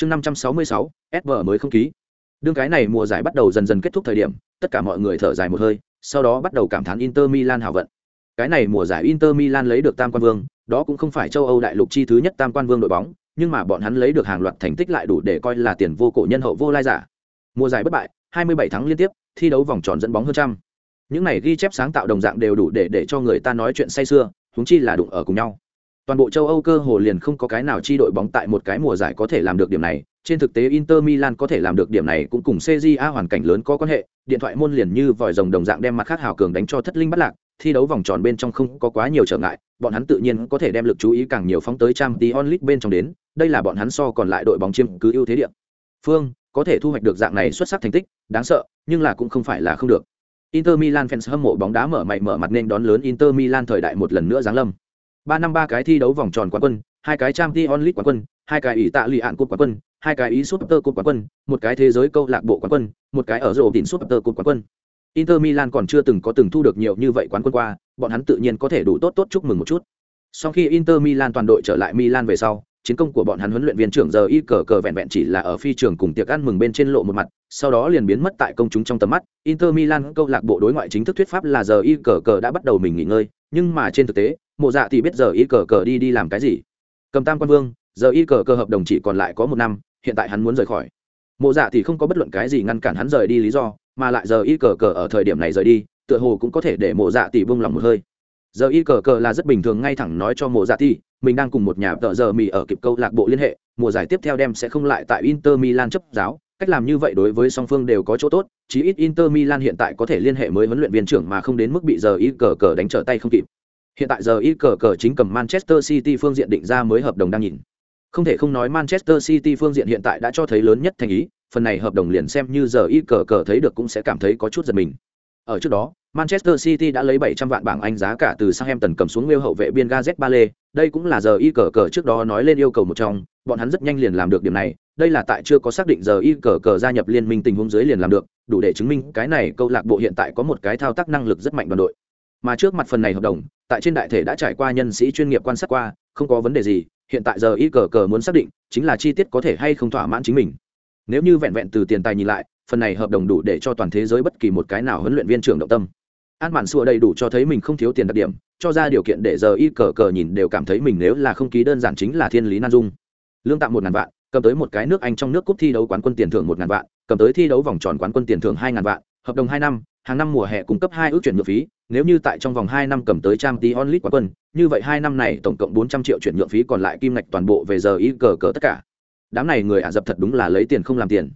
chương năm trăm sáu mươi sáu sv mới không ký. Đương cái này mùa giải bắt đầu dần dần kết thúc thời điểm, tất cả mọi người thở dài một hơi, sau đó bắt đầu cảm thán inter milan hào vận. Cái này mùa giải inter milan lấy được tam quan vương, đó cũng không phải châu âu đại lục chi thứ nhất tam quan vương đội bóng, nhưng mà bọn hắn lấy được hàng loạt thành tích lại đủ để coi là tiền vô cổ nhân hậu vô lai giả. Mùa giải bất bại 27 tháng liên tiếp, thi đấu vòng tròn dẫn bóng hơn trăm. Những này ghi chép sáng tạo đồng dạng đều đủ để để cho người ta nói chuyện say sưa chúng chi là đụng ở cùng nhau toàn bộ châu âu cơ hồ liền không có cái nào chi đội bóng tại một cái mùa giải có thể làm được điểm này. Trên thực tế, inter milan có thể làm được điểm này cũng cùng cja hoàn cảnh lớn có quan hệ. Điện thoại môn liền như vòi rồng đồng dạng đem mặt khác hào cường đánh cho thất linh bắt lạc. Thi đấu vòng tròn bên trong không có quá nhiều trở ngại. Bọn hắn tự nhiên có thể đem lực chú ý càng nhiều phóng tới Champions League bên trong đến. Đây là bọn hắn so còn lại đội bóng chiếm cứ ưu thế điện phương, có thể thu hoạch được dạng này xuất sắc thành tích, đáng sợ, nhưng là cũng không phải là không được. Inter Milan fans hâm mộ bóng đá mở mày mở mặt nên đón lớn Inter Milan thời đại một lần nữa giáng lâm. Ba năm ba cái thi đấu vòng tròn quán quân, hai cái Champions League quán quân, hai cái ủy tạ lì Hạn cúp quán quân, hai cái ý Super Cup quán quân, một cái thế giới câu lạc bộ quán quân, một cái ở rổ đỉnh Super Cup quán quân. Inter Milan còn chưa từng có từng thu được nhiều như vậy quán quân qua, bọn hắn tự nhiên có thể đủ tốt tốt chúc mừng một chút. Sau khi Inter Milan toàn đội trở lại Milan về sau, chiến công của bọn hắn huấn luyện viên trưởng giờ y cờ cờ vẹn vẹn chỉ là ở phi trường cùng tiệc ăn mừng bên trên lộ một mặt, sau đó liền biến mất tại công chúng trong tầm mắt. Inter Milan câu lạc bộ đối ngoại chính thức thuyết pháp là giờ y cờ cờ đã bắt đầu mình nghỉ ngơi, nhưng mà trên thực tế, mộ dạ thì biết giờ y cờ cờ đi đi làm cái gì. Cầm tam quan vương, giờ y cờ cờ hợp đồng chỉ còn lại có một năm, hiện tại hắn muốn rời khỏi. Mộ dạ thì không có bất luận cái gì ngăn cản hắn rời đi lý do, mà lại giờ y cờ cờ ở thời điểm này rời đi, tựa hồ cũng có thể để mộ dạ tỷ buông lòng một hơi giờ y cờ cờ là rất bình thường ngay thẳng nói cho mộ dạ tỷ mình đang cùng một nhà tợ giờ mì ở kịp câu lạc bộ liên hệ mùa giải tiếp theo đem sẽ không lại tại inter milan chấp giáo cách làm như vậy đối với song phương đều có chỗ tốt chí ít inter milan hiện tại có thể liên hệ mới huấn luyện viên trưởng mà không đến mức bị giờ y cờ cờ đánh trở tay không kịp hiện tại giờ y cờ cờ chính cầm manchester city phương diện định ra mới hợp đồng đang nhìn. Không thể không nói manchester city phương diện hiện tại đã cho thấy lớn nhất thành ý phần này hợp đồng liền xem như giờ y cờ cờ thấy được cũng sẽ cảm thấy có chút giật mình. Ở trước đó Manchester City đã lấy 700 vạn bảng Anh giá cả từ Southampton cầm xuống Wales hậu vệ biên Gareth Bale, đây cũng là giờ y cờ cờ trước đó nói lên yêu cầu một trong, bọn hắn rất nhanh liền làm được điểm này, đây là tại chưa có xác định giờ y cờ cờ gia nhập liên minh tình huống dưới liền làm được, đủ để chứng minh cái này câu lạc bộ hiện tại có một cái thao tác năng lực rất mạnh đoàn đội. Mà trước mặt phần này hợp đồng, tại trên đại thể đã trải qua nhân sĩ chuyên nghiệp quan sát qua, không có vấn đề gì, hiện tại giờ y cờ cờ muốn xác định, chính là chi tiết có thể hay không thỏa mãn chính mình. Nếu như vẹn vẹn từ tiền tài nhìn lại, phần này hợp đồng đủ để cho toàn thế giới bất kỳ một cái nào huấn luyện viên trưởng động tâm an mạn xua đầy đủ cho thấy mình không thiếu tiền đặc điểm cho ra điều kiện để giờ y cờ cờ nhìn đều cảm thấy mình nếu là không ký đơn giản chính là thiên lý nan dung lương tạm một ngàn vạn cầm tới một cái nước anh trong nước cúp thi đấu quán quân tiền thưởng một ngàn vạn cầm tới thi đấu vòng tròn quán quân tiền thưởng hai ngàn vạn hợp đồng hai năm hàng năm mùa hè cung cấp hai ước chuyển nhượng phí, nếu như tại trong vòng hai năm cầm tới trang tí onlit quán quân, như vậy hai năm này tổng cộng bốn trăm triệu chuyển nhượng phí còn lại kim ngạch toàn bộ về giờ y cờ cờ tất cả. Đám này người ả dập thật đúng là lấy tiền không làm tiền.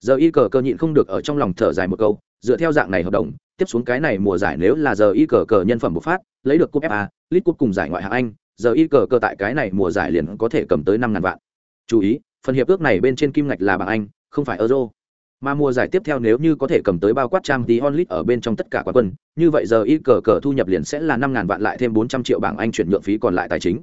Giờ y cờ cờ nhịn không được ở trong lòng thở dài một câu, dựa theo dạng này hợp đồng, tiếp xuống cái này mùa giải nếu là giờ y cờ cờ nhân phẩm bộc phát, lấy được cúp fa lit cúp cùng giải ngoại hạng anh, giờ y cờ cờ tại cái này mùa giải liền có thể cầm tới năm ngàn vạn. Chú ý, phần hiệp ước này bên trên kim ngạch là bảng anh, không phải euro mà mùa giải tiếp theo nếu như có thể cầm tới bao quát trang tí onlit ở bên trong tất cả quán quân, như vậy giờ y cờ cờ thu nhập liền sẽ là năm ngàn vạn lại thêm bốn trăm triệu bảng anh chuyển nhượng phí còn lại tài chính.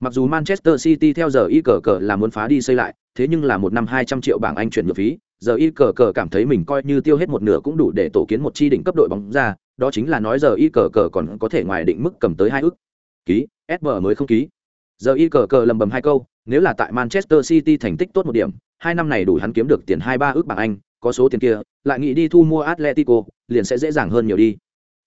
Mặc dù manchester city theo giờ y cờ cờ là muốn phá đi xây lại, thế nhưng là một năm hai trăm triệu bảng anh chuyển nhượng phí, giờ y cờ cờ cảm thấy mình coi như tiêu hết một nửa cũng đủ để tổ kiến một chi đỉnh cấp đội bóng ra, đó chính là nói giờ y cờ cờ còn có thể ngoài định mức cầm tới hai ước. Ký sb mới không ký. Giờ y cờ cờ lầm bầm hai câu, nếu là tại manchester city thành tích tốt một điểm, hai năm này đủ hắn kiếm được tiền hai ba ước bảng anh có số tiền kia, lại nghĩ đi thu mua atletico, liền sẽ dễ dàng hơn nhiều đi.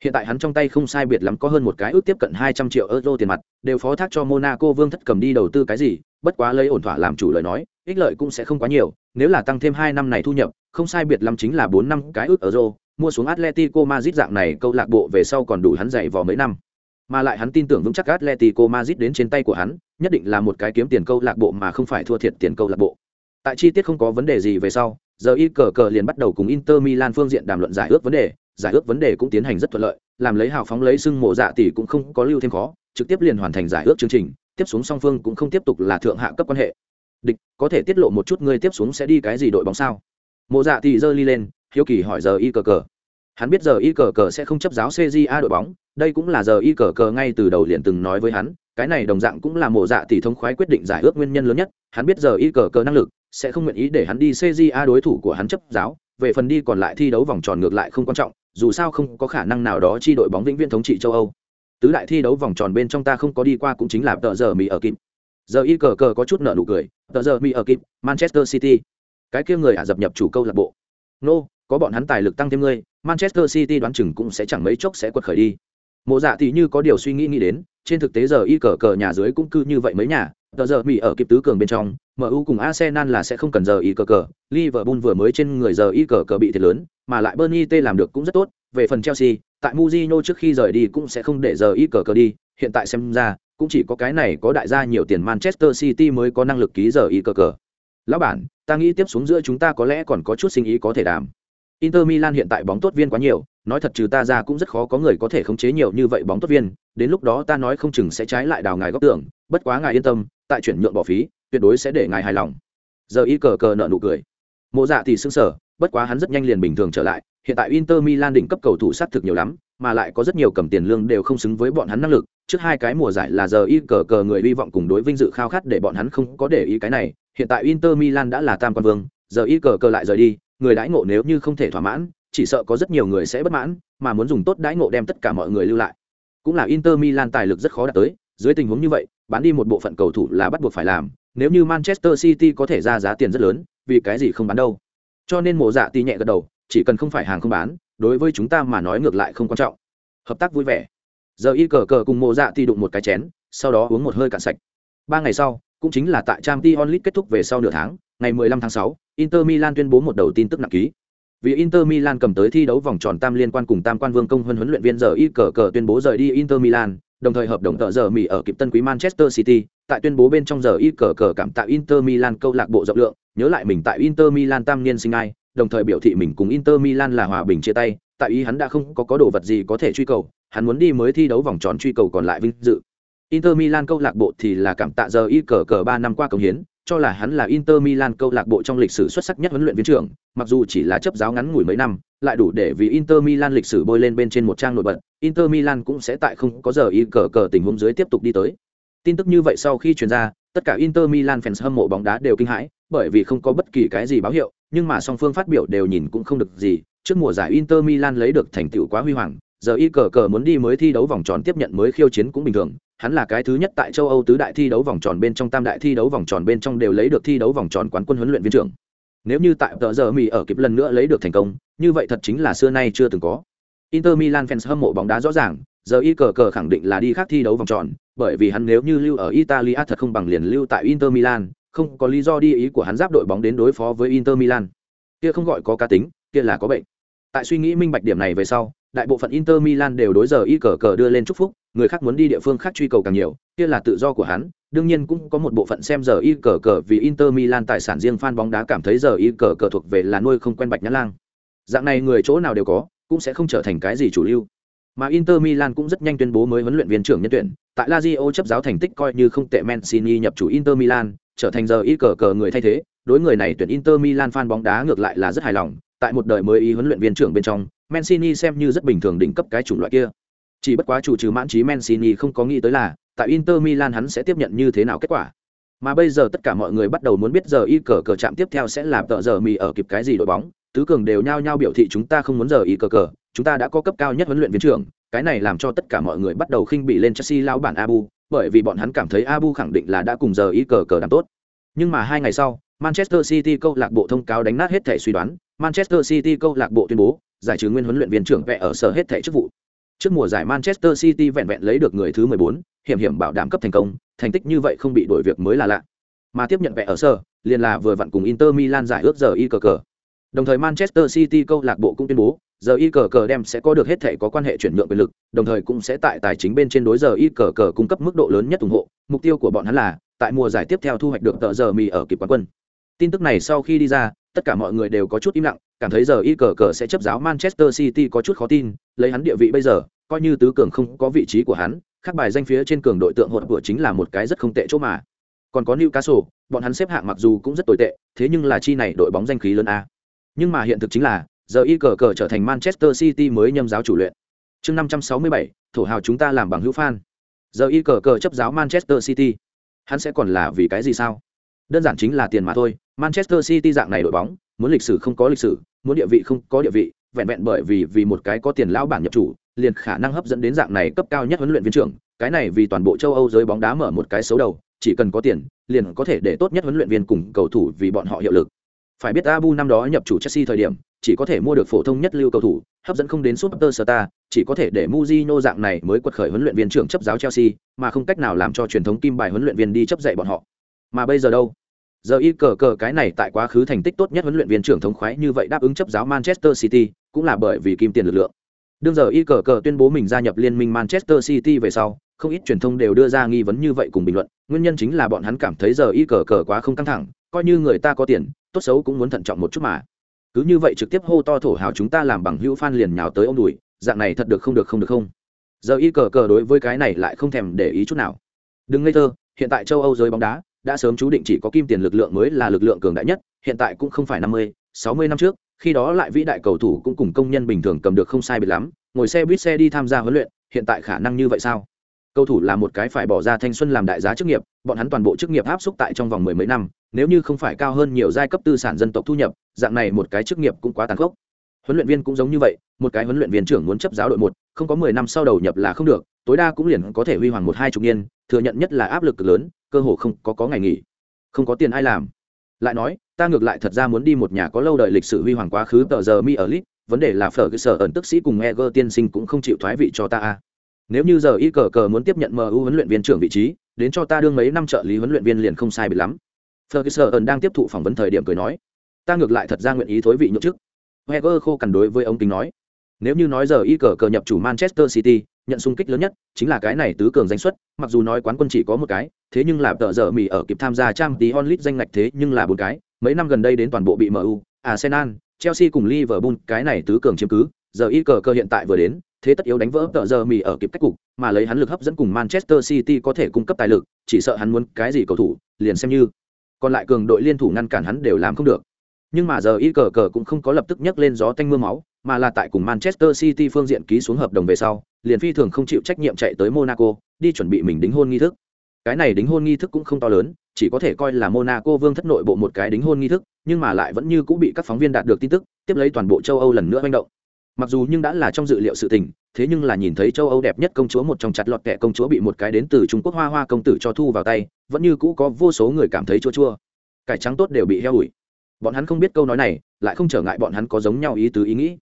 Hiện tại hắn trong tay không sai biệt lắm có hơn một cái ước tiếp cận hai trăm triệu euro tiền mặt, đều phó thác cho monaco vương thất cầm đi đầu tư cái gì, bất quá lấy ổn thỏa làm chủ lời nói, ích lợi cũng sẽ không quá nhiều, nếu là tăng thêm hai năm này thu nhập, không sai biệt lắm chính là bốn năm cái ước euro, mua xuống atletico madrid dạng này câu lạc bộ về sau còn đủ hắn dạy vò mấy năm. Mà lại hắn tin tưởng vững chắc atletico madrid đến trên tay của hắn, nhất định là một cái kiếm tiền câu lạc bộ mà không phải thua thiệt tiền câu lạc bộ tại chi tiết không có vấn đề gì về sau, giờ y cờ cờ liền bắt đầu cùng inter milan phương diện đàm luận giải ước vấn đề, giải ước vấn đề cũng tiến hành rất thuận lợi, làm lấy hào phóng lấy sưng mộ dạ tỷ cũng không có lưu thêm khó, trực tiếp liền hoàn thành giải ước chương trình, tiếp xuống song phương cũng không tiếp tục là thượng hạ cấp quan hệ. Địch, có thể tiết lộ một chút ngươi tiếp xuống sẽ đi cái gì đội bóng sao? Mộ dạ tỷ giơ ly lên, hiếu kỳ hỏi giờ y cờ cờ. Hắn biết giờ y cờ cờ sẽ không chấp giáo cja đội bóng, đây cũng là giờ y cờ cờ ngay từ đầu liền từng nói với hắn, cái này đồng dạng cũng là mộ dạ tỷ thông khoái quyết định giải ước nguyên nhân lớn nhất, hắn biết giờ y cờ cờ năng lực sẽ không nguyện ý để hắn đi cja đối thủ của hắn chấp giáo, về phần đi còn lại thi đấu vòng tròn ngược lại không quan trọng, dù sao không có khả năng nào đó chi đội bóng vĩnh viễn thống trị châu âu. Tứ đại thi đấu vòng tròn bên trong ta không có đi qua cũng chính là tờ giờ mỹ ở kịp. Giờ y cờ cờ có chút nợ nụ cười, tờ giờ mì ở kịp, manchester city. Cái kia người ả dập nhập chủ câu lạc bộ. Nô, có bọn hắn tài lực tăng thêm ngươi, manchester city đoán chừng cũng sẽ chẳng mấy chốc sẽ quật khởi đi. Mộ dạ thì như có điều suy nghĩ nghĩ đến, trên thực tế giờ y cờ cờ nhà dưới cũng cư như vậy mấy nhà tờ giờ mỹ ở kịp tứ cường bên trong mu cùng arsenal là sẽ không cần giờ y cờ cờ. Liverpool vừa mới trên người giờ y cờ cờ bị thiệt lớn mà lại bernie t làm được cũng rất tốt. Về phần chelsea tại Mourinho trước khi rời đi cũng sẽ không để giờ y cờ cờ đi. Hiện tại xem ra cũng chỉ có cái này có đại gia nhiều tiền manchester city mới có năng lực ký giờ y cờ cờ. Lão bản ta nghĩ tiếp xuống giữa chúng ta có lẽ còn có chút sinh ý có thể đảm Inter Milan hiện tại bóng tốt viên quá nhiều, nói thật trừ ta ra cũng rất khó có người có thể khống chế nhiều như vậy bóng tốt viên, đến lúc đó ta nói không chừng sẽ trái lại đào ngài góc tưởng, bất quá ngài yên tâm, tại chuyển nhượng bỏ phí, tuyệt đối sẽ để ngài hài lòng. Giờ y cờ cờ nợ nụ cười. Mộ Dạ thì xưng sờ, bất quá hắn rất nhanh liền bình thường trở lại, hiện tại Inter Milan đỉnh cấp cầu thủ sát thực nhiều lắm, mà lại có rất nhiều cầm tiền lương đều không xứng với bọn hắn năng lực, trước hai cái mùa giải là giờ y cờ cờ người hy vọng cùng đối vinh dự khao khát để bọn hắn không có để ý cái này, hiện tại Inter Milan đã là tam quan vương, giờ y cờ cờ lại rời đi, người đãi ngộ nếu như không thể thỏa mãn chỉ sợ có rất nhiều người sẽ bất mãn mà muốn dùng tốt đãi ngộ đem tất cả mọi người lưu lại cũng là inter milan tài lực rất khó đạt tới dưới tình huống như vậy bán đi một bộ phận cầu thủ là bắt buộc phải làm nếu như manchester city có thể ra giá tiền rất lớn vì cái gì không bán đâu? Cho nên mộ dạ ti nhẹ gật đầu chỉ cần không phải hàng không bán đối với chúng ta mà nói ngược lại không quan trọng. Hợp tác vui vẻ. Giờ y cờ cờ cùng mộ dạ ti đụng một cái chén sau đó uống một hơi cạn sạch. Ba ngày sau cũng chính là tại Champions t onlit kết thúc về sau nửa tháng ngày 15 tháng 6, Inter Milan tuyên bố một đầu tin tức nặng ký. Vì Inter Milan cầm tới thi đấu vòng tròn tam liên quan cùng tam quan vương công huấn huấn luyện viên giờ y cờ cờ tuyên bố rời đi Inter Milan, đồng thời hợp đồng tờ giờ Mỹ ở kịp tân quý Manchester City, tại tuyên bố bên trong giờ y cờ cờ cảm tạ Inter Milan câu lạc bộ rộng lượng, nhớ lại mình tại Inter Milan tam niên sinh ai, đồng thời biểu thị mình cùng Inter Milan là hòa bình chia tay, tại ý hắn đã không có có đồ vật gì có thể truy cầu, hắn muốn đi mới thi đấu vòng tròn truy cầu còn lại vinh dự. Inter Milan câu lạc bộ thì là cảm tạ giờ y cờ cờ 3 năm qua công hiến, cho là hắn là Inter Milan câu lạc bộ trong lịch sử xuất sắc nhất huấn luyện viên trưởng, mặc dù chỉ là chấp giáo ngắn ngủi mấy năm, lại đủ để vì Inter Milan lịch sử bôi lên bên trên một trang nổi bật, Inter Milan cũng sẽ tại không có giờ y cờ cờ tình huống dưới tiếp tục đi tới. Tin tức như vậy sau khi truyền ra, tất cả Inter Milan fans hâm mộ bóng đá đều kinh hãi, bởi vì không có bất kỳ cái gì báo hiệu, nhưng mà song phương phát biểu đều nhìn cũng không được gì, trước mùa giải Inter Milan lấy được thành tựu quá huy hoàng, giờ y cờ cờ muốn đi mới thi đấu vòng tròn tiếp nhận mới khiêu chiến cũng bình thường, hắn là cái thứ nhất tại châu Âu tứ đại thi đấu vòng tròn bên trong tam đại thi đấu vòng tròn bên trong đều lấy được thi đấu vòng tròn quán quân huấn luyện viên trưởng. Nếu như tại tờ giờ Mỹ ở kịp lần nữa lấy được thành công, như vậy thật chính là xưa nay chưa từng có. Inter Milan fans hâm mộ bóng đá rõ ràng, giờ y cờ cờ khẳng định là đi khác thi đấu vòng tròn, bởi vì hắn nếu như lưu ở Italia thật không bằng liền lưu tại Inter Milan, không có lý do đi ý của hắn giáp đội bóng đến đối phó với Inter Milan. Kia không gọi có cá tính, kia là có bệnh. Tại suy nghĩ minh bạch điểm này về sau, đại bộ phận Inter Milan đều đối giờ y cờ cờ đưa lên chúc phúc, người khác muốn đi địa phương khác truy cầu càng nhiều, kia là tự do của hắn. Đương nhiên cũng có một bộ phận xem giờ y cờ cờ vì Inter Milan tài sản riêng fan bóng đá cảm thấy giờ y cờ cờ thuộc về là nuôi không quen bạch nhãn lang. Dạng này người chỗ nào đều có, cũng sẽ không trở thành cái gì chủ lưu. Mà Inter Milan cũng rất nhanh tuyên bố mới huấn luyện viên trưởng nhân tuyển, tại Lazio chấp giáo thành tích coi như không tệ Mancini nhập chủ Inter Milan, trở thành giờ y cờ cờ người thay thế, đối người này tuyển Inter Milan fan bóng đá ngược lại là rất hài lòng, tại một đời mới y huấn luyện viên trưởng bên trong, Mancini xem như rất bình thường đỉnh cấp cái chủng loại kia. Chỉ bất quá chủ trừ mãn trí Mancini không có nghĩ tới là, tại Inter Milan hắn sẽ tiếp nhận như thế nào kết quả. Mà bây giờ tất cả mọi người bắt đầu muốn biết giờ y cờ cờ chạm tiếp theo sẽ là tợ giờ mì ở kịp cái gì đội bóng, tứ cường đều nhao nhao biểu thị chúng ta không muốn giờ y cờ cờ, chúng ta đã có cấp cao nhất huấn luyện viên trưởng, cái này làm cho tất cả mọi người bắt đầu khinh bỉ lên Chelsea lao bản Abu, bởi vì bọn hắn cảm thấy Abu khẳng định là đã cùng giờ y cờ cờ làm tốt. Nhưng mà hai ngày sau, Manchester City câu lạc bộ thông cáo đánh nát hết thể suy đoán, Manchester City câu lạc bộ tuyên bố, giải trừ nguyên huấn luyện viên trưởng vẽ ở sở hết thể chức vụ. Trước mùa giải Manchester City vẹn vẹn lấy được người thứ 14, hiểm hiểm bảo đảm cấp thành công, thành tích như vậy không bị đổi việc mới là lạ. Mà tiếp nhận vẽ ở sở, liền là vừa vặn cùng Inter Milan giải ước giờ y cờ cờ. Đồng thời Manchester City câu lạc bộ cũng tuyên bố, giờ y cờ cờ đem sẽ có được hết thể có quan hệ chuyển nhượng quyền lực, đồng thời cũng sẽ tại tài chính bên trên đối giờ y cờ cờ cung cấp mức độ lớn nhất ủng hộ. Mục tiêu của bọn hắn là tại mùa giải tiếp theo thu hoạch được tờ giờ mì ở kịp quán quân. Tin tức này sau khi đi ra, tất cả mọi người đều có chút im lặng, cảm thấy giờ y cờ cờ sẽ chấp giáo Manchester City có chút khó tin, lấy hắn địa vị bây giờ, coi như tứ cường không có vị trí của hắn, khác bài danh phía trên cường đội tượng hột của chính là một cái rất không tệ chỗ mà. Còn có Newcastle, bọn hắn xếp hạng mặc dù cũng rất tồi tệ, thế nhưng là chi này đội bóng danh khí lớn a. Nhưng mà hiện thực chính là, giờ y cờ cờ trở thành Manchester City mới nhâm giáo chủ luyện. Chương 567, thổ hào chúng ta làm bằng hữu fan. Giờ y cờ cờ chấp giáo Manchester City, hắn sẽ còn là vì cái gì sao? Đơn giản chính là tiền mà thôi. Manchester City dạng này đội bóng, muốn lịch sử không có lịch sử, muốn địa vị không có địa vị, vẹn vẹn bởi vì vì một cái có tiền lão bản nhập chủ, liền khả năng hấp dẫn đến dạng này cấp cao nhất huấn luyện viên trưởng, cái này vì toàn bộ châu Âu giới bóng đá mở một cái xấu đầu, chỉ cần có tiền liền có thể để tốt nhất huấn luyện viên cùng cầu thủ vì bọn họ hiệu lực. Phải biết abu năm đó nhập chủ chelsea thời điểm chỉ có thể mua được phổ thông nhất lưu cầu thủ hấp dẫn không đến super star chỉ có thể để muzino dạng này mới quật khởi huấn luyện viên trưởng chấp giáo chelsea mà không cách nào làm cho truyền thống kim bài huấn luyện viên đi chấp dạy bọn họ. Mà bây giờ đâu? Giờ y cờ cờ cái này tại quá khứ thành tích tốt nhất huấn luyện viên trưởng thống khoái như vậy đáp ứng chấp giáo manchester city, cũng là bởi vì kim tiền lực lượng. Đương giờ y cờ cờ tuyên bố mình gia nhập liên minh manchester city về sau, không ít truyền thông đều đưa ra nghi vấn như vậy cùng bình luận. Nguyên nhân chính là bọn hắn cảm thấy giờ y cờ cờ quá không căng thẳng, coi như người ta có tiền, tốt xấu cũng muốn thận trọng một chút mà. Cứ như vậy trực tiếp hô to thổ hào chúng ta làm bằng hữu fan liền nhào tới ông đùi, dạng này thật được không được không được không. Giờ y cờ cờ đối với cái này lại không thèm để ý chút nào. Đừng ngây thơ, hiện tại châu âu giới bóng đá đã sớm chú định chỉ có kim tiền lực lượng mới là lực lượng cường đại nhất, hiện tại cũng không phải năm mươi, sáu mươi năm trước, khi đó lại vĩ đại cầu thủ cũng cùng công nhân bình thường cầm được không sai biệt lắm, ngồi xe buýt xe đi tham gia huấn luyện, hiện tại khả năng như vậy sao? Cầu thủ là một cái phải bỏ ra thanh xuân làm đại giá chức nghiệp, bọn hắn toàn bộ chức nghiệp áp xúc tại trong vòng mười mấy năm, nếu như không phải cao hơn nhiều giai cấp tư sản dân tộc thu nhập, dạng này một cái chức nghiệp cũng quá tàn khốc. Huấn luyện viên cũng giống như vậy, một cái huấn luyện viên trưởng muốn chấp giáo đội một, không có mười năm sau đầu nhập là không được, tối đa cũng liền có thể huy hoàng một hai chục niên thừa nhận nhất là áp lực cực lớn cơ hồ không có có ngày nghỉ không có tiền ai làm lại nói ta ngược lại thật ra muốn đi một nhà có lâu đời lịch sử huy hoàng quá khứ tờ giờ mi ở lit vấn đề là phở cơ sở ẩn tức sĩ cùng Eger tiên sinh cũng không chịu thoái vị cho ta a. Nếu như giờ y cờ cờ muốn tiếp nhận MU huấn luyện viên trưởng vị trí, đến cho ta đương mấy năm trợ lý huấn luyện viên liền không sai bị lắm. Ferguson đang tiếp thụ phỏng vấn thời điểm cười nói, ta ngược lại thật ra nguyện ý thối vị nhượng chức. Eger khô cằn đối với ông kính nói, nếu như nói giờ y cờ cờ nhập chủ Manchester City, nhận xung kích lớn nhất chính là cái này tứ cường danh xuất, mặc dù nói quán quân chỉ có một cái, thế nhưng là tờ giờ mì ở kịp tham gia trang tí onlit danh ngạch thế nhưng là bốn cái, mấy năm gần đây đến toàn bộ bị MU, Arsenal, Chelsea cùng Liverpool cái này tứ cường chiếm cứ, giờ y cờ cơ hiện tại vừa đến, thế tất yếu đánh vỡ tờ giờ mì ở kịp cách cục, mà lấy hắn lực hấp dẫn cùng Manchester City có thể cung cấp tài lực, chỉ sợ hắn muốn cái gì cầu thủ, liền xem như còn lại cường đội liên thủ ngăn cản hắn đều làm không được. Nhưng mà giờ y cờ cờ cũng không có lập tức nhấc lên gió tanh mưa máu, mà là tại cùng Manchester City phương diện ký xuống hợp đồng về sau, liền phi thường không chịu trách nhiệm chạy tới Monaco, đi chuẩn bị mình đính hôn nghi thức. Cái này đính hôn nghi thức cũng không to lớn, chỉ có thể coi là Monaco vương thất nội bộ một cái đính hôn nghi thức, nhưng mà lại vẫn như cũng bị các phóng viên đạt được tin tức, tiếp lấy toàn bộ châu Âu lần nữa manh động. Mặc dù nhưng đã là trong dự liệu sự tình, thế nhưng là nhìn thấy châu Âu đẹp nhất công chúa một trong chặt lọt kẻ công chúa bị một cái đến từ Trung Quốc hoa hoa công tử cho thu vào tay, vẫn như cũ có vô số người cảm thấy chua chua. Cải trắng tốt đều bị heo ủi. Bọn hắn không biết câu nói này, lại không trở ngại bọn hắn có giống nhau ý tứ ý nghĩ.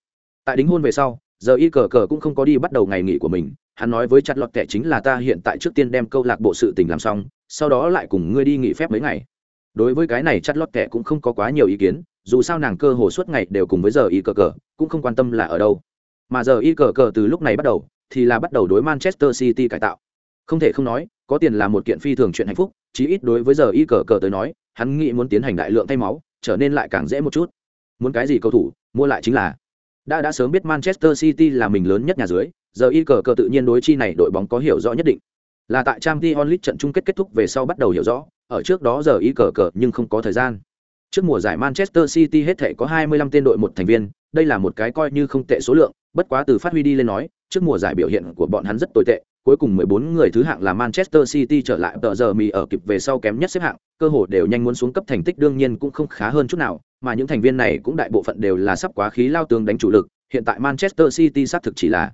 Tại đính hôn về sau, giờ y cờ cờ cũng không có đi bắt đầu ngày nghỉ của mình, hắn nói với chặt lọt kẻ chính là ta hiện tại trước tiên đem câu lạc bộ sự tình làm xong, sau đó lại cùng ngươi đi nghỉ phép mấy ngày. Đối với cái này chặt lót kẻ cũng không có quá nhiều ý kiến dù sao nàng cơ hồ suốt ngày đều cùng với giờ y cờ cờ cũng không quan tâm là ở đâu. Mà giờ y cờ cờ từ lúc này bắt đầu thì là bắt đầu đối manchester city cải tạo. Không thể không nói có tiền là một kiện phi thường chuyện hạnh phúc chí ít đối với giờ y cờ cờ tới nói hắn nghĩ muốn tiến hành đại lượng thay máu trở nên lại càng dễ một chút. Muốn cái gì cầu thủ, mua lại chính là. Đã đã sớm biết manchester city là mình lớn nhất nhà dưới, giờ y cờ cờ tự nhiên đối chi này đội bóng có hiểu rõ nhất định. Là tại trang t onlit trận chung kết kết thúc về sau bắt đầu hiểu rõ, ở trước đó giờ y cờ cờ nhưng không có thời gian. Trước mùa giải manchester city hết thể có 25 tên đội một thành viên, đây là một cái coi như không tệ số lượng, bất quá từ phát huy đi lên nói, trước mùa giải biểu hiện của bọn hắn rất tồi tệ cuối cùng 14 người thứ hạng là Manchester City trở lại tờ giờ mì ở kịp về sau kém nhất xếp hạng, cơ hội đều nhanh muốn xuống cấp thành tích đương nhiên cũng không khá hơn chút nào, mà những thành viên này cũng đại bộ phận đều là sắp quá khí lao tướng đánh chủ lực, hiện tại Manchester City xác thực chỉ là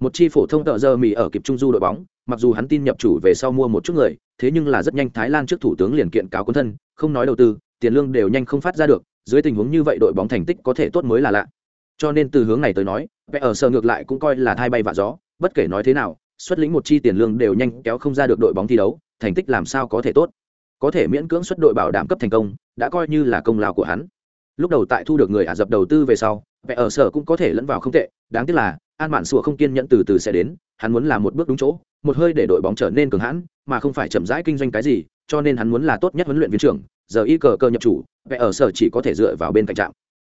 một chi phổ thông tờ giờ mì ở kịp trung du đội bóng, mặc dù hắn tin nhập chủ về sau mua một chút người thế nhưng là rất nhanh thái lan trước thủ tướng liền kiện cáo quân thân không nói đầu tư tiền lương đều nhanh không phát ra được dưới tình huống như vậy đội bóng thành tích có thể tốt mới là lạ. Cho nên từ hướng này tới nói vẻ ở sở ngược lại cũng coi là thay bay vạ gió bất kể nói thế nào xuất lĩnh một chi tiền lương đều nhanh kéo không ra được đội bóng thi đấu, thành tích làm sao có thể tốt? Có thể miễn cưỡng xuất đội bảo đảm cấp thành công, đã coi như là công lao của hắn. Lúc đầu tại thu được người ả dập đầu tư về sau, vẻ ở sở cũng có thể lẫn vào không tệ, đáng tiếc là, an mạn sủa không kiên nhẫn từ từ sẽ đến, hắn muốn làm một bước đúng chỗ, một hơi để đội bóng trở nên cường hãn, mà không phải chậm rãi kinh doanh cái gì, cho nên hắn muốn là tốt nhất huấn luyện viên trưởng, giờ y cờ cờ nhập chủ, vẻ ở sở chỉ có thể dựa vào bên cạnh trạm.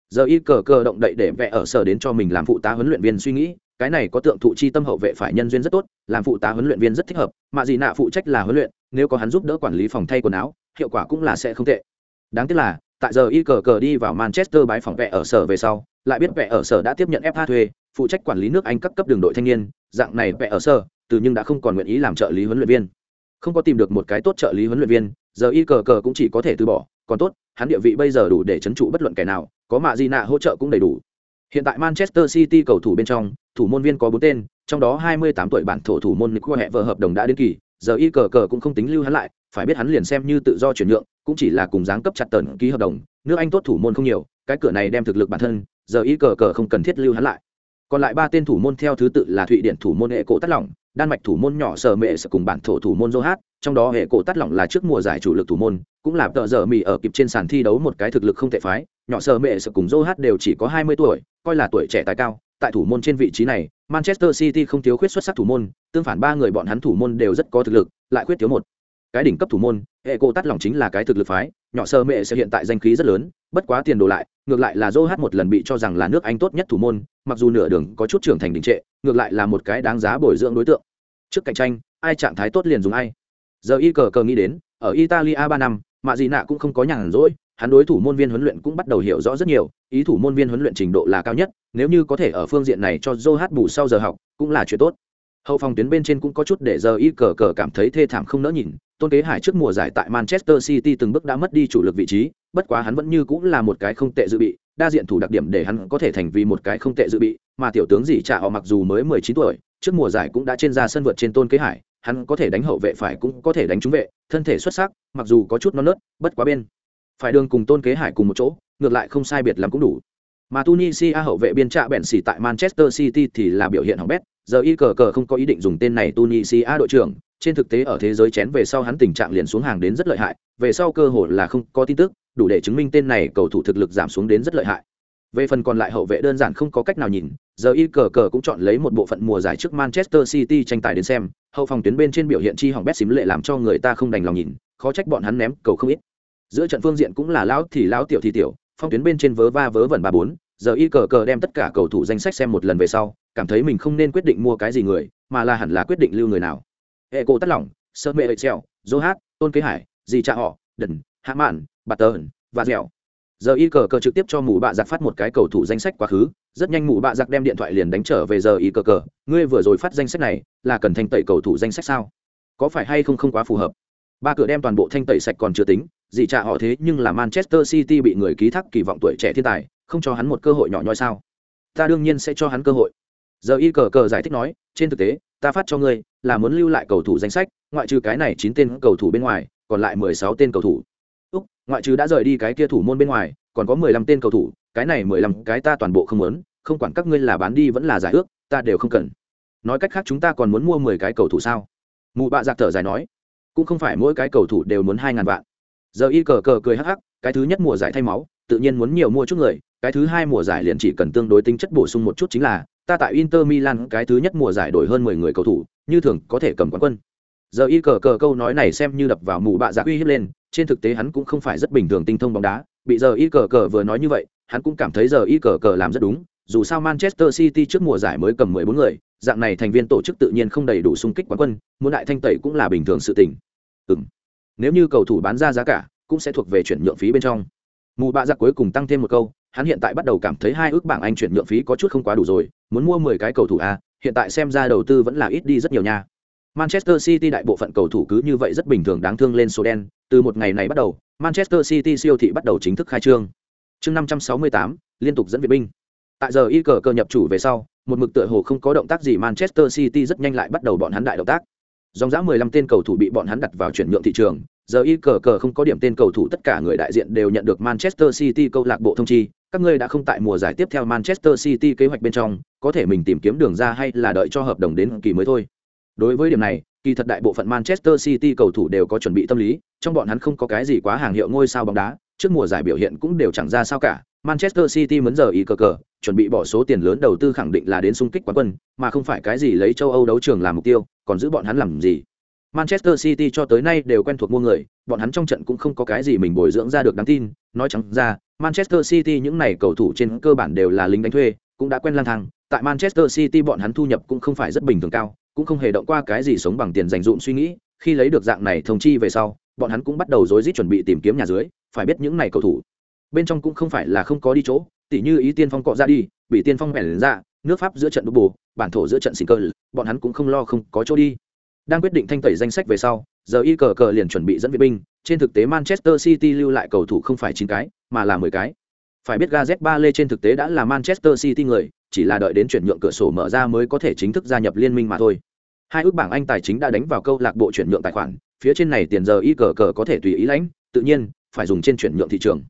Giờ y cờ cờ động đậy để vẽ ở sở đến cho mình làm phụ tá huấn luyện viên suy nghĩ cái này có tượng thụ chi tâm hậu vệ phải nhân duyên rất tốt, làm phụ tá huấn luyện viên rất thích hợp, mà gì nạ phụ trách là huấn luyện, nếu có hắn giúp đỡ quản lý phòng thay quần áo, hiệu quả cũng là sẽ không tệ. Đáng tiếc là, tại giờ y cờ cờ đi vào manchester bái phòng vẽ ở sở về sau, lại biết vẽ ở sở đã tiếp nhận fa thuê, phụ trách quản lý nước anh các cấp đường đội thanh niên, dạng này vẽ ở sở, từ nhưng đã không còn nguyện ý làm trợ lý huấn luyện viên. Không có tìm được một cái tốt trợ lý huấn luyện viên, giờ y cờ cờ cũng chỉ có thể từ bỏ, còn tốt, hắn địa vị bây giờ đủ để chấn trụ bất luận kẻ nào, có mạ di nạ hỗ trợ cũng đầy đủ. Hiện tại manchester city cầu thủ bên trong thủ môn viên có bốn tên, trong đó 28 tuổi bản thổ thủ môn nick hẹ vợ hợp đồng đã đến kỳ, giờ y cờ cờ cũng không tính lưu hắn lại, phải biết hắn liền xem như tự do chuyển nhượng, cũng chỉ là cùng dáng cấp chặt tần ký hợp đồng, nước anh tốt thủ môn không nhiều, cái cửa này đem thực lực bản thân, giờ y cờ cờ không cần thiết lưu hắn lại. Còn lại ba tên thủ môn theo thứ tự là thụy điển thủ môn hệ cổ tắt lỏng, đan mạch thủ môn nhỏ sở mệ sẽ cùng bản thổ thủ môn johat trong đó hệ cổ tắt lỏng là trước mùa giải chủ lực thủ môn, cũng là tợ giờ mì ở kịp trên sàn thi đấu một cái thực lực không tệ phái, nhỏ sở mệ sẽ cùng johat đều chỉ có hai mươi tuổi, coi là tuổi trẻ tài cao tại thủ môn trên vị trí này, manchester city không thiếu khuyết xuất sắc thủ môn, tương phản ba người bọn hắn thủ môn đều rất có thực lực, lại khuyết thiếu một. Cái đỉnh cấp thủ môn hệ cô tắt lỏng chính là cái thực lực phái, nhỏ sơ mệ sẽ hiện tại danh khí rất lớn, bất quá tiền đồ lại, ngược lại là joh một lần bị cho rằng là nước anh tốt nhất thủ môn, mặc dù nửa đường có chút trưởng thành đình trệ, ngược lại là một cái đáng giá bồi dưỡng đối tượng. Trước cạnh tranh, ai trạng thái tốt liền dùng ai. Giờ y cờ cờ nghĩ đến, ở italia ba năm mạ gì nạ cũng không có nhàn rỗi hắn đối thủ môn viên huấn luyện cũng bắt đầu hiểu rõ rất nhiều, ý thủ môn viên huấn luyện trình độ là cao nhất, nếu như có thể ở phương diện này cho joh bù sau giờ học, cũng là chuyện tốt. Hậu phòng tuyến bên trên cũng có chút để giờ y cờ cờ cảm thấy thê thảm không nỡ nhìn, tôn kế hải trước mùa giải tại manchester city từng bước đã mất đi chủ lực vị trí, bất quá hắn vẫn như cũng là một cái không tệ dự bị, đa diện thủ đặc điểm để hắn có thể thành vì một cái không tệ dự bị, mà tiểu tướng gì trả họ mặc dù mới mười chín tuổi, trước mùa giải cũng đã trên ra sân vượt trên tôn kế hải, hắn có thể đánh hậu vệ phải cũng có thể đánh trúng vệ, thân thể xuất sắc, mặc dù có chút non nớt, bất quá bên phải đường cùng tôn kế hải cùng một chỗ, ngược lại không sai biệt làm cũng đủ. Mà tunisia hậu vệ biên trạ bèn xỉ tại manchester city thì là biểu hiện hỏng bét, giờ y cờ cờ không có ý định dùng tên này tunisia đội trưởng, trên thực tế ở thế giới chén về sau hắn tình trạng liền xuống hàng đến rất lợi hại, về sau cơ hội là không có tin tức, đủ để chứng minh tên này cầu thủ thực lực giảm xuống đến rất lợi hại. Về phần còn lại hậu vệ đơn giản không có cách nào nhìn, giờ y cờ cờ cũng chọn lấy một bộ phận mùa giải trước manchester city tranh tài đến xem, hậu phòng tuyến bên trên biểu hiện chi hỏng bét xím lệ làm cho người ta không đành lòng nhìn, khó trách bọn hắn ném cầu không ít giữa trận phương diện cũng là lão thì lão tiểu thì tiểu, phong tuyến bên trên vớ va vớ vẩn ba bốn, giờ y cờ cờ đem tất cả cầu thủ danh sách xem một lần về sau, cảm thấy mình không nên quyết định mua cái gì người, mà là hẳn là quyết định lưu người nào. Hệ cổ tắt lỏng, sơ mệ hệ excel dô hát tôn kế hải, dì cha họ, đần, hạ mạn bà tờ và dẻo. Giờ y cờ cờ trực tiếp cho mụ bạ giặc phát một cái cầu thủ danh sách quá khứ, rất nhanh mụ bạ giặc đem điện thoại liền đánh trở về giờ y cờ cờ. Ngươi vừa rồi phát danh sách này, là cần thanh tẩy cầu thủ danh sách sao? Có phải hay không không quá phù hợp? Ba cửa đem toàn bộ thanh tẩy sạch còn chưa tính Dị cha họ thế nhưng là manchester city bị người ký thác kỳ vọng tuổi trẻ thiên tài, không cho hắn một cơ hội nhỏ nhoi sao? Ta đương nhiên sẽ cho hắn cơ hội. Giờ y cờ cờ giải thích nói, trên thực tế, ta phát cho ngươi, là muốn lưu lại cầu thủ danh sách, ngoại trừ cái này chín tên cầu thủ bên ngoài, còn lại mười sáu tên cầu thủ. Úc, ngoại trừ đã rời đi cái kia thủ môn bên ngoài, còn có mười lăm tên cầu thủ, cái này mười lăm cái ta toàn bộ không muốn, không quản các ngươi là bán đi vẫn là giải ước, ta đều không cần. Nói cách khác chúng ta còn muốn mua mười cái cầu thủ sao? Mụ bạ giặc thở dài nói, cũng không phải mỗi cái cầu thủ đều muốn hai ngàn vạn giờ y cờ cờ cười hắc hắc cái thứ nhất mùa giải thay máu tự nhiên muốn nhiều mua chút người cái thứ hai mùa giải liền chỉ cần tương đối tính chất bổ sung một chút chính là ta tại Inter Milan cái thứ nhất mùa giải đổi hơn 10 người cầu thủ, như thường có thể cầm quán quân. Giờ y cờ cờ câu nói này xem như đập vào mù bạ dạ uy hiếp lên, trên thực tế hắn cũng không phải rất bình thường tinh thông bóng đá, bị giờ y cờ cờ vừa nói như vậy, hắn cũng cảm thấy giờ y cờ cờ làm rất đúng, dù sao Manchester City trước mùa giải mới cầm 14 người, dạng này thành viên tổ chức tự nhiên không đầy đủ xung kích quán quân, muốn đại thanh tẩy cũng là bình thường sự tình. Ừ. Nếu như cầu thủ bán ra giá cả, cũng sẽ thuộc về chuyển nhượng phí bên trong. Mù bạ giặc cuối cùng tăng thêm một câu, hắn hiện tại bắt đầu cảm thấy hai ước bảng Anh chuyển nhượng phí có chút không quá đủ rồi, muốn mua 10 cái cầu thủ a, hiện tại xem ra đầu tư vẫn là ít đi rất nhiều nha. Manchester City đại bộ phận cầu thủ cứ như vậy rất bình thường đáng thương lên số đen, từ một ngày này bắt đầu, Manchester City siêu thị bắt đầu chính thức khai trương. Chương 568, liên tục dẫn vệ binh. Tại giờ y cờ cơ nhập chủ về sau, một mực tựa hồ không có động tác gì Manchester City rất nhanh lại bắt đầu bọn hắn đại động tác. Dòng giá 15 tên cầu thủ bị bọn hắn đặt vào chuyển nhượng thị trường, giờ y cờ cờ không có điểm tên cầu thủ tất cả người đại diện đều nhận được Manchester City câu lạc bộ thông chi, các ngươi đã không tại mùa giải tiếp theo Manchester City kế hoạch bên trong, có thể mình tìm kiếm đường ra hay là đợi cho hợp đồng đến kỳ mới thôi. Đối với điểm này, kỳ thật đại bộ phận Manchester City cầu thủ đều có chuẩn bị tâm lý, trong bọn hắn không có cái gì quá hàng hiệu ngôi sao bóng đá, trước mùa giải biểu hiện cũng đều chẳng ra sao cả. Manchester City muốn giờ ý cờ cờ, chuẩn bị bỏ số tiền lớn đầu tư khẳng định là đến xung kích quán quân, mà không phải cái gì lấy châu Âu đấu trường làm mục tiêu, còn giữ bọn hắn làm gì? Manchester City cho tới nay đều quen thuộc mua người, bọn hắn trong trận cũng không có cái gì mình bồi dưỡng ra được đáng tin, nói trắng ra, Manchester City những này cầu thủ trên cơ bản đều là lính đánh thuê, cũng đã quen lang thang, tại Manchester City bọn hắn thu nhập cũng không phải rất bình thường cao, cũng không hề động qua cái gì sống bằng tiền dành dụm suy nghĩ, khi lấy được dạng này thông chi về sau, bọn hắn cũng bắt đầu rối rít chuẩn bị tìm kiếm nhà dưới, phải biết những này cầu thủ. Bên trong cũng không phải là không có đi chỗ, tỉ như ý tiên phong cọ ra đi, bị tiên phong mẻn ra, nước Pháp giữa trận bù, bản thổ giữa trận xỉn cờ, bọn hắn cũng không lo không có chỗ đi. Đang quyết định thanh tẩy danh sách về sau giờ y cờ cờ liền chuẩn bị dẫn vệ binh trên thực tế manchester city lưu lại cầu thủ không phải chín cái mà là mười cái. Phải biết gazet ba lê trên thực tế đã là manchester city người chỉ là đợi đến chuyển nhượng cửa sổ mở ra mới có thể chính thức gia nhập liên minh mà thôi. Hai ước bảng anh tài chính đã đánh vào câu lạc bộ chuyển nhượng tài khoản phía trên này tiền giờ y cờ cờ có thể tùy ý lãnh tự nhiên phải dùng trên chuyển nhượng thị trường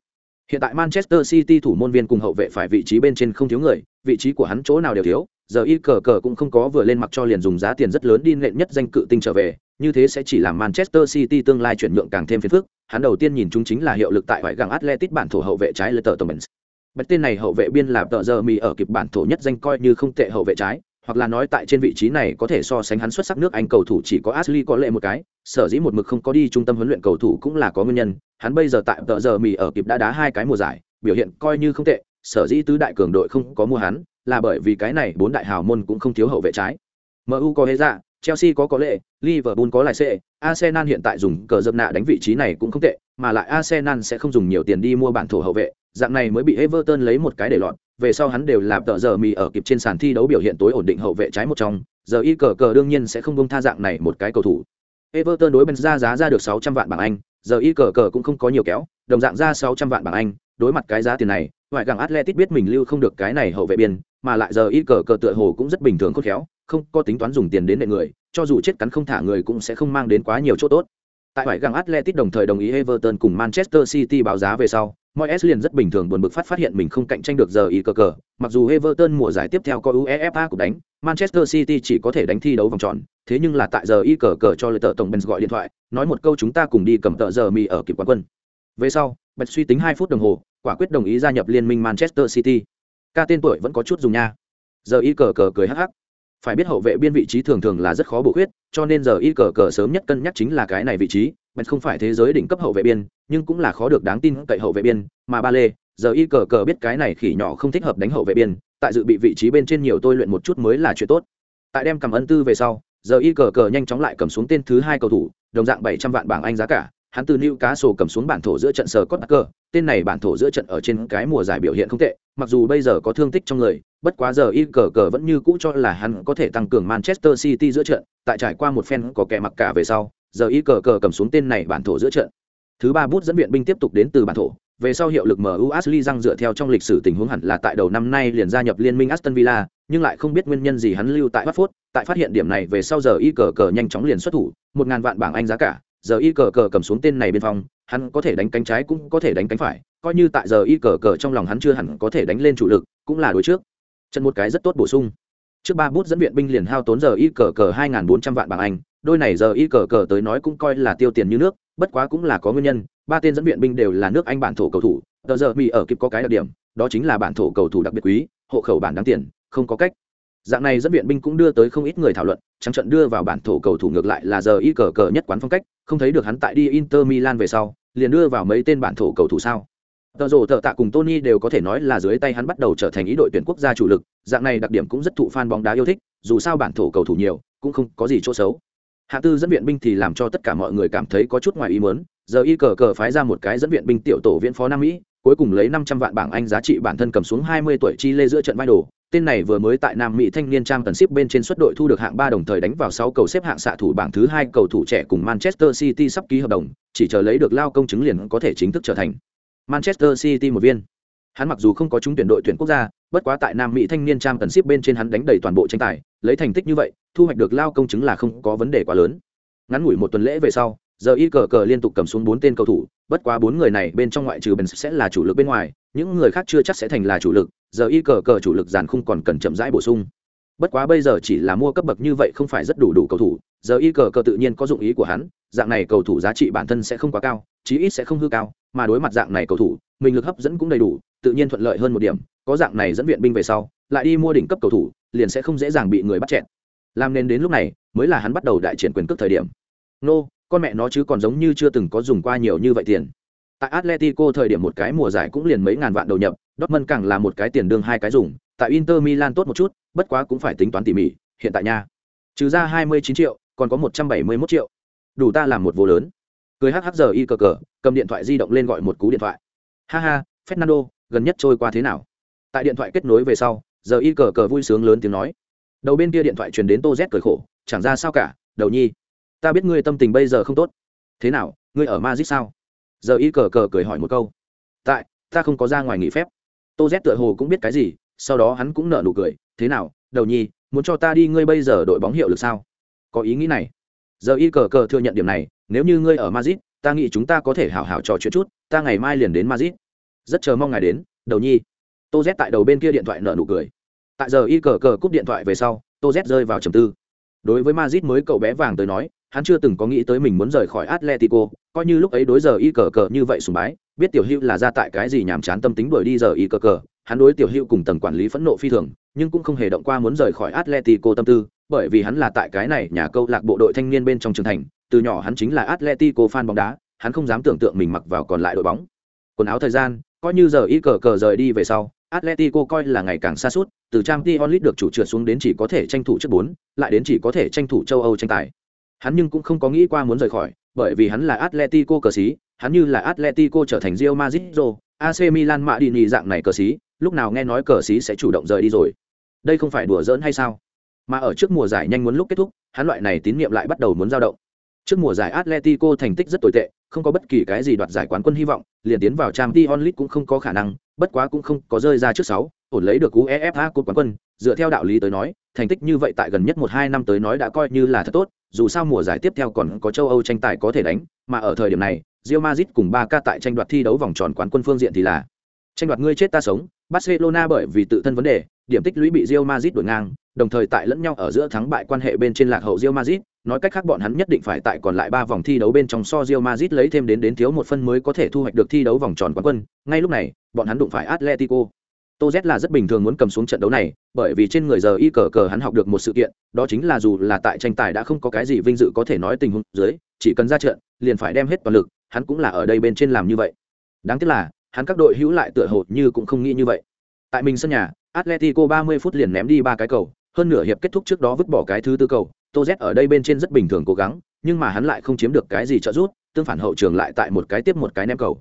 hiện tại manchester city thủ môn viên cùng hậu vệ phải vị trí bên trên không thiếu người, vị trí của hắn chỗ nào đều thiếu, giờ y cờ cờ cũng không có vừa lên mặc cho liền dùng giá tiền rất lớn đi nện nhất danh cự tinh trở về, như thế sẽ chỉ làm manchester city tương lai chuyển nhượng càng thêm phiền phức, hắn đầu tiên nhìn chúng chính là hiệu lực tại ngoại gàng atletic bản thổ hậu vệ trái letter tomens bất tên này hậu vệ biên là tờ giờ mì ở kịp bản thổ nhất danh coi như không tệ hậu vệ trái hoặc là nói tại trên vị trí này có thể so sánh hắn xuất sắc nước Anh cầu thủ chỉ có Ashley có lệ một cái, sở dĩ một mực không có đi trung tâm huấn luyện cầu thủ cũng là có nguyên nhân, hắn bây giờ tại tờ giờ mì ở kịp đã đá hai cái mùa giải, biểu hiện coi như không tệ, sở dĩ tứ đại cường đội không có mua hắn, là bởi vì cái này bốn đại hào môn cũng không thiếu hậu vệ trái. MU có hệ dạ, Chelsea có có lệ, Liverpool có lại C, Arsenal hiện tại dùng cờ dập nạ đánh vị trí này cũng không tệ, mà lại Arsenal sẽ không dùng nhiều tiền đi mua bản thổ hậu vệ, dạng này mới bị Everton lấy một cái để lọt, về sau hắn đều làm tợ giờ mì ở kịp trên sàn thi đấu biểu hiện tối ổn định hậu vệ trái một trong, giờ y cờ cờ đương nhiên sẽ không bông tha dạng này một cái cầu thủ. Everton đối bên ra giá ra được 600 vạn bảng Anh, giờ y cờ cờ cũng không có nhiều kéo, đồng dạng ra 600 vạn bảng Anh, đối mặt cái giá tiền này, ngoại gặng Atletic biết mình lưu không được cái này hậu vệ biên, mà lại giờ y cờ cờ tựa hồ cũng rất bình thường khôn khéo, không có tính toán dùng tiền đến nệ người, cho dù chết cắn không thả người cũng sẽ không mang đến quá nhiều chỗ tốt. Tại ngoại gặng Atletic đồng thời đồng ý Everton cùng Manchester City báo giá về sau, mọi liền rất bình thường buồn bực phát phát hiện mình không cạnh tranh được giờ y cờ cờ, mặc dù everton mùa giải tiếp theo có uefa cũng đánh, manchester city chỉ có thể đánh thi đấu vòng tròn, thế nhưng là tại giờ y cờ cờ cho lợi tờ tổng benz gọi điện thoại, nói một câu chúng ta cùng đi cầm tờ giờ mì ở kịp quán quân. Về sau bật suy tính hai phút đồng hồ, quả quyết đồng ý gia nhập liên minh manchester city. Ca tên tuổi vẫn có chút dùng nha. Giờ y cờ cờ cười hắc hắc. Phải biết hậu vệ biên vị trí thường thường là rất khó bổ khuyết cho nên giờ y cờ cờ sớm nhất cân nhắc chính là cái này vị trí bèn không phải thế giới đỉnh cấp hậu vệ biên nhưng cũng là khó được đáng tin cậy hậu vệ biên mà ba lê giờ y cờ cờ biết cái này khỉ nhỏ không thích hợp đánh hậu vệ biên tại dự bị vị trí bên trên nhiều tôi luyện một chút mới là chuyện tốt. Tại đem cầm ân tư về sau giờ y cờ cờ nhanh chóng lại cầm xuống tên thứ hai cầu thủ đồng dạng bảy trăm vạn bảng anh giá cả hắn từ New Cá Sổ cầm xuống bản thổ giữa trận sờ cốt cờ, tên này bản thổ giữa trận ở trên cái mùa giải biểu hiện không tệ, mặc dù bây giờ có thương tích trong người, bất quá giờ y cờ cờ vẫn như cũ cho là hắn có thể tăng cường Manchester City giữa trận, tại trải qua một phen có kẻ mặc cả về sau, giờ y cờ cờ cầm xuống tên này bản thổ giữa trận. Thứ ba bút dẫn viện binh tiếp tục đến từ bản thổ, về sau hiệu lực MU Ashley răng dựa theo trong lịch sử tình huống hẳn là tại đầu năm nay liền gia nhập liên minh Aston Villa, nhưng lại không biết nguyên nhân gì hắn lưu tại Watford, tại phát hiện điểm này về sau giờ y cờ cờ nhanh chóng liền xuất thủ, một ngàn vạn bảng Anh giá cả, giờ y cờ cờ cầm xuống tên này bên phòng, hắn có thể đánh cánh trái cũng có thể đánh cánh phải, coi như tại giờ y cờ cờ trong lòng hắn chưa hẳn có thể đánh lên chủ lực, cũng là đối trước. Chân một cái rất tốt bổ sung. Trước ba bút dẫn viện binh liền hao tốn giờ y cờ cờ hai bốn trăm vạn bảng Anh, đôi này giờ y cờ cờ tới nói cũng coi là tiêu tiền như nước, bất quá cũng là có nguyên nhân, ba tên dẫn viện binh đều là nước Anh bản thổ cầu thủ, tờ giờ bị ở kịp có cái đặc điểm, đó chính là bản thổ cầu thủ đặc biệt quý, hộ khẩu bản đáng tiền, không có cách. Dạng này dẫn viện binh cũng đưa tới không ít người thảo luận, trắng trận đưa vào bản thổ cầu thủ ngược lại là giờ y cờ cờ nhất quán phong cách, không thấy được hắn tại đi Inter Milan về sau, liền đưa vào mấy tên bản thổ cầu thủ sao? Tờ rồ tờ tạ cùng Tony đều có thể nói là dưới tay hắn bắt đầu trở thành ý đội tuyển quốc gia chủ lực, dạng này đặc điểm cũng rất thụ fan bóng đá yêu thích, dù sao bản thổ cầu thủ nhiều, cũng không có gì chỗ xấu. Hạ tư dẫn viện binh thì làm cho tất cả mọi người cảm thấy có chút ngoài ý muốn, giờ y cờ cờ phái ra một cái dẫn viện binh tiểu tổ viện phó Nam Mỹ, cuối cùng lấy 500 vạn bảng Anh giá trị bản thân cầm xuống 20 tuổi chi lê giữa trận vai đồ, tên này vừa mới tại Nam Mỹ thanh niên trang tần ship bên trên suất đội thu được hạng ba đồng thời đánh vào 6 cầu xếp hạng xạ thủ bảng thứ hai cầu thủ trẻ cùng Manchester City sắp ký hợp đồng, chỉ chờ lấy được lao công chứng liền có thể chính thức trở thành Manchester City một viên. Hắn mặc dù không có trúng tuyển đội tuyển quốc gia, bất quá tại Nam Mỹ thanh niên trang tần ship bên trên hắn đánh đầy toàn bộ tranh tài, lấy thành tích như vậy, thu hoạch được lao công chứng là không có vấn đề quá lớn. Ngắn ngủi một tuần lễ về sau, giờ y cờ cờ liên tục cầm xuống bốn tên cầu thủ bất quá bốn người này bên trong ngoại trừ bên sẽ là chủ lực bên ngoài những người khác chưa chắc sẽ thành là chủ lực giờ y cờ cờ chủ lực giàn không còn cần chậm rãi bổ sung. Bất quá bây giờ chỉ là mua cấp bậc như vậy không phải rất đủ đủ cầu thủ, giờ y cờ cờ tự nhiên có dụng ý của hắn, dạng này cầu thủ giá trị bản thân sẽ không quá cao, chí ít sẽ không hư cao, mà đối mặt dạng này cầu thủ, mình lực hấp dẫn cũng đầy đủ, tự nhiên thuận lợi hơn một điểm, có dạng này dẫn viện binh về sau, lại đi mua đỉnh cấp cầu thủ, liền sẽ không dễ dàng bị người bắt chẹn làm nên đến lúc này, mới là hắn bắt đầu đại triển quyền cước thời điểm. Nô, con mẹ nó chứ còn giống như chưa từng có dùng qua nhiều như vậy tiền tại atletico thời điểm một cái mùa giải cũng liền mấy ngàn vạn đầu nhập, dortmund càng là một cái tiền đương hai cái dùng, tại inter milan tốt một chút, bất quá cũng phải tính toán tỉ mỉ, hiện tại nha. Trừ ra hai mươi chín triệu, còn có một trăm bảy mươi 171 triệu. Đủ ta làm một vô lớn. Cười hh giờ y cờ cờ, cầm điện thoại di động lên gọi một cú điện thoại. Ha ha, fernando, gần nhất trôi qua thế nào? Tại điện thoại kết nối về sau, giờ y cờ cờ vui sướng lớn tiếng nói. Đầu bên kia điện thoại truyền đến tô z cười khổ, chẳng ra sao cả, đầu nhi. Ta biết ngươi tâm tình bây giờ không tốt. Thế nào, ngươi ở Madrid sao? Giờ y cờ cờ cười hỏi một câu tại ta không có ra ngoài nghỉ phép tô z tựa hồ cũng biết cái gì sau đó hắn cũng nở nụ cười thế nào đầu nhi muốn cho ta đi ngươi bây giờ đội bóng hiệu lực sao có ý nghĩ này giờ y cờ cờ thừa nhận điểm này nếu như ngươi ở Madrid, ta nghĩ chúng ta có thể hảo hảo trò chuyện chút, ta ngày mai liền đến Madrid. Rất chờ mong ngài đến, Đầu Nhi. Tô Z tại đầu bên kia điện thoại nở nụ cười. Tại giờ y cờ cờ cúp điện thoại về sau, Tô Z rơi vào trầm tư. Đối với Madrid mới cậu bé vàng tới nói, hắn chưa từng có nghĩ tới mình muốn rời khỏi Atletico, coi như lúc ấy đối giờ y cờ cờ như vậy sùng bái, biết tiểu hữu là ra tại cái gì nhàm chán tâm tính đuổi đi giờ y cờ cờ, hắn đối tiểu hữu cùng tầng quản lý phẫn nộ phi thường, nhưng cũng không hề động qua muốn rời khỏi Atletico tâm tư, bởi vì hắn là tại cái này nhà câu lạc bộ đội thanh niên bên trong trường thành, từ nhỏ hắn chính là Atletico fan bóng đá, hắn không dám tưởng tượng mình mặc vào còn lại đội bóng. Quần áo thời gian, coi như giờ y cờ cờ rời đi về sau, Atletico coi là ngày càng xa suốt, từ Champions League được chủ trượt xuống đến chỉ có thể tranh thủ trước 4, lại đến chỉ có thể tranh thủ châu Âu tranh tài. Hắn nhưng cũng không có nghĩ qua muốn rời khỏi, bởi vì hắn là Atletico cờ sĩ, hắn như là Atletico trở thành Real Madrid rồi, AC Milan mạ đi nhì dạng này cờ sĩ, lúc nào nghe nói cờ sĩ sẽ chủ động rời đi rồi. Đây không phải đùa giỡn hay sao? Mà ở trước mùa giải nhanh muốn lúc kết thúc, hắn loại này tín nhiệm lại bắt đầu muốn dao động. Trước mùa giải Atletico thành tích rất tồi tệ, không có bất kỳ cái gì đoạt giải quán quân hy vọng, liền tiến vào Champions League cũng không có khả năng, bất quá cũng không có rơi ra trước 6, ổn lấy được UEFA cúp quán quân, dựa theo đạo lý tới nói, thành tích như vậy tại gần nhất 1-2 năm tới nói đã coi như là thật tốt, dù sao mùa giải tiếp theo còn có châu Âu tranh tài có thể đánh, mà ở thời điểm này, Real Madrid cùng Barca tại tranh đoạt thi đấu vòng tròn quán quân phương diện thì là tranh đoạt ngươi chết ta sống, Barcelona bởi vì tự thân vấn đề, điểm tích lũy bị Real Madrid đuổi ngang, đồng thời tại lẫn nhau ở giữa thắng bại quan hệ bên trên lạc hậu Real Madrid, nói cách khác bọn hắn nhất định phải tại còn lại 3 vòng thi đấu bên trong so Real Madrid lấy thêm đến đến thiếu một phân mới có thể thu hoạch được thi đấu vòng tròn quán quân, ngay lúc này, bọn hắn đụng phải Atletico. Tô Z là rất bình thường muốn cầm xuống trận đấu này, bởi vì trên người giờ y cờ cờ hắn học được một sự kiện, đó chính là dù là tại tranh tài đã không có cái gì vinh dự có thể nói tình huống dưới, chỉ cần ra trận, liền phải đem hết toàn lực, hắn cũng là ở đây bên trên làm như vậy. Đáng tiếc là, hắn các đội hữu lại tựa hồ như cũng không nghĩ như vậy. Tại mình sân nhà, Atletico 30 phút liền ném đi ba cái cầu, hơn nửa hiệp kết thúc trước đó vứt bỏ cái thứ tư cầu, Tô Z ở đây bên trên rất bình thường cố gắng, nhưng mà hắn lại không chiếm được cái gì trợ giúp, tương phản hậu trường lại tại một cái tiếp một cái ném cầu.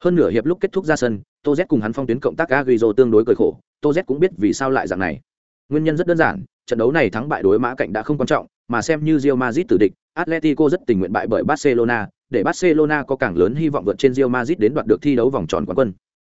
Hơn nửa hiệp lúc kết thúc ra sân, Tô Z cùng hắn phong tuyến cộng tác Agüero tương đối cởi khổ, Tô Z cũng biết vì sao lại dạng này. Nguyên nhân rất đơn giản, trận đấu này thắng bại đối mã cạnh đã không quan trọng, mà xem như Real Madrid tử địch, Atletico rất tình nguyện bại bởi Barcelona, để Barcelona có càng lớn hy vọng vượt trên Real Madrid đến đoạt được thi đấu vòng tròn quán quân.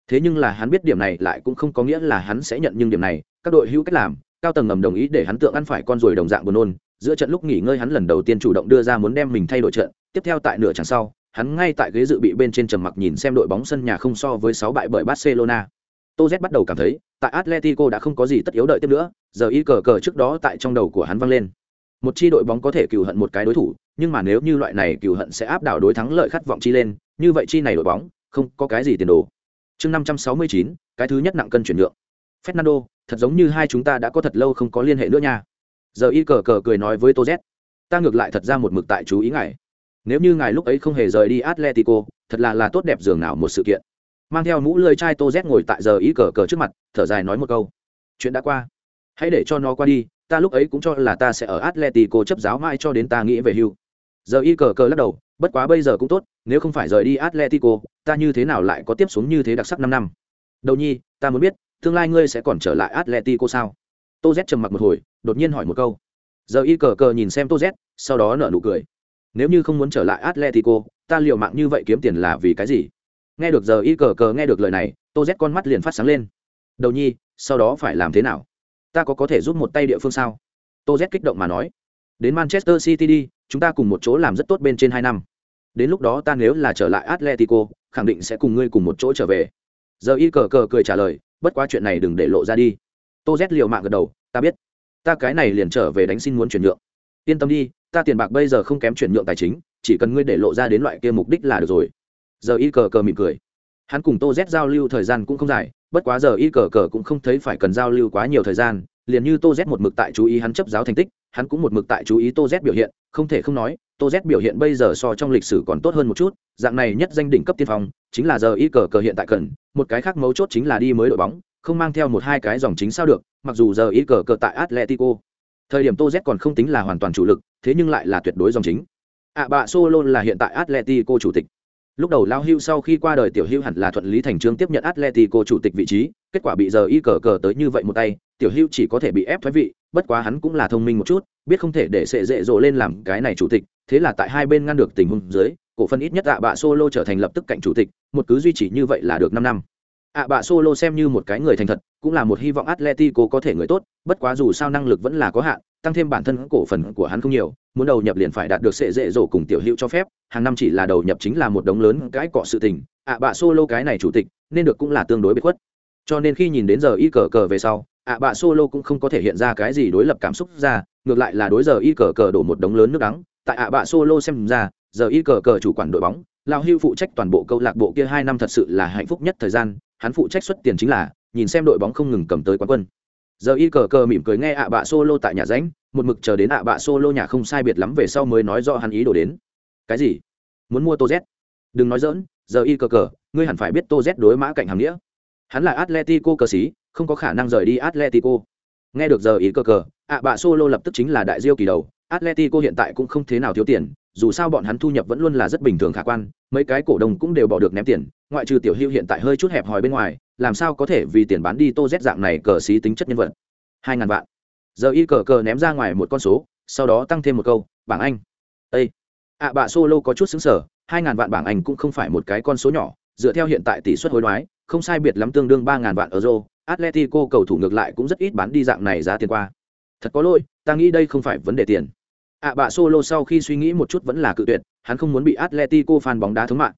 Thế nhưng là hắn biết điểm này lại cũng không có nghĩa là hắn sẽ nhận nhưng điểm này, các đội hữu cách làm, cao tầng ngầm đồng ý để hắn tượng ăn phải con ruồi đồng dạng buồn nôn, giữa trận lúc nghỉ ngơi hắn lần đầu tiên chủ động đưa ra muốn đem mình thay đổi trận, tiếp theo tại nửa chặng sau, hắn ngay tại ghế dự bị bên trên trầm mặc nhìn xem đội bóng sân nhà không so với 6 bại bởi Barcelona. Tô Z bắt đầu cảm thấy, tại Atletico đã không có gì tất yếu đợi tiếp nữa, giờ y cờ cờ trước đó tại trong đầu của hắn vang lên. Một chi đội bóng có thể cừu hận một cái đối thủ, nhưng mà nếu như loại này cừu hận sẽ áp đảo đối thắng lợi khát vọng chi lên, như vậy chi này đội bóng không có cái gì tiền đồ. Chương 569, cái thứ nhất nặng cân chuyển nhượng. Fernando, thật giống như hai chúng ta đã có thật lâu không có liên hệ nữa nha. Giờ y cờ cờ cười nói với Tô Z, ta ngược lại thật ra một mực tại chú ý ngài. Nếu như ngài lúc ấy không hề rời đi Atletico, thật là là tốt đẹp dường nào một sự kiện. Mang theo mũ lơi chai tô z ngồi tại giờ ý cờ cờ trước mặt thở dài nói một câu. Chuyện đã qua. Hãy để cho nó qua đi ta lúc ấy cũng cho là ta sẽ ở atletico chấp giáo mãi cho đến ta nghĩ về hưu. Giờ y cờ cờ lắc đầu bất quá bây giờ cũng tốt nếu không phải rời đi atletico ta như thế nào lại có tiếp xuống như thế đặc sắc năm năm? Đầu nhi ta muốn biết tương lai ngươi sẽ còn trở lại atletico sao? Tô z trầm mặc một hồi đột nhiên hỏi một câu. Giờ y cờ cờ nhìn xem tô z sau đó nở nụ cười nếu như không muốn trở lại atletico, ta liều mạng như vậy kiếm tiền là vì cái gì? Nghe được giờ y cờ cờ nghe được lời này, tô z con mắt liền phát sáng lên. Đầu nhi, sau đó phải làm thế nào? Ta có có thể giúp một tay địa phương sao? Tô z kích động mà nói. Đến manchester city đi, chúng ta cùng một chỗ làm rất tốt bên trên hai năm. Đến lúc đó ta nếu là trở lại atletico, khẳng định sẽ cùng ngươi cùng một chỗ trở về. Giờ y cờ cờ cười trả lời, bất quá chuyện này đừng để lộ ra đi. Tô z liều mạng gật đầu, ta biết. Ta cái này liền trở về đánh xin muốn chuyển nhượng yên tâm đi, ta tiền bạc bây giờ không kém chuyển nhượng tài chính, chỉ cần ngươi để lộ ra đến loại kia mục đích là được rồi. Giờ y cờ cờ mỉm cười. Hắn cùng tô z giao lưu thời gian cũng không dài, bất quá giờ y cờ cờ cũng không thấy phải cần giao lưu quá nhiều thời gian, liền như tô z một mực tại chú ý hắn chấp giáo thành tích, hắn cũng một mực tại chú ý tô z biểu hiện, không thể không nói, tô z biểu hiện bây giờ so trong lịch sử còn tốt hơn một chút, dạng này nhất danh đỉnh cấp tiên phong, chính là giờ y cờ cờ hiện tại cần, một cái khác mấu chốt chính là đi mới đội bóng, không mang theo một hai cái dòng chính sao được, mặc dù giờ y cờ cờ tại atletico thời điểm tô z còn không tính là hoàn toàn chủ lực thế nhưng lại là tuyệt đối dòng chính. Ạ à, bạ solo là hiện tại atletico chủ tịch. Lúc đầu lao hưu sau khi qua đời tiểu hưu hẳn là thuận lý thành trương tiếp nhận atletico chủ tịch vị trí kết quả bị giờ y cờ cờ tới như vậy một tay tiểu hưu chỉ có thể bị ép thoái vị bất quá hắn cũng là thông minh một chút biết không thể để sệ dễ dỗ lên làm cái này chủ tịch thế là tại hai bên ngăn được tình huống dưới cổ phân ít nhất ạ bạ solo trở thành lập tức cạnh chủ tịch một cứ duy trì như vậy là được năm năm ạ bạ solo xem như một cái người thành thật, cũng là một hy vọng atletico có thể người tốt, bất quá dù sao năng lực vẫn là có hạn, tăng thêm bản thân cổ phần của hắn không nhiều, muốn đầu nhập liền phải đạt được sệ dễ dỗ cùng tiểu hữu cho phép, hàng năm chỉ là đầu nhập chính là một đống lớn cái cọ sự tình. Ạ bạ solo cái này chủ tịch, nên được cũng là tương đối bất khuất. Cho nên khi nhìn đến giờ y cờ cờ về sau, ạ bạ solo cũng không có thể hiện ra cái gì đối lập cảm xúc ra, ngược lại là đối giờ y cờ cờ đổ một đống lớn nước đắng. Tại ạ bạ solo xem ra, giờ y cờ cờ chủ quản đội bóng lao hưu phụ trách toàn bộ câu lạc bộ kia hai năm thật sự là hạnh phúc nhất thời gian, hắn phụ trách xuất tiền chính là, nhìn xem đội bóng không ngừng cầm tới quán quân. Giờ y cờ cờ mỉm cười nghe ạ bạ solo tại nhà ránh một mực chờ đến ạ bạ solo nhà không sai biệt lắm về sau mới nói rõ hắn ý đồ đến. Cái gì? Muốn mua tô z? Đừng nói dỡn giờ y cờ cờ, ngươi hẳn phải biết tô z đối mã cạnh hàm nghĩa. Hắn là atletico cờ xí không có khả năng rời đi atletico. Nghe được giờ y cờ cờ, ạ bạ solo lập tức chính là đại diêu kỳ đầu. Atletico hiện tại cũng không thế nào thiếu tiền dù sao bọn hắn thu nhập vẫn luôn là rất bình thường khả quan, mấy cái cổ đông cũng đều bỏ được ném tiền, ngoại trừ tiểu hưu hiện tại hơi chút hẹp hòi bên ngoài, làm sao có thể vì tiền bán đi tô z dạng này cờ xí tính chất nhân vật? Hai ngàn vạn. Giờ y cờ cờ ném ra ngoài một con số, sau đó tăng thêm một câu, bảng anh. Ây ạ bạ solo có chút xứng sở, hai ngàn vạn bảng anh cũng không phải một cái con số nhỏ, dựa theo hiện tại tỷ suất hối đoái, không sai biệt lắm tương đương ba ngàn vạn euro, atletico cầu thủ ngược lại cũng rất ít bán đi dạng này giá tiền qua. Thật có lỗi, ta nghĩ đây không phải vấn đề tiền ạ bạ solo sau khi suy nghĩ một chút vẫn là cự tuyệt, hắn không muốn bị atletico fan bóng đá thống mạng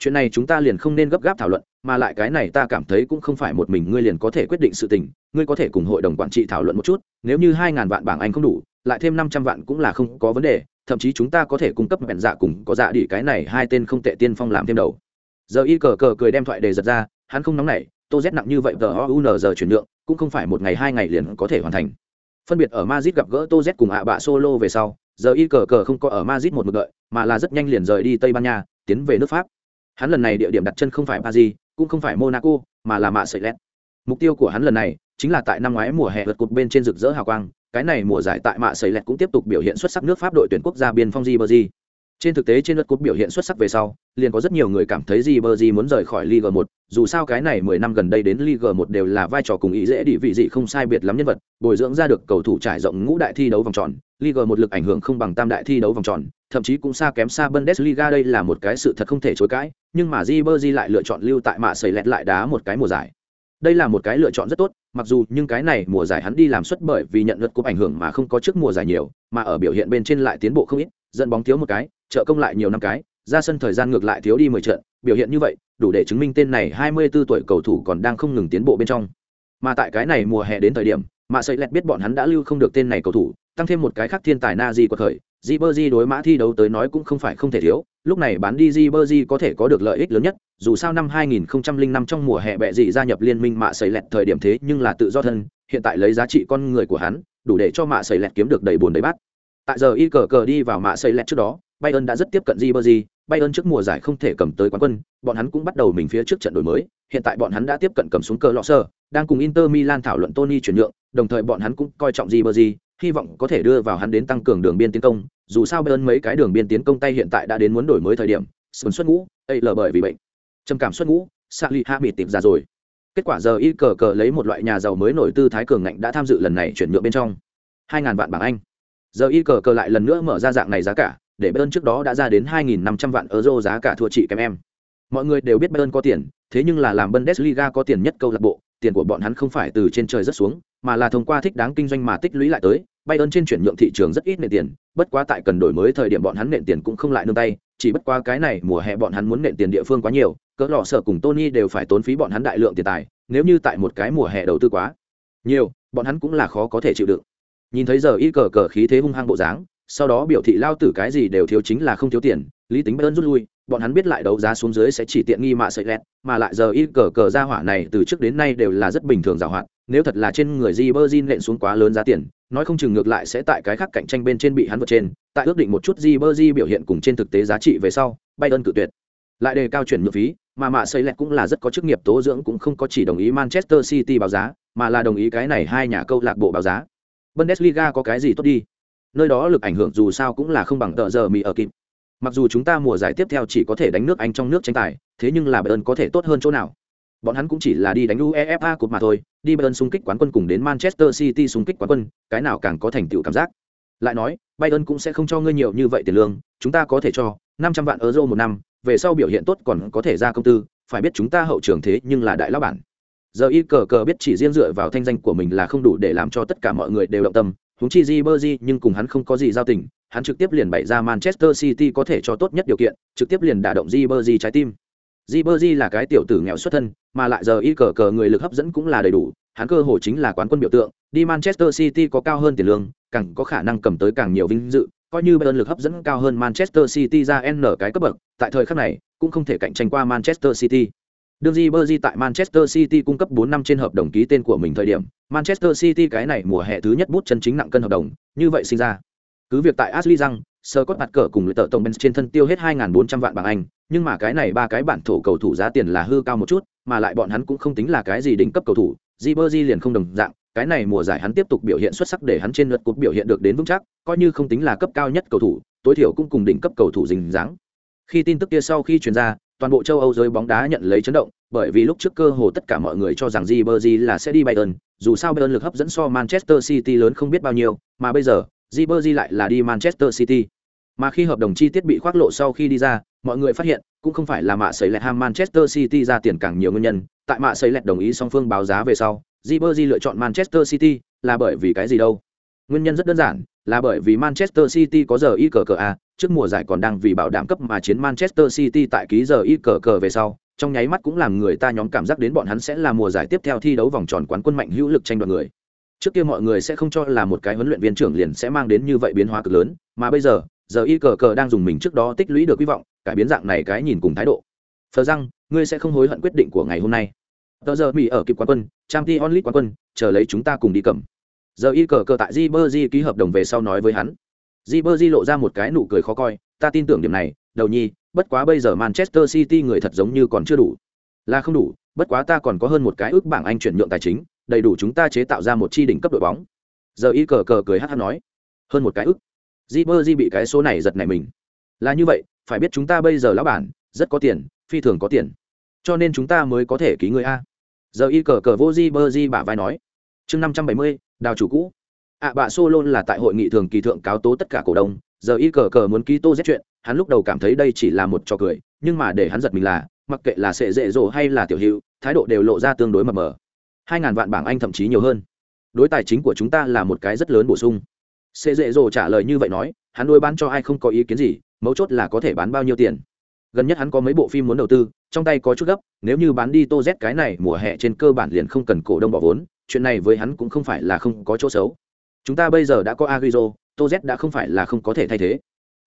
chuyện này chúng ta liền không nên gấp gáp thảo luận, mà lại cái này ta cảm thấy cũng không phải một mình ngươi liền có thể quyết định sự tình, ngươi có thể cùng hội đồng quản trị thảo luận một chút, nếu như hai ngàn vạn bảng anh không đủ, lại thêm năm trăm vạn cũng là không có vấn đề, thậm chí chúng ta có thể cung cấp mẹn dạ cùng có dạ đi cái này hai tên không tệ tiên phong làm thêm đầu. Giờ y cờ cờ cười đem thoại đề giật ra, hắn không nóng nảy, tô z nặng như vậy tờ o u n giờ chuyển nhượng, cũng không phải một ngày hai ngày liền có thể hoàn thành. Phân biệt ở Madrid gặp gỡ tô z cùng ạ bạ solo về sau giờ y cờ cờ không có ở Madrid một mực đợi, mà là rất nhanh liền rời đi tây ban nha, tiến về nước pháp hắn lần này địa điểm đặt chân không phải paris, cũng không phải monaco, mà là mạ sợi Lẹt. mục tiêu của hắn lần này chính là tại năm ngoái mùa hè vượt cột bên trên rực rỡ hào quang, cái này mùa giải tại mạ sấy lẹt cũng tiếp tục biểu hiện xuất sắc nước pháp đội tuyển quốc gia biên phong di bờ trên thực tế trên lượt cúp biểu hiện xuất sắc về sau, liền có rất nhiều người cảm thấy di muốn rời khỏi liga một, dù sao cái này mười năm gần đây đến liga một đều là vai trò cùng ý dễ địa vị dị không sai biệt lắm nhân vật, bồi dưỡng ra được cầu thủ trải rộng ngũ đại thi đấu vòng tròn, liga một lực ảnh hưởng không bằng tam đại thi đấu vòng tròn, thậm chí cũng xa kém xa bundesliga đây là một cái sự thật không thể chối cãi, nhưng mà di lại lựa chọn lưu tại mạ sẩy lẹt lại đá một cái mùa giải. Đây là một cái lựa chọn rất tốt, mặc dù nhưng cái này mùa giải hắn đi làm xuất bởi vì nhận lượt cúp ảnh hưởng mà không có trước mùa giải nhiều, mà ở biểu hiện bên trên lại tiến bộ không ít, dẫn bóng thiếu một cái trợ công lại nhiều năm cái ra sân thời gian ngược lại thiếu đi mười trận biểu hiện như vậy đủ để chứng minh tên này hai mươi 24 tuổi cầu thủ còn đang không ngừng tiến bộ bên trong mà tại cái này mùa hè đến thời điểm mạ sợi lẹt biết bọn hắn đã lưu không được tên này cầu thủ tăng thêm một cái khác thiên tài na di của thời Jibberjee đối mã thi đấu tới nói cũng không phải không thể thiếu, lúc này bán đi Jibberjee có thể có được lợi ích lớn nhất, dù sao năm 2005 trong mùa hè bẹ dị gia nhập liên minh mạ sấy lẹt thời điểm thế nhưng là tự do thân, hiện tại lấy giá trị con người của hắn, đủ để cho mạ sấy lẹt kiếm được đầy buồn đầy bát. Tại giờ y cờ cờ đi vào mạ sấy lẹt trước đó, Bayern đã rất tiếp cận Ribery, Bayern trước mùa giải không thể cầm tới quán quân, bọn hắn cũng bắt đầu mình phía trước trận đổi mới, hiện tại bọn hắn đã tiếp cận cầm xuống cờ lọ sơ, đang cùng Inter Milan thảo luận Tony chuyển nhượng, đồng thời bọn hắn cũng coi trọng Ribery, hy vọng có thể đưa vào hắn đến tăng cường đường biên tiến công dù sao bayern mấy cái đường biên tiến công tay hiện tại đã đến muốn đổi mới thời điểm xuân xuất ngũ ấy lờ bởi vì bệnh. Trầm cảm xuất ngũ xạ lì hạ mịt tìm ra rồi. Kết quả giờ y cờ cờ lấy một loại nhà giàu mới nổi tư thái cường ngạnh đã tham dự lần này chuyển nhượng bên trong. 2000 vạn bảng anh. Giờ y cờ cờ lại lần nữa mở ra dạng này giá cả để bayern trước đó đã ra đến hai nghìn năm trăm vạn euro giá cả thua chị kém em mọi người đều biết bayern có tiền thế nhưng là làm bundesliga có tiền nhất câu lạc bộ tiền của bọn hắn không phải từ trên trời rất xuống mà là thông qua thích đáng kinh doanh mà tích lũy lại tới Bayern trên chuyển nhượng thị trường rất ít nện tiền, bất quá tại cần đổi mới thời điểm bọn hắn nện tiền cũng không lại nương tay, chỉ bất quá cái này mùa hè bọn hắn muốn nện tiền địa phương quá nhiều, cỡ lọ sở cùng Tony đều phải tốn phí bọn hắn đại lượng tiền tài, nếu như tại một cái mùa hè đầu tư quá nhiều, bọn hắn cũng là khó có thể chịu đựng. Nhìn thấy giờ y cờ cờ khí thế hung hăng bộ dáng, sau đó biểu thị lao tử cái gì đều thiếu chính là không thiếu tiền, lý tính Bayern rút lui, bọn hắn biết lại đấu giá xuống dưới sẽ chỉ tiện nghi mạ sợi lẹt, mà lại giờ y cờ cờ ra hỏa này từ trước đến nay đều là rất bình thường giàu hoạt, nếu thật là trên người di berjin nện xuống quá lớn giá tiền, nói không chừng ngược lại sẽ tại cái khác cạnh tranh bên trên bị hắn vượt trên, tại ước định một chút di berjin biểu hiện cùng trên thực tế giá trị về sau, bay ơn cự tuyệt. Lại đề cao chuyển nhượng phí, mà mạ xây lẹt cũng là rất có chức nghiệp tố dưỡng cũng không có chỉ đồng ý Manchester City báo giá, mà là đồng ý cái này hai nhà câu lạc bộ báo giá. Bundesliga có cái gì tốt đi? Nơi đó lực ảnh hưởng dù sao cũng là không bằng tợ giờ mỹ ở kịp. Mặc dù chúng ta mùa giải tiếp theo chỉ có thể đánh nước Anh trong nước tranh tài, thế nhưng là Bayern có thể tốt hơn chỗ nào? Bọn hắn cũng chỉ là đi đánh UEFA cột mà thôi, đi Bayern xung kích quán quân cùng đến Manchester City xung kích quán quân, cái nào càng có thành tựu cảm giác. Lại nói, Bayern cũng sẽ không cho ngươi nhiều như vậy tiền lương, chúng ta có thể cho 500 vạn euro một năm, về sau biểu hiện tốt còn có thể ra công tư, phải biết chúng ta hậu trường thế nhưng là đại lão bản. Giờ y cờ cờ biết chỉ riêng dựa vào thanh danh của mình là không đủ để làm cho tất cả mọi người đều động tâm, Huống chi Ribery nhưng cùng hắn không có gì giao tình hắn trực tiếp liền bày ra Manchester City có thể cho tốt nhất điều kiện trực tiếp liền đả động Ribery trái tim Ribery là cái tiểu tử nghèo xuất thân mà lại giờ y cờ cờ người lực hấp dẫn cũng là đầy đủ hắn cơ hội chính là quán quân biểu tượng đi Manchester City có cao hơn tiền lương càng có khả năng cầm tới càng nhiều vinh dự coi như Bayern lực hấp dẫn cao hơn Manchester City ra N cái cấp bậc, tại thời khắc này cũng không thể cạnh tranh qua Manchester City. Đương Ribery tại Manchester City cung cấp 4 năm trên hợp đồng ký tên của mình thời điểm, Manchester City cái này mùa hè thứ nhất bút chân chính nặng cân hợp đồng, như vậy sinh ra. Cứ việc tại Ashley rằng, Scott mặt cờ cùng lợi tợ tổng Benz trên thân tiêu hết 2.400 vạn bảng Anh, nhưng mà cái này ba cái bản thổ cầu thủ giá tiền là hư cao một chút, mà lại bọn hắn cũng không tính là cái gì đỉnh cấp cầu thủ, Ribery liền không đồng dạng, cái này mùa giải hắn tiếp tục biểu hiện xuất sắc để hắn trên lượt cuộc biểu hiện được đến vững chắc, coi như không tính là cấp cao nhất cầu thủ, tối thiểu cũng cùng đỉnh cấp cầu thủ dính dáng. Khi tin tức kia sau khi truyền ra, toàn bộ châu Âu giới bóng đá nhận lấy chấn động, bởi vì lúc trước cơ hồ tất cả mọi người cho rằng Ribery là sẽ đi Bayern, dù sao Bayern lực hấp dẫn so Manchester City lớn không biết bao nhiêu, mà bây giờ, Ribery lại là đi Manchester City. Mà khi hợp đồng chi tiết bị khoác lộ sau khi đi ra, mọi người phát hiện, cũng không phải là mạ sấy lẹt ham Manchester City ra tiền càng nhiều nguyên nhân, tại mạ sấy lẹt đồng ý song phương báo giá về sau, Ribery lựa chọn Manchester City là bởi vì cái gì đâu? Nguyên nhân rất đơn giản, là bởi vì Manchester City có giờ y cờ cờ a, trước mùa giải còn đang vì bảo đảm cấp mà chiến Manchester City tại ký giờ y cờ cờ về sau, trong nháy mắt cũng làm người ta nhóm cảm giác đến bọn hắn sẽ là mùa giải tiếp theo thi đấu vòng tròn quán quân mạnh hữu lực tranh đoạt người. Trước kia mọi người sẽ không cho là một cái huấn luyện viên trưởng liền sẽ mang đến như vậy biến hóa cực lớn, mà bây giờ, giờ y cờ cờ đang dùng mình trước đó tích lũy được hy vọng, cải biến dạng này cái nhìn cùng thái độ. Phờ rằng, ngươi sẽ không hối hận quyết định của ngày hôm nay. Tờ giờ Mỹ ở kịp quán quân, Champions League quán quân, chờ lấy chúng ta cùng đi cầm. Giờ y cờ cờ tại Jibber ký hợp đồng về sau nói với hắn. Ribery lộ ra một cái nụ cười khó coi, ta tin tưởng điểm này, đầu nhi, bất quá bây giờ Manchester City người thật giống như còn chưa đủ. Là không đủ, bất quá ta còn có hơn một cái ước bảng Anh chuyển nhượng tài chính, đầy đủ chúng ta chế tạo ra một chi đỉnh cấp đội bóng. Giờ y cờ cờ cười hắt hát nói, hơn một cái ước. Ribery bị cái số này giật nảy mình. Là như vậy, phải biết chúng ta bây giờ lão bản, rất có tiền, phi thường có tiền. Cho nên chúng ta mới có thể ký người a giờ y cờ cờ vô di bơ di bả vai nói chương năm trăm bảy mươi đào chủ cũ ạ à, bạ solo là tại hội nghị thường kỳ thượng cáo tố tất cả cổ đông giờ y cờ cờ muốn ký tô z chuyện hắn lúc đầu cảm thấy đây chỉ là một trò cười nhưng mà để hắn giật mình là mặc kệ là sệ dễ dỗ hay là tiểu hữu thái độ đều lộ ra tương đối mập mờ. Hai ngàn vạn bảng anh thậm chí nhiều hơn. Đối tài chính của chúng ta là một cái rất lớn bổ sung. Sệ dễ dỗ trả lời như vậy nói hắn nuôi bán cho ai không có ý kiến gì mấu chốt là có thể bán bao nhiêu tiền. Gần nhất hắn có mấy bộ phim muốn đầu tư trong tay có chút gấp nếu như bán đi tô z cái này mùa hè trên cơ bản liền không cần cổ đông bỏ vốn chuyện này với hắn cũng không phải là không có chỗ xấu chúng ta bây giờ đã có Agüero, tô z đã không phải là không có thể thay thế.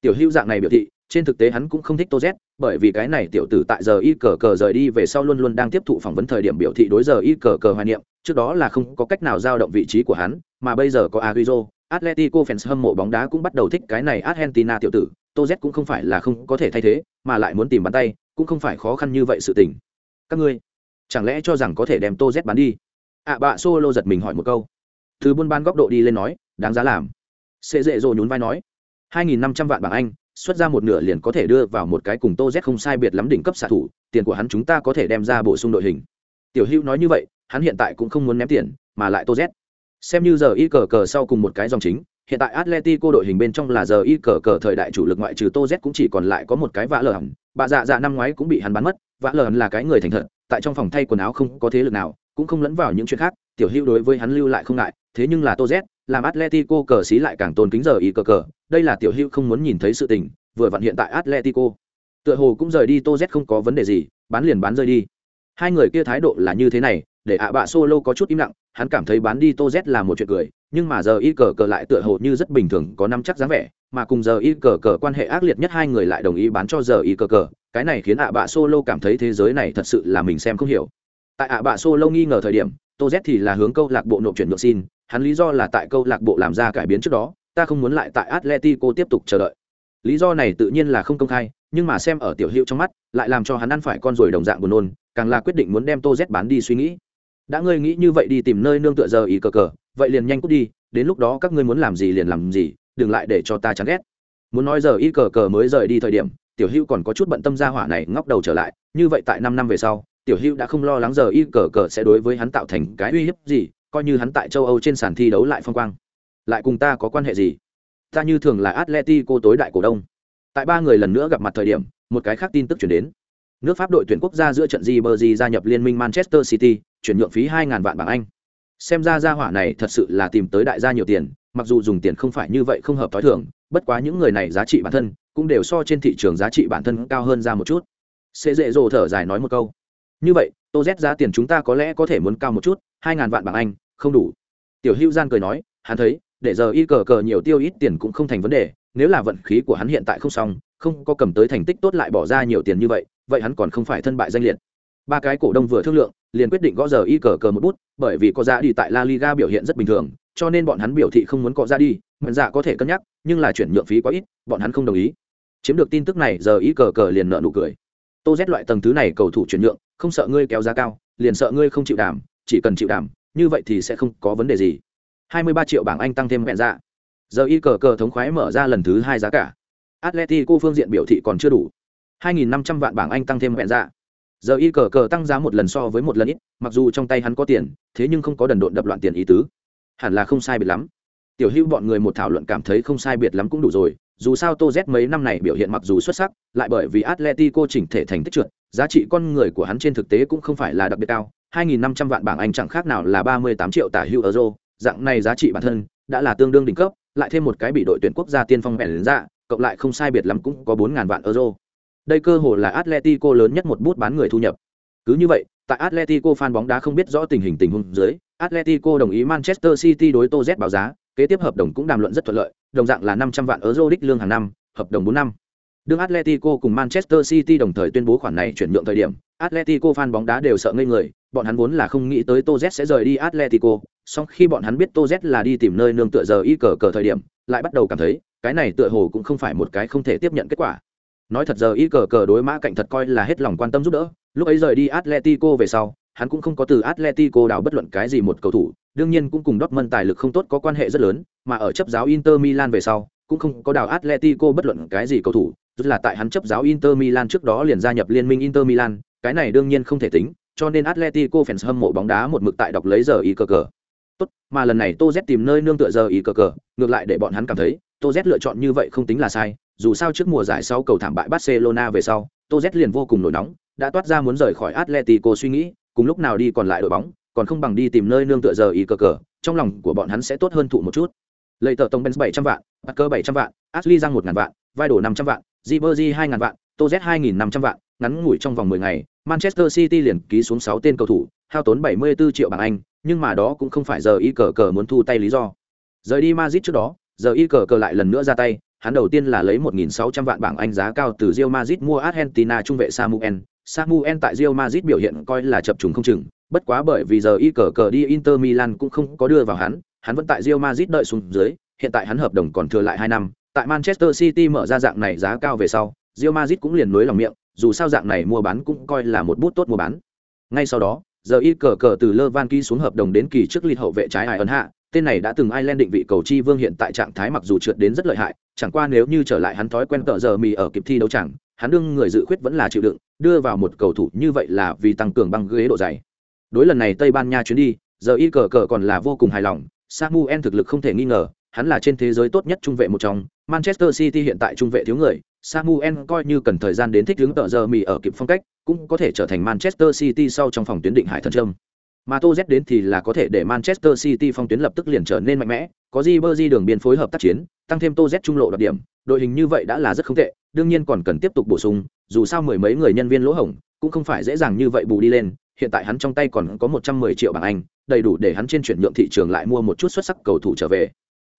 Tiểu hữu dạng này biểu thị trên thực tế hắn cũng không thích tô z bởi vì cái này tiểu tử tại giờ y cờ cờ rời đi về sau luôn luôn đang tiếp thụ phỏng vấn thời điểm biểu thị đối giờ y cờ cờ hoài niệm trước đó là không có cách nào giao động vị trí của hắn mà bây giờ có Agüero, atletico fans hâm mộ bóng đá cũng bắt đầu thích cái này argentina tiểu tử tô z cũng không phải là không có thể thay thế mà lại muốn tìm bàn tay cũng không phải khó khăn như vậy sự tình. Các ngươi chẳng lẽ cho rằng có thể đem tô z bán đi? Ạ à, bạ solo giật mình hỏi một câu từ buôn bán góc độ đi lên nói đáng giá làm. Sẽ dễ dỗ nhún vai nói hai nghìn năm trăm vạn bảng anh xuất ra một nửa liền có thể đưa vào một cái cùng tô z không sai biệt lắm đỉnh cấp xạ thủ tiền của hắn chúng ta có thể đem ra bổ sung đội hình. Tiểu hữu nói như vậy hắn hiện tại cũng không muốn ném tiền mà lại tô z. Xem như giờ y cờ cờ sau cùng một cái dòng chính hiện tại Atletico đội hình bên trong là giờ y cờ cờ thời đại chủ lực ngoại trừ Tô Z cũng chỉ còn lại có một cái vã lờ hẳn. Bà dạ dạ năm ngoái cũng bị hắn bắn mất, vã lờ hẳn là cái người thành thật, tại trong phòng thay quần áo không có thế lực nào, cũng không lẫn vào những chuyện khác, tiểu hữu đối với hắn lưu lại không ngại, thế nhưng là Tô Z, làm Atletico cờ xí lại càng tôn kính giờ y cờ cờ, đây là tiểu hữu không muốn nhìn thấy sự tình, vừa vặn hiện tại Atletico. Tựa hồ cũng rời đi Tô Z không có vấn đề gì, bán liền bán rơi đi. Hai người kia thái độ là như thế này, để ạ bạ solo có chút im lặng, hắn cảm thấy bán đi Tô Z là một chuyện cười, nhưng mà giờ y cờ cờ lại tựa hồ như rất bình thường có năm chắc dáng vẻ mà cùng giờ y cờ cờ quan hệ ác liệt nhất hai người lại đồng ý bán cho giờ y cờ cờ cái này khiến ạ bạ solo cảm thấy thế giới này thật sự là mình xem không hiểu tại ạ bạ solo nghi ngờ thời điểm tô z thì là hướng câu lạc bộ nộp chuyển nhượng xin hắn lý do là tại câu lạc bộ làm ra cải biến trước đó, ta không muốn lại tại atletico tiếp tục chờ đợi. Lý do này tự nhiên là không công khai, nhưng mà xem ở tiểu hiệu trong mắt, lại làm cho hắn ăn phải con ruồi đồng dạng buồn nôn, càng là quyết định muốn đem tô z bán đi suy nghĩ. Đã ngươi nghĩ như vậy đi tìm nơi nương tựa giờ ý cờ cờ, vậy liền nhanh cút đi, đến lúc đó các ngươi muốn làm gì liền làm gì, đừng lại để cho ta chán ghét. Muốn nói giờ y cờ cờ mới rời đi thời điểm, tiểu hữu còn có chút bận tâm gia hỏa này ngóc đầu trở lại, như vậy tại năm năm về sau, tiểu hữu đã không lo lắng giờ y cờ cờ sẽ đối với hắn tạo thành cái uy hiếp gì coi như hắn tại châu âu trên sàn thi đấu lại phong quang. Lại cùng ta có quan hệ gì? Ta như thường là atletico tối đại cổ đông. Tại ba người lần nữa gặp mặt thời điểm, một cái khác tin tức chuyển đến. Nước pháp đội tuyển quốc gia giữa trận di gia nhập liên minh manchester city, chuyển nhượng phí hai vạn bảng anh. Xem ra gia hỏa này thật sự là tìm tới đại gia nhiều tiền, mặc dù dùng tiền không phải như vậy không hợp t h o i thường, bất quá những người này giá trị bản thân cũng đều so trên thị trường giá trị bản thân cao hơn ra một chút. Sẽ dễ dồ thở dài nói một câu. Như vậy, tô z giá tiền chúng ta có lẽ có thể muốn cao một chút, hai ngàn vạn bảng anh không đủ. Tiểu hữu gian cười nói, hắn thấy, để giờ y cờ cờ nhiều tiêu ít tiền cũng không thành vấn đề, nếu là vận khí của hắn hiện tại không xong, không có cầm tới thành tích tốt lại bỏ ra nhiều tiền như vậy vậy hắn còn không phải thân bại danh liệt. Ba cái cổ đông vừa thương lượng, liền quyết định gõ giờ y cờ cờ một bút, bởi vì có ra đi tại la liga biểu hiện rất bình thường, cho nên bọn hắn biểu thị không muốn có ra đi mượn dạ có thể cân nhắc, nhưng là chuyển nhượng phí quá ít, bọn hắn không đồng ý. Chiếm được tin tức này, giờ y cờ cờ liền nợ nụ cười. Tô rét loại tầng thứ này cầu thủ chuyển nhượng, không sợ ngươi kéo giá cao, liền sợ ngươi không chịu đảm, chỉ cần chịu đảm như vậy thì sẽ không có vấn đề gì. 23 triệu bảng anh tăng thêm mẹn dạ. Giờ y cờ cờ thống khoái mở ra lần thứ hai giá cả. Atletico phương diện biểu thị còn chưa đủ. 2.500 vạn bảng anh tăng thêm mẹn dạ. Giờ y cờ cờ tăng giá một lần so với một lần ít, mặc dù trong tay hắn có tiền, thế nhưng không có đần độn đập loạn tiền ý tứ. Hẳn là không sai biệt lắm. Tiểu hữu bọn người một thảo luận cảm thấy không sai biệt lắm cũng đủ rồi, dù sao tô z mấy năm này biểu hiện mặc dù xuất sắc, lại bởi vì atletico chỉnh thể thành tích trượt, giá trị con người của hắn trên thực tế cũng không phải là đặc biệt cao 2.500 vạn bảng anh chẳng khác nào là 38 triệu tả hữu euro dạng này giá trị bản thân đã là tương đương đỉnh cấp lại thêm một cái bị đội tuyển quốc gia tiên phong bèn ra dạ, cộng lại không sai biệt lắm cũng có 4.000 vạn euro đây cơ hồ là Atletico lớn nhất một bút bán người thu nhập. Cứ như vậy, tại Atletico fan bóng đá không biết rõ tình hình tình huống dưới, Atletico đồng ý Manchester City đối Tô Z báo giá, kế tiếp hợp đồng cũng đàm luận rất thuận lợi, đồng dạng là 500 vạn euro đích lương hàng năm, hợp đồng 4 năm. Đương Atletico cùng Manchester City đồng thời tuyên bố khoản này chuyển nhượng thời điểm, Atletico fan bóng đá đều sợ ngây người, bọn hắn vốn là không nghĩ tới Tô Z sẽ rời đi Atletico, song khi bọn hắn biết Tô Z là đi tìm nơi nương tựa giờ y cờ cờ thời điểm, lại bắt đầu cảm thấy, cái này tựa hồ cũng không phải một cái không thể tiếp nhận kết quả. Nói thật giờ y cờ cờ đối mã cạnh thật coi là hết lòng quan tâm giúp đỡ lúc ấy rời đi atletico về sau hắn cũng không có từ atletico đào bất luận cái gì một cầu thủ đương nhiên cũng cùng dortmund tài lực không tốt có quan hệ rất lớn mà ở chấp giáo inter milan về sau cũng không có đào atletico bất luận cái gì cầu thủ tức là tại hắn chấp giáo inter milan trước đó liền gia nhập liên minh inter milan cái này đương nhiên không thể tính cho nên atletico fans hâm mộ bóng đá một mực tại đọc lấy giờ ý cờ cờ tốt mà lần này tô z tìm nơi nương tựa giờ ý cờ cờ ngược lại để bọn hắn cảm thấy tô z lựa chọn như vậy không tính là sai dù sao trước mùa giải sau cầu thảm bại Barcelona về sau, Tô Z liền vô cùng nổi nóng, đã toát ra muốn rời khỏi Atletico suy nghĩ, cùng lúc nào đi còn lại đội bóng, còn không bằng đi tìm nơi nương tựa giờ ý cờ cờ, trong lòng của bọn hắn sẽ tốt hơn thụ một chút. Lợi tờ tổng Benz 700 vạn, Parker 700 vạn, Ashley Giang 1000 vạn, vai đổ 500 vạn, Ribery 2000 vạn, Tô Z 2500 vạn, ngắn ngủi trong vòng 10 ngày, Manchester City liền ký xuống 6 tên cầu thủ, hao tốn 74 triệu bảng Anh, nhưng mà đó cũng không phải giờ y cờ cờ muốn thu tay lý do. Rời đi Madrid trước đó, giờ y cờ cờ lại lần nữa ra tay, hắn đầu tiên là lấy 1.600 vạn bảng Anh giá cao từ Real Madrid mua Argentina trung vệ Samuel. Samuel tại Real Madrid biểu hiện coi là chập trùng không chừng, bất quá bởi vì giờ y cờ cờ đi Inter Milan cũng không có đưa vào hắn, hắn vẫn tại Real Madrid đợi xuống dưới, hiện tại hắn hợp đồng còn thừa lại 2 năm, tại Manchester City mở ra dạng này giá cao về sau, Real Madrid cũng liền nuối lòng miệng, dù sao dạng này mua bán cũng coi là một bút tốt mua bán. Ngay sau đó, giờ y cờ cờ từ Levan ký xuống hợp đồng đến kỳ trước lịch hậu vệ trái Ai ấn hạ, tên này đã từng Ireland định vị cầu chi vương hiện tại trạng thái mặc dù trượt đến rất lợi hại, chẳng qua nếu như trở lại hắn thói quen tợ giờ mì ở kịp thi đấu chẳng, hắn đương người dự khuyết vẫn là chịu đựng, đưa vào một cầu thủ như vậy là vì tăng cường băng ghế độ dày. Đối lần này Tây Ban Nha chuyến đi, giờ y cờ cờ còn là vô cùng hài lòng, Samuel thực lực không thể nghi ngờ, hắn là trên thế giới tốt nhất trung vệ một trong, Manchester City hiện tại trung vệ thiếu người, Samuel coi như cần thời gian đến thích ứng tợ giờ mì ở kịp phong cách, cũng có thể trở thành Manchester City sau trong phòng tuyến định hải thần trâm. Mà Tô Z đến thì là có thể để Manchester City phong tuyến lập tức liền trở nên mạnh mẽ, có Ribery đường biên phối hợp tác chiến, tăng thêm Tô Z trung lộ đoạt điểm, đội hình như vậy đã là rất không tệ, đương nhiên còn cần tiếp tục bổ sung, dù sao mười mấy người nhân viên lỗ hổng, cũng không phải dễ dàng như vậy bù đi lên, hiện tại hắn trong tay còn có 110 triệu bảng Anh, đầy đủ để hắn trên chuyển nhượng thị trường lại mua một chút xuất sắc cầu thủ trở về.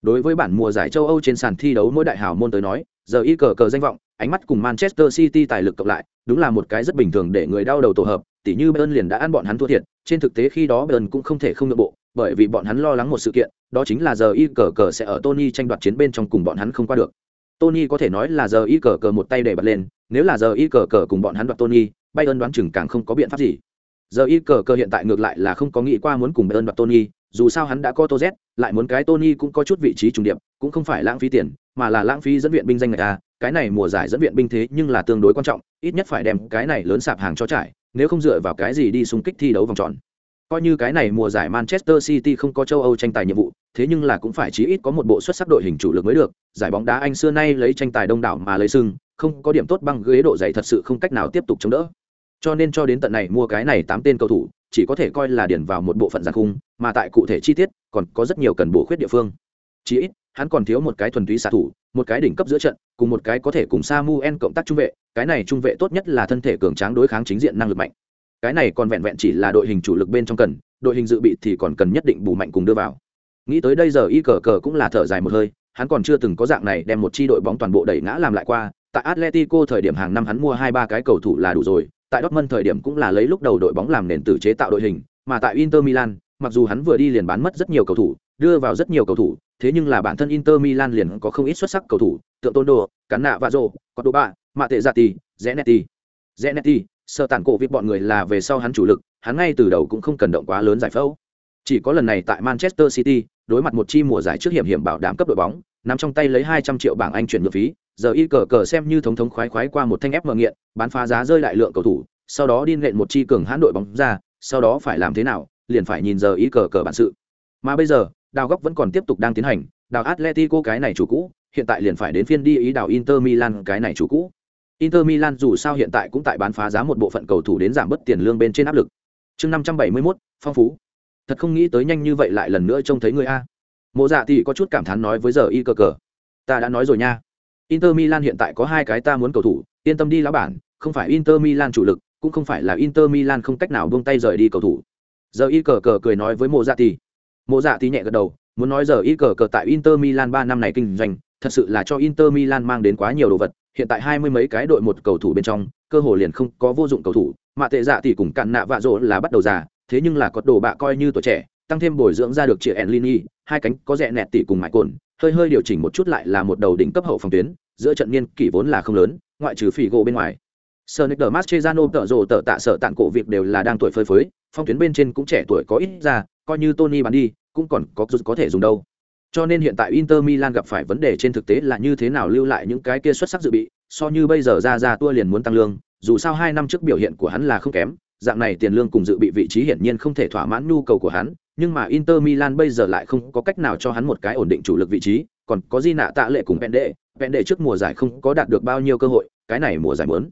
Đối với bản mùa giải châu Âu trên sàn thi đấu mỗi đại hào môn tới nói, giờ y cờ cờ danh vọng, ánh mắt cùng Manchester City tài lực cộng lại, đúng là một cái rất bình thường để người đau đầu tổ hợp, tỉ như Bayern liền đã ăn bọn hắn thua thiệt, trên thực tế khi đó Bayern cũng không thể không nội bộ, bởi vì bọn hắn lo lắng một sự kiện, đó chính là giờ y cờ cờ sẽ ở Tony tranh đoạt chiến bên trong cùng bọn hắn không qua được. Tony có thể nói là giờ y cờ cờ một tay để bật lên, nếu là giờ y cờ cờ cùng bọn hắn đoạt Tony, Bayern đoán chừng càng không có biện pháp gì. Giờ y cờ cờ hiện tại ngược lại là không có nghĩ qua muốn cùng Bayern đoạt Tony, dù sao hắn đã có Tô Z, lại muốn cái Tony cũng có chút vị trí trùng điệp, cũng không phải lãng phí tiền, mà là lãng phí dẫn viện binh danh người ta, à, cái này mùa giải dẫn viện binh thế nhưng là tương đối quan trọng, ít nhất phải đem cái này lớn sạp hàng cho trải, nếu không dựa vào cái gì đi xung kích thi đấu vòng tròn. Coi như cái này mùa giải Manchester City không có châu Âu tranh tài nhiệm vụ, thế nhưng là cũng phải chí ít có một bộ xuất sắc đội hình chủ lực mới được. Giải bóng đá Anh xưa nay lấy tranh tài đông đảo mà lấy sưng, không có điểm tốt băng ghế độ dày thật sự không cách nào tiếp tục chống đỡ. Cho nên cho đến tận này mua cái này tám tên cầu thủ, chỉ có thể coi là điển vào một bộ phận giàn khung, mà tại cụ thể chi tiết còn có rất nhiều cần bổ khuyết địa phương. Chỉ ít, hắn còn thiếu một cái thuần túy xạ thủ, một cái đỉnh cấp giữa trận, cùng một cái có thể cùng Samuel cộng tác trung vệ, cái này trung vệ tốt nhất là thân thể cường tráng đối kháng chính diện năng lực mạnh. Cái này còn vẹn vẹn chỉ là đội hình chủ lực bên trong cần, đội hình dự bị thì còn cần nhất định bù mạnh cùng đưa vào. Nghĩ tới đây giờ y cờ cờ cũng là thở dài một hơi, hắn còn chưa từng có dạng này đem một chi đội bóng toàn bộ đẩy ngã làm lại qua, tại Atletico thời điểm hàng năm hắn mua hai ba cái cầu thủ là đủ rồi, tại Dortmund thời điểm cũng là lấy lúc đầu đội bóng làm nền tử chế tạo đội hình, mà tại Inter Milan, mặc dù hắn vừa đi liền bán mất rất nhiều cầu thủ, đưa vào rất nhiều cầu thủ, thế nhưng là bản thân Inter Milan liền có không ít xuất sắc cầu thủ, tượng Tôn Đồ, Cán Nạ và Rồ, Cordoba, Mạ Tệ Zati, Zenetti. Zenetti, sơ tản cổ việc bọn người là về sau hắn chủ lực, hắn ngay từ đầu cũng không cần động quá lớn giải phẫu. Chỉ có lần này tại Manchester City, đối mặt một chi mùa giải trước hiểm hiểm bảo đảm cấp đội bóng, nắm trong tay lấy 200 triệu bảng Anh chuyển nhượng phí, giờ y cờ cờ xem như thống thống khoái khoái qua một thanh ép mờ nghiện, bán phá giá rơi đại lượng cầu thủ, sau đó đi nện một chi cường hãn đội bóng ra, sau đó phải làm thế nào, liền phải nhìn giờ y cờ cờ bản sự. Mà bây giờ, đào góc vẫn còn tiếp tục đang tiến hành, đào Atletico cái này chủ cũ, hiện tại liền phải đến phiên đi ý đào Inter Milan cái này chủ cũ. Inter Milan dù sao hiện tại cũng tại bán phá giá một bộ phận cầu thủ đến giảm bớt tiền lương bên trên áp lực. Chương 571, phong phú. Thật không nghĩ tới nhanh như vậy lại lần nữa trông thấy người a. Mộ Dạ thì có chút cảm thán nói với giờ y cờ cờ. Ta đã nói rồi nha. Inter Milan hiện tại có hai cái ta muốn cầu thủ, yên tâm đi lão bản, không phải Inter Milan chủ lực, cũng không phải là Inter Milan không cách nào buông tay rời đi cầu thủ. Giờ y cờ cờ cười nói với Mộ Dạ thì. Mộ Dạ thì nhẹ gật đầu, muốn nói giờ y cờ cờ tại Inter Milan 3 năm này kinh doanh, thật sự là cho Inter Milan mang đến quá nhiều đồ vật, hiện tại hai mươi mấy cái đội một cầu thủ bên trong, cơ hội liền không có vô dụng cầu thủ, mà tệ dạ thì cùng cạn nạ vạ rỗ là bắt đầu già, thế nhưng là có đồ bạ coi như tuổi trẻ, tăng thêm bồi dưỡng ra được chị Enlini, hai cánh có rẻ nẹt tỷ cùng mại cồn, hơi hơi điều chỉnh một chút lại là một đầu đỉnh cấp hậu phòng tuyến, giữa trận niên kỷ vốn là không lớn, ngoại trừ phỉ gỗ bên ngoài. Sonic the Mascherano tợ rồ tợ tạ sợ Tạng cổ việc đều là đang tuổi phơi phới, phong tuyến bên trên cũng trẻ tuổi có ít ra, coi như Tony bán đi, cũng còn có có thể dùng đâu. Cho nên hiện tại Inter Milan gặp phải vấn đề trên thực tế là như thế nào lưu lại những cái kia xuất sắc dự bị, so như bây giờ ra ra tua liền muốn tăng lương, dù sao hai năm trước biểu hiện của hắn là không kém, dạng này tiền lương cùng dự bị vị trí hiển nhiên không thể thỏa mãn nhu cầu của hắn, nhưng mà Inter Milan bây giờ lại không có cách nào cho hắn một cái ổn định chủ lực vị trí, còn có Di nạ tạ lệ cùng Pende, Pende trước mùa giải không có đạt được bao nhiêu cơ hội, cái này mùa giải muốn.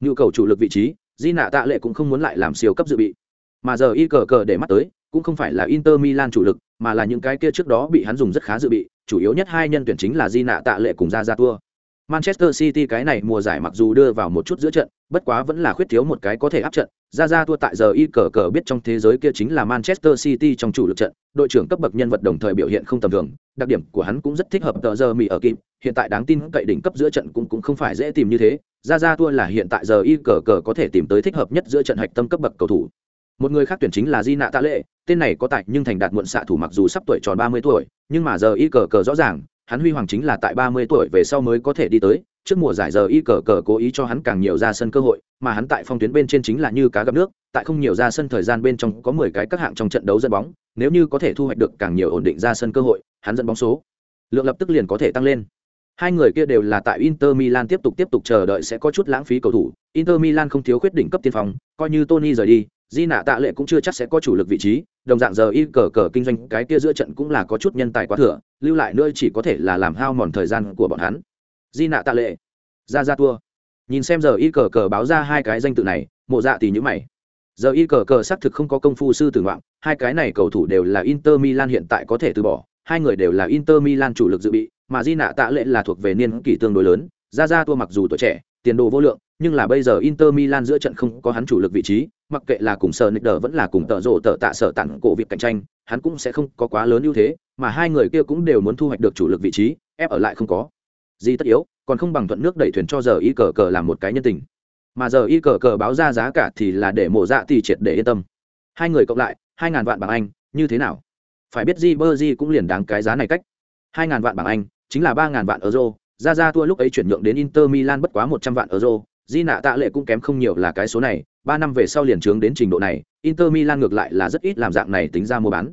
Nhu cầu chủ lực vị trí, Di nạ tạ lệ cũng không muốn lại làm siêu cấp dự bị. Mà giờ y cờ cờ để mắt tới, cũng không phải là Inter Milan chủ lực, mà là những cái kia trước đó bị hắn dùng rất khá dự bị, chủ yếu nhất hai nhân tuyển chính là Di nạ tạ lệ cùng ra ra tua. Manchester City cái này mùa giải mặc dù đưa vào một chút giữa trận, bất quá vẫn là khuyết thiếu một cái có thể áp trận. Ra ra thua tại giờ y cờ cờ biết trong thế giới kia chính là Manchester City trong chủ lực trận, đội trưởng cấp bậc nhân vật đồng thời biểu hiện không tầm thường, đặc điểm của hắn cũng rất thích hợp tờ giờ mì ở kịp, hiện tại đáng tin cậy đỉnh cấp giữa trận cũng cũng không phải dễ tìm như thế. Ra ra thua là hiện tại giờ y cờ cờ có thể tìm tới thích hợp nhất giữa trận hạch tâm cấp bậc cầu thủ. Một người khác tuyển chính là Di Nạ Tạ Lệ, tên này có tài nhưng thành đạt muộn xạ thủ mặc dù sắp tuổi tròn 30 tuổi, nhưng mà giờ y cờ cờ rõ ràng, hắn huy hoàng chính là tại 30 tuổi về sau mới có thể đi tới, trước mùa giải giờ y cờ cờ cố ý cho hắn càng nhiều ra sân cơ hội, mà hắn tại phong tuyến bên trên chính là như cá gặp nước, tại không nhiều ra sân thời gian bên trong có 10 cái các hạng trong trận đấu dẫn bóng, nếu như có thể thu hoạch được càng nhiều ổn định ra sân cơ hội, hắn dẫn bóng số lượng lập tức liền có thể tăng lên. Hai người kia đều là tại Inter Milan tiếp tục tiếp tục chờ đợi sẽ có chút lãng phí cầu thủ. Inter Milan không thiếu khuyết đỉnh cấp tiên phong, coi như Tony rời đi, Di nạ tạ lệ cũng chưa chắc sẽ có chủ lực vị trí, đồng dạng giờ y cờ cờ kinh doanh cái kia giữa trận cũng là có chút nhân tài quá thừa, lưu lại nơi chỉ có thể là làm hao mòn thời gian của bọn hắn. Di nạ tạ lệ, ra ra tua. Nhìn xem giờ y cờ cờ báo ra hai cái danh tự này, mộ dạ thì như mày. Giờ y cờ cờ xác thực không có công phu sư tử ngoạn, hai cái này cầu thủ đều là Inter Milan hiện tại có thể từ bỏ, hai người đều là Inter Milan chủ lực dự bị, mà Di nạ tạ lệ là thuộc về niên kỷ tương đối lớn, ra ra tua mặc dù tuổi trẻ, tiền đồ vô lượng, nhưng là bây giờ Inter Milan giữa trận không có hắn chủ lực vị trí, mặc kệ là cùng Sở Nick vẫn là cùng tợ rồ tợ tạ sở tặng cổ việc cạnh tranh, hắn cũng sẽ không có quá lớn ưu thế, mà hai người kia cũng đều muốn thu hoạch được chủ lực vị trí, ép ở lại không có. Gì tất yếu, còn không bằng thuận nước đẩy thuyền cho giờ y cờ cờ làm một cái nhân tình. Mà giờ y cờ cờ báo ra giá cả thì là để mổ dạ thì triệt để yên tâm. Hai người cộng lại, hai ngàn vạn bảng Anh, như thế nào? Phải biết Ribery cũng liền đáng cái giá này cách. Hai ngàn vạn bảng Anh, chính là ba ngàn vạn euro, ra ra tua lúc ấy chuyển nhượng đến Inter Milan bất quá một trăm vạn euro, di nạ tạ lệ cũng kém không nhiều là cái số này ba năm về sau liền trướng đến trình độ này inter milan ngược lại là rất ít làm dạng này tính ra mua bán.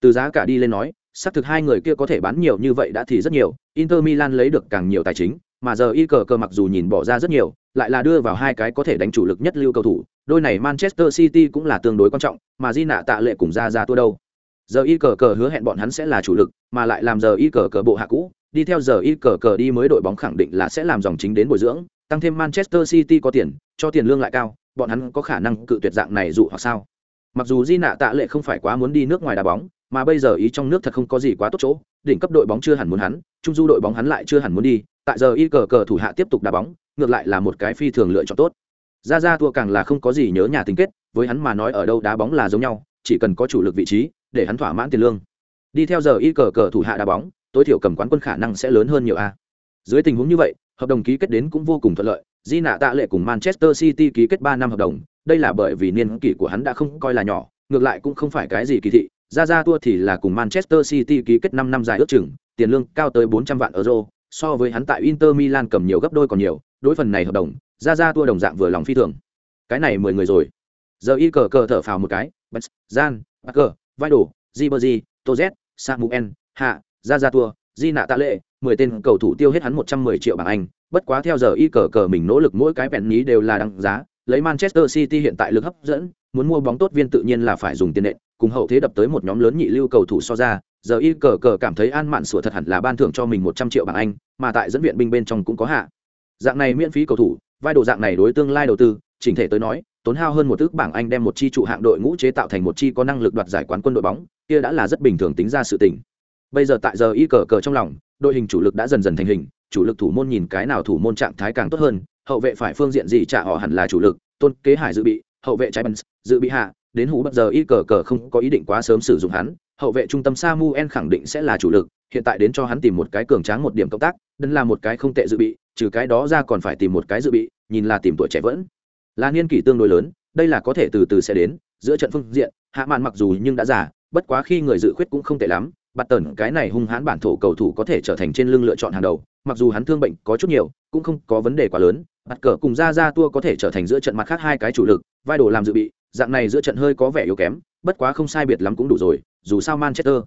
Từ giá cả đi lên nói xác thực hai người kia có thể bán nhiều như vậy đã thì rất nhiều inter milan lấy được càng nhiều tài chính mà giờ y cờ cờ mặc dù nhìn bỏ ra rất nhiều lại là đưa vào hai cái có thể đánh chủ lực nhất lưu cầu thủ đôi này manchester city cũng là tương đối quan trọng mà di nạ tạ lệ cùng ra ra tua đâu? Giờ y cờ cờ hứa hẹn bọn hắn sẽ là chủ lực mà lại làm giờ y cờ cờ bộ hạ cũ đi theo giờ y cờ cờ đi mới đội bóng khẳng định là sẽ làm dòng chính đến bồi dưỡng, tăng thêm manchester city có tiền, cho tiền lương lại cao, bọn hắn có khả năng cự tuyệt dạng này dụ hoặc sao? Mặc dù di nạ tạ lệ không phải quá muốn đi nước ngoài đá bóng, mà bây giờ ý trong nước thật không có gì quá tốt chỗ, đỉnh cấp đội bóng chưa hẳn muốn hắn, trung du đội bóng hắn lại chưa hẳn muốn đi, tại giờ y cờ cờ thủ hạ tiếp tục đá bóng, ngược lại là một cái phi thường lựa chọn tốt. Ra ra thua càng là không có gì nhớ nhà tình kết, với hắn mà nói ở đâu đá bóng là giống nhau, chỉ cần có chủ lực vị trí, để hắn thỏa mãn tiền lương. Đi theo giờ y cờ cờ thủ hạ đá bóng tối thiểu cầm quán quân khả năng sẽ lớn hơn nhiều a. Dưới tình huống như vậy hợp đồng ký kết đến cũng vô cùng thuận lợi. Di nạ tạ lệ cùng manchester city ký kết ba năm hợp đồng. Đây là bởi vì niên kỷ của hắn đã không coi là nhỏ ngược lại cũng không phải cái gì kỳ thị. Ra ra tua thì là cùng manchester city ký kết năm năm dài ước chừng tiền lương cao tới bốn trăm vạn euro so với hắn tại inter milan cầm nhiều gấp đôi còn nhiều. Đối phần này hợp đồng ra ra tua đồng dạng vừa lòng phi thường. Cái này mười người rồi. Giờ y cờ cờ thở phào một cái. Bens Gian, parker vidal ziberji tozet samuel hạ ra ra tua di nạ tạ lệ, mười tên cầu thủ tiêu hết hắn một trăm mười triệu bảng anh. Bất quá theo giờ y cờ cờ mình nỗ lực mỗi cái vẹn ní đều là đăng giá. Lấy manchester city hiện tại lực hấp dẫn, muốn mua bóng tốt viên tự nhiên là phải dùng tiền nệ cùng hậu thế đập tới một nhóm lớn nhị lưu cầu thủ so ra, giờ y cờ cờ cảm thấy an mạn sủa thật hẳn là ban thưởng cho mình một trăm triệu bảng anh, mà tại dẫn viện binh bên trong cũng có hạ. Dạng này miễn phí cầu thủ, vai đồ dạng này đối tương lai đầu tư, chỉnh thể tới nói, tốn hao hơn một ước bảng anh đem một chi trụ hạng đội ngũ chế tạo thành một chi có năng lực đoạt giải quán quân đội bóng, kia đã là rất bình thường tính ra sự tình bây giờ tại giờ y cờ cờ trong lòng, đội hình chủ lực đã dần dần thành hình, chủ lực thủ môn nhìn cái nào thủ môn trạng thái càng tốt hơn, hậu vệ phải phương diện gì trả họ hẳn là chủ lực, tôn kế hải dự bị, hậu vệ trái bắn, dự bị hạ, đến hú bất giờ y cờ cờ không có ý định quá sớm sử dụng hắn, hậu vệ trung tâm samuel khẳng định sẽ là chủ lực, hiện tại đến cho hắn tìm một cái cường tráng một điểm cộng tác đân là một cái không tệ dự bị, trừ cái đó ra còn phải tìm một cái dự bị, nhìn là tìm tuổi trẻ vẫn là niên kỷ tương đối lớn, đây là có thể từ từ sẽ đến, giữa trận phương diện, hạ mạn mặc dù nhưng đã già, bất quá khi người dự khuyết cũng không tệ lắm bạt tần cái này hung hãn bản thổ cầu thủ có thể trở thành trên lưng lựa chọn hàng đầu mặc dù hắn thương bệnh có chút nhiều cũng không có vấn đề quá lớn bạt cờ cùng ra ra tua có thể trở thành giữa trận mặt khác hai cái chủ lực vai đồ làm dự bị dạng này giữa trận hơi có vẻ yếu kém bất quá không sai biệt lắm cũng đủ rồi dù sao manchester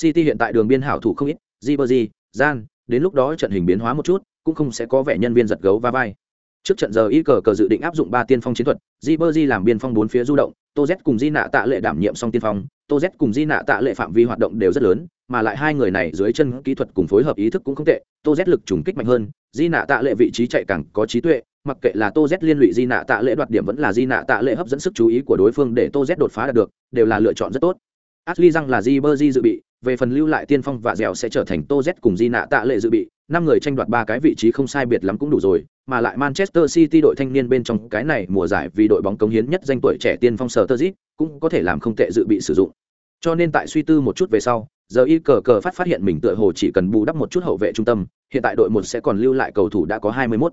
city hiện tại đường biên hảo thủ không ít Ribery, gian đến lúc đó trận hình biến hóa một chút cũng không sẽ có vẻ nhân viên giật gấu va vai. Trước trận giờ y cờ cờ dự định áp dụng ba tiên phong chiến thuật Ribery làm biên phong bốn phía du động tô z cùng di nạ tạ lệ đảm nhiệm song tiên phong tô z cùng di nạ tạ lệ phạm vi hoạt động đều rất lớn, mà lại hai người này dưới chân kỹ thuật cùng phối hợp ý thức cũng không tệ. Tô z lực trùng kích mạnh hơn di nạ tạ lệ vị trí chạy càng có trí tuệ, mặc kệ là tô z liên lụy di nạ tạ lệ đoạt điểm vẫn là di nạ tạ lệ hấp dẫn sức chú ý của đối phương để tô z đột phá đạt được, đều là lựa chọn rất tốt. Ashley rằng là di bơ di dự bị, về phần lưu lại tiên phong và dẻo sẽ trở thành tô z cùng di nạ tạ lệ dự bị, năm người tranh đoạt ba cái vị trí không sai biệt lắm cũng đủ rồi, mà lại manchester city đội thanh niên bên trong cái này mùa giải vì đội bóng cống hiến nhất danh tuổi trẻ tiên phong sở tơ cũng có thể làm không tệ dự bị sử dụng. Cho nên tại suy tư một chút về sau, giờ y cờ cờ phát phát hiện mình tựa hồ chỉ cần bù đắp một chút hậu vệ trung tâm, hiện tại đội một sẽ còn lưu lại cầu thủ đã có hai mươi 21.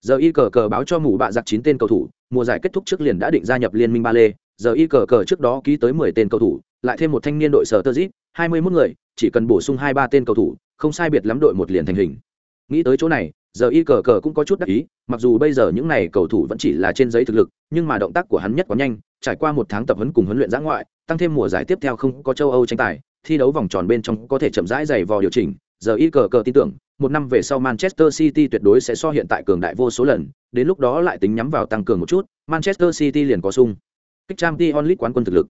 giờ y cờ cờ báo cho mù bạ giặc chín tên cầu thủ, mùa giải kết thúc trước liền đã định gia nhập liên minh ba lê. Giờ y cờ cờ trước đó ký tới mười tên cầu thủ, lại thêm một thanh niên đội sở tơ zip, hai mươi 21 người, chỉ cần bổ sung hai ba tên cầu thủ, không sai biệt lắm đội một liền thành hình. Nghĩ tới chỗ này, giờ y cờ cờ cũng có chút đắc ý, mặc dù bây giờ những n à y cầu thủ vẫn chỉ là trên giấy thực lực, nhưng mà động tác của hắn nhất quá nhanh trải qua một tháng tập huấn cùng huấn luyện giã ngoại, tăng thêm mùa giải tiếp theo không có châu âu tranh tài, thi đấu vòng tròn bên trong có thể chậm rãi dày vò điều chỉnh. Giờ y cờ cờ tin tưởng, một năm về sau manchester city tuyệt đối sẽ so hiện tại cường đại vô số lần, đến lúc đó lại tính nhắm vào tăng cường một chút, manchester city liền có sung. Kích trang t onlit quán quân thực lực.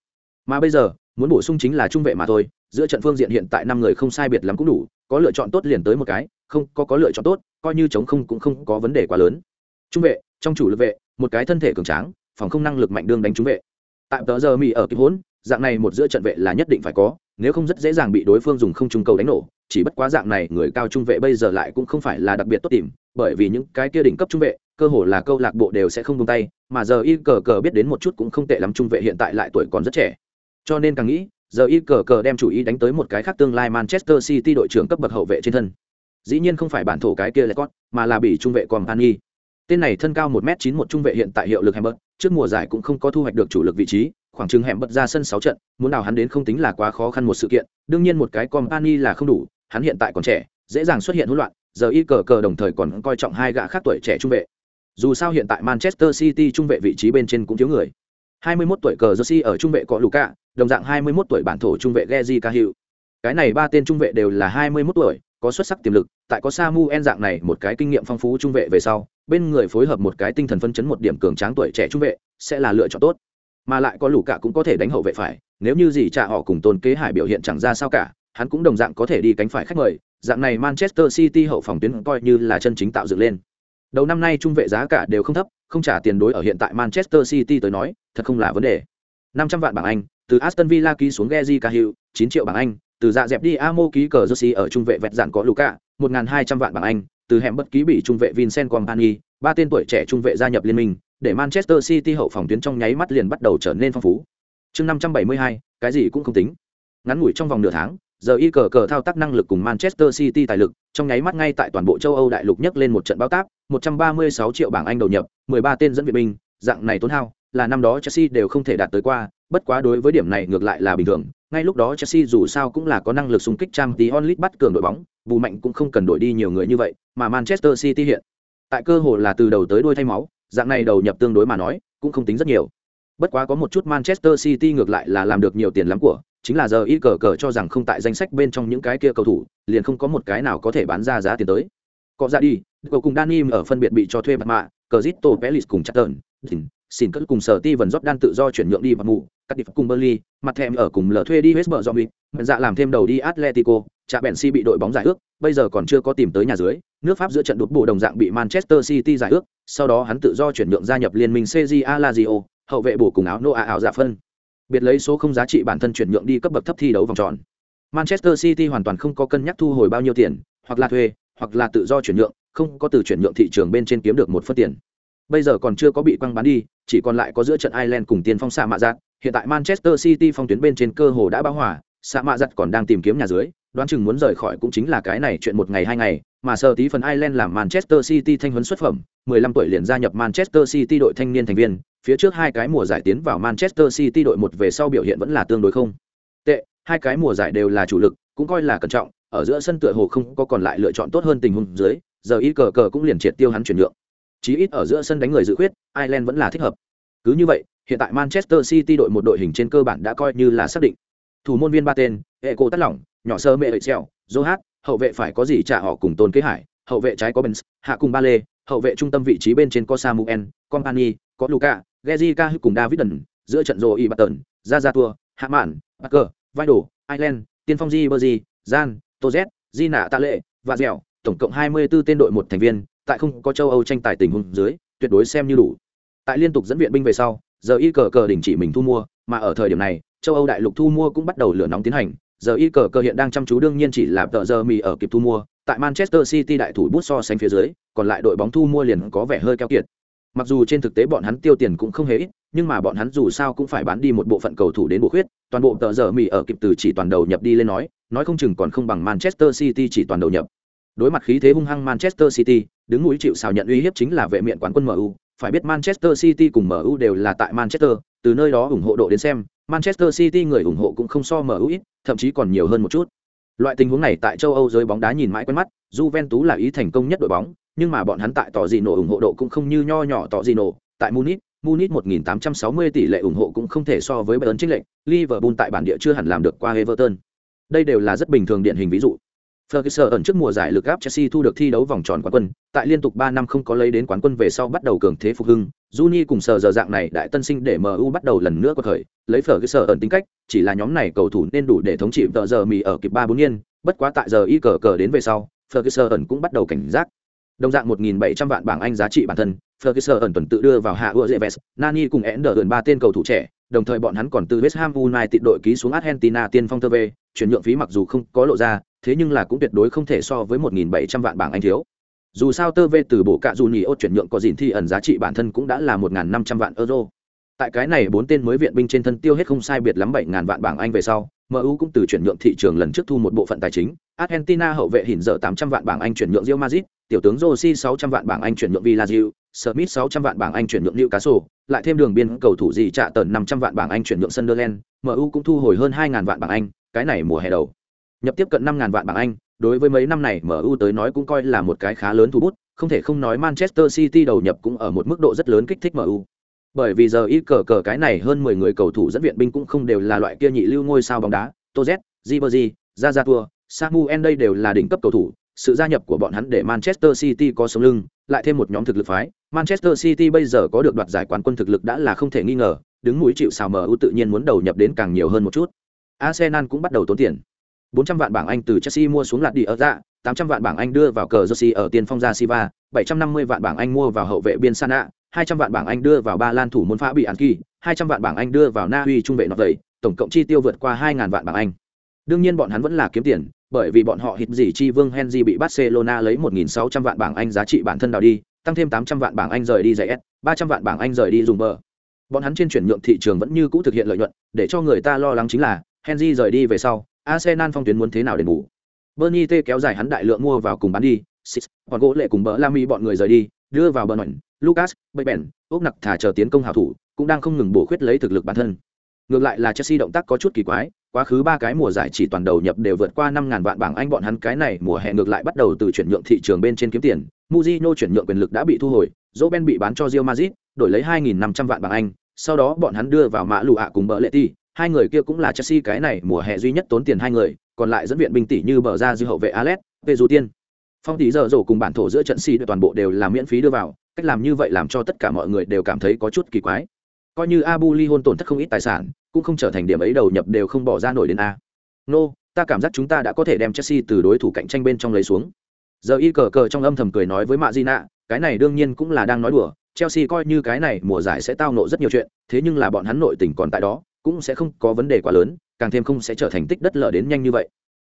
Mà bây giờ, muốn bổ sung chính là trung vệ mà thôi, giữa trận phương diện hiện tại năm người không sai biệt lắm cũng đủ, có lựa chọn tốt liền tới một cái, không có có lựa chọn tốt, coi như chống không cũng không có vấn đề quá lớn. Trung vệ, trong chủ lực vệ, một cái thân thể cường tráng phòng không năng lực mạnh đương đánh trung vệ. Tại tờ giờ mỹ ở kịp hỗn dạng này một giữa trận vệ là nhất định phải có nếu không rất dễ dàng bị đối phương dùng không trung cầu đánh nổ. Chỉ bất quá dạng này người cao trung vệ bây giờ lại cũng không phải là đặc biệt tốt tìm bởi vì những cái kia đỉnh cấp trung vệ cơ hồ là câu lạc bộ đều sẽ không buông tay mà giờ y cờ cờ biết đến một chút cũng không tệ lắm trung vệ hiện tại lại tuổi còn rất trẻ. Cho nên càng nghĩ giờ y cờ cờ đem chủ ý đánh tới một cái khác tương lai manchester city đội trưởng cấp bậc hậu vệ trên thân. Dĩ nhiên không phải bản thổ cái kia Lecott, mà là bị trung vệ Company. Tên này thân cao một m chín một trung vệ hiện tại hiệu lực Hembert, trước mùa giải cũng không có thu hoạch được chủ lực vị trí, khoảng chừng hẻm bật ra sân 6 trận, muốn đào hắn đến không tính là quá khó khăn một sự kiện, đương nhiên một cái Company là không đủ, hắn hiện tại còn trẻ, dễ dàng xuất hiện hỗn loạn, giờ y cờ cờ đồng thời còn coi trọng hai gã khác tuổi trẻ trung vệ. Dù sao hiện tại Manchester City trung vệ vị trí bên trên cũng thiếu người. 21 tuổi cờ Jersey ở trung vệ có Luka, đồng dạng 21 tuổi bản thổ trung vệ Gezi Cahill. Cái này ba tên trung vệ đều là 21 tuổi, có xuất sắc tiềm lực, tại có Samuel dạng này một cái kinh nghiệm phong phú trung vệ về sau, bên người phối hợp một cái tinh thần phân chấn một điểm cường tráng tuổi trẻ trung vệ, sẽ là lựa chọn tốt. Mà lại có lũ cả cũng có thể đánh hậu vệ phải, nếu như gì trả họ cùng Tôn Kế Hải biểu hiện chẳng ra sao cả, hắn cũng đồng dạng có thể đi cánh phải khách mời, dạng này Manchester City hậu phòng tuyến coi như là chân chính tạo dựng lên. Đầu năm nay trung vệ giá cả đều không thấp, không trả tiền đối ở hiện tại Manchester City tới nói, thật không là vấn đề. 500 vạn bảng Anh, từ Aston Villa ký xuống Gezi Cahill, 9 triệu bảng Anh, từ dạ dẹp đi Amo ký cờ Jersey ở trung vệ vẹt dạn có Luka, 1200 vạn bảng Anh, từ hẻm bất ký bị trung vệ Vincent Kompany, ba tên tuổi trẻ trung vệ gia nhập liên minh, để Manchester City hậu phòng tuyến trong nháy mắt liền bắt đầu trở nên phong phú. Chương 572, cái gì cũng không tính. Ngắn ngủi trong vòng nửa tháng, giờ y cờ cờ thao tác năng lực cùng Manchester City tài lực, trong nháy mắt ngay tại toàn bộ châu Âu đại lục nhấc lên một trận báo táp, 136 triệu bảng Anh đầu nhập, 13 tên dẫn viện binh, dạng này tốn hao, là năm đó Chelsea đều không thể đạt tới qua, bất quá đối với điểm này ngược lại là bình thường, ngay lúc đó Chelsea dù sao cũng là có năng lực xung kích Champions League bắt cường đội bóng, bù mạnh cũng không cần đổi đi nhiều người như vậy, mà Manchester City hiện tại cơ hội là từ đầu tới đuôi thay máu, dạng này đầu nhập tương đối mà nói, cũng không tính rất nhiều. Bất quá có một chút Manchester City ngược lại là làm được nhiều tiền lắm của, chính là giờ y cờ cờ cho rằng không tại danh sách bên trong những cái kia cầu thủ, liền không có một cái nào có thể bán ra giá tiền tới. Có ra đi, cầu cùng Dani ở phân biệt bị cho thuê mặt mạ, Cristo Pelis cùng Chatton, xin cất cùng sở ti vần Jordan tự do chuyển nhượng đi vào ngủ, cắt điệp cùng Burnley, mặt thèm ở cùng lờ thuê đi West Brom dạ làm thêm đầu đi Atletico, Trạ Bèn Si bị đội bóng giải ước, bây giờ còn chưa có tìm tới nhà dưới, nước Pháp giữa trận đột bộ đồng dạng bị Manchester City giải ước, sau đó hắn tự do chuyển nhượng gia nhập liên minh CJA Lazio, hậu vệ bổ cùng áo Noa ảo dạ phân. Biệt lấy số không giá trị bản thân chuyển nhượng đi cấp bậc thấp thi đấu vòng tròn. Manchester City hoàn toàn không có cân nhắc thu hồi bao nhiêu tiền, hoặc là thuê, hoặc là tự do chuyển nhượng, không có từ chuyển nhượng thị trường bên trên kiếm được một phân tiền. Bây giờ còn chưa có bị quăng bán đi, chỉ còn lại có giữa trận Ireland cùng tiền phong xạ mạ giặt. Hiện tại Manchester City phong tuyến bên trên cơ hồ đã bão hòa, xạ mạ giặt còn đang tìm kiếm nhà dưới, đoán chừng muốn rời khỏi cũng chính là cái này chuyện một ngày hai ngày, mà sở tí phần Ireland làm Manchester City thanh huấn xuất phẩm, 15 tuổi liền gia nhập Manchester City đội thanh niên thành viên, phía trước hai cái mùa giải tiến vào Manchester City đội một về sau biểu hiện vẫn là tương đối không. Tệ, hai cái mùa giải đều là chủ lực, cũng coi là cẩn trọng, ở giữa sân tựa hồ không có còn lại lựa chọn tốt hơn tình huống dưới, giờ ít cờ cờ cũng liền triệt tiêu hắn chuyển nhượng. Chí ít ở giữa sân đánh người dự khuyết, Ireland vẫn là thích hợp. Cứ như vậy, hiện tại Manchester City đội một đội hình trên cơ bản đã coi như là xác định. Thủ môn viên ba tên, Eco tắt lỏng, nhỏ sơ mẹ Excel, Johat, hậu vệ phải có gì trả họ cùng Tôn Kế Hải, hậu vệ trái có Benz, hạ cùng Ba Lê, hậu vệ trung tâm vị trí bên trên có Samuel, Company, có Luca, Gezica cùng David Đần, giữa trận rồ y Ra Ra Tour, Hạ Mạn, Parker, Vidal, Ireland, Tiên Phong Di Berzi, Jan, Tozet, Di Nạ Tạ Lệ, và Dẻo, tổng cộng 24 tên đội một thành viên, tại không có châu Âu tranh tài tình huống dưới, tuyệt đối xem như đủ. Tại liên tục dẫn viện binh về sau, giờ y cờ cờ đình chỉ mình thu mua, mà ở thời điểm này, châu Âu đại lục thu mua cũng bắt đầu lửa nóng tiến hành. Giờ y cờ cờ hiện đang chăm chú đương nhiên chỉ là tờ giờ mì ở kịp thu mua, tại Manchester City đại thủ bút so sánh phía dưới, còn lại đội bóng thu mua liền có vẻ hơi keo kiệt. Mặc dù trên thực tế bọn hắn tiêu tiền cũng không hề ít, nhưng mà bọn hắn dù sao cũng phải bán đi một bộ phận cầu thủ đến bổ khuyết, toàn bộ tờ giờ mì ở kịp từ chỉ toàn đầu nhập đi lên nói, nói không chừng còn không bằng Manchester City chỉ toàn đầu nhập. Đối mặt khí thế hung hăng Manchester City, đứng núi chịu sào nhận uy hiếp chính là vệ miện quán quân MU, phải biết Manchester City cùng MU đều là tại Manchester, từ nơi đó ủng hộ độ đến xem, Manchester City người ủng hộ cũng không so MU ít, thậm chí còn nhiều hơn một chút. Loại tình huống này tại châu Âu giới bóng đá nhìn mãi quen mắt, Juventus là ý thành công nhất đội bóng, nhưng mà bọn hắn tại tỏ gì nổ ủng hộ độ cũng không như nho nhỏ tỏ gì nổ, tại Munich, Munich 1860 tỷ lệ ủng hộ cũng không thể so với Bayern chênh lệch, Liverpool tại bản địa chưa hẳn làm được qua Everton. Đây đều là rất bình thường điển hình ví dụ. Ferguson ẩn trước mùa giải lực áp Chelsea thu được thi đấu vòng tròn quán quân, tại liên tục 3 năm không có lấy đến quán quân về sau bắt đầu cường thế phục hưng, Juni cùng sở giờ dạng này đại tân sinh để MU bắt đầu lần nữa quật thời, lấy Ferguson ẩn tính cách, chỉ là nhóm này cầu thủ nên đủ để thống trị tờ giờ mì ở kịp 3 4 niên, bất quá tại giờ y cờ cờ đến về sau, Ferguson ẩn cũng bắt đầu cảnh giác. Đồng dạng 1700 vạn bảng Anh giá trị bản thân, Ferguson ẩn tuần tự đưa vào hạ Ueves, Nani cùng Ender gần ba tên cầu thủ trẻ, đồng thời bọn hắn còn từ West Ham United đội ký xuống Argentina tiên phong thơ về chuyển nhượng phí mặc dù không có lộ ra, thế nhưng là cũng tuyệt đối không thể so với 1.700 vạn bảng Anh thiếu. Dù sao Teve từ bộ cạ dù nhì ô chuyển nhượng có gìn thi ẩn giá trị bản thân cũng đã là 1.500 vạn euro. Tại cái này bốn tên mới viện binh trên thân tiêu hết không sai biệt lắm 7.000 vạn bảng Anh về sau, MU cũng từ chuyển nhượng thị trường lần trước thu một bộ phận tài chính. Argentina hậu vệ hình giờ 800 vạn bảng Anh chuyển nhượng Real Madrid, tiểu tướng Rossi 600 vạn bảng Anh chuyển nhượng Villarreal, Smith 600 vạn bảng Anh chuyển nhượng Newcastle, lại thêm đường biên cầu thủ gì trả tần 500 vạn bảng Anh chuyển nhượng Sunderland, MU cũng thu hồi hơn 2000 vạn bảng Anh, cái này mùa hè đầu. Nhập tiếp cận 5000 vạn bảng Anh, đối với mấy năm này MU tới nói cũng coi là một cái khá lớn thu bút, không thể không nói Manchester City đầu nhập cũng ở một mức độ rất lớn kích thích MU. Bởi vì giờ ít cờ cờ cái này hơn 10 người cầu thủ dẫn viện binh cũng không đều là loại kia nhị lưu ngôi sao bóng đá, Toz, Ribery, Zazatua, Samuel đây đều là đỉnh cấp cầu thủ, sự gia nhập của bọn hắn để Manchester City có sống lưng, lại thêm một nhóm thực lực phái, Manchester City bây giờ có được đoạt giải quán quân thực lực đã là không thể nghi ngờ, đứng mũi chịu sào MU tự nhiên muốn đầu nhập đến càng nhiều hơn một chút. Arsenal cũng bắt đầu tốn tiền. 400 vạn bảng Anh từ Chelsea mua xuống lạt đi ở dạ, 800 vạn bảng Anh đưa vào cờ Jersey ở tiền phong ra Siva, 750 vạn bảng Anh mua vào hậu vệ biên Sana, 200 vạn bảng Anh đưa vào ba lan thủ môn phá bị Anki, 200 vạn bảng Anh đưa vào Na Uy trung vệ nọ vậy, tổng cộng chi tiêu vượt qua 2.000 vạn bảng Anh. Đương nhiên bọn hắn vẫn là kiếm tiền, bởi vì bọn họ hít gì chi vương Henry bị Barcelona lấy 1.600 vạn bảng Anh giá trị bản thân đào đi, tăng thêm 800 vạn bảng Anh rời đi giải S, 300 vạn bảng Anh rời đi dùng bờ. Bọn hắn trên chuyển nhượng thị trường vẫn như cũ thực hiện lợi nhuận, để cho người ta lo lắng chính là Henry rời đi về sau, Arsenal phong tuyến muốn thế nào để bù. Bernie T kéo dài hắn đại lượng mua vào cùng bán đi, Six, còn gỗ lệ cùng bỡ Lamy bọn người rời đi, đưa vào bờ mảnh, Lucas, Bậy Bèn, ốc nặc thả chờ tiến công hảo thủ, cũng đang không ngừng bổ khuyết lấy thực lực bản thân. Ngược lại là Chelsea động tác có chút kỳ quái, quá khứ ba cái mùa giải chỉ toàn đầu nhập đều vượt qua năm ngàn vạn bảng Anh bọn hắn cái này mùa hè ngược lại bắt đầu từ chuyển nhượng thị trường bên trên kiếm tiền. Mujino chuyển nhượng quyền lực đã bị thu hồi, Roben bị bán cho Real Madrid, đổi lấy 2500 vạn bảng Anh, sau đó bọn hắn đưa vào mã lù ạ cùng bỡ lệ ti, hai người kia cũng là Chelsea cái này mùa hè duy nhất tốn tiền hai người, còn lại dẫn viện binh tỷ như bờ ra dư hậu vệ Alex, Dù tiên. Phong tỷ giờ rổ cùng bản thổ giữa trận si toàn bộ đều là miễn phí đưa vào, cách làm như vậy làm cho tất cả mọi người đều cảm thấy có chút kỳ quái. Coi như Abu Li hôn tổn thất không ít tài sản, cũng không trở thành điểm ấy đầu nhập đều không bỏ ra nổi đến a. Nô, no, ta cảm giác chúng ta đã có thể đem Chelsea từ đối thủ cạnh tranh bên trong lấy xuống. Giờ y cờ cờ trong âm thầm cười nói với Mạ Gina, cái này đương nhiên cũng là đang nói đùa, Chelsea coi như cái này mùa giải sẽ tao nộ rất nhiều chuyện, thế nhưng là bọn hắn nội tình còn tại đó, cũng sẽ không có vấn đề quá lớn, càng thêm không sẽ trở thành tích đất lở đến nhanh như vậy.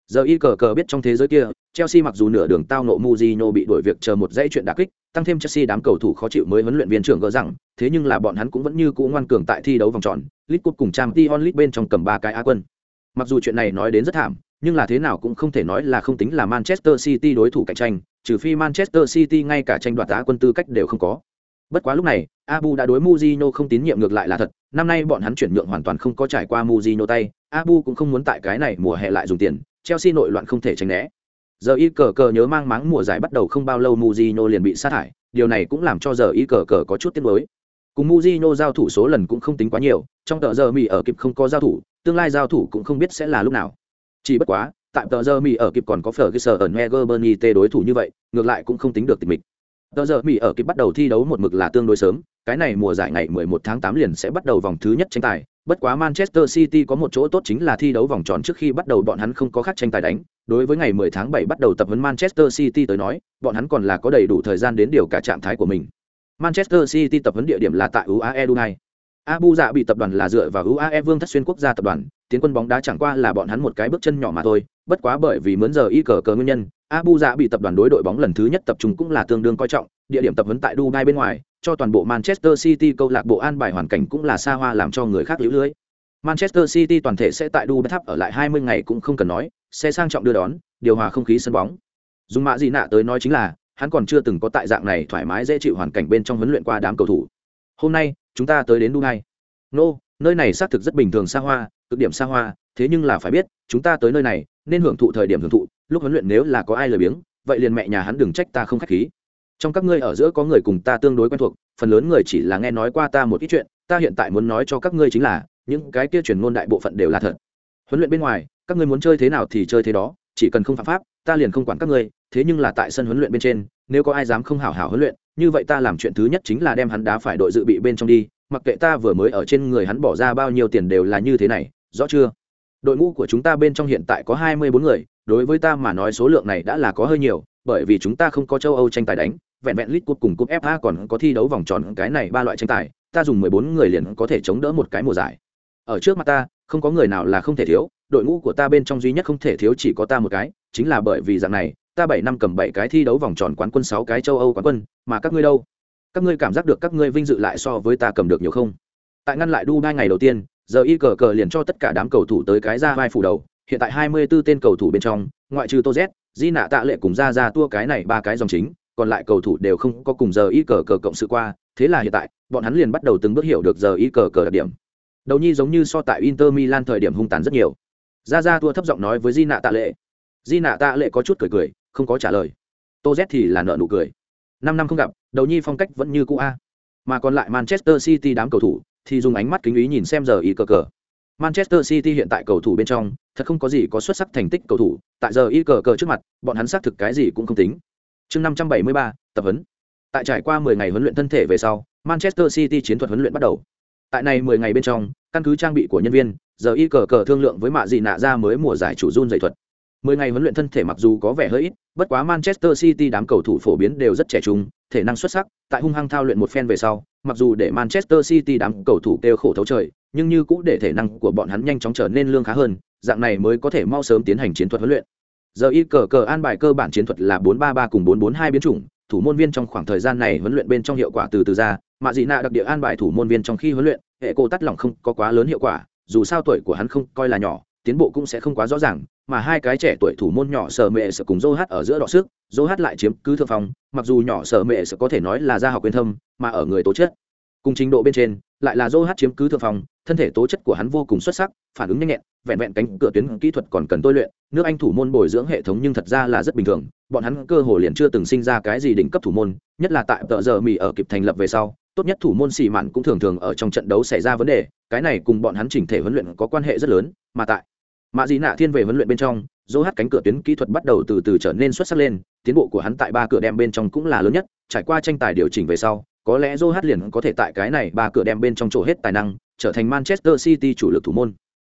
Giờ y cờ cờ biết trong thế giới kia, Chelsea mặc dù nửa đường tao nộ Mourinho bị đuổi việc chờ một dãy chuyện đả kích, tăng thêm Chelsea đám cầu thủ khó chịu mới huấn luyện viên trưởng gỡ rằng, thế nhưng là bọn hắn cũng vẫn như cũ ngoan cường tại thi đấu vòng tròn, League Cup cùng Champions League bên trong cầm ba cái Á quân. Mặc dù chuyện này nói đến rất thảm, nhưng là thế nào cũng không thể nói là không tính là Manchester City đối thủ cạnh tranh, trừ phi Manchester City ngay cả tranh đoạt Á quân tư cách đều không có. Bất quá lúc này, Abu đã đối Mujino không tín nhiệm ngược lại là thật, năm nay bọn hắn chuyển nhượng hoàn toàn không có trải qua Mujino tay, Abu cũng không muốn tại cái này mùa hè lại dùng tiền, Chelsea nội loạn không thể tránh né. Giờ y cờ cờ nhớ mang máng mùa giải bắt đầu không bao lâu Mujino liền bị sát hại, điều này cũng làm cho giờ y cờ cờ có chút tiếc nuối. Cùng Mujino giao thủ số lần cũng không tính quá nhiều, trong tờ giờ mì ở kịp không có giao thủ, tương lai giao thủ cũng không biết sẽ là lúc nào. Chỉ bất quá, tại tờ giờ mì ở kịp còn có Ferguson ở Neger Burnley đối thủ như vậy, ngược lại cũng không tính được tình mình. Tờ giờ Mỹ ở kịp bắt đầu thi đấu một mực là tương đối sớm, cái này mùa giải ngày 11 tháng 8 liền sẽ bắt đầu vòng thứ nhất tranh tài. Bất quá Manchester City có một chỗ tốt chính là thi đấu vòng tròn trước khi bắt đầu bọn hắn không có khác tranh tài đánh. Đối với ngày 10 tháng 7 bắt đầu tập huấn Manchester City tới nói, bọn hắn còn là có đầy đủ thời gian đến điều cả trạng thái của mình. Manchester City tập huấn địa điểm là tại UAE Dubai. Abu Dạ bị tập đoàn là dựa vào UAE Vương thất xuyên quốc gia tập đoàn, tiến quân bóng đá chẳng qua là bọn hắn một cái bước chân nhỏ mà thôi, bất quá bởi vì mướn giờ y cờ cờ nguyên nhân, Abu Dạ bị tập đoàn đối đội bóng lần thứ nhất tập trung cũng là tương đương coi trọng, địa điểm tập huấn tại Dubai bên ngoài, cho toàn bộ Manchester City câu lạc bộ an bài hoàn cảnh cũng là xa hoa làm cho người khác liễu lưới. Manchester City toàn thể sẽ tại Dubai tháp ở lại 20 ngày cũng không cần nói, sẽ sang trọng đưa đón, điều hòa không khí sân bóng. Dùng mạ gì nạ tới nói chính là, hắn còn chưa từng có tại dạng này thoải mái dễ chịu hoàn cảnh bên trong huấn luyện qua đám cầu thủ. Hôm nay, chúng ta tới đến Dubai. Nô, no, nơi này xác thực rất bình thường xa hoa, cực điểm xa hoa, thế nhưng là phải biết, chúng ta tới nơi này, nên hưởng thụ thời điểm hưởng thụ, lúc huấn luyện nếu là có ai lười biếng, vậy liền mẹ nhà hắn đừng trách ta không khách khí. Trong các ngươi ở giữa có người cùng ta tương đối quen thuộc phần lớn người chỉ là nghe nói qua ta một ít chuyện ta hiện tại muốn nói cho các ngươi chính là những cái kia truyền ngôn đại bộ phận đều là thật. Huấn luyện bên ngoài các ngươi muốn chơi thế nào thì chơi thế đó chỉ cần không phạm pháp ta liền không quản các ngươi thế nhưng là tại sân huấn luyện bên trên nếu có ai dám không hảo hảo huấn luyện như vậy ta làm chuyện thứ nhất chính là đem hắn đá phải đội dự bị bên trong đi mặc kệ ta vừa mới ở trên người hắn bỏ ra bao nhiêu tiền đều là như thế này rõ chưa? Đội ngũ của chúng ta bên trong hiện tại có hai mươi bốn người, đối với ta mà nói số lượng này đã là có hơi nhiều, bởi vì chúng ta không có châu âu tranh tài đánh, vẹn vẹn lit cúp cùng cúp fa còn có thi đấu vòng tròn cái này ba loại tranh tài, ta dùng mười bốn người liền có thể chống đỡ một cái mùa giải. Ở trước mặt ta, không có người nào là không thể thiếu, đội ngũ của ta bên trong duy nhất không thể thiếu chỉ có ta một cái, chính là bởi vì dạng này, ta bảy năm cầm bảy cái thi đấu vòng tròn quán quân sáu cái châu âu quán quân, mà các ngươi đâu? Các ngươi cảm giác được các ngươi vinh dự lại so với ta cầm được nhiều không? Tại ngăn lại đu ngày đầu tiên giờ y cờ cờ liền cho tất cả đám cầu thủ tới cái ra vai phủ đầu, hiện tại hai mươi 24 tên cầu thủ bên trong, ngoại trừ tô z di nạ tạ lệ cùng ra ra tua cái này ba cái dòng chính, còn lại cầu thủ đều không có cùng giờ y cờ cờ cộng sự qua, thế là hiện tại, bọn hắn liền bắt đầu từng bước hiểu được giờ y cờ cờ đặc điểm. Đầu nhi giống như so tại inter milan thời điểm hung tàn rất nhiều. Ra ra tua thấp giọng nói với di nạ tạ lệ. Di nạ tạ lệ có chút cười cười, không có trả lời. Tô z thì là nợ nụ cười. Năm năm không gặp, đầu nhi phong cách vẫn như cũ a. Mà còn lại manchester city đám cầu thủ thì dùng ánh mắt kính ý nhìn xem giờ y cờ cờ. Manchester city hiện tại cầu thủ bên trong, thật không có gì có xuất sắc thành tích cầu thủ. Tại giờ y cờ cờ trước mặt, bọn hắn xác thực cái gì cũng không tính. Chương năm trăm bảy mươi ba, tập huấn. Tại trải qua 10 ngày huấn luyện thân thể về sau, manchester city chiến thuật huấn luyện bắt đầu. Tại này 10 ngày bên trong, căn cứ trang bị của nhân viên, giờ y cờ cờ thương lượng với mạ dị nạ ra mới mùa giải chủ run dạy thuật. 10 ngày huấn luyện thân thể mặc dù có vẻ hơi ít, bất quá manchester city đám cầu thủ phổ biến đều rất trẻ trung, thể năng xuất sắc. Tại hung hăng thao luyện một phen về sau mặc dù để Manchester City đám cầu thủ kêu khổ thấu trời, nhưng như cũng để thể năng của bọn hắn nhanh chóng trở nên lương khá hơn, dạng này mới có thể mau sớm tiến hành chiến thuật huấn luyện. Giờ y cờ cờ an bài cơ bản chiến thuật là 4-3-3 cùng 4-4-2 biến chủng, thủ môn viên trong khoảng thời gian này huấn luyện bên trong hiệu quả từ từ ra, mà dị nạ đặc địa an bài thủ môn viên trong khi huấn luyện, hệ cô tắt lỏng không có quá lớn hiệu quả, dù sao tuổi của hắn không coi là nhỏ, tiến bộ cũng sẽ không quá rõ ràng, mà hai cái trẻ tuổi thủ môn nhỏ sở mẹ sở cùng Johat ở giữa đọ sức, Johat lại chiếm cứ thượng phong, mặc dù nhỏ sở mẹ sở có thể nói là gia học quyền thâm, mà ở người tố chất. Cùng trình độ bên trên lại là Johat chiếm cứ thượng phong, thân thể tố chất của hắn vô cùng xuất sắc, phản ứng nhanh nhẹn, vẹn vẹn cánh cửa tuyến kỹ thuật còn cần tôi luyện, nước Anh thủ môn bồi dưỡng hệ thống nhưng thật ra là rất bình thường, bọn hắn cơ hồ liền chưa từng sinh ra cái gì đỉnh cấp thủ môn, nhất là tại tợ giờ mì ở kịp thành lập về sau, tốt nhất thủ môn xì mạn cũng thường thường ở trong trận đấu xảy ra vấn đề, cái này cùng bọn hắn chỉnh thể huấn luyện có quan hệ rất lớn, mà tại mạ dị nạ thiên về huấn luyện bên trong, dỗ hát cánh cửa tuyến kỹ thuật bắt đầu từ từ trở nên xuất sắc lên, tiến bộ của hắn tại ba cửa đem bên trong cũng là lớn nhất, trải qua tranh tài điều chỉnh về sau, có lẽ dỗ hát liền có thể tại cái này ba cửa đem bên trong chỗ hết tài năng, trở thành manchester city chủ lực thủ môn.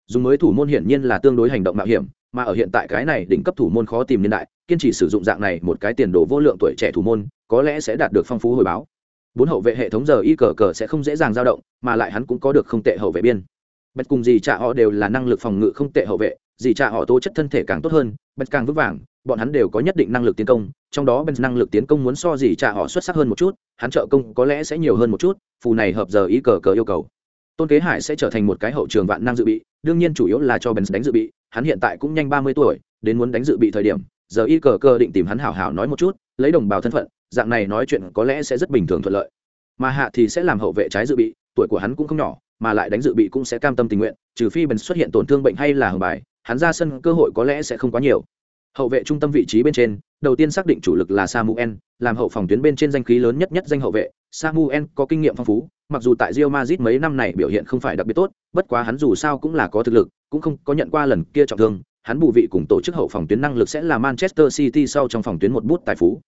Dùng mới thủ môn hiển nhiên là tương đối hành động mạo hiểm, mà ở hiện tại cái này đỉnh cấp thủ môn khó tìm niên đại, kiên trì sử dụng dạng này một cái tiền đồ vô lượng tuổi trẻ thủ môn, có lẽ sẽ đạt được phong phú hồi báo. Bốn hậu vệ hệ thống giờ y cờ cờ sẽ không dễ dàng dao động, mà lại hắn cũng có được không tệ hậu vệ biên bật cùng dì cha họ đều là năng lực phòng ngự không tệ hậu vệ, dì cha họ tố chất thân thể càng tốt hơn bật càng vững vàng, bọn hắn đều có nhất định năng lực tiến công, trong đó bên năng lực tiến công muốn so dì cha họ xuất sắc hơn một chút, hắn trợ công có lẽ sẽ nhiều hơn một chút, phù này hợp giờ ý cờ cờ yêu cầu. Tôn kế hải sẽ trở thành một cái hậu trường vạn năng dự bị, đương nhiên chủ yếu là cho ben đánh dự bị, hắn hiện tại cũng nhanh ba mươi tuổi, đến muốn đánh dự bị thời điểm, giờ y cờ cờ định tìm hắn hảo hảo nói một chút, lấy đồng bào thân phận, dạng này nói chuyện có lẽ sẽ rất bình thường thuận lợi. Mà hạ thì sẽ làm hậu vệ trái dự bị, tuổi của hắn cũng không nhỏ mà lại đánh dự bị cũng sẽ cam tâm tình nguyện, trừ phi bần xuất hiện tổn thương bệnh hay là hở bài, hắn ra sân cơ hội có lẽ sẽ không quá nhiều. Hậu vệ trung tâm vị trí bên trên, đầu tiên xác định chủ lực là samuel, làm hậu phòng tuyến bên trên danh khí lớn nhất nhất danh hậu vệ. Samuel có kinh nghiệm phong phú, mặc dù tại Real Madrid mấy năm này biểu hiện không phải đặc biệt tốt, bất quá hắn dù sao cũng là có thực lực, cũng không có nhận qua lần kia trọng thương, hắn bù vị cùng tổ chức hậu phòng tuyến năng lực sẽ là manchester city sau trong phòng tuyến một bút tài phú.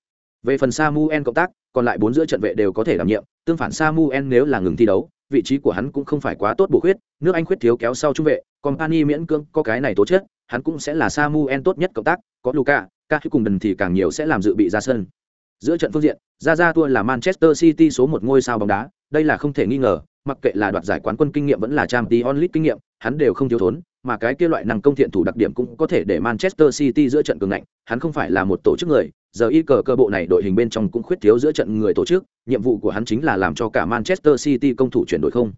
Về phần samuel cộng tác, còn lại bốn giữa trận vệ đều có thể đảm nhiệm, tương phản samuel nếu là ngừng thi đấu vị trí của hắn cũng không phải quá tốt bổ khuyết, nước anh khuyết thiếu kéo sau trung vệ, company miễn cưỡng có cái này tố chất, hắn cũng sẽ là samuel tốt nhất cộng tác, có luka khi cùng đần thì càng nhiều sẽ làm dự bị ra sân. Giữa trận phương diện ra ra tua là manchester city số một ngôi sao bóng đá, đây là không thể nghi ngờ, mặc kệ là đoạt giải quán quân kinh nghiệm vẫn là Champions League kinh nghiệm, hắn đều không thiếu thốn, mà cái kia loại năng công thiện thủ đặc điểm cũng có thể để manchester city giữa trận cường ngạnh, hắn không phải là một tổ chức người giờ y cờ cơ bộ này đội hình bên trong cũng khuyết thiếu giữa trận người tổ chức, nhiệm vụ của hắn chính là làm cho cả manchester city công thủ chuyển đổi không.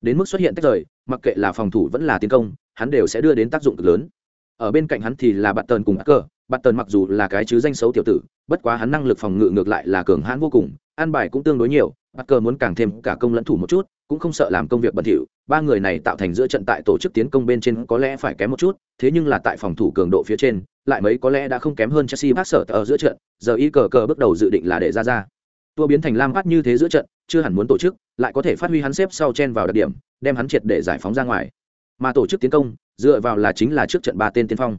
Đến mức xuất hiện tách rời, mặc kệ là phòng thủ vẫn là tiến công, hắn đều sẽ đưa đến tác dụng cực lớn. Ở bên cạnh hắn thì là bạn tần cùng cờ bạn tần mặc dù là cái chứ danh xấu tiểu tử, bất quá hắn năng lực phòng ngự ngược lại là cường hãn vô cùng, an bài cũng tương đối nhiều. Bắt cờ muốn càng thêm cả công lẫn thủ một chút cũng không sợ làm công việc bẩn thỉu, ba người này tạo thành giữa trận tại tổ chức tiến công bên trên có lẽ phải kém một chút, thế nhưng là tại phòng thủ cường độ phía trên, lại mấy có lẽ đã không kém hơn chelsea bác sở ở giữa trận, giờ y cờ cờ bước đầu dự định là để ra ra. Tua biến thành lam phát như thế giữa trận, chưa hẳn muốn tổ chức, lại có thể phát huy hắn xếp sau chen vào đặc điểm, đem hắn triệt để giải phóng ra ngoài. Mà tổ chức tiến công, dựa vào là chính là trước trận ba tên tiên phong.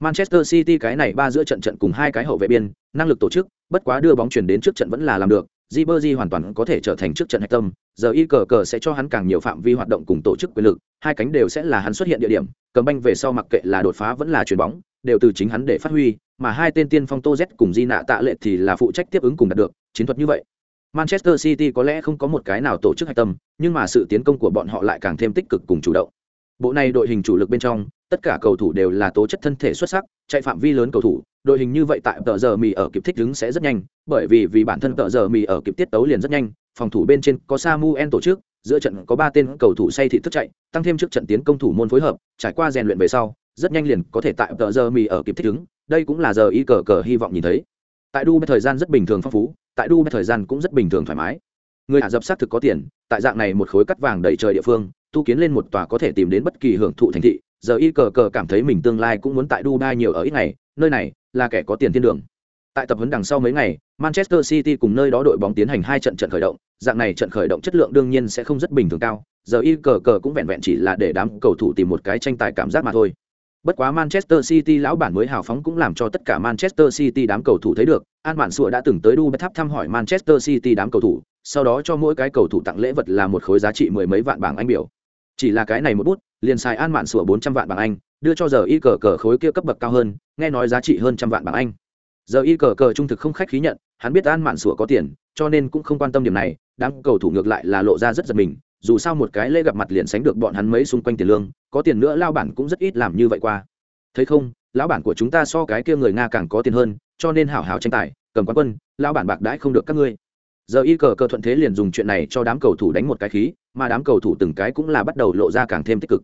Manchester city cái này ba giữa trận trận cùng hai cái hậu vệ biên, năng lực tổ chức, bất quá đưa bóng chuyển đến trước trận vẫn là làm được Ribery hoàn toàn có thể trở thành trước trận hạch tâm, giờ y cờ cờ sẽ cho hắn càng nhiều phạm vi hoạt động cùng tổ chức quyền lực, hai cánh đều sẽ là hắn xuất hiện địa điểm, cầm banh về sau mặc kệ là đột phá vẫn là chuyền bóng, đều từ chính hắn để phát huy, mà hai tên tiên phong Tô Z cùng Di nạ tạ lệ thì là phụ trách tiếp ứng cùng đạt được, chiến thuật như vậy. Manchester City có lẽ không có một cái nào tổ chức hạch tâm, nhưng mà sự tiến công của bọn họ lại càng thêm tích cực cùng chủ động. Bộ này đội hình chủ lực bên trong, tất cả cầu thủ đều là tố chất thân thể xuất sắc, chạy phạm vi lớn cầu thủ, đội hình như vậy tại tờ giờ mì ở kịp thích đứng sẽ rất nhanh, bởi vì vì bản thân tờ giờ mì ở kịp tiết tấu liền rất nhanh, phòng thủ bên trên có Samuel tổ chức, giữa trận có ba tên cầu thủ say thị thức chạy, tăng thêm trước trận tiến công thủ môn phối hợp, trải qua rèn luyện về sau, rất nhanh liền có thể tại tờ giờ mì ở kịp thích đứng. đây cũng là giờ y cờ cờ hy vọng nhìn thấy. Tại Dubai thời gian rất bình thường phong phú, tại Dubai thời gian cũng rất bình thường thoải mái. Người Ả Rập xác thực có tiền, tại dạng này một khối cắt vàng đầy trời địa phương, tu kiến lên một tòa có thể tìm đến bất kỳ hưởng thụ thành thị, giờ y cờ cờ cảm thấy mình tương lai cũng muốn tại Dubai nhiều ở ít ngày, nơi này là kẻ có tiền thiên đường. Tại tập huấn đằng sau mấy ngày, Manchester City cùng nơi đó đội bóng tiến hành hai trận trận khởi động, dạng này trận khởi động chất lượng đương nhiên sẽ không rất bình thường cao, giờ y cờ cờ cũng vẹn vẹn chỉ là để đám cầu thủ tìm một cái tranh tài cảm giác mà thôi. Bất quá Manchester City lão bản mới hào phóng cũng làm cho tất cả Manchester City đám cầu thủ thấy được, An bản Sủa đã từng tới Dubai tháp thăm hỏi Manchester City đám cầu thủ, sau đó cho mỗi cái cầu thủ tặng lễ vật là một khối giá trị mười mấy vạn bảng Anh biểu. Chỉ là cái này một bút, liền xài An Mạn Sủa 400 vạn bảng Anh, đưa cho giờ y cờ cờ khối kia cấp bậc cao hơn, nghe nói giá trị hơn trăm vạn bảng Anh. Giờ y cờ cờ trung thực không khách khí nhận, hắn biết an mạn sủa có tiền cho nên cũng không quan tâm điểm này đám cầu thủ ngược lại là lộ ra rất giật mình dù sao một cái lễ gặp mặt liền sánh được bọn hắn mấy xung quanh tiền lương có tiền nữa lao bản cũng rất ít làm như vậy qua. Thấy không lão bản của chúng ta so cái kia người nga càng có tiền hơn cho nên hảo hảo tranh tài cầm quán quân lão bản bạc đãi không được các ngươi. Giờ y cờ cờ thuận thế liền dùng chuyện này cho đám cầu thủ đánh một cái khí mà đám cầu thủ từng cái cũng là bắt đầu lộ ra càng thêm tích cực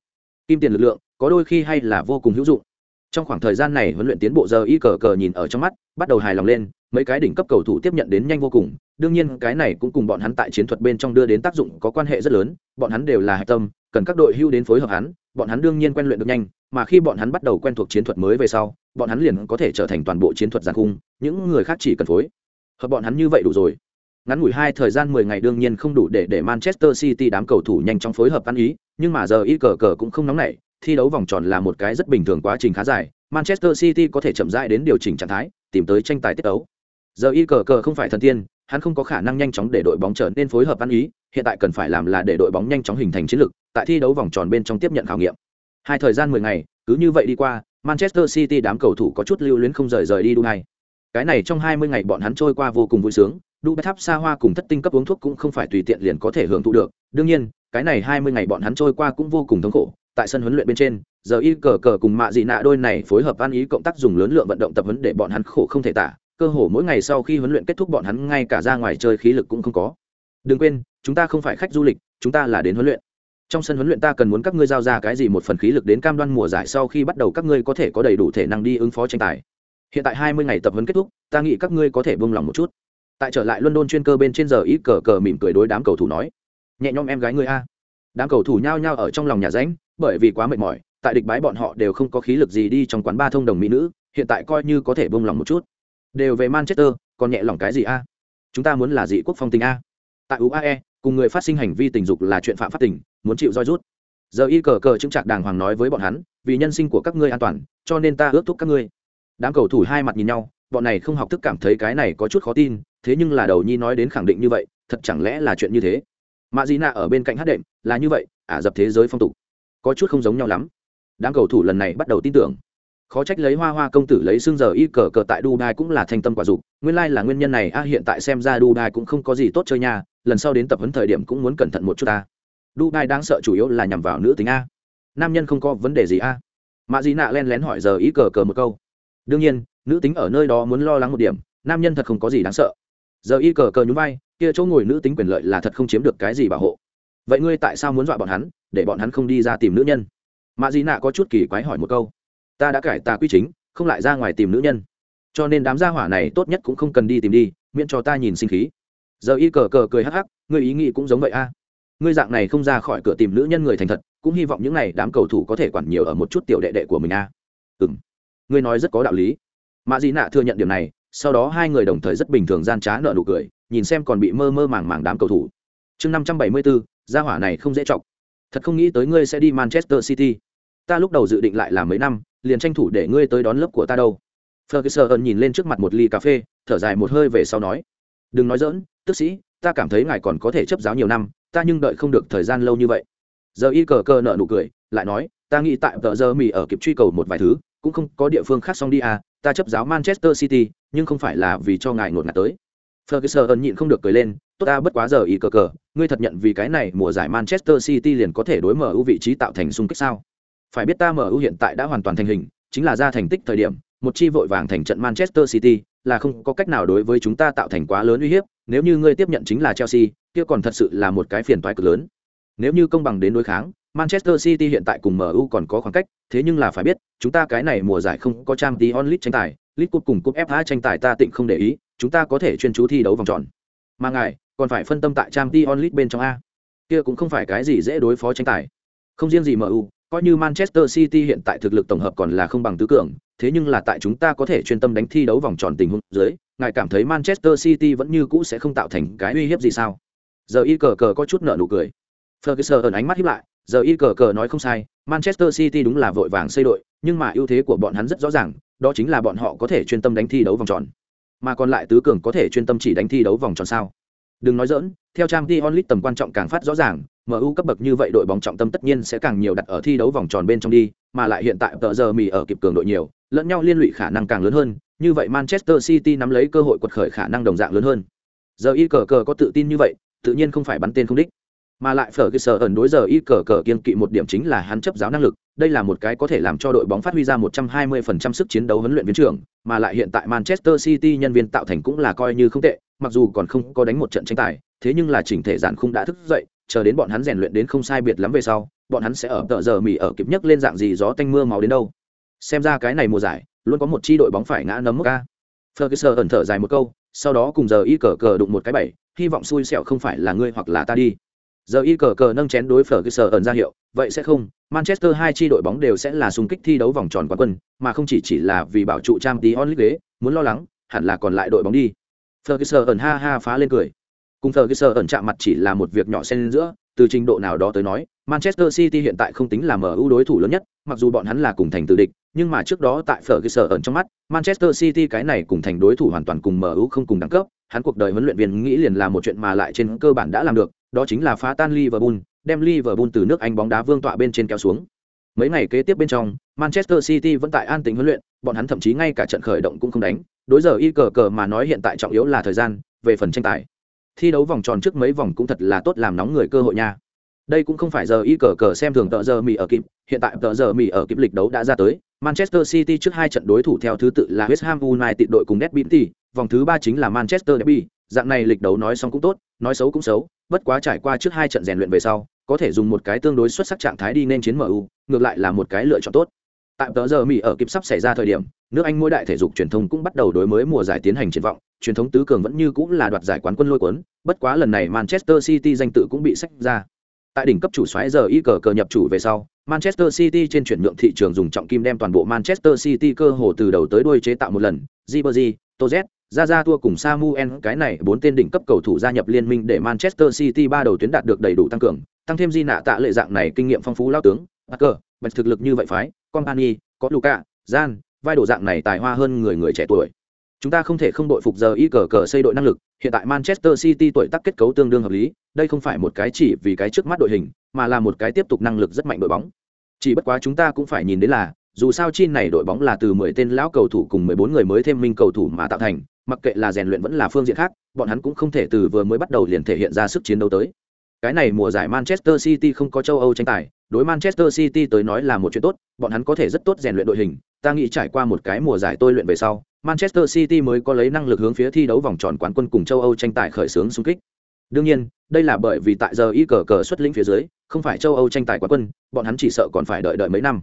kim tiền lực lượng, có đôi khi hay là vô cùng hữu dụng. Trong khoảng thời gian này, huấn luyện tiến bộ giờ y cờ cờ nhìn ở trong mắt, bắt đầu hài lòng lên, mấy cái đỉnh cấp cầu thủ tiếp nhận đến nhanh vô cùng. Đương nhiên, cái này cũng cùng bọn hắn tại chiến thuật bên trong đưa đến tác dụng có quan hệ rất lớn. Bọn hắn đều là hạch tâm, cần các đội hưu đến phối hợp hắn, bọn hắn đương nhiên quen luyện được nhanh, mà khi bọn hắn bắt đầu quen thuộc chiến thuật mới về sau, bọn hắn liền có thể trở thành toàn bộ chiến thuật giàn khung, những người khác chỉ cần phối. Hợp bọn hắn như vậy đủ rồi. Ngắn ngủi hai thời gian mười ngày đương nhiên không đủ để để manchester city đám cầu thủ nhanh chóng phối hợp ăn ý nhưng mà giờ y cờ cờ cũng không nóng nảy, thi đấu vòng tròn là một cái rất bình thường quá trình khá dài, manchester city có thể chậm rãi đến điều chỉnh trạng thái, tìm tới tranh tài tiết đấu giờ y cờ cờ không phải thần tiên, hắn không có khả năng nhanh chóng để đội bóng trở nên phối hợp ăn ý, hiện tại cần phải làm là để đội bóng nhanh chóng hình thành chiến lược, tại thi đấu vòng tròn bên trong tiếp nhận khảo nghiệm. Hai thời gian mười ngày, cứ như vậy đi qua, manchester city đám cầu thủ có chút lưu luyến không rời rời đi dubai. Cái này trong hai mươi ngày bọn hắn trôi qua vô cùng vui sướng, dubai tháp xa hoa cùng thất tinh cấp uống thuốc cũng không phải tùy tiện liền có thể hưởng thụ được, đương nhiên cái này hai mươi ngày bọn hắn trôi qua cũng vô cùng thống khổ, tại sân huấn luyện bên trên, giờ y cờ cờ cùng mạ dị nạ đôi này phối hợp ăn ý cộng tác dùng lớn lượng vận động tập huấn để bọn hắn khổ không thể tả, cơ hồ mỗi ngày sau khi huấn luyện kết thúc bọn hắn ngay cả ra ngoài chơi khí lực cũng không có. Đừng quên, chúng ta không phải khách du lịch, chúng ta là đến huấn luyện. Trong sân huấn luyện ta cần muốn các ngươi giao ra cái gì một phần khí lực đến cam đoan mùa giải sau khi bắt đầu các ngươi có thể có đầy đủ thể năng đi ứng phó tranh tài. Hiện tại hai mươi ngày tập huấn kết thúc, ta nghĩ các ngươi có thể buông lòng một chút. Tại trở lại london chuyên cơ bên trên giờ ít cờ cờ mỉm cười đối đám cầu thủ nói nhẹ nhõm em gái ngươi a. Đám cầu thủ nhao nhao ở trong lòng nhà ránh bởi vì quá mệt mỏi, tại địch bái bọn họ đều không có khí lực gì đi trong quán ba thông đồng mỹ nữ, hiện tại coi như có thể buông lòng một chút. Đều về manchester, còn nhẹ lòng cái gì a? Chúng ta muốn là dị quốc phong tình a. Tại uae cùng người phát sinh hành vi tình dục là chuyện phạm pháp tình, muốn chịu roi rút. Giờ y cờ cờ chứng trạc đàng hoàng nói với bọn hắn, vì nhân sinh của các ngươi an toàn, cho nên ta ước thúc các ngươi. Đám cầu thủ hai mặt nhìn nhau, bọn này không học thức cảm thấy cái này có chút khó tin, thế nhưng là đầu nhi nói đến khẳng định như vậy, thật chẳng lẽ là chuyện như thế? Mạ dị nạ ở bên cạnh hát đệm, là như vậy, ả dập thế giới phong tục. Có chút không giống nhau lắm. Đám cầu thủ lần này bắt đầu tin tưởng. Khó trách lấy hoa hoa công tử lấy xương giờ y cờ cờ tại dubai cũng là thanh tâm quả dục, nguyên lai、like、là nguyên nhân này, a, hiện tại xem ra dubai cũng không có gì tốt chơi nha, lần sau đến tập huấn thời điểm cũng muốn cẩn thận một chút ta. Dubai đáng sợ chủ yếu là nhằm vào nữ tính a. Nam nhân không có vấn đề gì a. Mạ dị nạ len lén hỏi giờ y cờ cờ một câu. Đương nhiên, nữ tính ở nơi đó muốn lo lắng một điểm, nam nhân thật không có gì đáng sợ giờ y cờ cờ nhún vai, kia chỗ ngồi nữ tính quyền lợi là thật không chiếm được cái gì bảo hộ. Vậy ngươi tại sao muốn dọa bọn hắn, để bọn hắn không đi ra tìm nữ nhân? Mạ dị nạ có chút kỳ quái hỏi một câu. Ta đã cải tà quy chính, không lại ra ngoài tìm nữ nhân. Cho nên đám gia hỏa này tốt nhất cũng không cần đi tìm đi, miễn cho ta nhìn sinh khí. Giờ y cờ cờ cười hắc hắc, ngươi ý nghĩ cũng giống vậy a. Ngươi dạng này không ra khỏi cửa tìm nữ nhân người thành thật, cũng hy vọng những n à y đám cầu thủ có thể quản nhiều ở một chút tiểu đệ đệ của mình a. Ừ m ngươi nói rất có đạo lý. Mạ dị nạ thừa nhận điểm này sau đó hai người đồng thời rất bình thường gian trá nợ nụ cười, nhìn xem còn bị mơ mơ màng màng đám cầu thủ. Chương năm trăm bảy mươi bốn gia hỏa này không dễ chọc. Thật không nghĩ tới ngươi sẽ đi manchester city. Ta lúc đầu dự định lại là mấy năm, liền tranh thủ để ngươi tới đón lớp của ta đâu. Ferguson nhìn lên trước mặt một ly cà phê, thở dài một hơi về sau nói. Đừng nói dỡn tức sĩ, ta cảm thấy ngài còn có thể chấp giáo nhiều năm, ta nhưng đợi không được thời gian lâu như vậy. Giờ y cờ cờ nợ nụ cười, lại nói, ta nghĩ tại tờ giờ mì ở kịp truy cầu một vài thứ cũng không có địa phương khác xong đi à ta chấp giáo manchester city nhưng không phải là vì cho ngài ngột ngạt tới Ferguson nhịn không được cười lên, tốt ta bất quá giờ ý cờ cờ, ngươi thật nhận vì cái này mùa giải Manchester City liền có thể đối mở ưu vị trí tạo thành xung kích sao? Phải biết ta mở ưu hiện tại đã hoàn toàn thành hình, chính là ra thành tích thời điểm, một chi vội vàng thành trận Manchester City, là không có cách nào đối với chúng ta tạo thành quá lớn uy hiếp, nếu như ngươi tiếp nhận chính là Chelsea, kia còn thật sự là một cái phiền toái cực lớn. Nếu như công bằng đến đối kháng, Manchester City hiện tại cùng MU còn có khoảng cách, thế nhưng là phải biết, chúng ta cái này mùa giải không có Champions League tranh tài, League Cup cùng Cup FA tranh tài ta tịnh không để ý, chúng ta có thể chuyên chú thi đấu vòng tròn. Mà ngài, còn phải phân tâm tại Champions League bên trong a. Kia cũng không phải cái gì dễ đối phó tranh tài. Không riêng gì MU, coi như Manchester City hiện tại thực lực tổng hợp còn là không bằng tứ cường, thế nhưng là tại chúng ta có thể chuyên tâm đánh thi đấu vòng tròn tình huống dưới, ngài cảm thấy Manchester City vẫn như cũ sẽ không tạo thành cái uy hiếp gì sao? Giờ y cờ cờ có chút nợ nụ cười. Ferguson ẩn ánh mắt híp lại, giờ y cờ cờ nói không sai, Manchester City đúng là vội vàng xây đội, nhưng mà ưu thế của bọn hắn rất rõ ràng, đó chính là bọn họ có thể chuyên tâm đánh thi đấu vòng tròn. Mà còn lại tứ cường có thể chuyên tâm chỉ đánh thi đấu vòng tròn sao? Đừng nói dỡn, theo trang t onlit tầm quan trọng càng phát rõ ràng, MU cấp bậc như vậy đội bóng trọng tâm tất nhiên sẽ càng nhiều đặt ở thi đấu vòng tròn bên trong đi, mà lại hiện tại tờ giờ mì ở kịp cường đội nhiều, lẫn nhau liên lụy khả năng càng lớn hơn, như vậy Manchester City nắm lấy cơ hội quật khởi khả năng đồng dạng lớn hơn. Giờ y cờ cờ có tự tin như vậy, tự nhiên không phải bắn tên không đích. Mà lại phở cái sở ẩn đối giờ y cờ cờ kiên kỵ một điểm chính là hắn chấp giáo năng lực, đây là một cái có thể làm cho đội bóng phát huy ra 120% sức chiến đấu huấn luyện viên trưởng, mà lại hiện tại Manchester City nhân viên tạo thành cũng là coi như không tệ, mặc dù còn không có đánh một trận tranh tài, thế nhưng là chỉnh thể giản khung đã thức dậy, chờ đến bọn hắn rèn luyện đến không sai biệt lắm về sau, bọn hắn sẽ ở tợ giờ mỉ ở kịp nhất lên dạng gì gió tanh mưa máu đến đâu. Xem ra cái này mùa giải, luôn có một chi đội bóng phải ngã nấm mốc a. Ferguson ẩn thở dài một câu, sau đó cùng giờ y cờ cờ đụng một cái bảy, hy vọng xui xẻo không phải là ngươi hoặc là ta đi. Giờ y cờ cờ nâng chén đối phở kia sở ẩn ra hiệu, vậy sẽ không, Manchester hai chi đội bóng đều sẽ là xung kích thi đấu vòng tròn quán quân, mà không chỉ chỉ là vì bảo trụ Champions League, muốn lo lắng, hẳn là còn lại đội bóng đi. phở kia sở ẩn ha ha phá lên cười. Cùng phở kia sở ẩn chạm mặt chỉ là một việc nhỏ xen giữa, từ trình độ nào đó tới nói, Manchester City hiện tại không tính là MU đối thủ lớn nhất, mặc dù bọn hắn là cùng thành tự địch, nhưng mà trước đó tại phở kia sở ẩn trong mắt, Manchester City cái này cùng thành đối thủ hoàn toàn cùng MU không cùng đẳng cấp, hắn cuộc đời huấn luyện viên nghĩ liền là một chuyện mà lại trên cơ bản đã làm được, đó chính là phá tan Liverpool, đem Liverpool từ nước Anh bóng đá vương tọa bên trên kéo xuống. Mấy ngày kế tiếp bên trong, Manchester City vẫn tại an tĩnh huấn luyện, bọn hắn thậm chí ngay cả trận khởi động cũng không đánh. Đối giờ y cờ cờ mà nói hiện tại trọng yếu là thời gian, về phần tranh tài. Thi đấu vòng tròn trước mấy vòng cũng thật là tốt làm nóng người cơ hội nha. Đây cũng không phải giờ y cờ cờ xem thường tợ giờ mì ở kịp, hiện tại tợ giờ mì ở kịp lịch đấu đã ra tới. Manchester City trước hai trận đối thủ theo thứ tự là West Ham United đội cùng Derby, vòng thứ ba chính là Manchester Derby, dạng này lịch đấu nói xong cũng tốt, nói xấu cũng xấu, bất quá trải qua trước hai trận rèn luyện về sau, có thể dùng một cái tương đối xuất sắc trạng thái đi nên chiến MU, ngược lại là một cái lựa chọn tốt. Tại tờ giờ Mỹ ở kịp sắp xảy ra thời điểm, nước Anh mỗi đại thể dục truyền thông cũng bắt đầu đối mới mùa giải tiến hành triển vọng, truyền thống tứ cường vẫn như cũng là đoạt giải quán quân lôi cuốn, bất quá lần này Manchester City danh tự cũng bị sách ra. Tại đỉnh cấp chủ soái giờ y cờ cờ nhập chủ về sau, Manchester City trên chuyển nhượng thị trường dùng trọng kim đem toàn bộ Manchester City cơ hồ từ đầu tới đuôi chế tạo một lần, Ribery, Toz, ra ra thua cùng Samuel cái này bốn tên đỉnh cấp cầu thủ gia nhập liên minh để Manchester City ba đầu tuyến đạt được đầy đủ tăng cường, tăng thêm di nạ tạ lệ dạng này kinh nghiệm phong phú lao tướng, Parker, bật thực lực như vậy phái, Company, có Luca, Gian, vai đồ dạng này tài hoa hơn người người trẻ tuổi. Chúng ta không thể không đội phục giờ y cờ cờ xây đội năng lực, hiện tại Manchester City tuổi tác kết cấu tương đương hợp lý, đây không phải một cái chỉ vì cái trước mắt đội hình, mà là một cái tiếp tục năng lực rất mạnh đội bóng. Chỉ bất quá chúng ta cũng phải nhìn đến là, dù sao chi này đội bóng là từ 10 tên lão cầu thủ cùng 14 người mới thêm minh cầu thủ mà tạo thành, mặc kệ là rèn luyện vẫn là phương diện khác, bọn hắn cũng không thể từ vừa mới bắt đầu liền thể hiện ra sức chiến đấu tới. Cái này mùa giải Manchester City không có châu Âu tranh tài, đối Manchester City tới nói là một chuyện tốt, bọn hắn có thể rất tốt rèn luyện đội hình, ta nghĩ trải qua một cái mùa giải tôi luyện về sau, Manchester City mới có lấy năng lực hướng phía thi đấu vòng tròn quán quân cùng châu Âu tranh tài khởi xướng xung kích. Đương nhiên, đây là bởi vì tại giờ y cờ cờ xuất lĩnh phía dưới, không phải châu Âu tranh tài quán quân, bọn hắn chỉ sợ còn phải đợi đợi mấy năm.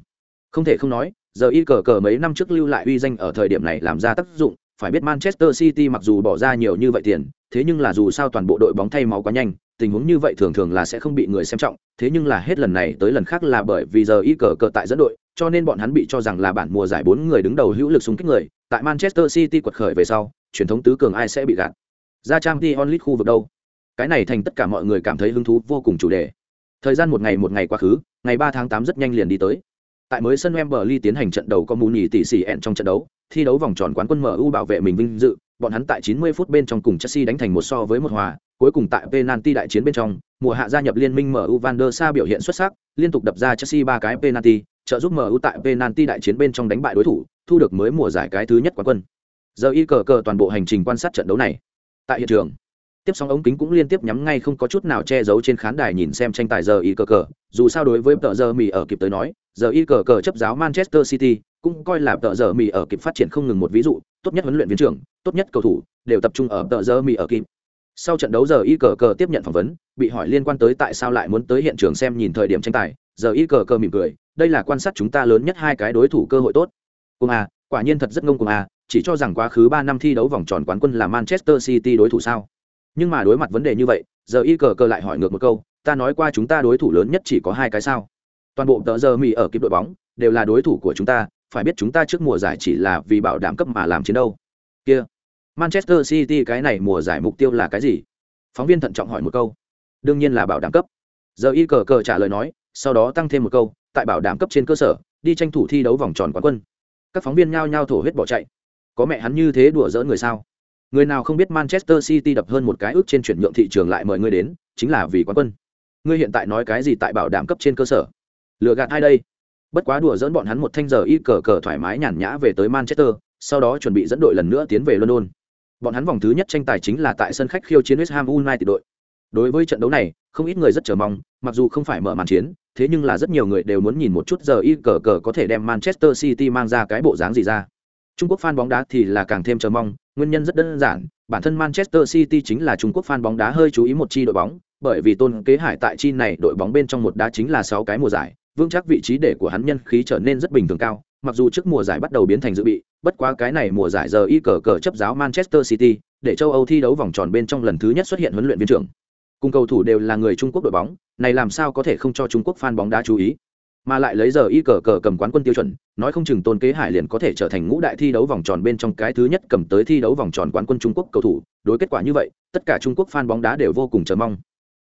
Không thể không nói, giờ y cờ cờ mấy năm trước lưu lại uy danh ở thời điểm này làm ra tác dụng, phải biết Manchester City mặc dù bỏ ra nhiều như vậy tiền, thế nhưng là dù sao toàn bộ đội bóng thay máu quá nhanh, tình huống như vậy thường thường là sẽ không bị người xem trọng, thế nhưng là hết lần này tới lần khác là bởi vì giờ y cờ cờ tại dẫn đội, cho nên bọn hắn bị cho rằng là bản mùa giải bốn người đứng đầu hữu lực xung kích người, tại Manchester City quật khởi về sau, truyền thống tứ cường ai sẽ bị gạt. Ra Champions League khu vực đâu? Cái này thành tất cả mọi người cảm thấy hứng thú vô cùng chủ đề. Thời gian một ngày một ngày quá khứ, ngày 3 tháng 8 rất nhanh liền đi tới. Tại mới sân Wembley tiến hành trận đấu có mù nhì tỷ sĩ ẹn trong trận đấu, thi đấu vòng tròn quán quân MU bảo vệ mình vinh dự, bọn hắn tại 90 phút bên trong cùng Chelsea đánh thành một so với một hòa, cuối cùng tại penalty đại chiến bên trong, mùa hạ gia nhập liên minh MU Van der Sar biểu hiện xuất sắc, liên tục đập ra Chelsea ba cái penalty, trợ giúp MU tại penalty đại chiến bên trong đánh bại đối thủ, thu được mới mùa giải cái thứ nhất quán quân. Giờ y cờ cờ toàn bộ hành trình quan sát trận đấu này. Tại hiện trường, tiếp sóng ống kính cũng liên tiếp nhắm ngay không có chút nào che giấu trên khán đài nhìn xem tranh tài giờ y cờ cờ, dù sao đối với tờ giờ mì ở kịp tới nói, giờ y cờ cờ chấp giáo Manchester City, cũng coi là tờ giờ mì ở kịp phát triển không ngừng một ví dụ, tốt nhất huấn luyện viên trưởng, tốt nhất cầu thủ đều tập trung ở tờ giờ mì ở kịp. Sau trận đấu giờ y cờ cờ tiếp nhận phỏng vấn, bị hỏi liên quan tới tại sao lại muốn tới hiện trường xem nhìn thời điểm tranh tài, giờ y cờ cờ mỉm cười, đây là quan sát chúng ta lớn nhất hai cái đối thủ cơ hội tốt. Cùng à, quả nhiên thật rất ngông cùng à, chỉ cho rằng quá khứ ba năm thi đấu vòng tròn quán quân là Manchester City đối thủ sao? Nhưng mà đối mặt vấn đề như vậy, giờ y cờ cờ lại hỏi ngược một câu, ta nói qua chúng ta đối thủ lớn nhất chỉ có hai cái sao? Toàn bộ tờ giờ mì ở kịp đội bóng đều là đối thủ của chúng ta, phải biết chúng ta trước mùa giải chỉ là vì bảo đảm cấp mà làm chiến đâu. Kia, Manchester City cái này mùa giải mục tiêu là cái gì? Phóng viên thận trọng hỏi một câu. Đương nhiên là bảo đảm cấp. Giờ y cờ cờ trả lời nói, sau đó tăng thêm một câu, tại bảo đảm cấp trên cơ sở, đi tranh thủ thi đấu vòng tròn quán quân. Các phóng viên nhao nhao thổ huyết bỏ chạy. Có mẹ hắn như thế đùa dỡ người sao? Người nào không biết Manchester City đập hơn một cái ước trên chuyển nhượng thị trường lại mời ngươi đến, chính là vì quán quân. Ngươi hiện tại nói cái gì tại bảo đảm cấp trên cơ sở? Lừa gạt ai đây? Bất quá đùa dẫn bọn hắn một thanh giờ y cờ cờ thoải mái nhàn nhã về tới Manchester, sau đó chuẩn bị dẫn đội lần nữa tiến về london bọn hắn vòng thứ nhất tranh tài chính là tại sân khách khiêu chiến west ham united đội đối với trận đấu này không ít người rất chờ mong mặc dù không phải mở màn chiến thế nhưng là rất nhiều người đều muốn nhìn một chút giờ y cờ cờ có thể đem manchester city mang ra cái bộ dáng gì ra trung quốc fan bóng đá thì là càng thêm chờ mong, nguyên nhân rất đơn giản, bản thân manchester city chính là trung quốc fan bóng đá hơi chú ý một chi đội bóng, bởi vì tôn kế hải tại chi này đội bóng bên trong một đá chính là sáu cái mùa giải, vững chắc vị trí để của hắn nhân khí trở nên rất bình thường cao, mặc dù trước mùa giải bắt đầu biến thành dự bị, bất quá cái này mùa giải giờ y cờ cờ chấp giáo manchester city, để châu âu thi đấu vòng tròn bên trong lần thứ nhất xuất hiện huấn luyện viên trưởng. Cùng cầu thủ đều là người trung quốc đội bóng, này làm sao có thể không cho trung quốc fan bóng đá chú ý? Mà lại lấy giờ y cờ cờ cầm quán quân tiêu chuẩn, nói không chừng tôn kế hải liền có thể trở thành ngũ đại thi đấu vòng tròn bên trong cái thứ nhất cầm tới thi đấu vòng tròn quán quân trung quốc cầu thủ. Đối kết quả như vậy, tất cả trung quốc fan bóng đá đều vô cùng chờ mong.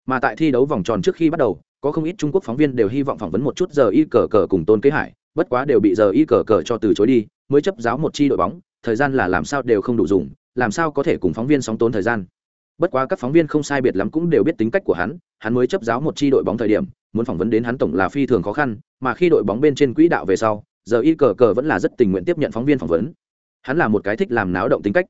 Mà tại thi đấu vòng tròn trước khi bắt đầu, có không ít trung quốc phóng viên đều hy vọng phỏng vấn một chút giờ y cờ cờ cùng tôn kế hải, bất quá đều bị giờ y cờ cờ cho từ chối đi, mới chấp giáo một chi đội bóng, thời gian là làm sao đều không đủ dùng, làm sao có thể cùng phóng viên sóng tốn thời gian bất quá các phóng viên không sai biệt lắm cũng đều biết tính cách của hắn hắn mới chấp giáo một chi đội bóng thời điểm muốn phỏng vấn đến hắn tổng là phi thường khó khăn mà khi đội bóng bên trên quỹ đạo về sau giờ y cờ cờ vẫn là rất tình nguyện tiếp nhận phóng viên phỏng vấn hắn là một cái thích làm náo động tính cách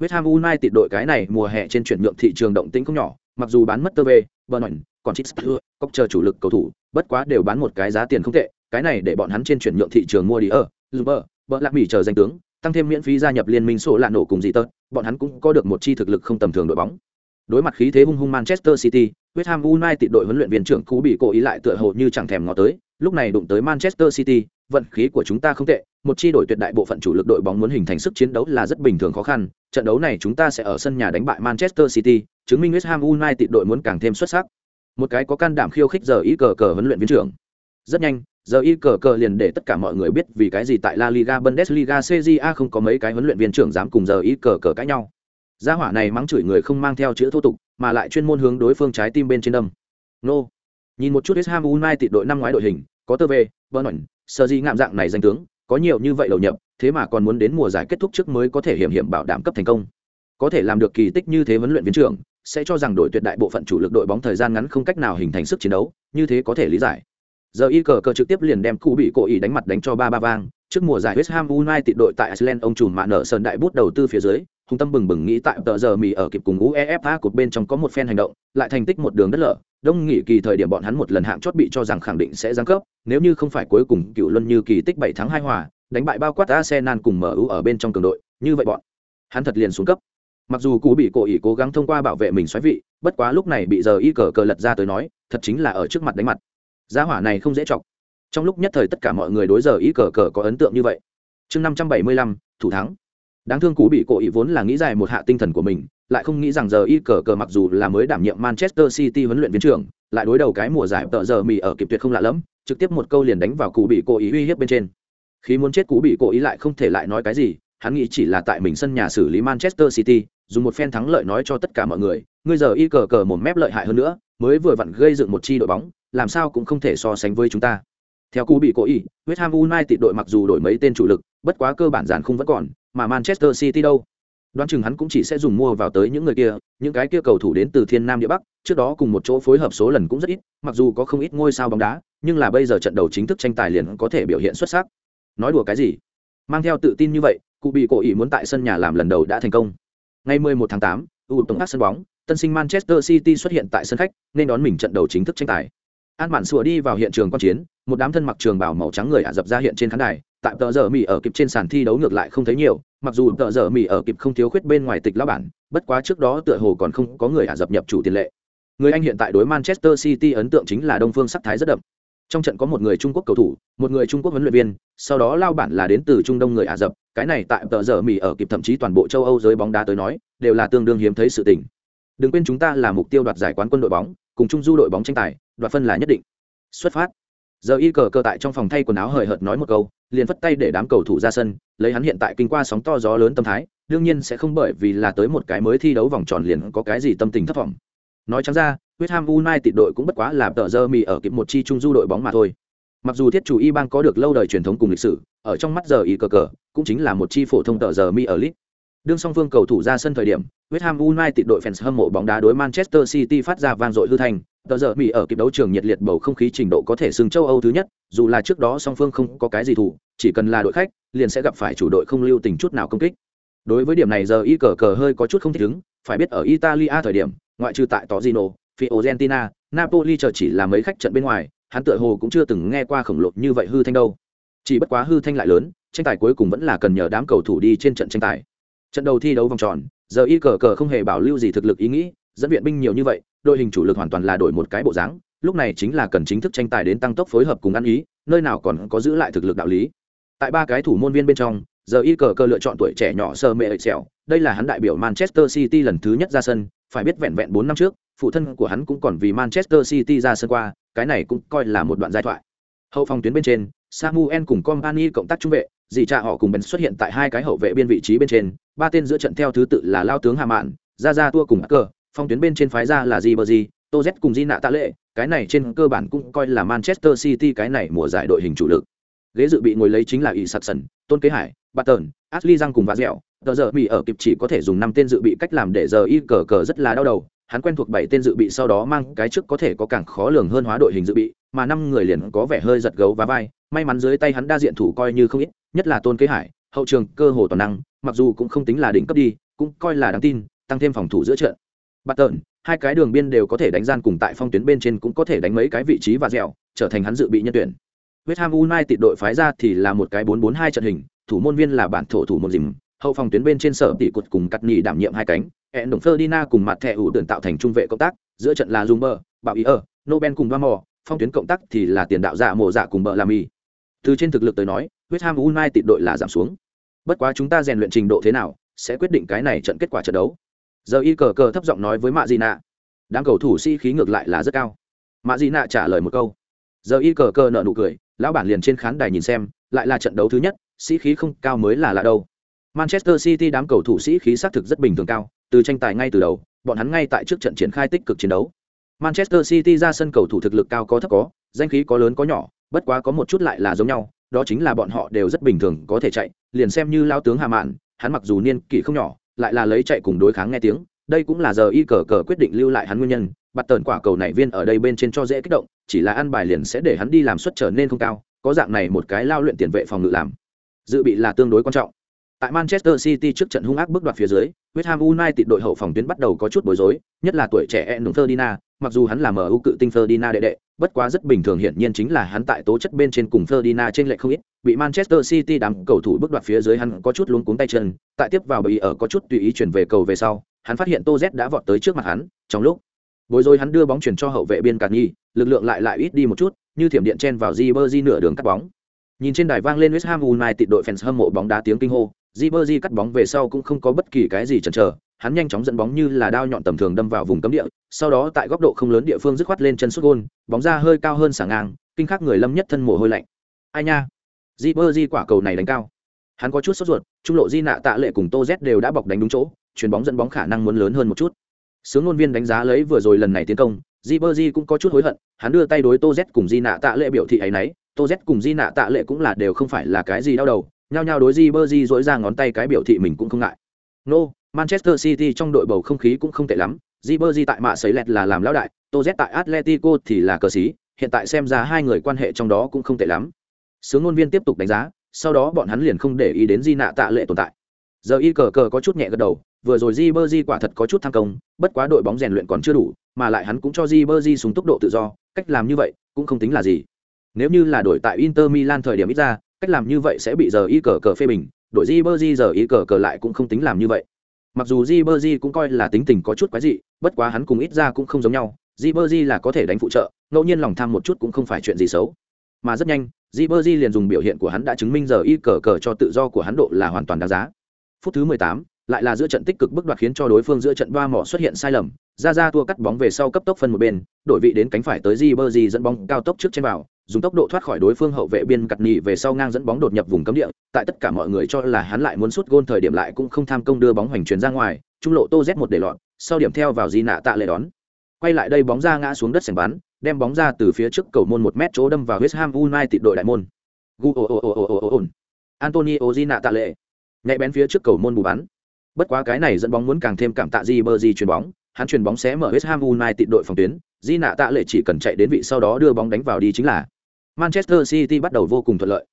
West Ham United đội cái này mùa hè trên chuyển nhượng thị trường động tĩnh không nhỏ, mặc dù bán mất tơ về, Burnley, còn Chits, cốc chờ chủ lực cầu thủ, bất quá đều bán một cái giá tiền không tệ, cái này để bọn hắn trên chuyển nhượng thị trường mua đi ở, Zuber, bợ lạc mỹ chờ danh tướng, tăng thêm miễn phí gia nhập liên minh sổ lạ nổ cùng gì tớt, bọn hắn cũng có được một chi thực lực không tầm thường đội bóng. Đối mặt khí thế hung hung Manchester City, West Ham United đội huấn luyện viên trưởng cũ bị cố ý lại tựa hồ như chẳng thèm ngó tới, lúc này đụng tới Manchester City, vận khí của chúng ta không tệ, một chi đội tuyệt đại bộ phận chủ lực đội bóng muốn hình thành sức chiến đấu là rất bình thường khó khăn, trận đấu này chúng ta sẽ ở sân nhà đánh bại Manchester City, chứng minh West Ham United đội muốn càng thêm xuất sắc. Một cái có can đảm khiêu khích giờ ý cờ cờ huấn luyện viên trưởng. Rất nhanh, giờ y cờ cờ liền để tất cả mọi người biết vì cái gì tại La Liga Bundesliga Serie A không có mấy cái huấn luyện viên trưởng dám cùng giờ y cờ cờ cãi nhau. Gia hỏa này mắng chửi người không mang theo chữ thô tục, mà lại chuyên môn hướng đối phương trái tim bên trên đâm. Nô. Nhìn một chút West Ham United đội năm ngoái đội hình, có tơ về, Burnley, sơ di ngạm dạng này danh tướng, có nhiều như vậy đầu nhập, thế mà còn muốn đến mùa giải kết thúc trước mới có thể hiểm hiểm bảo đảm cấp thành công. Có thể làm được kỳ tích như thế huấn luyện viên trưởng, sẽ cho rằng đội tuyệt đại bộ phận chủ lực đội bóng thời gian ngắn không cách nào hình thành sức chiến đấu, như thế có thể lý giải giờ y cờ cờ trực tiếp liền đem cụ bị cố ý đánh mặt đánh cho ba ba vang trước mùa giải West Ham United đội tại Iceland ông chủ mạ nở sơn đại bút đầu tư phía dưới hùng tâm bừng bừng nghĩ tại tờ giờ mì ở kịp cùng UEFA cột bên trong có một phen hành động, lại thành tích một đường đất lở. Đông nghỉ kỳ thời điểm bọn hắn một lần hạng chót bị cho rằng khẳng định sẽ giáng cấp, nếu như không phải cuối cùng cựu luân như kỳ tích bảy tháng hai hòa, đánh bại bao quát Arsenal cùng MU ở bên trong cường đội, như vậy bọn hắn thật liền xuống cấp. Mặc dù cú bị cổ ý cố gắng thông qua bảo vệ mình xoáy vị, bất quá lúc này bị giờ y cờ cờ lật ra tới nói, thật chính là ở trước mặt đánh mặt. Gia hỏa này không dễ chọc. Trong lúc nhất thời tất cả mọi người đối giờ y cờ cờ có ấn tượng như vậy. Chương năm trăm bảy mươi lăm, thủ thắng đáng thương cú bị cổ ý vốn là nghĩ dài một hạ tinh thần của mình, lại không nghĩ rằng giờ y cờ cờ mặc dù là mới đảm nhiệm manchester city huấn luyện viên trưởng, lại đối đầu cái mùa giải tợ giờ mì ở kịp tuyệt không lạ lẫm, trực tiếp một câu liền đánh vào cụ bị cổ ý uy hiếp bên trên. Khi muốn chết cú bị cổ ý lại không thể lại nói cái gì, hắn nghĩ chỉ là tại mình sân nhà xử lý manchester city, dùng một phen thắng lợi nói cho tất cả mọi người, ngươi giờ y cờ cờ một mép lợi hại hơn nữa, mới vừa vặn gây dựng một chi đội bóng, làm sao cũng không thể so sánh với chúng ta. Theo cú bị cố ý West Ham United đội mặc dù đổi mấy tên chủ lực, bất quá cơ bản giản không vẫn còn mà Manchester City đâu? Đoán chừng hắn cũng chỉ sẽ dùng mua vào tới những người kia những cái kia cầu thủ đến từ thiên nam địa bắc trước đó cùng một chỗ phối hợp số lần cũng rất ít mặc dù có không ít ngôi sao bóng đá nhưng là bây giờ trận đầu chính thức tranh tài liền có thể biểu hiện xuất sắc. Nói đùa cái gì? Mang theo tự tin như vậy cụ bị cổ ý muốn tại sân nhà làm lần đầu đã thành công. Ngày 11 tháng 8, u tổng ác sân bóng tân sinh manchester city xuất hiện tại sân khách nên đón mình trận đầu chính thức tranh tài. An mạn sủa đi vào hiện trường quan chiến một đám thân mặc trường bảo màu trắng người ả dập ra hiện trên khán đài tại tờ giờ mỹ ở kịp trên sàn thi đấu ngược lại không thấy nhiều, mặc dù tờ giờ mỹ ở kịp không thiếu khuyết bên ngoài tịch lao bản, bất quá trước đó tựa hồ còn không có người ả dập nhập chủ tiền lệ. Người anh hiện tại đối manchester city ấn tượng chính là đông phương sắc thái rất đậm. Trong trận có một người trung quốc cầu thủ, một người trung quốc huấn luyện viên, sau đó lao bản là đến từ trung đông người ả rập, cái này tại tờ giờ mỹ ở kịp thậm chí toàn bộ châu âu giới bóng đá tới nói, đều là tương đương hiếm thấy sự tình. Đừng quên chúng ta là mục tiêu đoạt giải quán quân đội bóng, cùng trung du đội bóng tranh tài, đoạt phân là nhất định. Xuất phát. Giờ y cờ cơ tại trong phòng thay quần áo hời hợt nói một câu liền phất tay để đám cầu thủ ra sân, lấy hắn hiện tại kinh qua sóng to gió lớn tâm thái, đương nhiên sẽ không bởi vì là tới một cái mới thi đấu vòng tròn liền có cái gì tâm tình thất vọng. Nói trắng ra, West Ham United đội cũng bất quá là tờ giờ mì ở kịp một chi trung du đội bóng mà thôi. Mặc dù thiết chủ y bang có được lâu đời truyền thống cùng lịch sử, ở trong mắt giờ y cờ cờ, cũng chính là một chi phổ thông tờ giờ mi ở lit đương song phương cầu thủ ra sân thời điểm West Ham United đội fans hâm mộ bóng đá đối Manchester City phát ra vang dội hư thành tờ giờ mỹ ở kịp đấu trường nhiệt liệt bầu không khí trình độ có thể xưng châu âu thứ nhất dù là trước đó song phương không có cái gì thủ chỉ cần là đội khách liền sẽ gặp phải chủ đội không lưu tình chút nào công kích đối với điểm này giờ y cờ cờ hơi có chút không thích ứng phải biết ở italia thời điểm ngoại trừ tại Torino, Fiorentina, Napoli chờ chỉ là mấy khách trận bên ngoài, hắn tựa hồ cũng chưa từng nghe qua khổng lồ như vậy hư thanh đâu. Chỉ bất quá hư thanh lại lớn, tranh tài cuối cùng vẫn là cần nhờ đám cầu thủ đi trên trận tranh tài. Trận đầu thi đấu vòng tròn, giờ y cờ cờ không hề bảo lưu gì thực lực ý nghĩ, dẫn viện binh nhiều như vậy, đội hình chủ lực hoàn toàn là đổi một cái bộ dáng, lúc này chính là cần chính thức tranh tài đến tăng tốc phối hợp cùng ăn ý, nơi nào còn có giữ lại thực lực đạo lý. Tại ba cái thủ môn viên bên trong, giờ y cờ cờ lựa chọn tuổi trẻ nhỏ sơ mệ xẻo, đây là hắn đại biểu Manchester City lần thứ nhất ra sân, phải biết vẹn vẹn bốn năm trước, phụ thân của hắn cũng còn vì Manchester City ra sân qua, cái này cũng coi là một đoạn giai thoại. Hậu phòng tuyến bên trên, Samuel cùng Company cộng tác trung vệ, dì cha họ cùng bèn xuất hiện tại hai cái hậu vệ biên vị trí bên trên, ba tên giữa trận theo thứ tự là Lao tướng Hà Mạn, Ra Ra Tua cùng Cờ, phong tuyến bên trên phái ra là gì bờ gì tô z cùng Di Nạ Tạ Lệ, cái này trên cơ bản cũng coi là Manchester City cái này mùa giải đội hình chủ lực. Ghế dự bị ngồi lấy chính là Isaacson, Tôn Kế Hải, Barton, Ashley Răng cùng Vã Dẻo, tờ giờ bị ở kịp chỉ có thể dùng năm tên dự bị cách làm để giờ y cờ cờ rất là đau đầu. Hắn quen thuộc bảy tên dự bị sau đó mang cái trước có thể có càng khó lường hơn hóa đội hình dự bị mà năm người liền có vẻ hơi giật gấu và vai. May mắn dưới tay hắn đa diện thủ coi như không ít nhất là tôn kế hải hậu trường cơ hồ toàn năng mặc dù cũng không tính là đỉnh cấp đi cũng coi là đáng tin tăng thêm phòng thủ giữa trận bắt tợn hai cái đường biên đều có thể đánh gian cùng tại phong tuyến bên trên cũng có thể đánh mấy cái vị trí và dẻo trở thành hắn dự bị nhân tuyển West Ham United đội phái ra thì là một cái 4-4-2 trận hình, thủ môn viên là bản thổ thủ môn dìm, hậu phòng tuyến bên trên sở tỷ cột cùng cắt nhì đảm nhiệm hai cánh hẹn đồng Ferdinand cùng mặt thẻ ủ đường tạo thành trung vệ cộng tác giữa trận là Zumber, Bảo Ý ở, Nobel cùng Bamo, phong tuyến cộng tác thì là tiền đạo giả mộ giả cùng bờ làm mì. Từ trên thực lực tới nói, West Ham United đội là giảm xuống. Bất quá chúng ta rèn luyện trình độ thế nào, sẽ quyết định cái này trận kết quả trận đấu. Giờ y cờ cờ thấp giọng nói với Mạ Dị Nạ. Đám cầu thủ sĩ khí ngược lại là rất cao. Mạ Dị Nạ trả lời một câu. Giờ y cờ cờ nở nụ cười, lão bản liền trên khán đài nhìn xem, lại là trận đấu thứ nhất, sĩ khí không cao mới là lạ đâu. Manchester City đám cầu thủ sĩ khí xác thực rất bình thường cao, từ tranh tài ngay từ đầu, bọn hắn ngay tại trước trận triển khai tích cực chiến đấu. Manchester City ra sân cầu thủ thực lực cao có thấp có, danh khí có lớn có nhỏ, bất quá có một chút lại là giống nhau, đó chính là bọn họ đều rất bình thường có thể chạy, liền xem như lao tướng Hà Mạn, hắn mặc dù niên kỷ không nhỏ, lại là lấy chạy cùng đối kháng nghe tiếng, đây cũng là giờ y cờ cờ quyết định lưu lại hắn nguyên nhân, bặt tần quả cầu này viên ở đây bên trên cho dễ kích động, chỉ là ăn bài liền sẽ để hắn đi làm suất trở nên không cao, có dạng này một cái lao luyện tiền vệ phòng ngự làm. Dự bị là tương đối quan trọng. Tại Manchester City trước trận hung ác bước đoạt phía dưới, West Ham United đội hậu phòng tuyến bắt đầu có chút bối rối, nhất là tuổi trẻ Endo Ferdinand, mặc dù hắn là MU cự tinh Ferdinand đệ đệ, bất quá rất bình thường hiển nhiên chính là hắn tại tố chất bên trên cùng Ferdinand trên lệch không ít, bị Manchester City đám cầu thủ bước đoạt phía dưới hắn có chút luống cuống tay chân, tại tiếp vào bị ở có chút tùy ý chuyển về cầu về sau, hắn phát hiện Tô Z đã vọt tới trước mặt hắn, trong lúc bối rối hắn đưa bóng chuyển cho hậu vệ biên Cản Nhi, lực lượng lại lại ít đi một chút, như thiểm điện chen vào Ribery nửa đường cắt bóng. Nhìn trên đài vang lên West Ham United đội fans hâm mộ bóng đá tiếng kinh hô, Ribery cắt bóng về sau cũng không có bất kỳ cái gì chần chờ, hắn nhanh chóng dẫn bóng như là đao nhọn tầm thường đâm vào vùng cấm địa, sau đó tại góc độ không lớn địa phương dứt khoát lên chân sút gôn, bóng ra hơi cao hơn sảng ngang, kinh khắc người Lâm nhất thân mồ hôi lạnh. Ai nha, Ribery quả cầu này đánh cao. Hắn có chút sốt ruột, trung lộ Di nạ tạ lệ cùng Tô Z đều đã bọc đánh đúng chỗ, chuyền bóng dẫn bóng khả năng muốn lớn hơn một chút. Sướng ngôn viên đánh giá lấy vừa rồi lần này tiến công, Ribery cũng có chút hối hận, hắn đưa tay đối Tô Z cùng Di nạ tạ lệ biểu thị ấy nấy, Tô Z cùng Di nạ tạ lệ cũng là đều không phải là cái gì đau đầu, nhao nhao đối di bơ di dỗi ra ngón tay cái biểu thị mình cũng không ngại. Nô、no, manchester city trong đội bầu không khí cũng không tệ lắm. Di bơ di tại mạ xấy lẹt là làm lão đại tô z tại atletico thì là cờ xí hiện tại xem ra hai người quan hệ trong đó cũng không tệ lắm. Sướng ngôn viên tiếp tục đánh giá sau đó bọn hắn liền không để ý đến di nạ tạ lệ tồn tại. Giờ y cờ cờ có chút nhẹ gật đầu vừa rồi di bơ di quả thật có chút tham công bất quá đội bóng rèn luyện còn chưa đủ mà lại hắn cũng cho di bơ di súng tốc độ tự do cách làm như vậy cũng không tính là gì. Nếu như là đổi tại inter milan thời điểm ít ra cách làm như vậy sẽ bị giờ y cờ cờ phê bình đội di bơ di giờ y cờ cờ lại cũng không tính làm như vậy. Mặc dù di bơ di cũng coi là tính tình có chút quái dị, bất quá hắn cùng ít ra cũng không giống nhau di bơ di là có thể đánh phụ trợ, ngẫu nhiên lòng tham một chút cũng không phải chuyện gì xấu. Mà rất nhanh di bơ di liền dùng biểu hiện của hắn đã chứng minh giờ y cờ cờ cho tự do của hắn độ là hoàn toàn đáng giá. Phút thứ mười tám, lại là giữa trận tích cực bước đoạt khiến cho đối phương giữa trận ba mỏ xuất hiện sai lầm. Ra ra tua cắt bóng về sau cấp tốc phân một bên, đổi vị đến cánh phải tới di bơ di dẫn bóng cao tốc trước trên vào dùng tốc độ thoát khỏi đối phương hậu vệ biên cặt nhì về sau ngang dẫn bóng đột nhập vùng cấm địa tại tất cả mọi người cho là hắn lại muốn sút gôn thời điểm lại cũng không tham công đưa bóng hoành truyền ra ngoài trung lộ tô z một để lọt sau điểm theo vào di nạ tạ lệ đón quay lại đây bóng ra ngã xuống đất sành bắn đem bóng ra từ phía trước cầu môn một mét chỗ đâm vào West Ham United đội đại môn. Antonio Di nạ tạ lệ. Nhạy bén phía trước cầu môn bù bắn. Bất quá cái này dẫn bóng muốn càng thêm cảm tạ Di Bơ Di chuyền bóng, hắn chuyền bóng xé mở West Ham United đội phòng tuyến, di nạ tạ lệ chỉ cần chạy đến vị sau đó đưa bóng đánh vào đi chính là manchester city bắt đầu vô cùng thuận lợi.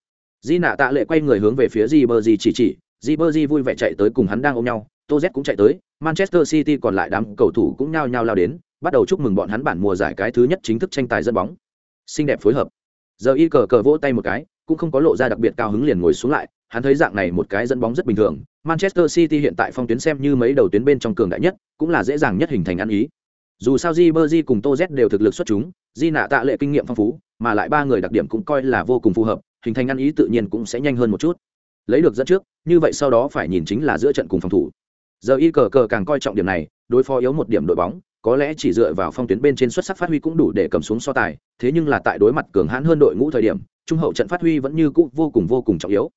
Di nạ tạ lệ quay người hướng về phía Ribery chỉ chỉ. Ribery vui vẻ chạy tới cùng hắn đang ôm nhau. Toz cũng chạy tới. Manchester city còn lại đám cầu thủ cũng nhao nhao lao đến, bắt đầu chúc mừng bọn hắn bản mùa giải cái thứ nhất chính thức tranh tài dẫn bóng. Xinh đẹp phối hợp. Giờ y cờ cờ vỗ tay một cái, cũng không có lộ ra đặc biệt cao hứng liền ngồi xuống lại. Hắn thấy dạng này một cái dẫn bóng rất bình thường. Manchester city hiện tại phong tuyến xem như mấy đầu tuyến bên trong cường đại nhất, cũng là dễ dàng nhất hình thành ăn ý. Dù sao Ribery cùng Toz đều thực lực xuất chúng, di nạ tạ lệ kinh nghiệm phong phú mà lại ba người đặc điểm cũng coi là vô cùng phù hợp, hình thành ăn ý tự nhiên cũng sẽ nhanh hơn một chút. Lấy được dẫn trước, như vậy sau đó phải nhìn chính là giữa trận cùng phòng thủ. Giờ y cờ cờ càng coi trọng điểm này, đối phó yếu một điểm đội bóng, có lẽ chỉ dựa vào phong tuyến bên trên xuất sắc phát huy cũng đủ để cầm xuống so tài, thế nhưng là tại đối mặt cường hãn hơn đội ngũ thời điểm, trung hậu trận phát huy vẫn như cũ vô cùng vô cùng trọng yếu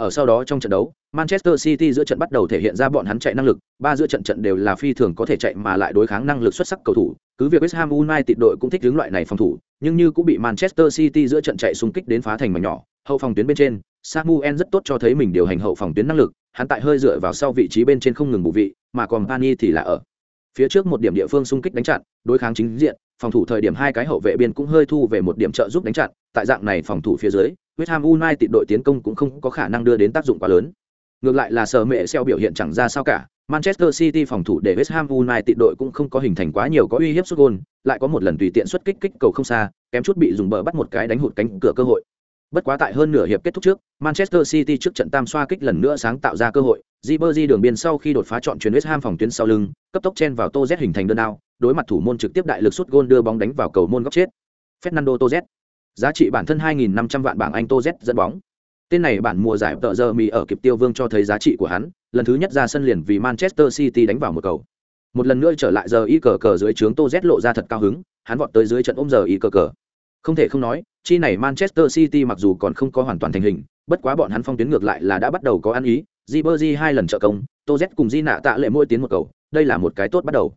ở sau đó trong trận đấu, manchester city giữa trận bắt đầu thể hiện ra bọn hắn chạy năng lực, ba giữa trận trận đều là phi thường có thể chạy mà lại đối kháng năng lực xuất sắc cầu thủ, cứ việc west ham united đội cũng thích hướng loại này phòng thủ, nhưng như cũng bị manchester city giữa trận chạy xung kích đến phá thành mảnh nhỏ, hậu phòng tuyến bên trên, samuel rất tốt cho thấy mình điều hành hậu phòng tuyến năng lực, hắn tại hơi dựa vào sau vị trí bên trên không ngừng bù vị, mà còn pani thì là ở phía trước một điểm địa phương xung kích đánh chặn, đối kháng chính diện, phòng thủ thời điểm hai cái hậu vệ biên cũng hơi thu về một điểm trợ giúp đánh chặn, tại dạng này phòng thủ phía dưới West Ham United đội tiến công cũng không có khả năng đưa đến tác dụng quá lớn ngược lại là sở mẹ xeo biểu hiện chẳng ra sao cả Manchester City phòng thủ để West Ham United đội cũng không có hình thành quá nhiều có uy hiếp sút gol, lại có một lần tùy tiện xuất kích kích cầu không xa, kém chút bị dùng bờ bắt một cái đánh hụt cánh cửa cơ hội. Bất quá tại hơn nửa hiệp kết thúc trước, Manchester City trước trận tam xoa kích lần nữa sáng tạo ra cơ hội, Ribery đường biên sau khi đột phá chọn chuyển West Ham phòng tuyến sau lưng, cấp tốc chen vào Tô hình thành đơn ao, đối mặt thủ môn trực tiếp đại lực sút gôn đưa bóng đánh vào cầu môn góc chết. Fernando Tô Giá trị bản thân 2.500 vạn bảng Anh Tô Z dẫn bóng. Tên này bản mùa giải tợ giờ mì ở kịp tiêu vương cho thấy giá trị của hắn, lần thứ nhất ra sân liền vì Manchester City đánh vào một cầu. Một lần nữa trở lại giờ y cờ cờ dưới trướng Tô Z lộ ra thật cao hứng, hắn vọt tới dưới trận ôm giờ y cờ cờ. Không thể không nói, chi này Manchester City mặc dù còn không có hoàn toàn thành hình, bất quá bọn hắn phong tuyến ngược lại là đã bắt đầu có ăn ý, Di Berdi hai lần trợ công, Tô Z cùng Di nạ tạ lệ mỗi tiến một cầu, đây là một cái tốt bắt đầu.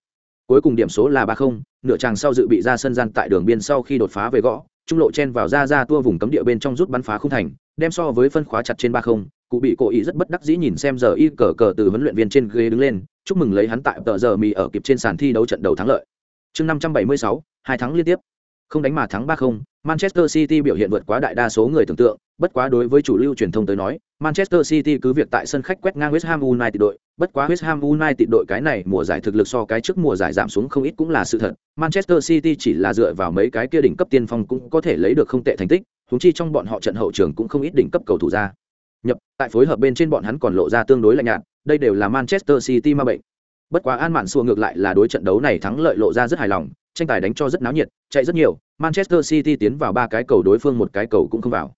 Cuối cùng điểm số là 3-0, nửa chàng sau dự bị ra sân gian tại đường biên sau khi đột phá về gõ, trung lộ chen vào ra ra tua vùng cấm địa bên trong rút bắn phá không thành, đem so với phân khóa chặt trên 3-0, cụ bị cổ ý rất bất đắc dĩ nhìn xem giờ y cờ cờ từ huấn luyện viên trên ghế đứng lên, chúc mừng lấy hắn tại tờ giờ mì ở kịp trên sàn thi đấu trận đầu thắng lợi. Chương 576, hai thắng liên tiếp. Không đánh mà thắng 3-0, Manchester City biểu hiện vượt quá đại đa số người tưởng tượng, bất quá đối với chủ lưu truyền thông tới nói, Manchester City cứ việc tại sân khách quét ngang West Ham United đội, bất quá West Ham United đội cái này mùa giải thực lực so cái trước mùa giải giảm xuống không ít cũng là sự thật. Manchester City chỉ là dựa vào mấy cái kia đỉnh cấp tiên phong cũng có thể lấy được không tệ thành tích, huống chi trong bọn họ trận hậu trường cũng không ít đỉnh cấp cầu thủ ra. Nhập, tại phối hợp bên trên bọn hắn còn lộ ra tương đối lạnh nhạt, đây đều là Manchester City ma bệnh. Bất quá An Mạn Sùa ngược lại là đối trận đấu này thắng lợi lộ ra rất hài lòng, tranh tài đánh cho rất náo nhiệt, chạy rất nhiều, Manchester City tiến vào ba cái cầu đối phương một cái cầu cũng không vào.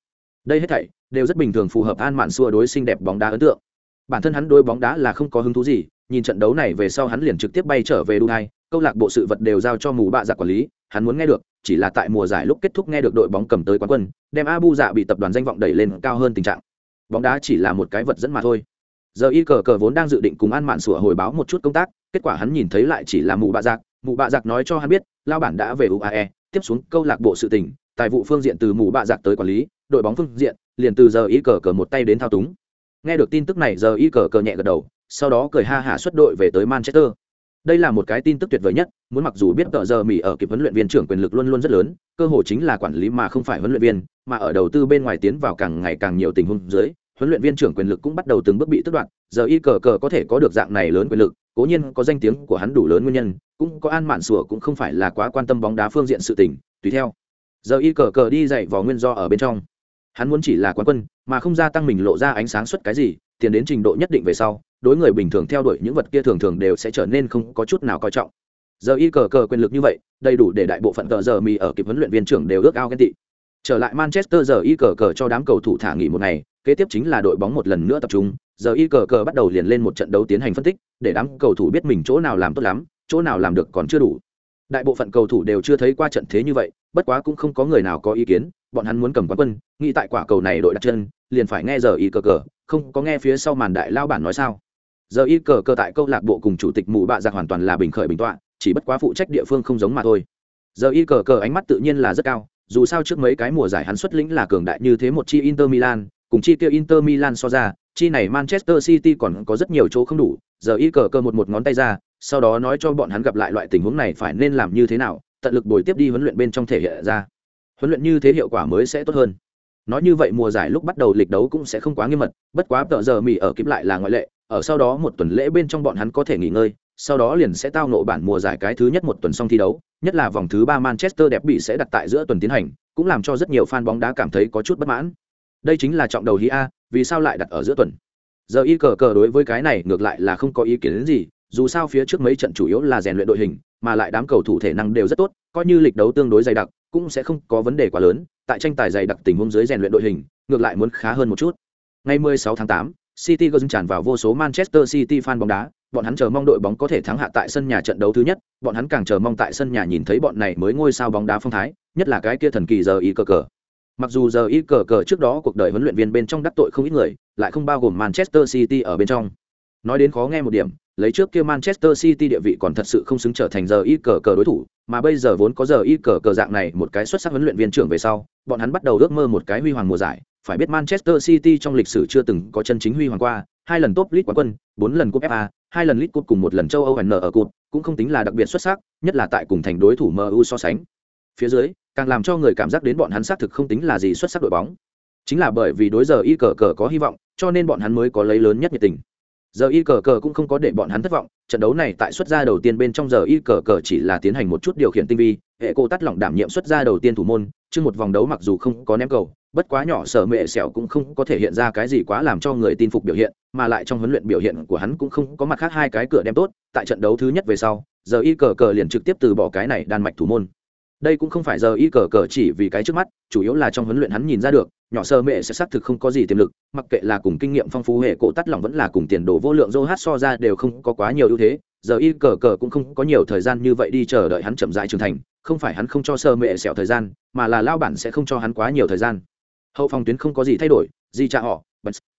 Đây hết thảy đều rất bình thường phù hợp An Mạn Xua đối xinh đẹp bóng đá ấn tượng. Bản thân hắn đối bóng đá là không có hứng thú gì, nhìn trận đấu này về sau hắn liền trực tiếp bay trở về Dubai, câu lạc bộ sự vật đều giao cho mù bạ dạ quản lý, hắn muốn nghe được, chỉ là tại mùa giải lúc kết thúc nghe được đội bóng cầm tới quán quân, đem Abu Dạ bị tập đoàn danh vọng đẩy lên cao hơn tình trạng. Bóng đá chỉ là một cái vật dẫn mà thôi. Giờ y cờ cờ vốn đang dự định cùng An Mạn Sủa hồi báo một chút công tác, kết quả hắn nhìn thấy lại chỉ là mù bạ giặc, mụ bạ giặc nói cho hắn biết, lao bản đã về UAE, tiếp xuống câu lạc bộ sự tình, tài vụ phương diện từ mụ bạ giặc tới quản lý, đội bóng phương diện liền từ giờ y cờ cờ một tay đến thao túng. Nghe được tin tức này giờ y cờ cờ nhẹ gật đầu, sau đó cười ha hả xuất đội về tới Manchester. Đây là một cái tin tức tuyệt vời nhất, muốn mặc dù biết tờ giờ Mỹ ở kịp huấn luyện viên trưởng quyền lực luôn luôn rất lớn, cơ hội chính là quản lý mà không phải huấn luyện viên, mà ở đầu tư bên ngoài tiến vào càng ngày càng nhiều tình huống dưới, huấn luyện viên trưởng quyền lực cũng bắt đầu từng bước bị tước đoạt, giờ y cờ cờ có thể có được dạng này lớn quyền lực, cố nhiên có danh tiếng của hắn đủ lớn nguyên nhân, cũng có an mạn sủa cũng không phải là quá quan tâm bóng đá phương diện sự tình, tùy theo. Giờ y cờ cờ đi dạy vào nguyên do ở bên trong. Hắn muốn chỉ là quán quân, mà không gia tăng mình lộ ra ánh sáng suất cái gì, tiền đến trình độ nhất định về sau, đối người bình thường theo đuổi những vật kia thường thường đều sẽ trở nên không có chút nào coi trọng. Giờ y cờ cờ quyền lực như vậy, đầy đủ để đại bộ phận tờ giờ mì ở kịp huấn luyện viên trưởng đều ước ao ghen tị. Trở lại Manchester giờ y cờ cờ cho đám cầu thủ thả nghỉ một ngày, kế tiếp chính là đội bóng một lần nữa tập trung, giờ y cờ cờ bắt đầu liền lên một trận đấu tiến hành phân tích, để đám cầu thủ biết mình chỗ nào làm tốt lắm, chỗ nào làm được còn chưa đủ. Đại bộ phận cầu thủ đều chưa thấy qua trận thế như vậy, bất quá cũng không có người nào có ý kiến, bọn hắn muốn cầm quán quân, nghĩ tại quả cầu này đội đặt chân, liền phải nghe giờ y cờ cờ, không có nghe phía sau màn đại lao bản nói sao. Giờ y cờ cờ tại câu lạc bộ cùng chủ tịch mù bạ giặc hoàn toàn là bình khởi bình tọa, chỉ bất quá phụ trách địa phương không giống mà thôi. Giờ y cờ cờ ánh mắt tự nhiên là rất cao, dù sao trước mấy cái mùa giải hắn xuất lĩnh là cường đại như thế một chi Inter Milan, cùng chi kia Inter Milan so ra, chi này Manchester City còn có rất nhiều chỗ không đủ, giờ y cờ cơ một một ngón tay ra, sau đó nói cho bọn hắn gặp lại loại tình huống này phải nên làm như thế nào, tận lực bồi tiếp đi huấn luyện bên trong thể hiện ra. Huấn luyện như thế hiệu quả mới sẽ tốt hơn. Nói như vậy mùa giải lúc bắt đầu lịch đấu cũng sẽ không quá nghiêm mật bất quá tợ giờ mì ở kịp lại là ngoại lệ ở sau đó một tuần lễ bên trong bọn hắn có thể nghỉ ngơi sau đó liền sẽ tao nộ bản mùa giải cái thứ nhất một tuần xong thi đấu nhất là vòng thứ ba manchester đẹp bị sẽ đặt tại giữa tuần tiến hành cũng làm cho rất nhiều fan bóng đá cảm thấy có chút bất mãn. Đây chính là trọng đầu hí a vì sao lại đặt ở giữa tuần? Giờ y cờ cờ đối với cái này ngược lại là không có ý kiến đến gì dù sao phía trước mấy trận chủ yếu là rèn luyện đội hình mà lại đám cầu thủ thể năng đều rất tốt coi như lịch đấu tương đối dày đặc cũng sẽ không có vấn đề quá lớn tại tranh tài dày đặc tình huống dưới rèn luyện đội hình ngược lại muốn khá hơn một chút. Ngày 16 tháng 8, City Golden tràn vào vô số Manchester City fan bóng đá, bọn hắn chờ mong đội bóng có thể thắng hạ tại sân nhà trận đấu thứ nhất, bọn hắn càng chờ mong tại sân nhà nhìn thấy bọn này mới ngôi sao bóng đá phong thái, nhất là cái kia thần kỳ giờ y cờ cờ. Mặc dù giờ y cờ cờ trước đó cuộc đời huấn luyện viên bên trong đắc tội không ít người, lại không bao gồm Manchester City ở bên trong. Nói đến khó nghe một điểm, lấy trước kia Manchester City địa vị còn thật sự không xứng trở thành giờ y cờ cờ đối thủ, mà bây giờ vốn có giờ y cờ cờ dạng này một cái xuất sắc huấn luyện viên trưởng về sau, bọn hắn bắt đầu ước mơ một cái huy hoàng mùa giải, phải biết Manchester City trong lịch sử chưa từng có chân chính huy hoàng qua, hai lần top lit quán quân, bốn lần cúp FA, hai lần lit cúp cùng một lần châu Âu N ở cúp, cũng không tính là đặc biệt xuất sắc, nhất là tại cùng thành đối thủ MU so sánh. Phía dưới, càng làm cho người cảm giác đến bọn hắn xác thực không tính là gì xuất sắc đội bóng. Chính là bởi vì đối giờ y cờ cờ có hy vọng, cho nên bọn hắn mới có lấy lớn nhất nhiệt tình giờ y cờ cờ cũng không có để bọn hắn thất vọng trận đấu này tại xuất gia đầu tiên bên trong giờ y cờ cờ chỉ là tiến hành một chút điều khiển tinh vi hệ cô tắt lỏng đảm nhiệm xuất gia đầu tiên thủ môn chứ một vòng đấu mặc dù không có ném cầu bất quá nhỏ sở mệ sẹo cũng không có thể hiện ra cái gì quá làm cho người tin phục biểu hiện, mà lại trong huấn luyện biểu hiện của hắn cũng không có mặt khác hai cái cửa đem tốt, tại trận đấu thứ nhất về sau, giờ y cờ cờ liền trực tiếp từ bỏ cái này đan mạch thủ môn. Đây cũng không phải giờ y cờ cờ chỉ vì cái trước mắt, chủ yếu là trong huấn luyện hắn nhìn ra được, nhỏ sơ mệ sẽ xác thực không có gì tiềm lực, mặc kệ là cùng kinh nghiệm phong phú hệ cổ tắt lòng vẫn là cùng tiền đồ vô lượng dô hát so ra đều không có quá nhiều ưu thế, giờ y cờ cờ cũng không có nhiều thời gian như vậy đi chờ đợi hắn chậm dại trưởng thành, không phải hắn không cho sơ mệ sẹo thời gian, mà là lao bản sẽ không cho hắn quá nhiều thời gian hậu phòng tuyến không có gì thay đổi di cha họ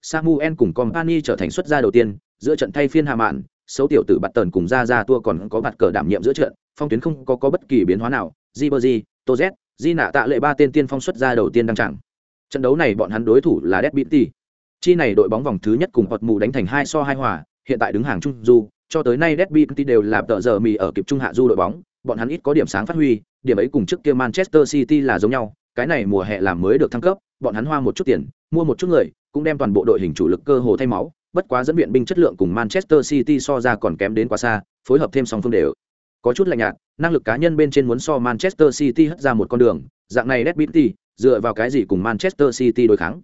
samuel cùng company trở thành xuất gia đầu tiên giữa trận thay phiên hà mạn xấu tiểu tử bạt tần cùng ra ra tua còn có bạt cờ đảm nhiệm giữa trận phong tuyến không có, có bất kỳ biến hóa nào di bơ di tô z di nạ tạ lệ ba tên tiên phong xuất gia đầu tiên đăng chẳng trận đấu này bọn hắn đối thủ là Deadbeat chi này đội bóng vòng thứ nhất cùng hoạt mù đánh thành hai so hai hòa hiện tại đứng hàng trung du cho tới nay Deadbeat đều là tợ giờ mì ở kịp trung hạ du đội bóng bọn hắn ít có điểm sáng phát huy điểm ấy cùng trước kia manchester city là giống nhau cái này mùa hè làm mới được thăng cấp bọn hắn hoa một chút tiền mua một chút người cũng đem toàn bộ đội hình chủ lực cơ hồ thay máu bất quá dẫn viện binh chất lượng cùng manchester city so ra còn kém đến quá xa phối hợp thêm song phương đều có chút lạnh nhạt năng lực cá nhân bên trên muốn so manchester city hất ra một con đường dạng này Deadbeat dựa vào cái gì cùng Manchester City đối kháng.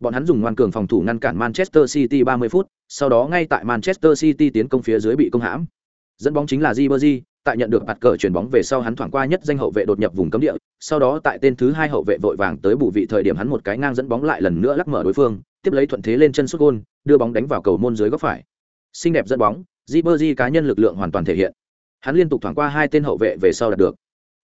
Bọn hắn dùng ngoan cường phòng thủ ngăn cản Manchester City 30 phút, sau đó ngay tại Manchester City tiến công phía dưới bị công hãm. Dẫn bóng chính là Ribery, tại nhận được bạt cờ chuyển bóng về sau hắn thoảng qua nhất danh hậu vệ đột nhập vùng cấm địa, sau đó tại tên thứ hai hậu vệ vội vàng tới bù vị thời điểm hắn một cái ngang dẫn bóng lại lần nữa lắc mở đối phương, tiếp lấy thuận thế lên chân sút gôn, đưa bóng đánh vào cầu môn dưới góc phải. Xinh đẹp dẫn bóng, Ribery cá nhân lực lượng hoàn toàn thể hiện. Hắn liên tục thoảng qua hai tên hậu vệ về sau đạt được.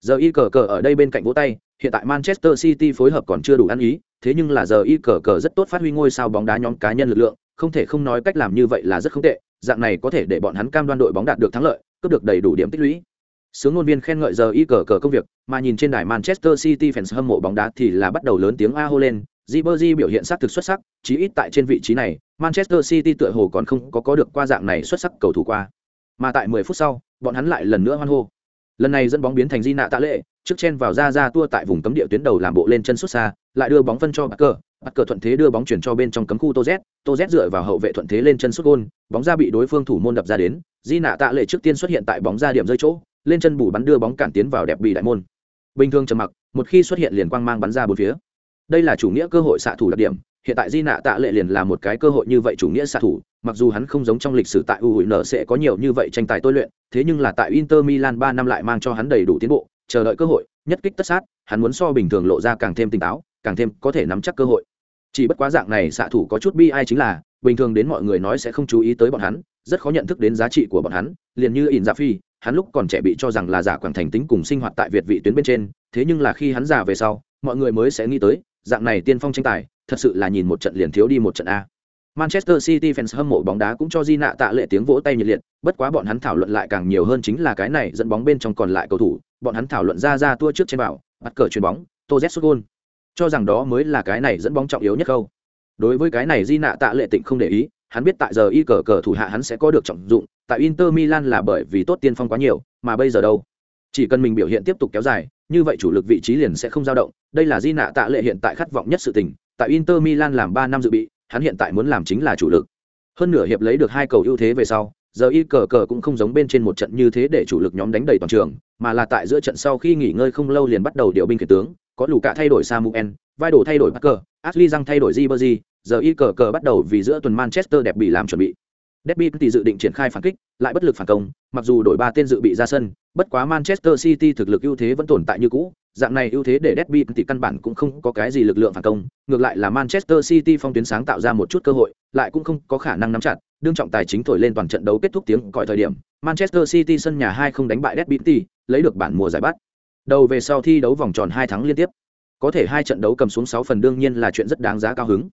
Giờ y cờ cờ ở đây bên cạnh vỗ tay, hiện tại Manchester City phối hợp còn chưa đủ ăn ý, thế nhưng là giờ y cờ cờ rất tốt phát huy ngôi sao bóng đá nhóm cá nhân lực lượng, không thể không nói cách làm như vậy là rất không tệ, dạng này có thể để bọn hắn cam đoan đội bóng đạt được thắng lợi, cướp được đầy đủ điểm tích lũy. Sướng ngôn viên khen ngợi giờ y cờ cờ công việc, mà nhìn trên đài Manchester City fans hâm mộ bóng đá thì là bắt đầu lớn tiếng a hô lên, Ribery biểu hiện sát thực xuất sắc, chí ít tại trên vị trí này, Manchester City tựa hồ còn không có có được qua dạng này xuất sắc cầu thủ qua. Mà tại 10 phút sau, bọn hắn lại lần nữa hoan hô. Lần này dẫn bóng biến thành Di nạ tạ lệ, trước chen vào ra ra tua tại vùng cấm địa tuyến đầu làm bộ lên chân xuất xa lại đưa bóng phân cho Barker, cờ bắt cờ thuận thế đưa bóng chuyển cho bên trong cấm khu tô z. Tô z dựa vào hậu vệ thuận thế lên chân xuất gôn, bóng ra bị đối phương thủ môn đập ra đến. Di nạ tạ lệ trước tiên xuất hiện tại bóng ra điểm rơi chỗ, lên chân bù bắn đưa bóng cản tiến vào đẹp bị đại môn. Bình thường trầm mặc, một khi xuất hiện liền quang mang bắn ra bốn phía. Đây là chủ nghĩa cơ hội xạ thủ đặc điểm, hiện tại di nạ tạ lệ liền là một cái cơ hội như vậy chủ nghĩa xạ thủ, mặc dù hắn không giống trong lịch sử tại u nở sẽ có nhiều như vậy tranh tài tôi luyện, thế nhưng là tại inter milan ba năm lại mang cho hắn đầy đủ tiến bộ, chờ đợi cơ hội, nhất kích tất sát, hắn muốn so bình thường lộ ra càng thêm tỉnh táo, càng thêm có thể nắm chắc cơ hội chỉ bất quá dạng này xạ thủ có chút bi ai chính là bình thường đến mọi người nói sẽ không chú ý tới bọn hắn rất khó nhận thức đến giá trị của bọn hắn liền như ỉn dạ phi hắn lúc còn trẻ bị cho rằng là giả quảng thành tính cùng sinh hoạt tại việt vị tuyến bên trên thế nhưng là khi hắn già về sau mọi người mới sẽ nghĩ tới dạng này tiên phong tranh tài thật sự là nhìn một trận liền thiếu đi một trận a Manchester City fans hâm mộ bóng đá cũng cho Di nạ tạ lệ tiếng vỗ tay nhiệt liệt, bất quá bọn hắn thảo luận lại càng nhiều hơn chính là cái này dẫn bóng bên trong còn lại cầu thủ, bọn hắn thảo luận ra ra tua trước trên bảo, bắt cờ chuyền bóng, Tô Z sút. Cho rằng đó mới là cái này dẫn bóng trọng yếu nhất câu. Đối với cái này Di nạ tạ lệ tịnh không để ý, hắn biết tại giờ y cờ cờ thủ hạ hắn sẽ có được trọng dụng, tại Inter Milan là bởi vì tốt tiên phong quá nhiều, mà bây giờ đâu? chỉ cần mình biểu hiện tiếp tục kéo dài như vậy chủ lực vị trí liền sẽ không dao động đây là di nạ tạ lệ hiện tại khát vọng nhất sự tình tại inter milan làm ba năm dự bị hắn hiện tại muốn làm chính là chủ lực hơn nửa hiệp lấy được hai cầu ưu thế về sau giờ y cờ cờ cũng không giống bên trên một trận như thế để chủ lực nhóm đánh đầy toàn trường mà là tại giữa trận sau khi nghỉ ngơi không lâu liền bắt đầu điều binh khiển tướng có lù cả thay đổi samuel vai đồ thay đổi parker ashley răng thay đổi Ribery, giờ y cờ cờ bắt đầu vì giữa tuần manchester đẹp bị làm chuẩn bị Derby thì dự định triển khai phản kích, lại bất lực phản công, mặc dù đổi ba tên dự bị ra sân, bất quá Manchester City thực lực ưu thế vẫn tồn tại như cũ, dạng này ưu thế để Derby thì căn bản cũng không có cái gì lực lượng phản công, ngược lại là Manchester City phong tuyến sáng tạo ra một chút cơ hội, lại cũng không có khả năng nắm chặt, đương trọng tài chính thổi lên toàn trận đấu kết thúc tiếng còi thời điểm, Manchester City sân nhà 2 không đánh bại Derby thì lấy được bản mùa giải bắt. Đầu về sau thi đấu vòng tròn hai tháng liên tiếp. Có thể hai trận đấu cầm xuống sáu phần đương nhiên là chuyện rất đáng giá cao hứng.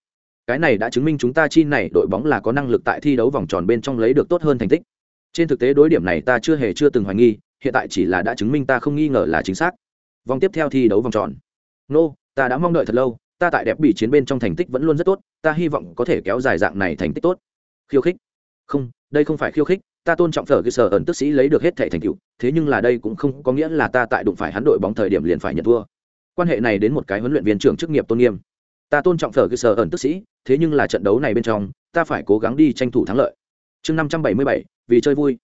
Cái này đã chứng minh chúng ta chi này đội bóng là có năng lực tại thi đấu vòng tròn bên trong lấy được tốt hơn thành tích. Trên thực tế đối điểm này ta chưa hề chưa từng hoài nghi hiện tại chỉ là đã chứng minh ta không nghi ngờ là chính xác. Vòng tiếp theo thi đấu vòng tròn. Nô、no, ta đã mong đợi thật lâu ta tại đẹp bị chiến bên trong thành tích vẫn luôn rất tốt ta hy vọng có thể kéo dài dạng này thành tích tốt. Khiêu khích. Không đây không phải khiêu khích ta tôn trọng phở cơ sở ẩn tức sĩ lấy được hết thẻ thành tựu, thế nhưng là đây cũng không có nghĩa là ta tại đụng phải hắn đội bóng thời điểm liền phải nhận thua. Quan hệ này đến một cái huấn luyện viên trưởng chức nghiệp tôn nghiêm. Ta tôn trọng phở cơ sở ẩn tức sĩ, thế nhưng là trận đấu này bên trong, ta phải cố gắng đi tranh thủ thắng lợi. Chương năm trăm bảy mươi bảy, vì chơi vui.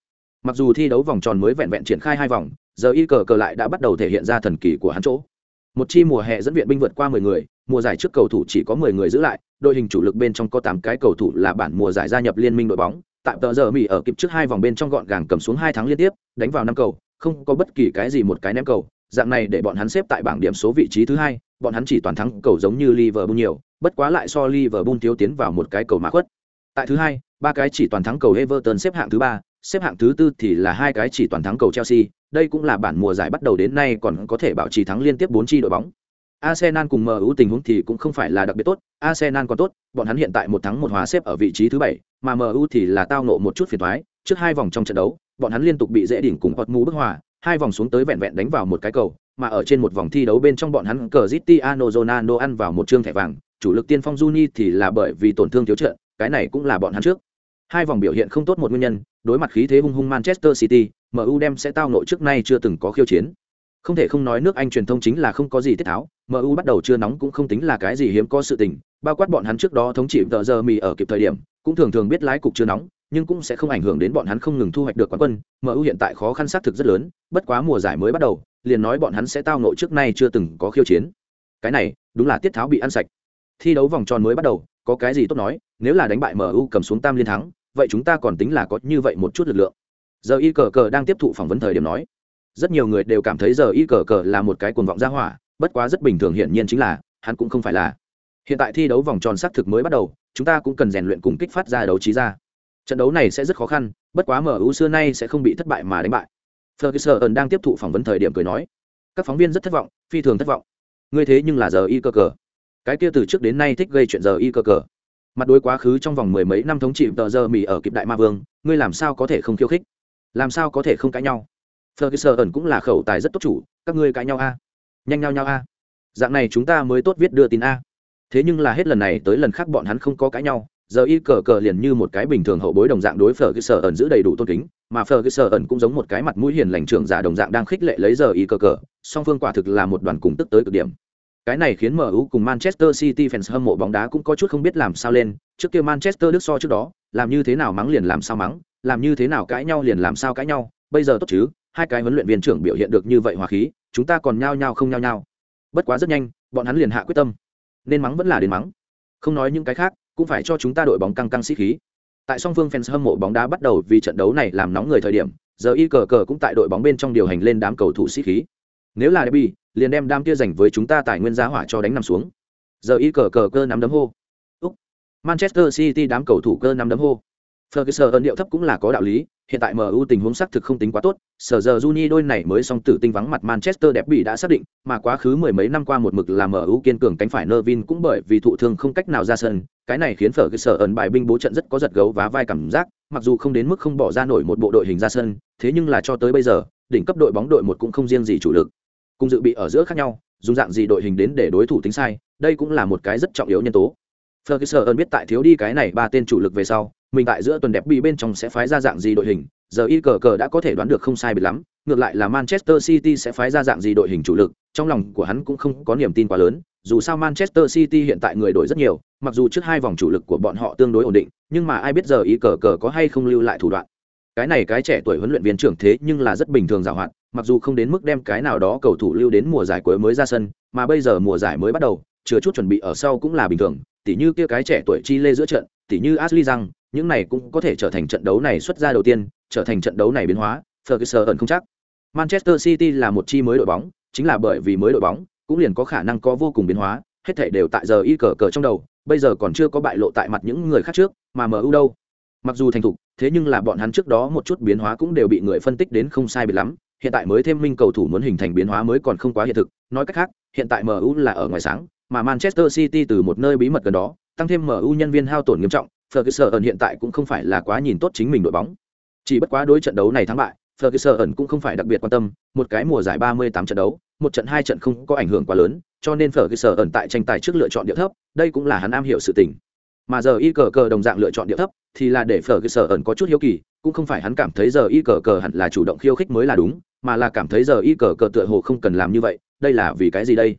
Mặc dù thi đấu vòng tròn mới vẹn vẹn triển khai hai vòng, giờ y cờ cờ lại đã bắt đầu thể hiện ra thần kỳ của hắn chỗ. Một chi mùa hè dẫn viện binh vượt qua mười người, mùa giải trước cầu thủ chỉ có mười người giữ lại, đội hình chủ lực bên trong có tám cái cầu thủ là bản mùa giải gia nhập liên minh đội bóng tại tờ giờ mỹ ở kịp trước hai vòng bên trong gọn gàng cầm xuống hai tháng liên tiếp đánh vào năm cầu không có bất kỳ cái gì một cái ném cầu dạng này để bọn hắn xếp tại bảng điểm số vị trí thứ hai bọn hắn chỉ toàn thắng cầu giống như Liverpool nhiều, bất quá lại so Liverpool thiếu tiến vào một cái cầu mã khuất. Tại thứ hai, ba cái chỉ toàn thắng cầu Everton xếp hạng thứ ba, xếp hạng thứ tư thì là hai cái chỉ toàn thắng cầu Chelsea, đây cũng là bản mùa giải bắt đầu đến nay còn có thể bảo trì thắng liên tiếp bốn chi đội bóng. Arsenal cùng MU tình huống thì cũng không phải là đặc biệt tốt, Arsenal còn tốt, bọn hắn hiện tại một thắng một hòa xếp ở vị trí thứ bảy, mà MU thì là tao ngộ một chút phiền toái, trước hai vòng trong trận đấu, bọn hắn liên tục bị dễ đỉnh cùng Portsmouth bức hòa, hai vòng xuống tới vẹn vẹn đánh vào một cái cầu, mà ở trên một vòng thi đấu bên trong bọn hắn Cristiano Ronaldo ăn vào một trương thẻ vàng, chủ lực tiên phong Juni thì là bởi vì tổn thương thiếu trận, cái này cũng là bọn hắn trước. Hai vòng biểu hiện không tốt một nguyên nhân, đối mặt khí thế hung hung Manchester City, MU đem sẽ tao nội trước nay chưa từng có khiêu chiến. Không thể không nói nước Anh truyền thông chính là không có gì tiết tháo, MU bắt đầu chưa nóng cũng không tính là cái gì hiếm có sự tình, bao quát bọn hắn trước đó thống trị tờ giờ mì ở kịp thời điểm, cũng thường thường biết lái cục chưa nóng, nhưng cũng sẽ không ảnh hưởng đến bọn hắn không ngừng thu hoạch được quán quân. MU hiện tại khó khăn xác thực rất lớn, bất quá mùa giải mới bắt đầu, liền nói bọn hắn sẽ tao nội trước nay chưa từng có khiêu chiến. Cái này, đúng là tiết tháo bị ăn sạch. Thi đấu vòng tròn mới bắt đầu, có cái gì tốt nói, nếu là đánh bại MU cầm xuống tam liên thắng, vậy chúng ta còn tính là có như vậy một chút lực lượng. Giờ y cờ cờ đang tiếp thụ phỏng vấn thời điểm nói, rất nhiều người đều cảm thấy giờ y cờ cờ là một cái cuồng vọng gia hỏa, bất quá rất bình thường hiển nhiên chính là, hắn cũng không phải là. Hiện tại thi đấu vòng tròn xác thực mới bắt đầu, chúng ta cũng cần rèn luyện cùng kích phát ra đấu trí ra. Trận đấu này sẽ rất khó khăn bất quá mu xưa nay sẽ không bị thất bại mà đánh bại. Ferguson đang tiếp thụ phỏng vấn thời điểm cười nói các phóng viên rất thất vọng phi thường thất vọng. Ngươi thế nhưng là giờ y cơ cờ. Cái kia từ trước đến nay thích gây chuyện giờ y cơ cờ. Mặt đối quá khứ trong vòng mười mấy năm thống trị tờ giờ mỹ ở kịp đại ma vương ngươi làm sao có thể không khiêu khích? Làm sao có thể không cãi nhau? Ferguson cũng là khẩu tài rất tốt chủ các ngươi cãi nhau a. Nhanh nhau nhau a. Dạng này chúng ta mới tốt viết đưa tin a. Thế nhưng là hết lần này tới lần khác bọn hắn không có cãi nhau giờ y cờ cờ liền như một cái bình thường hậu bối đồng dạng đối Ferguson sở ẩn giữ đầy đủ tôn kính mà Ferguson sở ẩn cũng giống một cái mặt mũi hiền lành trưởng giả đồng dạng đang khích lệ lấy giờ y cờ cờ song phương quả thực là một đoàn cùng tức tới cực điểm. Cái này khiến MU cùng Manchester City fans hâm mộ bóng đá cũng có chút không biết làm sao lên, trước kia Manchester Đức so trước đó, làm như thế nào mắng liền làm sao mắng, làm như thế nào cãi nhau liền làm sao cãi nhau, bây giờ tốt chứ, hai cái huấn luyện viên trưởng biểu hiện được như vậy hòa khí, chúng ta còn nhao nhao không nhao nhao. Bất quá rất nhanh, bọn hắn liền hạ quyết tâm. Nên mắng vẫn là đến mắng. Không nói những cái khác, cũng phải cho chúng ta đội bóng căng căng sĩ khí tại song phương fans hâm mộ bóng đá bắt đầu vì trận đấu này làm nóng người thời điểm giờ y cờ cờ cũng tại đội bóng bên trong điều hành lên đám cầu thủ sĩ khí nếu là derby liền đem đam kia dành với chúng ta tài nguyên giá hỏa cho đánh nằm xuống giờ y cờ cờ cơ nắm đấm hô Úc. manchester city đám cầu thủ cơ nắm đấm hô Ferguson ơn điệu thấp cũng là có đạo lý, hiện tại MU tình huống xác thực không tính quá tốt, sở giờ Juni đôi này mới xong tử tinh vắng mặt Manchester đẹp bị đã xác định, mà quá khứ mười mấy năm qua một mực là MU kiên cường cánh phải Nervin cũng bởi vì thụ thương không cách nào ra sân, cái này khiến Ferguson ấn bài binh bố trận rất có giật gấu và vai cảm giác, mặc dù không đến mức không bỏ ra nổi một bộ đội hình ra sân, thế nhưng là cho tới bây giờ, đỉnh cấp đội bóng đội một cũng không riêng gì chủ lực. Cùng dự bị ở giữa khác nhau, dùng dạng gì đội hình đến để đối thủ tính sai, đây cũng là một cái rất trọng yếu nhân tố. Ferguson biết tại thiếu đi cái này ba tên chủ lực về sau, mình tại giữa tuần đẹp bị bên trong sẽ phái ra dạng gì đội hình giờ y cờ cờ đã có thể đoán được không sai biệt lắm ngược lại là Manchester City sẽ phái ra dạng gì đội hình chủ lực, trong lòng của hắn cũng không có niềm tin quá lớn, dù sao Manchester City hiện tại người đổi rất nhiều, mặc dù trước hai vòng chủ lực của bọn họ tương đối ổn định, nhưng mà ai biết giờ y cờ cờ có hay không lưu lại thủ đoạn. Cái này cái trẻ tuổi huấn luyện viên trưởng thế nhưng là rất bình thường giàu hoạt, mặc dù không đến mức đem cái nào đó cầu thủ lưu đến mùa giải cuối mới ra sân, mà bây giờ mùa giải mới bắt đầu, chứa chút chuẩn bị ở sau cũng là bình thường, tỉ như kia cái trẻ tuổi chi lê giữa trận, tỉ như Ashley rằng, những này cũng có thể trở thành trận đấu này xuất ra đầu tiên, trở thành trận đấu này biến hóa, Ferguson ẩn không chắc. Manchester City là một chi mới đội bóng, chính là bởi vì mới đội bóng, cũng liền có khả năng có vô cùng biến hóa, hết thảy đều tại giờ y cờ cờ trong đầu, bây giờ còn chưa có bại lộ tại mặt những người khác trước, mà MU đâu. Mặc dù thành thục, thế nhưng là bọn hắn trước đó một chút biến hóa cũng đều bị người phân tích đến không sai biệt lắm, hiện tại mới thêm minh cầu thủ muốn hình thành biến hóa mới còn không quá hiện thực, nói cách khác, hiện tại MU là ở ngoài sáng, mà Manchester City từ một nơi bí mật gần đó, tăng thêm MU nhân viên hao tổn nghiêm trọng, Ferguson hiện tại cũng không phải là quá nhìn tốt chính mình đội bóng. Chỉ bất quá đối trận đấu này thắng bại, Ferguson cũng không phải đặc biệt quan tâm, một cái mùa giải 38 trận đấu, một trận hai trận không có ảnh hưởng quá lớn, cho nên Ferguson tại tranh tài trước lựa chọn địa thấp, đây cũng là hắn am hiểu sự tình. Mà giờ y cờ cờ đồng dạng lựa chọn địa thấp, thì là để Ferguson có chút hiếu kỳ, cũng không phải hắn cảm thấy giờ y cờ cờ hẳn là chủ động khiêu khích mới là đúng, mà là cảm thấy giờ y cờ cờ tựa hồ không cần làm như vậy, đây là vì cái gì đây?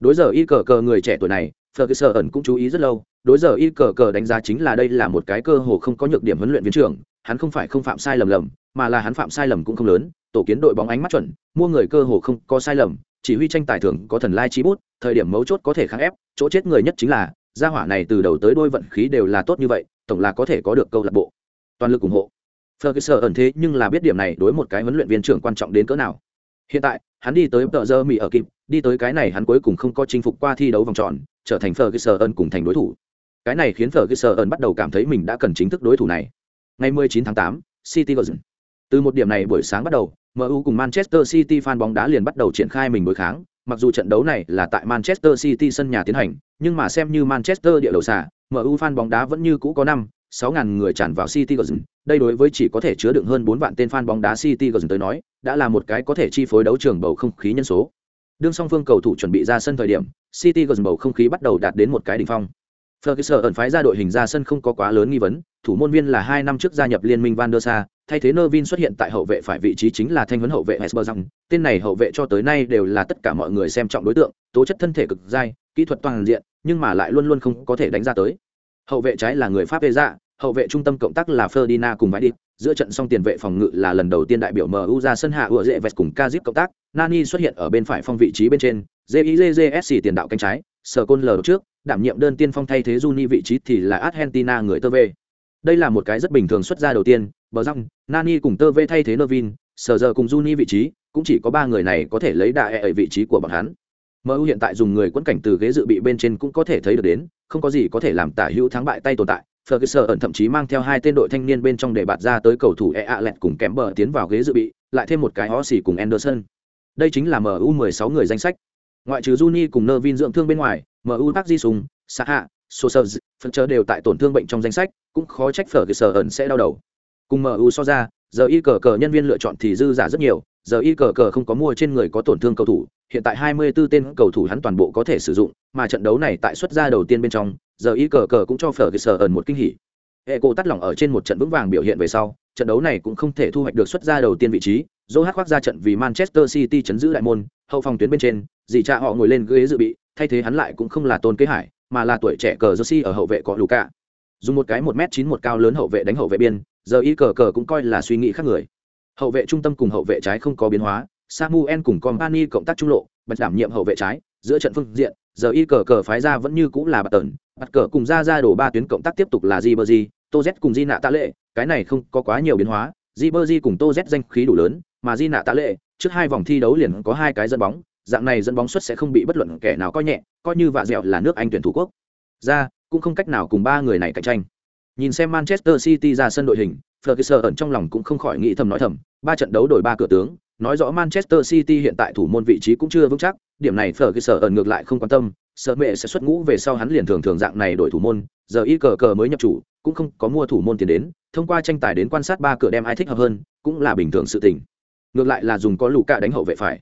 Đối giờ y cờ cờ người trẻ tuổi này, Ferguson cũng chú ý rất lâu, đối giờ y cờ cờ đánh giá chính là đây là một cái cơ hồ không có nhược điểm huấn luyện viên trưởng, hắn không phải không phạm sai lầm lầm, mà là hắn phạm sai lầm cũng không lớn, tổ kiến đội bóng ánh mắt chuẩn, mua người cơ hồ không có sai lầm, chỉ huy tranh tài thường có thần lai trí bút, thời điểm mấu chốt có thể kháng ép, chỗ chết người nhất chính là, gia hỏa này từ đầu tới đôi vận khí đều là tốt như vậy, tổng là có thể có được câu lạc bộ. Toàn lực ủng hộ. Ferguson ẩn thế nhưng là biết điểm này đối một cái huấn luyện viên trưởng quan trọng đến cỡ nào. Hiện tại, hắn đi tới tờ giờ Mỹ ở kịp, đi tới cái này hắn cuối cùng không có chinh phục qua thi đấu vòng tròn, trở thành Ferguson ơn cùng thành đối thủ. Cái này khiến Ferguson ơn bắt đầu cảm thấy mình đã cần chính thức đối thủ này. Ngày 19 tháng 8, City Garden. Từ một điểm này buổi sáng bắt đầu, MU cùng Manchester City fan bóng đá liền bắt đầu triển khai mình đối kháng, mặc dù trận đấu này là tại Manchester City sân nhà tiến hành, nhưng mà xem như Manchester địa đầu xả MU fan bóng đá vẫn như cũ có năm, sáu ngàn người tràn vào City Garden, đây đối với chỉ có thể chứa đựng hơn bốn vạn tên fan bóng đá City gần tới nói, đã là một cái có thể chi phối đấu trường bầu không khí nhân số. Đương song phương cầu thủ chuẩn bị ra sân thời điểm, City gần bầu không khí bắt đầu đạt đến một cái đỉnh phong. Ferguson ẩn phái ra đội hình ra sân không có quá lớn nghi vấn, thủ môn viên là hai năm trước gia nhập liên minh Van der Sa, thay thế Nervin xuất hiện tại hậu vệ phải vị trí chính là thanh huấn hậu vệ Hesberg. Tên này hậu vệ cho tới nay đều là tất cả mọi người xem trọng đối tượng, tố chất thân thể cực dai, kỹ thuật toàn diện, nhưng mà lại luôn luôn không có thể đánh ra tới. Hậu vệ trái là người Pháp về dạ, hậu vệ trung tâm cộng tác là Ferdinand cùng Vadi, giữa trận song tiền vệ phòng ngự là lần đầu tiên đại biểu MU ra sân hạ ủa dễ vẹt cùng Kazip cộng tác, Nani xuất hiện ở bên phải phong vị trí bên trên, JIJJSC tiền đạo cánh trái, Sở Côn L trước, đảm nhiệm đơn tiên phong thay thế Juni vị trí thì là Argentina người tơ về. Đây là một cái rất bình thường xuất ra đầu tiên, bờ răng, Nani cùng tơ về thay thế Nervin, Sở giờ cùng Juni vị trí, cũng chỉ có ba người này có thể lấy đại e ở vị trí của bọn hắn. MU hiện tại dùng người quấn cảnh từ ghế dự bị bên trên cũng có thể thấy được đến, không có gì có thể làm tả hữu thắng bại tay tồn tại. Ferguson ẩn thậm chí mang theo hai tên đội thanh niên bên trong để bạt ra tới cầu thủ EA lẹt cùng kém bờ tiến vào ghế dự bị, lại thêm một cái Hossi cùng Anderson. Đây chính là MU 16 người danh sách. Ngoại trừ Juni cùng Nervin dưỡng thương bên ngoài, MU Park Ji Sung, Saha, Sosers, phần chớ đều tại tổn thương bệnh trong danh sách, cũng khó trách Ferguson ẩn sẽ đau đầu. Cùng MU so ra, giờ y cờ cờ nhân viên lựa chọn thì dư giả rất nhiều, giờ y cờ cờ không có mua trên người có tổn thương cầu thủ, hiện tại 24 tên cầu thủ hắn toàn bộ có thể sử dụng, mà trận đấu này tại xuất ra đầu tiên bên trong, giờ y cờ cờ cũng cho phở cái sở ẩn một kinh hỉ. Hệ cổ tắt lỏng ở trên một trận vững vàng biểu hiện về sau, trận đấu này cũng không thể thu hoạch được xuất ra đầu tiên vị trí, Joe khoác ra trận vì Manchester City chấn giữ đại môn, hậu phòng tuyến bên trên, dì cha họ ngồi lên ghế dự bị, thay thế hắn lại cũng không là Tôn Kế Hải, mà là tuổi trẻ cờ Jersey ở hậu vệ có cả Dùng một cái một m chín một cao lớn hậu vệ đánh hậu vệ biên, giờ y cờ cờ cũng coi là suy nghĩ khác người. Hậu vệ trung tâm cùng hậu vệ trái không có biến hóa, Samuel cùng Company cộng tác trung lộ, bật đảm nhiệm hậu vệ trái, giữa trận phương diện, giờ y cờ cờ phái ra vẫn như cũng là bà tần, mặt cờ cùng ra ra đổ ba tuyến cộng tác tiếp tục là Ribery, Tô Z cùng Di nạ tạ lệ, cái này không có quá nhiều biến hóa, Ribery cùng Tô Z danh khí đủ lớn, mà Di nạ tạ lệ, trước hai vòng thi đấu liền có hai cái dẫn bóng, dạng này dẫn bóng xuất sẽ không bị bất luận kẻ nào coi nhẹ, coi như vạ dẻo là nước Anh tuyển thủ quốc. Ra, cũng không cách nào cùng ba người này cạnh tranh. Nhìn xem Manchester City ra sân đội hình, Ferguson ẩn trong lòng cũng không khỏi nghĩ thầm nói thầm, ba trận đấu đổi ba cửa tướng, nói rõ Manchester City hiện tại thủ môn vị trí cũng chưa vững chắc, điểm này Ferguson ẩn ngược lại không quan tâm, sợ mẹ sẽ xuất ngũ về sau hắn liền thường thường dạng này đổi thủ môn, giờ y cờ cờ mới nhập chủ, cũng không có mua thủ môn tiền đến, thông qua tranh tài đến quan sát ba cửa đem ai thích hợp hơn, cũng là bình thường sự tình. Ngược lại là dùng có lũ cạ đánh hậu vệ phải.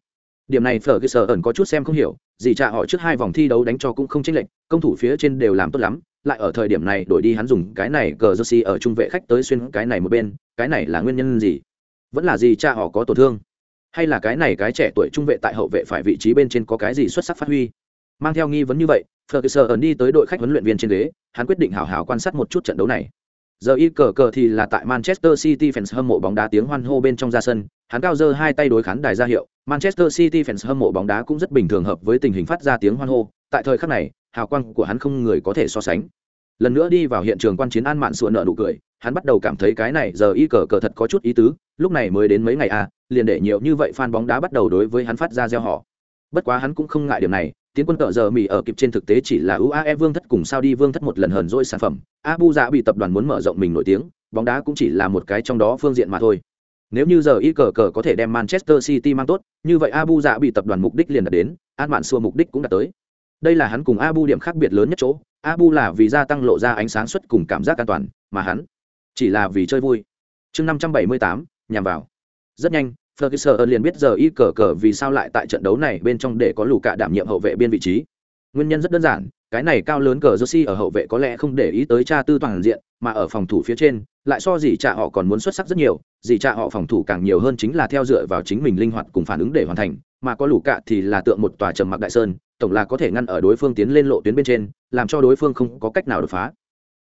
Điểm này phở cơ sở ẩn có chút xem không hiểu, gì trả họ trước hai vòng thi đấu đánh cho cũng không chênh lệch, công thủ phía trên đều làm tốt lắm, lại ở thời điểm này đổi đi hắn dùng cái này cờ jersey ở trung vệ khách tới xuyên cái này một bên, cái này là nguyên nhân gì? Vẫn là gì cha họ có tổn thương? hay là cái này cái trẻ tuổi trung vệ tại hậu vệ phải vị trí bên trên có cái gì xuất sắc phát huy mang theo nghi vấn như vậy, ferguson đi tới đội khách huấn luyện viên trên ghế, hắn quyết định hào hào quan sát một chút trận đấu này. Giờ y cờ cờ thì là tại manchester city fans hâm mộ bóng đá tiếng hoan hô bên trong ra sân, hắn cao giơ hai tay đối khán đài ra hiệu, manchester city fans hâm mộ bóng đá cũng rất bình thường hợp với tình hình phát ra tiếng hoan hô, tại thời khắc này, hào quang của hắn không người có thể so sánh. Lần nữa đi vào hiện trường quan chiến an mạn sụa nợ nụ cười, hắn bắt đầu cảm thấy cái này giờ y cờ cờ thật có chút ý tứ, lúc này mới đến mấy ngày à liền để nhiều như vậy fan bóng đá bắt đầu đối với hắn phát ra gieo họ bất quá hắn cũng không ngại điểm này tiến quân cờ giờ mỹ ở kịp trên thực tế chỉ là uae vương thất cùng sao đi vương thất một lần hờn dỗi sản phẩm. Abu dạ bị tập đoàn muốn mở rộng mình nổi tiếng, bóng đá cũng chỉ là một cái trong đó phương diện mà thôi. Nếu như giờ y cờ cờ có thể đem manchester city mang tốt, như vậy abu dạ bị tập đoàn mục đích liền đạt đến, an mạn xua mục đích cũng đạt tới. Đây là hắn cùng abu điểm khác biệt lớn nhất chỗ, abu là vì gia tăng lộ ra ánh sáng xuất cùng cảm giác an toàn, mà hắn chỉ là vì chơi vui. Chương năm trăm bảy mươi tám, nhằm vào. Rất nhanh Ferguson liền biết giờ y cờ cờ vì sao lại tại trận đấu này bên trong để có lù cạ đảm nhiệm hậu vệ biên vị trí. Nguyên nhân rất đơn giản, cái này cao lớn cờ Jersey ở hậu vệ có lẽ không để ý tới cha tư toàn diện, mà ở phòng thủ phía trên, lại so gì cha họ còn muốn xuất sắc rất nhiều, gì cha họ phòng thủ càng nhiều hơn chính là theo dựa vào chính mình linh hoạt cùng phản ứng để hoàn thành, mà có lù cạ thì là tượng một tòa trầm mặc đại sơn, tổng là có thể ngăn ở đối phương tiến lên lộ tuyến bên trên, làm cho đối phương không có cách nào đột phá.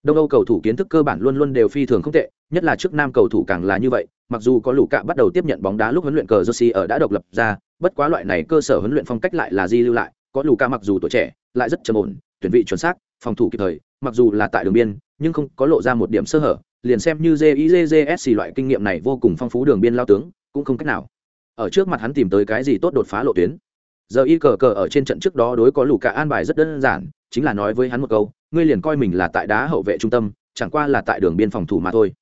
Đông Âu cầu thủ kiến thức cơ bản luôn luôn đều phi thường không tệ, nhất là trước nam cầu thủ càng là như vậy, mặc dù có lũ cạ bắt đầu tiếp nhận bóng đá lúc huấn luyện cờ Jersey ở đã độc lập ra, bất quá loại này cơ sở huấn luyện phong cách lại là di lưu lại, có lũ cạ mặc dù tuổi trẻ, lại rất trầm ổn, tuyển vị chuẩn xác, phòng thủ kịp thời, mặc dù là tại đường biên, nhưng không có lộ ra một điểm sơ hở, liền xem như JIJJS loại kinh nghiệm này vô cùng phong phú đường biên lao tướng, cũng không cách nào. Ở trước mặt hắn tìm tới cái gì tốt đột phá lộ tuyến. Giờ y cờ cờ ở trên trận trước đó đối có lũ cạ an bài rất đơn giản, chính là nói với hắn một câu, ngươi liền coi mình là tại đá hậu vệ trung tâm, chẳng qua là tại đường biên phòng thủ mà thôi.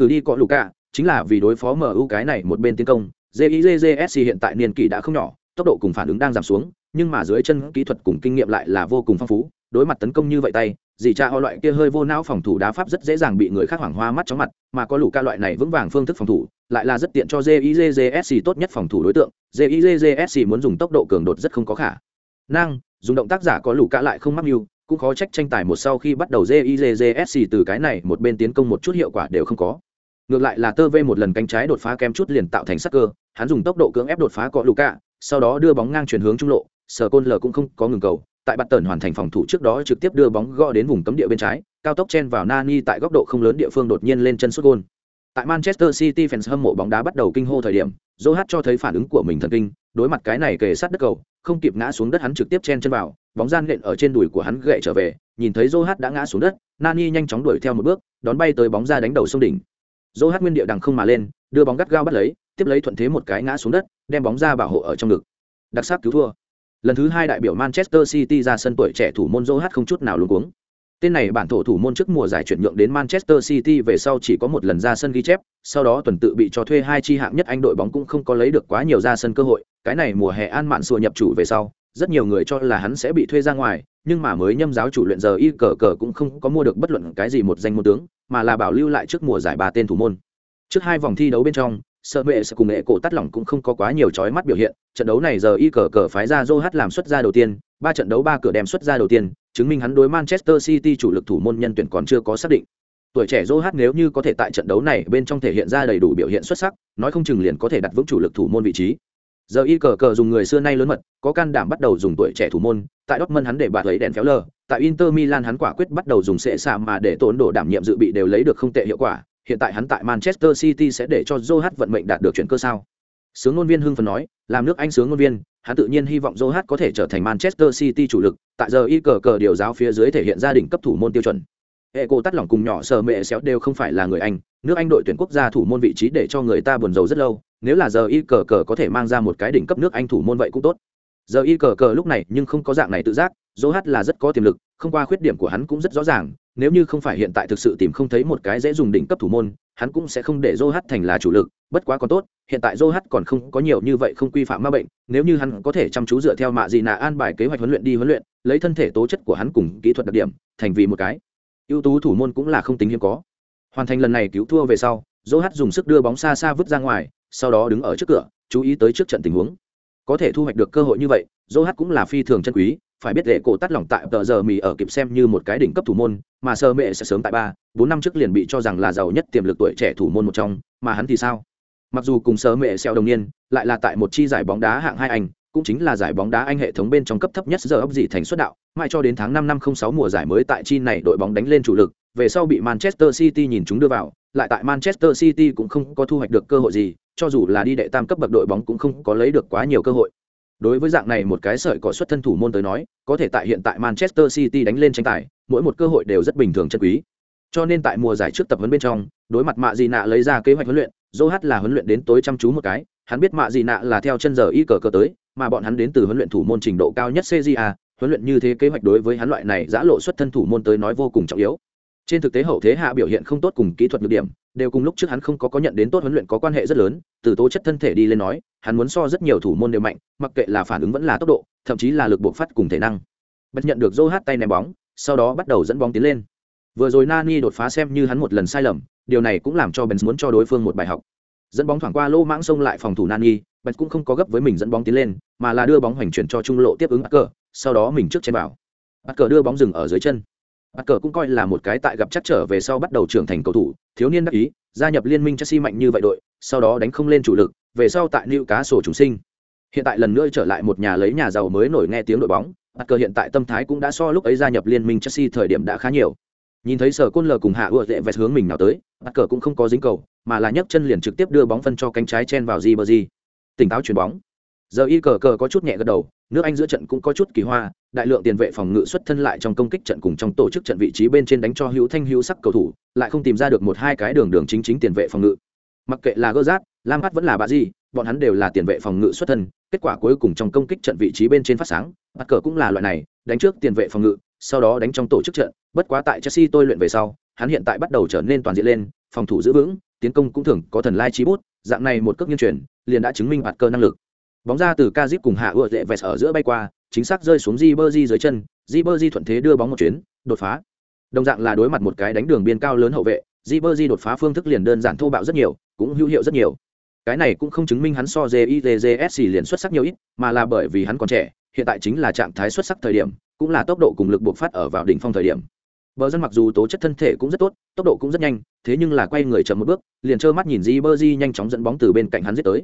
Cử đi cọ lũ cạ, chính là vì đối phó MU cái này một bên tiến công, JIJJSC hiện tại niên kỷ đã không nhỏ, tốc độ cùng phản ứng đang giảm xuống, nhưng mà dưới chân kỹ thuật cùng kinh nghiệm lại là vô cùng phong phú, đối mặt tấn công như vậy tay, dì cha ho loại kia hơi vô não phòng thủ đá pháp rất dễ dàng bị người khác hoảng hoa mắt chóng mặt, mà có lũ ca loại này vững vàng phương thức phòng thủ, lại là rất tiện cho JIJJSC tốt nhất phòng thủ đối tượng, JIJJSC muốn dùng tốc độ cường đột rất không có khả năng, dùng động tác giả có lũ ca lại không mắc mưu, cũng khó trách tranh tài một sau khi bắt đầu JIJJSC từ cái này một bên tiến công một chút hiệu quả đều không có ngược lại là tơ vê một lần cánh trái đột phá kém chút liền tạo thành sắc cơ, hắn dùng tốc độ cưỡng ép đột phá cọ lũ cạ, sau đó đưa bóng ngang chuyển hướng trung lộ, sở côn l cũng không có ngừng cầu, tại bắt tần hoàn thành phòng thủ trước đó trực tiếp đưa bóng gõ đến vùng cấm địa bên trái, cao tốc chen vào nani tại góc độ không lớn địa phương đột nhiên lên chân xuất gôn. Tại manchester city fans hâm mộ bóng đá bắt đầu kinh hô thời điểm dô hát cho thấy phản ứng của mình thần kinh, đối mặt cái này kề sát đất cầu, không kịp ngã xuống đất hắn trực tiếp chen chân vào, bóng gian nện ở trên đùi của hắn gậy trở về, nhìn thấy dô hát đã ngã xuống đất, nani nhanh chóng đuổi theo một bước, đón bay tới bóng ra đánh đầu sông đỉnh dỗ hát nguyên địa đằng không mà lên, đưa bóng gắt gao bắt lấy, tiếp lấy thuận thế một cái ngã xuống đất, đem bóng ra bảo hộ ở trong ngực. Đặc sắc cứu thua. Lần thứ hai đại biểu manchester city ra sân tuổi trẻ thủ môn dỗ hát không chút nào luôn cuống. Tên này bản thổ thủ môn trước mùa giải chuyển nhượng đến manchester city về sau chỉ có một lần ra sân ghi chép, sau đó tuần tự bị cho thuê hai chi hạng nhất anh đội bóng cũng không có lấy được quá nhiều ra sân cơ hội. Cái này mùa hè an mạn sùa nhập chủ về sau, rất nhiều người cho là hắn sẽ bị thuê ra ngoài nhưng mà mới nhâm giáo chủ luyện giờ y cờ cờ cũng không có mua được bất luận cái gì một danh môn tướng, mà là bảo lưu lại trước mùa giải ba tên thủ môn. Trước hai vòng thi đấu bên trong, sợ mẹ sẽ cùng nghệ cổ tắt lỏng cũng không có quá nhiều chói mắt biểu hiện, trận đấu này giờ y cờ cờ phái ra joh làm xuất ra đầu tiên, ba trận đấu ba cửa đem xuất ra đầu tiên, chứng minh hắn đối manchester city chủ lực thủ môn nhân tuyển còn chưa có xác định. Tuổi trẻ joh nếu như có thể tại trận đấu này bên trong thể hiện ra đầy đủ biểu hiện xuất sắc, nói không chừng liền có thể đặt vững chủ lực thủ môn vị trí. Giờ y cờ cờ dùng người xưa nay lớn mật, có can đảm bắt đầu dùng tuổi trẻ thủ môn tại Dortmund hắn để bạt lấy đèn phéo lờ tại Inter Milan hắn quả quyết bắt đầu dùng sẽ xạ mà để tốn đổ đảm nhiệm dự bị đều lấy được không tệ hiệu quả. Hiện tại hắn tại Manchester City sẽ để cho Joe vận mệnh đạt được chuyển cơ sao? Sướng ngôn viên hưng phấn nói, làm nước anh sướng ngôn viên, hắn tự nhiên hy vọng Joe có thể trở thành Manchester City chủ lực, tại giờ y cờ cờ điều giáo phía dưới thể hiện gia đình cấp thủ môn tiêu chuẩn. Hệ cô tắt lỏng cùng nhỏ sờ mẹ xéo đều không phải là người anh, nước anh đội tuyển quốc gia thủ môn vị trí để cho người ta buồn rầu rất lâu, nếu là giờ y cờ cờ có thể mang ra một cái đỉnh cấp nước anh thủ môn vậy cũng tốt giờ y cờ cờ lúc này nhưng không có dạng này tự giác, dỗ hát là rất có tiềm lực, không qua khuyết điểm của hắn cũng rất rõ ràng, nếu như không phải hiện tại thực sự tìm không thấy một cái dễ dùng đỉnh cấp thủ môn, hắn cũng sẽ không để dô hát thành là chủ lực, bất quá còn tốt, hiện tại dô hát còn không có nhiều như vậy không quy phạm ma bệnh, nếu như hắn có thể chăm chú dựa theo mạ gì nạ an bài kế hoạch huấn luyện đi huấn luyện, lấy thân thể tố chất của hắn cùng kỹ thuật đặc điểm, thành vì một cái. Ưu tú thủ môn cũng là không tính hiếm có. Hoàn thành lần này cứu thua về sau dô hát dùng sức đưa bóng xa xa vứt ra ngoài, sau đó đứng ở trước cửa, chú ý tới trước trận tình huống có thể thu hoạch được cơ hội như vậy, dô hát cũng là phi thường chân quý, phải biết lệ cổ tắt lỏng tại tờ giờ mì ở kịp xem như một cái đỉnh cấp thủ môn, mà sơ mệ sẽ sớm tại ba, bốn năm trước liền bị cho rằng là giàu nhất tiềm lực tuổi trẻ thủ môn một trong, mà hắn thì sao? Mặc dù cùng sơ mẹ xeo đồng niên, lại là tại một chi giải bóng đá hạng hai anh, cũng chính là giải bóng đá anh hệ thống bên trong cấp thấp nhất giờ ấp dị thành xuất đạo, mãi cho đến tháng năm năm không sáu mùa giải mới tại chi này đội bóng đánh lên chủ lực, về sau bị manchester city nhìn chúng đưa vào lại tại manchester city cũng không có thu hoạch được cơ hội gì, cho dù là đi đệ tam cấp bậc đội bóng cũng không có lấy được quá nhiều cơ hội. Đối với dạng này một cái sợi cỏ xuất thân thủ môn tới nói, có thể tại hiện tại manchester city đánh lên tranh tài, mỗi một cơ hội đều rất bình thường chân quý. Cho nên tại mùa giải trước tập huấn bên trong, đối mặt mạ dị nạ lấy ra kế hoạch huấn luyện dô là huấn luyện đến tối chăm chú một cái, hắn biết mạ dị nạ là theo chân giờ y cờ cờ tới, mà bọn hắn đến từ huấn luyện thủ môn trình độ cao nhất cja huấn luyện như thế kế hoạch đối với hắn loại này giã lộ xuất thân thủ môn tới nói vô cùng trọng yếu trên thực tế hậu thế hạ biểu hiện không tốt cùng kỹ thuật nhược điểm, đều cùng lúc trước hắn không có có nhận đến tốt huấn luyện có quan hệ rất lớn, từ tố chất thân thể đi lên nói, hắn muốn so rất nhiều thủ môn đều mạnh, mặc kệ là phản ứng vẫn là tốc độ, thậm chí là lực buộc phát cùng thể năng. Bất nhận được dô hát tay ném bóng, sau đó bắt đầu dẫn bóng tiến lên. Vừa rồi nani đột phá xem như hắn một lần sai lầm, điều này cũng làm cho benz muốn cho đối phương một bài học. Dẫn bóng thoảng qua lô mãng xông lại phòng thủ nani, benz cũng không có gấp với mình dẫn bóng tiến lên, mà là đưa bóng hoành chuyển cho trung lộ tiếp ứng bắc cờ sau đó mình trước trên bảo bắc cờ đưa bóng dừng ở dưới chân bắt cờ cũng coi là một cái tại gặp chắc trở về sau bắt đầu trưởng thành cầu thủ, thiếu niên đắc ý, gia nhập liên minh chelsea mạnh như vậy đội, sau đó đánh không lên chủ lực, về sau tại lưu cá sổ chúng sinh. Hiện tại lần nữa trở lại một nhà lấy nhà giàu mới nổi nghe tiếng đội bóng bắt cờ hiện tại tâm thái cũng đã so lúc ấy gia nhập liên minh chelsea thời điểm đã khá nhiều. Nhìn thấy sở côn lờ cùng hạ ưa dễ vẹt hướng mình nào tới bắt cờ cũng không có dính cầu, mà là nhấc chân liền trực tiếp đưa bóng phân cho cánh trái chen vào di bờ di tỉnh táo chuyền bóng giờ y cờ cờ có chút nhẹ gật đầu, nước anh giữa trận cũng có chút kỳ hoa, đại lượng tiền vệ phòng ngự xuất thân lại trong công kích trận cùng trong tổ chức trận vị trí bên trên đánh cho hữu thanh hữu sắc cầu thủ, lại không tìm ra được một hai cái đường đường chính chính tiền vệ phòng ngự. Mặc kệ là gơ giáp lam hát vẫn là bà gì bọn hắn đều là tiền vệ phòng ngự xuất thân, kết quả cuối cùng trong công kích trận vị trí bên trên phát sáng, bắt cờ cũng là loại này, đánh trước tiền vệ phòng ngự, sau đó đánh trong tổ chức trận, bất quá tại chelsea tôi luyện về sau, hắn hiện tại bắt đầu trở nên toàn diện lên, phòng thủ giữ vững, tiến công cũng thường có thần lai trí bút, dạng này một cước nghiên truyền, liền đã chứng minh bạt cơ năng lực bóng ra từ Kazip cùng hạ ựa dễ vẹt ở giữa bay qua, chính xác rơi xuống Ribery dưới chân, Ribery thuận thế đưa bóng một chuyến, đột phá. Đồng dạng là đối mặt một cái đánh đường biên cao lớn hậu vệ, Ribery đột phá phương thức liền đơn giản thô bạo rất nhiều, cũng hữu hiệu rất nhiều. Cái này cũng không chứng minh hắn so JITJSC liền xuất sắc nhiều ít, mà là bởi vì hắn còn trẻ, hiện tại chính là trạng thái xuất sắc thời điểm, cũng là tốc độ cùng lực buộc phát ở vào đỉnh phong thời điểm. Bờ dân mặc dù tố chất thân thể cũng rất tốt, tốc độ cũng rất nhanh, thế nhưng là quay người chậm một bước, liền trơ mắt nhìn Ribery nhanh chóng dẫn bóng từ bên cạnh hắn giết tới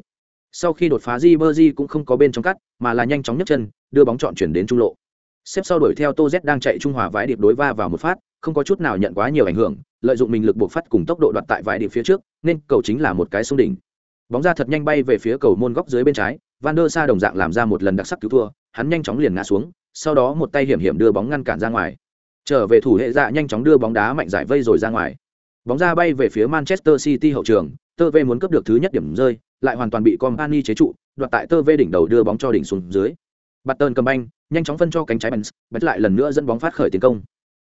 sau khi đột phá Ribery cũng không có bên trong cắt, mà là nhanh chóng nhấc chân, đưa bóng chọn chuyển đến trung lộ. Xếp sau đuổi theo tô z đang chạy trung hòa vãi điệp đối va vào một phát, không có chút nào nhận quá nhiều ảnh hưởng, lợi dụng mình lực buộc phát cùng tốc độ đoạt tại vãi điệp phía trước, nên cầu chính là một cái sông đỉnh. Bóng ra thật nhanh bay về phía cầu môn góc dưới bên trái, van der sa đồng dạng làm ra một lần đặc sắc cứu thua, hắn nhanh chóng liền ngã xuống, sau đó một tay hiểm hiểm đưa bóng ngăn cản ra ngoài. Trở về thủ hệ dạ nhanh chóng đưa bóng đá mạnh giải vây rồi ra ngoài. Bóng ra bay về phía manchester city hậu trường, tơ vê muốn cướp được thứ nhất điểm rơi lại hoàn toàn bị company chế trụ đoạt tại tơ vê đỉnh đầu đưa bóng cho đỉnh xuống dưới. Button cầm banh nhanh chóng phân cho cánh trái Benz, Benz lại lần nữa dẫn bóng phát khởi tiến công.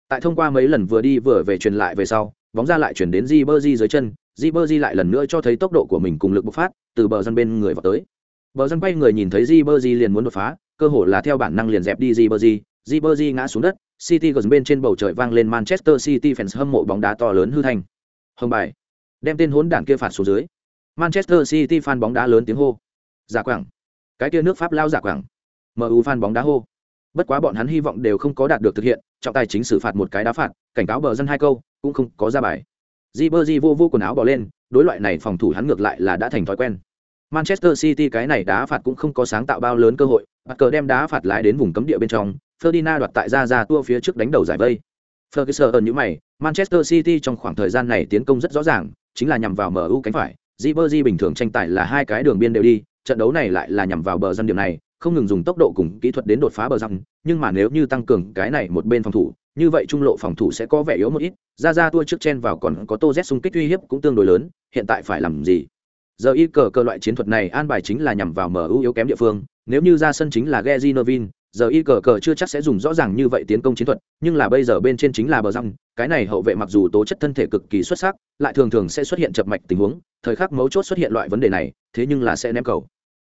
Tại thông qua mấy lần vừa đi vừa về truyền lại về sau bóng ra lại chuyển đến di dưới chân di lại lần nữa cho thấy tốc độ của mình cùng lực bộc phát từ bờ dân bên người vào tới. Bờ dân bay người nhìn thấy di liền muốn đột phá cơ hội là theo bản năng liền dẹp đi di bơ di ngã xuống đất city gần bên trên bầu trời vang lên manchester city fans hâm mộ bóng đá to lớn hư thành. Hồng bài. Đem tên hỗn đản kia phạt xuống dưới manchester city fan bóng đá lớn tiếng hô. Giả quảng. Cái kia nước pháp lao giả quảng. Mu fan bóng đá hô. Bất quá bọn hắn hy vọng đều không có đạt được thực hiện, trọng tài chính xử phạt một cái đá phạt, cảnh cáo bờ dân hai câu, cũng không có ra bài. Di bơ di vô vô quần áo bỏ lên, đối loại này phòng thủ hắn ngược lại là đã thành thói quen. Manchester city cái này đá phạt cũng không có sáng tạo bao lớn cơ hội, bắt cờ đem đá phạt lại đến vùng cấm địa bên trong, ferdinand đoạt tại ra ra tua phía trước đánh đầu giải vây. Ferguson ở những mày, manchester city trong khoảng thời gian này tiến công rất rõ ràng, chính là nhằm vào mu cánh phải. Jibberjee bình thường tranh tài là hai cái đường biên đều đi, trận đấu này lại là nhằm vào bờ dân điểm này, không ngừng dùng tốc độ cùng kỹ thuật đến đột phá bờ răng, nhưng mà nếu như tăng cường cái này một bên phòng thủ, như vậy trung lộ phòng thủ sẽ có vẻ yếu một ít, ra ra tua trước chen vào còn có Tô Z xung kích uy hiếp cũng tương đối lớn, hiện tại phải làm gì? Giờ y cờ cờ loại chiến thuật này an bài chính là nhằm vào MU yếu kém địa phương, nếu như ra sân chính là Gezinovin, giờ y cờ cờ chưa chắc sẽ dùng rõ ràng như vậy tiến công chiến thuật, nhưng là bây giờ bên trên chính là bờ răng, cái này hậu vệ mặc dù tố chất thân thể cực kỳ xuất sắc, lại thường thường sẽ xuất hiện chập mạch tình huống, thời khắc mấu chốt xuất hiện loại vấn đề này, thế nhưng là sẽ ném cầu.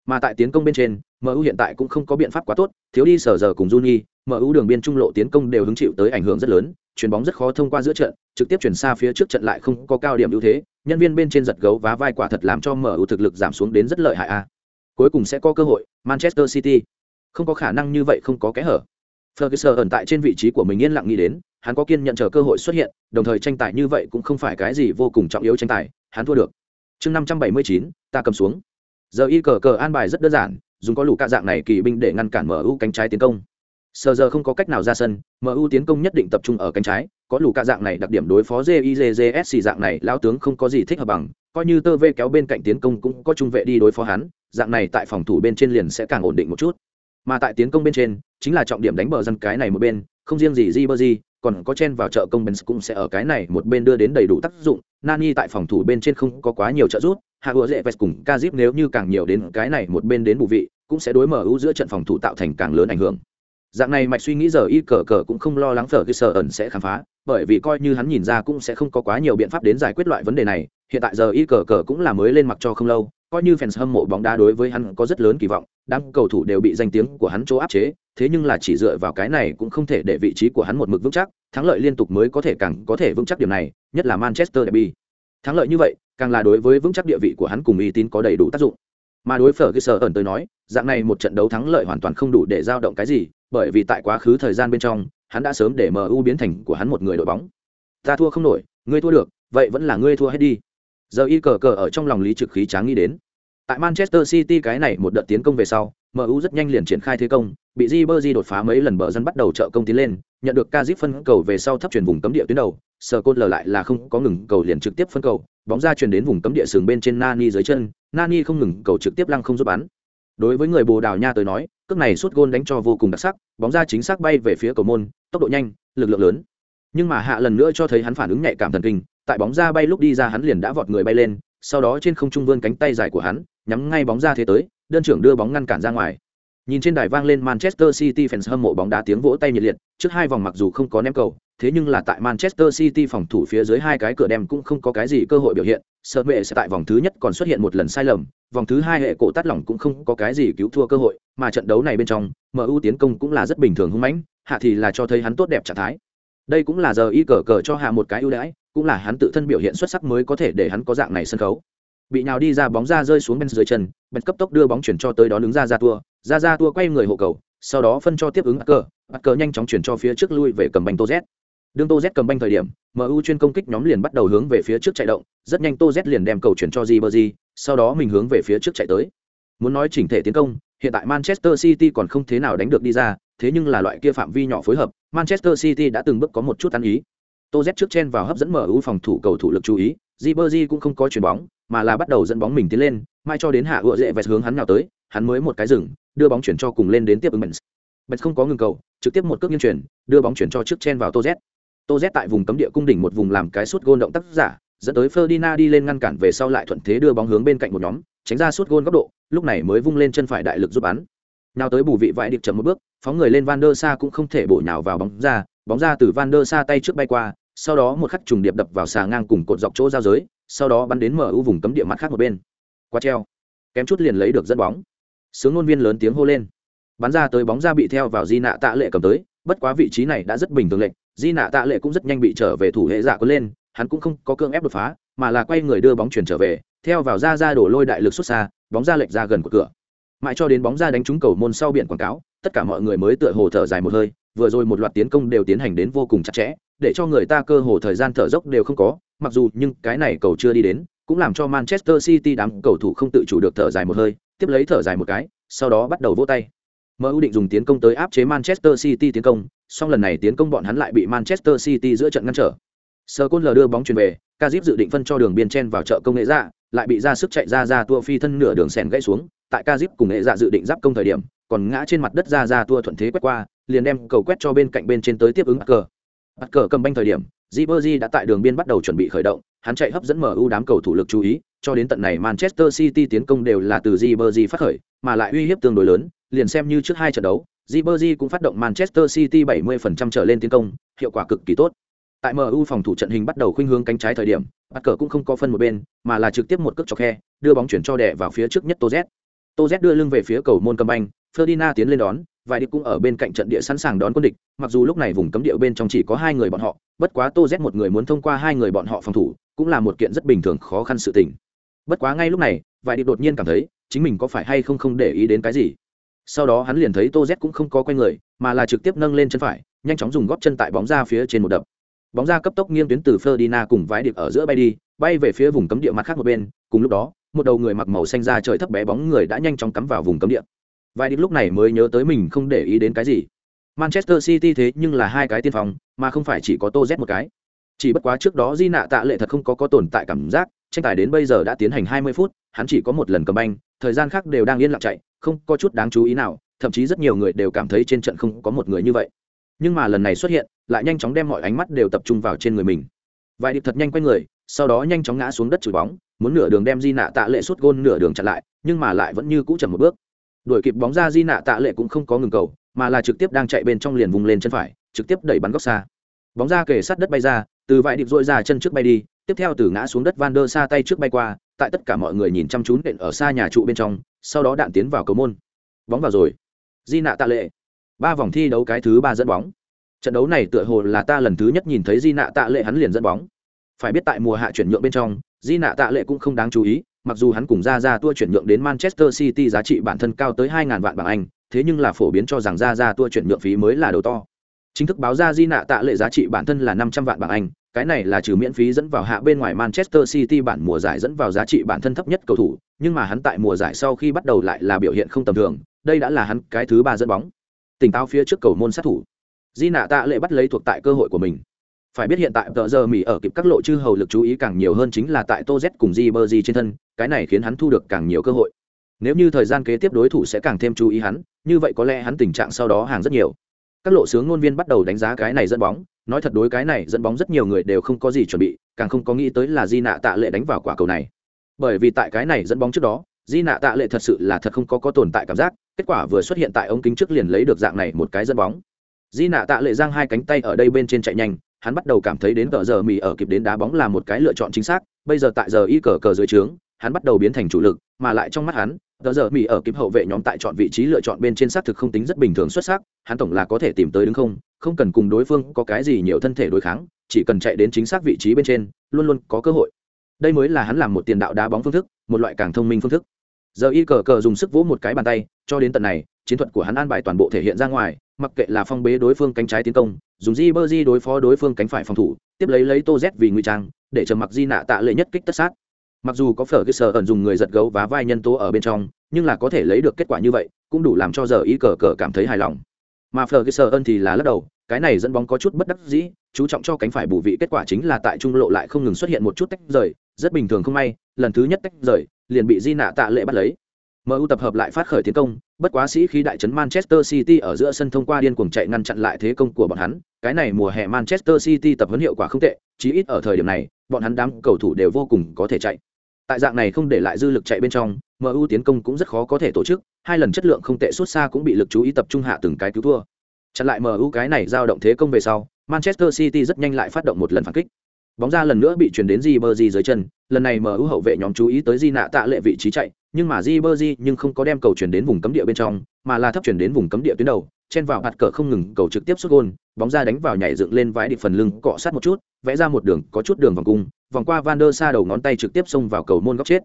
Mà tại tiến công bên trên mu hiện tại cũng không có biện pháp quá tốt, thiếu đi sở giờ cùng juni mu đường biên trung lộ tiến công đều hứng chịu tới ảnh hưởng rất lớn, chuyền bóng rất khó thông qua giữa trận, trực tiếp chuyển xa phía trước trận lại không có cao điểm ưu thế, nhân viên bên trên giật gấu vá vai quả thật làm cho mu thực lực giảm xuống đến rất lợi hại a. Cuối cùng sẽ có cơ hội, manchester city không có khả năng như vậy không có kẽ hở. Ferguson ẩn tại trên vị trí của mình yên lặng nghĩ đến, hắn có kiên nhận chờ cơ hội xuất hiện, đồng thời tranh tài như vậy cũng không phải cái gì vô cùng trọng yếu tranh tài, hắn thua được. chương năm trăm bảy mươi chín ta cầm xuống. Giờ y cờ cờ an bài rất đơn giản dùng có lũ cạ dạng này kỳ binh để ngăn cản mu cánh trái tiến công. Sờ giờ không có cách nào ra sân mu tiến công nhất định tập trung ở cánh trái có lũ cạ dạng này đặc điểm đối phó jizs dạng này lao tướng không có gì thích hợp bằng coi như tơ vê kéo bên cạnh tiến công cũng có trung vệ đi đối phó hắn dạng này tại phòng thủ bên trên liền sẽ càng ổn định một chút mà tại tiến công bên trên, chính là trọng điểm đánh bờ dân cái này một bên, không riêng gì di bơ di còn có chen vào chợ công bên cũng sẽ ở cái này một bên đưa đến đầy đủ tác dụng. Nani tại phòng thủ bên trên không có quá nhiều trợ giúp, hạ gỡ dễ vest cùng kazip nếu như càng nhiều đến cái này một bên đến bù vị, cũng sẽ đối mở ưu giữa trận phòng thủ tạo thành càng lớn ảnh hưởng. Dạng này mạch suy nghĩ giờ y cờ cờ cũng không lo lắng phở cái sợ ẩn sẽ khám phá, bởi vì coi như hắn nhìn ra cũng sẽ không có quá nhiều biện pháp đến giải quyết loại vấn đề này. Hiện tại giờ y cờ cờ cũng là mới lên mặc cho không lâu coi như fans hâm mộ bóng đá đối với hắn có rất lớn kỳ vọng, đám cầu thủ đều bị danh tiếng của hắn chỗ áp chế, thế nhưng là chỉ dựa vào cái này cũng không thể để vị trí của hắn một mực vững chắc, thắng lợi liên tục mới có thể càng có thể vững chắc điểm này, nhất là manchester derby. Thắng lợi như vậy, càng là đối với vững chắc địa vị của hắn cùng uy tín có đầy đủ tác dụng. Mà đối phở cái sở ẩn tới nói, dạng này một trận đấu thắng lợi hoàn toàn không đủ để giao động cái gì, bởi vì tại quá khứ thời gian bên trong, hắn đã sớm để mu biến thành của hắn một người đội bóng. Ta thua không nổi, ngươi thua được, vậy vẫn là ngươi thua hết đi giờ y cờ cờ ở trong lòng lý trực khí tráng nghĩ đến. Tại manchester city cái này một đợt tiến công về sau mu rất nhanh liền triển khai thế công, bị Di Berdi đột phá mấy lần bờ dân bắt đầu trợ công tiến lên, nhận được Kazip phân cầu về sau thấp chuyển vùng cấm địa tuyến đầu sờ côn lờ lại là không có ngừng cầu liền trực tiếp phân cầu, bóng ra chuyển đến vùng cấm địa sườn bên trên nani dưới chân, nani không ngừng cầu trực tiếp lăng không giúp bắn. Đối với người bồ đào nha tới nói, cước này suốt gôn đánh cho vô cùng đặc sắc, bóng ra chính xác bay về phía cầu môn, tốc độ nhanh, lực lượng lớn. Nhưng mà hạ lần nữa cho thấy hắn phản ứng nhạy cảm thần kinh tại bóng ra bay lúc đi ra hắn liền đã vọt người bay lên, sau đó trên không trung vươn cánh tay dài của hắn, nhắm ngay bóng ra thế tới, đơn trưởng đưa bóng ngăn cản ra ngoài. Nhìn trên đài vang lên manchester city fans hâm mộ bóng đá tiếng vỗ tay nhiệt liệt, trước hai vòng mặc dù không có ném cầu, thế nhưng là tại manchester city phòng thủ phía dưới hai cái cửa đem cũng không có cái gì cơ hội biểu hiện sợ mệ sẽ tại vòng thứ nhất còn xuất hiện một lần sai lầm, vòng thứ hai hệ cổ tắt lỏng cũng không có cái gì cứu thua cơ hội, mà trận đấu này bên trong mu tiến công cũng là rất bình thường hung mãnh, hạ thì là cho thấy hắn tốt đẹp trạng thái. Đây cũng là giờ y cờ cờ cho hạ một cái ưu đãi cũng là hắn tự thân biểu hiện xuất sắc mới có thể để hắn có dạng này sân khấu. Bị nhào đi ra bóng ra rơi xuống bên dưới chân, bên cấp tốc đưa bóng chuyển cho tới đó đứng ra ra tua. Ra ra tua quay người hộ cầu, sau đó phân cho tiếp ứng cờ cờ nhanh chóng chuyển cho phía trước lui về cầm banh tô z. Đương tô z cầm banh thời điểm mu chuyên công kích nhóm liền bắt đầu hướng về phía trước chạy động. Rất nhanh tô z liền đem cầu chuyển cho di bơ di sau đó mình hướng về phía trước chạy tới. Muốn nói chỉnh thể tiến công, hiện tại manchester city còn không thế nào đánh được đi ra, thế nhưng là loại kia phạm vi nhỏ phối hợp, manchester city đã từng bước có một chút ăn ý tô z trước chen vào hấp dẫn mu phòng thủ cầu thủ lực chú ý Ribery cũng không có chuyền bóng mà là bắt đầu dẫn bóng mình tiến lên mai cho đến hạ ựa dễ vẹt hướng hắn nào tới hắn mới một cái dừng, đưa bóng chuyển cho cùng lên đến tiếp ứng Benz. Benz không có ngừng cầu, trực tiếp một cước nghiêng chuyển, đưa bóng chuyển cho trước chen vào Tô Z. Tô Z tại vùng cấm địa cung đỉnh một vùng làm cái sút gôn động tác giả, dẫn tới Ferdinand đi lên ngăn cản về sau lại thuận thế đưa bóng hướng bên cạnh một nhóm, tránh ra sút gôn góc độ, lúc này mới vung lên chân phải đại lực giúp bắn. Nào tới bù vị vãi điệp chậm một bước, phóng người lên Van der Sa cũng không thể bổ nhào vào bóng ra, bóng ra từ Van der Sa tay trước bay qua, sau đó một khắc trùng điệp đập vào xà ngang cùng cột dọc chỗ giao giới, sau đó bắn đến mở ưu vùng cấm địa mặt khác một bên. Qua treo, kém chút liền lấy được dẫn bóng. Sướng ngôn viên lớn tiếng hô lên. Bắn ra tới bóng ra bị theo vào di nạ tạ lệ cầm tới bất quá vị trí này đã rất bình thường lệnh di nạ tạ lệ cũng rất nhanh bị trở về thủ hệ dạ giả có lên hắn cũng không có cương ép đột phá mà là quay người đưa bóng chuyển trở về theo vào ra ra đổ lôi đại lực xuất xa bóng ra lệch ra gần của cửa. Mãi cho đến bóng ra đánh trúng cầu môn sau biển quảng cáo tất cả mọi người mới tựa hồ thở dài một hơi vừa rồi một loạt tiến công đều tiến hành đến vô cùng chặt chẽ để cho người ta cơ hồ thời gian thở dốc đều không có mặc dù nhưng cái này cầu chưa đi đến cũng làm cho manchester city đám cầu thủ không tự chủ được thở dài một hơi tiếp lấy thở dài một cái, sau đó bắt đầu vỗ tay. MU định dùng tiến công tới áp chế Manchester City tiến công, song lần này tiến công bọn hắn lại bị Manchester City giữa trận ngăn trở. Sơ Côn lờ đưa bóng chuyền về, Kazip dự định phân cho đường biên chen vào chợ công nghệ ra, lại bị ra sức chạy ra ra tua phi thân nửa đường sèn gãy xuống, tại Kazip cùng nghệ dạ dự định giáp công thời điểm, còn ngã trên mặt đất ra ra tua thuận thế quét qua, liền đem cầu quét cho bên cạnh bên trên tới tiếp ứng bắt cờ. Bắt cờ cầm banh thời điểm, Ribery đã tại đường biên bắt đầu chuẩn bị khởi động, hắn chạy hấp dẫn MU đám cầu thủ lực chú ý, cho đến tận này Manchester City tiến công đều là từ Ribery phát khởi, mà lại uy hiếp tương đối lớn, liền xem như trước hai trận đấu, Ribery cũng phát động Manchester City 70% trở lên tiến công, hiệu quả cực kỳ tốt. Tại MU phòng thủ trận hình bắt đầu khuynh hướng cánh trái thời điểm, bắt cờ cũng không có phân một bên, mà là trực tiếp một cước chọc khe, đưa bóng chuyển cho đè vào phía trước nhất Toz, Toz đưa lưng về phía cầu môn cầm banh, Ferdinand tiến lên đón, vài điệp cũng ở bên cạnh trận địa sẵn sàng đón quân địch, mặc dù lúc này vùng cấm địa bên trong chỉ có hai người bọn họ, bất quá Tô Z một người muốn thông qua hai người bọn họ phòng thủ, cũng là một kiện rất bình thường khó khăn sự tình. Bất quá ngay lúc này vài điệp đột nhiên cảm thấy chính mình có phải hay không không để ý đến cái gì. Sau đó hắn liền thấy tô z cũng không có quay người mà là trực tiếp nâng lên chân phải nhanh chóng dùng góp chân tại bóng ra phía trên một đập. Bóng ra cấp tốc nghiêng tuyến từ Ferdinand cùng vái điệp ở giữa bay đi bay về phía vùng cấm địa mặt khác một bên cùng lúc đó một đầu người mặc màu xanh ra trời thấp bé bóng người đã nhanh chóng cắm vào vùng cấm địa vài đích lúc này mới nhớ tới mình không để ý đến cái gì. Manchester city thế nhưng là hai cái tiên phong, mà không phải chỉ có tô z một cái. Chỉ bất quá trước đó di nạ tạ lệ thật không có có tồn tại cảm giác, tranh tài đến bây giờ đã tiến hành 20 phút, hắn chỉ có một lần cầm banh, thời gian khác đều đang yên lặng chạy, không có chút đáng chú ý nào, thậm chí rất nhiều người đều cảm thấy trên trận không có một người như vậy. Nhưng mà lần này xuất hiện, lại nhanh chóng đem mọi ánh mắt đều tập trung vào trên người mình. Vài điệp thật nhanh quay người, sau đó nhanh chóng ngã xuống đất chửi bóng, muốn nửa đường đem di nạ tạ lệ sút gôn nửa đường chặn lại, nhưng mà lại vẫn như cũ chậm một bước đuổi kịp bóng ra di nạ tạ lệ cũng không có ngừng cầu, mà là trực tiếp đang chạy bên trong liền vùng lên chân phải, trực tiếp đẩy bắn góc xa. Bóng ra kề sát đất bay ra, từ vải điệp dội ra chân trước bay đi, tiếp theo từ ngã xuống đất van der xa tay trước bay qua, tại tất cả mọi người nhìn chăm chú nện ở xa nhà trụ bên trong, sau đó đạn tiến vào cầu môn. Bóng vào rồi. Di nạ tạ lệ. Ba vòng thi đấu cái thứ ba dẫn bóng. Trận đấu này tựa hồ là ta lần thứ nhất nhìn thấy di nạ tạ lệ hắn liền dẫn bóng. Phải biết tại mùa hạ chuyển nhượng bên trong, di nạ tạ lệ cũng không đáng chú ý mặc dù hắn cùng ra ra tua chuyển nhượng đến manchester city giá trị bản thân cao tới 2000 vạn bảng anh, thế nhưng là phổ biến cho rằng ra ra tua chuyển nhượng phí mới là đầu to. Chính thức báo ra di nạ tạ lệ giá trị bản thân là năm trăm vạn bảng anh, cái này là trừ miễn phí dẫn vào hạ bên ngoài manchester city bản mùa giải dẫn vào giá trị bản thân thấp nhất cầu thủ, nhưng mà hắn tại mùa giải sau khi bắt đầu lại là biểu hiện không tầm thường, đây đã là hắn cái thứ ba dẫn bóng. Tỉnh táo phía trước cầu môn sát thủ. Di nạ tạ lệ bắt lấy thuộc tại cơ hội của mình phải biết hiện tại tờ giờ mỹ ở kịp các lộ chư hầu lực chú ý càng nhiều hơn chính là tại tô z cùng di bơ di trên thân, cái này khiến hắn thu được càng nhiều cơ hội. Nếu như thời gian kế tiếp đối thủ sẽ càng thêm chú ý hắn, như vậy có lẽ hắn tình trạng sau đó hàng rất nhiều. Các lộ sướng ngôn viên bắt đầu đánh giá cái này dẫn bóng, nói thật đối cái này dẫn bóng rất nhiều người đều không có gì chuẩn bị, càng không có nghĩ tới là di nạ tạ lệ đánh vào quả cầu này. Bởi vì tại cái này dẫn bóng trước đó, di nạ tạ lệ thật sự là thật không có có tồn tại cảm giác, kết quả vừa xuất hiện tại ống kính trước liền lấy được dạng này một cái dẫn bóng. Di nạ tạ lệ giang hai cánh tay ở đây bên trên chạy nhanh hắn bắt đầu cảm thấy đến cờ giờ mì ở kịp đến đá bóng là một cái lựa chọn chính xác, bây giờ tại giờ y cờ cờ dưới trướng, hắn bắt đầu biến thành chủ lực, mà lại trong mắt hắn cờ giờ mì ở kịp hậu vệ nhóm tại chọn vị trí lựa chọn bên trên xác thực không tính rất bình thường xuất sắc, hắn tổng là có thể tìm tới đứng không không cần cùng đối phương có cái gì nhiều thân thể đối kháng, chỉ cần chạy đến chính xác vị trí bên trên, luôn luôn có cơ hội. Đây mới là hắn làm một tiền đạo đá bóng phương thức, một loại càng thông minh phương thức. Giờ y cờ cờ dùng sức vỗ một cái bàn tay cho đến tận này, chiến thuật của hắn an bài toàn bộ thể hiện ra ngoài, mặc kệ là phong bế đối phương cánh trái tiến công, dùng di bơ di đối phó đối phương cánh phải phòng thủ, tiếp lấy lấy tô z vì nguy trang, để chờ mặc di nạ tạ lệ nhất kích tất sát. Mặc dù có phở cái sở ẩn dùng người giật gấu và vai nhân tố ở bên trong, nhưng là có thể lấy được kết quả như vậy, cũng đủ làm cho giờ ý cờ cờ cảm thấy hài lòng. Mà phở cái sở ẩn thì là lắc đầu, cái này dẫn bóng có chút bất đắc dĩ, chú trọng cho cánh phải bù vị kết quả chính là tại trung lộ lại không ngừng xuất hiện một chút tách rời, rất bình thường không may, lần thứ nhất tách rời, liền bị di nạ tạ lệ bắt lấy. MU tập hợp lại phát khởi tiến công, bất quá sĩ khí đại trấn Manchester City ở giữa sân thông qua điên cuồng chạy ngăn chặn lại thế công của bọn hắn, cái này mùa hè Manchester City tập huấn hiệu quả không tệ, chí ít ở thời điểm này, bọn hắn đám cầu thủ đều vô cùng có thể chạy. Tại dạng này không để lại dư lực chạy bên trong, MU tiến công cũng rất khó có thể tổ chức, hai lần chất lượng không tệ suốt xa cũng bị lực chú ý tập trung hạ từng cái cứu thua. Chặn lại MU cái này giao động thế công về sau, Manchester City rất nhanh lại phát động một lần phản kích. Bóng ra lần nữa bị chuyển đến Ribery dưới chân, lần này MU hậu vệ nhóm chú ý tới Di nạ tạ lệ vị trí chạy, nhưng mà Ribery nhưng không có đem cầu chuyển đến vùng cấm địa bên trong, mà là thấp chuyển đến vùng cấm địa tuyến đầu, chen vào bạt cờ không ngừng cầu trực tiếp sút gôn, bóng ra đánh vào nhảy dựng lên vãi địch phần lưng, cọ sát một chút, vẽ ra một đường có chút đường vòng cung, vòng qua Van der Sa đầu ngón tay trực tiếp xông vào cầu môn góc chết.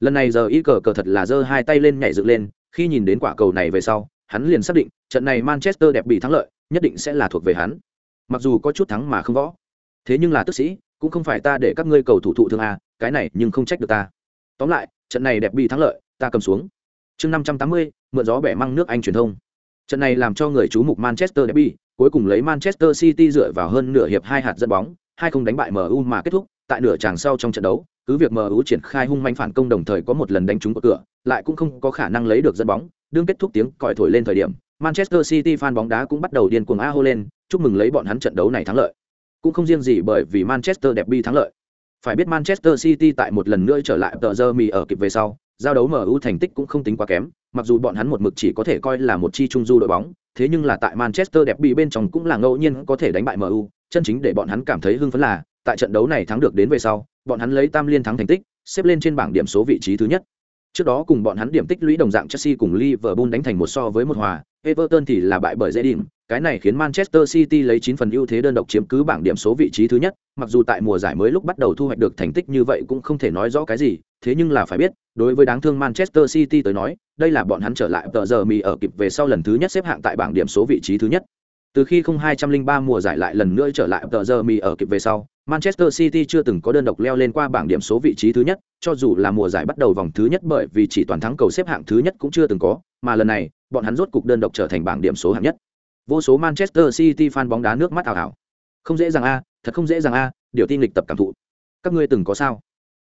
Lần này giờ ý cờ cờ thật là giơ hai tay lên nhảy dựng lên, khi nhìn đến quả cầu này về sau, hắn liền xác định, trận này Manchester đẹp bị thắng lợi, nhất định sẽ là thuộc về hắn. Mặc dù có chút thắng mà không võ, thế nhưng là tức sĩ, cũng không phải ta để các ngươi cầu thủ thụ thương à, cái này nhưng không trách được ta. Tóm lại, trận này đẹp bị thắng lợi, ta cầm xuống. Chương năm trăm tám mươi, mượn gió bẻ măng nước Anh truyền thông. Trận này làm cho người chú mục Manchester Derby, cuối cùng lấy Manchester City dựa vào hơn nửa hiệp hai hạt dẫn bóng, hai không đánh bại MU mà kết thúc, tại nửa tràng sau trong trận đấu, cứ việc MU triển khai hung manh phản công đồng thời có một lần đánh trúng của cửa, lại cũng không có khả năng lấy được dẫn bóng, đương kết thúc tiếng còi thổi lên thời điểm, Manchester City fan bóng đá cũng bắt đầu điên cuồng a hô lên, chúc mừng lấy bọn hắn trận đấu này thắng lợi. Cũng không riêng gì bởi vì Manchester Derby thắng lợi. Phải biết Manchester City tại một lần nữa trở lại tờ giờ mì ở kịp về sau, giao đấu MU thành tích cũng không tính quá kém, mặc dù bọn hắn một mực chỉ có thể coi là một chi trung du đội bóng, thế nhưng là tại Manchester đẹp bị bên trong cũng là ngẫu nhiên có thể đánh bại MU, chân chính để bọn hắn cảm thấy hưng phấn là, tại trận đấu này thắng được đến về sau, bọn hắn lấy tam liên thắng thành tích, xếp lên trên bảng điểm số vị trí thứ nhất. Trước đó cùng bọn hắn điểm tích lũy đồng dạng Chelsea cùng Liverpool đánh thành một so với một hòa, Everton thì là bại bởi dễ điểm, cái này khiến Manchester City lấy 9 phần ưu thế đơn độc chiếm cứ bảng điểm số vị trí thứ nhất, mặc dù tại mùa giải mới lúc bắt đầu thu hoạch được thành tích như vậy cũng không thể nói rõ cái gì, thế nhưng là phải biết, đối với đáng thương Manchester City tới nói, đây là bọn hắn trở lại tờ giờ mì ở kịp về sau lần thứ nhất xếp hạng tại bảng điểm số vị trí thứ nhất. Từ khi 0203 mùa giải lại lần nữa trở lại tờ giờ mì ở kịp về sau, Manchester City chưa từng có đơn độc leo lên qua bảng điểm số vị trí thứ nhất, cho dù là mùa giải bắt đầu vòng thứ nhất bởi vì chỉ toàn thắng cầu xếp hạng thứ nhất cũng chưa từng có, mà lần này, bọn hắn rốt cục đơn độc trở thành bảng điểm số hạng nhất. Vô số Manchester City fan bóng đá nước mắt ảo ảo. Không dễ dàng a, thật không dễ dàng a, điều tin lịch tập cảm thụ. Các ngươi từng có sao?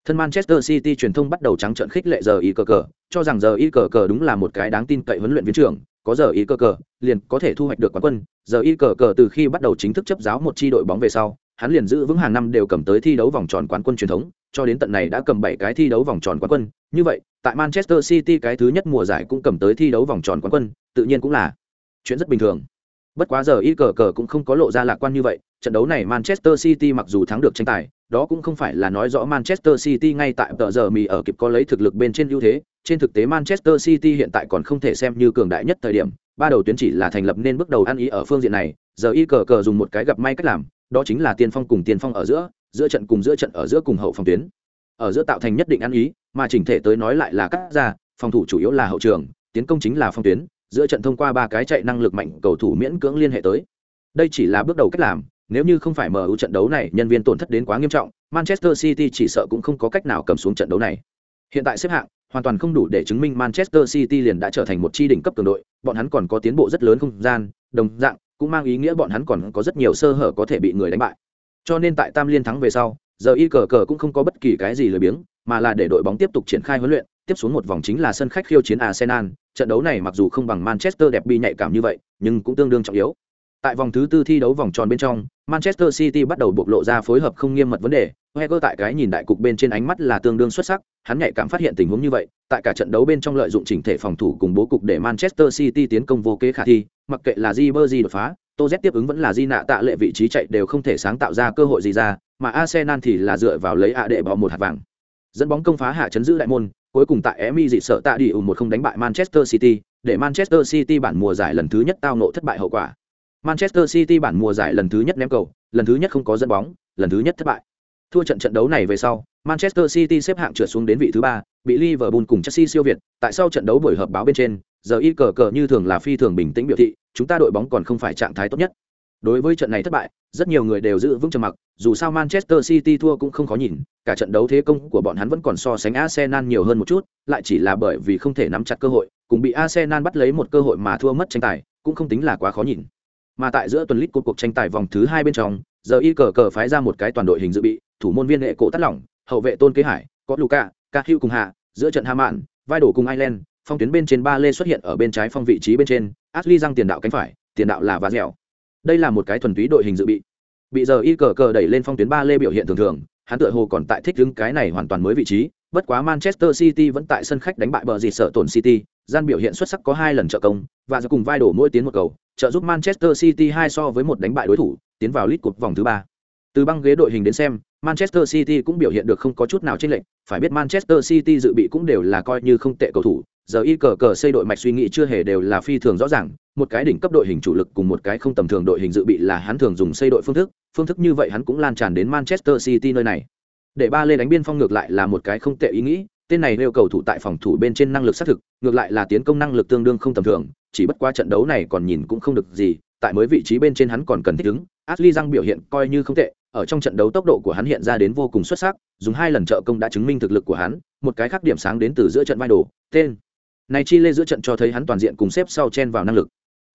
Thân Manchester City truyền thông bắt đầu trắng trợn khích lệ giờ y cờ cờ, cho rằng giờ y cờ cờ đúng là một cái đáng tin cậy huấn luyện viên trưởng, có giờ y cờ cờ, liền có thể thu hoạch được quán quân. Giờ y cờ cờ từ khi bắt đầu chính thức chấp giáo một chi đội bóng về sau, hắn liền giữ vững hàng năm đều cầm tới thi đấu vòng tròn quán quân truyền thống, cho đến tận này đã cầm 7 cái thi đấu vòng tròn quán quân. Như vậy, tại Manchester City cái thứ nhất mùa giải cũng cầm tới thi đấu vòng tròn quán quân, tự nhiên cũng là chuyện rất bình thường. Bất quá giờ y cờ cờ cũng không có lộ ra lạc quan như vậy, trận đấu này Manchester City mặc dù thắng được tranh tài, đó cũng không phải là nói rõ Manchester City ngay tại tờ giờ mì ở kịp có lấy thực lực bên trên ưu thế, trên thực tế Manchester City hiện tại còn không thể xem như cường đại nhất thời điểm, ba đầu tuyến chỉ là thành lập nên bước đầu ăn ý ở phương diện này, giờ y cờ cờ dùng một cái gặp may cách làm, đó chính là tiên phong cùng tiên phong ở giữa, giữa trận cùng giữa trận ở giữa cùng hậu phòng tuyến. Ở giữa tạo thành nhất định ăn ý, mà chỉnh thể tới nói lại là cắt ra, phòng thủ chủ yếu là hậu trường, tiến công chính là phong tuyến, giữa trận thông qua ba cái chạy năng lực mạnh cầu thủ miễn cưỡng liên hệ tới. Đây chỉ là bước đầu cách làm, nếu như không phải MU trận đấu này nhân viên tổn thất đến quá nghiêm trọng, Manchester City chỉ sợ cũng không có cách nào cầm xuống trận đấu này. Hiện tại xếp hạng hoàn toàn không đủ để chứng minh Manchester City liền đã trở thành một chi đỉnh cấp cường đội, bọn hắn còn có tiến bộ rất lớn không gian, đồng dạng cũng mang ý nghĩa bọn hắn còn có rất nhiều sơ hở có thể bị người đánh bại. Cho nên tại Tam Liên thắng về sau, giờ y cờ cờ cũng không có bất kỳ cái gì lười biếng, mà là để đội bóng tiếp tục triển khai huấn luyện, tiếp xuống một vòng chính là sân khách khiêu chiến Arsenal, trận đấu này mặc dù không bằng Manchester đẹp bi nhạy cảm như vậy, nhưng cũng tương đương trọng yếu. Tại vòng thứ tư thi đấu vòng tròn bên trong, Manchester City bắt đầu bộc lộ ra phối hợp không nghiêm mật vấn đề. heger tại cái nhìn đại cục bên trên ánh mắt là tương đương xuất sắc, hắn nhạy cảm phát hiện tình huống như vậy, tại cả trận đấu bên trong lợi dụng chỉnh thể phòng thủ cùng bố cục để Manchester City tiến công vô kế khả thi, mặc kệ là Ribery đột phá, Tô Z tiếp ứng vẫn là Di nạ tạ lệ vị trí chạy đều không thể sáng tạo ra cơ hội gì ra, mà Arsenal thì là dựa vào lấy ạ đệ bỏ một hạt vàng. Dẫn bóng công phá hạ chấn giữ đại môn, cuối cùng tại Emi dị sợ tạ đi ủ một không đánh bại Manchester City, để Manchester City bản mùa giải lần thứ nhất tao nộ thất bại hậu quả. Manchester City bản mùa giải lần thứ nhất ném cầu, lần thứ nhất không có dẫn bóng, lần thứ nhất thất bại. Thua trận trận đấu này về sau, Manchester City xếp hạng trượt xuống đến vị thứ ba, bị Liverpool cùng Chelsea siêu việt. Tại sau trận đấu buổi họp báo bên trên, giờ y cờ cờ như thường là phi thường bình tĩnh biểu thị, chúng ta đội bóng còn không phải trạng thái tốt nhất. Đối với trận này thất bại, rất nhiều người đều giữ vững trầm mặc, dù sao Manchester City thua cũng không khó nhìn, cả trận đấu thế công của bọn hắn vẫn còn so sánh Arsenal nhiều hơn một chút, lại chỉ là bởi vì không thể nắm chặt cơ hội, cùng bị Arsenal bắt lấy một cơ hội mà thua mất tranh tài, cũng không tính là quá khó nhìn mà tại giữa tuần lít cuộc cuộc tranh tài vòng thứ hai bên trong giờ y cờ cờ phái ra một cái toàn đội hình dự bị thủ môn viên hệ cổ tắt lỏng hậu vệ tôn kế hải có luka ca hữu cùng hạ giữa trận hà mạn vai đổ cùng ireland phong tuyến bên trên ba lê xuất hiện ở bên trái phong vị trí bên trên ashley răng tiền đạo cánh phải tiền đạo là và dẻo đây là một cái thuần túy đội hình dự bị bị giờ y cờ cờ đẩy lên phong tuyến ba lê biểu hiện thường thường hắn tựa hồ còn tại thích đứng cái này hoàn toàn mới vị trí bất quá manchester city vẫn tại sân khách đánh bại bờ dịt sợ tổn city gian biểu hiện xuất sắc có hai lần trợ công và giờ cùng vai đổ mỗi tiến một cầu trợ giúp Manchester City hai so với một đánh bại đối thủ, tiến vào lít cuộc vòng thứ ba. Từ băng ghế đội hình đến xem, Manchester City cũng biểu hiện được không có chút nào chênh lệch, phải biết Manchester City dự bị cũng đều là coi như không tệ cầu thủ, giờ y cờ cờ xây đội mạch suy nghĩ chưa hề đều là phi thường rõ ràng, một cái đỉnh cấp đội hình chủ lực cùng một cái không tầm thường đội hình dự bị là hắn thường dùng xây đội phương thức, phương thức như vậy hắn cũng lan tràn đến Manchester City nơi này. Để ba lê đánh biên phong ngược lại là một cái không tệ ý nghĩ, tên này yêu cầu thủ tại phòng thủ bên trên năng lực xác thực, ngược lại là tiến công năng lực tương đương không tầm thường, chỉ bất qua trận đấu này còn nhìn cũng không được gì, tại mới vị trí bên trên hắn còn cần thích ứng. Ashley Young biểu hiện coi như không tệ, ở trong trận đấu tốc độ của hắn hiện ra đến vô cùng xuất sắc, dùng hai lần trợ công đã chứng minh thực lực của hắn, một cái khác điểm sáng đến từ giữa trận vai đồ, tên. Này chi lê giữa trận cho thấy hắn toàn diện cùng xếp sau chen vào năng lực.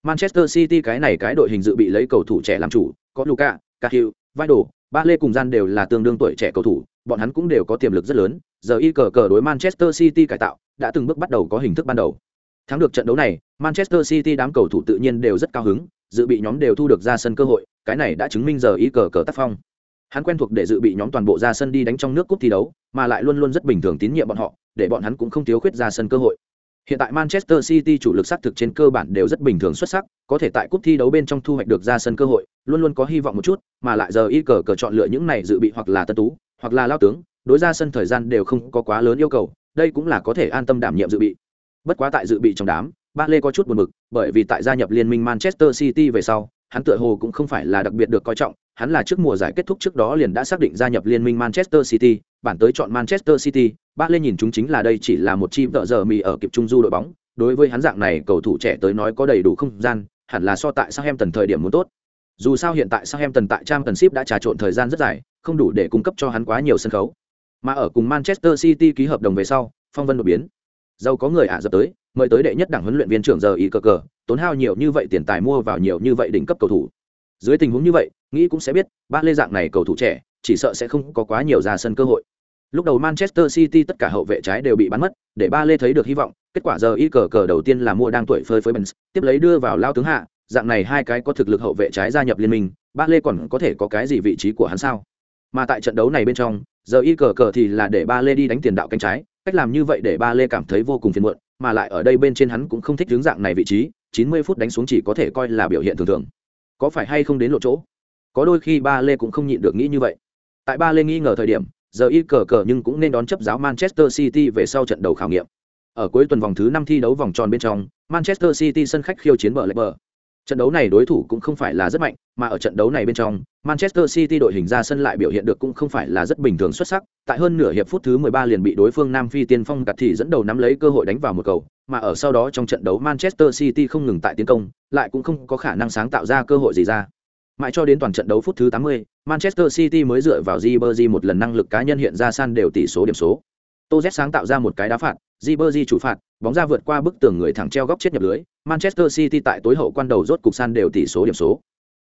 Manchester City cái này cái đội hình dự bị lấy cầu thủ trẻ làm chủ, có Luka, Cahill, Vidal, ba lê cùng gian đều là tương đương tuổi trẻ cầu thủ, bọn hắn cũng đều có tiềm lực rất lớn, giờ y cờ cờ đối Manchester City cải tạo, đã từng bước bắt đầu có hình thức ban đầu. Thắng được trận đấu này, Manchester City đám cầu thủ tự nhiên đều rất cao hứng, dự bị nhóm đều thu được ra sân cơ hội, cái này đã chứng minh giờ Y cờ cờ tác phong. Hắn quen thuộc để dự bị nhóm toàn bộ ra sân đi đánh trong nước cúp thi đấu, mà lại luôn luôn rất bình thường tín nhiệm bọn họ, để bọn hắn cũng không thiếu khuyết ra sân cơ hội. Hiện tại Manchester City chủ lực sát thực trên cơ bản đều rất bình thường xuất sắc, có thể tại cúp thi đấu bên trong thu hoạch được ra sân cơ hội, luôn luôn có hy vọng một chút, mà lại giờ y cờ cờ chọn lựa những này dự bị hoặc là tân tú, hoặc là lao tướng, đối ra sân thời gian đều không có quá lớn yêu cầu, đây cũng là có thể an tâm đảm nhiệm dự bị. Bất quá tại dự bị trong đám, Ba Lê có chút buồn bực, bởi vì tại gia nhập liên minh Manchester City về sau, hắn tựa hồ cũng không phải là đặc biệt được coi trọng, hắn là trước mùa giải kết thúc trước đó liền đã xác định gia nhập liên minh Manchester City, bản tới chọn Manchester City, bác lên nhìn chúng chính là đây chỉ là một chi tợ giờ mì ở kịp trung du đội bóng, đối với hắn dạng này cầu thủ trẻ tới nói có đầy đủ không gian, hẳn là so tại Southampton thời điểm muốn tốt. Dù sao hiện tại Southampton tại Championship đã trà trộn thời gian rất dài, không đủ để cung cấp cho hắn quá nhiều sân khấu. Mà ở cùng Manchester City ký hợp đồng về sau, phong vân đột biến. Dâu có người ả à dập tới, mời tới đệ nhất đảng huấn luyện viên trưởng giờ ý cờ cờ, tốn hao nhiều như vậy tiền tài mua vào nhiều như vậy đỉnh cấp cầu thủ. Dưới tình huống như vậy, nghĩ cũng sẽ biết, ba lê dạng này cầu thủ trẻ, chỉ sợ sẽ không có quá nhiều ra sân cơ hội. Lúc đầu Manchester City tất cả hậu vệ trái đều bị bắn mất, để ba lê thấy được hy vọng, kết quả giờ y cờ cờ đầu tiên là mua đang tuổi phơi phới Benz, tiếp lấy đưa vào lao tướng hạ, dạng này hai cái có thực lực hậu vệ trái gia nhập liên minh, ba lê còn có thể có cái gì vị trí của hắn sao? Mà tại trận đấu này bên trong, giờ y cờ cờ thì là để ba lê đi đánh tiền đạo cánh trái, cách làm như vậy để ba lê cảm thấy vô cùng phiền muộn, mà lại ở đây bên trên hắn cũng không thích hướng dạng này vị trí, 90 phút đánh xuống chỉ có thể coi là biểu hiện thường thường. Có phải hay không đến lộ chỗ? Có đôi khi ba lê cũng không nhịn được nghĩ như vậy. Tại ba lê nghi ngờ thời điểm, giờ y cờ cờ nhưng cũng nên đón chấp giáo Manchester City về sau trận đầu khảo nghiệm. Ở cuối tuần vòng thứ năm thi đấu vòng tròn bên trong, Manchester City sân khách khiêu chiến bờ lệ bờ. Trận đấu này đối thủ cũng không phải là rất mạnh, mà ở trận đấu này bên trong, Manchester City đội hình ra sân lại biểu hiện được cũng không phải là rất bình thường xuất sắc, tại hơn nửa hiệp phút thứ 13 liền bị đối phương Nam Phi tiên phong gạt thì dẫn đầu nắm lấy cơ hội đánh vào một cầu, mà ở sau đó trong trận đấu Manchester City không ngừng tại tiến công, lại cũng không có khả năng sáng tạo ra cơ hội gì ra. Mãi cho đến toàn trận đấu phút thứ 80, Manchester City mới dựa vào Ribery một lần năng lực cá nhân hiện ra san đều tỷ số điểm số. Tô Z sáng tạo ra một cái đá phạt, Ribery chủ phạt, bóng ra vượt qua bức tường người thẳng treo góc chết nhập lưới, Manchester City tại tối hậu quan đầu rốt cục san đều tỷ số điểm số.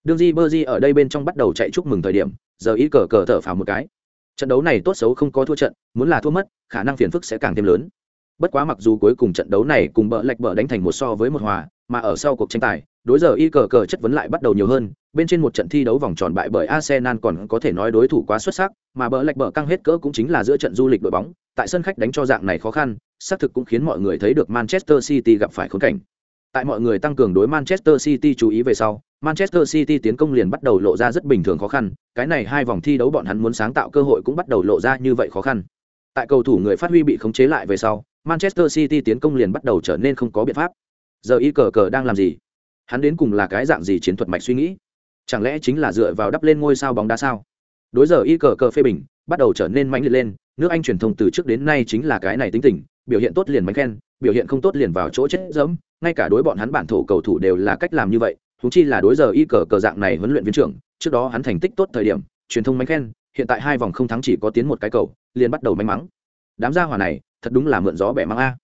Đường Ribery ở đây bên trong bắt đầu chạy chúc mừng thời điểm, giờ ý cờ cờ thở phào một cái. Trận đấu này tốt xấu không có thua trận, muốn là thua mất, khả năng phiền phức sẽ càng thêm lớn. Bất quá mặc dù cuối cùng trận đấu này cùng bợ lệch bợ đánh thành một so với một hòa, mà ở sau cuộc tranh tài, đối giờ y cờ cờ chất vấn lại bắt đầu nhiều hơn, bên trên một trận thi đấu vòng tròn bại bởi Arsenal còn có thể nói đối thủ quá xuất sắc, mà bỡ lạch bỡ căng hết cỡ cũng chính là giữa trận du lịch đội bóng, tại sân khách đánh cho dạng này khó khăn, xác thực cũng khiến mọi người thấy được Manchester City gặp phải khốn cảnh. Tại mọi người tăng cường đối Manchester City chú ý về sau, Manchester City tiến công liền bắt đầu lộ ra rất bình thường khó khăn, cái này hai vòng thi đấu bọn hắn muốn sáng tạo cơ hội cũng bắt đầu lộ ra như vậy khó khăn. Tại cầu thủ người phát huy bị khống chế lại về sau, Manchester City tiến công liền bắt đầu trở nên không có biện pháp. Giờ y cờ cờ đang làm gì? Hắn đến cùng là cái dạng gì chiến thuật mạch suy nghĩ? chẳng lẽ chính là dựa vào đắp lên ngôi sao bóng đá sao? Đối giờ y cờ cờ phê bình, bắt đầu trở nên mãnh liệt lên, nước anh truyền thông từ trước đến nay chính là cái này tính tình, biểu hiện tốt liền bánh khen, biểu hiện không tốt liền vào chỗ chết dẫm ngay cả đối bọn hắn bản thổ cầu thủ đều là cách làm như vậy thú chi là đối giờ y cờ cờ dạng này huấn luyện viên trưởng, trước đó hắn thành tích tốt thời điểm, truyền thông bánh khen, hiện tại hai vòng không thắng chỉ có tiến một cái cầu, liền bắt đầu may mắn đám gia hỏa này, thật đúng là mượn gió bẻ mắng a.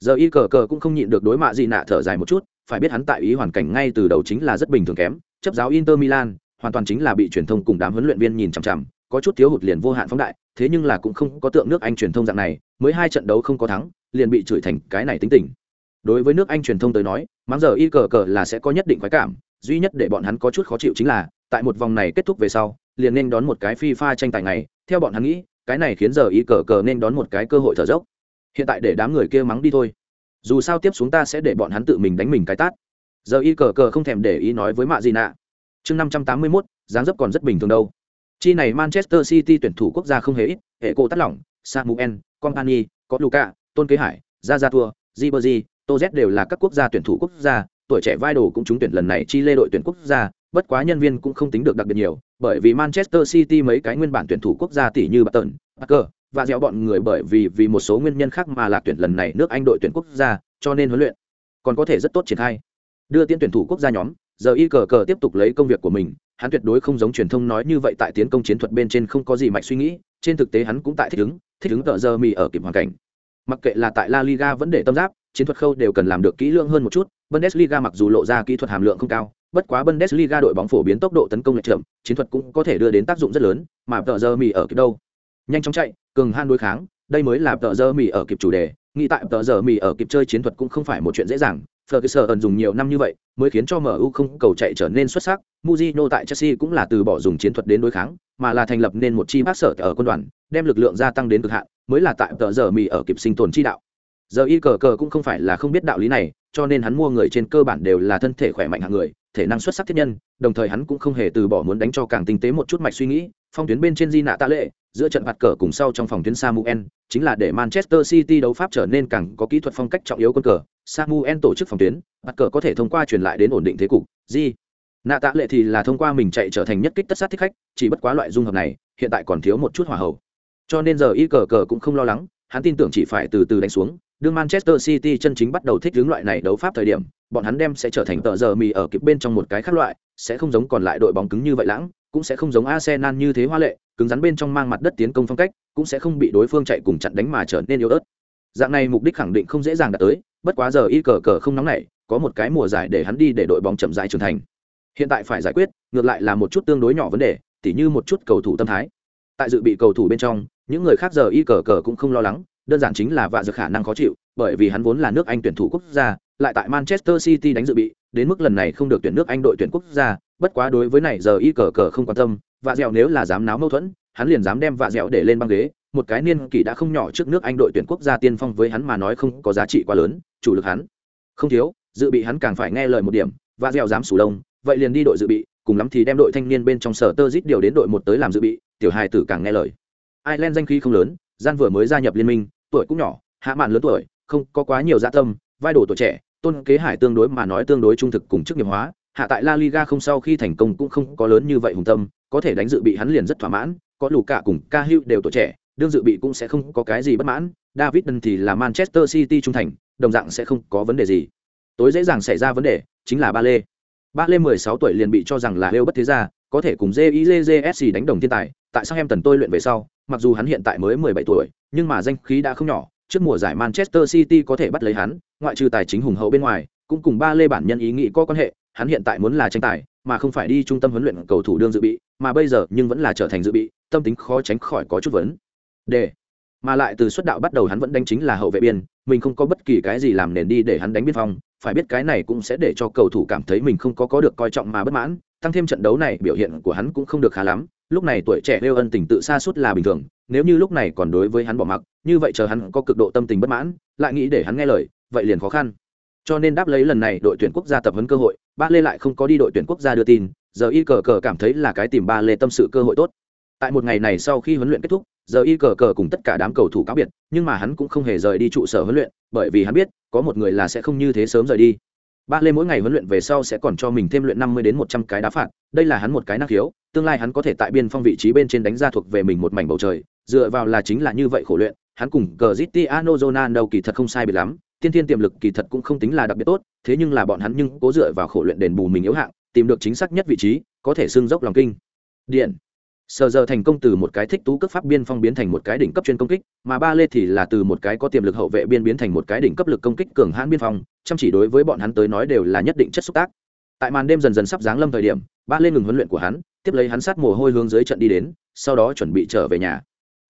Giờ y cờ cờ cũng không nhịn được đối mạ gì nạ thở dài một chút phải biết hắn tại ý hoàn cảnh ngay từ đầu chính là rất bình thường kém chấp giáo Inter Milan, hoàn toàn chính là bị truyền thông cùng đám huấn luyện viên nhìn chằm chằm, có chút thiếu hụt liền vô hạn phóng đại, thế nhưng là cũng không có tượng nước Anh truyền thông dạng này, mới hai trận đấu không có thắng, liền bị chửi thành cái này tính tình. Đối với nước Anh truyền thông tới nói, mắng giờ y cờ cờ là sẽ có nhất định khoái cảm, duy nhất để bọn hắn có chút khó chịu chính là, tại một vòng này kết thúc về sau, liền nên đón một cái FIFA tranh tài ngày, theo bọn hắn nghĩ, cái này khiến giờ y cờ cờ nên đón một cái cơ hội thở dốc. Hiện tại để đám người kia mắng đi thôi. Dù sao tiếp xuống ta sẽ để bọn hắn tự mình đánh mình cái tát. Giờ y cờ cờ không thèm để ý nói với mạ gì nạ. Chương năm trăm tám mươi mốt dáng dấp còn rất bình thường đâu. Chi này manchester city tuyển thủ quốc gia không hề ít hệ cô tắt lỏng samuel company có luka tôn kế hải ra ra tour jibberji Tô Z đều là các quốc gia tuyển thủ quốc gia, tuổi trẻ vai đồ cũng trúng tuyển lần này chi lê đội tuyển quốc gia, bất quá nhân viên cũng không tính được đặc biệt nhiều, bởi vì Manchester City mấy cái nguyên bản tuyển thủ quốc gia tỷ như Barton, Parker và dẻo bọn người bởi vì vì một số nguyên nhân khác mà lạc tuyển lần này nước Anh đội tuyển quốc gia, cho nên huấn luyện còn có thể rất tốt triển khai. Đưa tiến tuyển thủ quốc gia nhóm giờ y cờ cờ tiếp tục lấy công việc của mình hắn tuyệt đối không giống truyền thông nói như vậy tại tiến công chiến thuật bên trên không có gì mạnh suy nghĩ trên thực tế hắn cũng tại thích ứng thích ứng tờ giờ mì ở kịp hoàn cảnh. Mặc kệ là tại la liga vẫn để tâm giáp chiến thuật khâu đều cần làm được kỹ lưỡng hơn một chút bundesliga mặc dù lộ ra kỹ thuật hàm lượng không cao bất quá bundesliga đội bóng phổ biến tốc độ tấn công lệch chậm chiến thuật cũng có thể đưa đến tác dụng rất lớn mà tờ giờ mì ở kịp đâu nhanh chóng chạy cường han đối kháng đây mới là tờ giờ mì ở kịp chủ đề nghĩ tại tờ giờ mì ở kịp chơi chiến thuật cũng không phải một chuyện dễ dàng Ferguson dùng nhiều năm như vậy, mới khiến cho MU không cầu chạy trở nên xuất sắc. Mourinho tại Chelsea cũng là từ bỏ dùng chiến thuật đến đối kháng, mà là thành lập nên một chi bác sở ở quân đoàn, đem lực lượng gia tăng đến cực hạn, mới là tại tờ giờ mì ở kịp sinh tồn chi đạo. Giờ y cờ cờ cũng không phải là không biết đạo lý này, cho nên hắn mua người trên cơ bản đều là thân thể khỏe mạnh hạng người, thể năng xuất sắc thiết nhân, đồng thời hắn cũng không hề từ bỏ muốn đánh cho càng tinh tế một chút mạch suy nghĩ, phong tuyến bên trên di nạ tạ lệ, giữa trận phạt cờ cùng sau trong phòng tuyến Samuel, chính là để Manchester City đấu pháp trở nên càng có kỹ thuật phong cách trọng yếu quân cờ. Samuel tổ chức phòng tuyến, phạt cờ có thể thông qua truyền lại đến ổn định thế cục. Gì? nạ tạ lệ thì là thông qua mình chạy trở thành nhất kích tất sát thích khách, chỉ bất quá loại dung hợp này, hiện tại còn thiếu một chút hỏa hậu. Cho nên giờ y cờ cờ cũng không lo lắng, hắn tin tưởng chỉ phải từ từ đánh xuống, đương manchester city chân chính bắt đầu thích ứng loại này đấu pháp thời điểm bọn hắn đem sẽ trở thành tờ giờ mì ở kịp bên trong một cái khác loại sẽ không giống còn lại đội bóng cứng như vậy lãng cũng sẽ không giống arsenal như thế hoa lệ, cứng rắn bên trong mang mặt đất tiến công phong cách, cũng sẽ không bị đối phương chạy cùng chặn đánh mà trở nên yếu ớt. Dạng này mục đích khẳng định không dễ dàng đạt tới, bất quá giờ y cờ cờ không nóng nảy, có một cái mùa giải để hắn đi để đội bóng chậm rãi trưởng thành. Hiện tại phải giải quyết, ngược lại là một chút tương đối nhỏ vấn đề, tỉ như một chút cầu thủ tâm thái. Tại dự bị cầu thủ bên trong, những người khác giờ y cờ cờ cũng không lo lắng, đơn giản chính là vạ dược khả năng khó chịu, bởi vì hắn vốn là nước anh tuyển thủ quốc gia, lại tại manchester city đánh dự bị, đến mức lần này không được tuyển nước anh đội tuyển quốc gia bất quá đối với này giờ y cờ cờ không quan tâm, vạ dẻo nếu là dám náo mâu thuẫn, hắn liền dám đem vạ dẻo để lên băng ghế. Một cái niên kỷ đã không nhỏ trước nước anh đội tuyển quốc gia tiên phong với hắn mà nói không có giá trị quá lớn, chủ lực hắn. Không thiếu, dự bị hắn càng phải nghe lời một điểm, vạ dẻo dám sủ đông vậy liền đi đội dự bị, cùng lắm thì đem đội thanh niên bên trong sở tơ dít điều đến đội một tới làm dự bị, tiểu hài tử càng nghe lời. Ireland danh khí không lớn, gian vừa mới gia nhập liên minh, tuổi cũng nhỏ, hạ mạn lớn tuổi, không có quá nhiều dạ tâm, vai đồ tuổi trẻ, tôn kế hải tương đối mà nói tương đối trung thực cùng chức nghiệp hóa hạ tại la liga không sau khi thành công cũng không có lớn như vậy hùng tâm, có thể đánh dự bị hắn liền rất thỏa mãn, có lù cả cùng ca hữu đều tuổi trẻ, đương dự bị cũng sẽ không có cái gì bất mãn, david thì là manchester city trung thành, đồng dạng sẽ không có vấn đề gì. Tối dễ dàng xảy ra vấn đề chính là ba lê ba lê 16 tuổi liền bị cho rằng là yêu bất thế gia, có thể cùng JIJJSC đánh đồng thiên tài, tại sao em tần tôi luyện về sau, mặc dù hắn hiện tại mới 17 tuổi, nhưng mà danh khí đã không nhỏ, trước mùa giải manchester city có thể bắt lấy hắn, ngoại trừ tài chính hùng hậu bên ngoài, cũng cùng ba lê bản nhân ý nghĩ có quan hệ hắn hiện tại muốn là tranh tài, mà không phải đi trung tâm huấn luyện cầu thủ đương dự bị, mà bây giờ nhưng vẫn là trở thành dự bị, tâm tính khó tránh khỏi có chút vấn. Đề. Mà lại từ xuất đạo bắt đầu hắn vẫn đánh chính là hậu vệ biên, mình không có bất kỳ cái gì làm nền đi để hắn đánh biên phong, phải biết cái này cũng sẽ để cho cầu thủ cảm thấy mình không có có được coi trọng mà bất mãn, tăng thêm trận đấu này biểu hiện của hắn cũng không được khá lắm, lúc này tuổi trẻ lêu ân tình tự xa suốt là bình thường, nếu như lúc này còn đối với hắn bỏ mặc, như vậy chờ hắn có cực độ tâm tình bất mãn, lại nghĩ để hắn nghe lời, vậy liền khó khăn. Cho nên đáp lấy lần này đội tuyển quốc gia tập huấn cơ hội ba lê lại không có đi đội tuyển quốc gia đưa tin, giờ y cờ cờ cảm thấy là cái tìm ba lê tâm sự cơ hội tốt. Tại một ngày này sau khi huấn luyện kết thúc, giờ y cờ cờ cùng tất cả đám cầu thủ cáo biệt, nhưng mà hắn cũng không hề rời đi trụ sở huấn luyện, bởi vì hắn biết, có một người là sẽ không như thế sớm rời đi. Ba lê mỗi ngày huấn luyện về sau sẽ còn cho mình thêm luyện năm mươi đến một trăm cái đá phạt, đây là hắn một cái năng khiếu, tương lai hắn có thể tại biên phong vị trí bên trên đánh ra thuộc về mình một mảnh bầu trời, dựa vào là chính là như vậy khổ luyện, hắn cùng cờ ziti ronaldo kỳ thật không sai biệt lắm tiên thiên tiềm lực kỳ thật cũng không tính là đặc biệt tốt, thế nhưng là bọn hắn nhưng cố dựa vào khổ luyện đền bù mình yếu hạng, tìm được chính xác nhất vị trí, có thể xương dốc lòng kinh. Điện. Sờ giờ thành công từ một cái thích tú cấp pháp biên phong biến thành một cái đỉnh cấp chuyên công kích, mà ba lê thì là từ một cái có tiềm lực hậu vệ biên biến thành một cái đỉnh cấp lực công kích cường hãn biên phong, chăm chỉ đối với bọn hắn tới nói đều là nhất định chất xúc tác. Tại màn đêm dần dần sắp giáng lâm thời điểm, ba lê ngừng huấn luyện của hắn, tiếp lấy hắn sát mồ hôi hướng dưới trận đi đến, sau đó chuẩn bị trở về nhà.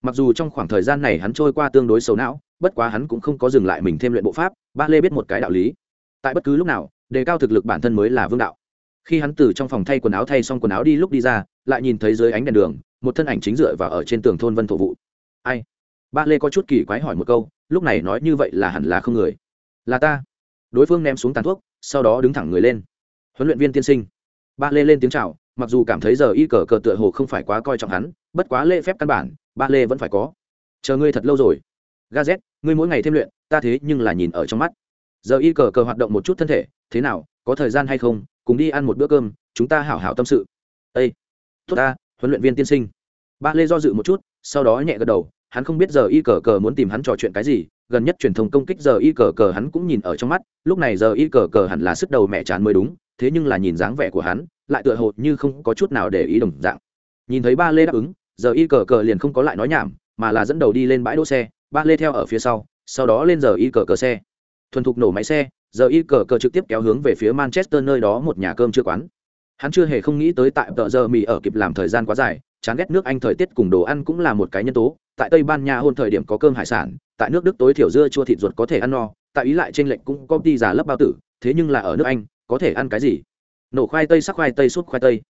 Mặc dù trong khoảng thời gian này hắn trôi qua tương đối xấu não bất quá hắn cũng không có dừng lại mình thêm luyện bộ pháp ba lê biết một cái đạo lý. Tại bất cứ lúc nào, đề cao thực lực bản thân mới là vương đạo. Khi hắn từ trong phòng thay quần áo thay xong quần áo đi lúc đi ra, lại nhìn thấy dưới ánh đèn đường, một thân ảnh chính dựa vào ở trên tường thôn vân thổ vụ ai? Ba lê có chút kỳ quái hỏi một câu, lúc này nói như vậy là hẳn là không người. Là ta. Đối phương ném xuống tàn thuốc, sau đó đứng thẳng người lên. Huấn luyện viên tiên sinh. Ba lê lên tiếng c h à o mặc dù cảm thấy giờ y cờ cờ tựa hồ không phải quá coi trọng hắn, bất quá lễ phép căn bản ba lê vẫn phải có. Chờ ngươi thật lâu rồi gazet ngươi mỗi ngày thêm luyện, ta thế nhưng là nhìn ở trong mắt. Giờ y cờ cờ hoạt động một chút thân thể, thế nào, có thời gian hay không, cùng đi ăn một bữa cơm, chúng ta hảo hảo tâm sự. Ây tốt ta, huấn luyện viên tiên sinh. Ba lê do dự một chút, sau đó nhẹ gật đầu, hắn không biết giờ y cờ cờ muốn tìm hắn trò chuyện cái gì, gần nhất truyền thông công kích giờ y cờ cờ hắn cũng nhìn ở trong mắt, lúc này giờ y cờ cờ hẳn là sức đầu mẹ chán mới đúng, thế nhưng là nhìn dáng vẻ của hắn, lại tựa hồ như không có chút nào để ý đồng dạng. Nhìn thấy ba lê đáp ứng, giờ y cờ cờ liền không có lại nói nhảm, mà là dẫn đầu đi lên bãi đỗ xe ba lê theo ở phía sau sau đó lên giờ y cờ cờ xe. Thuần thục nổ máy xe, giờ y cờ cờ trực tiếp kéo hướng về phía manchester nơi đó một nhà cơm chưa quán. Hắn chưa hề không nghĩ tới tại tợ giờ mì ở kịp làm thời gian quá dài, chán ghét nước anh thời tiết cùng đồ ăn cũng là một cái nhân tố. Tại tây ban nha hôn thời điểm có cơm hải sản, tại nước đức tối thiểu dưa chua thịt ruột có thể ăn no, tại ý lại trên lệnh cũng có đi giả lấp bao tử, thế nhưng là ở nước anh, có thể ăn cái gì? Nổ khoai tây sắc khoai tây sút khoai tây.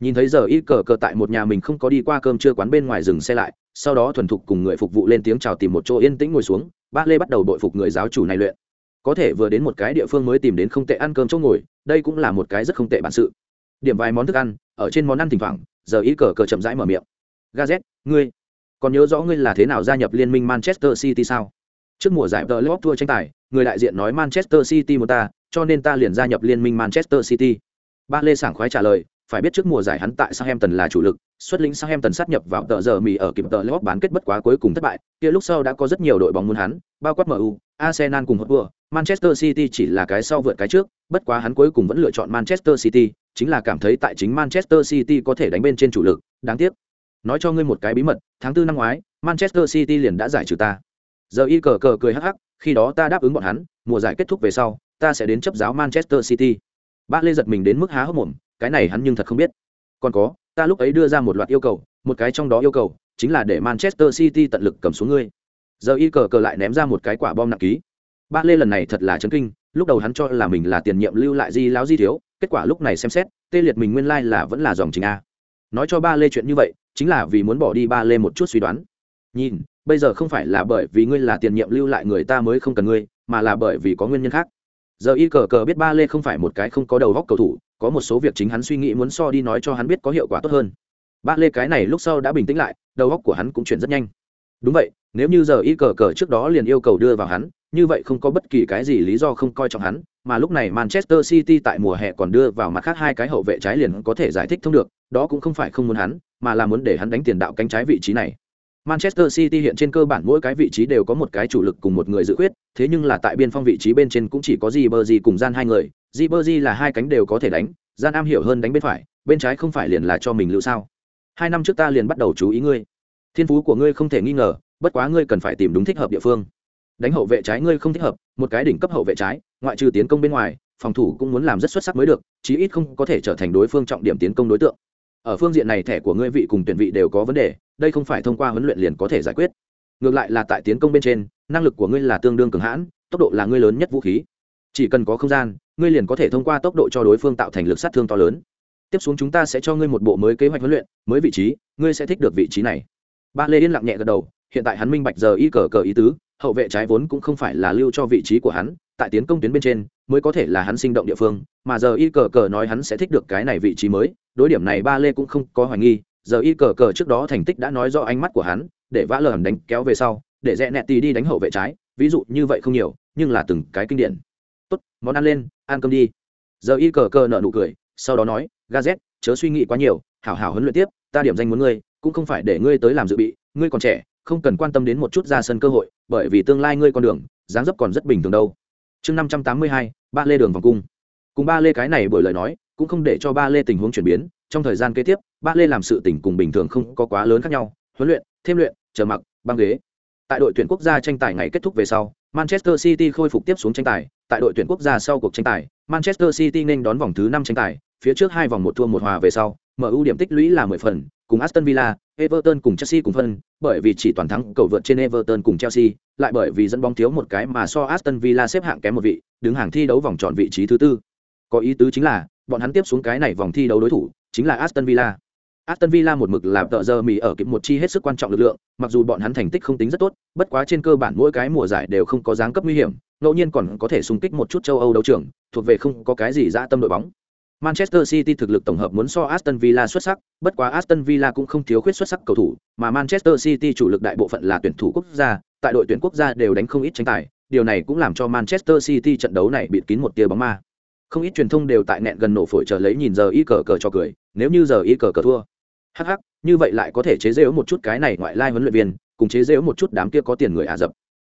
Nhìn thấy giờ y cờ cờ tại một nhà mình không có đi qua cơm trưa quán bên ngoài dừng xe lại sau đó thuần thục cùng người phục vụ lên tiếng chào tìm một chỗ yên tĩnh ngồi xuống ba lê bắt đầu đội phục người giáo chủ này luyện. Có thể vừa đến một cái địa phương mới tìm đến không tệ ăn cơm chỗ ngồi, đây cũng là một cái rất không tệ bản sự. Điểm vài món thức ăn, ở trên món ăn thỉnh thoảng, giờ ý cờ cờ chậm rãi mở miệng. Gazet ngươi, còn nhớ rõ ngươi là thế nào gia nhập liên minh manchester city sao? Trước mùa giải The Love Tour tranh tài, người đại diện nói manchester city một ta, cho nên ta liền gia nhập liên minh manchester city. Ba lê sảng khoái trả lời, phải biết trước mùa giải hắn tại Southampton là chủ lực xuất lĩnh sang em tần sát nhập vào tờ giờ mì ở kịp tờ lót bán kết bất quá cuối cùng thất bại. Kia lúc sau đã có rất nhiều đội bóng muốn hắn, bao quát mu arsenal cùng hot vừa. manchester city chỉ là cái sau vượt cái trước, bất quá hắn cuối cùng vẫn lựa chọn manchester city, chính là cảm thấy tại chính manchester city có thể đánh bên trên chủ lực. Đáng tiếc. Nói cho ngươi một cái bí mật, tháng tư năm ngoái, manchester city liền đã giải trừ ta. Giờ y cờ cờ cười hắc hắc, khi đó ta đáp ứng bọn hắn, mùa giải kết thúc về sau, ta sẽ đến chấp giáo manchester city. Ba lê giật mình đến mức há hốc mồm, cái này hắn nhưng thật không biết. Còn có ta lúc ấy đưa ra một loạt yêu cầu, một cái trong đó yêu cầu chính là để manchester city tận lực cầm xuống ngươi. Giờ y cờ cờ lại ném ra một cái quả bom nặng ký. Ba lê lần này thật là chấn kinh, lúc đầu hắn cho là mình là tiền nhiệm lưu lại di láo di thiếu, kết quả lúc này xem xét, tê liệt mình nguyên lai là vẫn là dòng chính a. Nói cho ba lê chuyện như vậy, chính là vì muốn bỏ đi ba lê một chút suy đoán. Nhìn, bây giờ không phải là bởi vì ngươi là tiền nhiệm lưu lại người ta mới không cần ngươi, mà là bởi vì có nguyên nhân khác giờ y cờ cờ biết ba lê không phải một cái không có đầu góc cầu thủ, có một số việc chính hắn suy nghĩ muốn so đi nói cho hắn biết có hiệu quả tốt hơn. Ba lê cái này lúc sau đã bình tĩnh lại, đầu góc của hắn cũng chuyển rất nhanh. Đúng vậy, nếu như giờ y cờ cờ trước đó liền yêu cầu đưa vào hắn, như vậy không có bất kỳ cái gì lý do không coi trọng hắn, mà lúc này manchester city tại mùa hè còn đưa vào mặt khác hai cái hậu vệ trái liền có thể giải thích thông được, đó cũng không phải không muốn hắn, mà là muốn để hắn đánh tiền đạo cánh trái vị trí này. Manchester City hiện trên cơ bản mỗi cái vị trí đều có một cái chủ lực cùng một người dự quyết, thế nhưng là tại biên phong vị trí bên trên cũng chỉ có Ribery cùng Gian hai người, Ribery là hai cánh đều có thể đánh, Gian am hiểu hơn đánh bên phải, bên trái không phải liền là cho mình lưu sao? Hai năm trước ta liền bắt đầu chú ý ngươi. Thiên phú của ngươi không thể nghi ngờ, bất quá ngươi cần phải tìm đúng thích hợp địa phương. Đánh hậu vệ trái ngươi không thích hợp, một cái đỉnh cấp hậu vệ trái, ngoại trừ tiến công bên ngoài, phòng thủ cũng muốn làm rất xuất sắc mới được, chí ít không có thể trở thành đối phương trọng điểm tiến công đối tượng. Ở phương diện này thẻ của ngươi vị cùng tuyển vị đều có vấn đề, đây không phải thông qua huấn luyện liền có thể giải quyết. Ngược lại là tại tiến công bên trên năng lực của ngươi là tương đương cường hãn tốc độ là ngươi lớn nhất vũ khí. Chỉ cần có không gian ngươi liền có thể thông qua tốc độ cho đối phương tạo thành lực sát thương to lớn. Tiếp xuống chúng ta sẽ cho ngươi một bộ mới kế hoạch huấn luyện mới vị trí ngươi sẽ thích được vị trí này. Ba lê yên lặng nhẹ gật đầu hiện tại hắn minh bạch giờ y cờ cờ ý tứ hậu vệ trái vốn cũng không phải là lưu cho vị trí của hắn tại tiến công tuyến bên trên mới có thể là hắn sinh động địa phương, mà giờ y cờ cờ nói hắn sẽ thích được cái này vị trí mới, đối điểm này ba lê cũng không có hoài nghi, giờ y cờ cờ trước đó thành tích đã nói rõ ánh mắt của hắn, để vã lởm đánh kéo về sau, để rẽ nẹt tì đi đánh hậu vệ trái, ví dụ như vậy không nhiều, nhưng là từng cái kinh điển. Tốt, món ăn lên, ăn cơm đi. Giờ y cờ cờ nợ nụ cười, sau đó nói gazet chớ suy nghĩ quá nhiều, hảo hảo huấn luyện tiếp, ta điểm danh muốn ngươi, cũng không phải để ngươi tới làm dự bị, ngươi còn trẻ, không cần quan tâm đến một chút ra sân cơ hội, bởi vì tương lai ngươi con đường, dáng dấp còn rất bình thường đâu chương năm trăm tám mươi hai, ba lê đường vòng cung. Cùng ba lê cái này bởi lời nói, cũng không để cho ba lê tình huống chuyển biến. Trong thời gian kế tiếp, ba lê làm sự tình cùng bình thường không có quá lớn khác nhau. Huấn luyện, thêm luyện, chờ mặc, băng ghế. Tại đội tuyển quốc gia tranh tài ngày kết thúc về sau, manchester city khôi phục tiếp xuống tranh tài. Tại đội tuyển quốc gia sau cuộc tranh tài, manchester city nên đón vòng thứ năm tranh tài. Phía trước hai vòng một thua một hòa về sau mu điểm tích lũy là mười phần, cùng aston villa everton cùng chelsea cùng phân bởi vì chỉ toàn thắng cầu vượt trên everton cùng chelsea lại bởi vì dẫn bóng thiếu một cái mà so aston villa xếp hạng kém một vị đứng hàng thi đấu vòng tròn vị trí thứ tư có ý tứ chính là bọn hắn tiếp xuống cái này vòng thi đấu đối thủ chính là Aston Villa. Aston Villa một mực làm tợ giờ mì ở kịp một chi hết sức quan trọng lực lượng, mặc dù bọn hắn thành tích không tính rất tốt, bất quá trên cơ bản mỗi cái mùa giải đều không có dáng cấp nguy hiểm, ngẫu nhiên còn có thể xung kích một chút châu Âu đấu trường, thuộc về không có cái gì dã tâm đội bóng. Manchester City thực lực tổng hợp muốn so Aston Villa xuất sắc, bất quá Aston Villa cũng không thiếu khuyết xuất sắc cầu thủ, mà Manchester City chủ lực đại bộ phận là tuyển thủ quốc gia, tại đội tuyển quốc gia đều đánh không ít tranh tài, điều này cũng làm cho Manchester City trận đấu này bịt kín một tia bóng ma. Không ít truyền thông đều tại nẹn gần nổ phổi chờ lấy nhìn giờ y cờ cờ cho cười nếu như giờ y cờ cờ thua. Hắc hắc như vậy lại có thể chế giễu một chút cái này ngoại lai huấn luyện viên cùng chế giễu một chút đám kia có tiền người ả rập.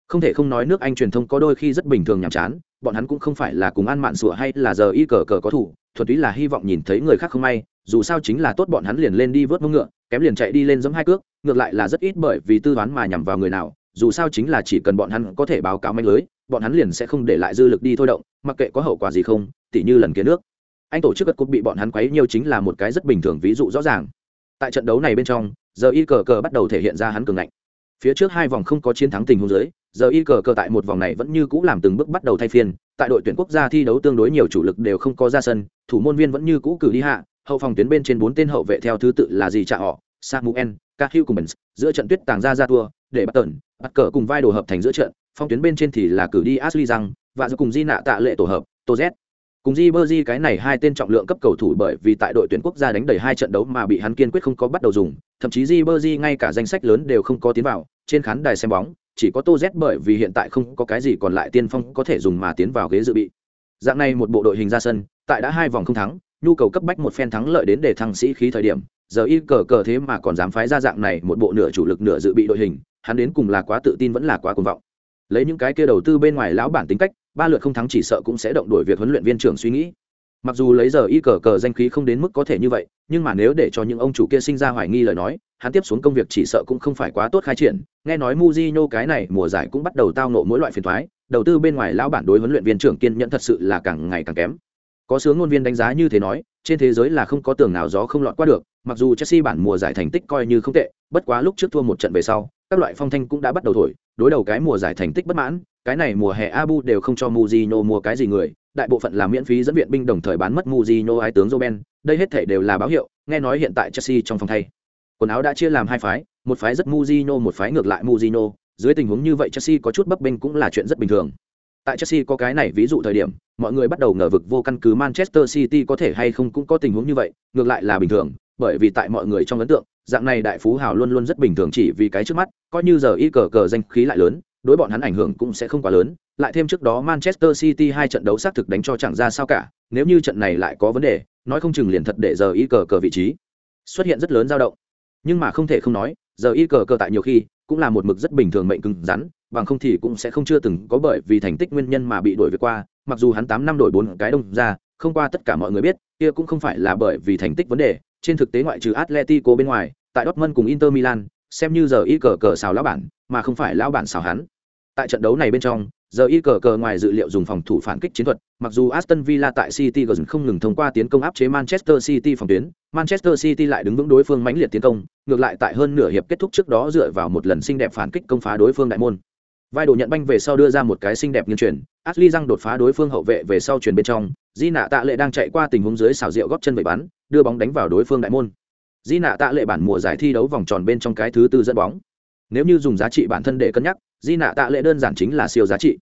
Không thể không nói nước anh truyền thông có đôi khi rất bình thường nhàm chán bọn hắn cũng không phải là cùng ăn mạn sủa hay là giờ y cờ cờ có thủ thuần túy là hy vọng nhìn thấy người khác không may, dù sao chính là tốt bọn hắn liền lên đi vớt mông ngựa, kém liền chạy đi lên giống hai cước, ngược lại là rất ít bởi vì tư toán mà nhằm vào người nào, dù sao chính là chỉ cần bọn hắn có thể báo cáo manh lưới, bọn hắn liền sẽ không để lại dư lực đi thôi động, mặc kệ có hậu quả gì không, tỉ như lần kia nước. Anh tổ chức cất cúp bị bọn hắn quấy nhiều chính là một cái rất bình thường ví dụ rõ ràng. Tại trận đấu này bên trong, giờ y cờ cờ bắt đầu thể hiện ra hắn cường ngạnh. Phía trước hai vòng không có chiến thắng tình huống dưới giờ y cờ cờ tại một vòng này vẫn như cũ làm từng bước bắt đầu thay phiên tại đội tuyển quốc gia thi đấu tương đối nhiều chủ lực đều không có ra sân thủ môn viên vẫn như cũ cử đi hạ hậu phòng tuyến bên trên bốn tên hậu vệ theo thứ tự là gì trả họ samuel cahill cùng Benz, giữa trận tuyết tàng ra ra tua để bắt tần bắt cờ cùng vai đồ hợp thành giữa trận phong tuyến bên trên thì là cử đi ashley rằng và giữa cùng di nạ tạ lệ tổ hợp tô z cùng di bơ di cái này hai tên trọng lượng cấp cầu thủ bởi vì tại đội tuyển quốc gia đánh đầy hai trận đấu mà bị hắn kiên quyết không có bắt đầu dùng thậm chí di bơ di ngay cả danh sách lớn đều không có tiến vào trên khán đài xem bóng chỉ có tô z bởi vì hiện tại không có cái gì còn lại tiên phong có thể dùng mà tiến vào ghế dự bị. Dạng này một bộ đội hình ra sân, tại đã hai vòng không thắng, nhu cầu cấp bách một phen thắng lợi đến để thăng sĩ khí thời điểm, giờ y cờ cờ thế mà còn dám phái ra dạng này một bộ nửa chủ lực nửa dự bị đội hình, hắn đến cùng là quá tự tin vẫn là quá cuồng vọng. Lấy những cái kia đầu tư bên ngoài lão bản tính cách, ba lượt không thắng chỉ sợ cũng sẽ động đổi việc huấn luyện viên trưởng suy nghĩ mặc dù lấy giờ y cờ cờ danh khí không đến mức có thể như vậy, nhưng mà nếu để cho những ông chủ kia sinh ra hoài nghi lời nói, hắn tiếp xuống công việc chỉ sợ cũng không phải quá tốt khai triển. Nghe nói Mujino cái này mùa giải cũng bắt đầu tao nộ mỗi loại phiền toái, đầu tư bên ngoài lão bản đối huấn luyện viên trưởng kiên nhẫn thật sự là càng ngày càng kém. Có sướng ngôn viên đánh giá như thế nói, trên thế giới là không có tường nào gió không lọt qua được, mặc dù chelsea bản mùa giải thành tích coi như không tệ, bất quá lúc trước thua một trận về sau, các loại phong thanh cũng đã bắt đầu thổi, đối đầu cái mùa giải thành tích bất mãn, cái này mùa hè abu đều không cho muzino mua cái gì người đại bộ phận là miễn phí dẫn viện binh đồng thời bán mất Mujino ái tướng Roben, đây hết thể đều là báo hiệu nghe nói hiện tại chelsea trong phòng thay. Quần áo đã chia làm hai phái một phái rất Mujino một phái ngược lại Mujino, dưới tình huống như vậy chelsea có chút bấp bênh cũng là chuyện rất bình thường. Tại chelsea có cái này ví dụ thời điểm mọi người bắt đầu ngờ vực vô căn cứ manchester city có thể hay không cũng có tình huống như vậy ngược lại là bình thường bởi vì tại mọi người trong ấn tượng dạng này đại phú hào luôn luôn rất bình thường chỉ vì cái trước mắt coi như giờ y cờ cờ danh khí lại lớn đối bọn hắn ảnh hưởng cũng sẽ không quá lớn lại thêm trước đó manchester city hai trận đấu xác thực đánh cho chẳng ra sao cả, nếu như trận này lại có vấn đề, nói không chừng liền thật để giờ y cờ cờ vị trí xuất hiện rất lớn dao động. Nhưng mà không thể không nói, giờ y cờ cờ tại nhiều khi cũng là một mực rất bình thường mệnh cứng rắn, bằng không thì cũng sẽ không chưa từng có bởi vì thành tích nguyên nhân mà bị đổi về qua, mặc dù hắn tám năm đổi bốn cái đông ra, không qua tất cả mọi người biết, kia cũng không phải là bởi vì thành tích vấn đề, trên thực tế ngoại trừ atletico bên ngoài, tại dortmund cùng inter milan, xem như giờ y cờ cờ xào lão bản, mà không phải lão bản xào hắn. Tại trận đấu này bên trong giờ y cờ cờ ngoài dự liệu dùng phòng thủ phản kích chiến thuật, mặc dù aston villa tại city gần không ngừng thông qua tiến công áp chế manchester city phòng tuyến, manchester city lại đứng vững đối phương mãnh liệt tiến công, ngược lại tại hơn nửa hiệp kết thúc trước đó dựa vào một lần xinh đẹp phản kích công phá đối phương đại môn. Vai đồ nhận banh về sau đưa ra một cái xinh đẹp nghiêng truyền ashley răng đột phá đối phương hậu vệ về sau truyền bên trong di nạ tạ lệ đang chạy qua tình huống dưới xào rượu góp chân vẩy bắn, đưa bóng đánh vào đối phương đại môn. Di nạ tạ lệ bản mùa giải thi đấu vòng tròn bên trong cái thứ tư dẫn bóng nếu như dùng giá trị bản thân để cân nhắc, di nạ tạ lệ đơn giản chính là siêu giá trị.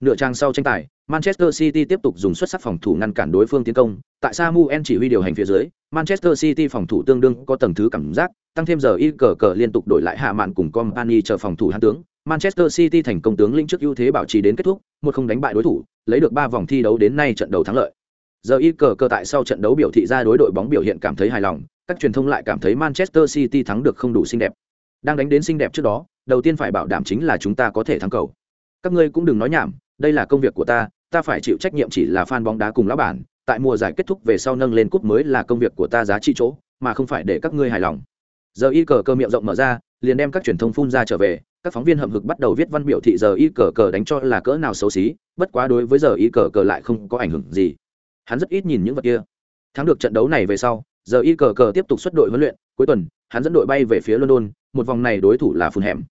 Nửa trang sau tranh tài, manchester city tiếp tục dùng xuất sắc phòng thủ ngăn cản đối phương tiến công. Tại samuel chỉ huy điều hành phía dưới, manchester city phòng thủ tương đương có tầng thứ cảm giác, tăng thêm giờ y cờ cờ liên tục đổi lại hạ mạn cùng company chờ phòng thủ hắn tướng. Manchester city thành công tướng linh trước ưu thế bảo trì đến kết thúc, một không đánh bại đối thủ, lấy được ba vòng thi đấu đến nay trận đầu thắng lợi. Giờ y cờ cờ tại sau trận đấu biểu thị ra đối đội bóng biểu hiện cảm thấy hài lòng, các truyền thông lại cảm thấy manchester city thắng được không đủ xinh đẹp đang đánh đến xinh đẹp trước đó, đầu tiên phải bảo đảm chính là chúng ta có thể thắng cầu. Các ngươi cũng đừng nói nhảm, đây là công việc của ta ta phải chịu trách nhiệm chỉ là fan bóng đá cùng lão bản, tại mùa giải kết thúc về sau nâng lên cúp mới là công việc của ta giá trị chỗ, mà không phải để các ngươi hài lòng. Giờ y cờ cơ miệng rộng mở ra, liền đem các truyền thông phun ra trở về, các phóng viên hậm hực bắt đầu viết văn biểu thị giờ y cờ cờ đánh cho là cỡ nào xấu xí, bất quá đối với giờ y cờ cờ lại không có ảnh hưởng gì. Hắn rất ít nhìn những vật kia. Thắng được trận đấu này về sau, giờ y cờ cờ tiếp tục xuất đội huấn luyện, cuối tuần, hắn dẫn đội bay về phía london một vòng này đối thủ là phun hẻm.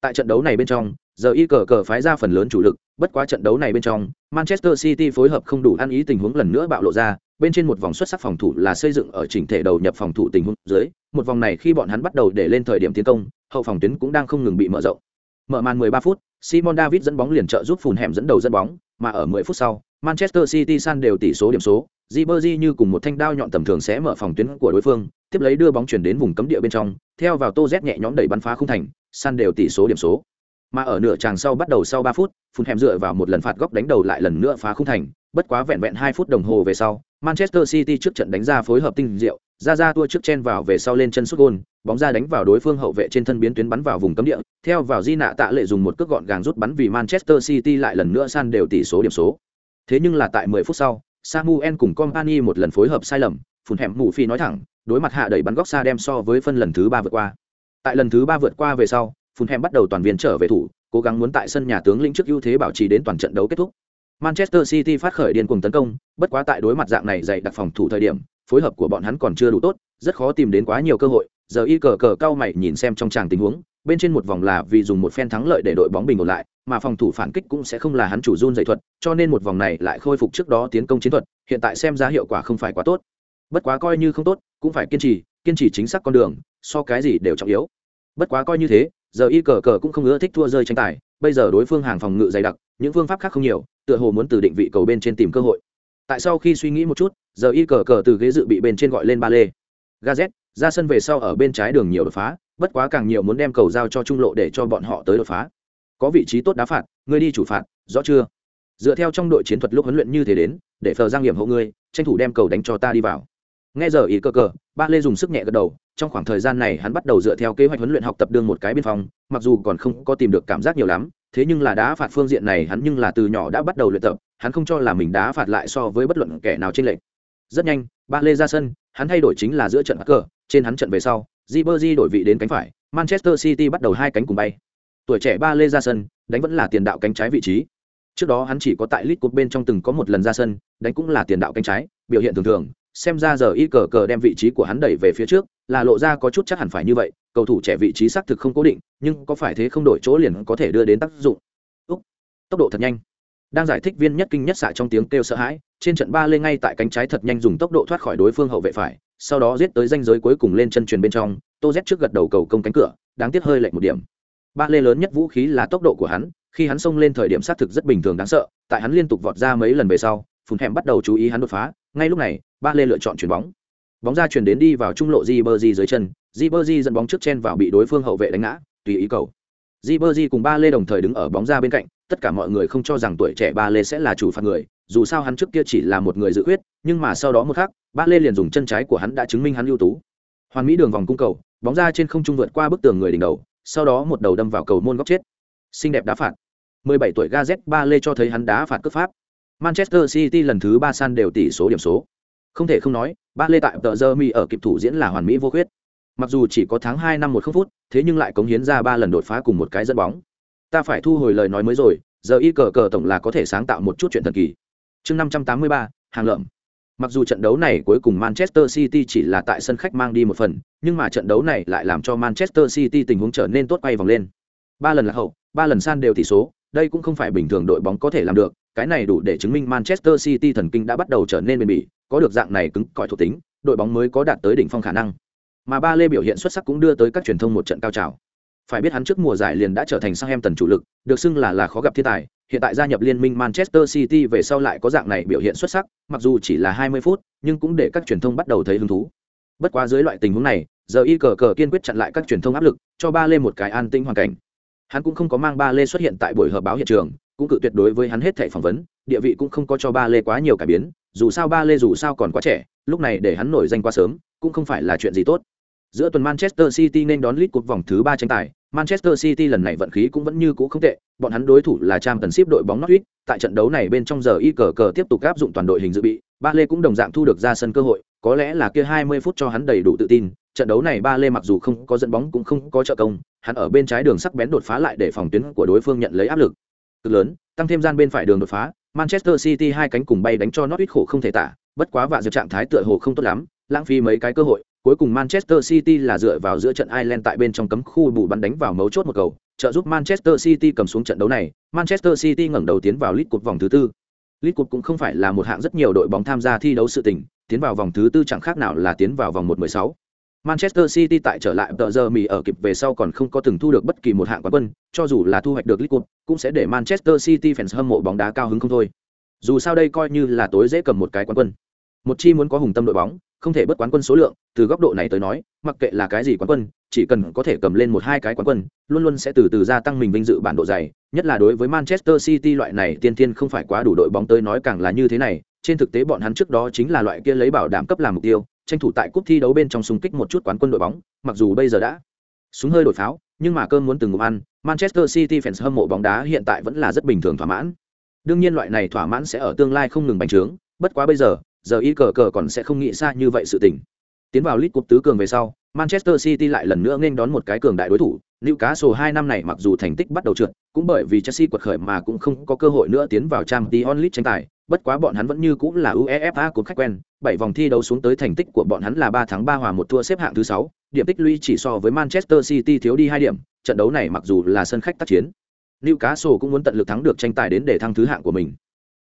Tại trận đấu này bên trong, giờ y cờ cờ phái ra phần lớn chủ lực, bất quá trận đấu này bên trong, manchester city phối hợp không đủ ăn ý tình huống lần nữa bạo lộ ra, bên trên một vòng xuất sắc phòng thủ là xây dựng ở chỉnh thể đầu nhập phòng thủ tình huống dưới, một vòng này khi bọn hắn bắt đầu để lên thời điểm tiến công, hậu phòng tuyến cũng đang không ngừng bị mở rộng. Mở màn 13 phút, simon david dẫn bóng liền trợ giúp phùn hẻm dẫn đầu dẫn bóng, mà ở 10 phút sau, manchester city san đều tỷ số điểm số Ribery như cùng một thanh đao nhọn tầm thường sẽ mở phòng tuyến của đối phương, tiếp lấy đưa bóng chuyển đến vùng cấm địa bên trong, theo vào Tô Z nhẹ nhõm đẩy bắn phá khung thành, san đều tỷ số điểm số. Mà ở nửa tràng sau bắt đầu sau 3 phút, Phun hẻm dựa vào một lần phạt góc đánh đầu lại lần nữa phá khung thành, bất quá vẹn vẹn 2 phút đồng hồ về sau, Manchester City trước trận đánh ra phối hợp tinh diệu, ra ra tua trước chen vào về sau lên chân sút gôn, bóng ra đánh vào đối phương hậu vệ trên thân biến tuyến bắn vào vùng cấm địa, theo vào Di nạ tạ lệ dùng một cước gọn gàng rút bắn vì Manchester City lại lần nữa san đều tỷ số điểm số. Thế nhưng là tại 10 phút sau, Samuel cùng Company một lần phối hợp sai lầm, Phùn hẻm mù phi nói thẳng, đối mặt hạ đẩy bắn góc xa đem so với phân lần thứ ba vượt qua. Tại lần thứ ba vượt qua về sau, Phùn hẻm bắt đầu toàn viên trở về thủ, cố gắng muốn tại sân nhà tướng lĩnh trước ưu thế bảo trì đến toàn trận đấu kết thúc. Manchester City phát khởi điên cuồng tấn công, bất quá tại đối mặt dạng này dày đặc phòng thủ thời điểm, phối hợp của bọn hắn còn chưa đủ tốt, rất khó tìm đến quá nhiều cơ hội. Giờ y cờ cờ cao mày nhìn xem trong tràng tình huống, bên trên một vòng là vì dùng một phen thắng lợi để đội bóng bình ổn lại, mà phòng thủ phản kích cũng sẽ không là hắn chủ run dày thuật, cho nên một vòng này lại khôi phục trước đó tiến công chiến thuật, hiện tại xem ra hiệu quả không phải quá tốt. Bất quá coi như không tốt, cũng phải kiên trì, kiên trì chính xác con đường, so cái gì đều trọng yếu. Bất quá coi như thế, giờ y cờ cờ cũng không ưa thích thua rơi tranh tài, bây giờ đối phương hàng phòng ngự dày đặc, những phương pháp khác không nhiều, tựa hồ muốn từ định vị cầu bên trên tìm cơ hội. Tại sau khi suy nghĩ một chút, giờ y cờ cờ từ ghế dự bị bên trên gọi lên ba lê. Gazet, ra sân về sau ở bên trái đường nhiều đột phá, bất quá càng nhiều muốn đem cầu giao cho trung lộ để cho bọn họ tới đột phá. Có vị trí tốt đá phạt, ngươi đi chủ phạt, rõ chưa? Dựa theo trong đội chiến thuật lúc huấn luyện như thế đến, để phờ giang nghiệm hộ ngươi, tranh thủ đem cầu đánh cho ta đi vào. Nghe giờ ý cơ cờ ba lê dùng sức nhẹ gật đầu, trong khoảng thời gian này hắn bắt đầu dựa theo kế hoạch huấn luyện học tập đương một cái biên phòng, mặc dù còn không có tìm được cảm giác nhiều lắm, thế nhưng là đá phạt phương diện này hắn nhưng là từ nhỏ đã bắt đầu luyện tập, hắn không cho là mình đá phạt lại so với bất luận kẻ nào trên lệnh rất nhanh, ba lê ra sân, hắn thay đổi chính là giữa trận cờ trên hắn trận về sau Ribery đổi vị đến cánh phải manchester city bắt đầu hai cánh cùng bay. Tuổi trẻ ba lê ra sân đánh vẫn là tiền đạo cánh trái vị trí. Trước đó hắn chỉ có tại League Cup bên trong từng có một lần ra sân đánh cũng là tiền đạo cánh trái biểu hiện thường thường. Xem ra giờ y cờ cờ đem vị trí của hắn đẩy về phía trước là lộ ra có chút chắc hẳn phải như vậy cầu thủ trẻ vị trí xác thực không cố định nhưng có phải thế không đổi chỗ liền có thể đưa đến tác dụng. Úc, tốc độ thật nhanh đang giải thích viên nhất kinh nhất xạ trong tiếng kêu sợ hãi, trên trận ba Lê ngay tại cánh trái thật nhanh dùng tốc độ thoát khỏi đối phương hậu vệ phải, sau đó giết tới danh giới cuối cùng lên chân truyền bên trong, tô z trước gật đầu cầu công cánh cửa, đáng tiếc hơi lệch một điểm. Ba lê lớn nhất vũ khí là tốc độ của hắn, khi hắn xông lên thời điểm xác thực rất bình thường đáng sợ, tại hắn liên tục vọt ra mấy lần về sau, Phùn hẻm bắt đầu chú ý hắn đột phá, ngay lúc này, ba lê lựa chọn chuyền bóng. Bóng ra chuyển đến đi vào trung lộ di bơ di dưới chân di bơ di dẫn bóng trước chen vào bị đối phương hậu vệ đánh ngã, tùy ý cầu. Di bơ di cùng ba lê đồng thời đứng ở bóng ra bên cạnh tất cả mọi người không cho rằng tuổi trẻ ba lê sẽ là chủ phạt người, dù sao hắn trước kia chỉ là một người dự quyết nhưng mà sau đó một khắc, ba lê liền dùng chân trái của hắn đã chứng minh hắn ưu tú. Hoàn mỹ đường vòng cung cầu, bóng ra trên không trung vượt qua bức tường người đỉnh đầu, sau đó một đầu đâm vào cầu môn góc chết. Xinh đẹp đá phạt. 17 tuổi gaz ba lê cho thấy hắn đá phạt cướp pháp. Manchester City lần thứ ba san đều tỷ số điểm số. Không thể không nói, ba lê tại tờ giờ mi ở kịp thủ diễn là hoàn mỹ vô khuyết. Mặc dù chỉ có tháng hai năm một phút, thế nhưng lại cống hiến ra ba lần đột phá cùng một cái dẫn bóng ta phải thu hồi lời nói mới rồi, giờ y cờ cờ tổng là có thể sáng tạo một chút chuyện thần kỳ. Chương năm trăm tám mươi ba, hàng lợm. Mặc dù trận đấu này cuối cùng manchester city chỉ là tại sân khách mang đi một phần, nhưng mà trận đấu này lại làm cho manchester city tình huống trở nên tốt quay vòng lên. Ba lần là hậu, ba lần san đều tỷ số, đây cũng không phải bình thường đội bóng có thể làm được, cái này đủ để chứng minh manchester city thần kinh đã bắt đầu trở nên bền bỉ, có được dạng này cứng cỏi thuộc tính, đội bóng mới có đạt tới đỉnh phong khả năng. Mà ba lê biểu hiện xuất sắc cũng đưa tới các truyền thông một trận cao trào phải biết hắn trước mùa giải liền đã trở thành sang em tần chủ lực, được xưng là là khó gặp thiên tài. Hiện tại gia nhập liên minh manchester city về sau lại có dạng này biểu hiện xuất sắc, mặc dù chỉ là 20 phút, nhưng cũng để các truyền thông bắt đầu thấy hứng thú. Bất quá dưới loại tình huống này, giờ y cờ cờ kiên quyết chặn lại các truyền thông áp lực, cho ba lê một cái an tĩnh hoàn cảnh. Hắn cũng không có mang ba lê xuất hiện tại buổi họp báo hiện trường, cũng cự tuyệt đối với hắn hết thảy phỏng vấn, địa vị cũng không có cho ba lê quá nhiều cải biến, dù sao ba lê dù sao còn quá trẻ, lúc này để hắn nổi danh quá sớm, cũng không phải là chuyện gì tốt. Giữa tuần manchester city nên đón lít cuộc vòng thứ ba tranh tài manchester city lần này vận khí cũng vẫn như cũ không tệ, bọn hắn đối thủ là trang tần ship đội bóng norwich, tại trận đấu này bên trong giờ y cờ cờ tiếp tục áp dụng toàn đội hình dự bị ba lê cũng đồng dạng thu được ra sân cơ hội, có lẽ là kia 20 phút cho hắn đầy đủ tự tin, trận đấu này ba lê mặc dù không có dẫn bóng cũng không có trợ công, hắn ở bên trái đường sắc bén đột phá lại để phòng tuyến của đối phương nhận lấy áp lực. Cực lớn, tăng thêm gian bên phải đường đột phá, manchester city hai cánh cùng bay đánh cho norwich khổ không thể tả, bất quá vạ dược trạng thái tựa hồ không tốt lắm, lãng phí mấy cái cơ hội cuối cùng manchester city là dựa vào giữa trận ireland tại bên trong cấm khu bù bắn đánh vào mấu chốt một cầu trợ giúp manchester city cầm xuống trận đấu này manchester city ngẩng đầu tiến vào lit cột vòng thứ tư lit cột cũng không phải là một hạng rất nhiều đội bóng tham gia thi đấu sự tình tiến vào vòng thứ tư chẳng khác nào là tiến vào vòng một mười sáu Manchester City tại trở lại tờ giờ mì ở kịp về sau còn không có từng thu được bất kỳ một hạng quán quân, cho dù là thu hoạch được League Cup, cũng sẽ để Manchester City fans hâm mộ bóng đá cao hứng không thôi. Dù sao đây coi như là tối dễ cầm một cái quán quân. Một chi muốn có hùng tâm đội bóng, không thể bất quán quân số lượng, từ góc độ này tới nói, mặc kệ là cái gì quán quân, chỉ cần có thể cầm lên một hai cái quán quân, luôn luôn sẽ từ từ gia tăng mình vinh dự bản độ dày, nhất là đối với Manchester City loại này tiên tiên không phải quá đủ đội bóng tới nói càng là như thế này, trên thực tế bọn hắn trước đó chính là loại kia lấy bảo đảm cấp làm mục tiêu, tranh thủ tại cúp thi đấu bên trong xung kích một chút quán quân đội bóng, mặc dù bây giờ đã súng hơi đổi pháo, nhưng mà cơm muốn từng ngụm ăn, Manchester City fans hâm mộ bóng đá hiện tại vẫn là rất bình thường thỏa mãn. Đương nhiên loại này thỏa mãn sẽ ở tương lai không ngừng bành trướng, bất quá bây giờ, giờ y cờ cờ còn sẽ không nghĩ xa như vậy sự tình. Tiến vào League cúp tứ cường về sau, Manchester City lại lần nữa nên đón một cái cường đại đối thủ. Newcastle hai năm này mặc dù thành tích bắt đầu trượt, cũng bởi vì Chelsea quật khởi mà cũng không có cơ hội nữa tiến vào Champions League tranh tài, bất quá bọn hắn vẫn như cũng là UEFA của khách quen, bảy vòng thi đấu xuống tới thành tích của bọn hắn là ba thắng ba hòa một thua xếp hạng thứ sáu, điểm tích lũy chỉ so với Manchester City thiếu đi hai điểm, trận đấu này mặc dù là sân khách tác chiến. Newcastle cũng muốn tận lực thắng được tranh tài đến để thăng thứ hạng của mình.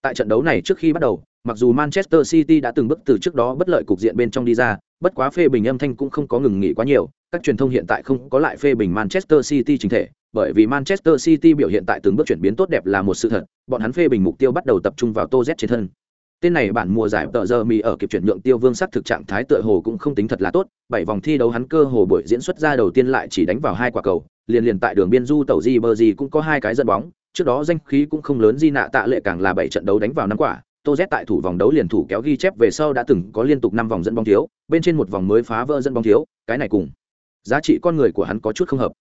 Tại trận đấu này trước khi bắt đầu, mặc dù Manchester City đã từng bước từ trước đó bất lợi cục diện bên trong đi ra, bất quá phê bình âm thanh cũng không có ngừng nghỉ quá nhiều, các truyền thông hiện tại không có lại phê bình Manchester City chính thể, bởi vì Manchester City biểu hiện tại từng bước chuyển biến tốt đẹp là một sự thật, bọn hắn phê bình mục tiêu bắt đầu tập trung vào Tô Z trên thân. Tên này bản mùa giải tờ giờ mì ở kịp chuyển nhượng tiêu vương sắc thực trạng thái tựa hồ cũng không tính thật là tốt, bảy vòng thi đấu hắn cơ hồ buổi diễn xuất ra đầu tiên lại chỉ đánh vào hai quả cầu, liền liền tại đường biên du tẩu gì bơ gì cũng có hai cái dẫn bóng, trước đó danh khí cũng không lớn di nạ tạ lệ càng là bảy trận đấu đánh vào năm quả, Tô Z tại thủ vòng đấu liền thủ kéo ghi chép về sau đã từng có liên tục năm vòng dẫn bóng thiếu, bên trên một vòng mới phá vỡ dẫn bóng thiếu, cái này cùng giá trị con người của hắn có chút không hợp.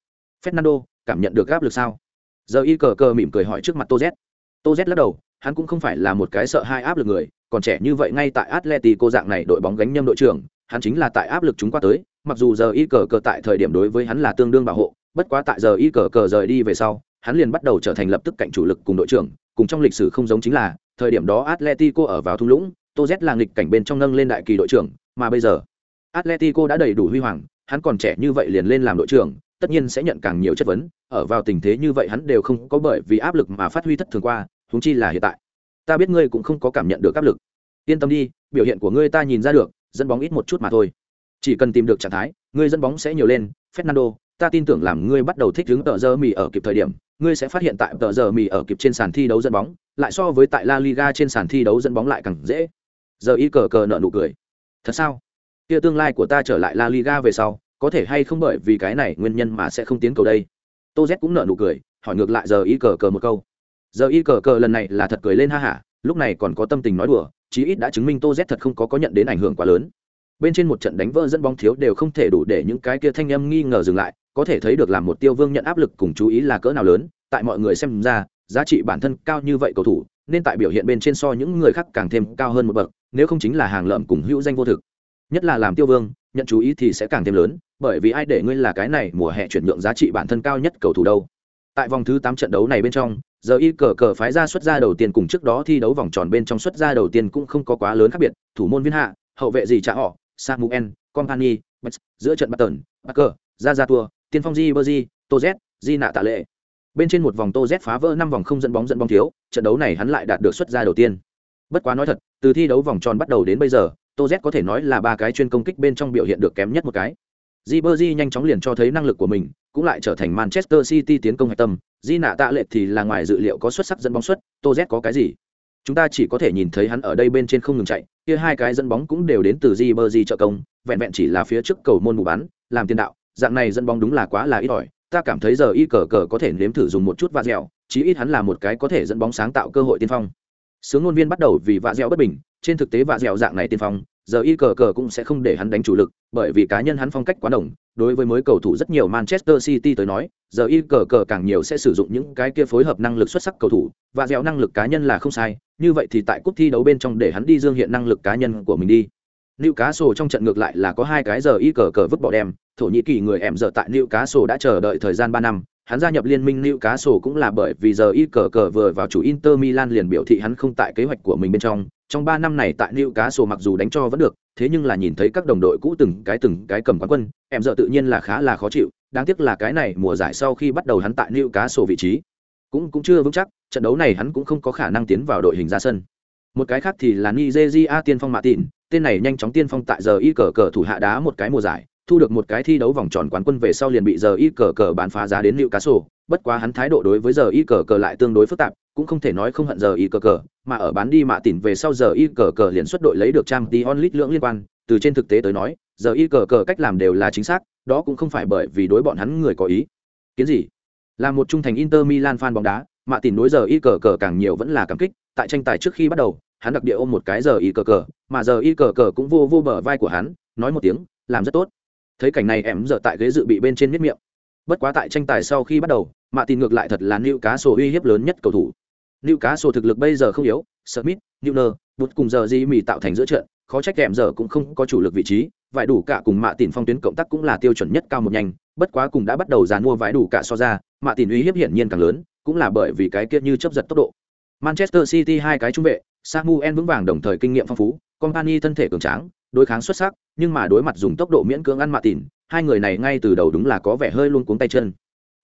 Fernando, cảm nhận được áp lực sao? Giờ y cờ cờ mỉm cười hỏi trước mặt Tô Z. Tô Z lắc đầu, hắn cũng không phải là một cái sợ hai áp lực người, còn trẻ như vậy ngay tại Atletico dạng này đội bóng gánh nhâm đội trưởng, hắn chính là tại áp lực chúng qua tới, mặc dù giờ y cờ cờ tại thời điểm đối với hắn là tương đương bảo hộ, bất quá tại giờ y cờ cờ rời đi về sau, hắn liền bắt đầu trở thành lập tức cạnh chủ lực cùng đội trưởng, cùng trong lịch sử không giống chính là, thời điểm đó Atletico ở vào thung lũng, Toz là nghịch cảnh bên trong nâng lên đại kỳ đội trưởng, mà bây giờ Atletico đã đầy đủ huy hoàng, hắn còn trẻ như vậy liền lên làm đội trưởng, tất nhiên sẽ nhận càng nhiều chất vấn, ở vào tình thế như vậy hắn đều không có bởi vì áp lực mà phát huy thất thường qua, huống chi là hiện tại. Ta biết ngươi cũng không có cảm nhận được áp lực. Yên tâm đi, biểu hiện của ngươi ta nhìn ra được, dẫn bóng ít một chút mà thôi. Chỉ cần tìm được trạng thái, ngươi dẫn bóng sẽ nhiều lên, Fernando, ta tin tưởng làm ngươi bắt đầu thích ứng tợ giờ mì ở kịp thời điểm, ngươi sẽ phát hiện tại tợ giờ mì ở kịp trên sàn thi đấu dẫn bóng, lại so với tại La Liga trên sàn thi đấu dẫn bóng lại càng dễ. Giờ y cờ cờ nợ nụ cười. Thật sao? Kia tương lai của ta trở lại La Liga về sau, có thể hay không bởi vì cái này nguyên nhân mà sẽ không tiến cầu đây. Tô Z cũng nợ nụ cười, hỏi ngược lại giờ y cờ cờ một câu. Giờ y cờ cờ lần này là thật cười lên ha hả, lúc này còn có tâm tình nói đùa, chí ít đã chứng minh Tô Z thật không có có nhận đến ảnh hưởng quá lớn. Bên trên một trận đánh vỡ dẫn bóng thiếu đều không thể đủ để những cái kia thanh âm nghi ngờ dừng lại, có thể thấy được làm một tiêu vương nhận áp lực cùng chú ý là cỡ nào lớn, tại mọi người xem ra, giá trị bản thân cao như vậy cầu thủ nên tại biểu hiện bên trên so những người khác càng thêm cao hơn một bậc nếu không chính là hàng lợm cùng hữu danh vô thực. Nhất là làm tiêu vương nhận chú ý thì sẽ càng thêm lớn bởi vì ai để ngươi là cái này mùa hè chuyển nhượng giá trị bản thân cao nhất cầu thủ đâu. Tại vòng thứ tám trận đấu này bên trong giờ y cờ cờ phái ra xuất ra đầu tiên cùng trước đó thi đấu vòng tròn bên trong xuất ra đầu tiên cũng không có quá lớn khác biệt thủ môn viên hạ hậu vệ gì trả họ samuel company giữa trận Barton, Parker, Zazatua, tiên phong Di Berzi, Toz, Di nạ tạ lệ bên trên một vòng tô z phá vỡ năm vòng không dẫn bóng dẫn bóng thiếu, trận đấu này hắn lại đạt được xuất ra đầu tiên. Bất quá nói thật, từ thi đấu vòng tròn bắt đầu đến bây giờ, tô z có thể nói là ba cái chuyên công kích bên trong biểu hiện được kém nhất một cái. Di bơ di nhanh chóng liền cho thấy năng lực của mình, cũng lại trở thành manchester city tiến công hạch tâm. Di nạ tạ lệ thì là ngoài dự liệu có xuất sắc dẫn bóng xuất, tô z có cái gì? Chúng ta chỉ có thể nhìn thấy hắn ở đây bên trên không ngừng chạy, kia hai cái dẫn bóng cũng đều đến từ di bơ di trợ công, vẹn vẹn chỉ là phía trước cầu môn mù bắn, làm tiền đạo, dạng này dẫn bóng đúng là quá là ít ỏi ta cảm thấy giờ y cờ cờ có thể nếm thử dùng một chút vạ dẻo, chí ít hắn là một cái có thể dẫn bóng sáng tạo cơ hội tiên phong. Sướng ngôn viên bắt đầu vì vạ dẻo bất bình, trên thực tế vạ dẻo dạng này tiên phong, giờ y cờ cờ cũng sẽ không để hắn đánh chủ lực, bởi vì cá nhân hắn phong cách quá đồng, đối với mới cầu thủ rất nhiều manchester city tới nói, giờ y cờ cờ càng nhiều sẽ sử dụng những cái kia phối hợp năng lực xuất sắc cầu thủ và dẻo năng lực cá nhân là không sai, như vậy thì tại cúp thi đấu bên trong để hắn đi dương hiện năng lực cá nhân của mình đi. Lưu Cá Sổ trong trận ngược lại là có hai cái giờ y cờ cờ vứt bỏ đem, thổ nhĩ kỳ người em giờ tại Lưu Cá Sổ đã chờ đợi thời gian ba năm, hắn gia nhập liên minh Lưu Cá Sổ cũng là bởi vì giờ y cờ cờ vừa vào chủ Inter Milan liền biểu thị hắn không tại kế hoạch của mình bên trong, trong ba năm này tại Lưu Cá Sổ mặc dù đánh cho vẫn được, thế nhưng là nhìn thấy các đồng đội cũ từng cái từng cái cầm quán quân, em giờ tự nhiên là khá là khó chịu, đáng tiếc là cái này mùa giải sau khi bắt đầu hắn tại Lưu Cá Sổ vị trí, cũng cũng chưa vững chắc, trận đấu này hắn cũng không có khả năng tiến vào đội hình ra sân. Một cái khác thì là Nigeria tiên phong mã Tịn, tên này nhanh chóng tiên phong tại giờ y cờ cờ thủ hạ đá một cái mùa giải thu được một cái thi đấu vòng tròn quán quân về sau liền bị giờ y cờ cờ bán phá giá đến liệu cá sổ bất quá hắn thái độ đối với giờ y cờ cờ lại tương đối phức tạp cũng không thể nói không hận giờ y cờ cờ mà ở bán đi mạ tỉn về sau giờ y cờ cờ liền xuất đội lấy được trang tí onlit lưỡng liên quan từ trên thực tế tới nói giờ y cờ cờ cách làm đều là chính xác đó cũng không phải bởi vì đối bọn hắn người có ý kiến gì là một trung thành inter milan fan bóng đá mạ tỉn đối giờ y cờ cờ càng nhiều vẫn là cảm kích tại tranh tài trước khi bắt đầu hắn đặc địa ôm một cái giờ y cờ cờ, mà giờ y cờ cờ cũng vô vô bờ vai của hắn, nói một tiếng, làm rất tốt. Thấy cảnh này em giờ tại ghế dự bị bên trên miết miệng. Bất quá tại tranh tài sau khi bắt đầu mạ tin ngược lại thật là nữ cá sổ uy hiếp lớn nhất cầu thủ. Nữ cá sổ thực lực bây giờ không yếu, smith newner bút cùng giờ di mì tạo thành giữa trận, khó trách em giờ cũng không có chủ lực vị trí, vải đủ cả cùng mạ tin phong tuyến cộng tác cũng là tiêu chuẩn nhất cao một nhanh, bất quá cùng đã bắt đầu dàn mua vải đủ cả so ra, mạ tin uy hiếp hiển nhiên càng lớn, cũng là bởi vì cái kia như chấp giật tốc độ. Manchester city hai cái trung vệ Samuel vững vàng đồng thời kinh nghiệm phong phú, Company thân thể cường tráng, đối kháng xuất sắc, nhưng mà đối mặt dùng tốc độ miễn cưỡng ăn mạ tỉn, hai người này ngay từ đầu đúng là có vẻ hơi luôn cuống tay chân.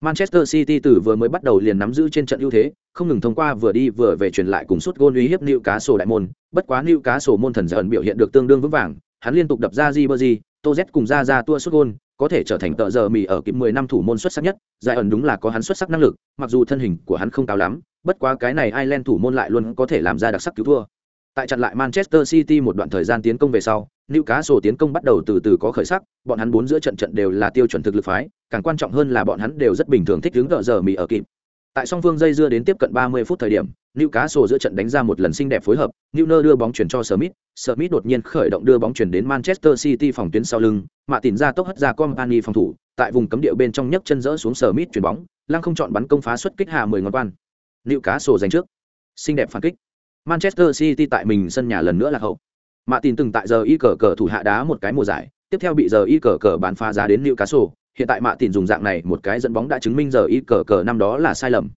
Manchester City từ vừa mới bắt đầu liền nắm giữ trên trận ưu thế, không ngừng thông qua vừa đi vừa về truyền lại cùng suốt gôn uy hiếp Newcastle đại môn, bất quá Newcastle môn thần dần biểu hiện được tương đương vững vàng, hắn liên tục đập ra Ribery, Toz cùng ra ra tua suốt gôn, có thể trở thành tợ giờ mì ở kịp 10 năm thủ môn xuất sắc nhất, giải ẩn đúng là có hắn xuất sắc năng lực, mặc dù thân hình của hắn không cao lắm, bất quá cái này Ireland thủ môn lại luôn có thể làm ra đặc sắc cứu thua. Tại chặn lại Manchester City một đoạn thời gian tiến công về sau, Newcastle tiến công bắt đầu từ từ có khởi sắc, bọn hắn bốn giữa trận trận đều là tiêu chuẩn thực lực phái, càng quan trọng hơn là bọn hắn đều rất bình thường thích đứng tợ giờ mì ở kịp. Tại song phương dây dưa đến tiếp cận 30 phút thời điểm, Newcastle giữa trận đánh ra một lần xinh đẹp phối hợp, Newner đưa bóng chuyển cho Smith, Smith đột nhiên khởi động đưa bóng chuyển đến Manchester City phòng tuyến sau lưng, mà tỉnh ra tốc hất ra Company phòng thủ, tại vùng cấm địa bên trong nhấc chân rỡ xuống Smith chuyển bóng, lăng không chọn bắn công phá xuất kích hạ 10 ngón quan. Newcastle giành trước. Xinh đẹp phản kích. Manchester City tại mình sân nhà lần nữa là hậu. Mạ tỉn từng tại giờ y cờ cờ thủ hạ đá một cái mùa giải, tiếp theo bị giờ y cờ cờ bán phá giá đến Newcastle, hiện tại mạ tỉn dùng dạng này một cái dẫn bóng đã chứng minh giờ y cờ cờ năm đó là sai lầm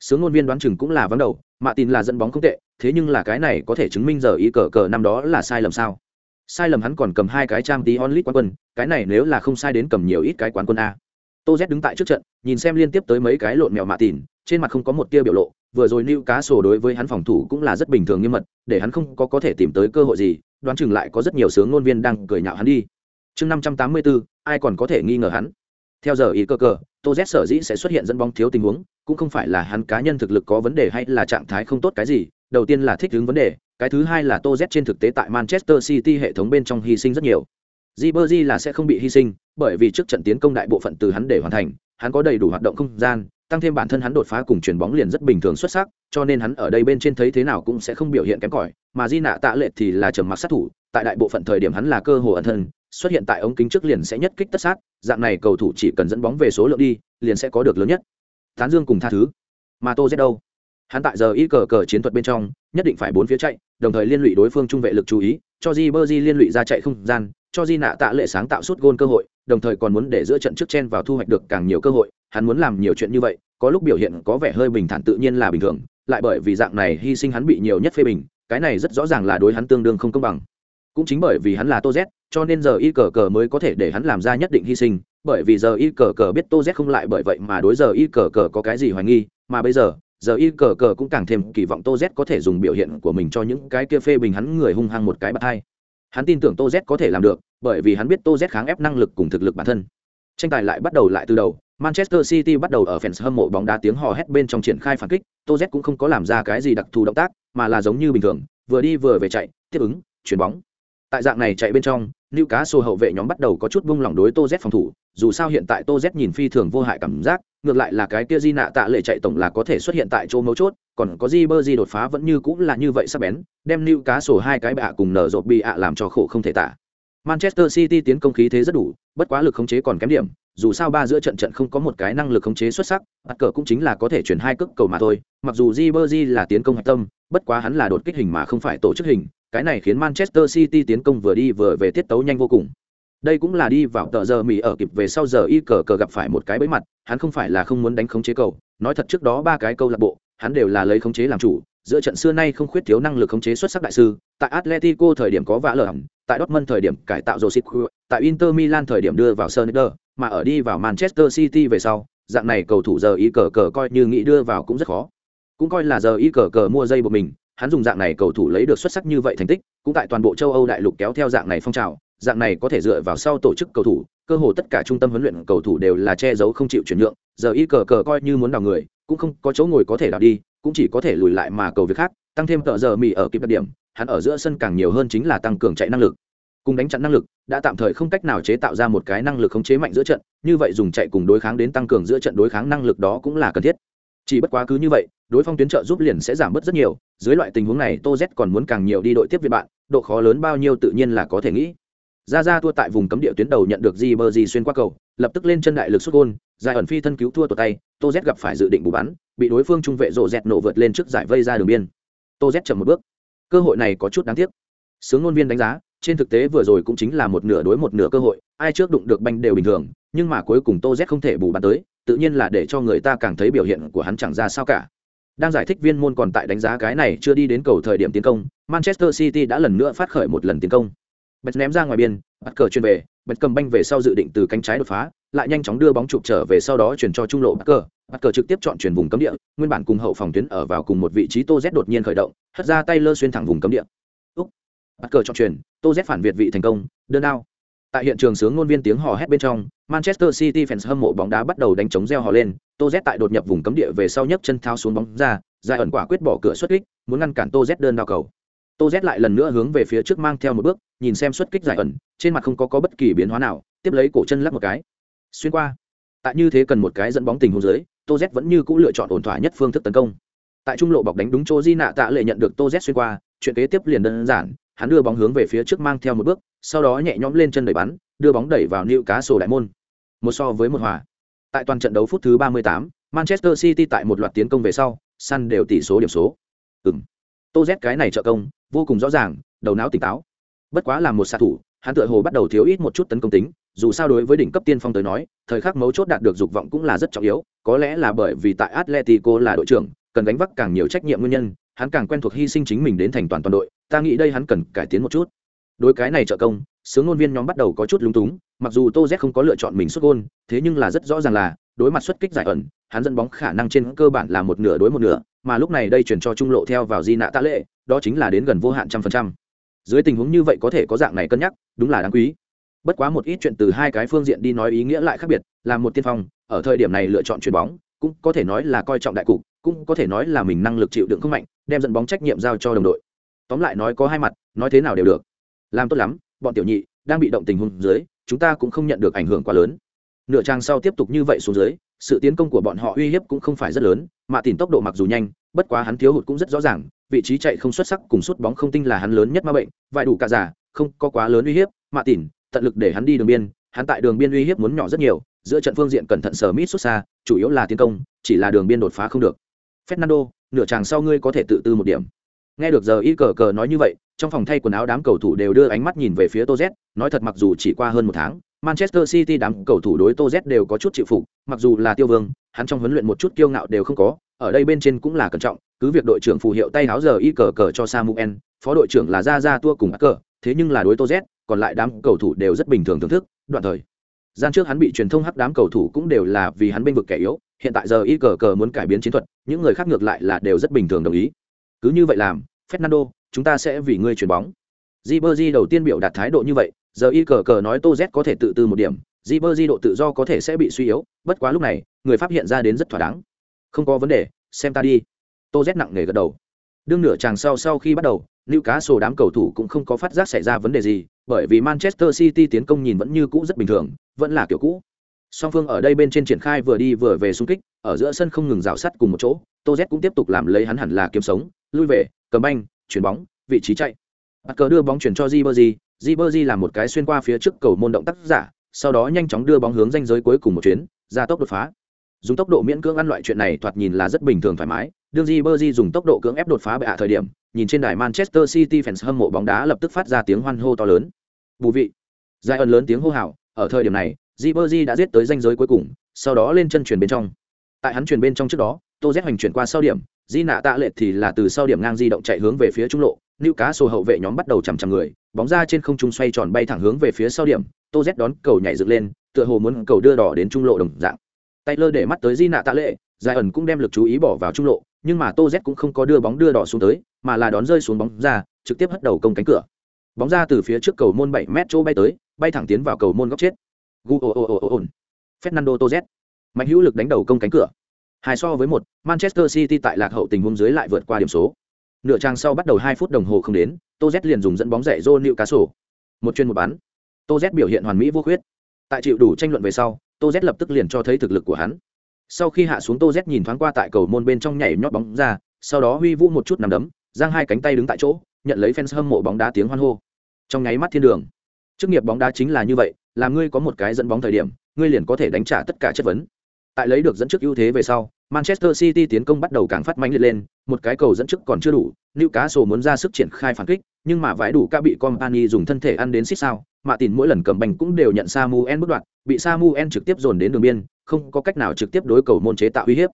sướng ngôn viên đoán chừng cũng là vắng đầu mạ tin là dẫn bóng không tệ, thế nhưng là cái này có thể chứng minh giờ ý cờ cờ năm đó là sai lầm sao? Sai lầm hắn còn cầm hai cái trang tí onlit quán quân, cái này nếu là không sai đến cầm nhiều ít cái quán quân a. Tô z đứng tại trước trận, nhìn xem liên tiếp tới mấy cái lộn mèo mạ tìn, trên mặt không có một tia biểu lộ, vừa rồi lưu cá sổ đối với hắn phòng thủ cũng là rất bình thường nghiêm mật, để hắn không có có thể tìm tới cơ hội gì, đoán chừng lại có rất nhiều sướng ngôn viên đang cười nhạo hắn đi. Chương năm trăm tám mươi bốn ai còn có thể nghi ngờ hắn? Theo giờ ý cơ cờ, tô z sở dĩ sẽ xuất hiện dẫn bóng thiếu tình huống cũng không phải là hắn cá nhân thực lực có vấn đề hay là trạng thái không tốt cái gì, đầu tiên là thích ứng vấn đề, cái thứ hai là tô z trên thực tế tại manchester city hệ thống bên trong hy sinh rất nhiều. Ribery là sẽ không bị hy sinh, bởi vì trước trận tiến công đại bộ phận từ hắn để hoàn thành, hắn có đầy đủ hoạt động không gian, tăng thêm bản thân hắn đột phá cùng chuyền bóng liền rất bình thường xuất sắc, cho nên hắn ở đây bên trên thấy thế nào cũng sẽ không biểu hiện kém cỏi, mà di nạ tạ lệ thì là trầm mặc sát thủ, tại đại bộ phận thời điểm hắn là cơ hồ ẩn thân, xuất hiện tại ống kính trước liền sẽ nhất kích tất sát, dạng này cầu thủ chỉ cần dẫn bóng về số lượng đi, liền sẽ có được lớn nhất tán dương cùng tha thứ. Mà tô z đâu? Hắn tại giờ y cờ cờ chiến thuật bên trong, nhất định phải bốn phía chạy, đồng thời liên lụy đối phương trung vệ lực chú ý, cho di bơ di liên lụy ra chạy không gian, cho di nạ tạ lệ sáng tạo suốt gôn cơ hội, đồng thời còn muốn để giữa trận trước chen vào thu hoạch được càng nhiều cơ hội. Hắn muốn làm nhiều chuyện như vậy, có lúc biểu hiện có vẻ hơi bình thản tự nhiên là bình thường, lại bởi vì dạng này hy sinh hắn bị nhiều nhất phê bình, cái này rất rõ ràng là đối hắn tương đương không công bằng. Cũng chính bởi vì hắn là tô z cho nên giờ y cờ cờ mới có thể để hắn làm ra nhất định hy sinh, bởi vì giờ y cờ cờ biết tô z không lại bởi vậy mà đối giờ y cờ cờ có cái gì hoài nghi, mà bây giờ giờ y cờ cờ cũng càng thêm kỳ vọng tô z có thể dùng biểu hiện của mình cho những cái kia phê bình hắn người hung hăng một cái bạt hai. Hắn tin tưởng tô z có thể làm được, bởi vì hắn biết tô z kháng ép năng lực cùng thực lực bản thân. Tranh tài lại bắt đầu lại từ đầu, manchester city bắt đầu ở fans hâm mộ bóng đá tiếng hò hét bên trong triển khai phản kích, tô z cũng không có làm ra cái gì đặc thù động tác, mà là giống như bình thường, vừa đi vừa về chạy, tiếp ứng chuyền bóng tại dạng này chạy bên trong Lưu Cá Sô hậu vệ nhóm bắt đầu có chút buông lỏng đối Tô Z phòng thủ, dù sao hiện tại Tô Z nhìn phi thường vô hại cảm giác, ngược lại là cái kia Di nạ tạ lệ chạy tổng là có thể xuất hiện tại chỗ mấu chốt, còn có Di Bơ Di đột phá vẫn như cũng là như vậy sắc bén, đem Lưu Cá Sô hai cái bạ cùng nở rộp bị ạ làm cho khổ không thể tả. Manchester City tiến công khí thế rất đủ, bất quá lực khống chế còn kém điểm, dù sao ba giữa trận trận không có một cái năng lực khống chế xuất sắc, bắt cờ cũng chính là có thể chuyển hai cước cầu mà thôi, mặc dù Di Bơ Di là tiến công hạch tâm, bất quá hắn là đột kích hình mà không phải tổ chức hình, cái này khiến Manchester City tiến công vừa đi vừa về tiết tấu nhanh vô cùng. Đây cũng là đi vào tờ giờ Mỹ ở kịp về sau giờ y cờ cờ gặp phải một cái bẫy mặt, hắn không phải là không muốn đánh khống chế cầu, nói thật trước đó ba cái câu lạc bộ, hắn đều là lấy khống chế làm chủ, giữa trận xưa nay không khuyết thiếu năng lực khống chế xuất sắc đại sư, tại Atletico thời điểm có vã lở hẳn, tại Dortmund thời điểm cải tạo Josip tại Inter Milan thời điểm đưa vào Sonder, mà ở đi vào Manchester City về sau, dạng này cầu thủ giờ y cờ cờ coi như nghĩ đưa vào cũng rất khó. Cũng coi là giờ y cờ cờ mua dây của mình, hắn dùng dạng này cầu thủ lấy được xuất sắc như vậy thành tích, cũng tại toàn bộ châu Âu đại lục kéo theo dạng này phong trào, dạng này có thể dựa vào sau tổ chức cầu thủ, cơ hồ tất cả trung tâm huấn luyện cầu thủ đều là che giấu không chịu chuyển nhượng, giờ y cờ cờ coi như muốn đào người, cũng không có chỗ ngồi có thể đào đi, cũng chỉ có thể lùi lại mà cầu việc khác, tăng thêm tợ giờ mì ở kịp đặc điểm, hắn ở giữa sân càng nhiều hơn chính là tăng cường chạy năng lực. Cùng đánh chặn năng lực, đã tạm thời không cách nào chế tạo ra một cái năng lực khống chế mạnh giữa trận, như vậy dùng chạy cùng đối kháng đến tăng cường giữa trận đối kháng năng lực đó cũng là cần thiết. Chỉ bất quá cứ như vậy, đối phong tuyến trợ giúp liền sẽ giảm bớt rất nhiều, dưới loại tình huống này Tô Z còn muốn càng nhiều đi đội tiếp viện bạn, độ khó lớn bao nhiêu tự nhiên là có thể nghĩ. Ra ra thua tại vùng cấm địa tuyến đầu nhận được Di Bơ Di xuyên qua cầu, lập tức lên chân đại lực xuất gôn, giải ẩn phi thân cứu thua tuột tay, Tô Z gặp phải dự định bù bắn, bị đối phương trung vệ rộ dẹt nổ vượt lên trước giải vây ra đường biên. Tô Z chậm một bước. Cơ hội này có chút đáng tiếc. Sướng ngôn viên đánh giá, trên thực tế vừa rồi cũng chính là một nửa đối một nửa cơ hội, ai trước đụng được banh đều bình thường, nhưng mà cuối cùng Tô Z không thể bù bắn tới, tự nhiên là để cho người ta càng thấy biểu hiện của hắn chẳng ra sao cả. Đang giải thích viên môn còn tại đánh giá cái này chưa đi đến cầu thời điểm tiến công, Manchester City đã lần nữa phát khởi một lần tiến công. Bật ném ra ngoài biên, bắt cờ chuyên về, bật cầm banh về sau dự định từ cánh trái đột phá, lại nhanh chóng đưa bóng chụp trở về sau đó chuyển cho trung lộ bắt cờ, bắt cờ trực tiếp chọn chuyển vùng cấm địa, nguyên bản cùng hậu phòng tuyến ở vào cùng một vị trí Tô Z đột nhiên khởi động, hất ra tay lơ xuyên thẳng vùng cấm địa. Úc, bắt cờ chọn chuyển, Tô Z phản việt vị thành công, đơn đao. Tại hiện trường sướng ngôn viên tiếng hò hét bên trong, Manchester City fans hâm mộ bóng đá bắt đầu đánh chống reo hò lên, Tô Z tại đột nhập vùng cấm địa về sau nhấc chân tháo xuống bóng ra, giải ẩn quả quyết bỏ cửa xuất kích, muốn ngăn cản Tô Z đơn đao cầu. Tô Z lại lần nữa hướng về phía trước mang theo một bước, nhìn xem xuất kích giải ẩn, trên mặt không có có bất kỳ biến hóa nào, tiếp lấy cổ chân lắc một cái. Xuyên qua. Tại như thế cần một cái dẫn bóng tình huống dưới, Tô Z vẫn như cũ lựa chọn ổn thỏa nhất phương thức tấn công. tại trung lộ bọc đánh đúng chỗ di nạ tạ lệ nhận được tô z xuyên qua chuyện kế tiếp liền đơn giản hắn đưa bóng hướng về phía trước mang theo một bước sau đó nhẹ nhõm lên chân đẩy bắn đưa bóng đẩy vào nịu cá sổ đại môn. Một so với một hòa. Tại toàn trận đấu phút thứ 38, manchester city tại một loạt tiến công về sau săn đều tỷ số điểm số. Ừm. tô z cái này trợ công vô cùng rõ ràng đầu não tỉnh táo. Bất quá là một xạ thủ hắn tựa hồ bắt đầu thiếu ít một chút tấn công tính dù sao đối với đỉnh cấp tiên phong tới nói thời khắc mấu chốt đạt được dục vọng cũng là rất trọng yếu có lẽ là bởi vì tại atletico là đội trưởng cần gánh vác càng nhiều trách nhiệm nguyên nhân hắn càng quen thuộc hy sinh chính mình đến thành toàn toàn đội, ta nghĩ đây hắn cần cải tiến một chút. Đối cái này trợ công, sướng ngôn viên nhóm bắt đầu có chút lúng túng, mặc dù tô z không có lựa chọn mình xuất gôn, thế nhưng là rất rõ ràng là, đối mặt xuất kích giải ẩn, hắn dẫn bóng khả năng trên cơ bản là một nửa đối một nửa, mà lúc này đây chuyển cho trung lộ theo vào di nạ tạ lệ, đó chính là đến gần vô hạn trăm phần trăm. Dưới tình huống như vậy có thể có dạng này cân nhắc, đúng là đáng quý. Bất quá một ít chuyện từ hai cái phương diện đi nói ý nghĩa lại khác biệt, là một tiên phong, ở thời điểm này lựa chọn chuyền bóng, cũng có thể nói là coi trọng đại cục cũng có thể nói là mình năng lực chịu đựng không mạnh đem dẫn bóng trách nhiệm giao cho đồng đội. Tóm lại nói có hai mặt nói thế nào đều được. Làm tốt lắm bọn tiểu nhị đang bị động tình huống dưới chúng ta cũng không nhận được ảnh hưởng quá lớn. Nửa trang sau tiếp tục như vậy xuống dưới sự tiến công của bọn họ uy hiếp cũng không phải rất lớn mà tìm tốc độ mặc dù nhanh bất quá hắn thiếu hụt cũng rất rõ ràng vị trí chạy không xuất sắc cùng sút bóng không tinh là hắn lớn nhất ma bệnh vài đủ cả giả không có quá lớn uy hiếp mà tỉnh, tận lực để hắn đi đường biên hắn tại đường biên uy hiếp muốn nhỏ rất nhiều giữa trận phương diện cẩn thận sở mít xuất xa chủ yếu là tiến công chỉ là đường biên đột phá không được fernando, nửa chàng sau ngươi có thể tự tư một điểm. Nghe được giờ y cờ cờ nói như vậy, trong phòng thay quần áo đám cầu thủ đều đưa ánh mắt nhìn về phía toz, nói thật mặc dù chỉ qua hơn một tháng, manchester city đám cầu thủ đối toz đều có chút chịu phục, mặc dù là tiêu vương, hắn trong huấn luyện một chút kiêu ngạo đều không có, ở đây bên trên cũng là cẩn trọng, cứ việc đội trưởng phù hiệu tay áo giờ y cờ cờ cho samuel, phó đội trưởng là ra ra tua cùng ác cờ thế nhưng là đối toz, còn lại đám cầu thủ đều rất bình thường thưởng thức, đoạn thời gian trước hắn bị truyền thông hắc đám cầu thủ cũng đều là vì hắn bên vực kẻ yếu, hiện tại giờ y cờ cờ muốn cải biến chiến thuật, những người khác ngược lại là đều rất bình thường đồng ý. Cứ như vậy làm, fernando, chúng ta sẽ vì ngươi chuyền bóng. Ribery đầu tiên biểu đạt thái độ như vậy, giờ y cờ cờ nói tô z có thể tự tư một điểm, Ribery độ tự do có thể sẽ bị suy yếu, bất quá lúc này, người pháp hiện ra đến rất thỏa đáng. Không có vấn đề, xem ta đi. Tô z nặng nề gật đầu. Đương nửa chàng sau sau khi bắt đầu lưu cá sổ đám cầu thủ cũng không có phát giác xảy ra vấn đề gì bởi vì manchester city tiến công nhìn vẫn như cũ rất bình thường vẫn là kiểu cũ. Song phương ở đây bên trên triển khai vừa đi vừa về xung kích ở giữa sân không ngừng rào sắt cùng một chỗ tô z cũng tiếp tục làm lấy hắn hẳn là kiếm sống lui về cầm banh chuyển bóng vị trí chạy. Bắt cờ đưa bóng chuyển cho Ribery, Ribery làm một cái xuyên qua phía trước cầu môn động tác giả sau đó nhanh chóng đưa bóng hướng ranh giới cuối cùng một chuyến ra tốc đột phá. Dùng tốc độ miễn cưỡng ăn loại chuyện này thoạt nhìn là rất bình thường thoải mái đương Ribery dùng tốc độ cưỡng ép đột phá bệ ạ thời điểm nhìn trên đài manchester city fans hâm mộ bóng đá lập tức phát ra tiếng hoan hô to lớn bù vị. Giai ẩn lớn tiếng hô hào, ở thời điểm này Ribery đã giết tới danh giới cuối cùng, sau đó lên chân chuyển bên trong. Tại hắn chuyển bên trong trước đó tô z hoành chuyển qua sau điểm di nạ tạ lệ thì là từ sau điểm ngang di động chạy hướng về phía trung lộ nữ cá sổ hậu vệ nhóm bắt đầu chằm chằm người, bóng ra trên không trung xoay tròn bay thẳng hướng về phía sau điểm tô z đón cầu nhảy dựng lên, tựa hồ muốn cầu đưa đỏ đến trung lộ đồng dạng. Tay lơ để mắt tới di nạ tạ lệ giải ẩn cũng đem lực chú ý bỏ vào trung lộ, nhưng mà tô z cũng không có đưa bóng đưa đỏ xuống tới, mà là đón rơi xuống bóng ra, trực tiếp hất đầu công cánh cửa bóng ra từ phía trước cầu môn bảy mét chỗ bay tới bay thẳng tiến vào cầu môn góc chết. Gu ồ ồ ồ ồ fernando tô mạnh hữu lực đánh đầu công cánh cửa. Hai so với một manchester city tại lạc hậu tình huống dưới lại vượt qua điểm số. Nửa trang sau bắt đầu hai phút đồng hồ không đến tô liền dùng dẫn bóng dạy rô nịu cá sổ một chuyên một bán, tô biểu hiện hoàn mỹ vô khuyết. Tại chịu đủ tranh luận về sau tô lập tức liền cho thấy thực lực của hắn. Sau khi hạ xuống tô nhìn thoáng qua tại cầu môn bên trong nhảy nhót bóng ra sau đó huy vũ một chút nằm đấm giang hai cánh tay đứng tại chỗ nhận lấy fans hâm mộ bóng đá tiếng hoan hô trong nháy mắt thiên đường. Chức nghiệp bóng đá chính là như vậy, là ngươi có một cái dẫn bóng thời điểm, ngươi liền có thể đánh trả tất cả chất vấn. Tại lấy được dẫn trước ưu thế về sau, manchester city tiến công bắt đầu càng phát mạnh liệt lên, một cái cầu dẫn trước còn chưa đủ, newcastle muốn ra sức triển khai phản kích, nhưng mà vãi đủ ca bị company dùng thân thể ăn đến xích sao mà tìm mỗi lần cầm bành cũng đều nhận samuel bất đoạn, bị samuel trực tiếp dồn đến đường biên, không có cách nào trực tiếp đối cầu môn chế tạo uy hiếp.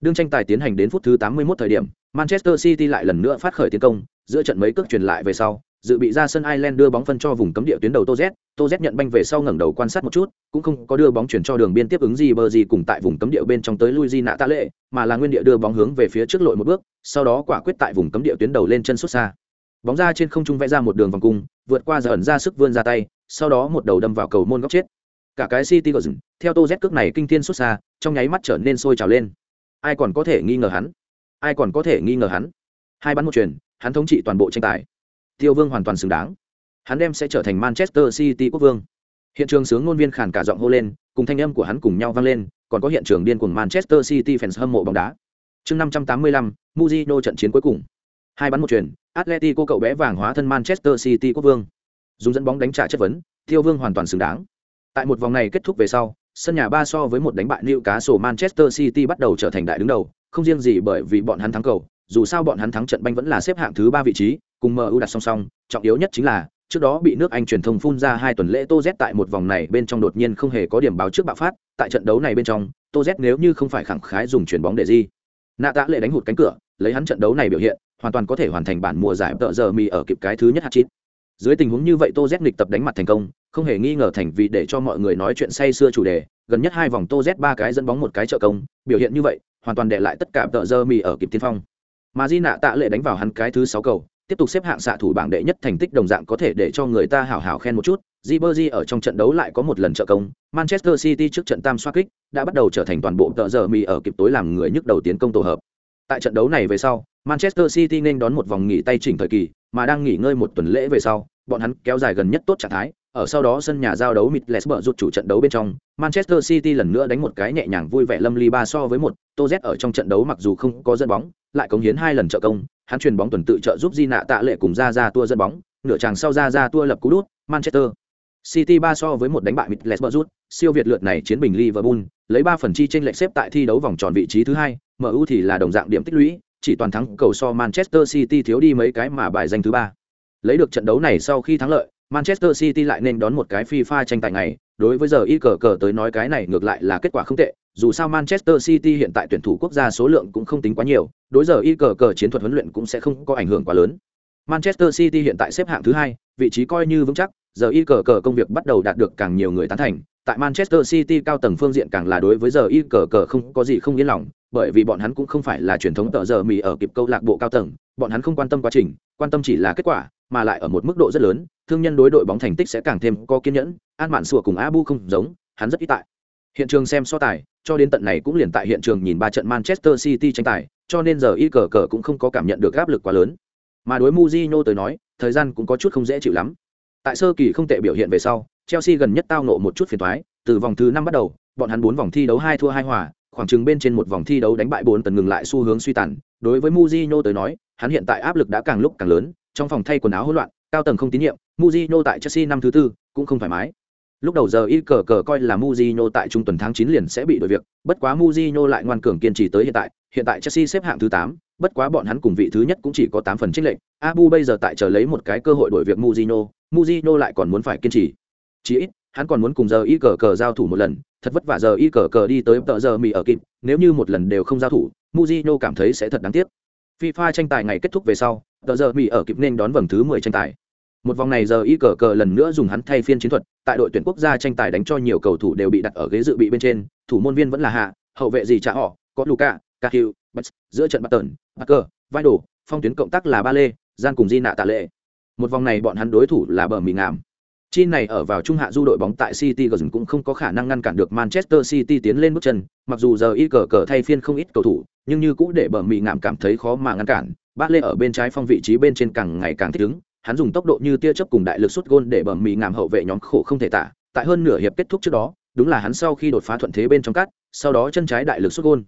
Đương tranh tài tiến hành đến phút thứ 81 thời điểm, manchester city lại lần nữa phát khởi tiến công, giữa trận mấy cước truyền lại về sau dự bị ra sân Ireland đưa bóng phân cho vùng cấm địa tuyến đầu Tô Z, Tô Z nhận banh về sau ngẩng đầu quan sát một chút, cũng không có đưa bóng chuyển cho đường biên tiếp ứng gì bờ gì cùng tại vùng cấm địa bên trong tới Luigi Natale, lệ, mà là nguyên địa đưa bóng hướng về phía trước lội một bước, sau đó quả quyết tại vùng cấm địa tuyến đầu lên chân xuất xa. Bóng ra trên không trung vẽ ra một đường vòng cung, vượt qua giờ ẩn ra sức vươn ra tay, sau đó một đầu đâm vào cầu môn góc chết. Cả cái City Golden, theo Tô Z cước này kinh thiên xuất xa, trong nháy mắt trở nên sôi trào lên. Ai còn có thể nghi ngờ hắn? Ai còn có thể nghi ngờ hắn? Hai bắn một truyền, hắn thống trị toàn bộ tranh tài tiêu vương hoàn toàn xứng đáng. Hắn đem sẽ trở thành manchester city quốc vương. Hiện trường sướng ngôn viên khản cả giọng hô lên cùng thanh âm của hắn cùng nhau vang lên còn có hiện trường điên cuồng manchester city fans hâm mộ bóng đá. Chương năm trăm tám mươi lăm trận chiến cuối cùng. Hai bắn một chuyền atletico cậu bé vàng hóa thân manchester city quốc vương. Dùng dẫn bóng đánh trả chất vấn tiêu vương hoàn toàn xứng đáng. Tại một vòng này kết thúc về sau sân nhà ba so với một đánh bại Newcastle Manchester City bắt đầu trở thành đại đứng đầu, không riêng gì bởi vì bọn hắn thắng cầu, dù sao bọn hắn thắng trận banh vẫn là xếp hạng thứ ba vị trí, cùng MU đặt song song, trọng yếu nhất chính là trước đó bị nước Anh truyền thông phun ra hai tuần lễ Tô Z tại một vòng này bên trong đột nhiên không hề có điểm báo trước bạo phát, tại trận đấu này bên trong, Tô Z nếu như không phải khẳng khái dùng chuyền bóng để gì, nạ tạ lệ đánh hụt cánh cửa, lấy hắn trận đấu này biểu hiện, hoàn toàn có thể hoàn thành bản mùa giải tợ giờ mì ở kịp cái thứ nhất hat-trick. Dưới tình huống như vậy Tô Z nghịch tập đánh mặt thành công, không hề nghi ngờ thành vì để cho mọi người nói chuyện say xưa chủ đề, gần nhất hai vòng Tô Z ba cái dẫn bóng một cái trợ công, biểu hiện như vậy, hoàn toàn để lại tất cả tợ giờ mì ở kịp tiên phong. Mà Di nạ tạ lệ đánh vào hắn cái thứ sáu cầu, tiếp tục xếp hạng xạ thủ bảng đệ nhất thành tích đồng dạng có thể để cho người ta hảo hảo khen một chút. Ribery ở trong trận đấu lại có một lần trợ công, Manchester City trước trận tam xoa kích, đã bắt đầu trở thành toàn bộ tợ giờ mì ở kịp tối làm người nhức đầu tiến công tổ hợp. Tại trận đấu này về sau, Manchester City nên đón một vòng nghỉ tay chỉnh thời kỳ, mà đang nghỉ ngơi một tuần lễ về sau, bọn hắn kéo dài gần nhất tốt trạng thái, ở sau đó sân nhà giao đấu Middlesbrough rút chủ trận đấu bên trong, Manchester City lần nữa đánh một cái nhẹ nhàng vui vẻ lâm ly ba so với một, Tô Z ở trong trận đấu mặc dù không có dẫn bóng, lại cống hiến hai lần trợ công, hắn truyền bóng tuần tự trợ giúp Di nạ tạ lệ cùng ra ra tua dẫn bóng, nửa chàng sau ra ra tua lập cú đút, Manchester City ba so với một đánh bại Middlesbrough rút, siêu việt lượt này chiến bình Liverpool, lấy ba phần chi trên lệch xếp tại thi đấu vòng tròn vị trí thứ hai, MU thì là đồng dạng điểm tích lũy, chỉ toàn thắng cầu so Manchester City thiếu đi mấy cái mà bài danh thứ ba. Lấy được trận đấu này sau khi thắng lợi, Manchester City lại nên đón một cái FIFA tranh tài ngày, đối với giờ y cờ cờ tới nói cái này ngược lại là kết quả không tệ, dù sao Manchester City hiện tại tuyển thủ quốc gia số lượng cũng không tính quá nhiều, đối giờ y cờ cờ chiến thuật huấn luyện cũng sẽ không có ảnh hưởng quá lớn. Manchester City hiện tại xếp hạng thứ hai, vị trí coi như vững chắc, giờ y cờ cờ công việc bắt đầu đạt được càng nhiều người tán thành. Tại Manchester City cao tầng phương diện càng là đối với giờ y cờ cờ không có gì không yên lòng, bởi vì bọn hắn cũng không phải là truyền thống tờ giờ mì ở kịp câu lạc bộ cao tầng, bọn hắn không quan tâm quá trình, quan tâm chỉ là kết quả, mà lại ở một mức độ rất lớn, thương nhân đối đội bóng thành tích sẽ càng thêm có kiên nhẫn, An Mạn Sủa cùng Abu không giống, hắn rất ít tại. Hiện trường xem so tài, cho đến tận này cũng liền tại hiện trường nhìn ba trận Manchester City tranh tài, cho nên giờ y cờ cờ cũng không có cảm nhận được áp lực quá lớn. Mà đối muzino tới nói, thời gian cũng có chút không dễ chịu lắm. Tại sơ kỳ không tệ biểu hiện về sau, Chelsea gần nhất tao nộ một chút phiền toái, từ vòng thứ năm bắt đầu, bọn hắn bốn vòng thi đấu hai thua hai hòa, khoảng chừng bên trên một vòng thi đấu đánh bại bốn tần ngừng lại xu hướng suy tàn. Đối với Mourinho tới nói, hắn hiện tại áp lực đã càng lúc càng lớn, trong phòng thay quần áo hỗn loạn, cao tầng không tín nhiệm, Mourinho tại Chelsea năm thứ tư cũng không thoải mái. Lúc đầu giờ y cờ cờ coi là Mourinho tại trung tuần tháng chín liền sẽ bị đổi việc, bất quá Mourinho lại ngoan cường kiên trì tới hiện tại, hiện tại Chelsea xếp hạng thứ tám. bất quá bọn hắn cùng vị thứ nhất cũng chỉ có tám phần trích lệnh Abu bây giờ tại chờ lấy một cái cơ hội đổi việc Mourinho, Mourinho lại còn muốn phải kiên trì. Chỉ ít, hắn còn muốn cùng giờ y cờ cờ giao thủ một lần, thật vất vả giờ y cờ cờ đi tới tợ giờ mì ở kịp, nếu như một lần đều không giao thủ, muzino cảm thấy sẽ thật đáng tiếc. FIFA tranh tài ngày kết thúc về sau, tợ giờ mì ở kịp nên đón vòng thứ 10 tranh tài. Một vòng này giờ y cờ cờ lần nữa dùng hắn thay phiên chiến thuật, tại đội tuyển quốc gia tranh tài đánh cho nhiều cầu thủ đều bị đặt ở ghế dự bị bên trên, thủ môn viên vẫn là hạ, hậu vệ gì trả họ, có Luka, Cahill, giữa trận Barton, Parker, vai đổ, phong tuyến cộng tác là Ba Lê, gian cùng Di nạ tạ lệ. Một vòng này bọn hắn đối thủ là bờ mì ngàm. Chi này ở vào trung hạ du đội bóng tại City gần cũng không có khả năng ngăn cản được Manchester City tiến lên bước chân, mặc dù giờ y cờ cờ thay phiên không ít cầu thủ, nhưng như cũng để bờ mì ngạm cảm thấy khó mà ngăn cản. Ba Lê ở bên trái phong vị trí bên trên càng ngày càng thích ứng, hắn dùng tốc độ như tia chớp cùng đại lực sút gôn để bờ mì ngạm hậu vệ nhóm khổ không thể tả. Tại hơn nửa hiệp kết thúc trước đó đúng là hắn sau khi đột phá thuận thế bên trong cắt sau đó chân trái đại lực sút gôn.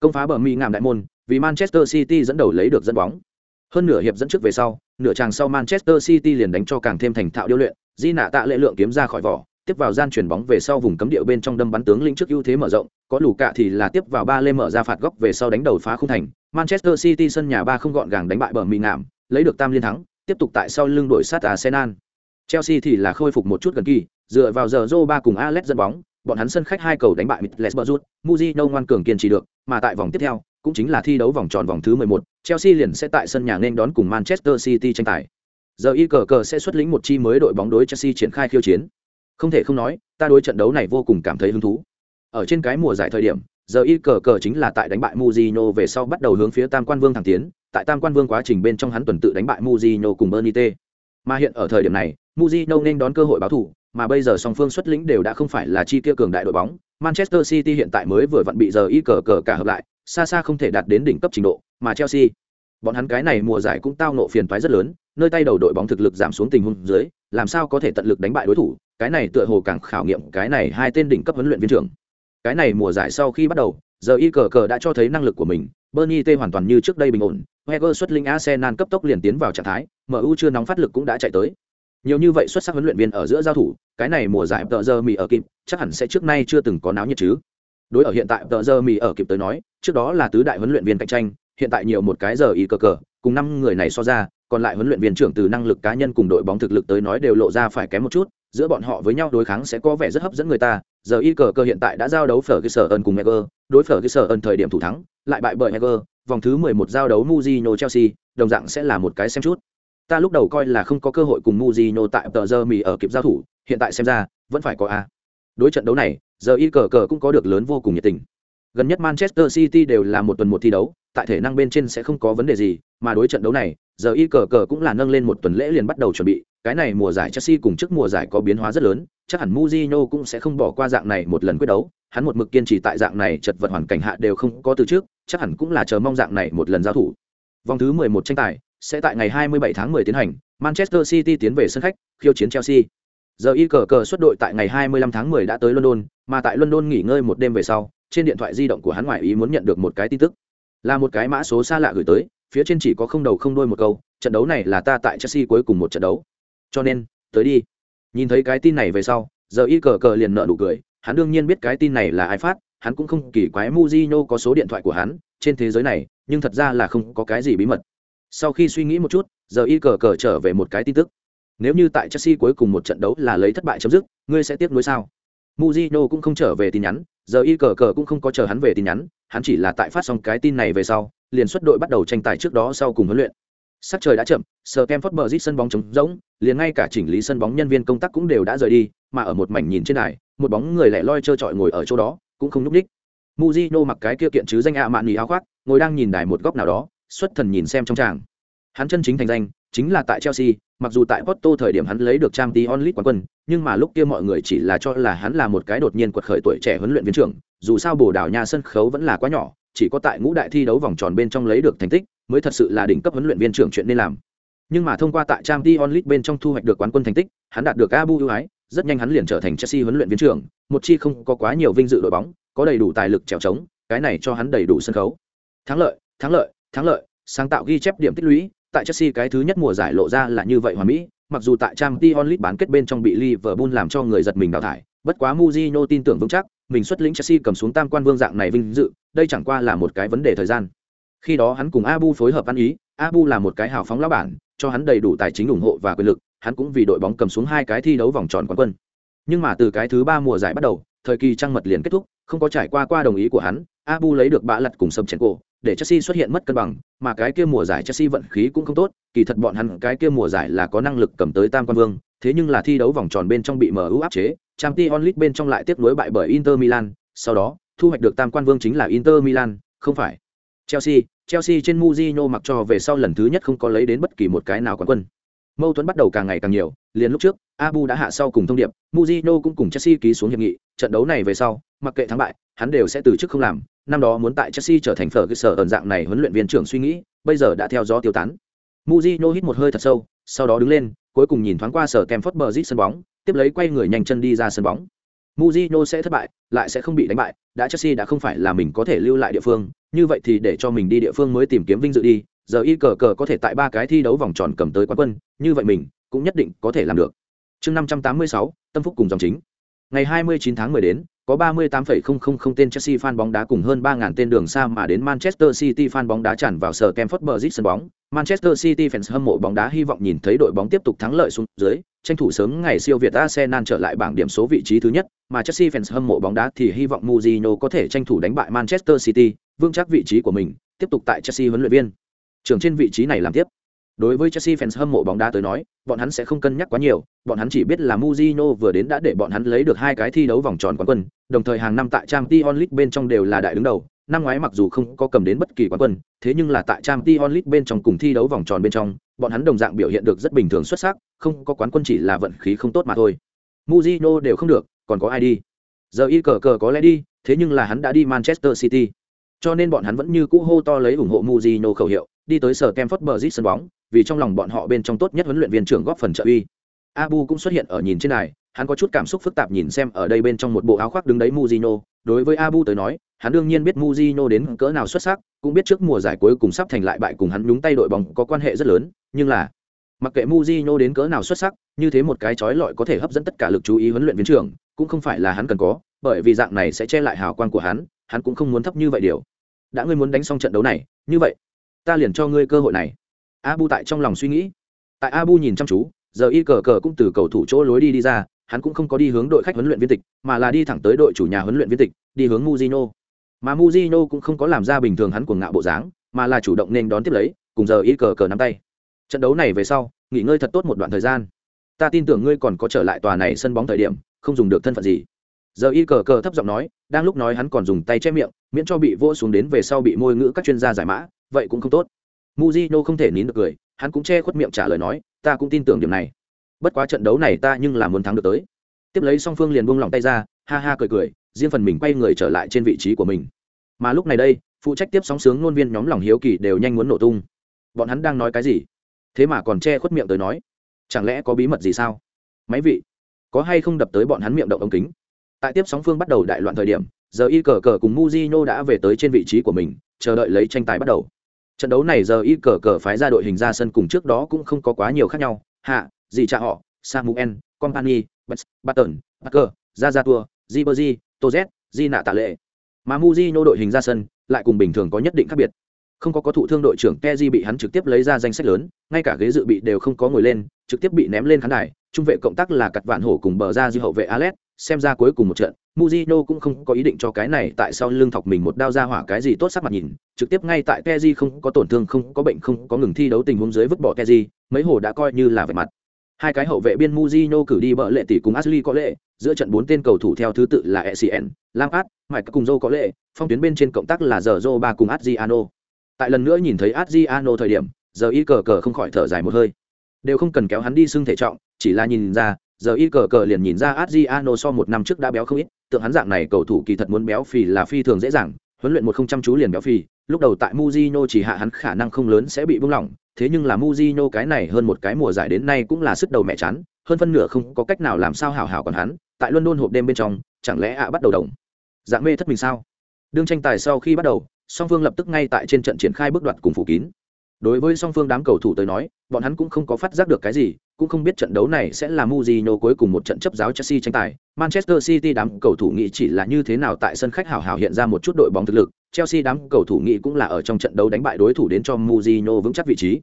Công phá bờ mì ngạm đại môn vì manchester city dẫn đầu lấy được dẫn bóng. Hơn nửa hiệp dẫn trước về sau nửa chàng sau manchester city liền đánh cho càng thêm thành thạo điêu luyện di nạ tạ lệ lượng kiếm ra khỏi vỏ tiếp vào gian chuyển bóng về sau vùng cấm địa bên trong đâm bắn tướng linh trước ưu thế mở rộng có lù cạ thì là tiếp vào ba lê mở ra phạt góc về sau đánh đầu phá khung thành manchester city sân nhà ba không gọn gàng đánh bại bờ mì ngảm lấy được tam liên thắng tiếp tục tại sau lưng đổi sát Arsenal. Chelsea thì là khôi phục một chút gần kỳ, dựa vào giờ Zoba cùng Alex dẫn bóng, bọn hắn sân khách hai cầu đánh bại Middlesbrough, Mujino ngoan cường kiên trì được, mà tại vòng tiếp theo, cũng chính là thi đấu vòng tròn vòng thứ 11, Chelsea liền sẽ tại sân nhà nên đón cùng Manchester City tranh tài. Giờ y cờ cờ sẽ xuất lĩnh một chi mới đội bóng đối Chelsea triển khai khiêu chiến. Không thể không nói, ta đối trận đấu này vô cùng cảm thấy hứng thú. Ở trên cái mùa giải thời điểm, giờ y cờ cờ chính là tại đánh bại Mujino về sau bắt đầu hướng phía Tam Quan Vương thẳng tiến, tại Tam Quan Vương quá trình bên trong hắn tuần tự đánh bại Mujino cùng Bernite. Mà hiện ở thời điểm này, Mujino nên đón cơ hội báo thủ, mà bây giờ song phương xuất lĩnh đều đã không phải là chi kia cường đại đội bóng, Manchester City hiện tại mới vừa vặn bị giờ y cờ cờ cả hợp lại, xa xa không thể đạt đến đỉnh cấp trình độ, mà Chelsea, bọn hắn cái này mùa giải cũng tao nộ phiền toái rất lớn, nơi tay đầu đội bóng thực lực giảm xuống tình huống dưới, làm sao có thể tận lực đánh bại đối thủ, cái này tựa hồ càng khảo nghiệm cái này hai tên đỉnh cấp huấn luyện viên trưởng. Cái này mùa giải sau khi bắt đầu, giờ y cờ cờ đã cho thấy năng lực của mình, Bernie T hoàn toàn như trước đây bình ổn, Heger xuất linh Arsenal cấp tốc liền tiến vào trạng thái, MU chưa nóng phát lực cũng đã chạy tới. Nhiều như vậy xuất sắc huấn luyện viên ở giữa giao thủ, cái này mùa giải tờ giờ mì ở kịp, chắc hẳn sẽ trước nay chưa từng có náo nhiệt chứ. Đối ở hiện tại tờ giờ mì ở kịp tới nói, trước đó là tứ đại huấn luyện viên cạnh tranh, hiện tại nhiều một cái giờ y cờ cờ, cùng năm người này so ra, còn lại huấn luyện viên trưởng từ năng lực cá nhân cùng đội bóng thực lực tới nói đều lộ ra phải kém một chút, giữa bọn họ với nhau đối kháng sẽ có vẻ rất hấp dẫn người ta. Giờ y cờ cờ hiện tại đã giao đấu phở cái sở ơn cùng Meger, đối phở cái sở ơn thời điểm thủ thắng, lại bại bởi Meger, vòng thứ 11 giao đấu Mourinho Chelsea, đồng dạng sẽ là một cái xem chút. Ta lúc đầu coi là không có cơ hội cùng Mourinho tại tờ giờ mì ở kịp giao thủ, hiện tại xem ra, vẫn phải có a. Đối trận đấu này, giờ y cờ cờ cũng có được lớn vô cùng nhiệt tình. Gần nhất Manchester City đều là một tuần một thi đấu, tại thể năng bên trên sẽ không có vấn đề gì, mà đối trận đấu này, giờ y cờ cờ cũng là nâng lên một tuần lễ liền bắt đầu chuẩn bị, cái này mùa giải Chelsea cùng trước mùa giải có biến hóa rất lớn, chắc hẳn Mourinho cũng sẽ không bỏ qua dạng này một lần quyết đấu, hắn một mực kiên trì tại dạng này chật vật hoàn cảnh hạ đều không có từ trước, chắc hẳn cũng là chờ mong dạng này một lần giao thủ. Vòng thứ 11 tranh tài sẽ tại ngày 27 tháng 10 tiến hành, Manchester City tiến về sân khách khiêu chiến Chelsea. Giờ y cờ cờ xuất đội tại ngày 25 tháng 10 đã tới London, mà tại London nghỉ ngơi một đêm về sau, trên điện thoại di động của hắn ngoại ý muốn nhận được một cái tin tức. Là một cái mã số xa lạ gửi tới, phía trên chỉ có không đầu không đuôi một câu, trận đấu này là ta tại Chelsea cuối cùng một trận đấu. Cho nên, tới đi. Nhìn thấy cái tin này về sau, giờ y cờ cờ liền nợ nụ cười, hắn đương nhiên biết cái tin này là ai phát, hắn cũng không kỳ quái Mujino có số điện thoại của hắn, trên thế giới này, nhưng thật ra là không có cái gì bí mật. Sau khi suy nghĩ một chút, giờ y cờ cờ trở về một cái tin tức. Nếu như tại Chelsea cuối cùng một trận đấu là lấy thất bại chấm dứt, ngươi sẽ tiếp nối sao? Mujino cũng không trở về tin nhắn, giờ y cờ cờ cũng không có chờ hắn về tin nhắn, hắn chỉ là tại phát xong cái tin này về sau, liền xuất đội bắt đầu tranh tài trước đó sau cùng huấn luyện. Sắc trời đã chậm, Sir Kemford Bridge sân bóng trống rỗng, liền ngay cả chỉnh lý sân bóng nhân viên công tác cũng đều đã rời đi, mà ở một mảnh nhìn trên đài, một bóng người lẻ loi chơi trọi ngồi ở chỗ đó, cũng không nhúc nhích. Mujino mặc cái kia kiện chứ danh ạ mạn nhì áo khoác, ngồi đang nhìn đài một góc nào đó, xuất thần nhìn xem trong tràng. Hắn chân chính thành danh, chính là tại Chelsea, mặc dù tại Porto thời điểm hắn lấy được trang tí onlit quán quân, nhưng mà lúc kia mọi người chỉ là cho là hắn là một cái đột nhiên quật khởi tuổi trẻ huấn luyện viên trưởng, dù sao Bồ Đào Nha sân khấu vẫn là quá nhỏ, chỉ có tại ngũ đại thi đấu vòng tròn bên trong lấy được thành tích, mới thật sự là đỉnh cấp huấn luyện viên trưởng chuyện nên làm. Nhưng mà thông qua tại trang tí onlit bên trong thu hoạch được quán quân thành tích, hắn đạt được Abu ưu ái, rất nhanh hắn liền trở thành Chelsea huấn luyện viên trưởng, một chi không có quá nhiều vinh dự đội bóng, có đầy đủ tài lực trèo trống, cái này cho hắn đầy đủ sân khấu. Thắng lợi, thắng lợi, thắng lợi, sáng tạo ghi chép điểm tích lũy, tại Chelsea cái thứ nhất mùa giải lộ ra là như vậy hoàn mỹ, mặc dù tại Champions League bán kết bên trong bị Liverpool làm cho người giật mình đào thải, bất quá Mourinho tin tưởng vững chắc, mình xuất lĩnh Chelsea cầm xuống tam quan vương dạng này vinh dự, đây chẳng qua là một cái vấn đề thời gian. Khi đó hắn cùng Abu phối hợp ăn ý, Abu là một cái hào phóng lão bản, cho hắn đầy đủ tài chính ủng hộ và quyền lực, hắn cũng vì đội bóng cầm xuống hai cái thi đấu vòng tròn quán quân. Nhưng mà từ cái thứ ba mùa giải bắt đầu, thời kỳ trăng mật liền kết thúc, không có trải qua qua đồng ý của hắn, Abu lấy được bạ lật cùng sầm chèn cổ, để Chelsea xuất hiện mất cân bằng, mà cái kia mùa giải Chelsea vận khí cũng không tốt, kỳ thật bọn hắn cái kia mùa giải là có năng lực cầm tới tam quan vương, thế nhưng là thi đấu vòng tròn bên trong bị MU áp chế, Champions League bên trong lại tiếp nối bại bởi Inter Milan, sau đó, thu hoạch được tam quan vương chính là Inter Milan, không phải Chelsea, Chelsea trên Mourinho mặc cho về sau lần thứ nhất không có lấy đến bất kỳ một cái nào quán quân. Mâu thuẫn bắt đầu càng ngày càng nhiều, liền lúc trước, Abu đã hạ sau cùng thông điệp, Mourinho cũng cùng Chelsea ký xuống hiệp nghị, trận đấu này về sau, mặc kệ thắng bại, hắn đều sẽ từ chức không làm, năm đó muốn tại Chelsea trở thành phở cơ sở ẩn dạng này huấn luyện viên trưởng suy nghĩ, bây giờ đã theo gió tiêu tán. Mujino hít một hơi thật sâu, sau đó đứng lên, cuối cùng nhìn thoáng qua sở Kemford Bridge sân bóng, tiếp lấy quay người nhanh chân đi ra sân bóng. Mujino sẽ thất bại, lại sẽ không bị đánh bại, đã Chelsea đã không phải là mình có thể lưu lại địa phương, như vậy thì để cho mình đi địa phương mới tìm kiếm vinh dự đi, giờ y cờ cờ có thể tại ba cái thi đấu vòng tròn cầm tới quán quân, như vậy mình cũng nhất định có thể làm được. Chương 586, Tâm Phúc cùng dòng chính. Ngày 29 tháng 10 đến, có 38,000 tên Chelsea fan bóng đá cùng hơn 3000 tên đường xa mà đến Manchester City fan bóng đá tràn vào sở Stamford Bridge sân bóng. Manchester City fans hâm mộ bóng đá hy vọng nhìn thấy đội bóng tiếp tục thắng lợi xuống dưới, tranh thủ sớm ngày siêu việt Arsenal trở lại bảng điểm số vị trí thứ nhất, mà Chelsea fans hâm mộ bóng đá thì hy vọng Mourinho có thể tranh thủ đánh bại Manchester City, vững chắc vị trí của mình, tiếp tục tại Chelsea huấn luyện viên. Trường trên vị trí này làm tiếp. Đối với Chelsea fans hâm mộ bóng đá tới nói, bọn hắn sẽ không cân nhắc quá nhiều, bọn hắn chỉ biết là Mourinho vừa đến đã để bọn hắn lấy được hai cái thi đấu vòng tròn quán quân, đồng thời hàng năm tại Champions League bên trong đều là đại đứng đầu. Năm ngoái mặc dù không có cầm đến bất kỳ quán quân, thế nhưng là tại Champions League bên trong cùng thi đấu vòng tròn bên trong, bọn hắn đồng dạng biểu hiện được rất bình thường xuất sắc, không có quán quân chỉ là vận khí không tốt mà thôi. Mourinho đều không được, còn có ai đi? Giờ y cờ cờ có lẽ đi, thế nhưng là hắn đã đi Manchester City. Cho nên bọn hắn vẫn như cũ hô to lấy ủng hộ Mourinho khẩu hiệu, đi tới sở Campfort Bridge sân bóng, vì trong lòng bọn họ bên trong tốt nhất huấn luyện viên trưởng góp phần trợ uy. Abu cũng xuất hiện ở nhìn trên này, hắn có chút cảm xúc phức tạp nhìn xem ở đây bên trong một bộ áo khoác đứng đấy Mujino, đối với Abu tới nói, hắn đương nhiên biết Mujino đến cỡ nào xuất sắc, cũng biết trước mùa giải cuối cùng sắp thành lại bại cùng hắn nhúng tay đội bóng có quan hệ rất lớn, nhưng là mặc kệ Mujino đến cỡ nào xuất sắc, như thế một cái chói lọi có thể hấp dẫn tất cả lực chú ý huấn luyện viên trưởng, cũng không phải là hắn cần có, bởi vì dạng này sẽ che lại hào quang của hắn, hắn cũng không muốn thấp như vậy điều. Đã ngươi muốn đánh xong trận đấu này, như vậy, ta liền cho ngươi cơ hội này. Abu tại trong lòng suy nghĩ. Tại Abu nhìn chăm chú, giờ y cờ cờ cũng từ cầu thủ chỗ lối đi đi ra, hắn cũng không có đi hướng đội khách huấn luyện viên tịch, mà là đi thẳng tới đội chủ nhà huấn luyện viên tịch, đi hướng muzino Mà muzino cũng không có làm ra bình thường hắn cuồng ngạo bộ dáng, mà là chủ động nên đón tiếp lấy, cùng giờ y cờ cờ nắm tay. Trận đấu này về sau, nghỉ ngơi thật tốt một đoạn thời gian. Ta tin tưởng ngươi còn có trở lại tòa này sân bóng thời điểm, không dùng được thân phận gì. Giờ y cờ cờ thấp giọng nói, đang lúc nói hắn còn dùng tay che miệng, miễn cho bị vỗ xuống đến về sau bị môi ngữ các chuyên gia giải mã, vậy cũng không tốt. Mujino không thể nín được cười, hắn cũng che khuất miệng trả lời nói, ta cũng tin tưởng điểm này. Bất quá trận đấu này ta nhưng là muốn thắng được tới. Tiếp lấy song phương liền buông lỏng tay ra ha ha cười cười riêng phần mình quay người trở lại trên vị trí của mình. Mà lúc này đây phụ trách tiếp sóng sướng ngôn viên nhóm lòng hiếu kỳ đều nhanh muốn nổ tung. Bọn hắn đang nói cái gì? Thế mà còn che khuất miệng tới nói. Chẳng lẽ có bí mật gì sao? Máy vị có hay không đập tới bọn hắn miệng động ống kính? Tại tiếp sóng phương bắt đầu đại loạn thời điểm giờ y cờ cờ cùng Mujino đã về tới trên vị trí của mình chờ đợi lấy tranh tài bắt đầu trận đấu này giờ y cờ cờ phái ra đội hình ra sân cùng trước đó cũng không có quá nhiều khác nhau hạ gì cha họ samuel company bats Button, Parker, Zazatua, Ribery, tozet Di nạ tạ lệ. Mà Mujino đội hình ra sân lại cùng bình thường có nhất định khác biệt. Không có có thụ thương đội trưởng Kezi bị hắn trực tiếp lấy ra danh sách lớn, ngay cả ghế dự bị đều không có ngồi lên, trực tiếp bị ném lên khán đài. Trung vệ cộng tác là cặt vạn hổ cùng bờ ra dư hậu vệ Alex, xem ra cuối cùng một trận, Mujino cũng không có ý định cho cái này tại sao lưng thọc mình một đao ra hỏa cái gì tốt sắc mặt nhìn, trực tiếp ngay tại Kezi không có tổn thương không có bệnh không có ngừng thi đấu tình huống dưới vứt bỏ Kezi, mấy hồ đã coi như là vẻ mặt. Hai cái hậu vệ biên Mujino cử đi bợ lệ tỷ cùng Ashley có lệ, giữa trận bốn tên cầu thủ theo thứ tự là ECN, Lampard, Mike cùng Joe có lệ, phong tuyến bên trên cộng tác là giờ Joe ba cùng Adriano. Tại lần nữa nhìn thấy Adriano thời điểm, giờ y cờ cờ không khỏi thở dài một hơi. Đều không cần kéo hắn đi xưng thể trọng, chỉ là nhìn ra, giờ y cờ cờ liền nhìn ra Adriano so một năm trước đã béo không ít, tượng hắn dạng này cầu thủ kỳ thật muốn béo phì là phi thường dễ dàng, huấn luyện một không chăm chú liền béo phì, lúc đầu tại Mujino chỉ hạ hắn khả năng không lớn sẽ bị buông lỏng, thế nhưng là Mujino cái này hơn một cái mùa giải đến nay cũng là sức đầu mẹ chán, hơn phân nửa không có cách nào làm sao hảo hảo còn hắn, tại London hộp đêm bên trong, chẳng lẽ ạ bắt đầu động. Dạng mê thất mình sao? Đương tranh tài sau khi bắt đầu, song phương lập tức ngay tại trên trận triển khai bước đoạt cùng phủ kín. Đối với song phương đám cầu thủ tới nói, bọn hắn cũng không có phát giác được cái gì, cũng không biết trận đấu này sẽ là Mourinho cuối cùng một trận chấp giáo Chelsea tranh tài. Manchester City đám cầu thủ nghĩ chỉ là như thế nào tại sân khách hào hào hiện ra một chút đội bóng thực lực, Chelsea đám cầu thủ nghĩ cũng là ở trong trận đấu đánh bại đối thủ đến cho Mourinho vững chắc vị trí.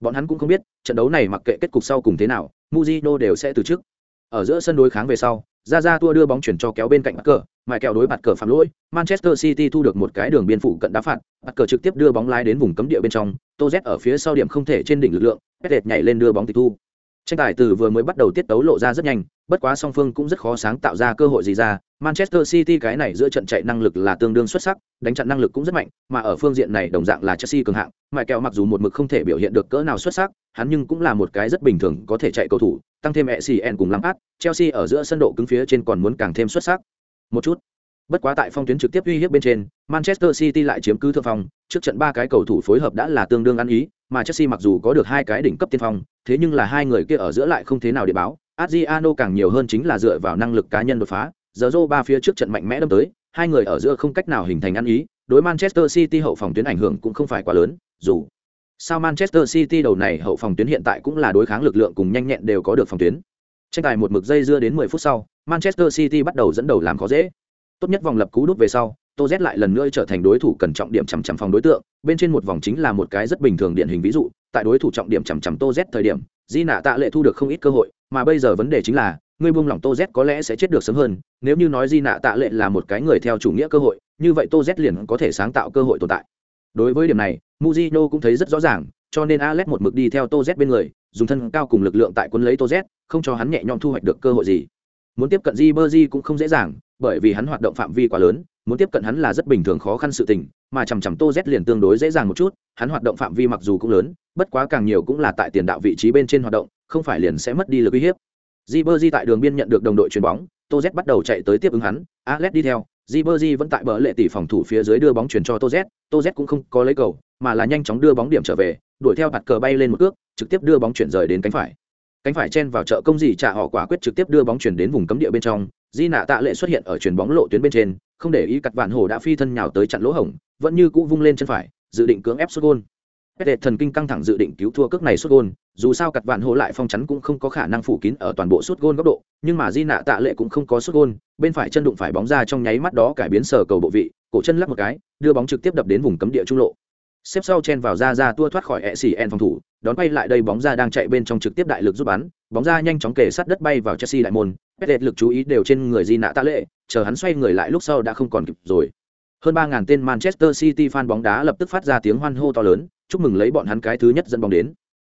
Bọn hắn cũng không biết, trận đấu này mặc kệ kết cục sau cùng thế nào, Mourinho đều sẽ từ trước Ở giữa sân đối kháng về sau, ra ra tua đưa bóng chuyển cho kéo bên cạnh bắt cờ, mài kẹo đối bạt cờ phạm lỗi, Manchester City thu được một cái đường biên phủ cận đá phạt, bạt cờ trực tiếp đưa bóng lái đến vùng cấm địa bên trong, Tô Z ở phía sau điểm không thể trên đỉnh lực lượng, Pet nhảy lên đưa bóng tịch thu. Tranh tài từ vừa mới bắt đầu tiết tấu lộ ra rất nhanh, bất quá song phương cũng rất khó sáng tạo ra cơ hội gì ra. Manchester City cái này giữa trận chạy năng lực là tương đương xuất sắc, đánh chặn năng lực cũng rất mạnh, mà ở phương diện này đồng dạng là Chelsea cường hạng. Mại kẹo mặc dù một mực không thể biểu hiện được cỡ nào xuất sắc, hắn nhưng cũng là một cái rất bình thường có thể chạy cầu thủ, tăng thêm ECN cùng lắm Lampard, Chelsea ở giữa sân độ cứng phía trên còn muốn càng thêm xuất sắc. Một chút. Bất quá tại phong tuyến trực tiếp uy hiếp bên trên, Manchester City lại chiếm cứ thượng phong, trước trận ba cái cầu thủ phối hợp đã là tương đương ăn ý, mà Chelsea mặc dù có được hai cái đỉnh cấp tiên phong, thế nhưng là hai người kia ở giữa lại không thế nào để báo. Adriano càng nhiều hơn chính là dựa vào năng lực cá nhân đột phá, giờ ba phía trước trận mạnh mẽ đâm tới, hai người ở giữa không cách nào hình thành ăn ý, đối Manchester City hậu phòng tuyến ảnh hưởng cũng không phải quá lớn, dù sao Manchester City đầu này hậu phòng tuyến hiện tại cũng là đối kháng lực lượng cùng nhanh nhẹn đều có được phòng tuyến. Tranh tài một mực dây dưa đến 10 phút sau, Manchester City bắt đầu dẫn đầu làm khó dễ. Tốt nhất vòng lập cú đút về sau, Tô Z lại lần nữa trở thành đối thủ cần trọng điểm chằm chằm phòng đối tượng, bên trên một vòng chính là một cái rất bình thường điển hình ví dụ, tại đối thủ trọng điểm chằm chằm Tô Z thời điểm, Di Nạ Tạ Lệ thu được không ít cơ hội, mà bây giờ vấn đề chính là, người buông lỏng Tô Z có lẽ sẽ chết được sớm hơn, nếu như nói Di Nạ Tạ Lệ là một cái người theo chủ nghĩa cơ hội, như vậy Tô Z liền có thể sáng tạo cơ hội tồn tại. Đối với điểm này, muzino cũng thấy rất rõ ràng, cho nên Alex một mực đi theo Tô Z bên người, dùng thân cao cùng lực lượng tại quân lấy Tô Z, không cho hắn nhẹ nhõm thu hoạch được cơ hội gì. Muốn tiếp cận Ribery cũng không dễ dàng, bởi vì hắn hoạt động phạm vi quá lớn, muốn tiếp cận hắn là rất bình thường khó khăn sự tình, mà chằm chằm Tô Z liền tương đối dễ dàng một chút, hắn hoạt động phạm vi mặc dù cũng lớn, bất quá càng nhiều cũng là tại tiền đạo vị trí bên trên hoạt động, không phải liền sẽ mất đi lực uy hiếp. Ribery tại đường biên nhận được đồng đội chuyền bóng, Tô Z bắt đầu chạy tới tiếp ứng hắn, Alex đi theo, Ribery vẫn tại bờ lệ tỷ phòng thủ phía dưới đưa bóng chuyển cho Tô Z, Tô Z cũng không có lấy cầu, mà là nhanh chóng đưa bóng điểm trở về, đuổi theo bạt cờ bay lên một cước, trực tiếp đưa bóng chuyển rời đến cánh phải cánh phải chen vào chợ công gì trả họ quả quyết trực tiếp đưa bóng chuyển đến vùng cấm địa bên trong di nạ tạ lệ xuất hiện ở chuyền bóng lộ tuyến bên trên không để ý cặt vạn hồ đã phi thân nhào tới chặn lỗ hổng vẫn như cũ vung lên chân phải dự định cưỡng ép xuất gôn Pete thần kinh căng thẳng dự định cứu thua cước này xuất gôn, dù sao cặt vạn hồ lại phong chắn cũng không có khả năng phủ kín ở toàn bộ xuất gôn góc độ, nhưng mà Di nạ tạ lệ cũng không có xuất gôn, bên phải chân đụng phải bóng ra trong nháy mắt đó cải biến sở cầu bộ vị, cổ chân lắc một cái, đưa bóng trực tiếp đập đến vùng cấm địa trung lộ. Xếp sau chen vào ra ra tua thoát khỏi ECN phòng thủ, đón quay lại đây bóng ra đang chạy bên trong trực tiếp đại lực giúp bắn, bóng ra nhanh chóng kề sát đất bay vào Chelsea đại môn, Pet lực chú ý đều trên người Di nạ tạ lệ, chờ hắn xoay người lại lúc sau đã không còn kịp rồi. Hơn 3000 tên Manchester City fan bóng đá lập tức phát ra tiếng hoan hô to lớn, chúc mừng lấy bọn hắn cái thứ nhất dẫn bóng đến.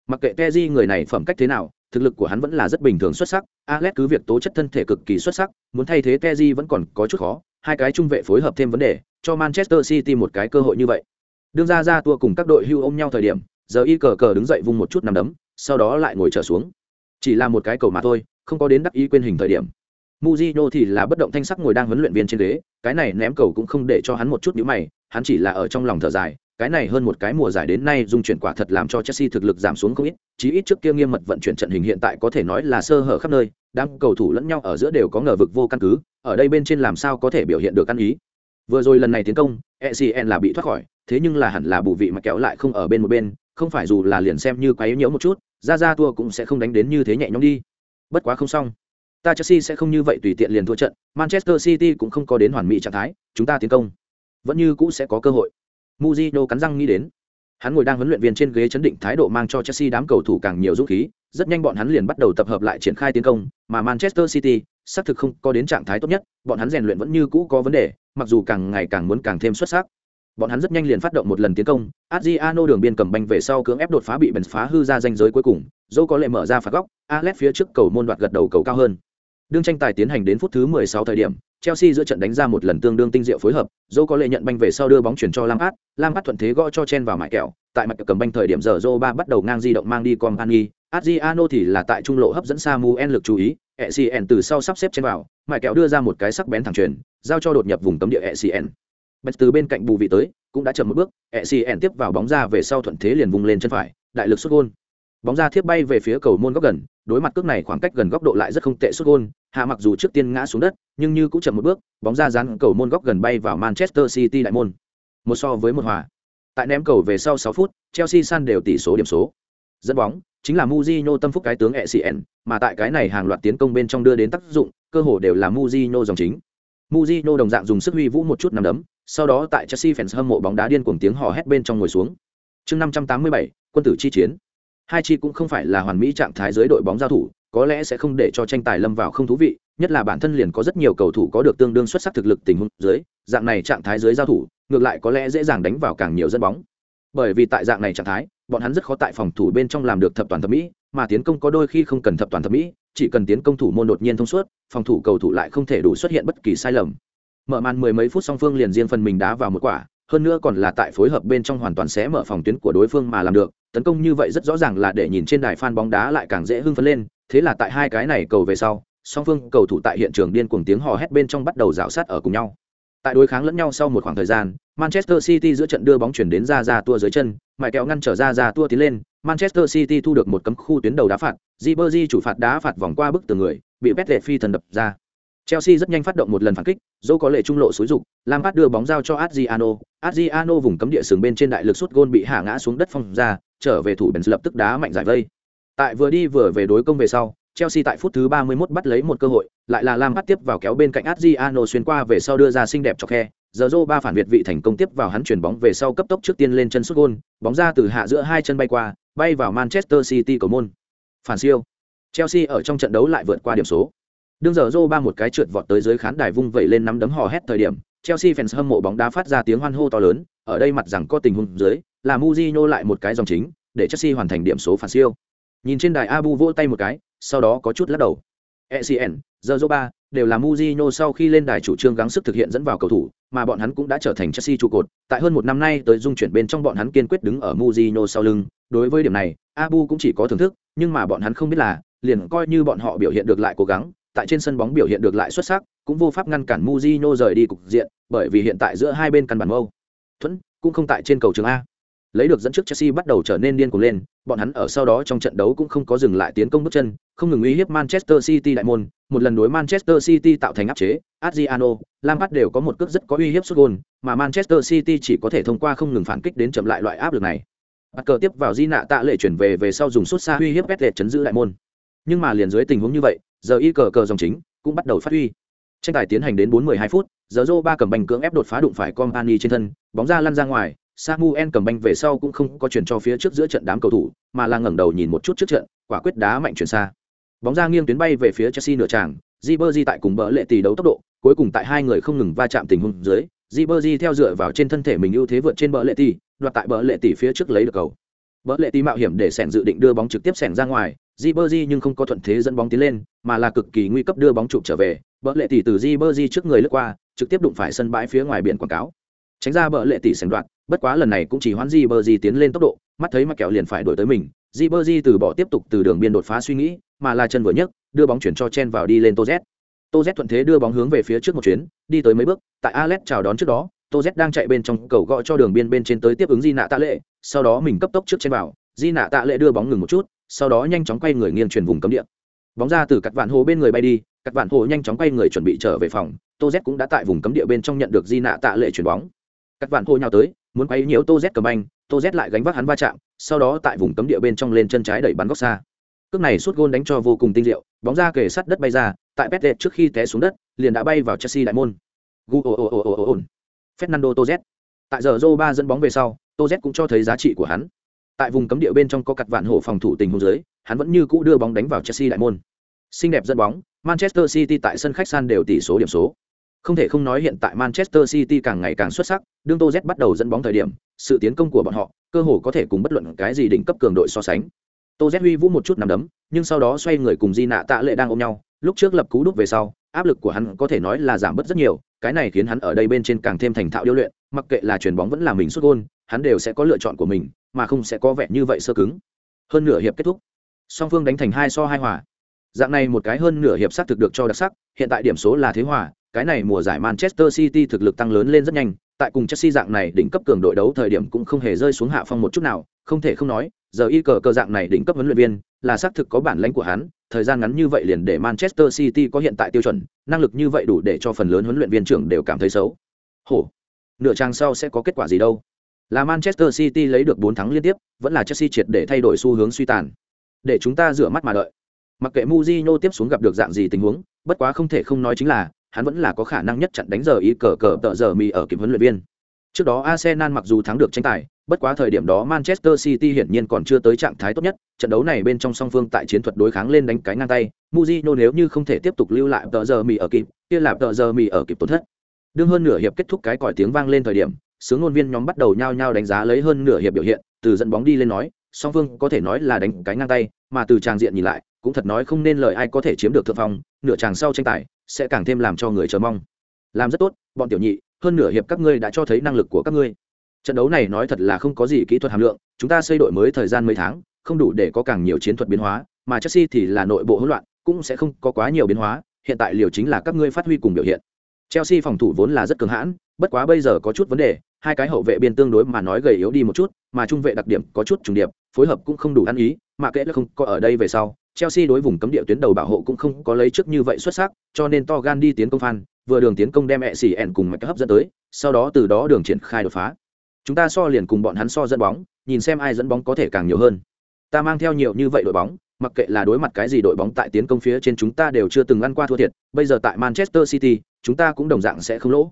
Mặc kệ Pepe người này phẩm cách thế nào, thực lực của hắn vẫn là rất bình thường xuất sắc, Alex cứ việc tố chất thân thể cực kỳ xuất sắc, muốn thay thế Pepe vẫn còn có chút khó, hai cái trung vệ phối hợp thêm vấn đề, cho Manchester City một cái cơ hội như vậy. Đương ra ra tua cùng các đội hưu ôm nhau thời điểm, giờ y cờ cờ đứng dậy vung một chút nằm đấm, sau đó lại ngồi trở xuống. Chỉ là một cái cầu mà thôi, không có đến đắc ý quên hình thời điểm. Mujino thì là bất động thanh sắc ngồi đang huấn luyện viên trên ghế, cái này ném cầu cũng không để cho hắn một chút nhíu mày, hắn chỉ là ở trong lòng thở dài, cái này hơn một cái mùa giải đến nay dung chuyển quả thật làm cho Chelsea thực lực giảm xuống không ít, chí ít trước kia nghiêm mật vận chuyển trận hình hiện tại có thể nói là sơ hở khắp nơi, đám cầu thủ lẫn nhau ở giữa đều có ngờ vực vô căn cứ, ở đây bên trên làm sao có thể biểu hiện được căn ý. Vừa rồi lần này tiến công, ECN là bị thoát khỏi, thế nhưng là hẳn là bù vị mà kéo lại không ở bên một bên, không phải dù là liền xem như quấy nhiễu một chút, ra ra thua cũng sẽ không đánh đến như thế nhẹ nhõm đi. Bất quá không xong ta Chelsea sẽ không như vậy tùy tiện liền thua trận, Manchester City cũng không có đến hoàn mỹ trạng thái, chúng ta tiến công, vẫn như cũ sẽ có cơ hội. Mujino cắn răng nghĩ đến. Hắn ngồi đang huấn luyện viên trên ghế chấn định thái độ mang cho Chelsea đám cầu thủ càng nhiều dũng khí, rất nhanh bọn hắn liền bắt đầu tập hợp lại triển khai tiến công, mà Manchester City xác thực không có đến trạng thái tốt nhất, bọn hắn rèn luyện vẫn như cũ có vấn đề, mặc dù càng ngày càng muốn càng thêm xuất sắc. Bọn hắn rất nhanh liền phát động một lần tiến công, Adriano đường biên cầm banh về sau cưỡng ép đột phá bị bần phá hư ra danh giới cuối cùng, Zhou có lệ mở ra phạt góc, Alex phía trước cầu môn đoạt gật đầu cầu cao hơn. Đương tranh tài tiến hành đến phút thứ 16 thời điểm, Chelsea giữa trận đánh ra một lần tương đương tinh diệu phối hợp, Zhou có lệ nhận banh về sau đưa bóng chuyển cho Lampard, Lampard thuận thế gõ cho chen vào mại kẹo, tại mặt cầm banh thời điểm giờ dô ba bắt đầu ngang di động mang đi Company, Adriano thì là tại trung lộ hấp dẫn Samuel lực chú ý, ECN từ sau sắp xếp chen vào, mại kẹo đưa ra một cái sắc bén thẳng truyền, giao cho đột nhập vùng cấm địa ECN. Best từ bên cạnh bù vị tới, cũng đã chậm một bước, ECN tiếp vào bóng ra về sau thuận thế liền vùng lên chân phải, đại lực sút gôn. Bóng ra thiếp bay về phía cầu môn góc gần đối mặt cước này khoảng cách gần góc độ lại rất không tệ xuất gôn hạ mặc dù trước tiên ngã xuống đất nhưng như cũng chậm một bước bóng ra dán cầu môn góc gần bay vào manchester city đại môn. Một so với một hòa. Tại ném cầu về sau 6 phút chelsea san đều tỷ số điểm số. Dẫn bóng chính là Mujino tâm phúc cái tướng ECN, mà tại cái này hàng loạt tiến công bên trong đưa đến tác dụng, cơ hồ đều là Mujino dòng chính. Mujino đồng dạng dùng sức huy vũ một chút nằm đấm, sau đó tại Chelsea fans hâm mộ bóng đá điên cuồng tiếng hò hét bên trong ngồi xuống. Chương 587, quân tử chi chiến. Hai chi cũng không phải là hoàn mỹ trạng thái dưới đội bóng giao thủ có lẽ sẽ không để cho tranh tài lâm vào không thú vị nhất là bản thân liền có rất nhiều cầu thủ có được tương đương xuất sắc thực lực tình huống dưới dạng này trạng thái dưới giao thủ ngược lại có lẽ dễ dàng đánh vào càng nhiều dẫn bóng. Bởi vì tại dạng này trạng thái bọn hắn rất khó tại phòng thủ bên trong làm được thập toàn thập mỹ mà tiến công có đôi khi không cần thập toàn thập mỹ chỉ cần tiến công thủ môn đột nhiên thông suốt phòng thủ cầu thủ lại không thể đủ xuất hiện bất kỳ sai lầm mở màn mười mấy phút song phương liền riêng phần mình đá vào một quả, hơn nữa còn là tại phối hợp bên trong hoàn toàn sẽ mở phòng tuyến của đối phương mà làm được, tấn công như vậy rất rõ ràng là để nhìn trên đài fan bóng đá lại càng dễ hưng phấn lên, thế là tại hai cái này cầu về sau, song phương cầu thủ tại hiện trường điên cuồng tiếng hò hét bên trong bắt đầu rào sát ở cùng nhau. Tại đối kháng lẫn nhau sau một khoảng thời gian, manchester city giữa trận đưa bóng chuyển đến ra ra tua dưới chân mãi kẹo ngăn trở ra ra tua tiến lên, manchester city thu được một cấm khu tuyến đầu đá phạt, Ribery chủ phạt đá phạt vòng qua bức tường người, bị bét lệ phi thần đập ra. Chelsea rất nhanh phát động một lần phản kích, dẫu có lệ trung lộ xúi dục, Lampard đưa bóng giao cho Adriano, Adriano vùng cấm địa sừng bên trên đại lực sút gôn bị hạ ngã xuống đất phong ra, trở về thủ Benz lập tức đá mạnh giải vây. Tại vừa đi vừa về đối công về sau, Chelsea tại phút thứ 31 bắt lấy một cơ hội, lại là Lampard tiếp vào kéo bên cạnh Adriano xuyên qua về sau đưa ra xinh đẹp cho khe, Zorro ba phản việt vị thành công tiếp vào hắn chuyển bóng về sau cấp tốc trước tiên lên chân sút gôn, bóng ra từ hạ giữa hai chân bay qua, bay vào Manchester City cầu môn. Phản siêu. Chelsea ở trong trận đấu lại vượt qua điểm số. Đương giờ Zoro ba một cái trượt vọt tới dưới khán đài vung vẩy lên nắm đấm hò hét thời điểm, Chelsea fans hâm mộ bóng đá phát ra tiếng hoan hô to lớn, ở đây mặt rằng có tình huống dưới, là Mujinho lại một cái dòng chính, để Chelsea hoàn thành điểm số phản siêu. Nhìn trên đài Abu vỗ tay một cái, sau đó có chút lắc đầu. ECN, giờ ba đều là Mujinho sau khi lên đài chủ trương gắng sức thực hiện dẫn vào cầu thủ, mà bọn hắn cũng đã trở thành Chelsea trụ cột. Tại hơn một năm nay tới dung chuyển bên trong bọn hắn kiên quyết đứng ở Mujinho sau lưng. Đối với điểm này, Abu cũng chỉ có thưởng thức, nhưng mà bọn hắn không biết là, liền coi như bọn họ biểu hiện được lại cố gắng, tại trên sân bóng biểu hiện được lại xuất sắc, cũng vô pháp ngăn cản Mujinho rời đi cục diện, bởi vì hiện tại giữa hai bên căn bản mâu thuẫn cũng không tại trên cầu trường A. Lấy được dẫn trước Chelsea bắt đầu trở nên điên cuồng lên, bọn hắn ở sau đó trong trận đấu cũng không có dừng lại tiến công bước chân, không ngừng uy hiếp Manchester City đại môn, một lần đối Manchester City tạo thành áp chế, Adriano, Lampard đều có một cước rất có uy hiếp sút gol, mà Manchester City chỉ có thể thông qua không ngừng phản kích đến chậm lại loại áp lực này. Bắt cờ tiếp vào Di nạ tạ lệ chuyển về về sau dùng sút xa uy hiếp Petlet chấn giữ đại môn. Nhưng mà liền dưới tình huống như vậy, giờ y cờ cờ dòng chính cũng bắt đầu phát huy. Tranh tài tiến hành đến 4-12 phút, giờ rô ba cầm bành cưỡng ép đột phá đụng phải Company trên thân, bóng ra lăn ra ngoài, Samuel cầm banh về sau cũng không có chuyển cho phía trước giữa trận đám cầu thủ, mà là ngẩng đầu nhìn một chút trước trận, quả quyết đá mạnh chuyển xa. Bóng ra nghiêng tuyến bay về phía Chelsea nửa tràng, Ribery tại cùng bỡ lệ tỷ đấu tốc độ, cuối cùng tại hai người không ngừng va chạm tình huống dưới, Ribery theo dựa vào trên thân thể mình ưu thế vượt trên bỡ lệ tỷ, đoạt tại bỡ lệ tỷ phía trước lấy được cầu. Bỡ lệ tỷ mạo hiểm để sẻn dự định đưa bóng trực tiếp sẻn ra ngoài, Ribery nhưng không có thuận thế dẫn bóng tiến lên, mà là cực kỳ nguy cấp đưa bóng chụp trở về, bỡ lệ tỷ từ Ribery trước người lướt qua, trực tiếp đụng phải sân bãi phía ngoài biển quảng cáo. Tránh ra bỡ lệ tỷ sảnh đoạn bất quá lần này cũng chỉ hoãn di tiến lên tốc độ mắt thấy mà kẹo liền phải đuổi tới mình. Di từ bỏ tiếp tục từ đường biên đột phá suy nghĩ mà là chân vừa nhấc đưa bóng chuyển cho chen vào đi lên Toz. Toz thuận thế đưa bóng hướng về phía trước một chuyến đi tới mấy bước tại alex chào đón trước đó Toz đang chạy bên trong cầu gọi cho đường biên bên trên tới tiếp ứng di nạ tạ lệ sau đó mình cấp tốc trước chen vào. Di nạ tạ lệ đưa bóng ngừng một chút sau đó nhanh chóng quay người nghiêng truyền vùng cấm địa bóng ra từ cắt vạn hồ bên người bay đi cắt vạn hồ nhanh chóng quay người chuẩn bị trở về phòng tô z cũng đã tại vùng cấm địa bên trong nhận được di nạ tạ lệ chuyền bóng các vạn hồ nhào tới muốn quay nhiễu tô z cầm anh tô z lại gánh vác hắn va chạm sau đó tại vùng cấm địa bên trong lên chân trái đẩy bắn góc xa cước này suốt gôn đánh cho vô cùng tinh diệu bóng ra kề sắt đất bay ra tại pet trước khi té xuống đất liền đã bay vào chelsea đại môn gu ồ ồ ồ ồ ồ fernando tô z tại giờ Zô ba dẫn bóng về sau tô z cũng cho thấy giá trị của hắn tại vùng cấm địa bên trong có cặt vạn hổ phòng thủ tình huống dưới hắn vẫn như cũ đưa bóng đánh vào chelsea đại môn xinh đẹp dẫn bóng manchester city tại sân khách san đều tỷ số điểm số không thể không nói hiện tại Manchester City càng ngày càng xuất sắc, đương Tô Z bắt đầu dẫn bóng thời điểm, sự tiến công của bọn họ, cơ hồ có thể cùng bất luận cái gì đỉnh cấp cường đội so sánh. Tô Z huy vũ một chút nằm đấm, nhưng sau đó xoay người cùng Di Nạ Tạ Lệ đang ôm nhau, lúc trước lập cú đúp về sau, áp lực của hắn có thể nói là giảm bớt rất nhiều, cái này khiến hắn ở đây bên trên càng thêm thành thạo điêu luyện, mặc kệ là chuyền bóng vẫn là mình sút gol, hắn đều sẽ có lựa chọn của mình, mà không sẽ có vẻ như vậy sơ cứng. Hơn nửa hiệp kết thúc, song phương đánh thành hai so hai hòa. Dạng này một cái hơn nửa hiệp sát thực được cho đặc sắc, hiện tại điểm số là thế hòa, cái này mùa giải Manchester City thực lực tăng lớn lên rất nhanh, tại cùng Chelsea dạng này đỉnh cấp cường đội đấu thời điểm cũng không hề rơi xuống hạ phong một chút nào, không thể không nói, giờ y cờ cờ dạng này đỉnh cấp huấn luyện viên, là xác thực có bản lãnh của hắn, thời gian ngắn như vậy liền để Manchester City có hiện tại tiêu chuẩn, năng lực như vậy đủ để cho phần lớn huấn luyện viên trưởng đều cảm thấy xấu. Hổ, nửa trang sau sẽ có kết quả gì đâu? Là Manchester City lấy được 4 thắng liên tiếp, vẫn là Chelsea triệt để thay đổi xu hướng suy tàn. Để chúng ta rửa mắt mà đợi. Mặc kệ Mourinho tiếp xuống gặp được dạng gì tình huống, bất quá không thể không nói chính là, hắn vẫn là có khả năng nhất chặn đánh giờ ý cờ cờ tợ giờ mì ở kịp huấn luyện viên. Trước đó Arsenal mặc dù thắng được tranh tài, bất quá thời điểm đó Manchester City hiển nhiên còn chưa tới trạng thái tốt nhất, trận đấu này bên trong song phương tại chiến thuật đối kháng lên đánh cái ngang tay, Mourinho nếu như không thể tiếp tục lưu lại tợ giờ mì ở kịp, kia là tợ giờ mì ở kịp tổn thất. Đương hơn nửa hiệp kết thúc cái còi tiếng vang lên thời điểm, sướng ngôn viên nhóm bắt đầu nhao nhao đánh giá lấy hơn nửa hiệp biểu hiện, từ dẫn bóng đi lên nói, song phương có thể nói là đánh cái ngang tay, mà từ tràng diện nhìn lại, cũng thật nói không nên lời ai có thể chiếm được thượng phong, nửa tràng sau tranh tài sẽ càng thêm làm cho người chờ mong. Làm rất tốt bọn tiểu nhị hơn nửa hiệp các ngươi đã cho thấy năng lực của các ngươi. Trận đấu này nói thật là không có gì kỹ thuật hàm lượng chúng ta xây đội mới thời gian mấy tháng không đủ để có càng nhiều chiến thuật biến hóa mà chelsea thì là nội bộ hỗn loạn cũng sẽ không có quá nhiều biến hóa hiện tại liều chính là các ngươi phát huy cùng biểu hiện chelsea phòng thủ vốn là rất cường hãn bất quá bây giờ có chút vấn đề hai cái hậu vệ biên tương đối mà nói gầy yếu đi một chút mà trung vệ đặc điểm có chút trùng điệp phối hợp cũng không đủ ăn ý mà kệ là không có ở đây về sau Chelsea đối vùng cấm địa tuyến đầu bảo hộ cũng không có lấy trước như vậy xuất sắc, cho nên to gan đi tiến công phan, vừa đường tiến công đem e mẹ xỉ ẻn cùng mạch hấp dẫn tới, sau đó từ đó đường triển khai đột phá. Chúng ta so liền cùng bọn hắn so dẫn bóng, nhìn xem ai dẫn bóng có thể càng nhiều hơn. Ta mang theo nhiều như vậy đội bóng, mặc kệ là đối mặt cái gì đội bóng tại tiến công phía trên chúng ta đều chưa từng ăn qua thua thiệt, bây giờ tại Manchester City, chúng ta cũng đồng dạng sẽ không lỗ.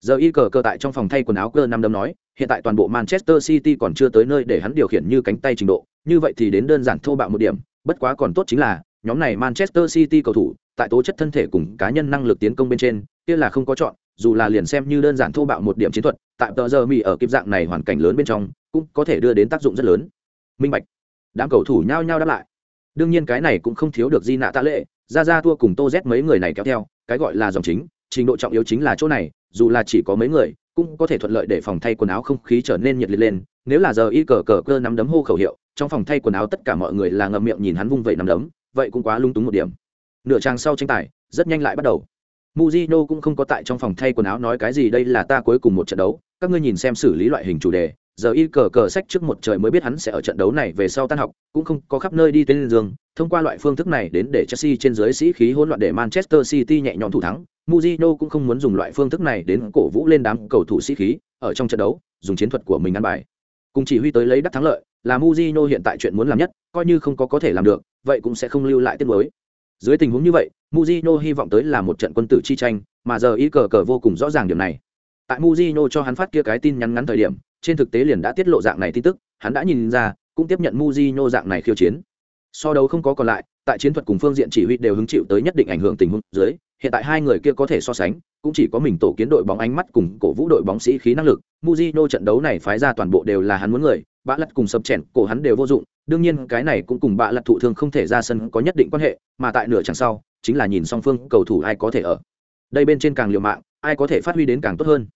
Giờ y cờ cờ tại trong phòng thay quần áo cơ năm đấm nói, hiện tại toàn bộ Manchester City còn chưa tới nơi để hắn điều khiển như cánh tay trình độ, như vậy thì đến đơn giản thô bạo một điểm, bất quá còn tốt chính là nhóm này Manchester City cầu thủ tại tố chất thân thể cùng cá nhân năng lực tiến công bên trên, kia là không có chọn, dù là liền xem như đơn giản thô bạo một điểm chiến thuật, tại tờ giờ mì ở kịp dạng này hoàn cảnh lớn bên trong, cũng có thể đưa đến tác dụng rất lớn. Minh bạch. Đám cầu thủ nhao nhao đáp lại. Đương nhiên cái này cũng không thiếu được Di nạ tạ lệ, ra ra thua cùng Tô Z mấy người này kéo theo, cái gọi là dòng chính, trình độ trọng yếu chính là chỗ này, dù là chỉ có mấy người, cũng có thể thuận lợi để phòng thay quần áo không khí trở nên nhiệt liệt lên, nếu là giờ y cờ cờ cơ nắm đấm hô khẩu hiệu, trong phòng thay quần áo tất cả mọi người là ngậm miệng nhìn hắn vung vẩy nắm đấm, vậy cũng quá lung túng một điểm. Nửa trang sau tranh tài, rất nhanh lại bắt đầu. muzino cũng không có tại trong phòng thay quần áo nói cái gì đây là ta cuối cùng một trận đấu, các ngươi nhìn xem xử lý loại hình chủ đề, giờ y cờ cờ sách trước một trời mới biết hắn sẽ ở trận đấu này về sau tan học cũng không có khắp nơi đi tên giường thông qua loại phương thức này đến để chelsea trên dưới sĩ khí hỗn loạn để manchester city nhẹ nhõm thủ thắng Mujino cũng không muốn dùng loại phương thức này đến cổ vũ lên đám cầu thủ sĩ khí ở trong trận đấu, dùng chiến thuật của mình ăn bài. Cùng chỉ huy tới lấy đắc thắng lợi là Mujino hiện tại chuyện muốn làm nhất, coi như không có có thể làm được, vậy cũng sẽ không lưu lại tiết mới dưới tình huống như vậy, Mujino hy vọng tới là một trận quân tử chi tranh, mà giờ ý cờ cờ vô cùng rõ ràng điểm này. Tại Mujino cho hắn phát kia cái tin nhắn ngắn thời điểm, trên thực tế liền đã tiết lộ dạng này tin tức, hắn đã nhìn ra, cũng tiếp nhận Mujino dạng này khiêu chiến. So đấu không có còn lại, tại chiến thuật cùng phương diện chỉ huy đều hứng chịu tới nhất định ảnh hưởng tình huống dưới hiện tại hai người kia có thể so sánh, cũng chỉ có mình tổ kiến đội bóng ánh mắt cùng cổ vũ đội bóng sĩ khí năng lực. Mujino trận đấu này phái ra toàn bộ đều là hắn muốn người, bạ lật cùng sập chèn, cổ hắn đều vô dụng. Đương nhiên, cái này cũng cùng bạ lật thụ thương không thể ra sân có nhất định quan hệ, mà tại nửa chẳng sau, chính là nhìn song phương cầu thủ ai có thể ở. Đây bên trên càng liều mạng, ai có thể phát huy đến càng tốt hơn.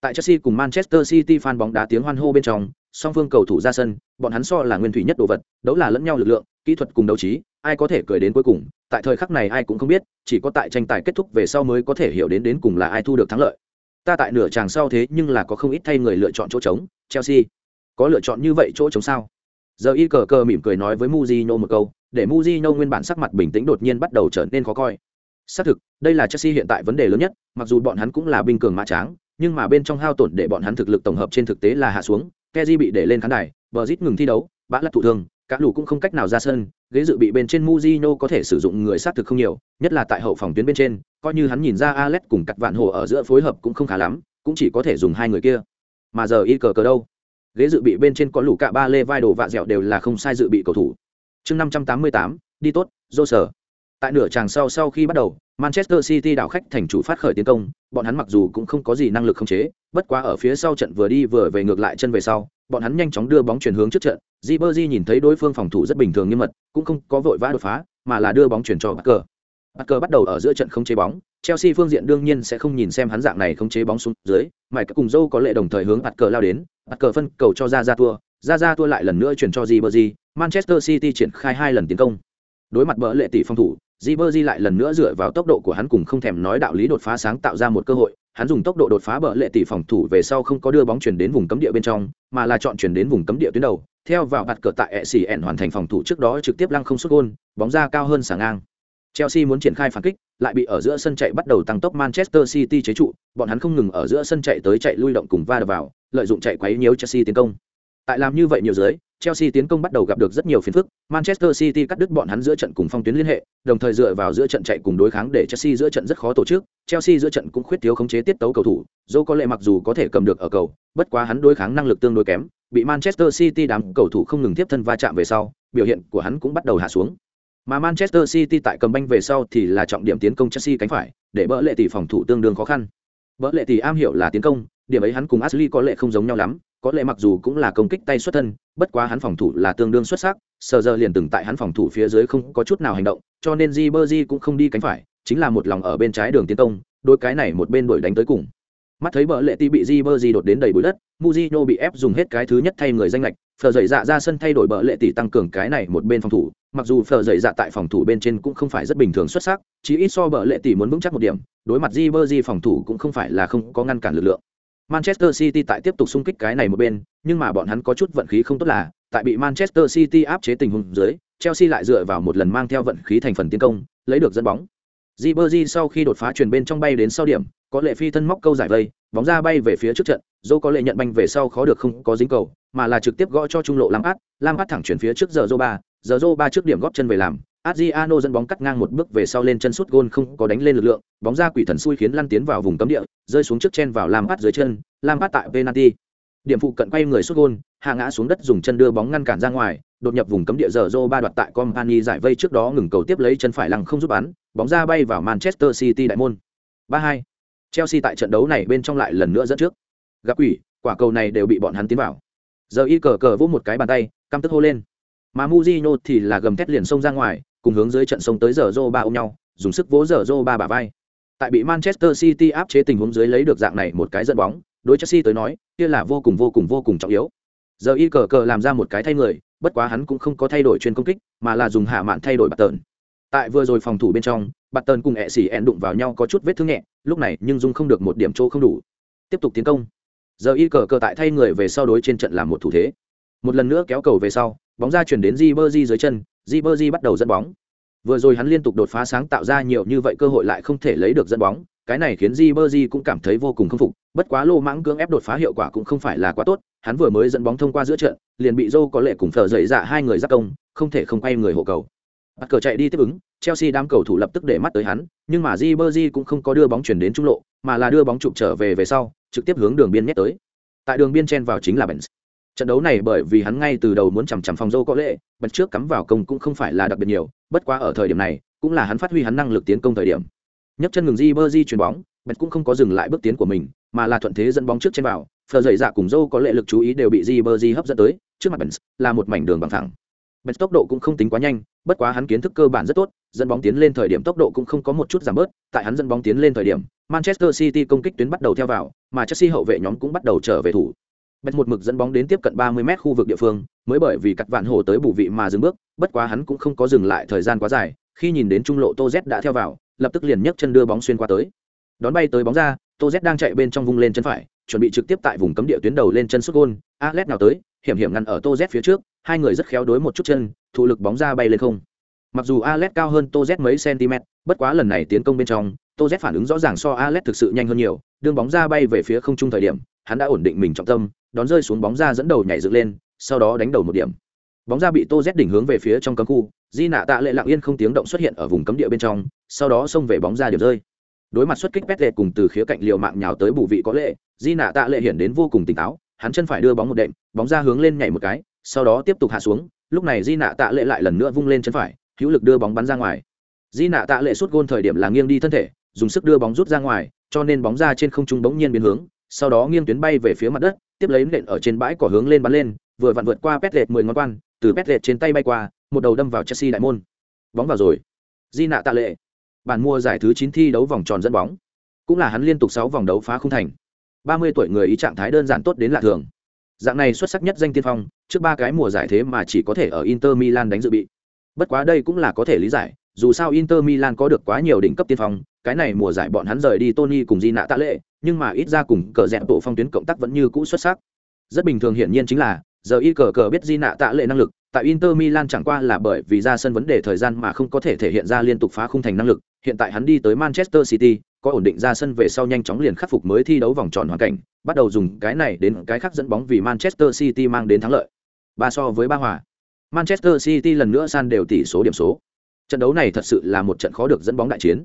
Tại chelsea cùng manchester city fan bóng đá tiếng hoan hô bên trong, song phương cầu thủ ra sân, bọn hắn so là nguyên thủy nhất đồ vật, đấu là lẫn nhau lực lượng, kỹ thuật cùng đấu trí ai có thể cười đến cuối cùng, tại thời khắc này ai cũng không biết, chỉ có tại tranh tài kết thúc về sau mới có thể hiểu đến đến cùng là ai thu được thắng lợi. Ta tại nửa tràng sau thế nhưng là có không ít thay người lựa chọn chỗ trống, chelsea. Có lựa chọn như vậy chỗ trống sao? Giờ y cờ cờ mỉm cười nói với Mujino một câu, để Mujino nguyên bản sắc mặt bình tĩnh đột nhiên bắt đầu trở nên khó coi. Xác thực, đây là chelsea hiện tại vấn đề lớn nhất, mặc dù bọn hắn cũng là binh cường mã tráng, nhưng mà bên trong hao tổn để bọn hắn thực lực tổng hợp trên thực tế là hạ xuống keji bị để lên khán đài bờ rít ngừng thi đấu bã lật thụ thương cả lũ cũng không cách nào ra sân, ghế dự bị bên trên muzino có thể sử dụng người xác thực không nhiều, nhất là tại hậu phòng tuyến bên trên, coi như hắn nhìn ra Alex cùng cặt vạn hồ ở giữa phối hợp cũng không khá lắm, cũng chỉ có thể dùng hai người kia. Mà giờ y cờ cờ đâu? Ghế dự bị bên trên có lũ cả ba lê vai đồ vạ dẻo đều là không sai dự bị cầu thủ. Chương năm trăm tám mươi tám, đi tốt dô sở tại nửa tràng sau sau khi bắt đầu, manchester city đảo khách thành chủ phát khởi tiến công, bọn hắn mặc dù cũng không có gì năng lực khống chế, bất quá ở phía sau trận vừa đi vừa về ngược lại chân về sau, bọn hắn nhanh chóng đưa bóng chuyển hướng trước trận. Ribery nhìn thấy đối phương phòng thủ rất bình thường nghiêm mật, cũng không có vội vã đột phá, mà là đưa bóng chuyển cho Barker Barker bắt đầu ở giữa trận khống chế bóng, Chelsea phương diện đương nhiên sẽ không nhìn xem hắn dạng này khống chế bóng xuống dưới mày cùng dâu có lệ đồng thời hướng Barker lao đến Barker phân cầu cho ra ra tua ra ra tua lại lần nữa chuyển cho Ribery, Manchester City triển khai hai lần tiến công. Đối mặt bỡ lệ tỷ phòng thủ Ribery lại lần nữa dựa vào tốc độ của hắn cùng không thèm nói đạo lý đột phá sáng tạo ra một cơ hội, hắn dùng tốc độ đột phá bờ lệ tỷ phòng thủ về sau không có đưa bóng chuyển đến vùng cấm địa bên trong, mà là chọn chuyển đến vùng cấm địa tuyến đầu, theo vào bạt cờ tại ECN hoàn thành phòng thủ trước đó trực tiếp lăng không xuất gôn, bóng ra cao hơn sáng ngang. Chelsea muốn triển khai phản kích, lại bị ở giữa sân chạy bắt đầu tăng tốc Manchester City chế trụ, bọn hắn không ngừng ở giữa sân chạy tới chạy lui động cùng va đập vào, lợi dụng chạy quấy nhiễu Chelsea tiến công. Tại làm như vậy nhiều dưới, Chelsea tiến công bắt đầu gặp được rất nhiều phiền phức, Manchester City cắt đứt bọn hắn giữa trận cùng phong tuyến liên hệ, đồng thời dựa vào giữa trận chạy cùng đối kháng để Chelsea giữa trận rất khó tổ chức, Chelsea giữa trận cũng khuyết thiếu khống chế tiết tấu cầu thủ, Joe có lẽ mặc dù có thể cầm được ở cầu, bất quá hắn đối kháng năng lực tương đối kém, bị Manchester City đám cầu thủ không ngừng tiếp thân va chạm về sau, biểu hiện của hắn cũng bắt đầu hạ xuống. Mà Manchester City tại cầm banh về sau thì là trọng điểm tiến công Chelsea cánh phải, để bỡ lệ tỷ phòng thủ tương đương khó khăn. Bỡ lệ tỷ am hiểu là tiến công, điểm ấy hắn cùng Ashley có lẽ không giống nhau lắm, có lẽ mặc dù cũng là công kích tay xuất thân, bất quá hắn phòng thủ là tương đương xuất sắc sờ giờ liền từng tại hắn phòng thủ phía dưới không có chút nào hành động, cho nên di bơ di cũng không đi cánh phải, chính là một lòng ở bên trái đường tiến công, đôi cái này một bên đuổi đánh tới cùng. Mắt thấy bờ lệ ti bị di bơ di đột đến đầy bụi đất muzino bị ép dùng hết cái thứ nhất thay người danh lệch phờ dậy dạ ra sân thay đổi bờ lệ tỷ tăng cường cái này một bên phòng thủ, mặc dù phờ dậy dạ tại phòng thủ bên trên cũng không phải rất bình thường xuất sắc chỉ ít so bờ lệ tỷ muốn vững chắc một điểm, đối mặt di bơ di phòng thủ cũng không phải là không có ngăn cản lực lượng. Manchester City tại tiếp tục xung kích cái này một bên, nhưng mà bọn hắn có chút vận khí không tốt là, tại bị Manchester City áp chế tình huống dưới, Chelsea lại dựa vào một lần mang theo vận khí thành phần tiến công, lấy được dẫn bóng. Ribery sau khi đột phá truyền bên trong bay đến sau điểm, có lệ phi thân móc câu giải vây, bóng ra bay về phía trước trận, Dô có lệ nhận banh về sau khó được không có dính cầu, mà là trực tiếp gõ cho trung lộ Lampard, Lampard thẳng chuyển phía trước giờ Zoba, giờ Zoba trước điểm góp chân về làm, Adriano dẫn bóng cắt ngang một bước về sau lên chân sút gôn không có đánh lên lực lượng, bóng ra quỷ thần xui khiến lăn tiến vào vùng cấm địa, rơi xuống trước chen vào Lampard dưới chân, Lampard tại penalty. Điểm phụ cận quay người sút gôn, hạ ngã xuống đất dùng chân đưa bóng ngăn cản ra ngoài, đột nhập vùng cấm địa giờ Zoro ba đoạt tại Company giải vây trước đó ngừng cầu tiếp lấy chân phải lăng không giúp bắn, bóng ra bay vào Manchester City đại môn. 3-2. Chelsea tại trận đấu này bên trong lại lần nữa dẫn trước. Gặp quỷ, quả cầu này đều bị bọn hắn tiến vào. Giờ y cờ cờ vỗ một cái bàn tay, căm tức hô lên. Mà Mujinho thì là gầm thét liền xông ra ngoài, cùng hướng dưới trận sông tới giờ rô ba ôm nhau, dùng sức vỗ giờ rô ba bà vai. Tại bị Manchester City áp chế tình huống dưới lấy được dạng này một cái dẫn bóng, đối Chelsea tới nói, kia là vô cùng vô cùng vô cùng trọng yếu. Giờ y cờ cờ làm ra một cái thay người, bất quá hắn cũng không có thay đổi chuyên công kích, mà là dùng hạ mạn thay đổi bạt tần. Tại vừa rồi phòng thủ bên trong, bạt tần cùng ẹ xỉ ẹn đụng vào nhau có chút vết thương nhẹ, lúc này nhưng dung không được một điểm chỗ không đủ. Tiếp tục tiến công. giờ y cờ cờ tại thay người về sau đối trên trận làm một thủ thế một lần nữa kéo cầu về sau bóng ra chuyển đến di bơ di dưới chân Ribery bắt đầu dẫn bóng. Vừa rồi hắn liên tục đột phá sáng tạo ra nhiều như vậy cơ hội lại không thể lấy được dẫn bóng, cái này khiến Ribery cũng cảm thấy vô cùng khâm phục, bất quá lô mãng cưỡng ép đột phá hiệu quả cũng không phải là quá tốt, hắn vừa mới dẫn bóng thông qua giữa trận, liền bị Zhou có lệ cùng phở dậy dạ hai người giáp công, không thể không quay người hộ cầu. Bắt cờ chạy đi tiếp ứng, chelsea đám cầu thủ lập tức để mắt tới hắn, nhưng mà Ribery cũng không có đưa bóng chuyển đến trung lộ, mà là đưa bóng chụp trở về về sau, trực tiếp hướng đường biên nhét tới. Tại đường biên chen vào chính là Benz trận đấu này bởi vì hắn ngay từ đầu muốn chằm chằm phòng dâu có lệ, bật trước cắm vào công cũng không phải là đặc biệt nhiều, bất quá ở thời điểm này, cũng là hắn phát huy hắn năng lực tiến công thời điểm. Nhấc chân ngừng di bơ di chuyền bóng, bật cũng không có dừng lại bước tiến của mình, mà là thuận thế dẫn bóng trước trên vào. Phờ dậy dạ cùng dâu có lệ lực chú ý đều bị di bơ di hấp dẫn tới, trước mặt bật là một mảnh đường bằng thẳng. Bật tốc độ cũng không tính quá nhanh, bất quá hắn kiến thức cơ bản rất tốt, dẫn bóng tiến lên thời điểm tốc độ cũng không có một chút giảm bớt, tại hắn dẫn bóng tiến lên thời điểm, manchester city công kích tuyến bắt đầu theo vào, mà chelsea hậu vệ nhóm cũng bắt đầu trở về thủ. Bẹt một mực dẫn bóng đến tiếp cận 30 mét khu vực địa phương, mới bởi vì cắt vạn hổ tới bù vị mà dừng bước, bất quá hắn cũng không có dừng lại thời gian quá dài, khi nhìn đến trung lộ Tô Z đã theo vào, lập tức liền nhấc chân đưa bóng xuyên qua tới. Đón bay tới bóng ra, Tô Z đang chạy bên trong vung lên chân phải, chuẩn bị trực tiếp tại vùng cấm địa tuyến đầu lên chân sút gôn, Alet nào tới, hiểm hiểm ngăn ở Tô Z phía trước, hai người rất khéo đối một chút chân, thủ lực bóng ra bay lên không. Mặc dù Alet cao hơn Tô Z mấy cm, bất quá lần này tiến công bên trong, Tô Z phản ứng rõ ràng so Alet thực sự nhanh hơn nhiều, đương bóng ra bay về phía không trung thời điểm, hắn đã ổn định mình trọng tâm, đón rơi xuống bóng ra dẫn đầu nhảy dựng lên, sau đó đánh đầu một điểm. Bóng ra bị Tô Z đỉnh hướng về phía trong cấm khu, Di Nạ Tạ Lệ lặng yên không tiếng động xuất hiện ở vùng cấm địa bên trong, sau đó xông về bóng ra điểm rơi. Đối mặt xuất kích Pet cùng từ khía cạnh liều mạng nhào tới bù vị có lệ, Di Nạ Tạ Lệ hiển đến vô cùng tỉnh táo, hắn chân phải đưa bóng một đệm, bóng ra hướng lên nhảy một cái, sau đó tiếp tục hạ xuống, lúc này Di Nạ Tạ Lệ lại lần nữa vung lên chân phải, hữu lực đưa bóng bắn ra ngoài. Di Nạ Tạ Lệ sút gôn thời điểm là nghiêng đi thân thể, dùng sức đưa bóng rút ra ngoài, cho nên bóng ra trên không trung bỗng nhiên biến hướng, sau đó nghiêng tuyến bay về phía mặt đất, tiếp lấy nện ở trên bãi cỏ hướng lên bắn lên, vừa vặn vượt qua Petlet 10 ngón quan, từ Petlet trên tay bay qua, một đầu đâm vào Chelsea đại môn. Bóng vào rồi. Di nạ tạ lệ. Bản mua giải thứ chín thi đấu vòng tròn dẫn bóng. Cũng là hắn liên tục sáu vòng đấu phá không thành. 30 tuổi người ý trạng thái đơn giản tốt đến lạ thường. Dạng này xuất sắc nhất danh tiên phong, trước ba cái mùa giải thế mà chỉ có thể ở Inter Milan đánh dự bị. Bất quá đây cũng là có thể lý giải, dù sao Inter Milan có được quá nhiều đỉnh cấp tiên phong, cái này mùa giải bọn hắn rời đi Tony cùng Di nạ tạ lệ, nhưng mà ít ra cùng cờ rẽ bộ phong tuyến cộng tác vẫn như cũ xuất sắc. Rất bình thường hiển nhiên chính là, giờ y cờ cờ biết Di nạ tạ lệ năng lực, tại Inter Milan chẳng qua là bởi vì ra sân vấn đề thời gian mà không có thể thể hiện ra liên tục phá khung thành năng lực, hiện tại hắn đi tới Manchester City, có ổn định ra sân về sau nhanh chóng liền khắc phục mới thi đấu vòng tròn hoàn cảnh, bắt đầu dùng cái này đến cái khác dẫn bóng vì Manchester City mang đến thắng lợi. Ba so với ba hòa. Manchester City lần nữa san đều tỷ số điểm số. Trận đấu này thật sự là một trận khó được dẫn bóng đại chiến.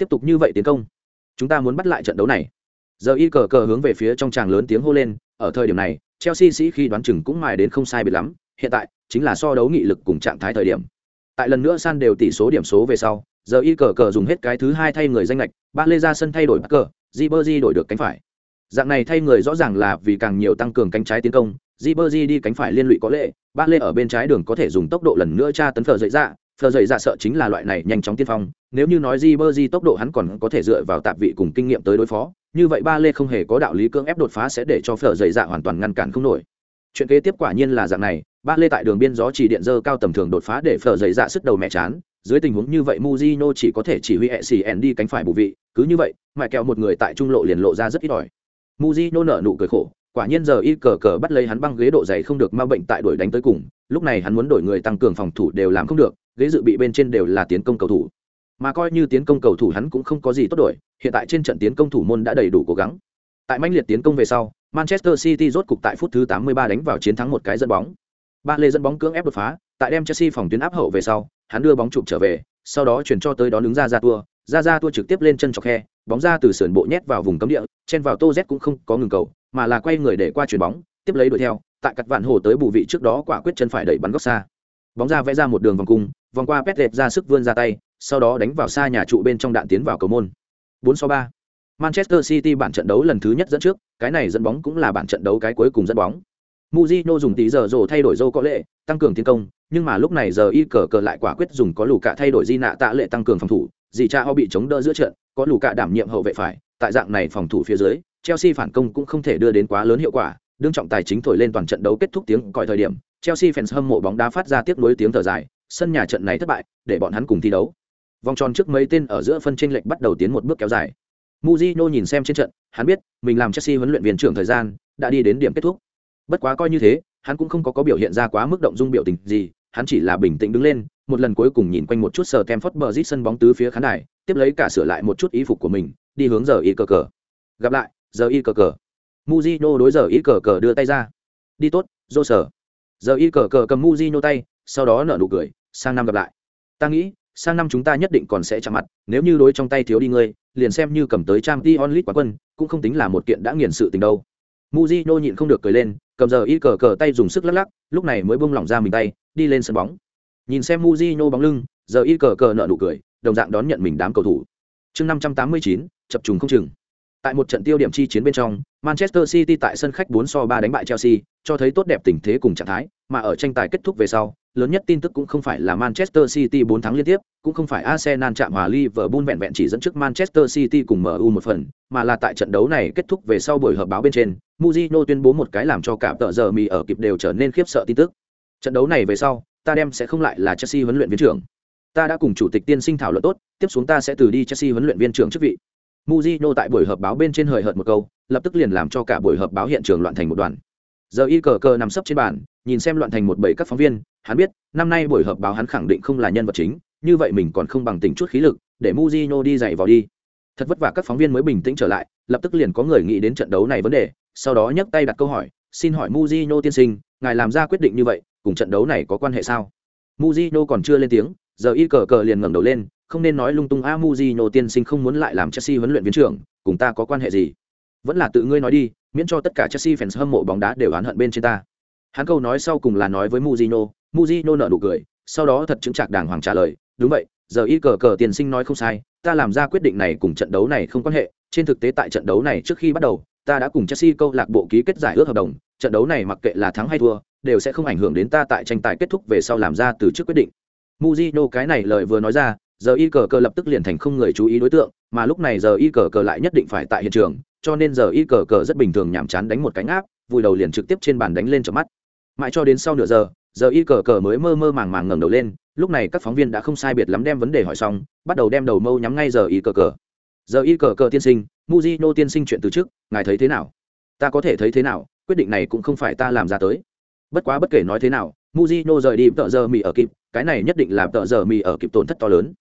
Tiếp tục như vậy tiến công. Chúng ta muốn bắt lại trận đấu này. Giờ y cờ cờ hướng về phía trong tràng lớn tiếng hô lên, ở thời điểm này, Chelsea sĩ khi đoán chừng cũng mài đến không sai biệt lắm, hiện tại chính là so đấu nghị lực cùng trạng thái thời điểm. Tại lần nữa san đều tỷ số điểm số về sau, giờ y cờ cờ dùng hết cái thứ hai thay người danh lệch, ba lê ra sân thay đổi cờ, Ribery đổi được cánh phải. Dạng này thay người rõ ràng là vì càng nhiều tăng cường cánh trái tiến công, Ribery đi cánh phải liên lụy có lệ, ba lê ở bên trái đường có thể dùng tốc độ lần nữa tra tấn phở dậy ra, phở dậy dạ sợ chính là loại này nhanh chóng tiên phong, nếu như nói Ribery tốc độ hắn còn có thể dựa vào tạp vị cùng kinh nghiệm tới đối phó, như vậy ba lê không hề có đạo lý cưỡng ép đột phá sẽ để cho phở dậy dạ hoàn toàn ngăn cản không nổi. Chuyện kế tiếp quả nhiên là dạng này, ba lê tại đường biên gió chỉ điện dơ cao tầm thường đột phá để phở dậy dạ sức đầu mẹ chán, dưới tình huống như vậy Mujino chỉ có thể chỉ huy ECN đi cánh phải bù vị, cứ như vậy, mại kẹo một người tại trung lộ liền lộ ra rất ít ỏi. Mujino nở nụ cười khổ, quả nhiên giờ y cờ cờ bắt lấy hắn băng ghế độ dày không được ma bệnh tại đuổi đánh tới cùng, lúc này hắn muốn đổi người tăng cường phòng thủ đều làm không được, ghế dự bị bên trên đều là tiến công cầu thủ. Mà coi như tiến công cầu thủ hắn cũng không có gì tốt đổi, hiện tại trên trận tiến công thủ môn đã đầy đủ cố gắng. Tại manh liệt tiến công về sau, Manchester City rốt cục tại phút thứ 83 đánh vào chiến thắng một cái dẫn bóng. Ba lê dẫn bóng cưỡng ép đột phá, tại đem Chelsea phòng tuyến áp hậu về sau, hắn đưa bóng chụp trở về, sau đó chuyển cho tới đón đứng ra ra tua, ra ra tua trực tiếp lên chân chọc khe, bóng ra từ sườn bộ nhét vào vùng cấm địa, chen vào Tô Z cũng không có ngừng cầu, mà là quay người để qua chuyền bóng, tiếp lấy đuổi theo, tại cật vạn hồ tới bù vị trước đó quả quyết chân phải đẩy bắn góc xa. Bóng ra vẽ ra một đường vòng cung, vòng qua Pet ra sức vươn ra tay, sau đó đánh vào xa nhà trụ bên trong đạn tiến vào cầu môn. 4 so 3. Manchester City bản trận đấu lần thứ nhất dẫn trước, cái này dẫn bóng cũng là bản trận đấu cái cuối cùng dẫn bóng. Mujino dùng tí giờ rồ thay đổi dâu có lệ, tăng cường tiến công, nhưng mà lúc này giờ y cờ cờ lại quả quyết dùng có lù cả thay đổi di nạ tạ lệ tăng cường phòng thủ, dì cha họ bị chống đỡ giữa trận, có lù cả đảm nhiệm hậu vệ phải, tại dạng này phòng thủ phía dưới, Chelsea phản công cũng không thể đưa đến quá lớn hiệu quả, đương trọng tài chính thổi lên toàn trận đấu kết thúc tiếng còi thời điểm, Chelsea fans hâm mộ bóng đá phát ra tiếc nuối tiếng thở dài, sân nhà trận này thất bại, để bọn hắn cùng thi đấu. Vòng tròn trước mấy tên ở giữa phân tranh lệch bắt đầu tiến một bước kéo dài. Mujino nhìn xem trên trận, hắn biết, mình làm Chelsea huấn luyện viên trưởng thời gian đã đi đến điểm kết thúc. Bất quá coi như thế hắn cũng không có có biểu hiện ra quá mức động dung biểu tình gì hắn chỉ là bình tĩnh đứng lên một lần cuối cùng nhìn quanh một chút sờ kem phớt bờ rít sân bóng tứ phía khán đài tiếp lấy cả sửa lại một chút y phục của mình đi hướng giờ y cờ cờ. Gặp lại giờ y cờ cờ. Muzino đối giờ y cờ cờ đưa tay ra. Đi tốt dô sở giờ y cờ cờ cầm muzino tay sau đó nở nụ cười sang năm gặp lại. Ta nghĩ, sang năm chúng ta nhất định còn sẽ chạm mặt, nếu như đối trong tay thiếu đi ngươi, liền xem như cầm tới trang t onlit quá quân, cũng không tính là một kiện đã nghiền sự tình đâu. Muzino nhịn không được cười lên, cầm giờ y cờ cờ tay dùng sức lắc lắc, lúc này mới bông lỏng ra mình tay, đi lên sân bóng. Nhìn xem muzino bóng lưng, giờ y cờ cờ nợ nụ cười, đồng dạng đón nhận mình đám cầu thủ. Chương năm trăm tám mươi chín, chập trùng không chừng. Tại một trận tiêu điểm chi chiến bên trong, manchester city tại sân khách 4 so 3 đánh bại chelsea, cho thấy tốt đẹp tình thế cùng trạng thái, mà ở tranh tài kết thúc về sau lớn nhất tin tức cũng không phải là manchester city 4 thắng liên tiếp cũng không phải arsenal chạm hòa liverpool vẹn vẹn chỉ dẫn trước manchester city cùng mu một phần mà là tại trận đấu này kết thúc về sau buổi họp báo bên trên Mourinho tuyên bố một cái làm cho cả tờ giờ mì ở kịp đều trở nên khiếp sợ tin tức. Trận đấu này về sau ta đem sẽ không lại là chelsea huấn luyện viên trưởng. Ta đã cùng chủ tịch tiên sinh thảo luận tốt tiếp xuống ta sẽ từ đi chelsea huấn luyện viên trưởng chức vị. Mourinho tại buổi họp báo bên trên hời hợt một câu, lập tức liền làm cho cả buổi họp báo hiện trường loạn thành một đoàn. Giờ y cờ cờ nằm sấp trên bàn, nhìn xem loạn thành một bầy các phóng viên, hắn biết, năm nay buổi họp báo hắn khẳng định không là nhân vật chính, như vậy mình còn không bằng tỉnh chút khí lực, để Mujino đi dạy vào đi. Thật vất vả các phóng viên mới bình tĩnh trở lại, lập tức liền có người nghĩ đến trận đấu này vấn đề, sau đó nhấc tay đặt câu hỏi, xin hỏi Mujino tiên sinh, ngài làm ra quyết định như vậy, cùng trận đấu này có quan hệ sao? Mujino còn chưa lên tiếng, giờ y cờ cờ liền ngẩng đầu lên, không nên nói lung tung a Mujino tiên sinh không muốn lại làm Chelsea huấn luyện viên trưởng, cùng ta có quan hệ gì? Vẫn là tự ngươi nói đi, miễn cho tất cả Chelsea fans hâm mộ bóng đá đều oán hận bên trên ta. Hắn câu nói sau cùng là nói với Mujino, Mujino nở nụ cười, sau đó thật chứng trạc đàng hoàng trả lời, đúng vậy, giờ y cờ cờ tiền sinh nói không sai, ta làm ra quyết định này cùng trận đấu này không quan hệ, trên thực tế tại trận đấu này trước khi bắt đầu, ta đã cùng Chelsea câu lạc bộ ký kết giải ước hợp đồng, trận đấu này mặc kệ là thắng hay thua, đều sẽ không ảnh hưởng đến ta tại tranh tài kết thúc về sau làm ra từ trước quyết định. Mujino cái này lời vừa nói ra, giờ y cờ cờ lập tức liền thành không người chú ý đối tượng mà lúc này giờ y cờ cờ lại nhất định phải tại hiện trường cho nên giờ y cờ cờ rất bình thường nhàm chán đánh một cánh áp vùi đầu liền trực tiếp trên bàn đánh lên cho mắt mãi cho đến sau nửa giờ giờ y cờ cờ mới mơ mơ màng màng ngẩng đầu lên, lúc này các phóng viên đã không sai biệt lắm đem vấn đề hỏi xong, bắt đầu đem đầu mâu nhắm ngay giờ y cờ cờ. Giờ y cờ cờ tiên sinh muzino tiên sinh chuyện từ trước, ngài thấy thế nào? Ta có thể thấy thế nào? Quyết định này cũng không phải ta làm ra tới. Bất quá bất kể nói thế nào muzino rời đi tợ giờ mì ở kịp, cái này nhất định là tợ giờ mì ở kịp tổn thất to lớn.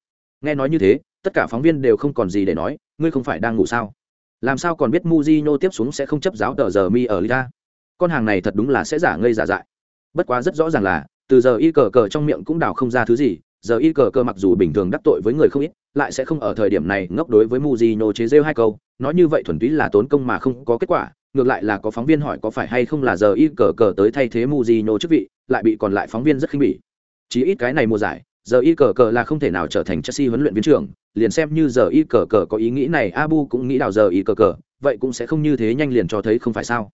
Nghe nói như thế, tất cả phóng viên đều không còn gì để nói, ngươi không phải đang ngủ sao? Làm sao còn biết muzino tiếp xuống sẽ không chấp giáo tờ giờ mi ở lita con hàng này thật đúng là sẽ giả ngây giả dại bất quá rất rõ ràng là, từ giờ y cờ cờ trong miệng cũng đào không ra thứ gì, giờ y cờ cờ mặc dù bình thường đắc tội với người không ít, lại sẽ không ở thời điểm này ngốc đối với muzino chế rêu hai câu, nói như vậy thuần túy là tốn công mà không có kết quả, ngược lại là có phóng viên hỏi có phải hay không là giờ y cờ cờ tới thay thế muzino chức vị, lại bị còn lại phóng viên rất khinh bỉ. Chí ít cái này mùa giải, giờ y cờ cờ là không thể nào trở thành chelsea huấn luyện viên trưởng, liền xem như giờ y cờ cờ có ý nghĩ này abu cũng nghĩ đào giờ y cờ cờ, vậy cũng sẽ không như thế nhanh liền cho thấy không phải sao.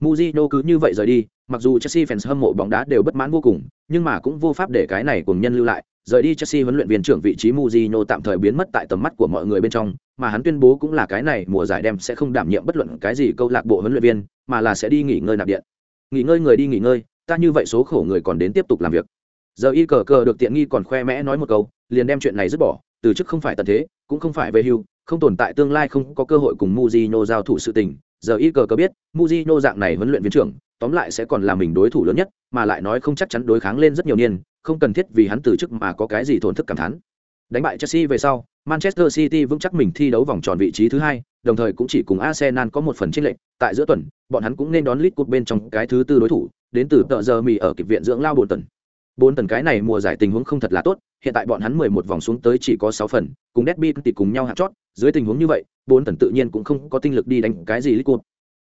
Mujino cứ như vậy rời đi, mặc dù Chelsea fans hâm mộ bóng đá đều bất mãn vô cùng, nhưng mà cũng vô pháp để cái này cùng nhân lưu lại, rời đi Chelsea huấn luyện viên trưởng vị trí Mujino tạm thời biến mất tại tầm mắt của mọi người bên trong, mà hắn tuyên bố cũng là cái này mùa giải đem sẽ không đảm nhiệm bất luận cái gì câu lạc bộ huấn luyện viên, mà là sẽ đi nghỉ ngơi nạp điện. Nghỉ ngơi người đi nghỉ ngơi, ta như vậy số khổ người còn đến tiếp tục làm việc giờ y cờ cờ được tiện nghi còn khoe mẽ nói một câu liền đem chuyện này dứt bỏ từ chức không phải tận thế cũng không phải về hưu không tồn tại tương lai không có cơ hội cùng Mujino giao thủ sự tình giờ y cờ cờ biết muzino dạng này huấn luyện viên trưởng, tóm lại sẽ còn là mình đối thủ lớn nhất, mà lại nói không chắc chắn đối kháng lên rất nhiều niên, không cần thiết vì hắn từ chức mà có cái gì thổn thức cảm thán. Đánh bại Chelsea về sau, Manchester City vững chắc mình thi đấu vòng tròn vị trí thứ hai, đồng thời cũng chỉ cùng Arsenal có một phần chênh lệch, tại giữa tuần, bọn hắn cũng nên đón League Cup bên trong cái thứ tư đối thủ, đến từ tợ giờ mì ở kịp viện dưỡng lao bồn tần bốn tần cái này mùa giải tình huống không thật là tốt, hiện tại bọn hắn mười một vòng xuống tới chỉ có sáu phần, cùng Derby tịt cùng nhau hạt chót, dưới tình huống như vậy, bốn tần tự nhiên cũng không có tinh lực đi đánh cái gì lít Cup.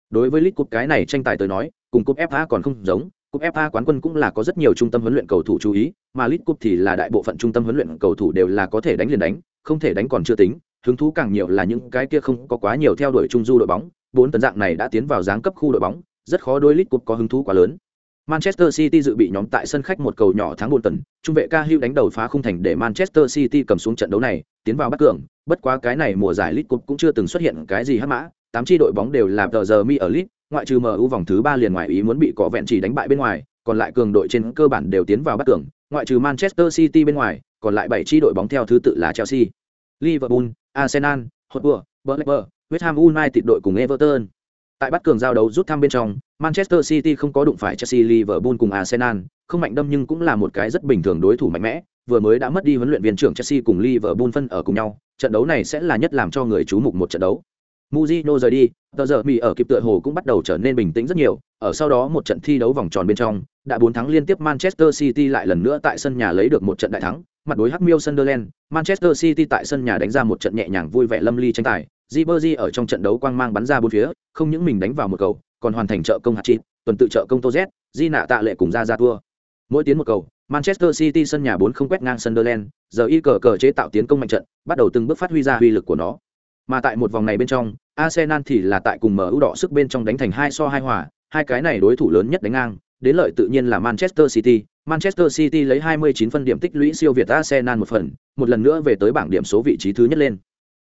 Đối với lít Cup cái này tranh tài tới nói, cùng cúp FA còn không giống cúp FA quán quân cũng là có rất nhiều trung tâm huấn luyện cầu thủ chú ý, mà League Cup thì là đại bộ phận trung tâm huấn luyện cầu thủ đều là có thể đánh liền đánh, không thể đánh còn chưa tính, hứng thú càng nhiều là những cái kia không có quá nhiều theo đuổi trung du đội bóng, bốn tấn dạng này đã tiến vào giáng cấp khu đội bóng, rất khó đôi League Cup có hứng thú quá lớn. Manchester City dự bị nhóm tại sân khách một cầu nhỏ thắng Bolton. trung vệ Cahill đánh đầu phá khung thành để Manchester City cầm xuống trận đấu này, tiến vào bắt cường, bất quá cái này mùa giải League Cup cũng chưa từng xuất hiện cái gì hắc mã, tám chi đội bóng đều là tờ giờ mi ở League, ngoại trừ MU vòng thứ 3 liền ngoài ý muốn bị cọ vẹn chỉ đánh bại bên ngoài, còn lại cường đội trên cơ bản đều tiến vào bắt cường, ngoại trừ Manchester City bên ngoài, còn lại 7 chi đội bóng theo thứ tự là Chelsea, Liverpool, Arsenal, Hotspur, Blackburn, West Ham United đội cùng Everton. Tại bắt cường giao đấu rút thăm bên trong, Manchester City không có đụng phải Chelsea, Liverpool cùng Arsenal, không mạnh đâm nhưng cũng là một cái rất bình thường đối thủ mạnh mẽ, vừa mới đã mất đi huấn luyện viên trưởng Chelsea cùng Liverpool phân ở cùng nhau, trận đấu này sẽ là nhất làm cho người chú mục một trận đấu. Mujino rời đi, tờ giờ Mỹ ở kịp tựa hồ cũng bắt đầu trở nên bình tĩnh rất nhiều, ở sau đó một trận thi đấu vòng tròn bên trong, đã bốn thắng liên tiếp Manchester City lại lần nữa tại sân nhà lấy được một trận đại thắng, mặt đối Hắc Miêu Sunderland, Manchester City tại sân nhà đánh ra một trận nhẹ nhàng vui vẻ lâm ly tranh tài, Ribery ở trong trận đấu quang mang bắn ra bốn phía, không những mình đánh vào một cầu, còn hoàn thành trợ công hạt chịt tuần tự trợ công Tô Z, Di nạ tạ lệ cùng ra ra thua. Mỗi tiến một cầu, Manchester City sân nhà bốn không quét ngang Sunderland, giờ y cờ cờ chế tạo tiến công mạnh trận, bắt đầu từng bước phát huy ra uy lực của nó. Mà tại một vòng này bên trong, Arsenal thì là tại cùng MU đỏ sức bên trong đánh thành hai so hai hòa, hai cái này đối thủ lớn nhất đánh ngang, đến lợi tự nhiên là Manchester City. Manchester City lấy 29 phân điểm tích lũy siêu việt Arsenal một phần, một lần nữa về tới bảng điểm số vị trí thứ nhất lên.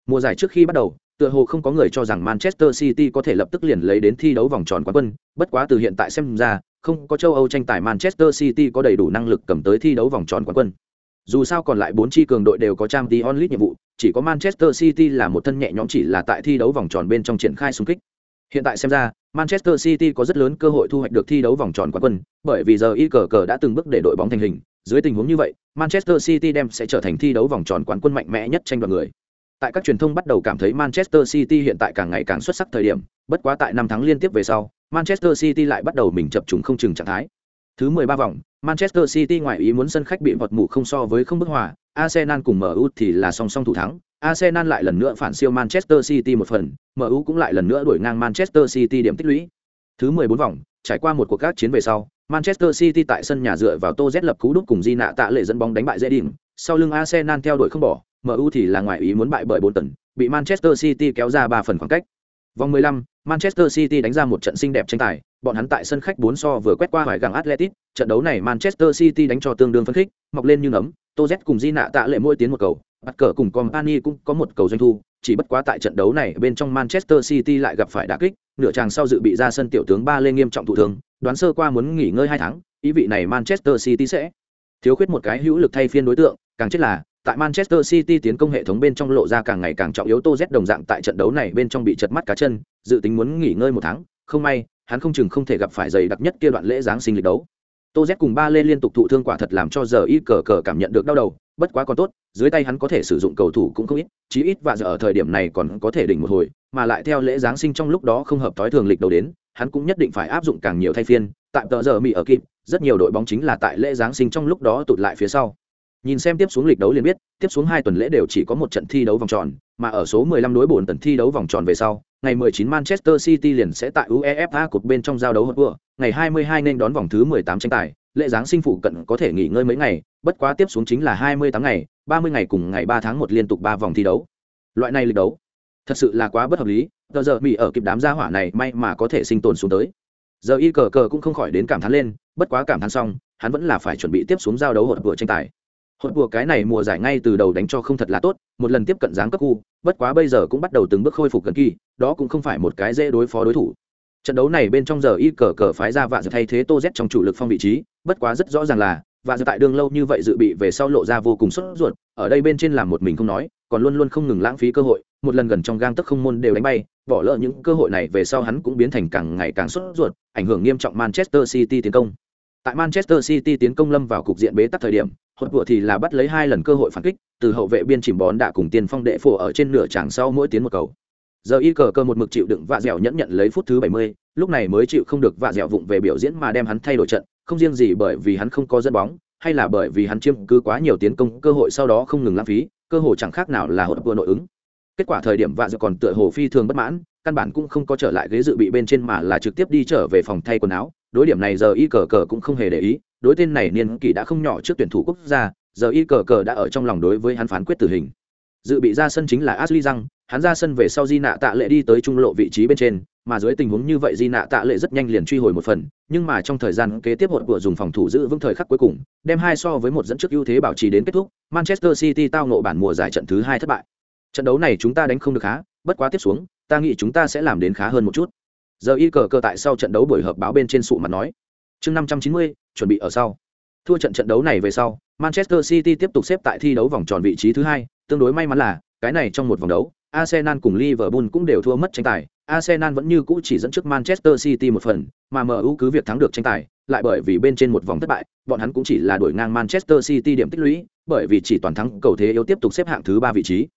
Mùa giải trước khi bắt đầu, tựa hồ không có người cho rằng Manchester City có thể lập tức liền lấy đến thi đấu vòng tròn quán quân, bất quá từ hiện tại xem ra, không có châu Âu tranh tài Manchester City có đầy đủ năng lực cầm tới thi đấu vòng tròn quán quân. Dù sao còn lại bốn chi cường đội đều có trang tí onlit nhiệm vụ, chỉ có Manchester City là một thân nhẹ nhõm chỉ là tại thi đấu vòng tròn bên trong triển khai xung kích. Hiện tại xem ra, Manchester City có rất lớn cơ hội thu hoạch được thi đấu vòng tròn quán quân, bởi vì giờ y cờ cờ đã từng bước để đội bóng thành hình, dưới tình huống như vậy, Manchester City đem sẽ trở thành thi đấu vòng tròn quán quân mạnh mẽ nhất tranh đoạt người. Tại các truyền thông bắt đầu cảm thấy Manchester City hiện tại càng ngày càng xuất sắc thời điểm, bất quá tại năm tháng liên tiếp về sau, Manchester City lại bắt đầu mình chập trùng không chừng trạng thái. Thứ 13 vòng, Manchester City ngoại ý muốn sân khách bị vọt mù không so với không bức hòa, Arsenal cùng MU thì là song song thủ thắng, Arsenal lại lần nữa phản siêu Manchester City một phần, MU cũng lại lần nữa đuổi ngang Manchester City điểm tích lũy. Thứ 14 vòng, trải qua một cuộc các chiến về sau, Manchester City tại sân nhà dựa vào Tô Z lập cú đúc cùng Di nạ tạ lệ dẫn bóng đánh bại dễ điểm, sau lưng Arsenal theo đuổi không bỏ, MU thì là ngoại ý muốn bại bởi bốn tần, bị Manchester City kéo ra 3 phần khoảng cách. Vòng 15, Manchester City đánh ra một trận xinh đẹp tranh tài, bọn hắn tại sân khách 4 so vừa quét qua vài gặng Atletico, trận đấu này Manchester City đánh cho tương đương phấn khích, mọc lên như nấm, Toz cùng Di nạ tạ lệ mỗi tiến một cầu, bắt cờ cùng Company cũng có một cầu doanh thu, chỉ bất quá tại trận đấu này bên trong Manchester City lại gặp phải đả kích, nửa chàng sau dự bị ra sân tiểu tướng ba lên nghiêm trọng thụ thương, đoán sơ qua muốn nghỉ ngơi 2 tháng, ý vị này Manchester City sẽ thiếu khuyết một cái hữu lực thay phiên đối tượng, càng chết là tại Manchester City tiến công hệ thống bên trong lộ ra càng ngày càng trọng yếu Tô Z đồng dạng tại trận đấu này bên trong bị chật mắt cá chân, dự tính muốn nghỉ ngơi một tháng, không may, hắn không chừng không thể gặp phải giày đặc nhất kia đoạn lễ giáng sinh lịch đấu. Tô Z cùng ba lê liên tục thụ thương quả thật làm cho giờ y cờ cờ cảm nhận được đau đầu, bất quá còn tốt, dưới tay hắn có thể sử dụng cầu thủ cũng không ít, chí ít và giờ ở thời điểm này còn có thể đỉnh một hồi, mà lại theo lễ giáng sinh trong lúc đó không hợp tối thường lịch đầu đến, hắn cũng nhất định phải áp dụng càng nhiều thay phiên, tại tờ giờ Mỹ ở kịp, rất nhiều đội bóng chính là tại lễ giáng sinh trong lúc đó tụt lại phía sau. Nhìn xem tiếp xuống lịch đấu liền biết, tiếp xuống hai tuần lễ đều chỉ có một trận thi đấu vòng tròn, mà ở số 15 đối bổn tuần thi đấu vòng tròn về sau, ngày 19 Manchester City liền sẽ tại UEFA Cup bên trong giao đấu hot vừa, ngày 22 nên đón vòng thứ 18 tranh tài, lễ giáng sinh phụ cận có thể nghỉ ngơi mấy ngày, bất quá tiếp xuống chính là 28 ngày, 30 ngày cùng ngày 3 tháng 1 liên tục 3 vòng thi đấu. Loại này lịch đấu, thật sự là quá bất hợp lý, giờ giờ bị ở kịp đám gia hỏa này may mà có thể sinh tồn xuống tới. Giờ y cờ cờ cũng không khỏi đến cảm thán lên, bất quá cảm thán xong, hắn vẫn là phải chuẩn bị tiếp xuống giao đấu hột vừa tranh tài hội bùa cái này mùa giải ngay từ đầu đánh cho không thật là tốt, một lần tiếp cận dáng cấp khu, bất quá bây giờ cũng bắt đầu từng bước khôi phục gần kỳ, đó cũng không phải một cái dễ đối phó đối thủ. Trận đấu này bên trong giờ y cờ cờ phái ra vạ dự thay thế tô z trong chủ lực phong vị trí, bất quá rất rõ ràng là, vạ dự tại đường lâu như vậy dự bị về sau lộ ra vô cùng sốt ruột, ở đây bên trên làm một mình không nói, còn luôn luôn không ngừng lãng phí cơ hội, một lần gần trong gang tức không môn đều đánh bay, bỏ lỡ những cơ hội này về sau hắn cũng biến thành càng ngày càng sốt ruột, ảnh hưởng nghiêm trọng manchester city tiến công. Tại manchester city tiến công lâm vào cục diện bế tắc thời điểm hột vừa thì là bắt lấy hai lần cơ hội phản kích từ hậu vệ biên chìm bón đã cùng tiền phong đệ phổ ở trên nửa tràng sau mỗi tiến một cầu. Giờ y cờ cơ một mực chịu đựng vạ dẻo nhẫn nhận lấy phút thứ bảy mươi, lúc này mới chịu không được vạ dẻo vụng về biểu diễn mà đem hắn thay đổi trận không riêng gì bởi vì hắn không có dẫn bóng hay là bởi vì hắn chiếm cứ quá nhiều tiến công cơ hội sau đó không ngừng lãng phí cơ hội chẳng khác nào là hột vừa nội ứng. Kết quả thời điểm vạ dẻo còn tựa hồ phi thường bất mãn căn bản cũng không có trở lại ghế dự bị bên trên mà là trực tiếp đi trở về phòng thay quần áo đối điểm này giờ y cờ cờ cũng không hề để ý đối tên này niên kỷ đã không nhỏ trước tuyển thủ quốc gia, giờ y cờ cờ đã ở trong lòng đối với hắn phán quyết tử hình. Dự bị ra sân chính là ashley răng hắn ra sân về sau di nạ tạ lệ đi tới trung lộ vị trí bên trên, mà dưới tình huống như vậy di nạ tạ lệ rất nhanh liền truy hồi một phần, nhưng mà trong thời gian kế tiếp hội của dùng phòng thủ giữ vững thời khắc cuối cùng, đem hai so với một dẫn trước ưu thế bảo trì đến kết thúc, manchester city tao nộ bản mùa giải trận thứ hai thất bại. Trận đấu này chúng ta đánh không được khá, bất quá tiếp xuống, ta nghĩ chúng ta sẽ làm đến khá hơn một chút. Giờ y cờ cờ tại sau trận đấu buổi họp báo bên trên sụ mặt nói. Chương năm trăm chín mươi chuẩn bị ở sau. Thua trận trận đấu này về sau manchester city tiếp tục xếp tại thi đấu vòng tròn vị trí thứ hai tương đối may mắn là cái này trong một vòng đấu arsenal cùng liverpool cũng đều thua mất tranh tài. Arsenal vẫn như cũ chỉ dẫn trước Manchester City một phần, mà MU cứ việc thắng được tranh tài, lại bởi vì bên trên một vòng thất bại, bọn hắn cũng chỉ là đuổi ngang Manchester City điểm tích lũy, bởi vì chỉ toàn thắng cầu thế yếu tiếp tục xếp hạng thứ ba vị trí.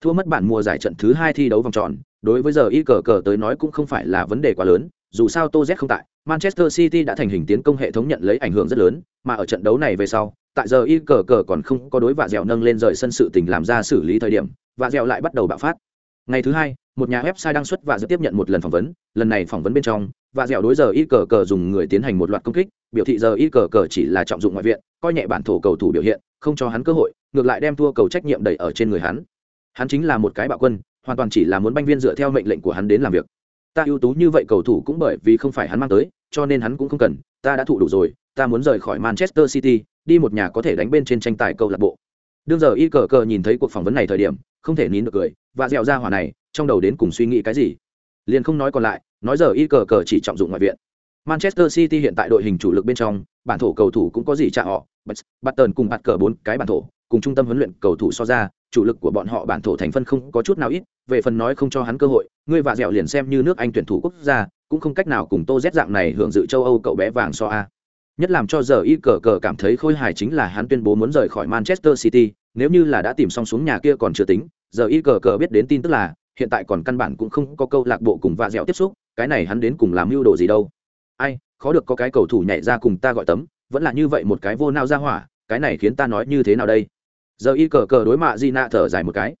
Thua mất bản mùa giải trận thứ hai thi đấu vòng tròn, đối với giờ y cờ cờ tới nói cũng không phải là vấn đề quá lớn, dù sao Tô Z không tại, Manchester City đã thành hình tiến công hệ thống nhận lấy ảnh hưởng rất lớn, mà ở trận đấu này về sau, tại giờ y cờ cờ còn không có đối vạ dẻo nâng lên rời sân sự tình làm ra xử lý thời điểm, vạ dẻo lại bắt đầu bạo phát. Ngày thứ hai, một nhà website đăng xuất và tiếp nhận một lần phỏng vấn, lần này phỏng vấn bên trong, vạ dẻo đối giờ y cờ cờ dùng người tiến hành một loạt công kích, biểu thị giờ y cờ cờ chỉ là trọng dụng ngoại viện, coi nhẹ bản thổ cầu thủ biểu hiện, không cho hắn cơ hội, ngược lại đem thua cầu trách nhiệm đẩy ở trên người hắn. Hắn chính là một cái bạo quân, hoàn toàn chỉ là muốn banh viên dựa theo mệnh lệnh của hắn đến làm việc ta ưu tú như vậy cầu thủ cũng bởi vì không phải hắn mang tới, cho nên hắn cũng không cần, ta đã thụ đủ rồi, ta muốn rời khỏi manchester city, đi một nhà có thể đánh bên trên tranh tài câu lạc bộ. Đương giờ y cờ cờ nhìn thấy cuộc phỏng vấn này thời điểm, không thể nín được cười, và dẻo ra hỏa này, trong đầu đến cùng suy nghĩ cái gì? Liền không nói còn lại, nói giờ y cờ cờ chỉ trọng dụng ngoại viện. Manchester city hiện tại đội hình chủ lực bên trong, bản thổ cầu thủ cũng có gì chạ họ bắt tần cùng bắt cờ bốn cái bản thổ, cùng trung tâm huấn luyện cầu thủ so ra chủ lực của bọn họ bản thổ thành phân không có chút nào ít, về phần nói không cho hắn cơ hội, ngươi và dẻo liền xem như nước anh tuyển thủ quốc gia, cũng không cách nào cùng tô z dạng này hưởng dự châu âu cậu bé vàng so a. Nhất làm cho giờ y cờ cờ cảm thấy khôi hài chính là hắn tuyên bố muốn rời khỏi manchester city, nếu như là đã tìm xong xuống nhà kia còn chưa tính, giờ y cờ cờ biết đến tin tức là, hiện tại còn căn bản cũng không có câu lạc bộ cùng vạ dẻo tiếp xúc, cái này hắn đến cùng làm mưu đồ gì đâu. Ai, khó được có cái cầu thủ nhảy ra cùng ta gọi tấm, vẫn là như vậy một cái vô nao ra hỏa, cái này khiến ta nói như thế nào đây? Giờ y cờ cờ đối mạ di nạ thở dài một cái.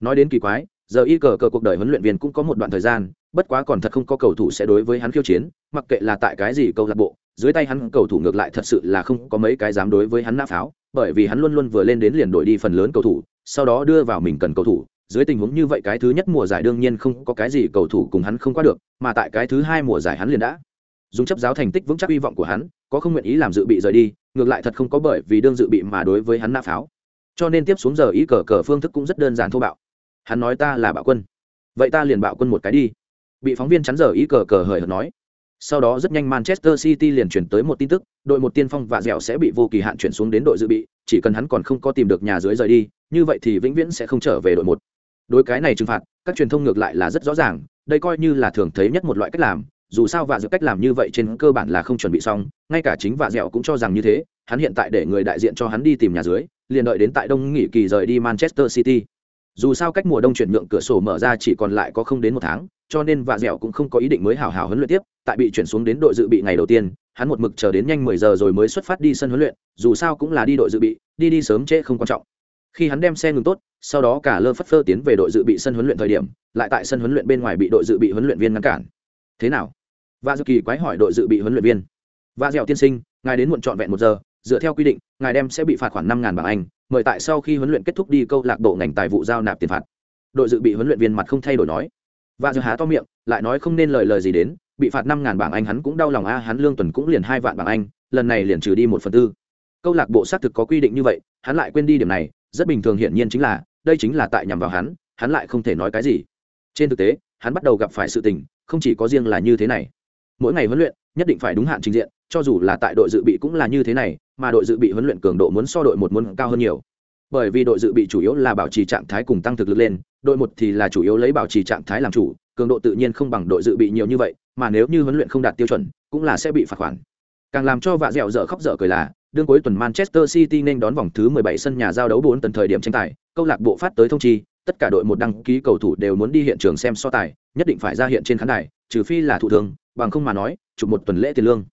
Nói đến kỳ quái, giờ y cờ cờ cuộc đời huấn luyện viên cũng có một đoạn thời gian, bất quá còn thật không có cầu thủ sẽ đối với hắn khiêu chiến, mặc kệ là tại cái gì câu lạc bộ, dưới tay hắn cầu thủ ngược lại thật sự là không có mấy cái dám đối với hắn nã pháo, bởi vì hắn luôn luôn vừa lên đến liền đổi đi phần lớn cầu thủ, sau đó đưa vào mình cần cầu thủ. Dưới tình huống như vậy cái thứ nhất mùa giải đương nhiên không có cái gì cầu thủ cùng hắn không qua được, mà tại cái thứ hai mùa giải hắn liền đã dùng chấp giáo thành tích vững chắc hy vọng của hắn, có không nguyện ý làm dự bị rời đi, ngược lại thật không có bởi vì đương dự bị mà đối với hắn nã pháo cho nên tiếp xuống giờ ý cờ cờ phương thức cũng rất đơn giản thô bạo. Hắn nói ta là bạo quân. Vậy ta liền bạo quân một cái đi. Bị phóng viên chắn giờ ý cờ cờ hời hợt nói. Sau đó rất nhanh manchester city liền chuyển tới một tin tức, đội một tiên phong và dẻo sẽ bị vô kỳ hạn chuyển xuống đến đội dự bị, chỉ cần hắn còn không có tìm được nhà dưới rời đi, như vậy thì vĩnh viễn sẽ không trở về đội một. Đối cái này trừng phạt, các truyền thông ngược lại là rất rõ ràng, đây coi như là thường thấy nhất một loại cách làm, dù sao và dẻo cách làm như vậy trên cơ bản là không chuẩn bị xong, ngay cả chính và dẻo cũng cho rằng như thế, hắn hiện tại để người đại diện cho hắn đi tìm nhà dưới liền đợi đến tại đông nghỉ kỳ rời đi manchester city. Dù sao cách mùa đông chuyển nhượng cửa sổ mở ra chỉ còn lại có không đến một tháng, cho nên vạ dẻo cũng không có ý định mới hào hào huấn luyện tiếp, tại bị chuyển xuống đến đội dự bị ngày đầu tiên, hắn một mực chờ đến nhanh mười giờ rồi mới xuất phát đi sân huấn luyện, dù sao cũng là đi đội dự bị, đi đi sớm trễ không quan trọng. Khi hắn đem xe ngừng tốt, sau đó cả lơ phất phơ tiến về đội dự bị sân huấn luyện thời điểm, lại tại sân huấn luyện bên ngoài bị đội dự bị huấn luyện viên ngăn cản. Thế nào? Và dự kỳ quái hỏi đội dự bị huấn luyện viên. Và dẻo tiên sinh, ngài đến muộn trọn vẹn một giờ dựa theo quy định, ngài đem sẽ bị phạt khoảng năm ngàn bảng anh, mời tại sau khi huấn luyện kết thúc đi câu lạc bộ ngành tài vụ giao nạp tiền phạt. Đội dự bị huấn luyện viên mặt không thay đổi nói. Và giờ há to miệng, lại nói không nên lời lời gì đến, bị phạt năm ngàn bảng anh hắn cũng đau lòng a, hắn lương tuần cũng liền hai vạn bảng anh, lần này liền trừ đi một phần tư. Câu lạc bộ xác thực có quy định như vậy, hắn lại quên đi điểm này, rất bình thường hiển nhiên chính là, đây chính là tại nhằm vào hắn hắn lại không thể nói cái gì. Trên thực tế, hắn bắt đầu gặp phải sự tình, không chỉ có riêng là như thế này. Mỗi ngày huấn luyện, nhất định phải đúng hạn trình diện, cho dù là tại đội dự bị cũng là như thế này mà đội dự bị huấn luyện cường độ muốn so đội một muốn cao hơn nhiều. Bởi vì đội dự bị chủ yếu là bảo trì trạng thái cùng tăng thực lực lên, đội một thì là chủ yếu lấy bảo trì trạng thái làm chủ, cường độ tự nhiên không bằng đội dự bị nhiều như vậy, mà nếu như huấn luyện không đạt tiêu chuẩn, cũng là sẽ bị phạt khoản. Càng làm cho vạ dẻo dở khóc dở cười là, đương cuối tuần manchester city nên đón vòng thứ 17 sân nhà giao đấu 4 tần thời điểm tranh tài, câu lạc bộ phát tới thông chi, tất cả đội một đăng ký cầu thủ đều muốn đi hiện trường xem so tài, nhất định phải ra hiện trên khán đài, trừ phi là thủ thường bằng không mà nói, chụp một tuần lễ tiền lương.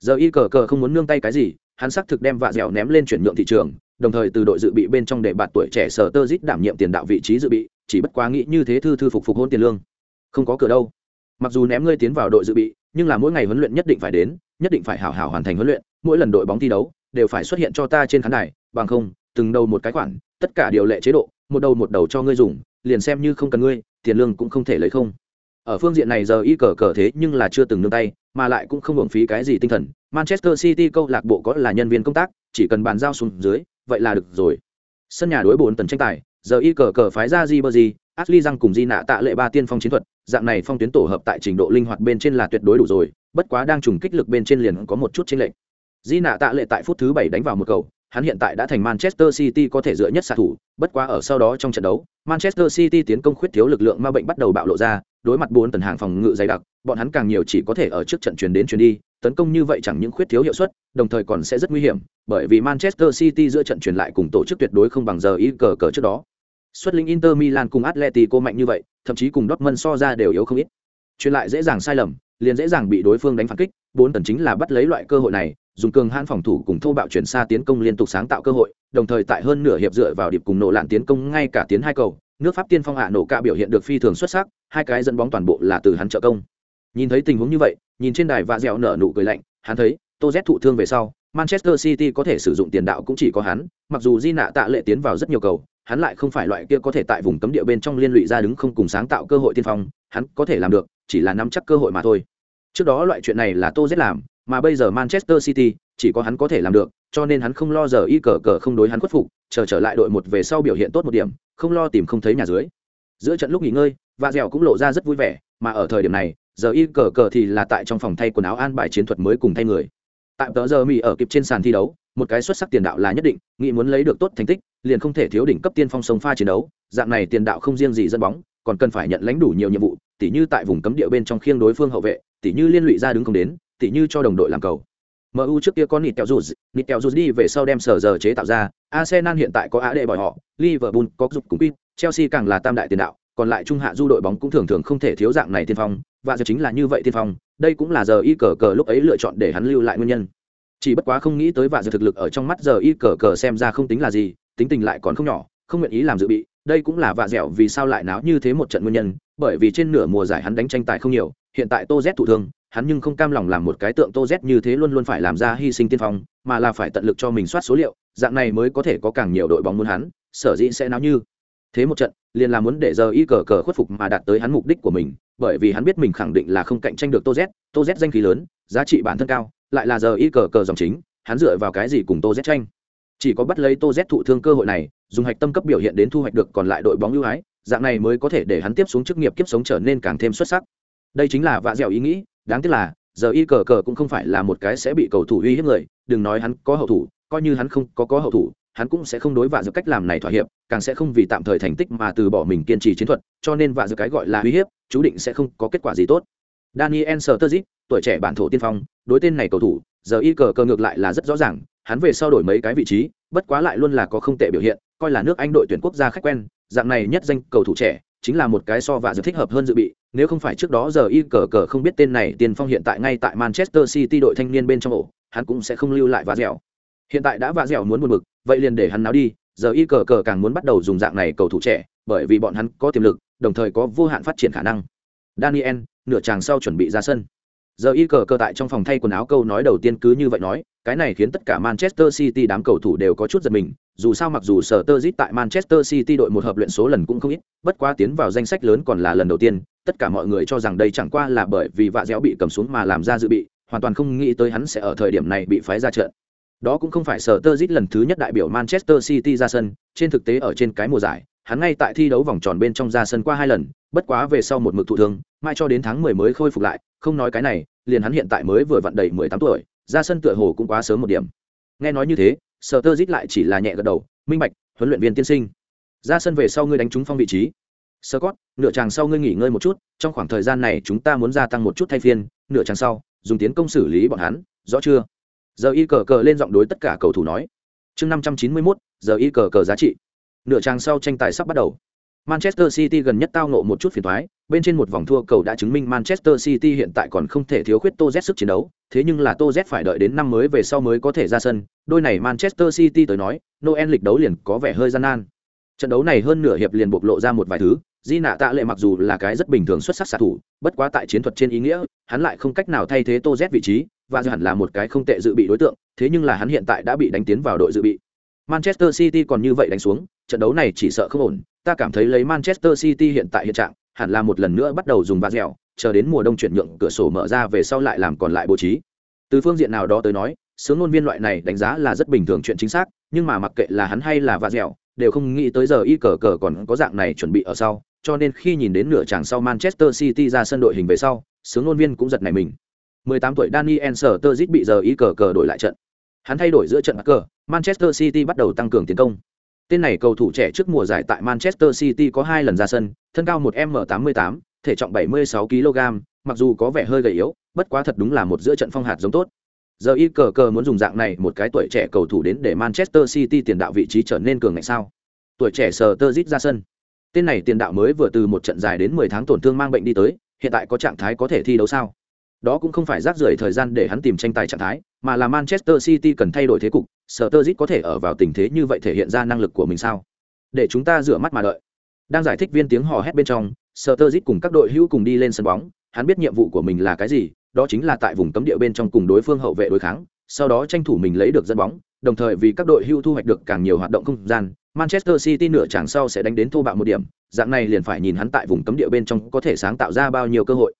Giờ y cờ cờ không muốn nương tay cái gì hắn xác thực đem vạ dẻo ném lên chuyển nhượng thị trường, đồng thời từ đội dự bị bên trong để bạt tuổi trẻ sở tơ dít đảm nhiệm tiền đạo vị trí dự bị, chỉ bất quá nghĩ như thế thư thư phục phục hôn tiền lương. Không có cửa đâu. Mặc dù ném ngươi tiến vào đội dự bị, nhưng là mỗi ngày huấn luyện nhất định phải đến, nhất định phải hảo hảo hoàn thành huấn luyện, mỗi lần đội bóng thi đấu đều phải xuất hiện cho ta trên khán đài, bằng không, từng đầu một cái khoản, tất cả điều lệ chế độ, một đầu một đầu cho ngươi dùng, liền xem như không cần ngươi, tiền lương cũng không thể lấy không. Ở phương diện này giờ y cờ cờ thế nhưng là chưa từng nương tay, mà lại cũng không hưởng phí cái gì tinh thần manchester city câu lạc bộ có là nhân viên công tác chỉ cần bàn giao xuống dưới vậy là được rồi sân nhà đối bốn tần tranh tài giờ y cờ cờ phái ra gì bơ gì, Ashley răng cùng Di nạ tạ lệ ba tiên phong chiến thuật, dạng này phong tuyến tổ hợp tại trình độ linh hoạt bên trên là tuyệt đối đủ rồi, bất quá đang trùng kích lực bên trên liền có một chút chênh lệch. Di nạ tạ lệ tại phút thứ bảy đánh vào một cầu, hắn hiện tại đã thành Manchester City có thể dựa nhất xạ thủ, bất quá ở sau đó trong trận đấu, Manchester City tiến công khuyết thiếu lực lượng ma bệnh bắt đầu bạo lộ ra, đối mặt bốn tần hàng phòng ngự dày đặc bọn hắn càng nhiều chỉ có thể ở trước trận chuyển đến chuyển đi, tấn công như vậy chẳng những khuyết thiếu hiệu suất, đồng thời còn sẽ rất nguy hiểm, bởi vì manchester city giữa trận chuyển lại cùng tổ chức tuyệt đối không bằng giờ y cờ cờ trước đó. Xuất linh inter milan cùng atletico mạnh như vậy, thậm chí cùng dortmund so ra đều yếu không ít. Truyền lại dễ dàng sai lầm, liền dễ dàng bị đối phương đánh phản kích, bốn tần chính là bắt lấy loại cơ hội này, dùng cường hãn phòng thủ cùng thô bạo chuyển xa tiến công liên tục sáng tạo cơ hội, đồng thời tại hơn nửa hiệp dựa vào điệp cùng nổ lạn tiến công ngay cả tiến hai cầu, nước pháp tiên phong hạ nổ ca biểu hiện được phi thường xuất sắc, hai cái dẫn bóng toàn bộ là từ hắn trợ công nhìn thấy tình huống như vậy, nhìn trên đài và dẻo nở nụ cười lạnh, hắn thấy, tô z thụ thương về sau, manchester city có thể sử dụng tiền đạo cũng chỉ có hắn, mặc dù di nạ tạ lệ tiến vào rất nhiều cầu, hắn lại không phải loại kia có thể tại vùng cấm địa bên trong liên lụy ra đứng không cùng sáng tạo cơ hội tiên phong, hắn có thể làm được, chỉ là nắm chắc cơ hội mà thôi. Trước đó loại chuyện này là tô z làm, mà bây giờ manchester city, chỉ có hắn có thể làm được, cho nên hắn không lo giờ y cờ cờ không đối hắn khuất phục, chờ trở lại đội một về sau biểu hiện tốt một điểm, không lo tìm không thấy nhà dưới. Giữa trận lúc nghỉ ngơi và dẻo cũng lộ ra rất vui vẻ, mà ở thời điểm này giờ y cờ cờ thì là tại trong phòng thay quần áo an bài chiến thuật mới cùng thay người. Tại tờ giờ mỹ ở kịp trên sàn thi đấu một cái xuất sắc tiền đạo là nhất định nghĩ muốn lấy được tốt thành tích liền không thể thiếu đỉnh cấp tiên phong sông pha chiến đấu dạng này tiền đạo không riêng gì dẫn bóng còn cần phải nhận lãnh đủ nhiều nhiệm vụ tỉ như tại vùng cấm địa bên trong khiêng đối phương hậu vệ tỉ như liên lụy ra đứng không đến tỉ như cho đồng đội làm cầu. MU trước kia có nịt kẹo rụt, nịt kẹo rụt đi về sau đem sở giờ chế tạo ra, Arsenal hiện tại có á đệ bỏi họ, Liverpool có dục cùng pin, Chelsea càng là tam đại tiền đạo, còn lại trung hạ du đội bóng cũng thường thường không thể thiếu dạng này tiên phong, và giờ chính là như vậy tiên phong, đây cũng là giờ y cờ cờ lúc ấy lựa chọn để hắn lưu lại nguyên nhân. Chỉ bất quá không nghĩ tới và giờ thực lực ở trong mắt giờ y cờ cờ xem ra không tính là gì, tính tình lại còn không nhỏ, không nguyện ý làm dự bị, đây cũng là vạ dẻo vì sao lại náo như thế một trận nguyên nhân, bởi vì trên nửa mùa giải hắn đánh tranh tài không nhiều, hiện tại Tô Z thụ thương, hắn nhưng không cam lòng làm một cái tượng tô z như thế luôn luôn phải làm ra hy sinh tiên phong mà là phải tận lực cho mình soát số liệu dạng này mới có thể có càng nhiều đội bóng muốn hắn sở dĩ sẽ náo như thế một trận, liền là muốn để giờ y cờ cờ khuất phục mà đạt tới hắn mục đích của mình, bởi vì hắn biết mình khẳng định là không cạnh tranh được tô z tô z danh khí lớn, giá trị bản thân cao, lại là giờ y cờ cờ dòng chính, hắn dựa vào cái gì cùng tô z tranh? Chỉ có bắt lấy tô z thụ thương cơ hội này, dùng hạch tâm cấp biểu hiện đến thu hoạch được còn lại đội bóng ưu ái, dạng này mới có thể để hắn tiếp xuống chức nghiệp kiếp sống trở nên càng thêm xuất sắc. Đây chính là vạ dẻo ý nghĩ, đáng tiếc là, giờ y cờ cờ cũng không phải là một cái sẽ bị cầu thủ uy hiếp người, đừng nói hắn có hậu thủ, coi như hắn không có có hậu thủ hắn cũng sẽ không đối vạ giữa cách làm này thỏa hiệp, càng sẽ không vì tạm thời thành tích mà từ bỏ mình kiên trì chiến thuật, cho nên vạ giữa cái gọi là uy hiếp, chú định sẽ không có kết quả gì tốt. Daniel sturzic tuổi trẻ bản thổ tiên phong, đối tên này cầu thủ, giờ y cờ cờ ngược lại là rất rõ ràng, hắn về sau đổi mấy cái vị trí, bất quá lại luôn là có không tệ biểu hiện, coi là nước anh đội tuyển quốc gia khách quen, dạng này nhất danh cầu thủ trẻ, chính là một cái so và dược thích hợp hơn dự bị, nếu không phải trước đó giờ y cờ cờ không biết tên này tiền phong hiện tại ngay tại manchester city đội thanh niên bên trong ổ, hắn cũng sẽ không lưu lại vạ dẻo. Hiện tại đã vạ dẻo muốn buồn bực vậy liền để hắn náo đi, giờ y cờ cờ càng muốn bắt đầu dùng dạng này cầu thủ trẻ, bởi vì bọn hắn có tiềm lực, đồng thời có vô hạn phát triển khả năng. Daniel, nửa chàng sau chuẩn bị ra sân. Giờ y cờ cờ tại trong phòng thay quần áo câu nói đầu tiên cứ như vậy nói, cái này khiến tất cả manchester city đám cầu thủ đều có chút giật mình, dù sao mặc dù sở tơ tại manchester city đội một hợp luyện số lần cũng không ít, bất quá tiến vào danh sách lớn còn là lần đầu tiên, tất cả mọi người cho rằng đây chẳng qua là bởi vì vạ dẻo bị cầm xuống mà làm ra dự bị, hoàn toàn không nghĩ tới hắn sẽ ở thời điểm này bị phái ra trận đó cũng không phải sở tơ lần thứ nhất đại biểu manchester city ra sân trên thực tế ở trên cái mùa giải hắn ngay tại thi đấu vòng tròn bên trong ra sân qua hai lần bất quá về sau một mực thụ thương mai cho đến tháng mười mới khôi phục lại không nói cái này liền hắn hiện tại mới vừa vặn đầy mười tám tuổi ra sân tựa hồ cũng quá sớm một điểm. Nghe nói như thế sở tơ dít lại chỉ là nhẹ gật đầu minh bạch huấn luyện viên tiên sinh ra sân về sau ngươi đánh trúng phong vị trí. Scott, nửa chàng sau ngươi nghỉ ngơi một chút trong khoảng thời gian này chúng ta muốn gia tăng một chút thay phiên nửa chàng sau dùng tiến công xử lý bọn hắn rõ chưa? Giờ y cờ cờ lên giọng đối tất cả cầu thủ nói. Chương năm trăm chín mươi mốt giờ y cờ cờ giá trị. Nửa trang sau tranh tài sắp bắt đầu. Manchester City gần nhất tao nộ một chút phiền thoái bên trên một vòng thua cầu đã chứng minh Manchester City hiện tại còn không thể thiếu khuyết Tô Z sức chiến đấu, thế nhưng là Tô Z phải đợi đến năm mới về sau mới có thể ra sân, đôi này Manchester City tới nói, Noel lịch đấu liền có vẻ hơi gian nan. Trận đấu này hơn nửa hiệp liền bộc lộ ra một vài thứ, Di nạ tạ lệ mặc dù là cái rất bình thường xuất sắc xạ thủ, bất quá tại chiến thuật trên ý nghĩa, hắn lại không cách nào thay thế Tô Z vị trí, và hẳn là một cái không tệ dự bị đối tượng, thế nhưng là hắn hiện tại đã bị đánh tiến vào đội dự bị. Manchester City còn như vậy đánh xuống, trận đấu này chỉ sợ không ổn, ta cảm thấy lấy Manchester City hiện tại hiện trạng, hẳn là một lần nữa bắt đầu dùng bát dẻo, chờ đến mùa đông chuyển nhượng cửa sổ mở ra về sau lại làm còn lại bố trí. Từ phương diện nào đó tới nói, sướng ngôn viên loại này đánh giá là rất bình thường chuyện chính xác, nhưng mà mặc kệ là hắn hay là vạt dẻo, đều không nghĩ tới giờ y cờ cờ còn có dạng này chuẩn bị ở sau, cho nên khi nhìn đến nửa chàng sau Manchester City ra sân đội hình về sau, sướng ngôn viên cũng giật nảy mình. 18 tuổi Daniel Sturridge bị giờ ý cờ cờ đổi lại trận. Hắn thay đổi giữa trận cờ, Manchester City bắt đầu tăng cường tiến công. Tên này cầu thủ trẻ trước mùa giải tại Manchester City có hai lần ra sân, thân cao 1m88, thể trọng 76 kg mặc dù có vẻ hơi gầy yếu bất quá thật đúng là một giữa trận phong hạt giống tốt giờ y cờ cờ muốn dùng dạng này một cái tuổi trẻ cầu thủ đến để manchester city tiền đạo vị trí trở nên cường ngạnh sao tuổi trẻ Sturridge ra sân tên này tiền đạo mới vừa từ một trận dài đến 10 tháng tổn thương mang bệnh đi tới hiện tại có trạng thái có thể thi đấu sao đó cũng không phải rác rưởi thời gian để hắn tìm tranh tài trạng thái, mà là manchester city cần thay đổi thế cục sở có thể ở vào tình thế như vậy thể hiện ra năng lực của mình sao? Để chúng ta rửa mắt mà đợi. Đang giải thích viên tiếng hò hét bên trong sở cùng các đội hữu cùng đi lên sân bóng, hắn biết nhiệm vụ của mình là cái gì, đó chính là tại vùng cấm địa bên trong cùng đối phương hậu vệ đối kháng, sau đó tranh thủ mình lấy được dẫn bóng, đồng thời vì các đội hưu thu hoạch được càng nhiều hoạt động không gian, manchester city nửa chẳng sau sẽ đánh đến thu bạo một điểm, dạng này liền phải nhìn hắn tại vùng cấm địa bên trong có thể sáng tạo ra bao nhiêu cơ hội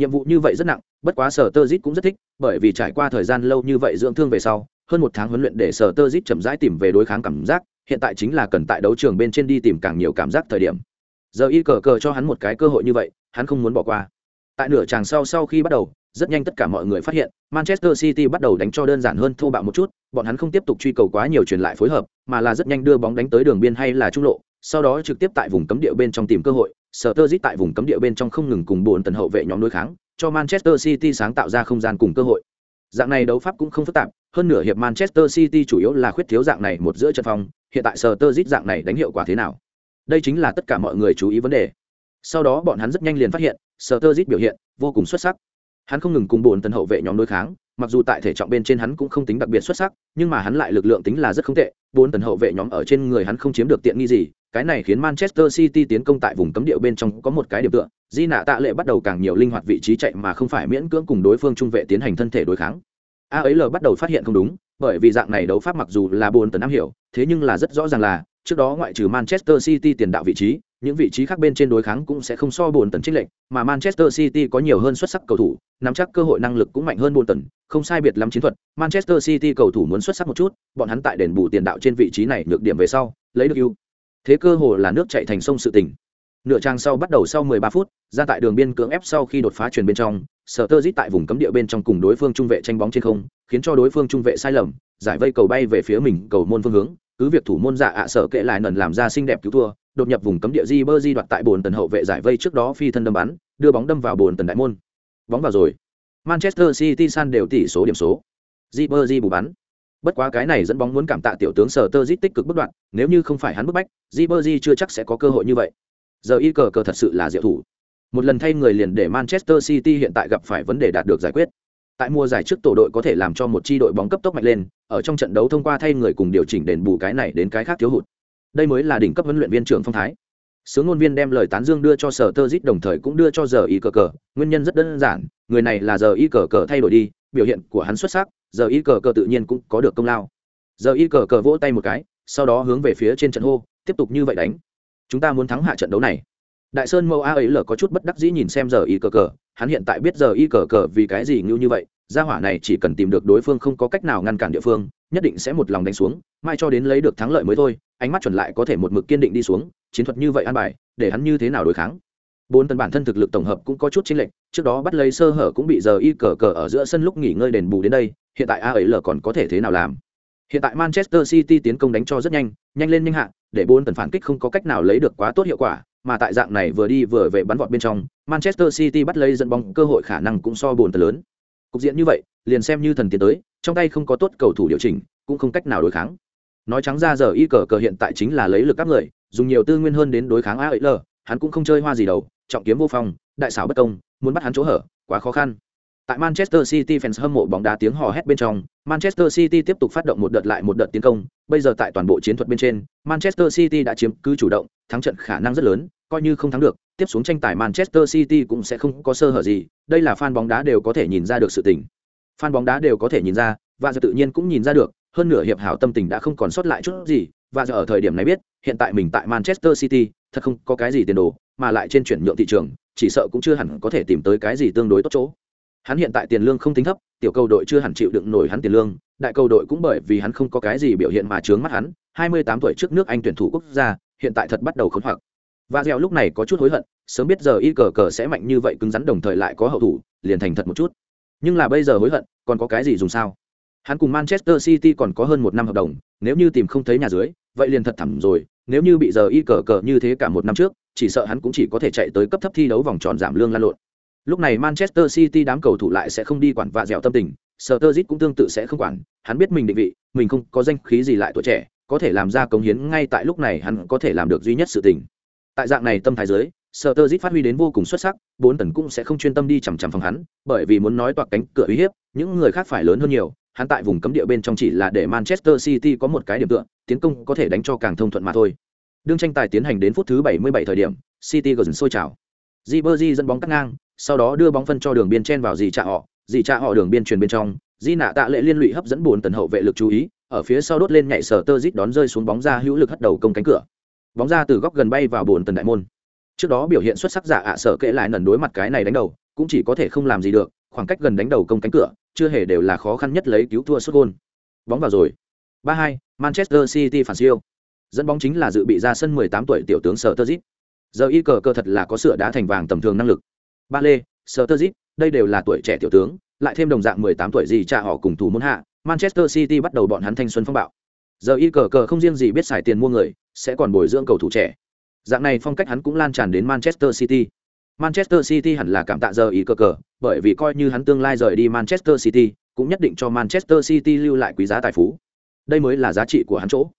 nhiệm vụ như vậy rất nặng, bất quá sở tơ Dít cũng rất thích, bởi vì trải qua thời gian lâu như vậy dưỡng thương về sau, hơn một tháng huấn luyện để sở tơ Dít chậm rãi tìm về đối kháng cảm giác, hiện tại chính là cần tại đấu trường bên trên đi tìm càng nhiều cảm giác thời điểm. Giờ y cờ cờ cho hắn một cái cơ hội như vậy, hắn không muốn bỏ qua. Tại nửa chàng sau sau khi bắt đầu, rất nhanh tất cả mọi người phát hiện, manchester city bắt đầu đánh cho đơn giản hơn thô bạo một chút, bọn hắn không tiếp tục truy cầu quá nhiều truyền lại phối hợp, mà là rất nhanh đưa bóng đánh tới đường biên hay là trung lộ, sau đó trực tiếp tại vùng cấm địa bên trong tìm cơ hội sở tơ tại vùng cấm địa bên trong không ngừng cùng bồn tần hậu vệ nhóm đối kháng, cho manchester city sáng tạo ra không gian cùng cơ hội. Dạng này đấu pháp cũng không phức tạp, hơn nửa hiệp manchester city chủ yếu là khuyết thiếu dạng này một giữa trận phòng hiện tại sở tơ dạng này đánh hiệu quả thế nào? Đây chính là tất cả mọi người chú ý vấn đề. Sau đó bọn hắn rất nhanh liền phát hiện, sở tơ biểu hiện vô cùng xuất sắc. Hắn không ngừng cùng bồn tần hậu vệ nhóm đối kháng, mặc dù tại thể trọng bên trên hắn cũng không tính đặc biệt xuất sắc, nhưng mà hắn lại lực lượng tính là rất không tệ bốn tần hậu vệ nhóm ở trên người hắn không chiếm được tiện nghi gì cái này khiến manchester city tiến công tại vùng cấm địa bên trong có một cái điểm tựa, di nạ tạ lệ bắt đầu càng nhiều linh hoạt vị trí chạy mà không phải miễn cưỡng cùng đối phương trung vệ tiến hành thân thể đối kháng. A ấy l bắt đầu phát hiện không đúng, bởi vì dạng này đấu pháp mặc dù là buồn tần am hiểu, thế nhưng là rất rõ ràng là, trước đó ngoại trừ manchester city tiền đạo vị trí, những vị trí khác bên trên đối kháng cũng sẽ không so buồn tần trích lệnh mà manchester city có nhiều hơn xuất sắc cầu thủ, nắm chắc cơ hội năng lực cũng mạnh hơn buồn tần, không sai biệt lắm chiến thuật, manchester city cầu thủ muốn xuất sắc một chút, bọn hắn tại đền bù tiền đạo trên vị trí này nhược điểm về sau, lấy được ưu thế cơ hồ là nước chạy thành sông sự tỉnh nửa trang sau bắt đầu sau 13 phút, ra tại đường biên cưỡng ép sau khi đột phá truyền bên trong, sở tơ dít tại vùng cấm địa bên trong cùng đối phương trung vệ tranh bóng trên không, khiến cho đối phương trung vệ sai lầm, giải vây cầu bay về phía mình, cầu môn phương hướng, cứ việc thủ môn giả ạ sở kệ lại nần làm ra xinh đẹp cứu thua, đột nhập vùng cấm địa di bơ di đoạt tại bồn tần hậu vệ giải vây trước đó phi thân đâm bắn, đưa bóng đâm vào bồn tần đại môn. Bóng vào rồi. Manchester city san đều tỷ số điểm số. Di bơ di bù bắn bất quá cái này dẫn bóng muốn cảm tạ tiểu tướng sở tơ tích cực bất đoạn, nếu như không phải hắn bức bách di chưa chắc sẽ có cơ hội như vậy. Giờ y cờ cờ thật sự là diệu thủ. Một lần thay người liền để manchester city hiện tại gặp phải vấn đề đạt được giải quyết. Tại mùa giải trước tổ đội có thể làm cho một chi đội bóng cấp tốc mạnh lên, ở trong trận đấu thông qua thay người cùng điều chỉnh đền bù cái này đến cái khác thiếu hụt. Đây mới là đỉnh cấp huấn luyện viên trưởng phong thái. Sướng ngôn viên đem lời tán dương đưa cho sở tơ dít đồng thời cũng đưa cho giờ y cờ cờ. Nguyên nhân rất đơn giản, người này là giờ y cờ cờ thay đổi đi, biểu hiện của hắn xuất sắc giờ y cờ cờ tự nhiên cũng có được công lao. Giờ y cờ cờ vỗ tay một cái, sau đó hướng về phía trên trận hô, tiếp tục như vậy đánh. Chúng ta muốn thắng hạ trận đấu này. Đại sơn mẫu a ấy lờ có chút bất đắc dĩ nhìn xem giờ y cờ cờ, hắn hiện tại biết giờ y cờ cờ vì cái gì ngưu như vậy, gia hỏa này chỉ cần tìm được đối phương không có cách nào ngăn cản địa phương, nhất định sẽ một lòng đánh xuống, mai cho đến lấy được thắng lợi mới thôi, ánh mắt chuẩn lại có thể một mực kiên định đi xuống, chiến thuật như vậy an bài, để hắn như thế nào đối kháng. Bốn tần bản thân thực lực tổng hợp cũng có chút chênh lệch, trước đó bắt lấy sơ hở cũng bị giờ y cờ cờ ở giữa sân lúc nghỉ ngơi đền bù đến đây hiện tại AL còn có thể thế nào làm? Hiện tại manchester city tiến công đánh cho rất nhanh nhanh lên nhanh hạ để bốn tần phản kích không có cách nào lấy được quá tốt hiệu quả mà tại dạng này vừa đi vừa về bắn vọt bên trong manchester city bắt lấy dẫn bóng cơ hội khả năng cũng so buồn tần lớn. Cục diện như vậy liền xem như thần tiến tới trong tay không có tốt cầu thủ điều chỉnh cũng không cách nào đối kháng. Nói trắng ra giờ y cờ cờ hiện tại chính là lấy lực các người dùng nhiều tư nguyên hơn đến đối kháng AL, hắn cũng không chơi hoa gì đâu trọng kiếm vô phong đại xảo bất công muốn bắt hắn chỗ hở quá khó khăn tại manchester city fans hâm mộ bóng đá tiếng hò hét bên trong, manchester city tiếp tục phát động một đợt lại một đợt tiến công. Bây giờ tại toàn bộ chiến thuật bên trên, manchester city đã chiếm cứ chủ động, thắng trận khả năng rất lớn, coi như không thắng được, tiếp xuống tranh tài manchester city cũng sẽ không có sơ hở gì. Đây là fan bóng đá đều có thể nhìn ra được sự tình. Fan bóng đá đều có thể nhìn ra và giờ tự nhiên cũng nhìn ra được, hơn nửa hiệp hảo tâm tình đã không còn sót lại chút gì. Và giờ ở thời điểm này biết, hiện tại mình tại manchester city, thật không có cái gì tiền đồ, mà lại trên chuyển nhượng thị trường, chỉ sợ cũng chưa hẳn có thể tìm tới cái gì tương đối tốt chỗ hắn hiện tại tiền lương không tính thấp, tiểu cầu đội chưa hẳn chịu đựng nổi hắn tiền lương, đại cầu đội cũng bởi vì hắn không có cái gì biểu hiện mà trướng mắt hắn 28 tuổi trước nước anh tuyển thủ quốc gia, hiện tại thật bắt đầu khốn hoặc và dẻo lúc này có chút hối hận, sớm biết giờ y cờ cờ sẽ mạnh như vậy cứng rắn đồng thời lại có hậu thủ, liền thành thật một chút. Nhưng là bây giờ hối hận, còn có cái gì dùng sao? Hắn cùng manchester city còn có hơn một năm hợp đồng, nếu như tìm không thấy nhà dưới, vậy liền thật thẳm rồi, nếu như bị giờ y cờ cờ như thế cả một năm trước, chỉ sợ hắn cũng chỉ có thể chạy tới cấp thấp thi đấu vòng tròn giảm lương lan lộn lúc này manchester city đám cầu thủ lại sẽ không đi quản vạ dẻo tâm tình sở tơ cũng tương tự sẽ không quản, hắn biết mình định vị, mình không có danh khí gì lại tuổi trẻ, có thể làm ra cống hiến ngay tại lúc này hắn có thể làm được duy nhất sự tình. Tại dạng này tâm thái giới sở tơ phát huy đến vô cùng xuất sắc, bốn tần cũng sẽ không chuyên tâm đi chằm chằm phòng hắn, bởi vì muốn nói toạc cánh cửa uy hiếp, những người khác phải lớn hơn nhiều, hắn tại vùng cấm địa bên trong chỉ là để manchester city có một cái điểm tựa, tiến công có thể đánh cho càng thông thuận mà thôi. Đương tranh tài tiến hành đến phút thứ 77 thời điểm, city gần sôi trào. Ribery dẫn bóng cắt ngang sau đó đưa bóng phân cho đường biên chen vào dì trạ họ. Dì trạ họ đường biên truyền bên trong, di nạ tạ lệ liên lụy hấp dẫn bốn tần hậu vệ lực chú ý, ở phía sau đốt lên nhảy sở tơ dít đón rơi xuống bóng ra hữu lực hất đầu công cánh cửa. Bóng ra từ góc gần bay vào bồn tần đại môn. Trước đó biểu hiện xuất sắc giả ạ sở kệ lại lần đối mặt cái này đánh đầu, cũng chỉ có thể không làm gì được, khoảng cách gần đánh đầu công cánh cửa, chưa hề đều là khó khăn nhất lấy cứu thua xuất gôn. Bóng vào rồi. Ba hai, manchester city phản siêu. Dẫn bóng chính là dự bị ra sân 18 tuổi tiểu tướng sở tơ dít. Giờ y cờ cơ thật là có sửa đá thành vàng tầm thường năng lực ba lê sơ tơ dít đây đều là tuổi trẻ tiểu tướng, lại thêm đồng dạng 18 tuổi gì cha họ cùng thủ môn hạ, manchester city bắt đầu bọn hắn thanh xuân phong bạo. Giờ y cờ cờ không riêng gì biết xài tiền mua người, sẽ còn bồi dưỡng cầu thủ trẻ. Dạng này phong cách hắn cũng lan tràn đến manchester city. Manchester city hẳn là cảm tạ giờ y cờ cờ, bởi vì coi như hắn tương lai rời đi manchester city, cũng nhất định cho manchester city lưu lại quý giá tài phú. Đây mới là giá trị của hắn chỗ.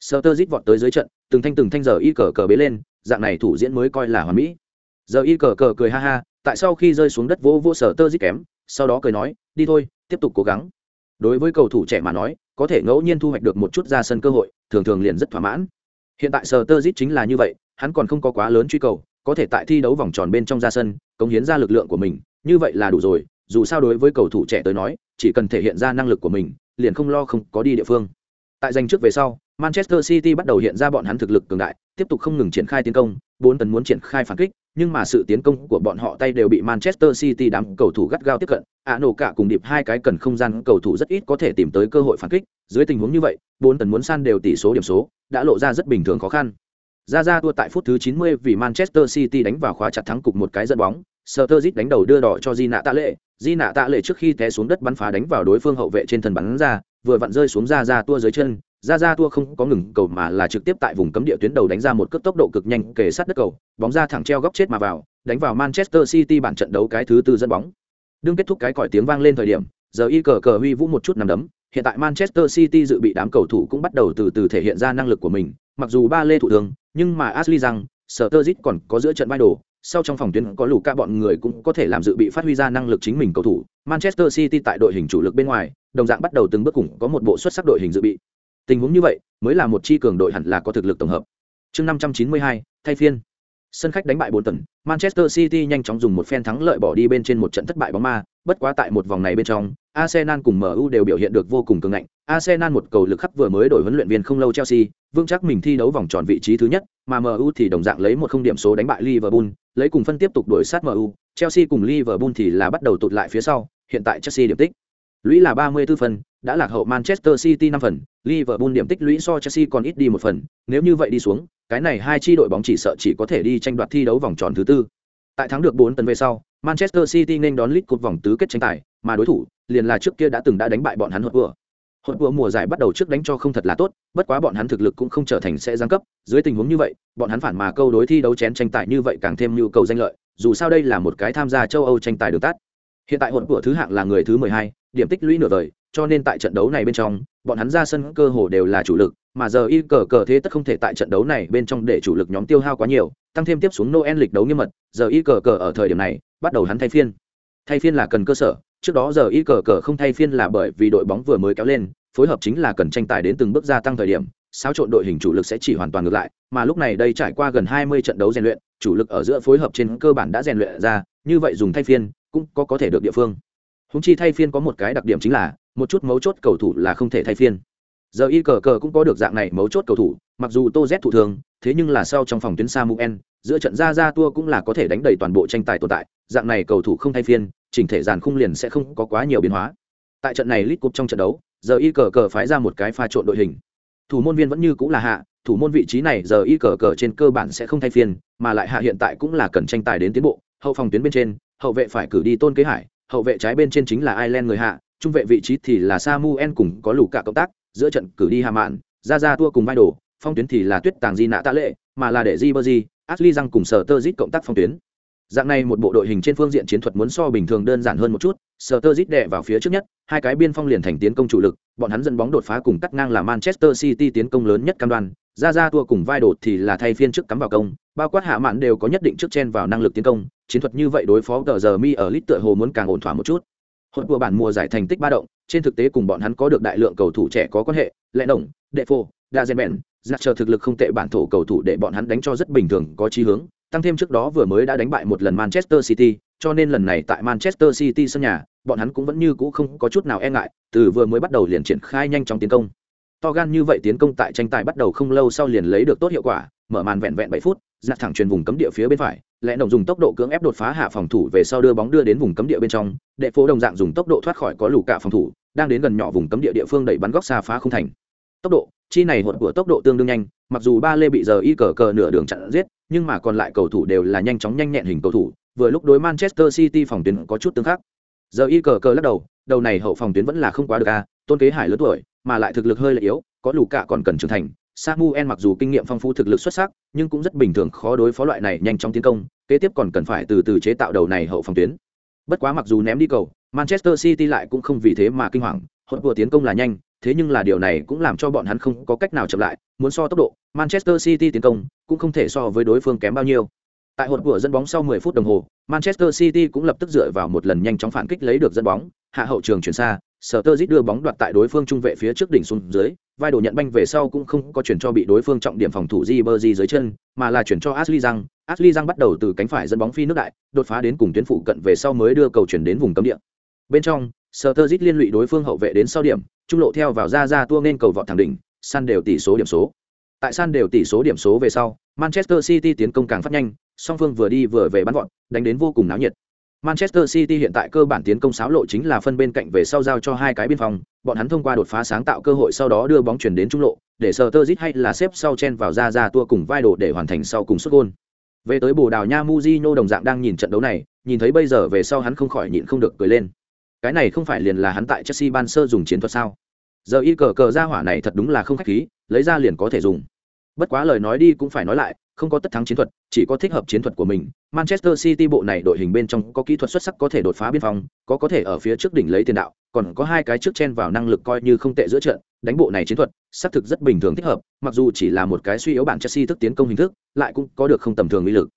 Sơ tơ vọt tới dưới trận, từng thanh từng thanh giờ y cờ cờ bế lên, dạng này thủ diễn mới coi là hoàn mỹ giờ y cờ cờ cười ha ha, tại sau khi rơi xuống đất vỗ vỗ sở tơ kém, sau đó cười nói, đi thôi, tiếp tục cố gắng. Đối với cầu thủ trẻ mà nói, có thể ngẫu nhiên thu hoạch được một chút ra sân cơ hội, thường thường liền rất thỏa mãn. Hiện tại sở tơ chính là như vậy, hắn còn không có quá lớn truy cầu, có thể tại thi đấu vòng tròn bên trong ra sân, cống hiến ra lực lượng của mình, như vậy là đủ rồi, dù sao đối với cầu thủ trẻ tới nói, chỉ cần thể hiện ra năng lực của mình, liền không lo không có đi địa phương. Tại giành trước về sau, manchester city bắt đầu hiện ra bọn hắn thực lực cường đại, tiếp tục không ngừng triển khai tiến công, bốn tấn muốn triển khai phản kích nhưng mà sự tiến công của bọn họ tay đều bị manchester city đám cầu thủ gắt gao tiếp cận. À nổ cả cùng điệp hai cái cần không gian cầu thủ rất ít có thể tìm tới cơ hội phản kích. Dưới tình huống như vậy bốn tấn muốn san đều tỷ số điểm số đã lộ ra rất bình thường khó khăn. Ra ra tua tại phút thứ 90 vì manchester city đánh vào khóa chặt thắng cục một cái dẫn bóng. Sturridge đánh đầu đưa đỏ cho Di Nạ Tạ Lệ, Di Nạ Tạ Lệ trước khi té xuống đất bắn phá đánh vào đối phương hậu vệ trên thân bắn ra, vừa vặn rơi xuống ra ra tua dưới chân, ra ra tua không có ngừng cầu mà là trực tiếp tại vùng cấm địa tuyến đầu đánh ra một cước tốc độ cực nhanh kề sát đất cầu, bóng ra thẳng treo góc chết mà vào, đánh vào Manchester City bản trận đấu cái thứ tư dẫn bóng. Đương kết thúc cái còi tiếng vang lên thời điểm, giờ y cờ cờ huy vũ một chút nằm đấm, hiện tại Manchester City dự bị đám cầu thủ cũng bắt đầu từ từ thể hiện ra năng lực của mình, mặc dù ba lê thủ thường, nhưng mà Ashley rằng, sở Sturridge còn có giữa trận vai đồ, sau trong phòng tuyến có lù ca bọn người cũng có thể làm dự bị phát huy ra năng lực chính mình cầu thủ. Manchester City tại đội hình chủ lực bên ngoài, đồng dạng bắt đầu từng bước cùng có một bộ xuất sắc đội hình dự bị. Tình huống như vậy, mới là một chi cường đội hẳn là có thực lực tổng hợp. Chương 592, thay phiên. Sân khách đánh bại bốn tuần, Manchester City nhanh chóng dùng một phen thắng lợi bỏ đi bên trên một trận thất bại bóng ma, bất quá tại một vòng này bên trong, Arsenal cùng MU đều biểu hiện được vô cùng cường ngạnh. Arsenal một cầu lực khắp vừa mới đổi huấn luyện viên không lâu Chelsea, vững chắc mình thi đấu vòng tròn vị trí thứ nhất, mà MU thì đồng dạng lấy một không điểm số đánh bại Liverpool, lấy cùng phân tiếp tục đuổi sát MU, Chelsea cùng Liverpool thì là bắt đầu tụt lại phía sau, hiện tại Chelsea điểm tích lũy là 34 phần, đã lạc hậu Manchester City 5 phần, Liverpool điểm tích lũy so Chelsea còn ít đi một phần, nếu như vậy đi xuống, cái này hai chi đội bóng chỉ sợ chỉ có thể đi tranh đoạt thi đấu vòng tròn thứ tư. Tại thắng được 4 tấn về sau, Manchester City nên đón League Cup vòng tứ kết tranh tài, mà đối thủ liền là trước kia đã từng đã đánh bại bọn hắn hụt vừa. Hụt vừa mùa giải bắt đầu trước đánh cho không thật là tốt, bất quá bọn hắn thực lực cũng không trở thành sẽ giáng cấp, dưới tình huống như vậy, bọn hắn phản mà câu đối thi đấu chén tranh tài như vậy càng thêm nhu cầu danh lợi, dù sao đây là một cái tham gia châu Âu tranh tài được tắt. Hiện tại hỗn của thứ hạng là người thứ 12, điểm tích lũy nửa vời, cho nên tại trận đấu này bên trong, bọn hắn ra sân cơ hồ đều là chủ lực, mà giờ y cờ cờ thế tất không thể tại trận đấu này bên trong để chủ lực nhóm tiêu hao quá nhiều, tăng thêm tiếp xuống Noel lịch đấu nghiêm mật, giờ y cờ cờ ở thời điểm này, bắt đầu hắn thay phiên. Thay phiên là cần cơ sở, trước đó giờ y cờ cờ không thay phiên là bởi vì đội bóng vừa mới kéo lên, phối hợp chính là cần tranh tài đến từng bước gia tăng thời điểm, xáo trộn đội hình chủ lực sẽ chỉ hoàn toàn ngược lại, mà lúc này đây trải qua gần 20 trận đấu rèn luyện, chủ lực ở giữa phối hợp trên cơ bản đã rèn luyện ra, như vậy dùng thay phiên cũng có có thể được địa phương. Húng chi thay phiên có một cái đặc điểm chính là, một chút mấu chốt cầu thủ là không thể thay phiên. Giờ y cờ cờ cũng có được dạng này mấu chốt cầu thủ, mặc dù Tô Z thủ thường, thế nhưng là sau trong phòng tuyến Samuel, giữa trận ra ra tua cũng là có thể đánh đầy toàn bộ tranh tài tồn tại, dạng này cầu thủ không thay phiên, chỉnh thể dàn khung liền sẽ không có quá nhiều biến hóa. Tại trận này lít cup trong trận đấu, giờ y cờ cờ phái ra một cái pha trộn đội hình. Thủ môn viên vẫn như cũng là hạ, thủ môn vị trí này giờ y cờ cờ trên cơ bản sẽ không thay phiên, mà lại hạ hiện tại cũng là cần tranh tài đến tiến bộ, hậu phòng tuyến bên trên, hậu vệ phải cử đi Tôn Kế Hải, hậu vệ trái bên trên chính là Ireland người hạ, trung vệ vị trí thì là Samuel cùng có lù cả cộng tác, giữa trận cử đi Hà Mạn, ra ra tua cùng vai đồ, phong tuyến thì là Tuyết Tàng Di nạ tạ lệ, mà là để Di Berdi, Ashley Răng cùng Sở Tơ cộng tác phong tuyến. Dạng này một bộ đội hình trên phương diện chiến thuật muốn so bình thường đơn giản hơn một chút, Sở Tơ đè vào phía trước nhất, hai cái biên phong liền thành tiến công chủ lực, bọn hắn dẫn bóng đột phá cùng cắt ngang là Manchester City tiến công lớn nhất cam đoan, ra ra tua cùng vai đột thì là thay phiên trước cắm vào công, bao quát hạ mạn đều có nhất định trước chen vào năng lực tiến công, chiến thuật như vậy đối phó tờ giờ mi ở lít tựa hồ muốn càng ổn thỏa một chút. hội của bản mùa giải thành tích ba động, trên thực tế cùng bọn hắn có được đại lượng cầu thủ trẻ có quan hệ, lẽ đồng, đệ phô, đa gen bèn, giặc chờ thực lực không tệ bản thổ cầu thủ để bọn hắn đánh cho rất bình thường, có chí hướng, tăng thêm trước đó vừa mới đã đánh bại một lần Manchester City, cho nên lần này tại Manchester City sân nhà, bọn hắn cũng vẫn như cũ không có chút nào e ngại, từ vừa mới bắt đầu liền triển khai nhanh chóng tiến công. To gan như vậy tiến công tại tranh tài bắt đầu không lâu sau liền lấy được tốt hiệu quả, mở màn vẹn vẹn bảy phút, giặc thẳng truyền vùng cấm địa phía bên phải, lẽ nồng dùng tốc độ cưỡng ép đột phá hạ phòng thủ về sau đưa bóng đưa đến vùng cấm địa bên trong, đệ phố đồng dạng dùng tốc độ thoát khỏi có lù cả phòng thủ, đang đến gần nhỏ vùng cấm địa địa phương đẩy bắn góc xa phá không thành. Tốc độ, chi này hột của tốc độ tương đương nhanh, mặc dù ba lê bị giờ y cờ cờ nửa đường chặn giết, nhưng mà còn lại cầu thủ đều là nhanh chóng nhanh nhẹn hình cầu thủ, vừa lúc đối Manchester City phòng tuyến có chút tương khắc. Giờ y cờ cờ lắc đầu, đầu này hậu phòng tuyến vẫn là không quá được a, tôn kế hải lớn tuổi, mà lại thực lực hơi là yếu, có lù cả còn cần trưởng thành. Samuel mặc dù kinh nghiệm phong phú thực lực xuất sắc, nhưng cũng rất bình thường khó đối phó loại này nhanh chóng tiến công, kế tiếp còn cần phải từ từ chế tạo đầu này hậu phòng tuyến. Bất quá mặc dù ném đi cầu, Manchester City lại cũng không vì thế mà kinh hoàng, hỗn vừa tiến công là nhanh, thế nhưng là điều này cũng làm cho bọn hắn không có cách nào chậm lại, muốn so tốc độ, Manchester City tiến công cũng không thể so với đối phương kém bao nhiêu. Tại hụt vừa dẫn bóng sau 10 phút đồng hồ, Manchester City cũng lập tức dựa vào một lần nhanh chóng phản kích lấy được dẫn bóng, hạ hậu trường chuyển xa, Sở Tơ đưa bóng đoạt tại đối phương trung vệ phía trước đỉnh xuống dưới, vai đồ nhận banh về sau cũng không có chuyển cho bị đối phương trọng điểm phòng thủ Di Berdi dưới chân, mà là chuyển cho Ashley Young, Ashley Young bắt đầu từ cánh phải dẫn bóng phi nước đại, đột phá đến cùng tuyến phụ cận về sau mới đưa cầu chuyển đến vùng cấm địa. Bên trong, Sturridge liên lụy đối phương hậu vệ đến sau điểm, trung lộ theo vào ra ra tua nên cầu vọt thẳng đỉnh, san đều tỷ số điểm số. Tại san đều tỷ số điểm số về sau, Manchester City tiến công càng phát nhanh, song phương vừa đi vừa về bắn vọt, đánh đến vô cùng náo nhiệt. Manchester City hiện tại cơ bản tiến công sáo lộ chính là phân bên cạnh về sau giao cho hai cái biên phòng, bọn hắn thông qua đột phá sáng tạo cơ hội sau đó đưa bóng chuyển đến trung lộ, để Sturridge hay là xếp sau chen vào ra ra tua cùng vai đồ để hoàn thành sau cùng sút gol. Về tới Bồ Đào Nha Mujinho đồng dạng đang nhìn trận đấu này, nhìn thấy bây giờ về sau hắn không khỏi nhịn không được cười lên. Cái này không phải liền là hắn tại Chelsea ban sơ dùng chiến thuật sao? Giờ y cờ cờ ra hỏa này thật đúng là không khách khí, lấy ra liền có thể dùng. Bất quá lời nói đi cũng phải nói lại, không có tất thắng chiến thuật, chỉ có thích hợp chiến thuật của mình. Manchester City bộ này đội hình bên trong có kỹ thuật xuất sắc có thể đột phá biên phòng, có có thể ở phía trước đỉnh lấy tiền đạo, còn có hai cái trước chen vào năng lực coi như không tệ giữa trận, đánh bộ này chiến thuật, xác thực rất bình thường thích hợp, mặc dù chỉ là một cái suy yếu bản Chelsea thức tiến công hình thức, lại cũng có được không tầm thường uy lực.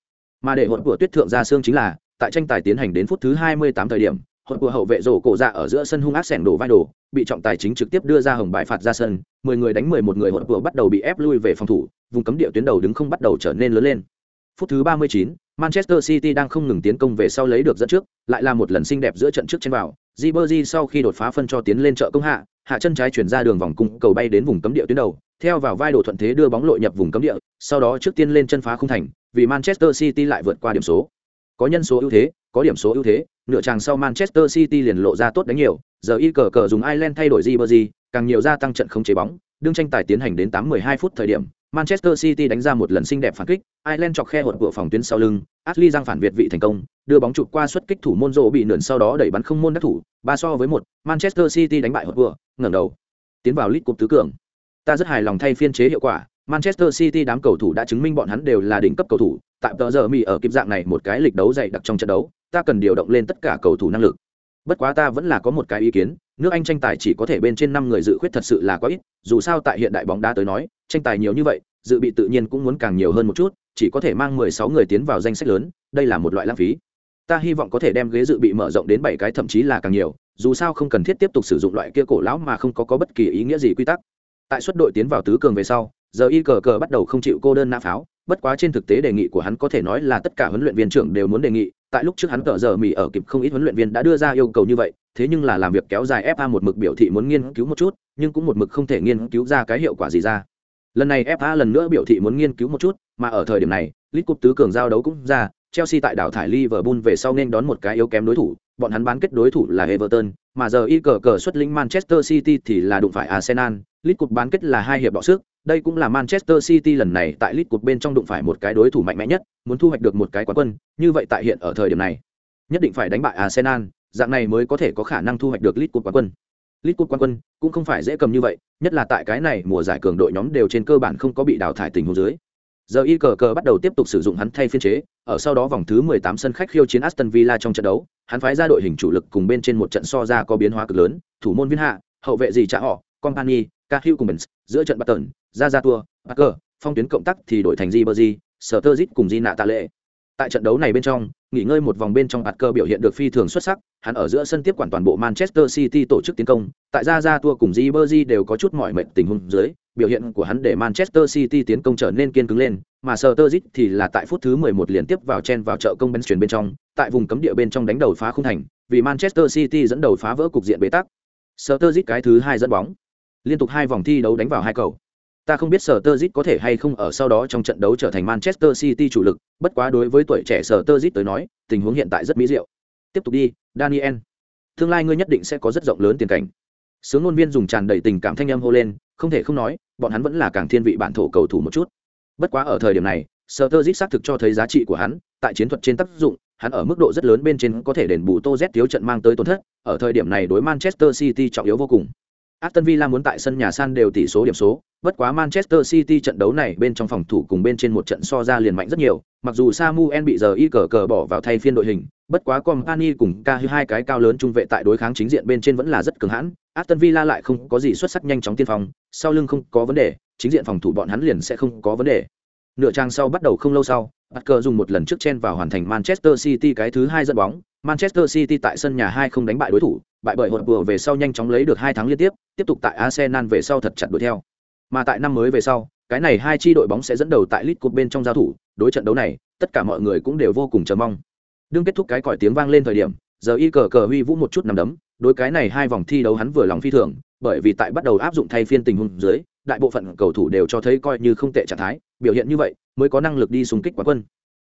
Mà để hỗn của Tuyết thượng ra xương chính là, tại tranh tài tiến hành đến phút thứ 28 thời điểm, hỗn của hậu vệ rổ cổ dạ ở giữa sân hung ác xẻng đổ vai đổ, bị trọng tài chính trực tiếp đưa ra hồng bài phạt ra sân, 10 người đánh 11 người hỗn vừa bắt đầu bị ép lui về phòng thủ, vùng cấm địa tuyến đầu đứng không bắt đầu trở nên lớn lên. Phút thứ 39, Manchester City đang không ngừng tiến công về sau lấy được dẫn trước, lại là một lần xinh đẹp giữa trận trước trên vào. Ribery sau khi đột phá phân cho tiến lên trợ công hạ, hạ chân trái chuyển ra đường vòng cung, cầu bay đến vùng cấm địa tuyến đầu, theo vào vai đồ thuận thế đưa bóng lội nhập vùng cấm địa, sau đó trước tiên lên chân phá không thành, vì Manchester City lại vượt qua điểm số. Có nhân số ưu thế, có điểm số ưu thế, nửa chàng sau Manchester City liền lộ ra tốt đánh nhiều, giờ y cờ cờ dùng Ireland thay đổi Ribery, càng nhiều gia tăng trận không chế bóng, đương tranh tài tiến hành đến 8-12 phút thời điểm, Manchester City đánh ra một lần xinh đẹp phản kích, Ireland chọc khe hụt của phòng tuyến sau lưng, Ashley giang phản việt vị thành công, đưa bóng chụp qua xuất kích thủ môn rộ bị nườn sau đó đẩy bắn không môn đắc thủ, ba so với một, Manchester City đánh bại hụt vừa, ngẩng đầu, tiến vào lít cúp tứ cường. Ta rất hài lòng thay phiên chế hiệu quả, Manchester City đám cầu thủ đã chứng minh bọn hắn đều là đỉnh cấp cầu thủ, tại tờ giờ mì ở kịp dạng này một cái lịch đấu dày đặc trong trận đấu, ta cần điều động lên tất cả cầu thủ năng lực. Bất quá ta vẫn là có một cái ý kiến, nước Anh tranh tài chỉ có thể bên trên năm người dự khuyết thật sự là quá ít, dù sao tại hiện đại bóng đá tới nói, tranh tài nhiều như vậy, dự bị tự nhiên cũng muốn càng nhiều hơn một chút, chỉ có thể mang 16 người tiến vào danh sách lớn, đây là một loại lãng phí. Ta hy vọng có thể đem ghế dự bị mở rộng đến bảy cái thậm chí là càng nhiều, dù sao không cần thiết tiếp tục sử dụng loại kia cổ lão mà không có có bất kỳ ý nghĩa gì quy tắc. Tại suất đội tiến vào tứ cường về sau, giờ y cờ cờ bắt đầu không chịu cô đơn nã pháo, bất quá trên thực tế đề nghị của hắn có thể nói là tất cả huấn luyện viên trưởng đều muốn đề nghị, tại lúc trước hắn cờ giờ mỹ ở kịp không ít huấn luyện viên đã đưa ra yêu cầu như vậy, thế nhưng là làm việc kéo dài FA một mực biểu thị muốn nghiên cứu một chút, nhưng cũng một mực không thể nghiên cứu ra cái hiệu quả gì ra. Lần này FA lần nữa biểu thị muốn nghiên cứu một chút, mà ở thời điểm này, lit cúp tứ cường giao đấu cũng ra, Chelsea tại đảo thải Liverpool về sau nên đón một cái yếu kém đối thủ, bọn hắn bán kết đối thủ là Everton, mà giờ y cờ cờ xuất lĩnh Manchester City thì là đụng phải Arsenal, lit cúp bán kết là hai hiệp đọ sức, đây cũng là Manchester City lần này tại League Cup bên trong đụng phải một cái đối thủ mạnh mẽ nhất, muốn thu hoạch được một cái quán quân, như vậy tại hiện ở thời điểm này, nhất định phải đánh bại Arsenal, dạng này mới có thể có khả năng thu hoạch được League Cup quán quân. League Cup quán quân cũng không phải dễ cầm như vậy, nhất là tại cái này mùa giải cường đội nhóm đều trên cơ bản không có bị đào thải tình huống dưới. giờ y cờ cờ bắt đầu tiếp tục sử dụng hắn thay phiên chế ở sau đó vòng thứ 18 sân khách khiêu chiến Aston Villa trong trận đấu hắn phái ra đội hình chủ lực cùng bên trên một trận so ra có biến hóa cực lớn thủ môn viên hạ hậu vệ gì trả họ company Cahill cùng Benz, giữa trận Barton, ra ra tour, Parker, phong tuyến cộng tác thì đổi thành Ribery, Sturridge cùng Di Nạ Tạ Lệ. Tại trận đấu này bên trong, nghỉ ngơi một vòng bên trong Parker biểu hiện được phi thường xuất sắc, hắn ở giữa sân tiếp quản toàn bộ Manchester City tổ chức tiến công, tại ra ra tour cùng Ribery đều có chút mỏi mệt tình huống dưới, biểu hiện của hắn để Manchester City tiến công trở nên kiên cứng lên, mà Sturridge thì là tại phút thứ 11 liên tiếp vào chen vào trợ công bên chuyển bên trong, tại vùng cấm địa bên trong đánh đầu phá khung thành, vì Manchester City dẫn đầu phá vỡ cục diện bế tắc. Sturridge cái thứ hai dẫn bóng liên tục hai vòng thi đấu đánh vào hai cầu ta không biết sở tơ zit có thể hay không ở sau đó trong trận đấu trở thành manchester city chủ lực, bất quá đối với tuổi trẻ sở tơ zit tới nói, tình huống hiện tại rất mỹ diệu. Tiếp tục đi, daniel. Tương lai ngươi nhất định sẽ có rất rộng lớn tiền cảnh. Sướng ngôn viên dùng tràn đầy tình cảm thanh âm hô lên, không thể không nói, bọn hắn vẫn là càng thiên vị bản thổ cầu thủ một chút. Bất quá ở thời điểm này sở tơ zit xác thực cho thấy giá trị của hắn, tại chiến thuật trên tác dụng, hắn ở mức độ rất lớn bên trên có thể đền bù tô z thiếu trận mang tới tổn thất, ở thời điểm này đối manchester city trọng yếu vô cùng. Aston Villa muốn tại sân nhà san đều tỷ số điểm số, bất quá Manchester City trận đấu này bên trong phòng thủ cùng bên trên một trận so ra liền mạnh rất nhiều, mặc dù Samuel bị giờ y cờ cờ bỏ vào thay phiên đội hình, bất quá Company cùng Ca hai cái cao lớn trung vệ tại đối kháng chính diện bên trên vẫn là rất cường hãn, Aston Villa lại không có gì xuất sắc nhanh chóng tiên phong, sau lưng không có vấn đề, chính diện phòng thủ bọn hắn liền sẽ không có vấn đề. Nửa trang sau bắt đầu không lâu sau, Parker dùng một lần trước chen vào hoàn thành Manchester City cái thứ hai dẫn bóng, Manchester City tại sân nhà hai không đánh bại đối thủ, bại bởi hột vừa về sau nhanh chóng lấy được hai thắng liên tiếp, tiếp tục tại Arsenal về sau thật chặt đuổi theo. Mà tại năm mới về sau, cái này hai chi đội bóng sẽ dẫn đầu tại League Cup bên trong giao thủ, đối trận đấu này, tất cả mọi người cũng đều vô cùng chờ mong. Đương kết thúc cái còi tiếng vang lên thời điểm, giờ y cờ cờ huy vũ một chút nằm đấm, đối cái này hai vòng thi đấu hắn vừa lòng phi thường, bởi vì tại bắt đầu áp dụng thay phiên tình huống dưới, đại bộ phận cầu thủ đều cho thấy coi như không tệ trạng thái, biểu hiện như vậy mới có năng lực đi xung kích quán quân.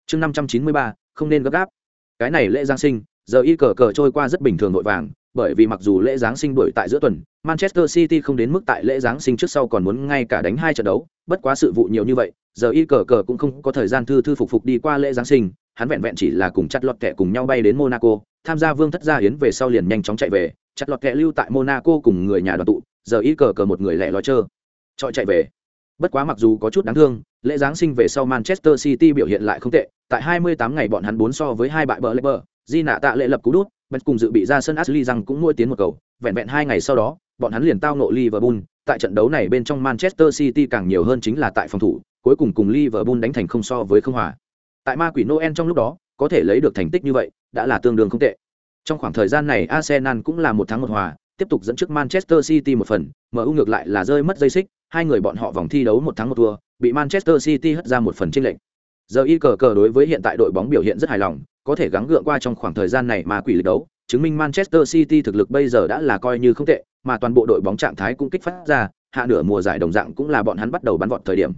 Chương 593, không nên gấp gáp. Cái này lễ giáng sinh, giờ y cờ cờ trôi qua rất bình thường nội vàng, bởi vì mặc dù lễ giáng sinh đuổi tại giữa tuần, Manchester City không đến mức tại lễ giáng sinh trước sau còn muốn ngay cả đánh hai trận đấu, bất quá sự vụ nhiều như vậy, giờ y cờ cờ cũng không có thời gian thư thư phục phục đi qua lễ giáng sinh, hắn vẹn vẹn chỉ là cùng chặt lọt kẻ cùng nhau bay đến Monaco, tham gia vương thất gia hiến về sau liền nhanh chóng chạy về, chặt lọt kẻ lưu tại Monaco cùng người nhà đoàn tụ, giờ y cờ cờ một người lẻ loi chơi, chọi chạy về. Bất quá mặc dù có chút đáng thương, lễ giáng sinh về sau Manchester City biểu hiện lại không tệ, tại 28 ngày bọn hắn bốn so với hai bại bờ Leicester, Di nạ tạ lệ lập cú đút, Bật cùng dự bị ra sân Ashley rằng cũng nuôi tiến một cầu, vẹn vẹn hai ngày sau đó, bọn hắn liền tao ngộ Liverpool, tại trận đấu này bên trong Manchester City càng nhiều hơn chính là tại phòng thủ, cuối cùng cùng Liverpool đánh thành không so với không hòa. Tại ma quỷ Noel trong lúc đó, có thể lấy được thành tích như vậy, đã là tương đương không tệ. Trong khoảng thời gian này Arsenal cũng là một thắng một hòa, tiếp tục dẫn trước Manchester City một phần, MU ngược lại là rơi mất dây xích, hai người bọn họ vòng thi đấu một thắng một thua, bị Manchester City hất ra một phần chênh lệch. Giờ y cờ cờ đối với hiện tại đội bóng biểu hiện rất hài lòng, có thể gắng gượng qua trong khoảng thời gian này mà quỷ lực đấu, chứng minh Manchester City thực lực bây giờ đã là coi như không tệ, mà toàn bộ đội bóng trạng thái cũng kích phát ra, hạ nửa mùa giải đồng dạng cũng là bọn hắn bắt đầu bắn vọt thời điểm.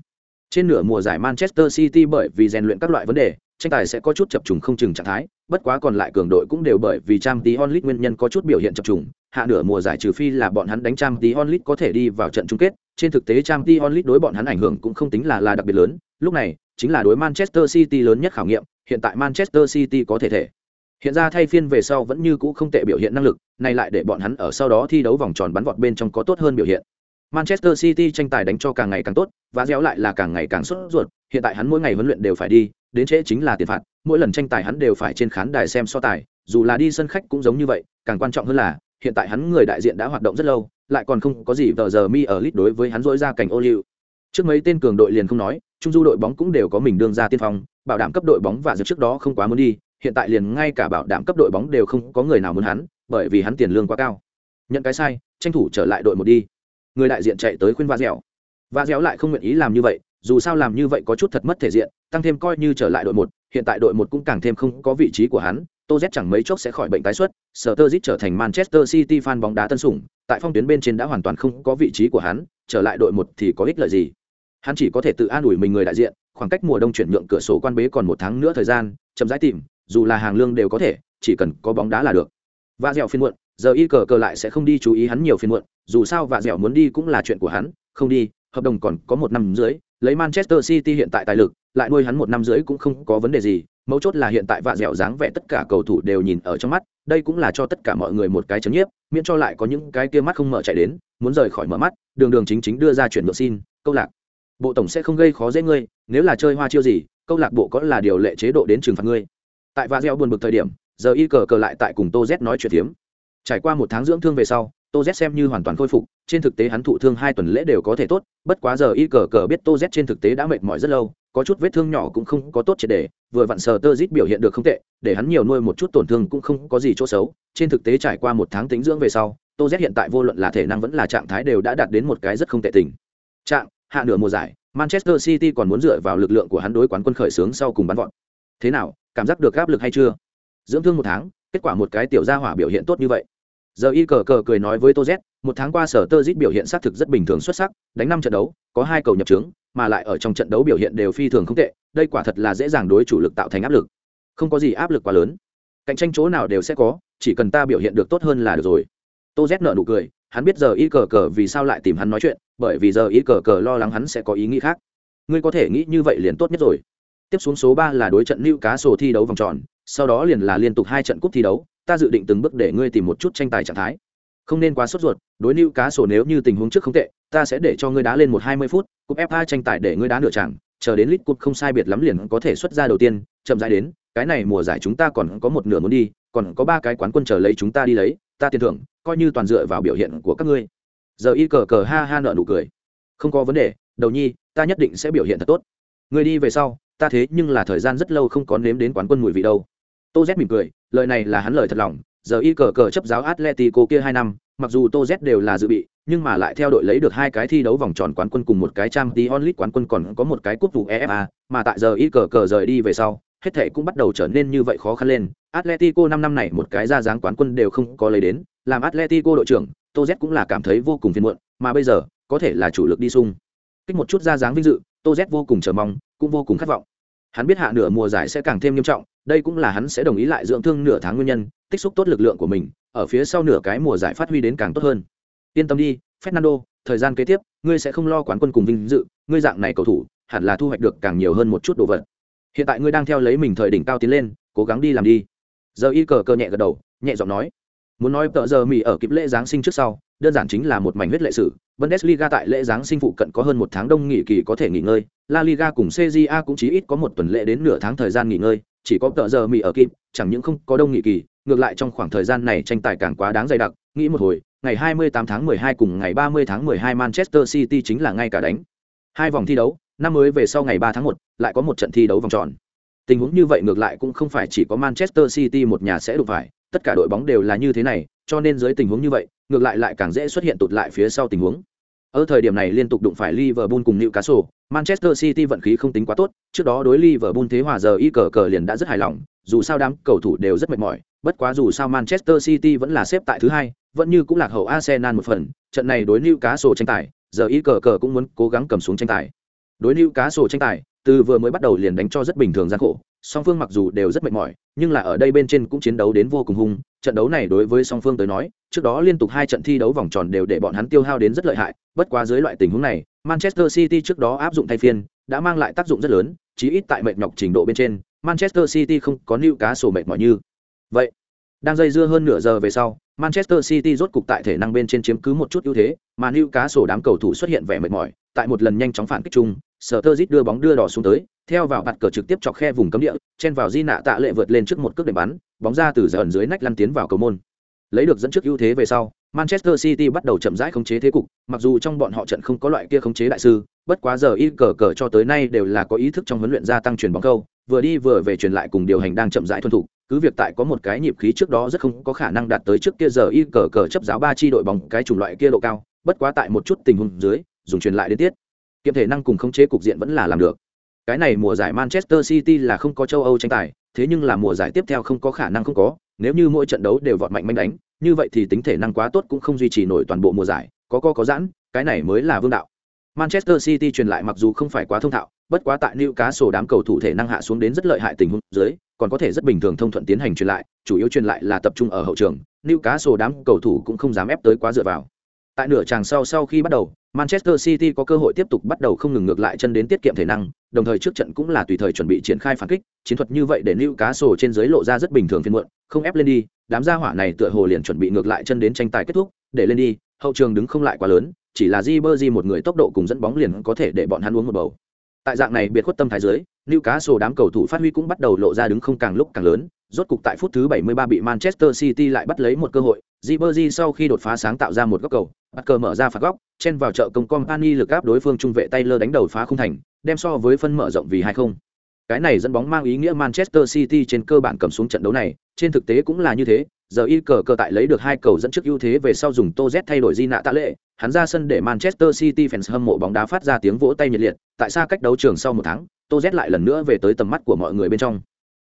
Trên nửa mùa giải Manchester City bởi vì rèn luyện các loại vấn đề, tranh tài sẽ có chút chập trùng không chừng trạng thái, bất quá còn lại cường đội cũng đều bởi vì Champions League nguyên nhân có chút biểu hiện chập trùng, hạ nửa mùa giải trừ phi là bọn hắn đánh Champions League có thể đi vào trận chung kết, trên thực tế Champions League đối bọn hắn ảnh hưởng cũng không tính là là đặc biệt lớn, lúc này chính là đối Manchester City lớn nhất khảo nghiệm, hiện tại Manchester City có thể thể hiện ra thay phiên về sau vẫn như cũ không tệ biểu hiện năng lực, này lại để bọn hắn ở sau đó thi đấu vòng tròn bắn vọt bên trong có tốt hơn biểu hiện. Manchester City tranh tài đánh cho càng ngày càng tốt, và dẻo lại là càng ngày càng sốt ruột, hiện tại hắn mỗi ngày huấn luyện đều phải đi, đến trễ chính là tiền phạt, mỗi lần tranh tài hắn đều phải trên khán đài xem so tài, dù là đi sân khách cũng giống như vậy, càng quan trọng hơn là, hiện tại hắn người đại diện đã hoạt động rất lâu, lại còn không có gì tờ giờ mi ở lit đối với hắn dỗi ra cảnh ô liu. Trước mấy tên cường đội liền không nói, trung du đội bóng cũng đều có mình đương ra tiên phong, bảo đảm cấp đội bóng và trước đó không quá muốn đi, hiện tại liền ngay cả bảo đảm cấp đội bóng đều không có người nào muốn hắn, bởi vì hắn tiền lương quá cao. Nhận cái sai, tranh thủ trở lại đội một đi. Người đại diện chạy tới khuyên Va Dẻo. Va Dẻo lại không nguyện ý làm như vậy, dù sao làm như vậy có chút thật mất thể diện, tăng thêm coi như trở lại đội một, hiện tại đội một cũng càng thêm không có vị trí của hắn, Tô Z chẳng mấy chốc sẽ khỏi bệnh tái xuất, Sturridge trở thành Manchester City fan bóng đá tân sủng, tại phong tuyến bên trên đã hoàn toàn không có vị trí của hắn, trở lại đội một thì có ích lợi gì? Hắn chỉ có thể tự an ủi mình người đại diện, khoảng cách mùa đông chuyển nhượng cửa sổ quan bế còn một tháng nữa thời gian, chậm rãi tìm, dù là hàng lương đều có thể, chỉ cần có bóng đá là được. Và dẻo phiên muộn, giờ y cờ cờ lại sẽ không đi chú ý hắn nhiều phiên muộn, dù sao và dẻo muốn đi cũng là chuyện của hắn, không đi, hợp đồng còn có một năm dưới, lấy Manchester City hiện tại tài lực, lại nuôi hắn một năm dưới cũng không có vấn đề gì, mấu chốt là hiện tại vạ dẻo dáng vẻ tất cả cầu thủ đều nhìn ở trong mắt đây cũng là cho tất cả mọi người một cái chấn nhiếp miễn cho lại có những cái kia mắt không mở chạy đến muốn rời khỏi mở mắt đường đường chính chính đưa ra chuyển nhượng xin câu lạc bộ tổng sẽ không gây khó dễ ngươi, nếu là chơi hoa chiêu gì, câu lạc bộ có là điều lệ chế độ đến trừng phạt ngươi. Tại va gieo buồn bực thời điểm, giờ y cờ cờ lại tại cùng tô z nói chuyện tiếm trải qua một tháng dưỡng thương về sau, tô z xem như hoàn toàn khôi phục, trên thực tế hắn thụ thương hai tuần lễ đều có thể tốt, bất quá giờ y cờ cờ biết tô z trên thực tế đã mệt mỏi rất lâu, có chút vết thương nhỏ cũng không có tốt triệt đề vừa vặn sờ tơ zit biểu hiện được không tệ, để hắn nhiều nuôi một chút tổn thương cũng không có gì chỗ xấu. Trên thực tế trải qua một tháng tính dưỡng về sau, tô z hiện tại vô luận là thể năng vẫn là trạng thái đều đã đạt đến một cái rất không tệ tình. Trạng hạ nửa mùa giải, manchester city còn muốn dựa vào lực lượng của hắn đối quán quân khởi xướng sau cùng bắn vọt. Thế nào, cảm giác được áp lực hay chưa? Dưỡng thương một tháng, kết quả một cái tiểu gia hỏa biểu hiện tốt như vậy. Giờ y cờ cờ cười nói với tô z, một tháng qua sở tơ dít biểu hiện xác thực rất bình thường xuất sắc, đánh năm trận đấu, có hai cầu nhập trướng mà lại ở trong trận đấu biểu hiện đều phi thường không tệ, đây quả thật là dễ dàng đối chủ lực tạo thành áp lực. Không có gì áp lực quá lớn. Cạnh tranh chỗ nào đều sẽ có, chỉ cần ta biểu hiện được tốt hơn là được rồi. Tô z nợ nụ cười hắn biết giờ y cờ cờ vì sao lại tìm hắn nói chuyện, bởi vì giờ y cờ cờ lo lắng hắn sẽ có ý nghĩ khác. Ngươi có thể nghĩ như vậy liền tốt nhất rồi. Tiếp xuống số ba là đối trận lưu cá sổ thi đấu vòng tròn, sau đó liền là liên tục hai trận cúp thi đấu, ta dự định từng bước để ngươi tìm một chút tranh tài trạng thái. Không nên quá sốt ruột, đối lưu cá sổ nếu như tình huống trước không tệ, ta sẽ để cho ngươi đá lên một hai mươi phút, cúp fa tranh tài để ngươi đá nửa chẳng chờ đến lít cúp không sai biệt lắm liền có thể xuất ra đầu tiên, chậm rãi đến, cái này mùa giải chúng ta còn có một nửa muốn đi, còn có ba cái quán quân chờ lấy chúng ta đi lấy, ta tiền thưởng coi như toàn dựa vào biểu hiện của các ngươi. Giờ y cờ cờ ha ha nợ nụ cười. Không có vấn đề, đầu nhi, ta nhất định sẽ biểu hiện thật tốt. Người đi về sau, ta thế nhưng là thời gian rất lâu không có nếm đến quán quân mùi vị đâu. Tô z mỉm cười, lời này là hắn lời thật lòng, giờ y cờ cờ chấp giáo atletico kia hai năm, mặc dù tô z đều là dự bị, nhưng mà lại theo đội lấy được hai cái thi đấu vòng tròn quán quân cùng một cái trang t onlit quán quân còn có một cái cúp vụ efa mà tại giờ y cờ cờ rời đi về sau, hết thể cũng bắt đầu trở nên như vậy khó khăn lên. Atletico năm năm này một cái ra dáng quán quân đều không có lấy đến làm atletico đội trưởng, tô z cũng là cảm thấy vô cùng phiền muộn, mà bây giờ, có thể là chủ lực đi sung kích một chút ra dáng vinh dự, tô z vô cùng chờ mong, cũng vô cùng khát vọng. Hắn biết hạ nửa mùa giải sẽ càng thêm nghiêm trọng, đây cũng là hắn sẽ đồng ý lại dưỡng thương nửa tháng nguyên nhân, tích xúc tốt lực lượng của mình, ở phía sau nửa cái mùa giải phát huy đến càng tốt hơn. Yên tâm đi, fernando, thời gian kế tiếp, ngươi sẽ không lo quán quân cùng vinh dự, ngươi dạng này cầu thủ, hẳn là thu hoạch được càng nhiều hơn một chút đồ vật. Hiện tại ngươi đang theo lấy mình thời đỉnh cao tiến lên, cố gắng đi làm đi. Giờ y cờ cơ nhẹ gật đầu, nhẹ giọng nói muốn nói tợ giờ mỹ ở kịp lễ giáng sinh trước sau đơn giản chính là một mảnh huyết lệ sử. Bundesliga tại lễ giáng sinh phụ cận có hơn một tháng đông nghỉ kỳ có thể nghỉ ngơi. La liga cùng cja cũng chỉ ít có một tuần lễ đến nửa tháng thời gian nghỉ ngơi chỉ có tợ giờ mỹ ở kịp chẳng những không có đông nghỉ kỳ ngược lại trong khoảng thời gian này tranh tài càng quá đáng dày đặc. Nghĩ một hồi ngày 28 tháng 12 cùng ngày 30 tháng 12 manchester city chính là ngay cả đánh. Hai vòng thi đấu năm mới về sau ngày 3 tháng 1, lại có một trận thi đấu vòng tròn. Tình huống như vậy ngược lại cũng không phải chỉ có manchester city một nhà sẽ đụng phải tất cả đội bóng đều là như thế này cho nên dưới tình huống như vậy ngược lại lại càng dễ xuất hiện tụt lại phía sau tình huống ở thời điểm này liên tục đụng phải Liverpool cùng Newcastle, Manchester City vận khí không tính quá tốt, trước đó đối Liverpool thế hòa giờ y cờ cờ liền đã rất hài lòng, dù sao đám cầu thủ đều rất mệt mỏi, bất quá dù sao Manchester City vẫn là xếp tại thứ hai, vẫn như cũng lạc hậu Arsenal một phần, trận này đối Newcastle tranh tài, giờ y cờ cờ cũng muốn cố gắng cầm xuống tranh tài. Đối Newcastle tranh tài, từ vừa mới bắt đầu liền đánh cho rất bình thường gian khổ, song phương mặc dù đều rất mệt mỏi, nhưng là ở đây bên trên cũng chiến đấu đến vô cùng hung. Trận đấu này đối với song phương tới nói, trước đó liên tục hai trận thi đấu vòng tròn đều để bọn hắn tiêu hao đến rất lợi hại. Bất quá dưới loại tình huống này, manchester city trước đó áp dụng thay phiên, đã mang lại tác dụng rất lớn, chí ít tại mệt nhọc trình độ bên trên, manchester city không có nữ cá sổ mệt mỏi như vậy. Đang dây dưa hơn nửa giờ về sau, manchester city rốt cục tại thể năng bên trên chiếm cứ một chút ưu thế, mà nữ cá sổ đám cầu thủ xuất hiện vẻ mệt mỏi, tại một lần nhanh chóng phản kích chung sở tơ đưa bóng đưa đỏ xuống tới, theo vào bạt cờ trực tiếp chọc khe vùng cấm địa, chen vào di nạ tạ lệ vượt lên trước một cước để bắn, bóng ra từ giờ ẩn dưới nách lăn tiến vào cầu môn. Lấy được dẫn trước ưu thế về sau, manchester city bắt đầu chậm rãi khống chế thế cục, mặc dù trong bọn họ trận không có loại kia khống chế đại sư, bất quá giờ y cờ cờ cho tới nay đều là có ý thức trong huấn luyện gia tăng truyền bóng câu, vừa đi vừa về truyền lại cùng điều hành đang chậm rãi thuần thục, cứ việc tại có một cái nhịp khí trước đó rất không có khả năng đạt tới trước kia giờ y cờ cờ chấp giáo ba chi đội bóng cái chủng loại kia độ cao, bất quá tại một chút tình huống dưới, dùng truyền lại đến tiết kiệm thể năng cùng khống chế cục diện vẫn là làm được cái này mùa giải manchester city là không có châu âu tranh tài thế nhưng là mùa giải tiếp theo không có khả năng không có nếu như mỗi trận đấu đều vọt mạnh manh đánh như vậy thì tính thể năng quá tốt cũng không duy trì nổi toàn bộ mùa giải có co có giãn cái này mới là vương đạo manchester city truyền lại mặc dù không phải quá thông thạo bất quá tại Newcastle đám cầu thủ thể năng hạ xuống đến rất lợi hại tình huống dưới, còn có thể rất bình thường thông thuận tiến hành truyền lại, chủ yếu truyền lại là tập trung ở hậu trường, Newcastle đám cầu thủ cũng không dám ép tới quá dựa vào. Tại nửa chàng sau sau khi bắt đầu, Manchester City có cơ hội tiếp tục bắt đầu không ngừng ngược lại chân đến tiết kiệm thể năng, đồng thời trước trận cũng là tùy thời chuẩn bị triển khai phản kích, chiến thuật như vậy để Newcastle trên dưới lộ ra rất bình thường phiên muộn, không ép lên đi, đám gia hỏa này tựa hồ liền chuẩn bị ngược lại chân đến tranh tài kết thúc, để lên đi, hậu trường đứng không lại quá lớn, chỉ là Ribery một người tốc độ cùng dẫn bóng liền có thể để bọn hắn uống một bầu. Tại dạng này biệt khuất tâm thái dưới, Newcastle đám cầu thủ phát huy cũng bắt đầu lộ ra đứng không càng lúc càng lớn, rốt cục tại phút thứ 73 bị Manchester City lại bắt lấy một cơ hội, Ribery sau khi đột phá sáng tạo ra một góc cầu, bắt cờ mở ra phạt góc, chen vào chợ công Company lực áp đối phương trung vệ Taylor đánh đầu phá không thành, đem so với phân mở rộng vì 2-0. Cái này dẫn bóng mang ý nghĩa Manchester City trên cơ bản cầm xuống trận đấu này, trên thực tế cũng là như thế, giờ y cờ cờ tại lấy được hai cầu dẫn trước ưu thế về sau dùng Tô Z thay đổi di nạ tạ lệ, hắn ra sân để Manchester City fans hâm mộ bóng đá phát ra tiếng vỗ tay nhiệt liệt, tại xa cách đấu trường sau một tháng, Tô Z lại lần nữa về tới tầm mắt của mọi người bên trong.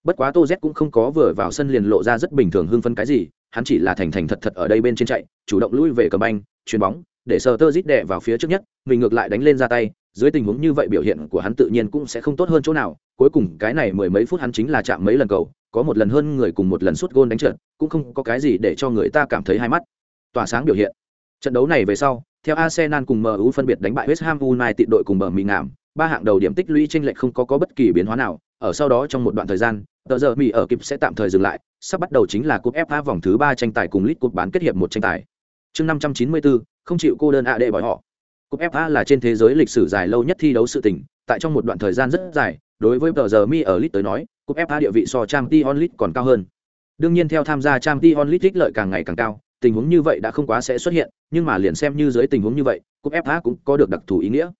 Bất quá Tô Z cũng không có vừa vào sân liền lộ ra rất bình thường hưng phân cái gì, hắn chỉ là thành thành thật thật ở đây bên trên chạy, chủ động lui về cầm banh, chuyền bóng, để sờ tơ rít đè vào phía trước nhất, mình ngược lại đánh lên ra tay, dưới tình huống như vậy biểu hiện của hắn tự nhiên cũng sẽ không tốt hơn chỗ nào, cuối cùng cái này mười mấy phút hắn chính là chạm mấy lần cầu, có một lần hơn người cùng một lần suốt gôn đánh trượt cũng không có cái gì để cho người ta cảm thấy hai mắt tỏa sáng biểu hiện. Trận đấu này về sau, theo Arsenal cùng MU phân biệt đánh bại West Ham United đội cùng bờ mì ngảm, ba hạng đầu điểm tích lũy trên lệch không có có bất kỳ biến hóa nào, ở sau đó trong một đoạn thời gian, tờ giờ Mỹ ở kịp sẽ tạm thời dừng lại, sắp bắt đầu chính là cúp FA vòng thứ ba tranh tài cùng lit cúp bán kết hiệp một tranh tài. Chương 594, không chịu cô đơn ạ đệ bỏi họ. Cúp FA là trên thế giới lịch sử dài lâu nhất thi đấu sự tình, tại trong một đoạn thời gian rất dài, đối với tờ giờ Mi ở lit tới nói, cúp FA địa vị so trang t onlit còn cao hơn. Đương nhiên theo tham gia trang t onlit ích lợi càng ngày càng cao, tình huống như vậy đã không quá sẽ xuất hiện, nhưng mà liền xem như dưới tình huống như vậy, cúp FA cũng có được đặc thù ý nghĩa.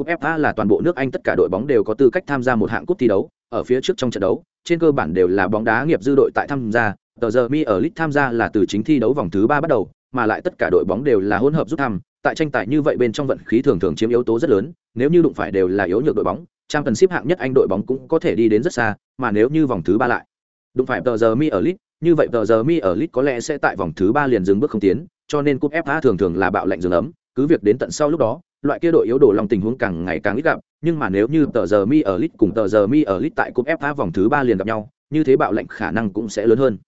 Cúp FA là toàn bộ nước Anh tất cả đội bóng đều có tư cách tham gia một hạng cúp thi đấu, ở phía trước trong trận đấu, trên cơ bản đều là bóng đá nghiệp dư đội tại tham gia, tờ giờ Mi ở League tham gia là từ chính thi đấu vòng thứ ba bắt đầu, mà lại tất cả đội bóng đều là hỗn hợp rút thăm, tại tranh tài như vậy bên trong vận khí thường thường chiếm yếu tố rất lớn, nếu như đụng phải đều là yếu nhược đội bóng, trang cần xếp hạng nhất Anh đội bóng cũng có thể đi đến rất xa, mà nếu như vòng thứ ba lại đụng phải tờ giờ Mi ở League, như vậy tờ giờ Mi ở League có lẽ sẽ tại vòng thứ ba liền dừng bước không tiến, cho nên cúp FA thường thường là bạo lệnh dừng ấm, cứ việc đến tận sau lúc đó, loại kia đội yếu đổ lòng tình huống càng ngày càng ít gặp, nhưng mà nếu như tờ giờ Mi ở lit cùng tờ giờ Mi ở lit tại cúp FA vòng thứ ba liền gặp nhau, như thế bạo lệnh khả năng cũng sẽ lớn hơn.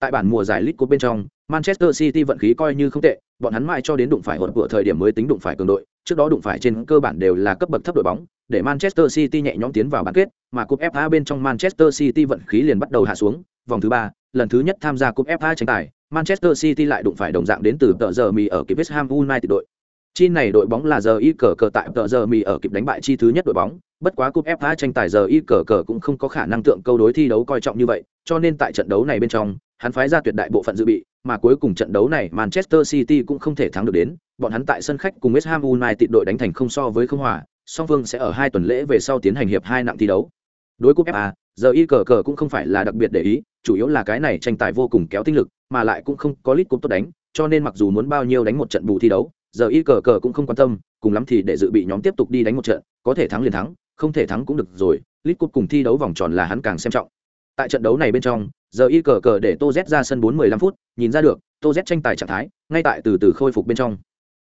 Tại bản mùa giải lit Cup bên trong, Manchester City vận khí coi như không tệ, bọn hắn mãi cho đến đụng phải hỗn của thời điểm mới tính đụng phải cường đội, trước đó đụng phải trên cơ bản đều là cấp bậc thấp đội bóng, để Manchester City nhẹ nhõm tiến vào bán kết, mà cúp FA bên trong Manchester City vận khí liền bắt đầu hạ xuống, vòng thứ ba, lần thứ nhất tham gia cúp FA tranh tài, Manchester City lại đụng phải đồng dạng đến từ tờ giờ mi ở kịp West Ham United đội. Chi này đội bóng là giờ y cờ cờ tại tờ giờ mì ở kịp đánh bại chi thứ nhất đội bóng, bất quá cúp FA tranh tài giờ y cờ cờ cũng không có khả năng tượng câu đối thi đấu coi trọng như vậy, cho nên tại trận đấu này bên trong, hắn phái ra tuyệt đại bộ phận dự bị, mà cuối cùng trận đấu này Manchester City cũng không thể thắng được đến, bọn hắn tại sân khách cùng West Ham United đội đánh thành không so với không hòa, song phương sẽ ở hai tuần lễ về sau tiến hành hiệp hai nặng thi đấu. Đối cúp FA, giờ y cờ cờ cũng không phải là đặc biệt để ý, chủ yếu là cái này tranh tài vô cùng kéo tinh lực, mà lại cũng không có lít cúp tốt đánh, cho nên mặc dù muốn bao nhiêu đánh một trận bù thi đấu, giờ y cờ cờ cũng không quan tâm, cùng lắm thì để dự bị nhóm tiếp tục đi đánh một trận, có thể thắng liền thắng, không thể thắng cũng được rồi, Lit cúp cùng thi đấu vòng tròn là hắn càng xem trọng. Tại trận đấu này bên trong, giờ y cờ cờ để Tô Z ra sân 4-15 phút, nhìn ra được, Tô Z tranh tài trạng thái, ngay tại từ từ khôi phục bên trong.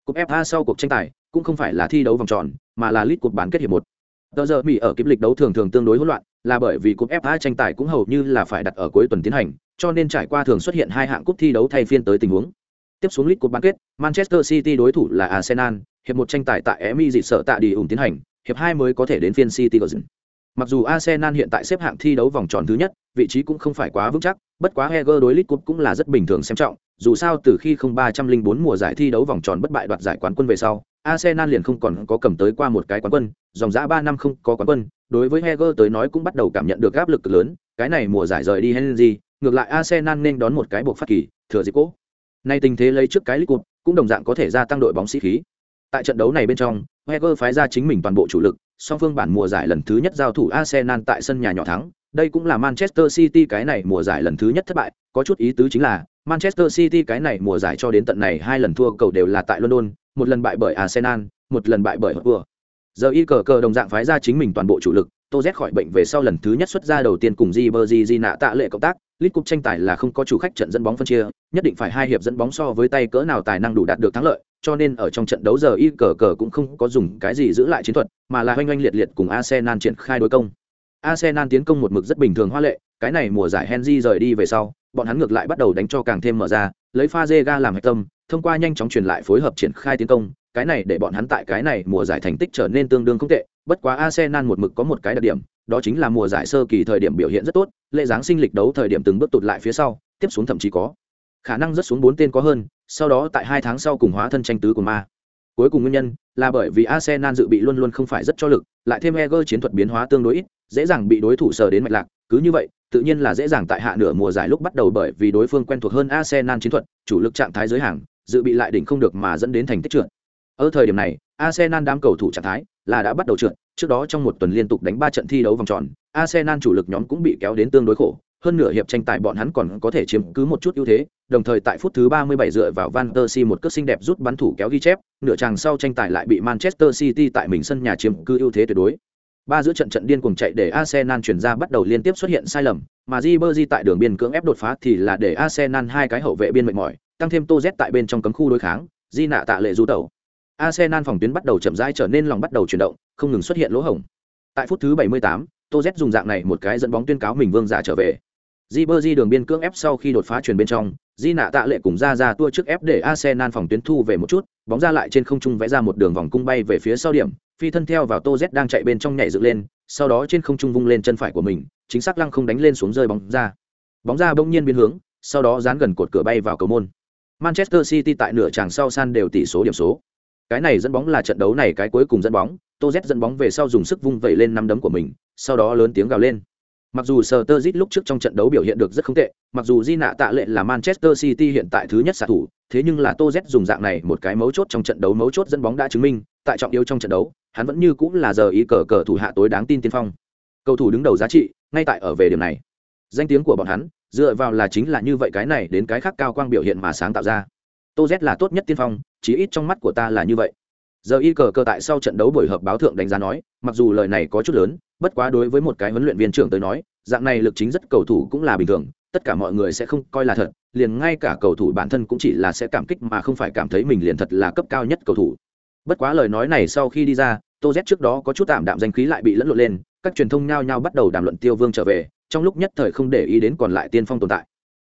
Cúp FA sau cuộc tranh tài, cũng không phải là thi đấu vòng tròn, mà là Lit cuộc bán kết hiệp một. Tờ giờ Mỹ ở kiếp lịch đấu thường thường tương đối hỗn loạn, là bởi vì cúp FA tranh tài cũng hầu như là phải đặt ở cuối tuần tiến hành, cho nên trải qua thường xuất hiện hai hạng cúp thi đấu thay phiên tới tình huống. Tiếp xuống lít cuộc bán kết, Manchester City đối thủ là Arsenal, hiệp một tranh tài tại Emirates sợ tạ đi ủng tiến hành, hiệp hai mới có thể đến phiên City Golden. Mặc dù Arsenal hiện tại xếp hạng thi đấu vòng tròn thứ nhất, vị trí cũng không phải quá vững chắc, bất quá Heger đối League Cup cũng là rất bình thường xem trọng, dù sao từ khi 0304 mùa giải thi đấu vòng tròn bất bại đoạt giải quán quân về sau, Arsenal liền không còn có cầm tới qua một cái quán quân, dòng dã 3 năm không có quán quân, đối với Heger tới nói cũng bắt đầu cảm nhận được áp lực lớn, cái này mùa giải rời đi Henry, ngược lại Arsenal nên đón một cái buộc phát kỳ, thừa dịp cố. Nay tình thế lấy trước cái League cột, cũng đồng dạng có thể gia tăng đội bóng sĩ khí. Tại trận đấu này bên trong, Wenger phái ra chính mình toàn bộ chủ lực, song phương bản mùa giải lần thứ nhất giao thủ Arsenal tại sân nhà nhỏ thắng, đây cũng là Manchester City cái này mùa giải lần thứ nhất thất bại, có chút ý tứ chính là Manchester City cái này mùa giải cho đến tận này hai lần thua cầu đều là tại London, một lần bại bởi Arsenal, một lần bại bởi Hotspur. Giờ y cờ cờ đồng dạng phái ra chính mình toàn bộ chủ lực, Tô Z khỏi bệnh về sau lần thứ nhất xuất ra đầu tiên cùng Ribery Nạ tạ lệ cộng tác, lit Cup tranh tài là không có chủ khách trận dẫn bóng phân chia, nhất định phải hai hiệp dẫn bóng so với tay cỡ nào tài năng đủ đạt được thắng lợi, cho nên ở trong trận đấu giờ y cờ cờ cũng không có dùng cái gì giữ lại chiến thuật, mà là hoanh oanh liệt liệt cùng Arsenal triển khai đối công. Arsenal tiến công một mực rất bình thường hoa lệ, cái này mùa giải Henry rời đi về sau, bọn hắn ngược lại bắt đầu đánh cho càng thêm mở ra, lấy pha Zega làm hạch tâm, thông qua nhanh chóng truyền lại phối hợp triển khai tiến công, cái này để bọn hắn tại cái này mùa giải thành tích trở nên tương đương không tệ, bất quá Arsenal một mực có một cái đặc điểm, đó chính là mùa giải sơ kỳ thời điểm biểu hiện rất tốt, lễ giáng sinh lịch đấu thời điểm từng bước tụt lại phía sau, tiếp xuống thậm chí có khả năng rất xuống bốn tên có hơn, sau đó tại hai tháng sau cùng hóa thân tranh tứ của ma. Cuối cùng nguyên nhân là bởi vì Arsenal dự bị luôn luôn không phải rất cho lực, lại thêm Eger chiến thuật biến hóa tương đối ít, dễ dàng bị đối thủ sờ đến mạch lạc, cứ như vậy, tự nhiên là dễ dàng tại hạ nửa mùa giải lúc bắt đầu bởi vì đối phương quen thuộc hơn Arsenal chiến thuật, chủ lực trạng thái giới hàng, dự bị lại đỉnh không được mà dẫn đến thành tích trượt. Ở thời điểm này, Arsenal đám cầu thủ trạng thái là đã bắt đầu trượt, trước đó trong một tuần liên tục đánh ba trận thi đấu vòng tròn, Arsenal chủ lực nhóm cũng bị kéo đến tương đối khổ, hơn nửa hiệp tranh tài bọn hắn còn có thể chiếm cứ một chút ưu thế, đồng thời tại phút thứ 37 dựa vào Van der Si một cước xinh đẹp rút bắn thủ kéo ghi chép, nửa chàng sau tranh tài lại bị Manchester City tại mình sân nhà chiếm cứ ưu thế tuyệt đối. Ba giữa trận trận điên cuồng chạy để Arsenal chuyển ra bắt đầu liên tiếp xuất hiện sai lầm, mà Ribery tại đường biên cưỡng ép đột phá thì là để Arsenal hai cái hậu vệ biên mệt mỏi, tăng thêm Tô tại bên trong cấm khu đối kháng, Di nạ tạ lệ du tẩu. Arsenal phòng tuyến bắt đầu chậm rãi trở nên lòng bắt đầu chuyển động, không ngừng xuất hiện lỗ hổng. Tại phút thứ 78, Tô Z dùng dạng này một cái dẫn bóng tuyên cáo mình vương giả trở về. Ribery đường biên cưỡng ép sau khi đột phá truyền bên trong, Di nạ tạ lệ cùng ra ra tua trước ép để Arsenal phòng tuyến thu về một chút, bóng ra lại trên không trung vẽ ra một đường vòng cung bay về phía sau điểm, phi thân theo vào Tô Z đang chạy bên trong nhảy dựng lên, sau đó trên không trung vung lên chân phải của mình, chính xác lăng không đánh lên xuống rơi bóng ra. Bóng ra bỗng nhiên biến hướng, sau đó dán gần cột cửa bay vào cầu môn. Manchester City tại nửa chàng sau san đều tỷ số điểm số. Cái này dẫn bóng là trận đấu này cái cuối cùng dẫn bóng, Tô Z dẫn bóng về sau dùng sức vung vẩy lên năm đấm của mình, sau đó lớn tiếng gào lên. Mặc dù Sturridge lúc trước trong trận đấu biểu hiện được rất không tệ, mặc dù Di nạ tạ lệ là Manchester City hiện tại thứ nhất xạ thủ, thế nhưng là Tô Z dùng dạng này một cái mấu chốt trong trận đấu mấu chốt dẫn bóng đã chứng minh, tại trọng yếu trong trận đấu, hắn vẫn như cũng là giờ ý cờ cờ thủ hạ tối đáng tin tiên phong. Cầu thủ đứng đầu giá trị, ngay tại ở về điểm này. Danh tiếng của bọn hắn, dựa vào là chính là như vậy cái này đến cái khác cao quang biểu hiện mà sáng tạo ra. Tô Z là tốt nhất tiên phong, chí ít trong mắt của ta là như vậy. Giờ y cờ cơ tại sau trận đấu buổi họp báo thượng đánh giá nói, mặc dù lời này có chút lớn, bất quá đối với một cái huấn luyện viên trưởng tới nói, dạng này lực chính rất cầu thủ cũng là bình thường, tất cả mọi người sẽ không coi là thật, liền ngay cả cầu thủ bản thân cũng chỉ là sẽ cảm kích mà không phải cảm thấy mình liền thật là cấp cao nhất cầu thủ. Bất quá lời nói này sau khi đi ra, tô z trước đó có chút tạm đạm danh khí lại bị lẫn lộn lên, các truyền thông nhao nhao bắt đầu đàm luận tiêu vương trở về, trong lúc nhất thời không để ý đến còn lại tiên phong tồn tại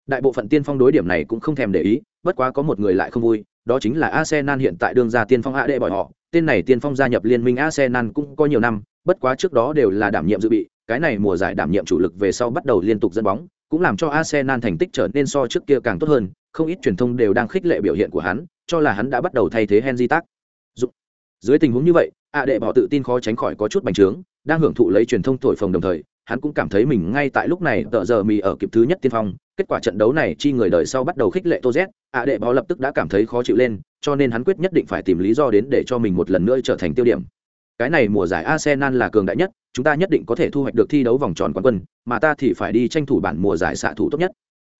đại bộ phận tiên phong đối điểm này cũng không thèm để ý bất quá có một người lại không vui đó chính là Arsenal hiện tại đương ra tiên phong AD bỏi họ, tên này tiên phong gia nhập liên minh Arsenal cũng có nhiều năm, bất quá trước đó đều là đảm nhiệm dự bị, cái này mùa giải đảm nhiệm chủ lực về sau bắt đầu liên tục dẫn bóng, cũng làm cho Arsenal thành tích trở nên so trước kia càng tốt hơn, không ít truyền thông đều đang khích lệ biểu hiện của hắn, cho là hắn đã bắt đầu thay thế Henry Tắc. Dưới tình huống như vậy, AD bỏ tự tin khó tránh khỏi có chút bành trướng, đang hưởng thụ lấy truyền thông thổi phồng đồng thời, hắn cũng cảm thấy mình ngay tại lúc này tợ giờ mì ở kịp thứ nhất tiên phong, kết quả trận đấu này chi người đời sau bắt đầu khích lệ tô z, ạ đệ báo lập tức đã cảm thấy khó chịu lên, cho nên hắn quyết nhất định phải tìm lý do đến để cho mình một lần nữa trở thành tiêu điểm. Cái này mùa giải arsenal là cường đại nhất, chúng ta nhất định có thể thu hoạch được thi đấu vòng tròn quán quân, mà ta thì phải đi tranh thủ bản mùa giải xạ thủ tốt nhất.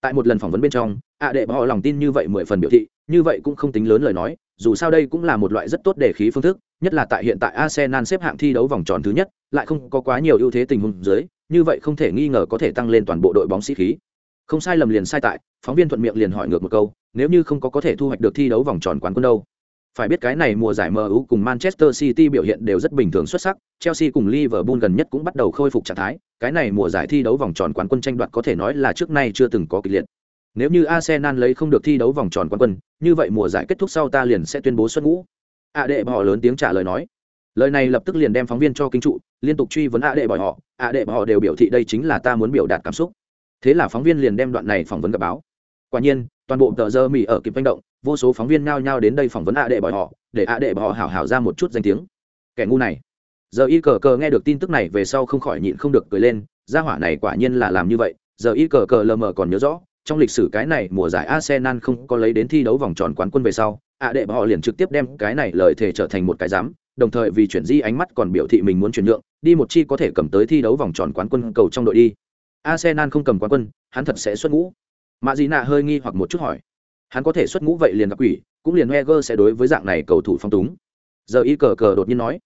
Tại một lần phỏng vấn bên trong, ạ đệ báo lòng tin như vậy mười phần biểu thị, như vậy cũng không tính lớn lời nói, dù sao đây cũng là một loại rất tốt để khí phương thức, nhất là tại hiện tại arsenal xếp hạng thi đấu vòng tròn thứ nhất, lại không có quá nhiều ưu thế tình huống dưới như vậy không thể nghi ngờ có thể tăng lên toàn bộ đội bóng sĩ khí không sai lầm liền sai tại phóng viên thuận miệng liền hỏi ngược một câu nếu như không có có thể thu hoạch được thi đấu vòng tròn quán quân đâu phải biết cái này mùa giải MU cùng Manchester City biểu hiện đều rất bình thường xuất sắc, Chelsea cùng Liverpool gần nhất cũng bắt đầu khôi phục trạng thái, cái này mùa giải thi đấu vòng tròn quán quân tranh đoạt có thể nói là trước nay chưa từng có kịch liệt. Nếu như Arsenal lấy không được thi đấu vòng tròn quán quân, như vậy mùa giải kết thúc sau ta liền sẽ tuyên bố xuất ngũ. A đệ họ lớn tiếng trả lời nói. Lời này lập tức liền đem phóng viên cho kinh trụ, liên tục truy vấn ạ đệ bỏi họ, ạ đệ họ đều biểu thị đây chính là ta muốn biểu đạt cảm xúc. Thế là phóng viên liền đem đoạn này phỏng vấn gặp báo. Quả nhiên toàn bộ tờ rơ mỹ ở kịp manh động vô số phóng viên nhao nhao đến đây phỏng vấn ạ đệ bỏi họ để ạ đệ bỏi họ hảo hảo ra một chút danh tiếng. Kẻ ngu này. Giờ y cờ cờ nghe được tin tức này về sau không khỏi nhịn không được cười lên gia hỏa này quả nhiên là làm như vậy. Giờ y cờ cờ lờ mờ còn nhớ rõ trong lịch sử cái này mùa giải arsenal không có lấy đến thi đấu vòng tròn quán quân về sau ạ đệ họ liền trực tiếp đem cái này lời thể trở thành một cái dám đồng thời vì chuyển di ánh mắt còn biểu thị mình muốn chuyển nhượng đi một chi có thể cầm tới thi đấu vòng tròn quán quân cầu trong đội đi Arsenal không cầm quán quân, hắn thật sẽ xuất ngũ. Mã Dĩ Nạ hơi nghi hoặc một chút hỏi. Hắn có thể xuất ngũ vậy liền gặp quỷ, cũng liền Wenger sẽ đối với dạng này cầu thủ phong túng. Giờ y cờ cờ đột nhiên nói.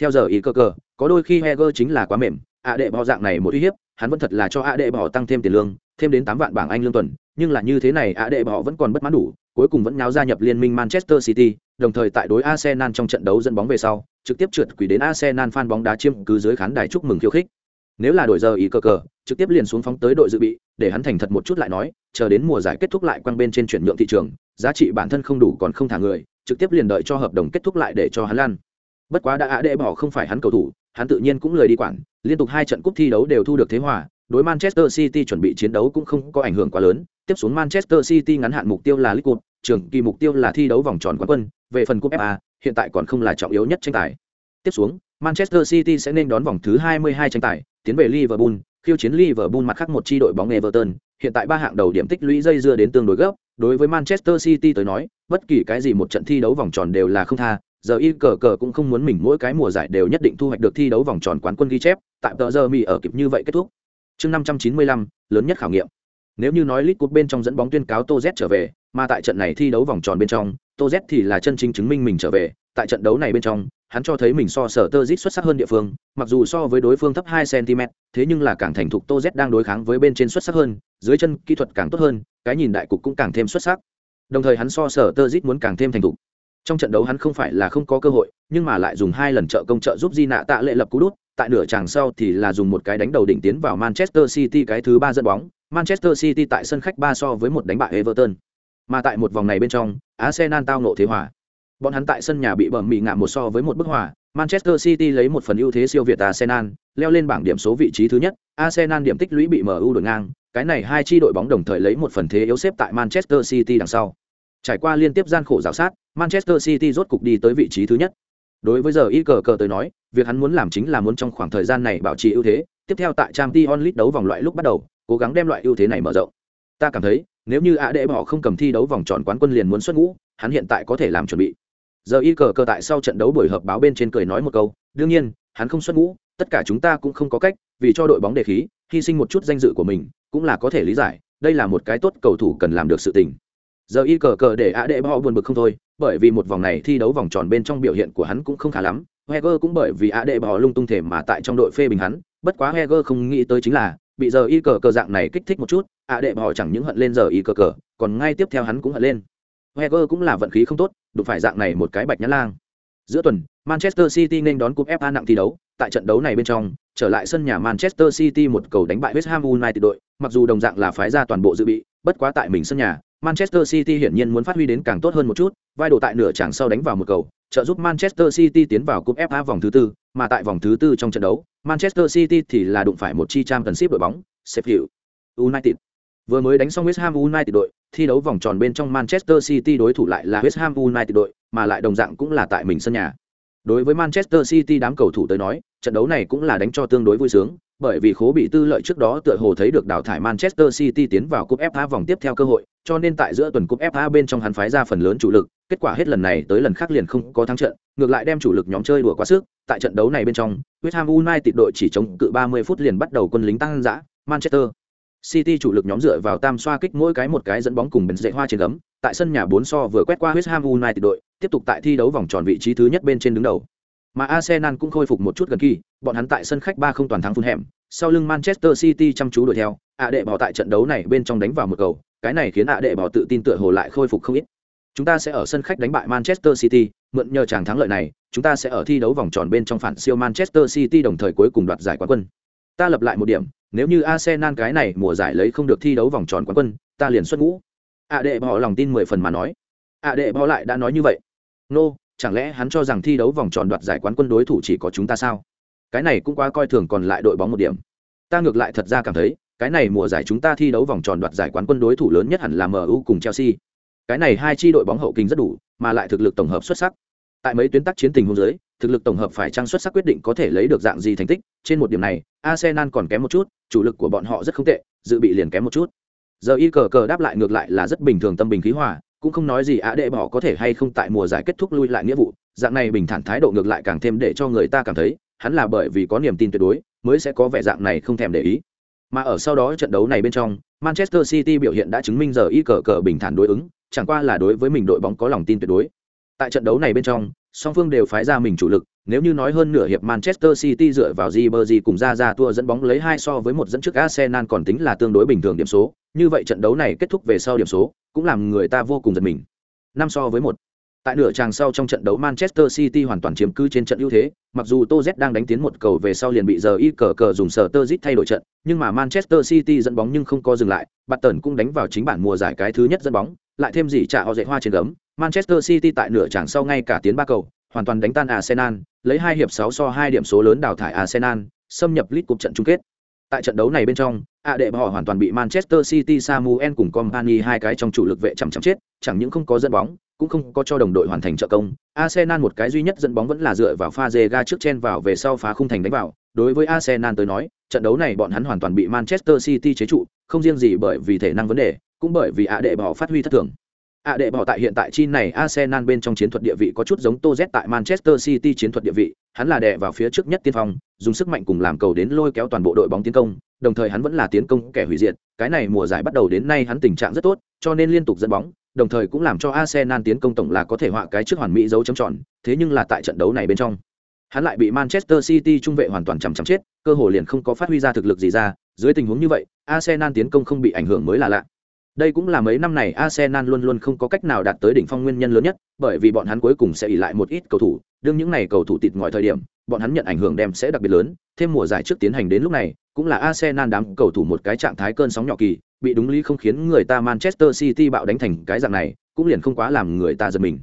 Theo giờ y cờ cờ, có đôi khi Wenger chính là quá mềm, ạ đệ bỏ dạng này một uy hiếp, hắn vẫn thật là cho ạ đệ bỏ tăng thêm tiền lương, thêm đến tám vạn bảng Anh lương tuần, nhưng là như thế này ạ đệ bỏ vẫn còn bất mãn đủ, cuối cùng vẫn nháo gia nhập liên minh Manchester City, đồng thời tại đối Arsenal trong trận đấu dẫn bóng về sau, trực tiếp trượt quỷ đến Arsenal fan bóng đá chiêm cứ dưới khán đài chúc mừng khiêu khích nếu là đổi giờ ý cơ cờ trực tiếp liền xuống phóng tới đội dự bị để hắn thành thật một chút lại nói chờ đến mùa giải kết thúc lại quăng bên trên chuyển nhượng thị trường giá trị bản thân không đủ còn không thả người trực tiếp liền đợi cho hợp đồng kết thúc lại để cho hắn lăn. bất quá đã ạ đệ bỏ không phải hắn cầu thủ hắn tự nhiên cũng lời đi quản liên tục hai trận cúp thi đấu đều thu được thế hòa đối manchester city chuẩn bị chiến đấu cũng không có ảnh hưởng quá lớn. Tiếp xuống manchester city ngắn hạn mục tiêu là league cup trường kỳ mục tiêu là thi đấu vòng tròn quán quân về phần cúp fa hiện tại còn không là trọng yếu nhất tranh tài. Tiếp xuống, Manchester City sẽ nên đón vòng thứ 22 tranh tài, tiến về Liverpool, khiêu chiến Liverpool mặt khác một chi đội bóng Everton, hiện tại ba hạng đầu điểm tích lũy dây dưa đến tương đối gấp, đối với Manchester City tới nói, bất kỳ cái gì một trận thi đấu vòng tròn đều là không tha, giờ y cờ cờ cũng không muốn mình mỗi cái mùa giải đều nhất định thu hoạch được thi đấu vòng tròn quán quân ghi chép, tại tờ giờ mì ở kịp như vậy kết thúc. Chương 595, lớn nhất khảo nghiệm. Nếu như nói League Cup bên trong dẫn bóng tuyên cáo Tô Z trở về, mà tại trận này thi đấu vòng tròn bên trong, Tô Z thì là chân chính chứng minh mình trở về, tại trận đấu này bên trong, hắn cho thấy mình so sở tơ dít xuất sắc hơn địa phương mặc dù so với đối phương thấp hai cm thế nhưng là càng thành thục tô z đang đối kháng với bên trên xuất sắc hơn dưới chân kỹ thuật càng tốt hơn cái nhìn đại cục cũng càng thêm xuất sắc. Đồng thời hắn so sở tơ dít muốn càng thêm thành thục. Trong trận đấu hắn không phải là không có cơ hội nhưng mà lại dùng hai lần trợ công trợ giúp di nạ tạ lệ lập cú đút tại nửa tràng sau thì là dùng một cái đánh đầu đỉnh tiến vào manchester city cái thứ ba dẫn bóng. Manchester city tại sân khách ba so với một đánh bại everton. Mà tại một vòng này bên trong arsenal tao nộ thế hòa. Bọn hắn tại sân nhà bị bẩm mì ngạ một so với một bức hòa, Manchester City lấy một phần ưu thế siêu việt Arsenal, leo lên bảng điểm số vị trí thứ nhất, Arsenal điểm tích lũy bị MU đổi ngang, cái này hai chi đội bóng đồng thời lấy một phần thế yếu xếp tại Manchester City đằng sau. Trải qua liên tiếp gian khổ rào sát, Manchester City rốt cục đi tới vị trí thứ nhất. Đối với giờ y cờ cờ tới nói, việc hắn muốn làm chính là muốn trong khoảng thời gian này bảo trì ưu thế, tiếp theo tại trang t onlit đấu vòng loại lúc bắt đầu, cố gắng đem loại ưu thế này mở rộng. Ta cảm thấy, nếu như ạ đệ bỏ không cầm thi đấu vòng tròn quán quân liền muốn xuất ngũ, hắn hiện tại có thể làm chuẩn bị giờ y cờ cờ tại sau trận đấu buổi họp báo bên trên cười nói một câu đương nhiên hắn không xuất ngũ tất cả chúng ta cũng không có cách vì cho đội bóng đề khí hy sinh một chút danh dự của mình cũng là có thể lý giải đây là một cái tốt cầu thủ cần làm được sự tình giờ y cờ cờ để ạ đệ bọ buồn bực không thôi, bởi vì một vòng này thi đấu vòng tròn bên trong biểu hiện của hắn cũng không khá lắm. Heger cũng bởi vì ạ đệ bỏ lung tung thể mà tại trong đội phê bình hắn, bất quá heger không nghĩ tới chính là, bị giờ y cờ cờ dạng này kích thích một chút, ạ đệ bỏ chẳng những hận lên giờ y cờ cờ, còn ngay tiếp theo hắn cũng hận lên. Heger cũng là vận khí không tốt, đụng phải dạng này một cái bạch nhã lang. Giữa tuần, manchester city nên đón cúp fa nặng thi đấu, tại trận đấu này bên trong, trở lại sân nhà manchester city một cầu đánh bại west ham united đội, mặc dù đồng dạng là phái ra toàn bộ dự bị, bất quá tại mình sân nhà manchester city hiển nhiên muốn phát huy đến càng tốt hơn một chút vai đồ tại nửa chẳng sau đánh vào một cầu trợ giúp manchester city tiến vào cúp fa vòng thứ tư mà tại vòng thứ tư trong trận đấu manchester city thì là đụng phải một chi Championship đội bóng sheffield united vừa mới đánh xong west ham united đội thi đấu vòng tròn bên trong Manchester City đối thủ lại là West Ham United đội, mà lại đồng dạng cũng là tại mình sân nhà. Đối với Manchester City đám cầu thủ tới nói, trận đấu này cũng là đánh cho tương đối vui sướng, bởi vì khố bị tư lợi trước đó tựa hồ thấy được đào thải Manchester City tiến vào cúp FA vòng tiếp theo cơ hội, cho nên tại giữa tuần cúp FA bên trong hắn phái ra phần lớn chủ lực, kết quả hết lần này tới lần khác liền không có thắng trận, ngược lại đem chủ lực nhóm chơi đùa quá sức, tại trận đấu này bên trong, West Ham United đội chỉ chống cự 30 phút liền bắt đầu quân lính tăng dã, Manchester City chủ lực nhóm dựa vào tam xoa kích mỗi cái một cái dẫn bóng cùng bền dậy hoa trên gấm, tại sân nhà 4 so vừa quét qua West Ham United đội, tiếp tục tại thi đấu vòng tròn vị trí thứ nhất bên trên đứng đầu. Mà Arsenal cũng khôi phục một chút gần kỳ, bọn hắn tại sân khách 3 không toàn thắng Fulham, sau lưng Manchester City chăm chú đuổi theo, ạ đệ bỏ tại trận đấu này bên trong đánh vào một cầu, cái này khiến ạ đệ bỏ tự tin tựa hồ lại khôi phục không ít. Chúng ta sẽ ở sân khách đánh bại Manchester City, mượn nhờ chàng thắng lợi này, chúng ta sẽ ở thi đấu vòng tròn bên trong phản siêu Manchester City đồng thời cuối cùng đoạt giải quán quân. Ta lập lại một điểm, nếu như Arsenal cái này mùa giải lấy không được thi đấu vòng tròn quán quân, ta liền xuất ngũ. À đệ bỏ lòng tin mười phần mà nói. À đệ bỏ lại đã nói như vậy. Nô, no, chẳng lẽ hắn cho rằng thi đấu vòng tròn đoạt giải quán quân đối thủ chỉ có chúng ta sao? Cái này cũng quá coi thường còn lại đội bóng một điểm. Ta ngược lại thật ra cảm thấy, cái này mùa giải chúng ta thi đấu vòng tròn đoạt giải quán quân đối thủ lớn nhất hẳn là MU cùng Chelsea. Cái này hai chi đội bóng hậu kinh rất đủ, mà lại thực lực tổng hợp xuất sắc. Tại mấy tuyến tác chiến tình huống dưới, thực lực tổng hợp phải trang xuất sắc quyết định có thể lấy được dạng gì thành tích, trên một điểm này, Arsenal còn kém một chút, chủ lực của bọn họ rất không tệ, dự bị liền kém một chút. Giờ y cờ cờ đáp lại ngược lại là rất bình thường tâm bình khí hòa, cũng không nói gì á đệ bỏ có thể hay không tại mùa giải kết thúc lui lại nghĩa vụ, dạng này bình thản thái độ ngược lại càng thêm để cho người ta cảm thấy, hắn là bởi vì có niềm tin tuyệt đối, mới sẽ có vẻ dạng này không thèm để ý. Mà ở sau đó trận đấu này bên trong, Manchester City biểu hiện đã chứng minh giờ y cờ cờ bình thản đối ứng, chẳng qua là đối với mình đội bóng có lòng tin tuyệt đối. Tại trận đấu này bên trong, song phương đều phái ra mình chủ lực, nếu như nói hơn nửa hiệp Manchester City dựa vào Ribery cùng ra ra tua dẫn bóng lấy hai so với một dẫn trước Arsenal còn tính là tương đối bình thường điểm số, như vậy trận đấu này kết thúc về sau điểm số, cũng làm người ta vô cùng giật mình. Năm so với một. Tại nửa tràng sau trong trận đấu Manchester City hoàn toàn chiếm cứ trên trận ưu thế, mặc dù Tô Z đang đánh tiến một cầu về sau liền bị giờ y cờ cờ dùng sở tơ thay đổi trận, nhưng mà Manchester City dẫn bóng nhưng không có dừng lại, Barton cũng đánh vào chính bản mùa giải cái thứ nhất dẫn bóng, lại thêm gì trả họ dạy hoa trên gấm, Manchester City tại nửa tràng sau ngay cả tiến ba cầu, hoàn toàn đánh tan Arsenal, lấy hai hiệp 6 so 2 điểm số lớn đào thải Arsenal, xâm nhập League Cup trận chung kết. Tại trận đấu này bên trong, A đệ họ hoàn toàn bị Manchester City Samuel cùng Company hai cái trong chủ lực vệ chậm chậm chết, chẳng những không có dẫn bóng, cũng không có cho đồng đội hoàn thành trợ công. Arsenal một cái duy nhất dẫn bóng vẫn là dựa vào pha ga trước chen vào về sau phá khung thành đánh vào. Đối với Arsenal tới nói, trận đấu này bọn hắn hoàn toàn bị Manchester City chế trụ, không riêng gì bởi vì thể năng vấn đề, cũng bởi vì ạ đệ bỏ phát huy thất thường. À, ạ đệ bỏ tại hiện tại chi này Arsenal bên trong chiến thuật địa vị có chút giống Tô Z tại Manchester City chiến thuật địa vị, hắn là đè vào phía trước nhất tiên phong, dùng sức mạnh cùng làm cầu đến lôi kéo toàn bộ đội bóng tiến công, đồng thời hắn vẫn là tiến công kẻ hủy diệt, cái này mùa giải bắt đầu đến nay hắn tình trạng rất tốt, cho nên liên tục dẫn bóng, đồng thời cũng làm cho Arsenal tiến công tổng là có thể họa cái trước hoàn mỹ dấu chấm tròn, thế nhưng là tại trận đấu này bên trong, hắn lại bị Manchester City trung vệ hoàn toàn chằm chằm chết, cơ hội liền không có phát huy ra thực lực gì ra, dưới tình huống như vậy, Arsenal tiến công không bị ảnh hưởng mới là lạ. Đây cũng là mấy năm này Arsenal luôn luôn không có cách nào đạt tới đỉnh phong nguyên nhân lớn nhất, bởi vì bọn hắn cuối cùng sẽ ỷ lại một ít cầu thủ, đương những này cầu thủ tịt ngòi thời điểm, bọn hắn nhận ảnh hưởng đem sẽ đặc biệt lớn, thêm mùa giải trước tiến hành đến lúc này, cũng là Arsenal đám cầu thủ một cái trạng thái cơn sóng nhỏ kỳ, bị đúng lý không khiến người ta Manchester City bạo đánh thành cái dạng này, cũng liền không quá làm người ta giật mình.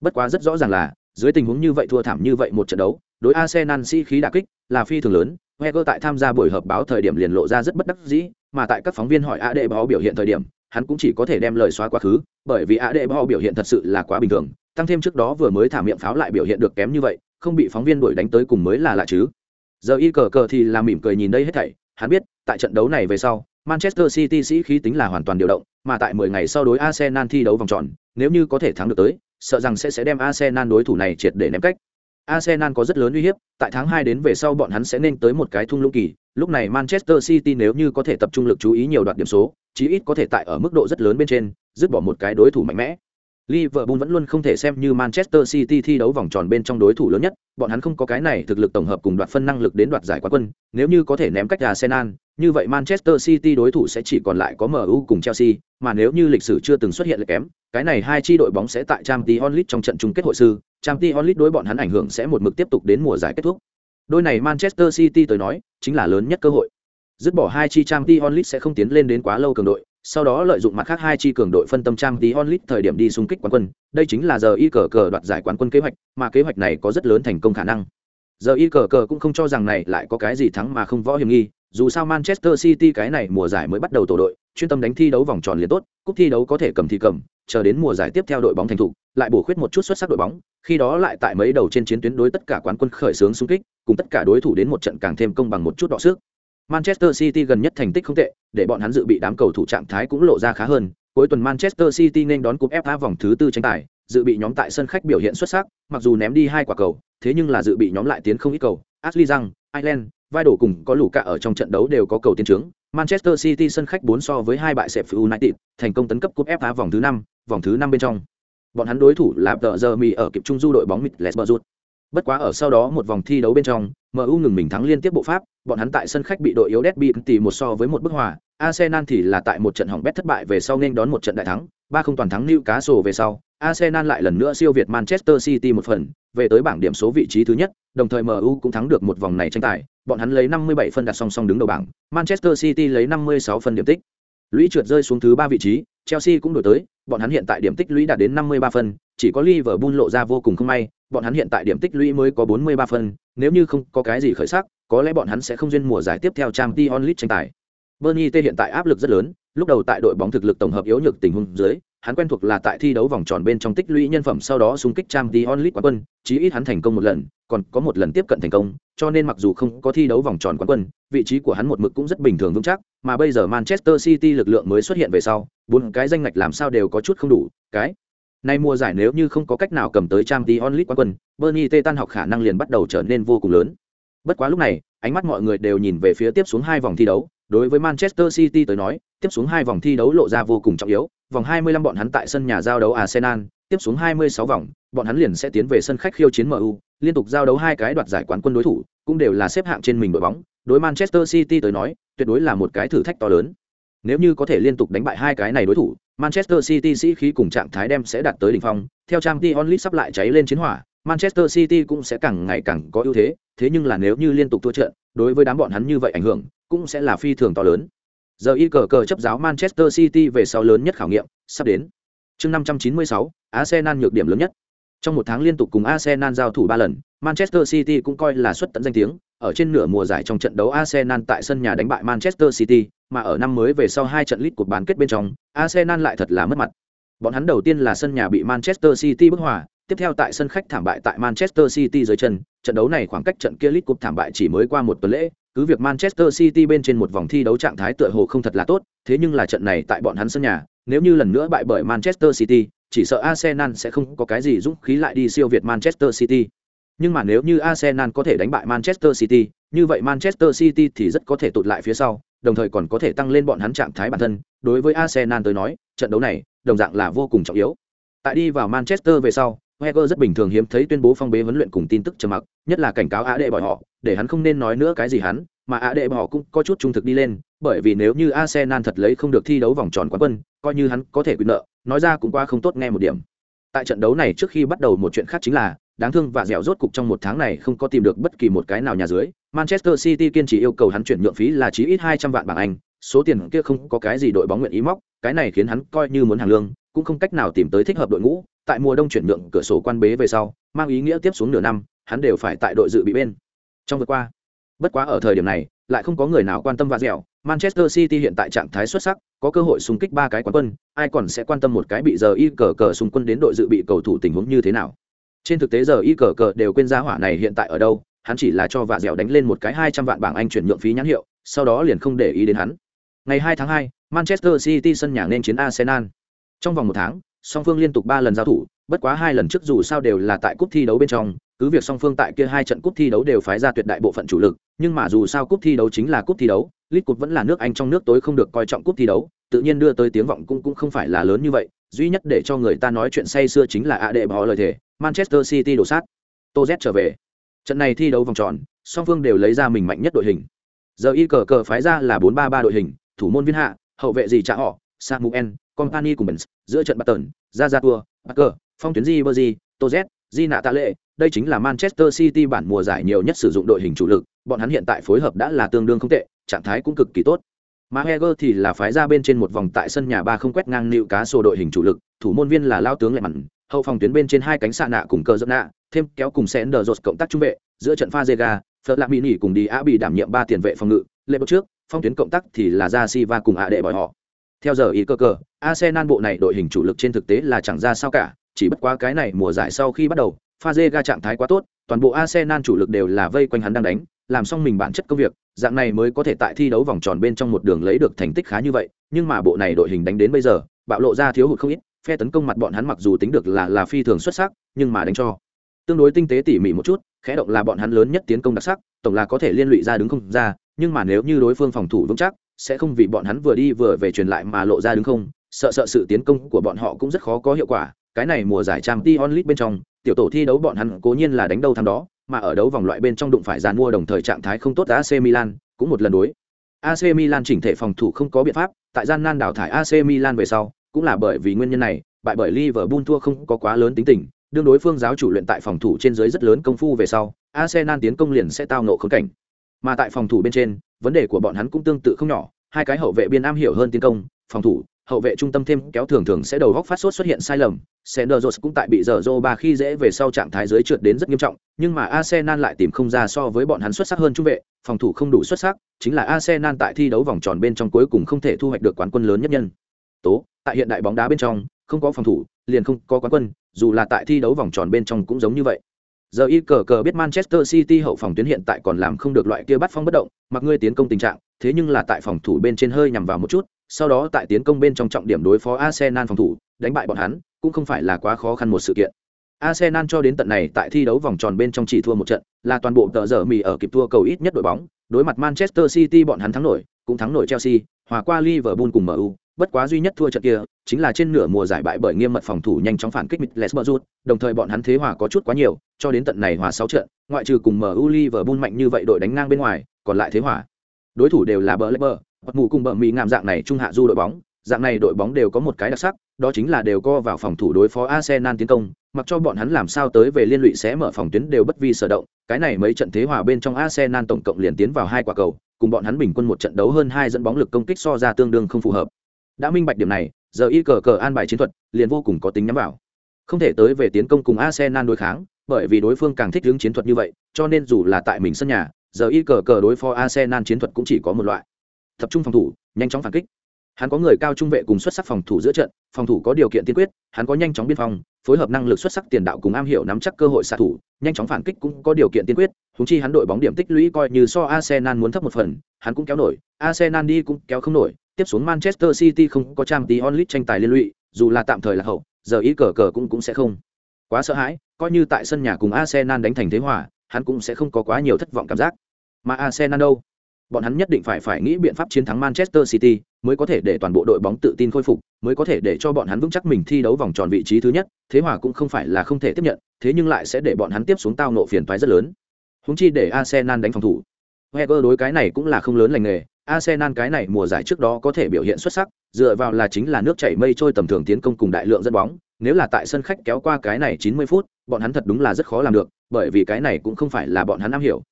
Bất quá rất rõ ràng là, dưới tình huống như vậy thua thảm như vậy một trận đấu, đối Arsenal sĩ khí đả kích là phi thường lớn. Wenger tại tham gia buổi họp báo thời điểm liền lộ ra rất bất đắc dĩ, mà tại các phóng viên hỏi AD báo biểu hiện thời điểm, hắn cũng chỉ có thể đem lời xóa quá khứ, bởi vì AD báo biểu hiện thật sự là quá bình thường, tăng thêm trước đó vừa mới thả miệng pháo lại biểu hiện được kém như vậy, không bị phóng viên đuổi đánh tới cùng mới là lạ chứ. Giờ y cờ cờ thì là mỉm cười nhìn đây hết thảy, hắn biết, tại trận đấu này về sau, Manchester City sĩ khí tính là hoàn toàn điều động, mà tại 10 ngày sau đối Arsenal thi đấu vòng tròn, nếu như có thể thắng được tới, sợ rằng sẽ sẽ đem Arsenal đối thủ này triệt để ném cách. Arsenal có rất lớn uy hiếp, tại tháng 2 đến về sau bọn hắn sẽ nên tới một cái thung lũng kỳ, lúc này Manchester City nếu như có thể tập trung lực chú ý nhiều đoạt điểm số, chí ít có thể tại ở mức độ rất lớn bên trên, dứt bỏ một cái đối thủ mạnh mẽ. Liverpool vẫn luôn không thể xem như Manchester City thi đấu vòng tròn bên trong đối thủ lớn nhất, bọn hắn không có cái này thực lực tổng hợp cùng đoạt phân năng lực đến đoạt giải quán quân, nếu như có thể ném cách Arsenal, như vậy Manchester City đối thủ sẽ chỉ còn lại có MU cùng Chelsea, mà nếu như lịch sử chưa từng xuất hiện lệch kém, cái này hai chi đội bóng sẽ tại Champions League trong trận chung kết hội sư, Champions League đối bọn hắn ảnh hưởng sẽ một mực tiếp tục đến mùa giải kết thúc. Đôi này Manchester City tới nói, chính là lớn nhất cơ hội. Dứt bỏ hai chi Champions League sẽ không tiến lên đến quá lâu cường đội, sau đó lợi dụng mặt khác hai chi cường đội phân tâm trang tí onlit thời điểm đi xung kích quán quân đây chính là giờ y cờ cờ đoạt giải quán quân kế hoạch mà kế hoạch này có rất lớn thành công khả năng giờ y cờ cờ cũng không cho rằng này lại có cái gì thắng mà không võ hiểm nghi dù sao manchester city cái này mùa giải mới bắt đầu tổ đội chuyên tâm đánh thi đấu vòng tròn liền tốt cúp thi đấu có thể cầm thì cầm chờ đến mùa giải tiếp theo đội bóng thành thục lại bổ khuyết một chút xuất sắc đội bóng khi đó lại tại mấy đầu trên chiến tuyến đối tất cả quán quân khởi xướng xung kích cùng tất cả đối thủ đến một trận càng thêm công bằng một chút đọ sức Manchester City gần nhất thành tích không tệ, để bọn hắn dự bị đám cầu thủ trạng thái cũng lộ ra khá hơn. Cuối tuần Manchester City nên đón cúp FA vòng thứ tư tranh tài, dự bị nhóm tại sân khách biểu hiện xuất sắc, mặc dù ném đi hai quả cầu, thế nhưng là dự bị nhóm lại tiến không ít cầu. Ashley Young, Ireland, vai đổ cùng có lũ cả ở trong trận đấu đều có cầu tiến trướng. Manchester City sân khách 4 so với hai bại sẹp United, thành công tấn cấp cúp FA vòng thứ 5, vòng thứ 5 bên trong. Bọn hắn đối thủ là tờ giờ mì ở kịp trung du đội bóng Middlesbrough. Bất quá ở sau đó một vòng thi đấu bên trong, MU ngừng mình thắng liên tiếp bộ pháp, bọn hắn tại sân khách bị đội yếu Derby tỷ một so với một bức hòa, Arsenal thì là tại một trận hỏng bét thất bại về sau nên đón một trận đại thắng, ba không toàn thắng Newcastle về sau, Arsenal lại lần nữa siêu việt Manchester City một phần, về tới bảng điểm số vị trí thứ nhất, đồng thời MU cũng thắng được một vòng này tranh tài, bọn hắn lấy 57 phân đặt song song đứng đầu bảng, Manchester City lấy 56 phân điểm tích. Lũy trượt rơi xuống thứ ba vị trí, Chelsea cũng đổi tới, bọn hắn hiện tại điểm tích lũy đạt đến 53 phân, chỉ có Liverpool lộ ra vô cùng không may, bọn hắn hiện tại điểm tích lũy mới có 43 phân, nếu như không có cái gì khởi sắc, có lẽ bọn hắn sẽ không duyên mùa giải tiếp theo Champions League tranh tài. Bernie T hiện tại áp lực rất lớn, lúc đầu tại đội bóng thực lực tổng hợp yếu nhược tình huống dưới, hắn quen thuộc là tại thi đấu vòng tròn bên trong tích lũy nhân phẩm sau đó xung kích Champions League quán quân, chí ít hắn thành công một lần, còn có một lần tiếp cận thành công, cho nên mặc dù không có thi đấu vòng tròn quán quân, vị trí của hắn một mực cũng rất bình thường vững chắc, mà bây giờ Manchester City lực lượng mới xuất hiện về sau, bốn cái danh ngạch làm sao đều có chút không đủ, cái Nay mùa giải nếu như không có cách nào cầm tới Champions League quán quân, Bernie T tan học khả năng liền bắt đầu trở nên vô cùng lớn. Bất quá lúc này, ánh mắt mọi người đều nhìn về phía tiếp xuống hai vòng thi đấu, đối với Manchester City tới nói, tiếp xuống hai vòng thi đấu lộ ra vô cùng trọng yếu, vòng 25 bọn hắn tại sân nhà giao đấu Arsenal, tiếp xuống 26 vòng, bọn hắn liền sẽ tiến về sân khách khiêu chiến MU, liên tục giao đấu hai cái đoạt giải quán quân đối thủ, cũng đều là xếp hạng trên mình đội bóng, đối Manchester City tới nói, tuyệt đối là một cái thử thách to lớn. Nếu như có thể liên tục đánh bại hai cái này đối thủ, Manchester City sĩ khí cùng trạng thái đem sẽ đạt tới đỉnh phong, theo Champions League sắp lại cháy lên chiến hỏa, Manchester City cũng sẽ càng ngày càng có ưu thế, thế nhưng là nếu như liên tục thua trận, đối với đám bọn hắn như vậy ảnh hưởng, cũng sẽ là phi thường to lớn. Giờ y cờ cờ chấp giáo Manchester City về sau lớn nhất khảo nghiệm, sắp đến. Chương 596, Arsenal nhược điểm lớn nhất. Trong một tháng liên tục cùng Arsenal giao thủ ba lần, Manchester City cũng coi là xuất tận danh tiếng, ở trên nửa mùa giải trong trận đấu Arsenal tại sân nhà đánh bại Manchester City, mà ở năm mới về sau hai trận lít cuộc bán kết bên trong, Arsenal lại thật là mất mặt. Bọn hắn đầu tiên là sân nhà bị Manchester City bức hòa, tiếp theo tại sân khách thảm bại tại Manchester City dưới chân, trận đấu này khoảng cách trận kia League Cup thảm bại chỉ mới qua một tuần lễ, cứ việc Manchester City bên trên một vòng thi đấu trạng thái tựa hồ không thật là tốt, thế nhưng là trận này tại bọn hắn sân nhà, nếu như lần nữa bại bởi Manchester City, chỉ sợ Arsenal sẽ không có cái gì dũng khí lại đi siêu việt Manchester City. Nhưng mà nếu như Arsenal có thể đánh bại Manchester City, như vậy Manchester City thì rất có thể tụt lại phía sau, đồng thời còn có thể tăng lên bọn hắn trạng thái bản thân. Đối với Arsenal tới nói, trận đấu này đồng dạng là vô cùng trọng yếu. Tại đi vào Manchester về sau, Wenger rất bình thường hiếm thấy tuyên bố phong bế huấn luyện cùng tin tức trầm mặc, nhất là cảnh cáo Á đệ bọn họ, để hắn không nên nói nữa cái gì hắn, mà ạ đệ bọn họ cũng có chút trung thực đi lên, bởi vì nếu như Arsenal thật lấy không được thi đấu vòng tròn quán quân, coi như hắn có thể quy nợ, nói ra cũng qua không tốt nghe một điểm. Tại trận đấu này trước khi bắt đầu một chuyện khác chính là, đáng thương và dẻo rốt cục trong một tháng này không có tìm được bất kỳ một cái nào nhà dưới. Manchester City kiên trì yêu cầu hắn chuyển nhượng phí là chí ít 200 vạn bảng Anh, số tiền kia không có cái gì đội bóng nguyện ý móc, cái này khiến hắn coi như muốn hàng lương, cũng không cách nào tìm tới thích hợp đội ngũ. Tại mùa đông chuyển nhượng cửa sổ quan bế về sau, mang ý nghĩa tiếp xuống nửa năm, hắn đều phải tại đội dự bị bên. Trong vừa qua, bất quá ở thời điểm này, lại không có người nào quan tâm và dẻo. Manchester City hiện tại trạng thái xuất sắc, có cơ hội xung kích ba cái quán quân, ai còn sẽ quan tâm một cái bị giờ y cờ cờ xung quân đến đội dự bị cầu thủ tình huống như thế nào? trên thực tế giờ y cờ cờ đều quên ra hỏa này hiện tại ở đâu hắn chỉ là cho vạ dẻo đánh lên một cái hai trăm vạn bảng anh chuyển nhượng phí nhãn hiệu sau đó liền không để ý đến hắn ngày hai tháng hai manchester city sân nhà nên chiến arsenal trong vòng một tháng song phương liên tục ba lần giao thủ bất quá hai lần trước dù sao đều là tại cúp thi đấu bên trong cứ việc song phương tại kia hai trận cúp thi đấu đều phái ra tuyệt đại bộ phận chủ lực nhưng mà dù sao cúp thi đấu chính là cúp thi đấu lit cúp vẫn là nước anh trong nước tối không được coi trọng cúp thi đấu tự nhiên đưa tới tiếng vọng cũng cũng không phải là lớn như vậy duy nhất để cho người ta nói chuyện say xưa chính là ạ đệ bỏ lời thề manchester city đổ sát tô z trở về. Trận này thi đấu vòng tròn song phương đều lấy ra mình mạnh nhất đội hình. Giờ y cờ cờ phái ra là bốn ba ba đội hình thủ môn viên hạ hậu vệ gì trả họ samuel company cùng bens giữa trận bắt tần ra ra tour Parker, phong tuyến di bơ di tô z di nạ tạ lệ đây chính là manchester city bản mùa giải nhiều nhất sử dụng đội hình chủ lực bọn hắn hiện tại phối hợp đã là tương đương không tệ trạng thái cũng cực kỳ tốt mà Heger thì là phái ra bên trên một vòng tại sân nhà ba không quét ngang nịu cá sổ đội hình chủ lực, thủ môn viên là lao tướng lại mặn, hậu phòng tuyến bên trên hai cánh xạ nạ cùng cơ dẫn nạ, thêm kéo cùng sẽ đờ rột cộng tác trung vệ, giữa trận pha Zega, Flamini cùng đi Á bị đảm nhiệm ba tiền vệ phòng ngự, lệ bước trước, phong tuyến cộng tác thì là Ra Silva cùng ạ đệ bỏi họ. Theo giờ ý cơ cơ, Arsenal bộ này đội hình chủ lực trên thực tế là chẳng ra sao cả, chỉ bất quá cái này mùa giải sau khi bắt đầu, pha Zega trạng thái quá tốt, toàn bộ Arsenal chủ lực đều là vây quanh hắn đang đánh, làm xong mình bản chất công việc, dạng này mới có thể tại thi đấu vòng tròn bên trong một đường lấy được thành tích khá như vậy, nhưng mà bộ này đội hình đánh đến bây giờ, bạo lộ ra thiếu hụt không ít, phe tấn công mặt bọn hắn mặc dù tính được là là phi thường xuất sắc, nhưng mà đánh cho tương đối tinh tế tỉ mỉ một chút, khẽ động là bọn hắn lớn nhất tiến công đặc sắc, tổng là có thể liên lụy ra đứng không ra, nhưng mà nếu như đối phương phòng thủ vững chắc, sẽ không vì bọn hắn vừa đi vừa về truyền lại mà lộ ra đứng không, sợ sợ sự tiến công của bọn họ cũng rất khó có hiệu quả. Cái này mùa giải Champions League bên trong, tiểu tổ thi đấu bọn hắn cố nhiên là đánh đâu thắng đó, mà ở đấu vòng loại bên trong đụng phải dàn mua đồng thời trạng thái không tốt AC Milan, cũng một lần đối. AC Milan chỉnh thể phòng thủ không có biện pháp, tại gian nan đào thải AC Milan về sau, cũng là bởi vì nguyên nhân này, bại bởi Liverpool thua không có quá lớn tính tình, đương đối phương giáo chủ luyện tại phòng thủ trên dưới rất lớn công phu về sau, Arsenal tiến công liền sẽ tao ngộ khốn cảnh. Mà tại phòng thủ bên trên, vấn đề của bọn hắn cũng tương tự không nhỏ, hai cái hậu vệ biên am hiểu hơn tiến công, phòng thủ, hậu vệ trung tâm thêm kéo thường thường sẽ đầu góc phát sốt xuất hiện sai lầm. Senderos cũng tại bị giờ ba khi dễ về sau trạng thái dưới trượt đến rất nghiêm trọng, nhưng mà Arsenal lại tìm không ra so với bọn hắn xuất sắc hơn trung vệ, phòng thủ không đủ xuất sắc, chính là Arsenal tại thi đấu vòng tròn bên trong cuối cùng không thể thu hoạch được quán quân lớn nhất nhân. Tố, tại hiện đại bóng đá bên trong, không có phòng thủ, liền không có quán quân, dù là tại thi đấu vòng tròn bên trong cũng giống như vậy. Giờ y cờ cờ biết Manchester City hậu phòng tuyến hiện tại còn làm không được loại kia bắt phong bất động, mặc ngươi tiến công tình trạng, thế nhưng là tại phòng thủ bên trên hơi nhằm vào một chút, sau đó tại tiến công bên trong trọng điểm đối phó Arsenal phòng thủ, đánh bại bọn hắn, cũng không phải là quá khó khăn một sự kiện. Arsenal cho đến tận này tại thi đấu vòng tròn bên trong chỉ thua một trận, là toàn bộ tờ giờ mì ở kịp thua cầu ít nhất đội bóng, đối mặt Manchester City bọn hắn thắng nổi, cũng thắng nổi Chelsea, hòa qua Liverpool cùng MU, bất quá duy nhất thua trận kia, chính là trên nửa mùa giải bại bởi nghiêm mật phòng thủ nhanh chóng phản kích Middlesbrough, đồng thời bọn hắn thế hòa có chút quá nhiều, cho đến tận này hòa 6 trận, ngoại trừ cùng MU Liverpool mạnh như vậy đội đánh ngang bên ngoài, còn lại thế hòa. Đối thủ đều là Blackburn, bật mù cùng bờ mì ngạm dạng này trung hạ du đội bóng, dạng này đội bóng đều có một cái đặc sắc, đó chính là đều co vào phòng thủ đối phó arsenal tiến công, mặc cho bọn hắn làm sao tới về liên lụy sẽ mở phòng tuyến đều bất vi sở động, cái này mấy trận thế hòa bên trong arsenal tổng cộng liền tiến vào hai quả cầu, cùng bọn hắn bình quân một trận đấu hơn hai dẫn bóng lực công kích so ra tương đương không phù hợp. Đã minh bạch điểm này, giờ y cờ cờ an bài chiến thuật, liền vô cùng có tính nhắm vào. Không thể tới về tiến công cùng arsenal đối kháng, bởi vì đối phương càng thích hướng chiến thuật như vậy, cho nên dù là tại mình sân nhà, giờ y cờ cờ đối phó arsenal chiến thuật cũng chỉ có một loại tập trung phòng thủ, nhanh chóng phản kích. Hắn có người cao trung vệ cùng xuất sắc phòng thủ giữa trận, phòng thủ có điều kiện tiên quyết, hắn có nhanh chóng biên phòng, phối hợp năng lực xuất sắc tiền đạo cùng am hiểu nắm chắc cơ hội xạ thủ, nhanh chóng phản kích cũng có điều kiện tiên quyết húng chi hắn đội bóng điểm tích lũy coi như so arsenal muốn thấp một phần, hắn cũng kéo nổi, arsenal đi cũng kéo không nổi, tiếp xuống manchester city không có trang tí onlit tranh tài liên lụy, dù là tạm thời là hậu, giờ ý cờ cờ cũng cũng sẽ không. Quá sợ hãi, coi như tại sân nhà cùng arsenal đánh thành thế hòa, hắn cũng sẽ không có quá nhiều thất vọng cảm giác. Mà arsenal đâu? Bọn hắn nhất định phải phải nghĩ biện pháp chiến thắng Manchester City, mới có thể để toàn bộ đội bóng tự tin khôi phục, mới có thể để cho bọn hắn vững chắc mình thi đấu vòng tròn vị trí thứ nhất, thế hòa cũng không phải là không thể tiếp nhận, thế nhưng lại sẽ để bọn hắn tiếp xuống tao nộ phiền toái rất lớn. Huống chi để Arsenal đánh phòng thủ. Wenger đối cái này cũng là không lớn lành nghề, Arsenal cái này mùa giải trước đó có thể biểu hiện xuất sắc, dựa vào là chính là nước chảy mây trôi tầm thường tiến công cùng đại lượng dẫn bóng, nếu là tại sân khách kéo qua cái này 90 phút, bọn hắn thật đúng là rất khó làm được, bởi vì cái này cũng không phải là bọn hắn am hiểu.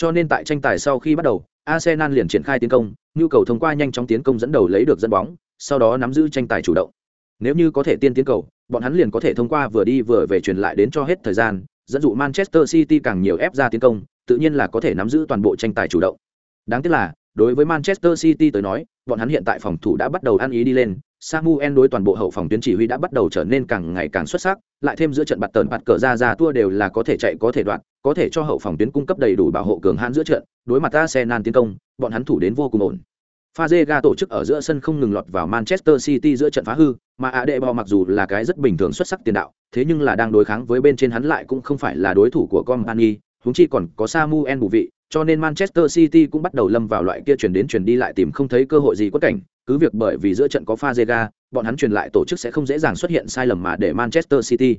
Cho nên tại tranh tài sau khi bắt đầu, Arsenal liền triển khai tiến công, nhu cầu thông qua nhanh chóng tiến công dẫn đầu lấy được dẫn bóng, sau đó nắm giữ tranh tài chủ động. Nếu như có thể tiên tiến cầu, bọn hắn liền có thể thông qua vừa đi vừa về truyền lại đến cho hết thời gian, dẫn dụ Manchester City càng nhiều ép ra tiến công, tự nhiên là có thể nắm giữ toàn bộ tranh tài chủ động. Đáng tiếc là, đối với Manchester City tới nói, bọn hắn hiện tại phòng thủ đã bắt đầu ăn ý đi lên, Samuel đối toàn bộ hậu phòng tuyến chỉ huy đã bắt đầu trở nên càng ngày càng xuất sắc, lại thêm giữa trận bạt tần bạt cờ ra ra tua đều là có thể chạy có thể đoạn, có thể cho hậu phòng tuyến cung cấp đầy đủ bảo hộ cường hãn giữa trận, đối mặt Arsenal tiến công, bọn hắn thủ đến vô cùng ổn. Fazega tổ chức ở giữa sân không ngừng lọt vào Manchester City giữa trận phá hư, mà Adebo mặc dù là cái rất bình thường xuất sắc tiền đạo, thế nhưng là đang đối kháng với bên trên hắn lại cũng không phải là đối thủ của Company, huống chi còn có Samuel bù vị, cho nên Manchester City cũng bắt đầu lâm vào loại kia chuyển đến chuyển đi lại tìm không thấy cơ hội gì quất cảnh, cứ việc bởi vì giữa trận có Fazega, bọn hắn truyền lại tổ chức sẽ không dễ dàng xuất hiện sai lầm mà để Manchester City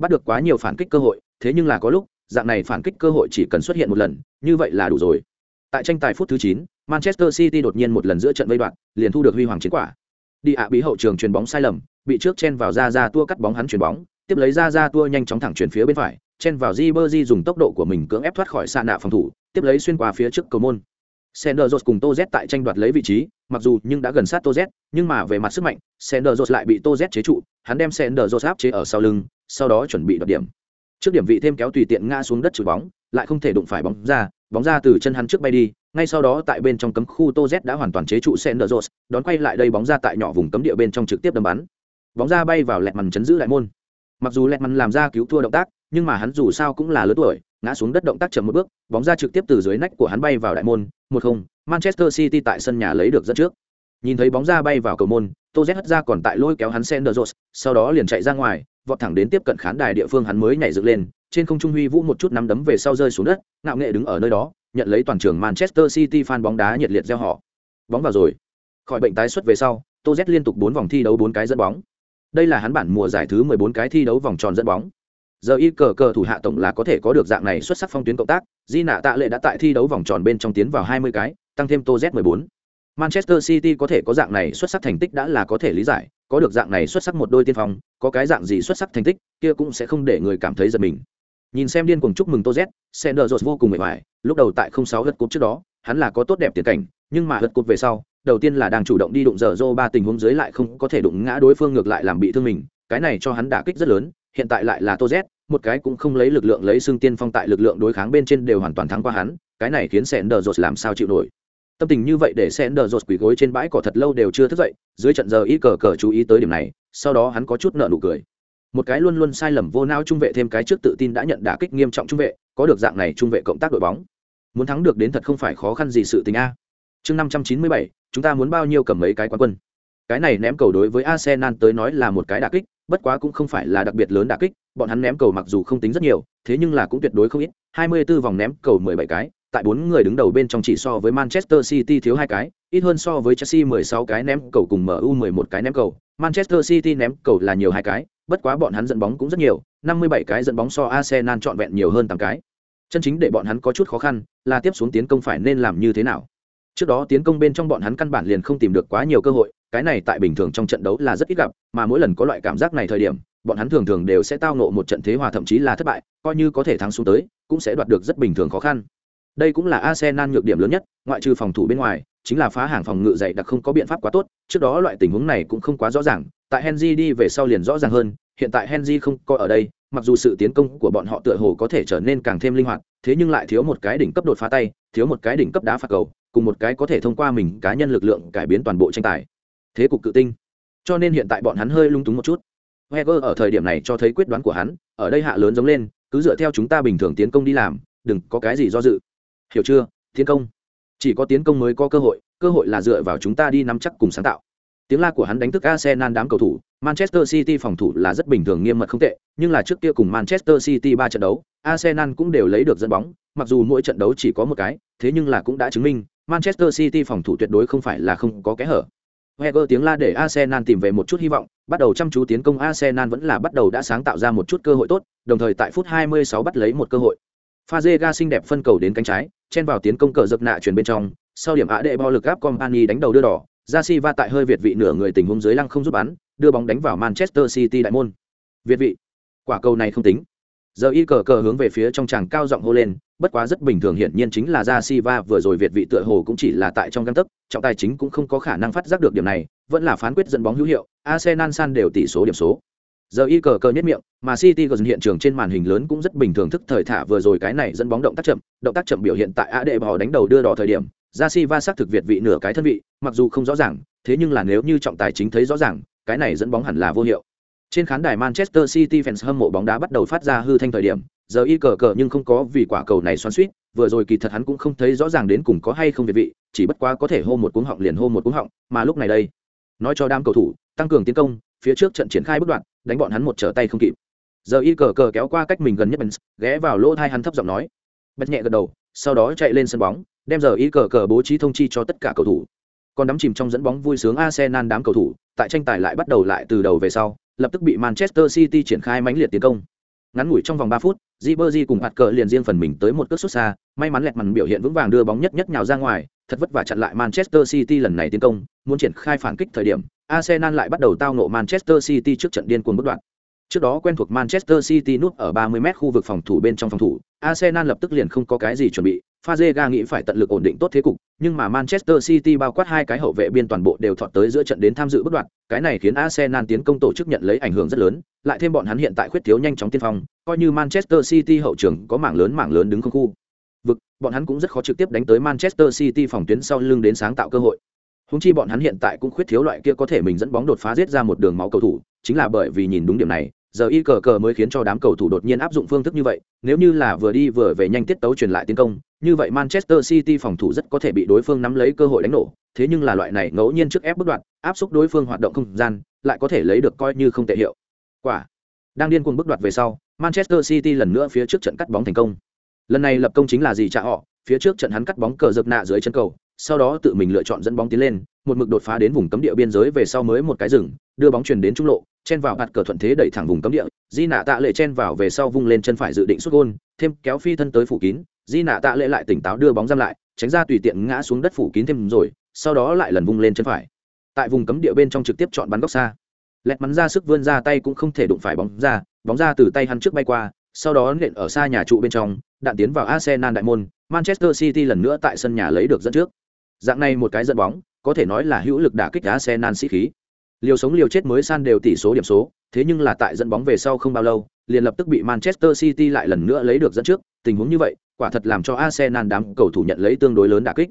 bắt được quá nhiều phản kích cơ hội, thế nhưng là có lúc, dạng này phản kích cơ hội chỉ cần xuất hiện một lần, như vậy là đủ rồi. Tại tranh tài phút thứ 9, Manchester City đột nhiên một lần giữa trận vây đoạn, liền thu được huy hoàng chiến quả. Đi ạ bí hậu trường truyền bóng sai lầm, bị trước chen vào ra ra tua cắt bóng hắn truyền bóng, tiếp lấy ra ra tua nhanh chóng thẳng chuyển phía bên phải, chen vào Ribery dùng tốc độ của mình cưỡng ép thoát khỏi xa nạ phòng thủ, tiếp lấy xuyên qua phía trước cầu môn. Senderos cùng Toz tại tranh đoạt lấy vị trí, mặc dù nhưng đã gần sát Toz, nhưng mà về mặt sức mạnh, Senderos lại bị Toz chế trụ, hắn đem Senderos áp chế ở sau lưng, sau đó chuẩn bị đoạt điểm. Trước điểm vị thêm kéo tùy tiện ngã xuống đất chửi bóng, lại không thể đụng phải bóng ra, bóng ra từ chân hắn trước bay đi, ngay sau đó tại bên trong cấm khu Toz đã hoàn toàn chế trụ Senderos, đón quay lại đây bóng ra tại nhỏ vùng cấm địa bên trong trực tiếp đâm bắn. Bóng ra bay vào lẹt màn chấn giữ lại môn. Mặc dù lẹt màn làm ra cứu thua động tác, nhưng mà hắn dù sao cũng là lớn tuổi, ngã xuống đất động tác chậm một bước, bóng ra trực tiếp từ dưới nách của hắn bay vào đại môn, một không, Manchester City tại sân nhà lấy được dẫn trước. Nhìn thấy bóng ra bay vào cầu môn, Tô Z hất ra còn tại lôi kéo hắn Sanders, sau đó liền chạy ra ngoài, vọt thẳng đến tiếp cận khán đài địa phương hắn mới nhảy dựng lên, trên không trung huy vũ một chút nắm đấm về sau rơi xuống đất, ngạo nghệ đứng ở nơi đó, nhận lấy toàn trường Manchester City fan bóng đá nhiệt liệt reo họ. Bóng vào rồi. Khỏi bệnh tái xuất về sau, Tô Z liên tục 4 vòng thi đấu 4 cái dẫn bóng. Đây là hắn bản mùa giải thứ 14 cái thi đấu vòng tròn dẫn bóng giờ y cờ cờ thủ hạ tổng là có thể có được dạng này xuất sắc phong tuyến cộng tác, di nạ tạ lệ đã tại thi đấu vòng tròn bên trong tiến vào 20 cái, tăng thêm tô z 14 manchester city có thể có dạng này xuất sắc thành tích đã là có thể lý giải, có được dạng này xuất sắc một đôi tiên phong, có cái dạng gì xuất sắc thành tích, kia cũng sẽ không để người cảm thấy giật mình. Nhìn xem điên cuồng chúc mừng tô z sender vô cùng mệt mỏi, lúc đầu tại 06 gật cúp trước đó, hắn là có tốt đẹp tiền cảnh, nhưng mà gật cúp về sau, đầu tiên là đang chủ động đi đụng giờ dô ba tình huống dưới lại không có thể đụng ngã đối phương ngược lại làm bị thương mình, cái này cho hắn đả kích rất lớn hiện tại lại là tô z, một cái cũng không lấy lực lượng lấy xương tiên phong tại lực lượng đối kháng bên trên đều hoàn toàn thắng qua hắn, cái này khiến sẹn đờ làm sao chịu nổi. Tâm tình như vậy để sẹn đờ quỳ gối trên bãi cỏ thật lâu đều chưa thức dậy, dưới trận giờ ý cờ cờ chú ý tới điểm này, sau đó hắn có chút nợ nụ cười. Một cái luôn luôn sai lầm vô não trung vệ thêm cái trước tự tin đã nhận đả kích nghiêm trọng trung vệ, có được dạng này trung vệ cộng tác đội bóng. Muốn thắng được đến thật không phải khó khăn gì sự tình a. Chương năm trăm chín mươi bảy, chúng ta muốn bao nhiêu cầm mấy cái quán quân? Cái này ném cầu đối với arsenal tới nói là một cái đả kích bất quá cũng không phải là đặc biệt lớn đả kích, bọn hắn ném cầu mặc dù không tính rất nhiều, thế nhưng là cũng tuyệt đối không ít, 24 vòng ném cầu 17 cái, tại bốn người đứng đầu bên trong chỉ so với Manchester City thiếu hai cái, ít hơn so với Chelsea 16 cái ném cầu cùng MU 11 cái ném cầu, Manchester City ném cầu là nhiều hai cái, bất quá bọn hắn dẫn bóng cũng rất nhiều, 57 cái dẫn bóng so Arsenal trọn vẹn nhiều hơn 8 cái. Chân chính để bọn hắn có chút khó khăn, là tiếp xuống tiến công phải nên làm như thế nào. Trước đó tiến công bên trong bọn hắn căn bản liền không tìm được quá nhiều cơ hội, cái này tại bình thường trong trận đấu là rất ít gặp, mà mỗi lần có loại cảm giác này thời điểm, bọn hắn thường thường đều sẽ tao ngộ một trận thế hòa thậm chí là thất bại, coi như có thể thắng xuống tới, cũng sẽ đoạt được rất bình thường khó khăn. Đây cũng là Arsenal nhược điểm lớn nhất, ngoại trừ phòng thủ bên ngoài, chính là phá hàng phòng ngự dày đặc không có biện pháp quá tốt, trước đó loại tình huống này cũng không quá rõ ràng, tại Henry đi về sau liền rõ ràng hơn, hiện tại Henry không có ở đây, mặc dù sự tiến công của bọn họ tựa hồ có thể trở nên càng thêm linh hoạt, thế nhưng lại thiếu một cái đỉnh cấp đột phá tay, thiếu một cái đỉnh cấp đá phạt cầu, cùng một cái có thể thông qua mình cá nhân lực lượng cải biến toàn bộ tranh tài thế cục cự tinh. Cho nên hiện tại bọn hắn hơi lung túng một chút. Heger ở thời điểm này cho thấy quyết đoán của hắn, ở đây hạ lớn giống lên, cứ dựa theo chúng ta bình thường tiến công đi làm, đừng có cái gì do dự. Hiểu chưa, tiến công? Chỉ có tiến công mới có cơ hội cơ hội là dựa vào chúng ta đi nắm chắc cùng sáng tạo. Tiếng la của hắn đánh thức arsenal đám cầu thủ, manchester city phòng thủ là rất bình thường nghiêm mật không tệ, nhưng là trước kia cùng manchester city ba trận đấu, arsenal cũng đều lấy được dẫn bóng, mặc dù mỗi trận đấu chỉ có một cái, thế nhưng là cũng đã chứng minh, manchester city phòng thủ tuyệt đối không phải là không có kẽ hở. Wenger tiếng la để Arsenal tìm về một chút hy vọng, bắt đầu chăm chú tiến công Arsenal vẫn là bắt đầu đã sáng tạo ra một chút cơ hội tốt, đồng thời tại phút 26 bắt lấy một cơ hội. Fazega xinh đẹp phân cầu đến cánh trái, chen vào tiến công cờ giật nạ chuyển bên trong, sau điểm ạ đệ bo lực áp Company đánh đầu đưa đỏ, Ra va tại hơi việt vị nửa người tình huống dưới lăng không giúp bắn, đưa bóng đánh vào Manchester City đại môn. Việt vị. Quả cầu này không tính. Giờ y cờ cờ hướng về phía trong tràng cao giọng hô lên, bất quá rất bình thường hiển nhiên chính là Ra va vừa rồi việt vị tựa hồ cũng chỉ là tại trong găng tấc, trọng tài chính cũng không có khả năng phát giác được điểm này, vẫn là phán quyết dẫn bóng hữu hiệu, Arsenal san đều tỷ số điểm số. Giờ y cờ cờ nhất miệng mà city gần hiện trường trên màn hình lớn cũng rất bình thường thức thời thả vừa rồi cái này dẫn bóng động tác chậm động tác chậm biểu hiện tại a đệ bò đánh đầu đưa đỏ thời điểm ra si va xác thực việt vị nửa cái thân vị mặc dù không rõ ràng thế nhưng là nếu như trọng tài chính thấy rõ ràng cái này dẫn bóng hẳn là vô hiệu trên khán đài manchester city fans hâm mộ bóng đá bắt đầu phát ra hư thanh thời điểm giờ y cờ cờ nhưng không có vì quả cầu này xoắn suýt vừa rồi kỳ thật hắn cũng không thấy rõ ràng đến cùng có hay không việt vị chỉ bất quá có thể hô một cuống họng liền hô một cuống họng mà lúc này đây nói cho đám cầu thủ tăng cường tiến công phía trước trận triển khai bước đoạn đánh bọn hắn một trở tay không kịp. Giờ y cờ cờ kéo qua cách mình gần nhất Benz, ghé vào lỗ thai hắn thấp giọng nói. Bật nhẹ gật đầu sau đó chạy lên sân bóng đem giờ y cờ cờ bố trí thông chi cho tất cả cầu thủ. Còn đắm chìm trong dẫn bóng vui sướng arsenal đám cầu thủ tại tranh tài lại bắt đầu lại từ đầu về sau lập tức bị manchester city triển khai mãnh liệt tiến công ngắn ngủi trong vòng ba phút Ribery cùng hạt cờ liền riêng phần mình tới một cước sút xa, may mắn lẹt màn biểu hiện vững vàng đưa bóng nhất nhất nhào ra ngoài, thật vất vả chặn lại Manchester City lần này tiến công, muốn triển khai phản kích thời điểm, Arsenal lại bắt đầu tao ngộ Manchester City trước trận điên cuồng bất đoạn. Trước đó quen thuộc Manchester City nút ở 30m khu vực phòng thủ bên trong phòng thủ, Arsenal lập tức liền không có cái gì chuẩn bị, Fazega nghĩ phải tận lực ổn định tốt thế cục, nhưng mà Manchester City bao quát hai cái hậu vệ biên toàn bộ đều thọt tới giữa trận đến tham dự bất đoạn, cái này khiến Arsenal tiến công tổ chức nhận lấy ảnh hưởng rất lớn, lại thêm bọn hắn hiện tại khuyết thiếu nhanh chóng tiên phong, coi như Manchester City hậu trường có mảng lớn mảng lớn đứng không khu. Vực, bọn hắn cũng rất khó trực tiếp đánh tới Manchester City phòng tuyến sau lưng đến sáng tạo cơ hội. Húng chi bọn hắn hiện tại cũng khuyết thiếu loại kia có thể mình dẫn bóng đột phá giết ra một đường máu cầu thủ, chính là bởi vì nhìn đúng điểm này, giờ y cờ cờ mới khiến cho đám cầu thủ đột nhiên áp dụng phương thức như vậy, nếu như là vừa đi vừa về nhanh tiết tấu truyền lại tiến công, như vậy Manchester City phòng thủ rất có thể bị đối phương nắm lấy cơ hội đánh nổ, thế nhưng là loại này ngẫu nhiên trước ép bất đoạn, áp xúc đối phương hoạt động không gian, lại có thể lấy được coi như không tệ hiệu. Quả đang điên cuồng bước đoạt về sau, Manchester City lần nữa phía trước trận cắt bóng thành công. Lần này lập công chính là gì trả họ, phía trước trận hắn cắt bóng cờ dập nạ dưới chân cầu, sau đó tự mình lựa chọn dẫn bóng tiến lên, một mực đột phá đến vùng cấm địa biên giới về sau mới một cái rừng, đưa bóng chuyển đến trung lộ, chen vào bạt cờ thuận thế đẩy thẳng vùng cấm địa, Di nạ tạ lệ chen vào về sau vung lên chân phải dự định xuất gôn, thêm kéo phi thân tới phủ kín, Di nạ tạ lệ lại tỉnh táo đưa bóng giam lại, tránh ra tùy tiện ngã xuống đất phủ kín thêm rồi, sau đó lại lần vung lên chân phải. Tại vùng cấm địa bên trong trực tiếp chọn bắn góc xa. Lẹt bắn ra sức vươn ra tay cũng không thể đụng phải bóng ra, bóng ra từ tay hắn trước bay qua, sau đó nện ở xa nhà trụ bên trong, đạn tiến vào Arsenal đại môn, Manchester City lần nữa tại sân nhà lấy được dẫn trước. Dạng này một cái dẫn bóng, có thể nói là hữu lực đả kích Arsenal sĩ khí. Liều sống liều chết mới san đều tỷ số điểm số, thế nhưng là tại dẫn bóng về sau không bao lâu, liền lập tức bị Manchester City lại lần nữa lấy được dẫn trước, tình huống như vậy, quả thật làm cho Arsenal đám cầu thủ nhận lấy tương đối lớn đả kích.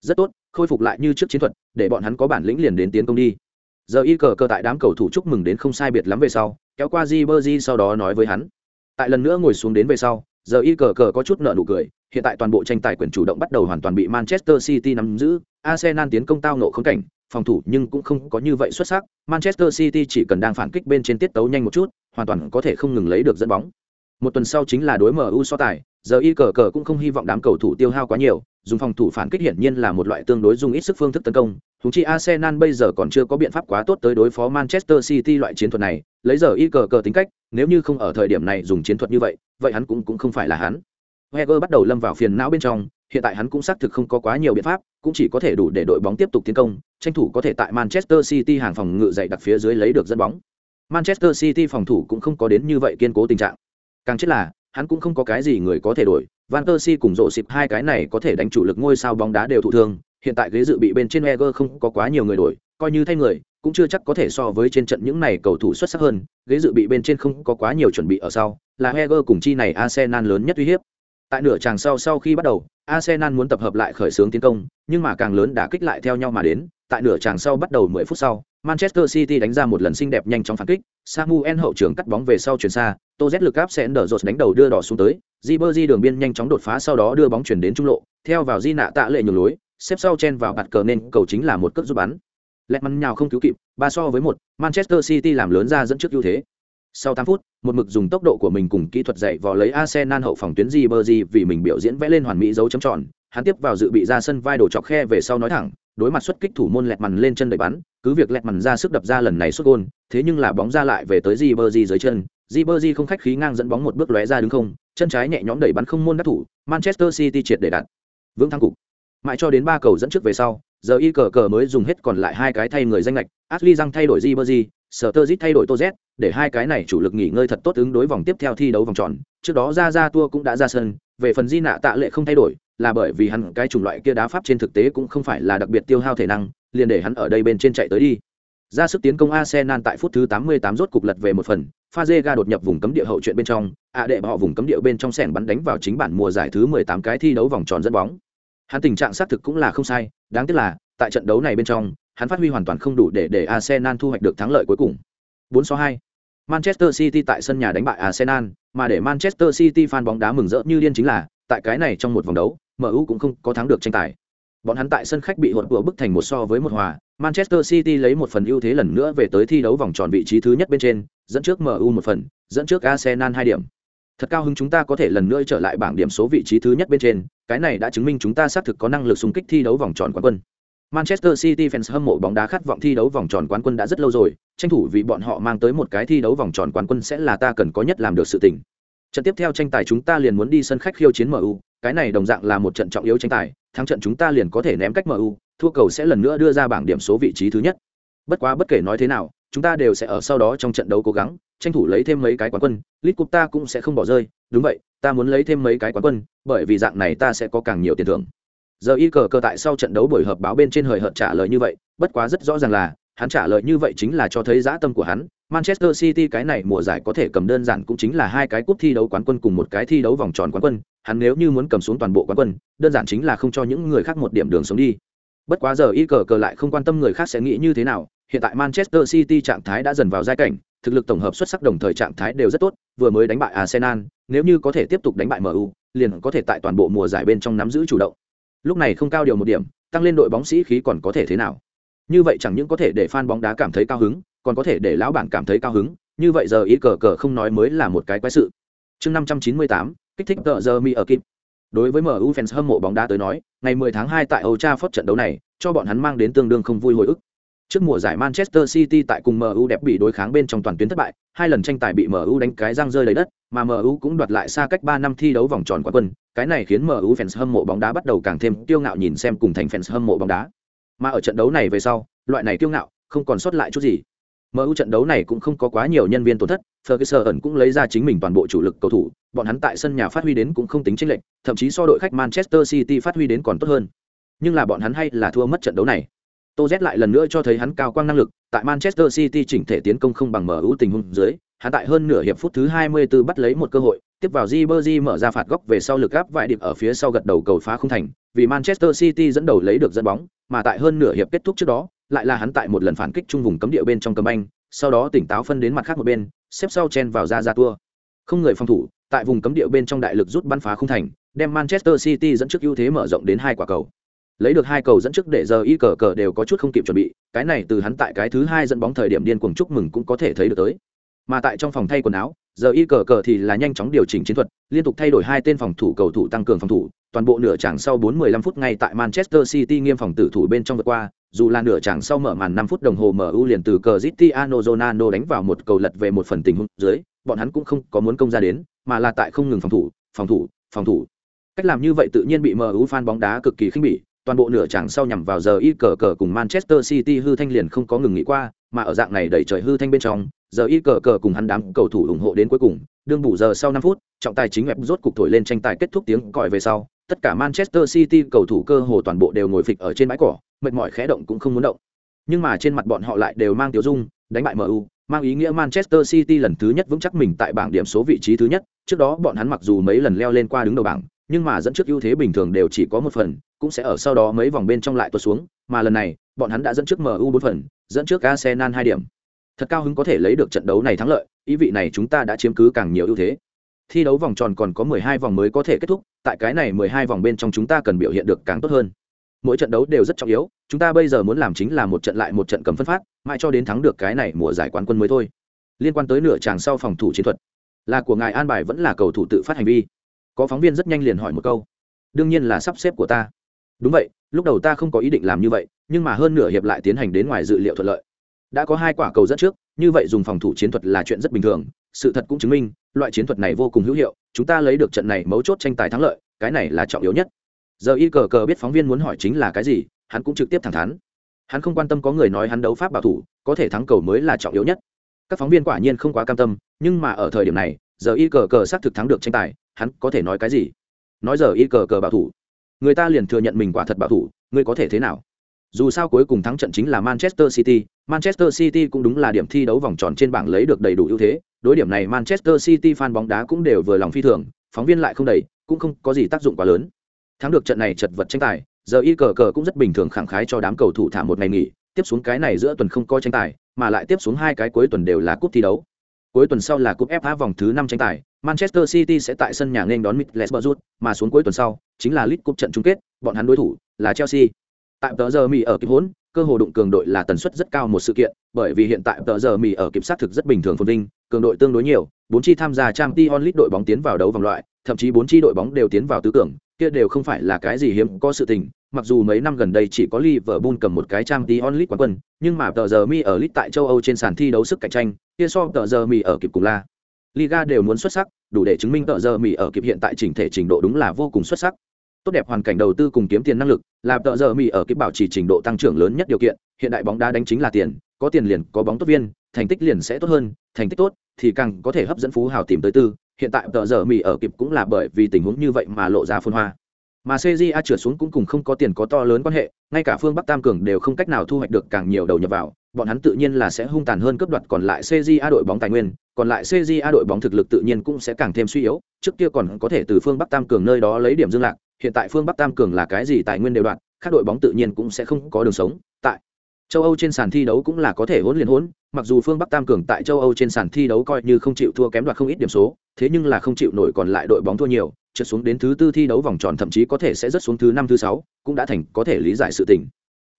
Rất tốt, khôi phục lại như trước chiến thuật, để bọn hắn có bản lĩnh liền đến tiến công đi. Giờ y cờ cờ tại đám cầu thủ chúc mừng đến không sai biệt lắm về sau, kéo qua Ribery sau đó nói với hắn. Tại lần nữa ngồi xuống đến về sau, giờ y cờ cờ có chút nợ nụ cười, hiện tại toàn bộ tranh tài quyền chủ động bắt đầu hoàn toàn bị Manchester City nắm giữ, Arsenal tiến công tao nộ không cảnh, phòng thủ nhưng cũng không có như vậy xuất sắc, Manchester City chỉ cần đang phản kích bên trên tiết tấu nhanh một chút, hoàn toàn có thể không ngừng lấy được dẫn bóng. Một tuần sau chính là đối MU so tài, giờ y cờ cờ cũng không hy vọng đám cầu thủ tiêu hao quá nhiều, dùng phòng thủ phản kích hiển nhiên là một loại tương đối dùng ít sức phương thức tấn công. Chúng chi Arsenal bây giờ còn chưa có biện pháp quá tốt tới đối phó Manchester City loại chiến thuật này, lấy giờ y cờ cờ tính cách, nếu như không ở thời điểm này dùng chiến thuật như vậy, vậy hắn cũng cũng không phải là hắn. Wenger bắt đầu lâm vào phiền não bên trong, hiện tại hắn cũng xác thực không có quá nhiều biện pháp, cũng chỉ có thể đủ để đội bóng tiếp tục tiến công, tranh thủ có thể tại Manchester City hàng phòng ngự dậy đặt phía dưới lấy được dẫn bóng. Manchester City phòng thủ cũng không có đến như vậy kiên cố tình trạng. Càng chết là, hắn cũng không có cái gì người có thể đổi, Van der Si cùng rộ xịp hai cái này có thể đánh chủ lực ngôi sao bóng đá đều thụ thương, hiện tại ghế dự bị bên trên Wenger không có quá nhiều người đổi, coi như thay người, cũng chưa chắc có thể so với trên trận những này cầu thủ xuất sắc hơn, ghế dự bị bên trên không có quá nhiều chuẩn bị ở sau, là Wenger cùng chi này Arsenal lớn nhất uy hiếp. Tại nửa chàng sau sau khi bắt đầu, Arsenal muốn tập hợp lại khởi xướng tiến công, nhưng mà càng lớn đã kích lại theo nhau mà đến, tại nửa tràng sau bắt đầu 10 phút sau, Manchester City đánh ra một lần xinh đẹp nhanh chóng phản kích, Samuel hậu trường cắt bóng về sau chuyển xa, Tô Z lực áp sẽ đỡ rột đánh đầu đưa đỏ xuống tới, Ribery đường biên nhanh chóng đột phá sau đó đưa bóng chuyển đến trung lộ, theo vào Di nạ tạ lệ nhường lối, xếp sau chen vào bạt cờ nên cầu chính là một cước giúp bắn. Lẹt mắn nhào không cứu kịp, ba so với một, Manchester City làm lớn ra dẫn trước ưu thế. Sau 8 phút, một mực dùng tốc độ của mình cùng kỹ thuật dạy vò lấy Arsenal hậu phòng tuyến Ribery vì mình biểu diễn vẽ lên hoàn mỹ dấu chấm tròn, hắn tiếp vào dự bị ra sân vai đổ chọc khe về sau nói thẳng, đối mặt xuất kích thủ môn lẹt mằn lên chân đẩy bắn, cứ việc lẹt mằn ra sức đập ra lần này xuất gôn, thế nhưng là bóng ra lại về tới Ribery dưới chân, Ribery không khách khí ngang dẫn bóng một bước lóe ra đứng không, chân trái nhẹ nhõm đẩy bắn không môn đắc thủ, Manchester City triệt để đặt vững thắng cục. Mãi cho đến ba cầu dẫn trước về sau, giờ y cờ cờ mới dùng hết còn lại hai cái thay người danh lệch, Ashley răng thay đổi Ribery, Sở Terjit thay đổi Toz, để hai cái này chủ lực nghỉ ngơi thật tốt ứng đối vòng tiếp theo thi đấu vòng tròn. Trước đó ra ra tua cũng đã ra sân, về phần Di nạ tạ lệ không thay đổi, là bởi vì hắn cái chủng loại kia đá pháp trên thực tế cũng không phải là đặc biệt tiêu hao thể năng, liền để hắn ở đây bên trên chạy tới đi. Ra sức tiến công Arsenal tại phút thứ 88 rốt cục lật về một phần, Fazega đột nhập vùng cấm địa hậu chuyện bên trong, ạ đệ họ vùng cấm địa bên trong sèn bắn đánh vào chính bản mùa giải thứ 18 cái thi đấu vòng tròn dẫn bóng. Hắn tình trạng xác thực cũng là không sai, đáng tiếc là tại trận đấu này bên trong, hắn phát huy hoàn toàn không đủ để để Arsenal thu hoạch được thắng lợi cuối cùng. 4 so 2. Manchester City tại sân nhà đánh bại Arsenal, mà để Manchester City fan bóng đá mừng rỡ như điên chính là, tại cái này trong một vòng đấu, MU cũng không có thắng được tranh tài. Bọn hắn tại sân khách bị hụt của bức thành một so với một hòa, Manchester City lấy một phần ưu thế lần nữa về tới thi đấu vòng tròn vị trí thứ nhất bên trên, dẫn trước MU một phần, dẫn trước Arsenal hai điểm. Thật cao hứng chúng ta có thể lần nữa trở lại bảng điểm số vị trí thứ nhất bên trên, cái này đã chứng minh chúng ta xác thực có năng lực xung kích thi đấu vòng tròn quán quân. Manchester City fans hâm mộ bóng đá khát vọng thi đấu vòng tròn quán quân đã rất lâu rồi, tranh thủ vì bọn họ mang tới một cái thi đấu vòng tròn quán quân sẽ là ta cần có nhất làm được sự tình. Trận tiếp theo tranh tài chúng ta liền muốn đi sân khách khiêu chiến MU, cái này đồng dạng là một trận trọng yếu tranh tài, thắng trận chúng ta liền có thể ném cách MU, thua cầu sẽ lần nữa đưa ra bảng điểm số vị trí thứ nhất. Bất quá bất kể nói thế nào, chúng ta đều sẽ ở sau đó trong trận đấu cố gắng, tranh thủ lấy thêm mấy cái quán quân, League Cup ta cũng sẽ không bỏ rơi, đúng vậy, ta muốn lấy thêm mấy cái quán quân, bởi vì dạng này ta sẽ có càng nhiều tiền thưởng giờ y cờ cờ tại sau trận đấu buổi họp báo bên trên hời hợt trả lời như vậy, bất quá rất rõ ràng là, hắn trả lời như vậy chính là cho thấy dã tâm của hắn. Manchester city cái này mùa giải có thể cầm đơn giản cũng chính là hai cái cúp thi đấu quán quân cùng một cái thi đấu vòng tròn quán quân. Hắn nếu như muốn cầm xuống toàn bộ quán quân, đơn giản chính là không cho những người khác một điểm đường sống đi. Bất quá giờ y cờ cờ lại không quan tâm người khác sẽ nghĩ như thế nào. Hiện tại manchester city trạng thái đã dần vào giai cảnh, thực lực tổng hợp xuất sắc đồng thời trạng thái đều rất tốt, vừa mới đánh bại arsenal, nếu như có thể tiếp tục đánh bại mu liền có thể tại toàn bộ mùa giải bên trong nắm giữ chủ động lúc này không cao điều một điểm, tăng lên đội bóng sĩ khí còn có thể thế nào? Như vậy chẳng những có thể để fan bóng đá cảm thấy cao hứng, còn có thể để lão bản cảm thấy cao hứng. Như vậy giờ ý cờ cờ không nói mới là một cái quái sự. Chương năm trăm chín mươi tám, kích thích tờ giờ mi ở kịp. Đối với mu fans hâm mộ bóng đá tới nói, ngày 10 tháng 2 tại Old Trafford trận đấu này, cho bọn hắn mang đến tương đương không vui hồi ức. Trước mùa giải Manchester City tại cùng MU đẹp bị đối kháng bên trong toàn tuyến thất bại, hai lần tranh tài bị MU đánh cái răng rơi đầy đất, mà MU cũng đoạt lại xa cách 3 năm thi đấu vòng tròn quán quân, cái này khiến MU fans hâm mộ bóng đá bắt đầu càng thêm kiêu ngạo nhìn xem cùng thành fans hâm mộ bóng đá. Mà ở trận đấu này về sau, loại này kiêu ngạo không còn sót lại chút gì. MU trận đấu này cũng không có quá nhiều nhân viên tổn thất, Ferguson cũng lấy ra chính mình toàn bộ chủ lực cầu thủ, bọn hắn tại sân nhà phát huy đến cũng không tính chênh lệch, thậm chí so đội khách Manchester City phát huy đến còn tốt hơn. Nhưng là bọn hắn hay là thua mất trận đấu này. Tô Z lại lần nữa cho thấy hắn cao quang năng lực, tại Manchester City chỉnh thể tiến công không bằng mở ưu tình huống dưới, hắn tại hơn nửa hiệp phút thứ 24 bắt lấy một cơ hội, tiếp vào Ribery mở ra phạt góc về sau lực áp vài điệp ở phía sau gật đầu cầu phá không thành, vì Manchester City dẫn đầu lấy được dẫn bóng, mà tại hơn nửa hiệp kết thúc trước đó, lại là hắn tại một lần phản kích trung vùng cấm địa bên trong cầm anh, sau đó tỉnh táo phân đến mặt khác một bên, xếp sau chen vào ra ra tua. Không người phòng thủ, tại vùng cấm địa bên trong đại lực rút bắn phá không thành, đem Manchester City dẫn trước ưu thế mở rộng đến hai quả cầu lấy được hai cầu dẫn trước để giờ y cờ cờ đều có chút không kịp chuẩn bị cái này từ hắn tại cái thứ hai dẫn bóng thời điểm điên cuồng chúc mừng cũng có thể thấy được tới mà tại trong phòng thay quần áo giờ y cờ cờ thì là nhanh chóng điều chỉnh chiến thuật liên tục thay đổi hai tên phòng thủ cầu thủ tăng cường phòng thủ toàn bộ nửa chẳng sau 45 phút ngay tại Manchester City nghiêm phòng tử thủ bên trong vượt qua, dù là nửa chẳng sau mở màn 5 phút đồng hồ MU liền từ Cristiano Ronaldo đánh vào một cầu lật về một phần tình huống dưới, bọn hắn cũng không có muốn công ra đến, mà là tại không ngừng phòng thủ, phòng thủ, phòng thủ. Cách làm như vậy tự nhiên bị MU fan bóng đá cực kỳ khinh bỉ, toàn bộ nửa chẳng sau nhằm vào giờ y cờ cờ cùng Manchester City hư thanh liền không có ngừng nghỉ qua, mà ở dạng này đẩy trời hư thanh bên trong, giờ y cờ cờ cùng hắn đám cầu thủ ủng hộ đến cuối cùng, đương bù giờ sau năm phút, trọng tài chính web rốt cục thổi lên tranh tài kết thúc tiếng còi về sau, tất cả Manchester City cầu thủ cơ hồ toàn bộ đều ngồi phịch ở trên bãi cỏ, mệt mỏi khẽ động cũng không muốn động. Nhưng mà trên mặt bọn họ lại đều mang tiêu dung, đánh bại MU, mang ý nghĩa Manchester City lần thứ nhất vững chắc mình tại bảng điểm số vị trí thứ nhất, trước đó bọn hắn mặc dù mấy lần leo lên qua đứng đầu bảng, nhưng mà dẫn trước ưu thế bình thường đều chỉ có một phần, cũng sẽ ở sau đó mấy vòng bên trong lại tuột xuống, mà lần này, bọn hắn đã dẫn trước MU 4 phần, dẫn trước Arsenal 2 điểm. Thật cao hứng có thể lấy được trận đấu này thắng lợi, ý vị này chúng ta đã chiếm cứ càng nhiều ưu thế. Thi đấu vòng tròn còn có 12 vòng mới có thể kết thúc, tại cái này 12 vòng bên trong chúng ta cần biểu hiện được càng tốt hơn. Mỗi trận đấu đều rất trọng yếu, chúng ta bây giờ muốn làm chính là một trận lại một trận cầm phân phát, mãi cho đến thắng được cái này mùa giải quán quân mới thôi. Liên quan tới nửa chàng sau phòng thủ chiến thuật, là của ngài an bài vẫn là cầu thủ tự phát hành vi. Có phóng viên rất nhanh liền hỏi một câu. Đương nhiên là sắp xếp của ta. Đúng vậy, lúc đầu ta không có ý định làm như vậy, nhưng mà hơn nửa hiệp lại tiến hành đến ngoài dự liệu thuận lợi. Đã có hai quả cầu dẫn trước, như vậy dùng phòng thủ chiến thuật là chuyện rất bình thường, sự thật cũng chứng minh, loại chiến thuật này vô cùng hữu hiệu, chúng ta lấy được trận này mấu chốt tranh tài thắng lợi, cái này là trọng yếu nhất. Giờ y cờ cờ biết phóng viên muốn hỏi chính là cái gì, hắn cũng trực tiếp thẳng thắn. Hắn không quan tâm có người nói hắn đấu pháp bảo thủ, có thể thắng cầu mới là trọng yếu nhất. Các phóng viên quả nhiên không quá cam tâm, nhưng mà ở thời điểm này, giờ y cờ cờ xác thực thắng được tranh tài, hắn có thể nói cái gì? Nói giờ y cờ cờ bảo thủ, người ta liền thừa nhận mình quả thật bảo thủ, ngươi có thể thế nào? Dù sao cuối cùng thắng trận chính là Manchester City, Manchester City cũng đúng là điểm thi đấu vòng tròn trên bảng lấy được đầy đủ ưu thế, đối điểm này Manchester City fan bóng đá cũng đều vừa lòng phi thường, phóng viên lại không đầy, cũng không có gì tác dụng quá lớn. Thắng được trận này chật vật tranh tài, giờ y cờ cờ cũng rất bình thường khẳng khái cho đám cầu thủ thả một ngày nghỉ, tiếp xuống cái này giữa tuần không có tranh tài, mà lại tiếp xuống hai cái cuối tuần đều là cúp thi đấu. Cuối tuần sau là cúp FA vòng thứ 5 tranh tài, Manchester City sẽ tại sân nhà nên đón Middlesbrough, mà xuống cuối tuần sau chính là League Cup trận chung kết, bọn hắn đối thủ là Chelsea. Tại tờ giờ Mỹ ở kịp hỗn, cơ hồ đụng cường đội là tần suất rất cao một sự kiện, bởi vì hiện tại tờ giờ Mỹ ở kịp sát thực rất bình thường phồn vinh, cường đội tương đối nhiều, bốn chi tham gia Champions League đội bóng tiến vào đấu vòng loại, thậm chí bốn chi đội bóng đều tiến vào tứ cường, kia đều không phải là cái gì hiếm có sự tình, mặc dù mấy năm gần đây chỉ có Liverpool cầm một cái trang di on League quán quân, nhưng mà tờ giờ Mi ở League tại châu Âu trên sàn thi đấu sức cạnh tranh, kia so tờ giờ Mi ở kịp cùng la. Liga đều muốn xuất sắc, đủ để chứng minh tờ giờ Mi ở kịp hiện tại chỉnh thể trình độ đúng là vô cùng xuất sắc. Tốt đẹp hoàn cảnh đầu tư cùng kiếm tiền năng lực, là tờ giờ Mi ở kịp bảo trì trình độ tăng trưởng lớn nhất điều kiện, hiện đại bóng đá đánh chính là tiền, có tiền liền có bóng tốt viên, thành tích liền sẽ tốt hơn, thành tích tốt thì càng có thể hấp dẫn phú hào tìm tới tư, hiện tại tờ giờ Mi ở kịp cũng là bởi vì tình huống như vậy mà lộ ra phồn hoa mà cja trượt xuống cũng cùng không có tiền có to lớn quan hệ, ngay cả phương bắc tam cường đều không cách nào thu hoạch được càng nhiều đầu nhập vào, bọn hắn tự nhiên là sẽ hung tàn hơn cướp đoạt còn lại cja đội bóng tài nguyên, còn lại cja đội bóng thực lực tự nhiên cũng sẽ càng thêm suy yếu, trước kia còn có thể từ phương bắc tam cường nơi đó lấy điểm dương lạc, hiện tại phương bắc tam cường là cái gì tài nguyên đều đoạn các đội bóng tự nhiên cũng sẽ không có đường sống, tại châu âu trên sàn thi đấu cũng là có thể hỗn liền hỗn mặc dù phương bắc tam cường tại châu âu trên sàn thi đấu coi như không chịu thua kém đoạt không ít điểm số, thế nhưng là không chịu nổi còn lại đội bóng thua nhiều, trượt xuống đến thứ tư thi đấu vòng tròn thậm chí có thể sẽ rớt xuống thứ năm, thứ sáu, cũng đã thành có thể lý giải sự tình.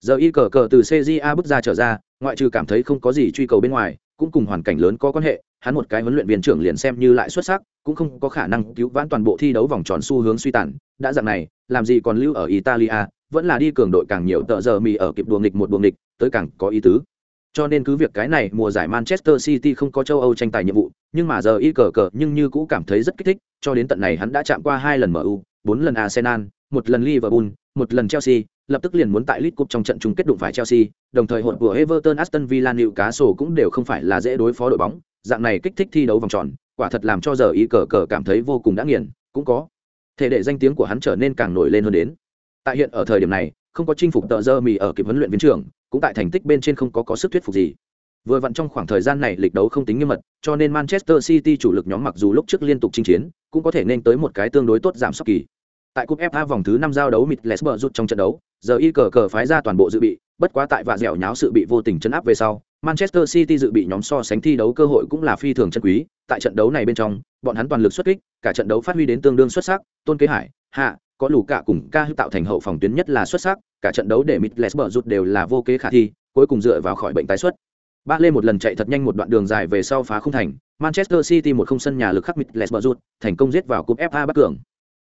Giờ y cờ cờ từ cja bước ra trở ra, ngoại trừ cảm thấy không có gì truy cầu bên ngoài, cũng cùng hoàn cảnh lớn có quan hệ, hắn một cái huấn luyện viên trưởng liền xem như lại xuất sắc, cũng không có khả năng cứu vãn toàn bộ thi đấu vòng tròn xu hướng suy tàn, đã dạng này, làm gì còn lưu ở italia, vẫn là đi cường đội càng nhiều tợ giờ mì ở kịp đuồng nghịch một đuồng nghịch, tới càng có ý tứ cho nên cứ việc cái này mùa giải Manchester City không có châu Âu tranh tài nhiệm vụ, nhưng mà giờ y cờ cờ nhưng như cũ cảm thấy rất kích thích, cho đến tận này hắn đã chạm qua hai lần MU, bốn lần Arsenal, một lần Liverpool, một lần Chelsea, lập tức liền muốn tại League Cup trong trận chung kết đụng phải Chelsea, đồng thời hỗn của Everton, Aston Villa, Newcastle cũng đều không phải là dễ đối phó đội bóng, dạng này kích thích thi đấu vòng tròn, quả thật làm cho giờ y cờ cờ cảm thấy vô cùng đã nghiền, cũng có thể để danh tiếng của hắn trở nên càng nổi lên hơn đến. Tại hiện ở thời điểm này, không có chinh phục tờ giờ mì ở kịp huấn luyện viên trưởng, cũng tại thành tích bên trên không có có sức thuyết phục gì. Vừa vặn trong khoảng thời gian này lịch đấu không tính nghiêm mật, cho nên Manchester City chủ lực nhóm mặc dù lúc trước liên tục chinh chiến, cũng có thể nên tới một cái tương đối tốt giảm sốc kỳ. Tại cúp FA vòng thứ 5 giao đấu Middlesbrough rút trong trận đấu, giờ y cờ cờ phái ra toàn bộ dự bị, bất quá tại vạ dẻo nháo sự bị vô tình chấn áp về sau, Manchester City dự bị nhóm so sánh thi đấu cơ hội cũng là phi thường chân quý, tại trận đấu này bên trong, bọn hắn toàn lực xuất kích, cả trận đấu phát huy đến tương đương xuất sắc, Tôn Kế Hải, hạ, có lù cả cùng ca tạo thành hậu phòng tuyến nhất là xuất sắc, cả trận đấu để Middlesbrough rút đều là vô kế khả thi, cuối cùng dựa vào khỏi bệnh tái xuất. Ba lê một lần chạy thật nhanh một đoạn đường dài về sau phá không thành, Manchester City một không sân nhà lực khắc Middlesbrough, thành công giết vào cúp FA bắt cường.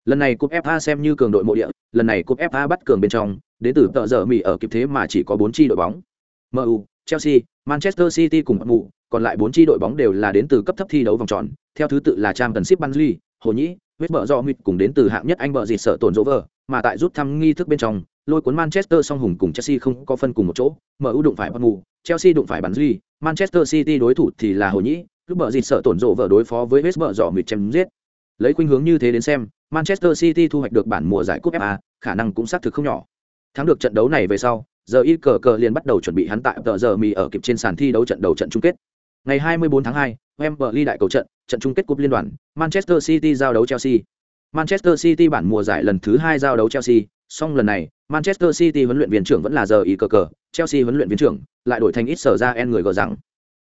Lần này cúp FA xem như cường đội mộ địa, lần này cúp FA bắt cường bên trong, đến từ tợ giờ Mỹ ở kịp thế mà chỉ có bốn chi đội bóng. MU, Chelsea, Manchester City cùng mụ còn lại bốn chi đội bóng đều là đến từ cấp thấp thi đấu vòng tròn, theo thứ tự là Championship Bundesliga, Hồ Nhĩ, huyết bờ do mịt cùng đến từ hạng nhất anh bờ dịt sợ tổn dỗ vờ mà tại rút thăm nghi thức bên trong lôi cuốn manchester song hùng cùng chelsea không có phân cùng một chỗ mu đụng phải bắt mù chelsea đụng phải bắn duy manchester city đối thủ thì là hồ nhĩ lúc bờ dịt sợ tổn dỗ vờ đối phó với huyết bờ do mịt chém giết. Lấy khuynh hướng như thế đến xem manchester city thu hoạch được bản mùa giải cúp fa khả năng cũng xác thực không nhỏ. Thắng được trận đấu này về sau giờ y cờ cờ liền bắt đầu chuẩn bị hắn tại tờ giờ mì ở kịp trên sàn thi đấu trận đầu trận chung kết. Ngày 24 tháng 2, Wembley đại cầu trận trận chung kết cúp liên đoàn, Manchester City giao đấu Chelsea. Manchester City bản mùa giải lần thứ hai giao đấu Chelsea, song lần này manchester city huấn luyện viên trưởng vẫn là giờ ý cờ cờ chelsea huấn luyện viên trưởng lại đổi thành ít sở ra en người gờ rằng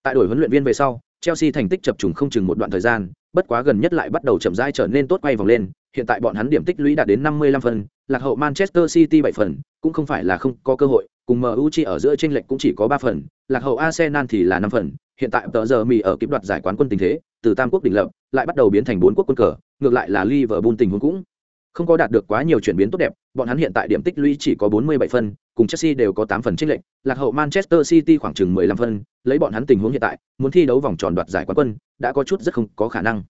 tại đổi huấn luyện viên về sau chelsea thành tích chập trùng không chừng một đoạn thời gian bất quá gần nhất lại bắt đầu chậm rãi trở nên tốt quay vòng lên hiện tại bọn hắn điểm tích lũy đạt đến 55 phần lạc hậu manchester city 7 phần cũng không phải là không có cơ hội cùng mu chỉ ở giữa chênh lệch cũng chỉ có 3 phần lạc hậu arsenal thì là 5 phần hiện tại tờ giờ mì ở kịp đoạt giải quán quân tình thế từ tam quốc đình lập lại bắt đầu biến thành bốn quốc quân cờ ngược lại là liverpool tình huống cũng không có đạt được quá nhiều chuyển biến tốt đẹp bọn hắn hiện tại điểm tích lũy chỉ có 47 phân cùng chelsea đều có 8 phần chênh lệch lạc hậu manchester city khoảng chừng 15 phân lấy bọn hắn tình huống hiện tại muốn thi đấu vòng tròn đoạt giải quán quân đã có chút rất không có khả năng.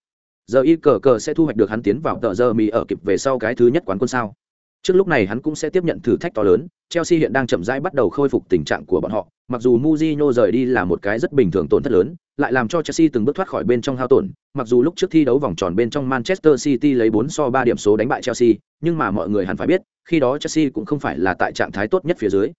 Giờ y cờ cờ sẽ thu hoạch được hắn tiến vào tờ giờ mì ở kịp về sau cái thứ nhất quán quân sao? Trước lúc này hắn cũng sẽ tiếp nhận thử thách to lớn, Chelsea hiện đang chậm rãi bắt đầu khôi phục tình trạng của bọn họ, mặc dù Mourinho rời đi là một cái rất bình thường tổn thất lớn, lại làm cho Chelsea từng bước thoát khỏi bên trong hao tổn, mặc dù lúc trước thi đấu vòng tròn bên trong Manchester City lấy 4 so 3 điểm số đánh bại Chelsea, nhưng mà mọi người hẳn phải biết, khi đó Chelsea cũng không phải là tại trạng thái tốt nhất phía dưới.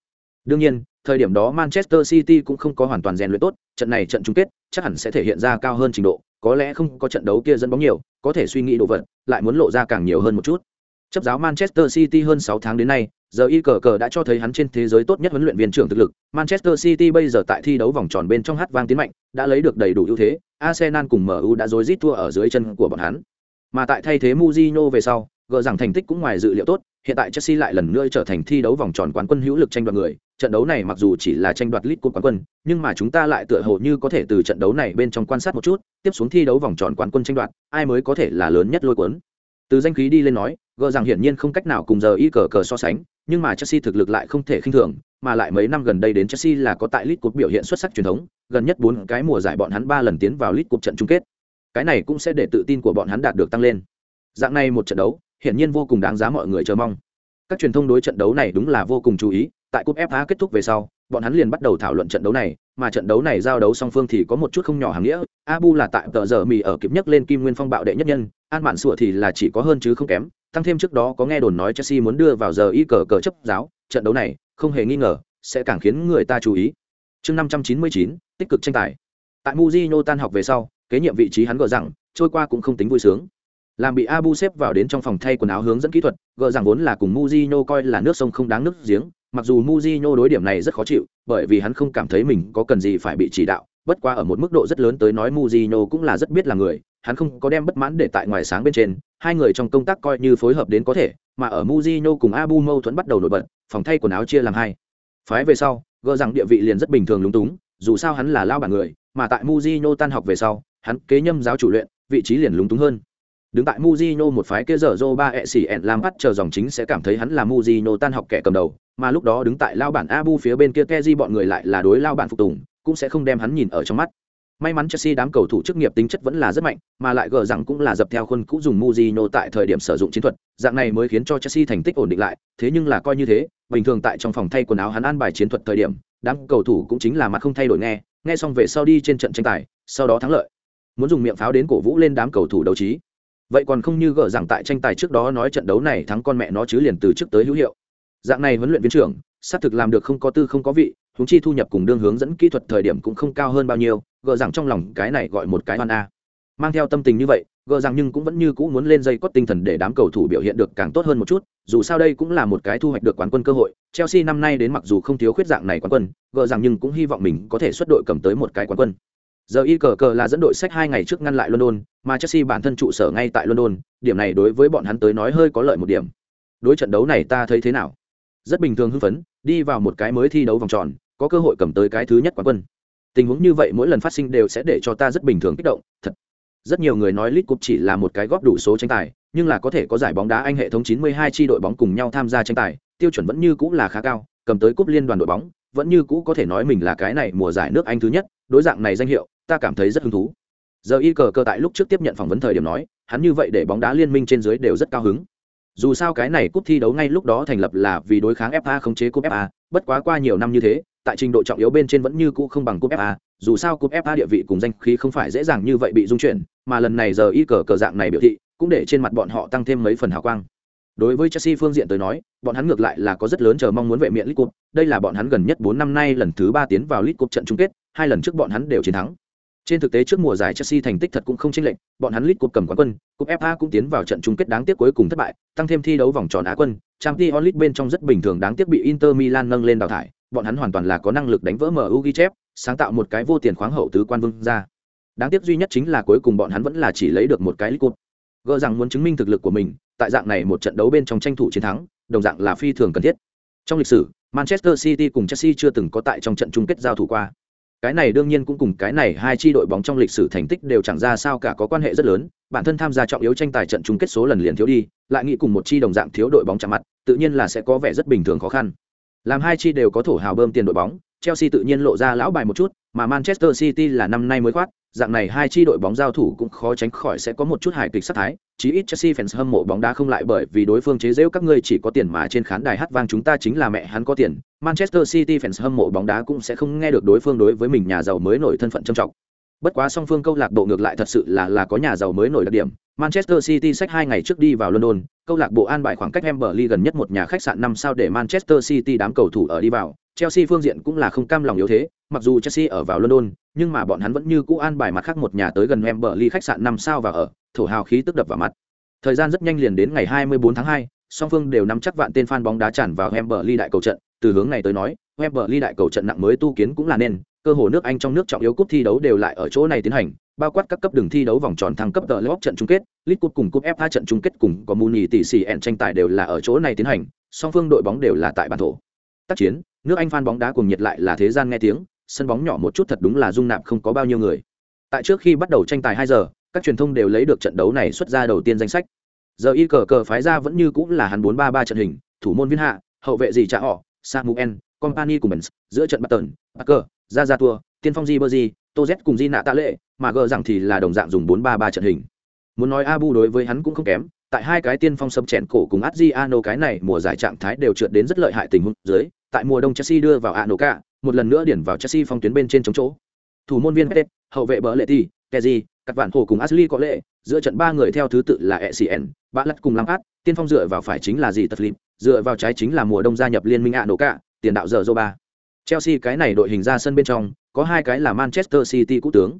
Đương nhiên, thời điểm đó Manchester City cũng không có hoàn toàn rèn luyện tốt, trận này trận chung kết chắc hẳn sẽ thể hiện ra cao hơn trình độ, có lẽ không có trận đấu kia dẫn bóng nhiều, có thể suy nghĩ đồ vật, lại muốn lộ ra càng nhiều hơn một chút. Chấp giáo Manchester City hơn 6 tháng đến nay, giờ y cờ cờ đã cho thấy hắn trên thế giới tốt nhất huấn luyện viên trưởng thực lực. Manchester City bây giờ tại thi đấu vòng tròn bên trong hát vang tiến mạnh, đã lấy được đầy đủ ưu thế. Arsenal cùng MU đã rối rít thua ở dưới chân của bọn hắn. Mà tại thay thế Mourinho về sau, gỡ rằng thành tích cũng ngoài dự liệu tốt. Hiện tại Chelsea lại lần nữa trở thành thi đấu vòng tròn quán quân hữu lực tranh đoạt người. Trận đấu này mặc dù chỉ là tranh đoạt lit Cup quán quân, nhưng mà chúng ta lại tựa hồ như có thể từ trận đấu này bên trong quan sát một chút, tiếp xuống thi đấu vòng tròn quán quân tranh đoạt, ai mới có thể là lớn nhất lôi cuốn từ danh khí đi lên nói gờ rằng hiển nhiên không cách nào cùng giờ y cờ cờ so sánh, nhưng mà chelsea thực lực lại không thể khinh thường, mà lại mấy năm gần đây đến chelsea là có tại lit cột biểu hiện xuất sắc truyền thống, gần nhất bốn cái mùa giải bọn hắn ba lần tiến vào lit cột trận chung kết. Cái này cũng sẽ để tự tin của bọn hắn đạt được tăng lên. Dạng này một trận đấu, hiển nhiên vô cùng đáng giá mọi người chờ mong. Các truyền thông đối trận đấu này đúng là vô cùng chú ý, tại cúp fa kết thúc về sau, bọn hắn liền bắt đầu thảo luận trận đấu này, mà trận đấu này giao đấu song phương thì có một chút không nhỏ hàng nghĩa. Abu là tại tờ giờ mì ở kịp nhất lên kim nguyên phong bạo đệ nhất nhân, an mạn sủa thì là chỉ có hơn chứ không kém tăng thêm trước đó có nghe đồn nói chelsea muốn đưa vào giờ y cờ cờ chấp giáo trận đấu này không hề nghi ngờ sẽ càng khiến người ta chú ý. Chương năm trăm chín mươi chín tích cực tranh tài. Tại muzino tan học về sau kế nhiệm vị trí hắn gỡ rằng trôi qua cũng không tính vui sướng. Làm bị abu xếp vào đến trong phòng thay quần áo hướng dẫn kỹ thuật gỡ rằng vốn là cùng muzino coi là nước sông không đáng nước giếng mặc dù Mujinho đối điểm này rất khó chịu, bởi vì hắn không cảm thấy mình có cần gì phải bị chỉ đạo, bất qua ở một mức độ rất lớn tới nói Mujinho cũng là rất biết là người, hắn không có đem bất mãn để tại ngoài sáng bên trên, hai người trong công tác coi như phối hợp đến có thể, mà ở Mujino cùng Abu mâu thuẫn bắt đầu nổi bật, phòng thay quần áo chia làm hai. Phái về sau, gỡ rằng địa vị liền rất bình thường lúng túng, dù sao hắn là lao bản người, mà tại Mujino tan học về sau, hắn kế nhâm giáo chủ luyện, vị trí liền lúng túng hơn. Đứng tại Mujino một phái kia giờ Zoba ẹn e làm bắt chờ dòng chính sẽ cảm thấy hắn là Mujino tan học kẻ cầm đầu, mà lúc đó đứng tại lao bản Abu phía bên kia Keji bọn người lại là đối lao bản phục tùng, cũng sẽ không đem hắn nhìn ở trong mắt. May mắn Chelsea đám cầu thủ chức nghiệp tính chất vẫn là rất mạnh, mà lại gờ rằng cũng là dập theo khuôn cũ dùng Mourinho tại thời điểm sử dụng chiến thuật, dạng này mới khiến cho Chelsea thành tích ổn định lại, thế nhưng là coi như thế, bình thường tại trong phòng thay quần áo hắn an bài chiến thuật thời điểm, đám cầu thủ cũng chính là mặt không thay đổi nghe, nghe xong về sau đi trên trận tranh tài, sau đó thắng lợi. Muốn dùng miệng pháo đến cổ vũ lên đám cầu thủ đấu trí. Vậy còn không như gỡ rằng tại tranh tài trước đó nói trận đấu này thắng con mẹ nó chứ liền từ trước tới hữu hiệu dạng này huấn luyện viên trưởng xác thực làm được không có tư không có vị húng chi thu nhập cùng đương hướng dẫn kỹ thuật thời điểm cũng không cao hơn bao nhiêu gờ rằng trong lòng cái này gọi một cái oan a. Mang theo tâm tình như vậy, gờ rằng nhưng cũng vẫn như cũ muốn lên dây cót tinh thần để đám cầu thủ biểu hiện được càng tốt hơn một chút, dù sao đây cũng là một cái thu hoạch được quán quân cơ hội, chelsea năm nay đến mặc dù không thiếu khuyết dạng này quán quân, gờ rằng nhưng cũng hy vọng mình có thể xuất đội cầm tới một cái quán quân. Giờ y cờ cờ là dẫn đội sách hai ngày trước ngăn lại london, mà chelsea bản thân trụ sở ngay tại london, điểm này đối với bọn hắn tới nói hơi có lợi một điểm. Đối trận đấu này ta thấy thế nào? Rất bình thường hưng phấn, đi vào một cái mới thi đấu vòng tròn, có cơ hội cầm tới cái thứ nhất quán quân tình huống như vậy mỗi lần phát sinh đều sẽ để cho ta rất bình thường kích động, thật. Rất nhiều người nói lit cup chỉ là một cái góp đủ số tranh tài, nhưng là có thể có giải bóng đá anh hệ thống 92 chi đội bóng cùng nhau tham gia tranh tài, tiêu chuẩn vẫn như cũ là khá cao, cầm tới cúp liên đoàn đội bóng, vẫn như cũ có thể nói mình là cái này mùa giải nước anh thứ nhất, đối dạng này danh hiệu, ta cảm thấy rất hứng thú. Giờ y cờ cơ tại lúc trước tiếp nhận phỏng vấn thời điểm nói, hắn như vậy để bóng đá liên minh trên dưới đều rất cao hứng. Dù sao cái này cúp thi đấu ngay lúc đó thành lập là vì đối kháng fa khống chế cúp fa bất quá qua nhiều năm như thế tại trình độ trọng yếu bên trên vẫn như cũ không bằng cúp fa dù sao cúp fa địa vị cùng danh khí không phải dễ dàng như vậy bị dung chuyển mà lần này giờ y cờ cờ dạng này biểu thị cũng để trên mặt bọn họ tăng thêm mấy phần hào quang. Đối với chelsea phương diện tới nói bọn hắn ngược lại là có rất lớn chờ mong muốn vệ miệng league cup đây là bọn hắn gần nhất bốn năm nay lần thứ ba tiến vào league cup trận chung kết hai lần trước bọn hắn đều chiến thắng. Trên thực tế trước mùa giải Chelsea thành tích thật cũng không chênh lệch, bọn hắn League Cup cầm quán quân, cúp FA cũng tiến vào trận chung kết đáng tiếc cuối cùng thất bại, tăng thêm thi đấu vòng tròn Á quân, Champions League bên trong rất bình thường đáng tiếc bị Inter Milan nâng lên đào thải, bọn hắn hoàn toàn là có năng lực đánh vỡ MU ghi chép, sáng tạo một cái vô tiền khoáng hậu tứ quan vương ra. Đáng tiếc duy nhất chính là cuối cùng bọn hắn vẫn là chỉ lấy được một cái League Cup. Gỡ rằng muốn chứng minh thực lực của mình, tại dạng này một trận đấu bên trong tranh thủ chiến thắng, đồng dạng là phi thường cần thiết. Trong lịch sử, Manchester City cùng Chelsea chưa từng có tại trong trận chung kết giao thủ qua cái này đương nhiên cũng cùng cái này hai chi đội bóng trong lịch sử thành tích đều chẳng ra sao cả có quan hệ rất lớn bản thân tham gia trọng yếu tranh tài trận chung kết số lần liền thiếu đi lại nghĩ cùng một chi đồng dạng thiếu đội bóng chạm mặt tự nhiên là sẽ có vẻ rất bình thường khó khăn làm hai chi đều có thổ hào bơm tiền đội bóng, chelsea tự nhiên lộ ra lão bài một chút, mà manchester city là năm nay mới khoát, dạng này hai chi đội bóng giao thủ cũng khó tránh khỏi sẽ có một chút hài kịch sát thái. Chí ít chelsea fans hâm mộ bóng đá không lại bởi vì đối phương chế giễu các ngươi chỉ có tiền mà trên khán đài hát vang chúng ta chính là mẹ hắn có tiền. Manchester city fans hâm mộ bóng đá cũng sẽ không nghe được đối phương đối với mình nhà giàu mới nổi thân phận trâm trọng bất quá song phương câu lạc bộ ngược lại thật sự là là có nhà giàu mới nổi đặc điểm. Manchester city sách hai ngày trước đi vào london câu lạc bộ an bài khoảng cách Emberley gần nhất một nhà khách sạn năm sao để manchester city đám cầu thủ ở đi vào. Chelsea phương diện cũng là không cam lòng yếu thế mặc dù chelsea ở vào london nhưng mà bọn hắn vẫn như cũ an bài mặt khác một nhà tới gần Emberley khách sạn năm sao và ở thổ hào khí tức đập vào mặt. Thời gian rất nhanh liền đến ngày 24 tháng 2, song phương đều nắm chắc vạn tên fan bóng đá tràn vào Emberley đại cầu trận. Từ hướng này tới nói Wembley đại cầu trận nặng mới tu kiến cũng là nên, cơ hồ nước Anh trong nước trọng yếu cúp thi đấu đều lại ở chỗ này tiến hành, bao quát các cấp đường thi đấu vòng tròn thăng cấp tờ lốc trận chung kết, lit Cup cùng cúp FA trận chung kết cùng có Muni tỷ sĩ ẹn tranh tài đều là ở chỗ này tiến hành, song phương đội bóng đều là tại bản thổ. Tác chiến, nước Anh fan bóng đá cùng nhiệt lại là thế gian nghe tiếng, sân bóng nhỏ một chút thật đúng là dung nạp không có bao nhiêu người. Tại trước khi bắt đầu tranh tài 2 giờ, các truyền thông đều lấy được trận đấu này xuất ra đầu tiên danh sách. Giờ y cờ cờ phái ra vẫn như cũng là hắn 4-3-3 trận hình, thủ môn viên hạ, hậu vệ gì trả họ, Samuel, company của mình giữa trận Barton, Parker, ra ra tour, tiên phong Ribery, Toz cùng Di nạ tạ lệ, mà gờ rằng thì là đồng dạng dùng 4-3-3 trận hình. Muốn nói Abu đối với hắn cũng không kém, tại hai cái tiên phong sấm chèn cổ cùng Adriano cái này mùa giải trạng thái đều trượt đến rất lợi hại tình huống dưới, tại mùa đông Chelsea đưa vào Anoka, một lần nữa điển vào Chelsea phong tuyến bên trên chống chỗ. Thủ môn viên Pep, hậu vệ bỡ lệ thì, Kezi, các bạn hồ cùng Ashley có lệ, giữa trận ba người theo thứ tự là ECN, Bạ Lật cùng Lampard, tiên phong dựa vào phải chính là gì Tật lim, dựa vào trái chính là mùa đông gia nhập liên minh Anoka, tiền đạo giờ ba. Chelsea cái này đội hình ra sân bên trong, có hai cái là manchester city cũ tướng.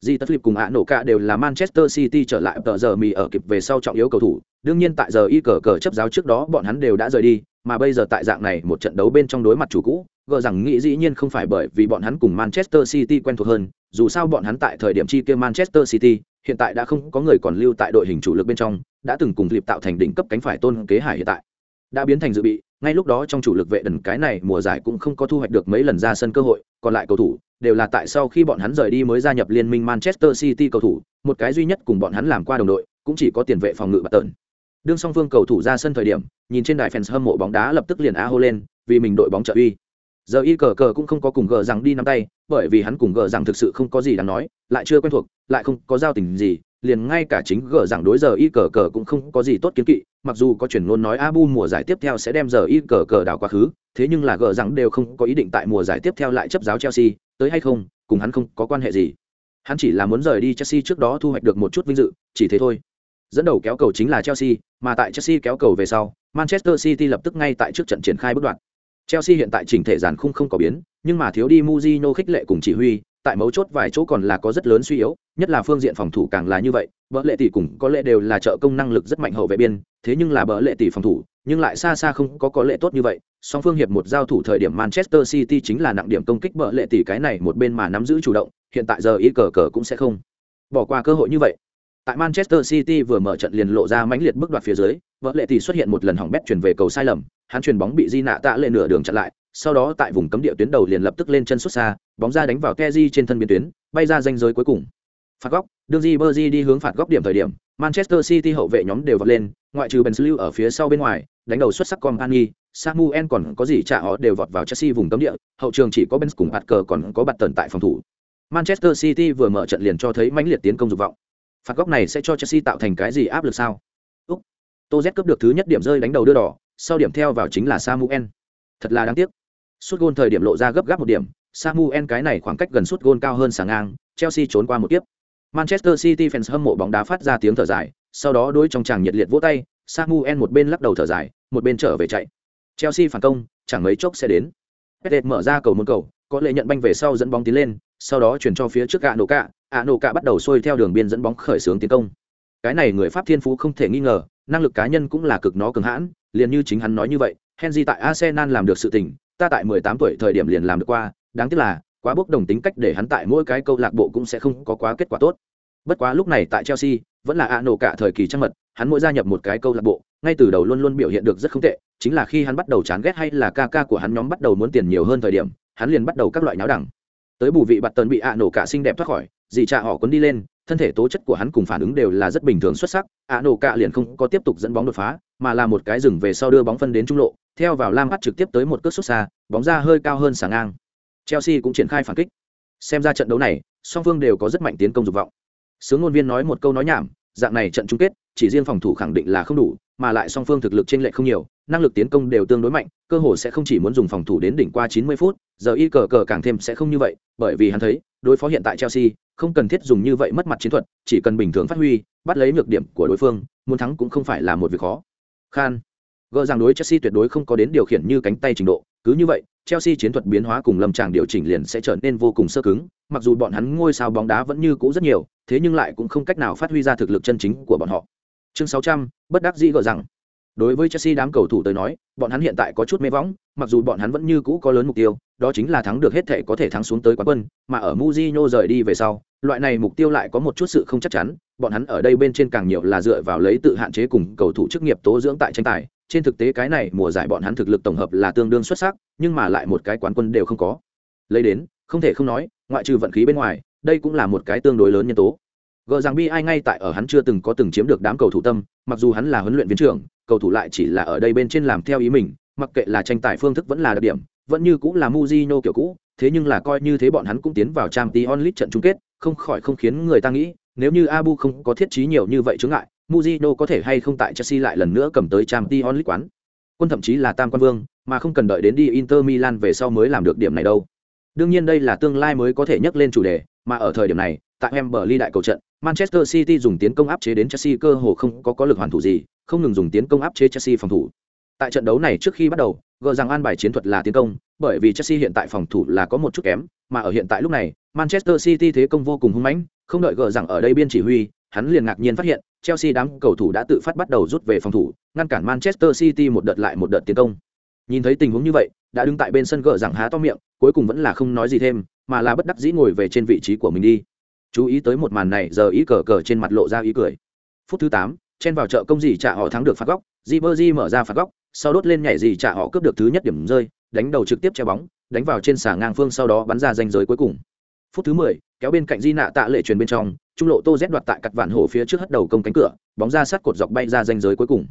Di tất lip cùng ạ nổ cả đều là manchester city trở lại tờ giờ mì ở kịp về sau trọng yếu cầu thủ. Đương nhiên tại giờ y cờ cờ chấp giáo trước đó bọn hắn đều đã rời đi, mà bây giờ tại dạng này một trận đấu bên trong đối mặt chủ cũ, gờ rằng nghĩ dĩ nhiên không phải bởi vì bọn hắn cùng manchester city quen thuộc hơn, dù sao bọn hắn tại thời điểm chi kia manchester city, hiện tại đã không có người còn lưu tại đội hình chủ lực bên trong, đã từng cùng lip tạo thành đỉnh cấp cánh phải tôn kế hải hiện tại. Đã biến thành dự bị ngay lúc đó trong chủ lực vệ đần cái này mùa giải cũng không có thu hoạch được mấy lần ra sân cơ hội, còn lại cầu thủ đều là tại sau khi bọn hắn rời đi mới gia nhập liên minh manchester city cầu thủ, một cái duy nhất cùng bọn hắn làm qua đồng đội, cũng chỉ có tiền vệ phòng ngự bạt tợn đương song phương cầu thủ ra sân thời điểm, nhìn trên đài fans hâm mộ bóng đá lập tức liền á hô lên, vì mình đội bóng trợ uy. Giờ y cờ cờ cũng không có cùng gờ rằng đi nắm tay, bởi vì hắn cùng gờ rằng thực sự không có gì đáng nói, lại chưa quen thuộc, lại không có giao tình gì, liền ngay cả chính gờ rằng đối giờ y cờ cờ cũng không có gì tốt kiến kỵ mặc dù có chuyển ngôn nói abu mùa giải tiếp theo sẽ đem giờ y cờ cờ đảo quá khứ, thế nhưng là gờ rằng đều không có ý định tại mùa giải tiếp theo lại chấp giáo chelsea, tới hay không, cùng hắn không có quan hệ gì. Hắn chỉ là muốn rời đi chelsea trước đó thu hoạch được một chút vinh dự, chỉ thế thôi. Dẫn đầu kéo cầu chính là chelsea, mà tại chelsea kéo cầu về sau, manchester city lập tức ngay tại trước trận triển khai bước đoạn. Chelsea hiện tại chỉnh thể giàn khung không có biến, nhưng mà thiếu đi muzino khích lệ cùng chỉ huy, tại mấu chốt vài chỗ còn là có rất lớn suy yếu, nhất là phương diện phòng thủ càng là như vậy vợ lệ tỷ cùng có lẽ đều là trợ công năng lực rất mạnh hậu vệ biên thế nhưng là bỡ lệ tỷ phòng thủ nhưng lại xa xa không có có lệ tốt như vậy song phương hiệp một giao thủ thời điểm manchester city chính là nặng điểm công kích bỡ lệ tỷ cái này một bên mà nắm giữ chủ động hiện tại giờ ý cờ cờ cũng sẽ không bỏ qua cơ hội như vậy tại manchester city vừa mở trận liền lộ ra mãnh liệt bước đoạt phía dưới vợ lệ tỷ xuất hiện một lần hỏng bét chuyển về cầu sai lầm hắn chuyền bóng bị di nạ tạ lên nửa đường chặn lại sau đó tại vùng cấm địa tuyến đầu liền lập tức lên chân xuất xa, bóng ra đánh vào Keji trên thân biên tuyến, bay ra danh giới cuối cùng. Phạt góc, đương Ribery đi hướng phạt góc điểm thời điểm, Manchester City hậu vệ nhóm đều vọt lên, ngoại trừ Benzleu ở phía sau bên ngoài, đánh đầu xuất sắc Company, Samuel còn có gì trả họ đều vọt vào Chelsea vùng cấm địa, hậu trường chỉ có Benz cùng Parker còn có bật tần tại phòng thủ. Manchester City vừa mở trận liền cho thấy mãnh liệt tiến công dục vọng. Phạt góc này sẽ cho Chelsea tạo thành cái gì áp lực sao? Úc. Toz cướp được thứ nhất điểm rơi đánh đầu đưa đỏ, sau điểm theo vào chính là Samuel. Thật là đáng tiếc. Sút gôn thời điểm lộ ra gấp gáp một điểm, Samuel cái này khoảng cách gần sút gôn cao hơn sáng ngang, Chelsea trốn qua một tiếp. Manchester City fans hâm mộ bóng đá phát ra tiếng thở dài, sau đó đối trong chàng nhiệt liệt vỗ tay, Samuel một bên lắc đầu thở dài, một bên trở về chạy. Chelsea phản công, chẳng mấy chốc sẽ đến. Pep mở ra cầu môn cầu, có lệ nhận banh về sau dẫn bóng tiến lên, sau đó chuyển cho phía trước Anoka, nổ cạ cạ bắt đầu xuôi theo đường biên dẫn bóng khởi xướng tiến công cái này người pháp thiên phú không thể nghi ngờ năng lực cá nhân cũng là cực nó cường hãn liền như chính hắn nói như vậy henry tại arsenal làm được sự tình ta tại 18 tuổi thời điểm liền làm được qua đáng tiếc là quá bốc đồng tính cách để hắn tại mỗi cái câu lạc bộ cũng sẽ không có quá kết quả tốt. Bất quá lúc này tại chelsea, vẫn là ạ nổ cả thời kỳ trăng mật, hắn mỗi gia nhập một cái câu lạc bộ, ngay từ đầu luôn luôn biểu hiện được rất không tệ, chính là khi hắn bắt đầu chán ghét hay là ca ca của hắn nhóm bắt đầu muốn tiền nhiều hơn thời điểm, hắn liền bắt đầu các loại nháo đẳng. Tới bù vị bạt tần bị ạ nổ cả xinh đẹp thoát khỏi, dì cha họ cuốn đi lên, thân thể tố chất của hắn cùng phản ứng đều là rất bình thường xuất sắc ạ nổ cả liền không có tiếp tục dẫn bóng đột phá, mà là một cái dừng về sau đưa bóng phân đến trung lộ, theo vào lam bắt trực tiếp tới một cước xuất xa, bóng ra hơi cao hơn sáng ngang chelsea cũng triển khai phản kích. Xem ra trận đấu này, song phương đều có rất mạnh tiến công dục vọng. Sướng ngôn viên nói một câu nói nhảm, dạng này trận chung kết, chỉ riêng phòng thủ khẳng định là không đủ, mà lại song phương thực lực trên lệ không nhiều, năng lực tiến công đều tương đối mạnh, cơ hồ sẽ không chỉ muốn dùng phòng thủ đến đỉnh qua 90 phút, giờ y cờ cờ càng thêm sẽ không như vậy, bởi vì hắn thấy, đối phó hiện tại chelsea, không cần thiết dùng như vậy mất mặt chiến thuật, chỉ cần bình thường phát huy, bắt lấy nhược điểm của đối phương, muốn thắng cũng không phải là một việc khó. Khan, gỡ rằng đối chelsea tuyệt đối không có đến điều khiển như cánh tay trình độ, cứ như vậy chelsea chiến thuật biến hóa cùng lâm tràng điều chỉnh liền sẽ trở nên vô cùng sơ cứng mặc dù bọn hắn ngôi sao bóng đá vẫn như cũ rất nhiều thế nhưng lại cũng không cách nào phát huy ra thực lực chân chính của bọn họ. Chương 600, bất đắc dĩ gọi rằng đối với chelsea đám cầu thủ tới nói bọn hắn hiện tại có chút mê võng mặc dù bọn hắn vẫn như cũ có lớn mục tiêu đó chính là thắng được hết thể có thể thắng xuống tới quán quân mà ở Mujino rời đi về sau loại này mục tiêu lại có một chút sự không chắc chắn bọn hắn ở đây bên trên càng nhiều là dựa vào lấy tự hạn chế cùng cầu thủ chức nghiệp tố dưỡng tại tranh tài trên thực tế cái này mùa giải bọn hắn thực lực tổng hợp là tương đương xuất sắc, nhưng mà lại một cái quán quân đều không có. Lấy đến, không thể không nói, ngoại trừ vận khí bên ngoài, đây cũng là một cái tương đối lớn nhân tố. Gờ rằng bi ai ngay tại ở hắn chưa từng có từng chiếm được đám cầu thủ tâm, mặc dù hắn là huấn luyện viên trưởng, cầu thủ lại chỉ là ở đây bên trên làm theo ý mình, mặc kệ là tranh tài phương thức vẫn là đặc điểm, vẫn như cũng là Mujino kiểu cũ, thế nhưng là coi như thế bọn hắn cũng tiến vào Champions League trận chung kết, không khỏi không khiến người ta nghĩ, nếu như Abu không có thiết trí nhiều như vậy chướng ngại Mujino có thể hay không tại Chelsea lại lần nữa cầm tới Champions League quán quân thậm chí là tam quan vương mà không cần đợi đến đi Inter Milan về sau mới làm được điểm này đâu đương nhiên đây là tương lai mới có thể nhắc lên chủ đề mà ở thời điểm này tại Wembley đại cầu trận Manchester City dùng tiến công áp chế đến Chelsea cơ hồ không có có lực hoàn thủ gì, không ngừng dùng tiến công áp chế Chelsea phòng thủ. Tại trận đấu này trước khi bắt đầu, gờ rằng an bài chiến thuật là tiến công, bởi vì Chelsea hiện tại phòng thủ là có một chút kém, mà ở hiện tại lúc này, Manchester City thế công vô cùng hung mãnh, không đợi gờ rằng ở đây biên chỉ huy, hắn liền ngạc nhiên phát hiện, Chelsea đám cầu thủ đã tự phát bắt đầu rút về phòng thủ, ngăn cản Manchester City một đợt lại một đợt tiến công. Nhìn thấy tình huống như vậy, đã đứng tại bên sân gỡ rằng há to miệng, cuối cùng vẫn là không nói gì thêm, mà là bất đắc dĩ ngồi về trên vị trí của mình đi. Chú ý tới một màn này giờ ý cờ cờ trên mặt lộ ra ý cười. Phút thứ tám chen vào chợ công gì trả họ thắng được phạt góc di mở ra phạt góc sau đốt lên nhảy gì trả họ cướp được thứ nhất điểm rơi đánh đầu trực tiếp che bóng đánh vào trên xà ngang phương sau đó bắn ra danh giới cuối cùng. Phút thứ mười kéo bên cạnh di nạ tạ lệ truyền bên trong trung lộ tô z đoạt tại cặt vạn hổ phía trước hất đầu công cánh cửa bóng ra sát cột dọc bay ra danh giới cuối cùng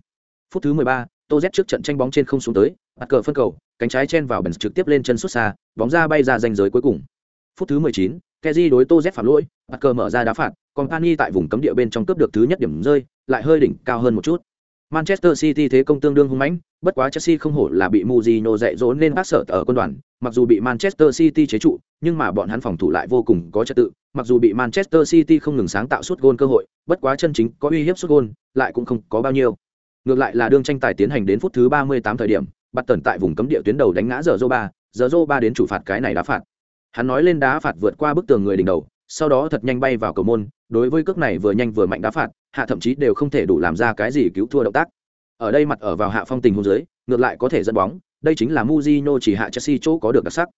phút thứ mười ba tô z trước trận tranh bóng trên không xuống tới bắt cờ phân cầu cánh trái chen vào bần trực tiếp lên chân xuất xa bóng ra bay ra danh giới cuối cùng phút thứ mười chín Keji đối Tô Z phạm lỗi, Parker mở ra đá phạt, còn Pani tại vùng cấm địa bên trong cướp được thứ nhất điểm rơi, lại hơi đỉnh cao hơn một chút. Manchester City thế công tương đương hung mãnh, bất quá Chelsea không hổ là bị Mourinho dạy dỗ nên bác sợ ở quân đoàn, mặc dù bị Manchester City chế trụ, nhưng mà bọn hắn phòng thủ lại vô cùng có trật tự, mặc dù bị Manchester City không ngừng sáng tạo suốt gôn cơ hội, bất quá chân chính có uy hiếp suốt gôn, lại cũng không có bao nhiêu. Ngược lại là đương tranh tài tiến hành đến phút thứ 38 thời điểm, bắt tần tại vùng cấm địa tuyến đầu đánh ngã giờ Zoba, giờ Zoba đến chủ phạt cái này đá phạt hắn nói lên đá phạt vượt qua bức tường người đỉnh đầu sau đó thật nhanh bay vào cầu môn đối với cước này vừa nhanh vừa mạnh đá phạt hạ thậm chí đều không thể đủ làm ra cái gì cứu thua động tác. Ở đây mặt ở vào hạ phong tình hôn dưới ngược lại có thể dẫn bóng đây chính là Mujino chỉ hạ Chelsea chỗ có được đặc sắc.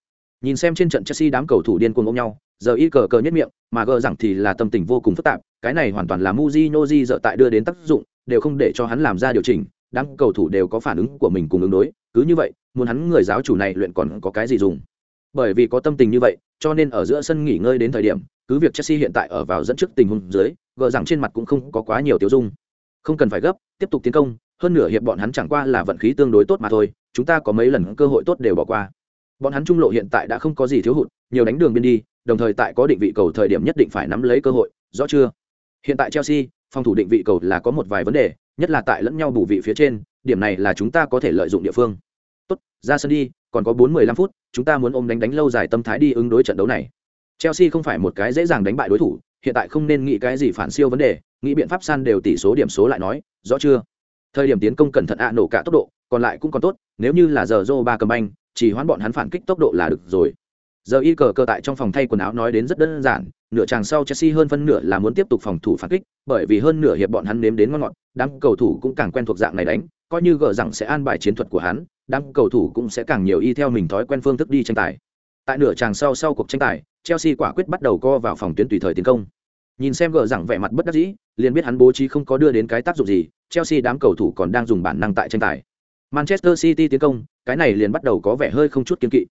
Nhìn xem trên trận Chelsea đám cầu thủ điên cuồng ôm nhau giờ y cờ cờ nhất miệng mà gờ rằng thì là tâm tình vô cùng phức tạp cái này hoàn toàn là Mujino di dợ tại đưa đến tác dụng đều không để cho hắn làm ra điều chỉnh đám cầu thủ đều có phản ứng của mình cùng ứng đối cứ như vậy muốn hắn người giáo chủ này luyện còn có cái gì dùng. Bởi vì có tâm tình như vậy, cho nên ở giữa sân nghỉ ngơi đến thời điểm, cứ việc Chelsea hiện tại ở vào dẫn trước tình huống dưới, gỡ rằng trên mặt cũng không có quá nhiều tiêu dung. Không cần phải gấp, tiếp tục tiến công, hơn nửa hiệp bọn hắn chẳng qua là vận khí tương đối tốt mà thôi, chúng ta có mấy lần cơ hội tốt đều bỏ qua. Bọn hắn trung lộ hiện tại đã không có gì thiếu hụt, nhiều đánh đường biên đi, đồng thời tại có định vị cầu thời điểm nhất định phải nắm lấy cơ hội, rõ chưa? Hiện tại Chelsea, phòng thủ định vị cầu là có một vài vấn đề, nhất là tại lẫn nhau bù vị phía trên, điểm này là chúng ta có thể lợi dụng địa phương. Tốt, ra sân đi, còn có bốn 15 phút, chúng ta muốn ôm đánh đánh lâu dài tâm thái đi ứng đối trận đấu này. Chelsea không phải một cái dễ dàng đánh bại đối thủ, hiện tại không nên nghĩ cái gì phản siêu vấn đề, nghĩ biện pháp san đều tỷ số điểm số lại nói, rõ chưa? Thời điểm tiến công cẩn thận ạ nổ cả tốc độ, còn lại cũng còn tốt, nếu như là giờ Zoro ba cầm banh, chỉ hoán bọn hắn phản kích tốc độ là được rồi. giờ y cờ cơ tại trong phòng thay quần áo nói đến rất đơn giản nửa chàng sau chelsea hơn phân nửa là muốn tiếp tục phòng thủ phản kích bởi vì hơn nửa hiệp bọn hắn nếm đến ngon ngọt đám cầu thủ cũng càng quen thuộc dạng này đánh coi như gỡ rằng sẽ an bài chiến thuật của hắn đám cầu thủ cũng sẽ càng nhiều y theo mình thói quen phương thức đi tranh tài tại nửa chàng sau sau cuộc tranh tài chelsea quả quyết bắt đầu co vào phòng tuyến tùy thời tiến công. Nhìn xem gờ rằng vẻ mặt bất đắc dĩ, liền biết hắn bố trí không có đưa đến cái tác dụng gì, chelsea đám cầu thủ còn đang dùng bản năng tại tranh tài. Manchester city tiến công, cái này liền bắt đầu có vẻ hơi không chút kiên kỵ.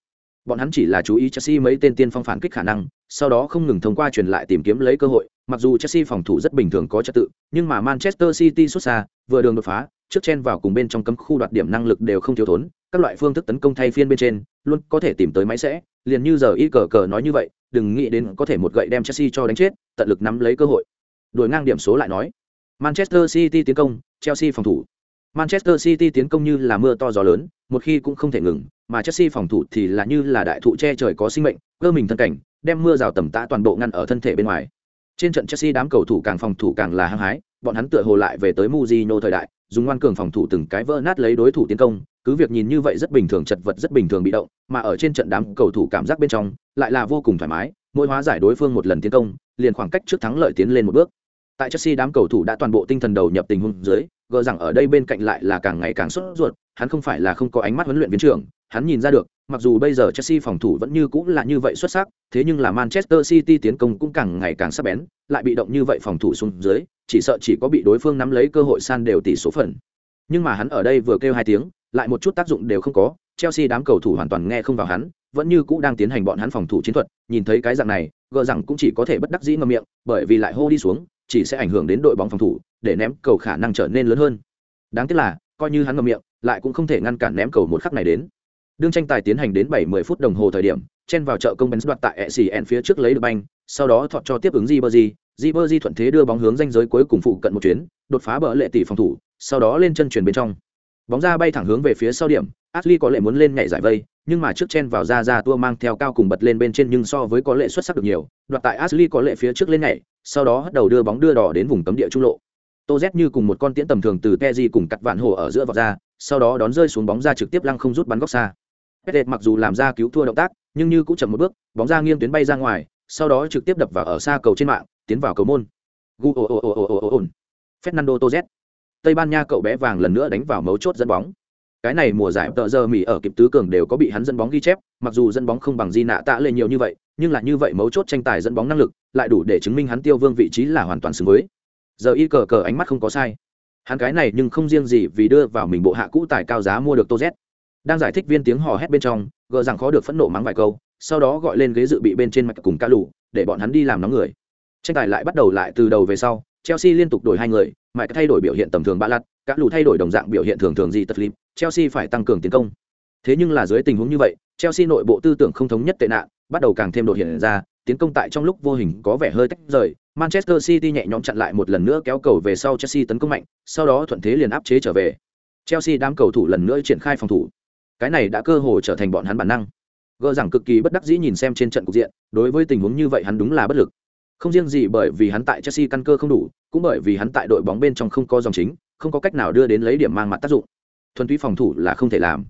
Bọn hắn chỉ là chú ý chelsea mấy tên tiên phong phản kích khả năng, sau đó không ngừng thông qua truyền lại tìm kiếm lấy cơ hội, mặc dù chelsea phòng thủ rất bình thường có trật tự, nhưng mà manchester city xuất xa, vừa đường đột phá, trước chen vào cùng bên trong cấm khu đoạt điểm năng lực đều không thiếu thốn, các loại phương thức tấn công thay phiên bên trên, luôn có thể tìm tới máy sẽ, liền như giờ y cờ cờ nói như vậy đừng nghĩ đến có thể một gậy đem chelsea cho đánh chết tận lực nắm lấy cơ hội. Đuổi ngang điểm số lại nói manchester city tiến công chelsea phòng thủ. Manchester city tiến công như là mưa to gió lớn một khi cũng không thể ngừng mà chelsea phòng thủ thì là như là đại thụ che trời có sinh mệnh cơ mình thân cảnh đem mưa rào tầm tã toàn bộ ngăn ở thân thể bên ngoài. Trên trận chelsea đám cầu thủ càng phòng thủ càng là hăng hái bọn hắn tựa hồ lại về tới Mourinho thời đại, dùng ngoan cường phòng thủ từng cái vỡ nát lấy đối thủ tiến công, cứ việc nhìn như vậy rất bình thường chật vật rất bình thường bị động, mà ở trên trận đám cầu thủ cảm giác bên trong lại là vô cùng thoải mái, mỗi hóa giải đối phương một lần tiến công, liền khoảng cách trước thắng lợi tiến lên một bước. Tại Chelsea đám cầu thủ đã toàn bộ tinh thần đầu nhập tình huống dưới, gờ rằng ở đây bên cạnh lại là càng ngày càng sốt ruột, hắn không phải là không có ánh mắt huấn luyện viên trưởng, hắn nhìn ra được, mặc dù bây giờ Chelsea phòng thủ vẫn như cũng là như vậy xuất sắc, thế nhưng là Manchester City tiến công cũng càng ngày càng sắc bén, lại bị động như vậy phòng thủ xuống dưới, chỉ sợ chỉ có bị đối phương nắm lấy cơ hội san đều tỷ số phần. Nhưng mà hắn ở đây vừa kêu hai tiếng, lại một chút tác dụng đều không có, Chelsea đám cầu thủ hoàn toàn nghe không vào hắn, vẫn như cũ đang tiến hành bọn hắn phòng thủ chiến thuật, nhìn thấy cái dạng này, gờ rằng cũng chỉ có thể bất đắc dĩ ngậm miệng, bởi vì lại hô đi xuống, chỉ sẽ ảnh hưởng đến đội bóng phòng thủ, để ném cầu khả năng trở nên lớn hơn. Đáng tiếc là, coi như hắn ngậm miệng, lại cũng không thể ngăn cản ném cầu một khắc này đến. Đương tranh tài tiến hành đến 70 phút đồng hồ thời điểm, chen vào chợ công bắn đoạt tại ECN phía trước lấy được banh, sau đó thọt cho tiếp ứng Ribery, Ribery thuận thế đưa bóng hướng ranh giới cuối cùng phụ cận một chuyến, đột phá bờ lệ tỷ phòng thủ, sau đó lên chân chuyển bên trong. Bóng ra bay thẳng hướng về phía sau điểm, Ashley có lệ muốn lên nhảy giải vây, nhưng mà trước chen vào ra ra tua mang theo cao cùng bật lên bên trên nhưng so với có lệ xuất sắc được nhiều, đoạt tại Ashley có lệ phía trước lên nhảy, sau đó hất đầu đưa bóng đưa đỏ đến vùng cấm địa trung lộ. Tô Z như cùng một con tiễn tầm thường từ Teji cùng cắt vạn hồ ở giữa vọt ra, sau đó đón rơi xuống bóng ra trực tiếp lăng không rút bắn góc xa. Pettet mặc dù làm ra cứu thua động tác, nhưng như cũng chậm một bước, bóng ra nghiêng tuyến bay ra ngoài, sau đó trực tiếp đập vào ở xa cầu trên mạng, tiến vào cầu môn. Gu o o o o o o. Fernando Torres. Tây Ban Nha cậu bé vàng lần nữa đánh vào mấu chốt dẫn bóng. Cái này mùa giải tợ giờ Mỹ ở kịp tứ cường đều có bị hắn dẫn bóng ghi chép, mặc dù dẫn bóng không bằng Di nạ tạ lệ nhiều như vậy, nhưng là như vậy mấu chốt tranh tài dẫn bóng năng lực, lại đủ để chứng minh hắn tiêu vương vị trí là hoàn toàn xứng với. Giờ y cờ cờ ánh mắt không có sai. Hắn cái này nhưng không riêng gì vì đưa vào mình bộ hạ cũ tài cao giá mua được Tô Z, đang giải thích viên tiếng hò hét bên trong gờ rằng khó được phẫn nộ mắng vài câu, sau đó gọi lên ghế dự bị bên trên mặt cùng ca lù để bọn hắn đi làm nóng người. Tranh tài lại bắt đầu lại từ đầu về sau, chelsea liên tục đổi hai người mãi thay đổi biểu hiện tầm thường ba lặt các lù thay đổi đồng dạng biểu hiện thường thường gì tật lịp, chelsea phải tăng cường tiến công. Thế nhưng là dưới tình huống như vậy, chelsea nội bộ tư tưởng không thống nhất tệ nạn, bắt đầu càng thêm đột hiện ra, tiến công tại trong lúc vô hình có vẻ hơi tách rời, manchester city nhẹ nhõm chặn lại một lần nữa kéo cầu về sau chelsea tấn công mạnh, sau đó thuận thế liền áp chế trở về. Chelsea đám cầu thủ lần nữa triển khai phòng thủ cái này đã cơ hồ trở thành bọn hắn bản năng. Gờ rằng cực kỳ bất đắc dĩ nhìn xem trên trận cục diện, đối với tình huống như vậy hắn đúng là bất lực. Không riêng gì bởi vì hắn tại chelsea căn cơ không đủ, cũng bởi vì hắn tại đội bóng bên trong không có dòng chính, không có cách nào đưa đến lấy điểm mang mặt tác dụng. Thuần túy phòng thủ là không thể làm.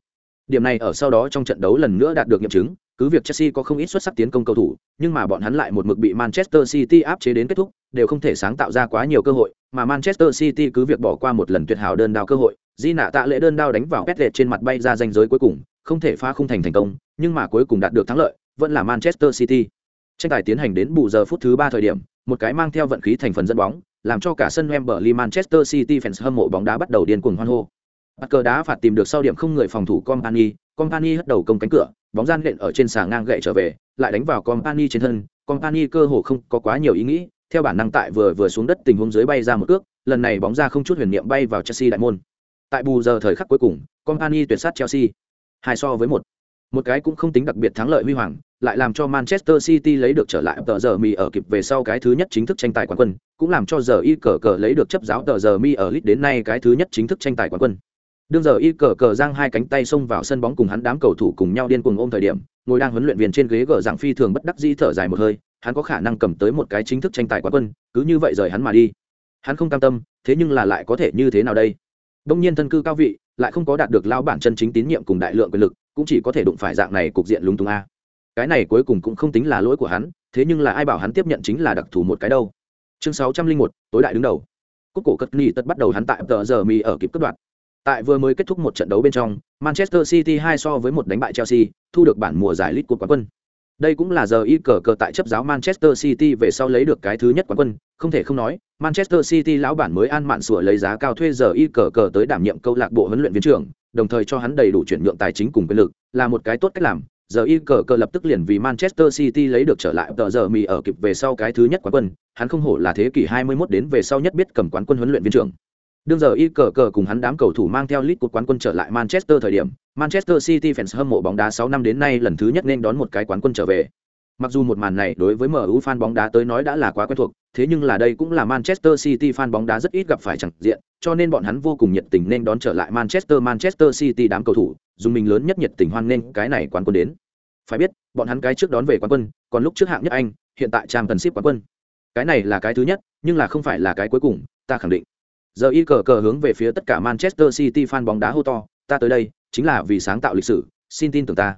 Điểm này ở sau đó trong trận đấu lần nữa đạt được nghiệm chứng, cứ việc chelsea có không ít xuất sắc tiến công cầu thủ, nhưng mà bọn hắn lại một mực bị manchester city áp chế đến kết thúc, đều không thể sáng tạo ra quá nhiều cơ hội, mà manchester city cứ việc bỏ qua một lần tuyệt hảo đơn đao cơ hội di nạ tạ lệ đơn đao đánh vào pet lệ trên mặt bay ra danh giới cuối cùng không thể phá không thành thành công nhưng mà cuối cùng đạt được thắng lợi vẫn là manchester city tranh tài tiến hành đến bù giờ phút thứ ba thời điểm một cái mang theo vận khí thành phần dẫn bóng làm cho cả sân Wembley Manchester City fans hâm mộ bóng đá bắt đầu điên cuồng hoan hô. Bắt cờ đá phạt tìm được sau điểm không người phòng thủ Company, Company hất đầu công cánh cửa, bóng gian lện ở trên sàng ngang gậy trở về, lại đánh vào Company trên thân, Company cơ hồ không có quá nhiều ý nghĩ, theo bản năng tại vừa vừa xuống đất tình huống dưới bay ra một cước, lần này bóng ra không chút huyền niệm bay vào Chelsea đại môn. Tại bù giờ thời khắc cuối cùng, Company tuyệt sát Chelsea. Hai so với một. Một cái cũng không tính đặc biệt thắng lợi huy hoàng, lại làm cho Manchester City lấy được trở lại tờ giờ mi ở kịp về sau cái thứ nhất chính thức tranh tài quán quân, cũng làm cho giờ y cờ cờ lấy được chấp giáo tờ giờ mi ở lit đến nay cái thứ nhất chính thức tranh tài quán quân. Đương giờ y cờ cờ giang hai cánh tay xông vào sân bóng cùng hắn đám cầu thủ cùng nhau điên cuồng ôm thời điểm, ngồi đang huấn luyện viên trên ghế gờ dạng phi thường bất đắc dĩ thở dài một hơi, hắn có khả năng cầm tới một cái chính thức tranh tài quán quân, cứ như vậy rời hắn mà đi. Hắn không cam tâm, thế nhưng là lại có thể như thế nào đây? Đông nhiên thân cư cao vị, lại không có đạt được lao bản chân chính tín nhiệm cùng đại lượng quyền lực, cũng chỉ có thể đụng phải dạng này cục diện lúng túng a. cái này cuối cùng cũng không tính là lỗi của hắn thế nhưng là ai bảo hắn tiếp nhận chính là đặc thù một cái đâu. Chương sáu trăm linh một tối đại đứng đầu. Cúc cổ cất nghi tất bắt đầu hắn tại tờ giờ mi ở kịp cất đoạn. Tại vừa mới kết thúc một trận đấu bên trong manchester city hai so với một đánh bại chelsea thu được bản mùa giải lit của quán quân đây cũng là giờ y cờ cờ tại chấp giáo manchester city về sau lấy được cái thứ nhất quán quân. Không thể không nói, manchester city lão bản mới an mạn sủa lấy giá cao thuê giờ y cờ cờ tới đảm nhiệm câu lạc bộ huấn luyện viên trưởng, đồng thời cho hắn đầy đủ chuyển nhượng tài chính cùng quyền lực, là một cái tốt cách làm. Giờ y cờ cờ lập tức liền vì manchester city lấy được trở lại tờ giờ mì ở kịp về sau cái thứ nhất quán quân. Hắn không hổ là thế kỷ 21 đến về sau nhất biết cầm quán quân huấn luyện viên trưởng đương giờ y cờ cờ cùng hắn đám cầu thủ mang theo lít cột quán quân trở lại manchester thời điểm manchester city fans hâm mộ bóng đá 6 năm đến nay lần thứ nhất nên đón một cái quán quân trở về Mặc dù một màn này đối với MU fan bóng đá tới nói đã là quá quen thuộc, thế nhưng là đây cũng là Manchester City fan bóng đá rất ít gặp phải chẳng diện, cho nên bọn hắn vô cùng nhiệt tình nên đón trở lại Manchester Manchester City đám cầu thủ, dùng mình lớn nhất nhiệt tình hoan nghênh cái này quán quân đến. Phải biết, bọn hắn cái trước đón về quán quân, còn lúc trước hạng nhất Anh, hiện tại trang cần ship quán quân. Cái này là cái thứ nhất, nhưng là không phải là cái cuối cùng, ta khẳng định. Giờ y cờ cờ hướng về phía tất cả Manchester City fan bóng đá hô to, ta tới đây chính là vì sáng tạo lịch sử, xin tin tưởng ta.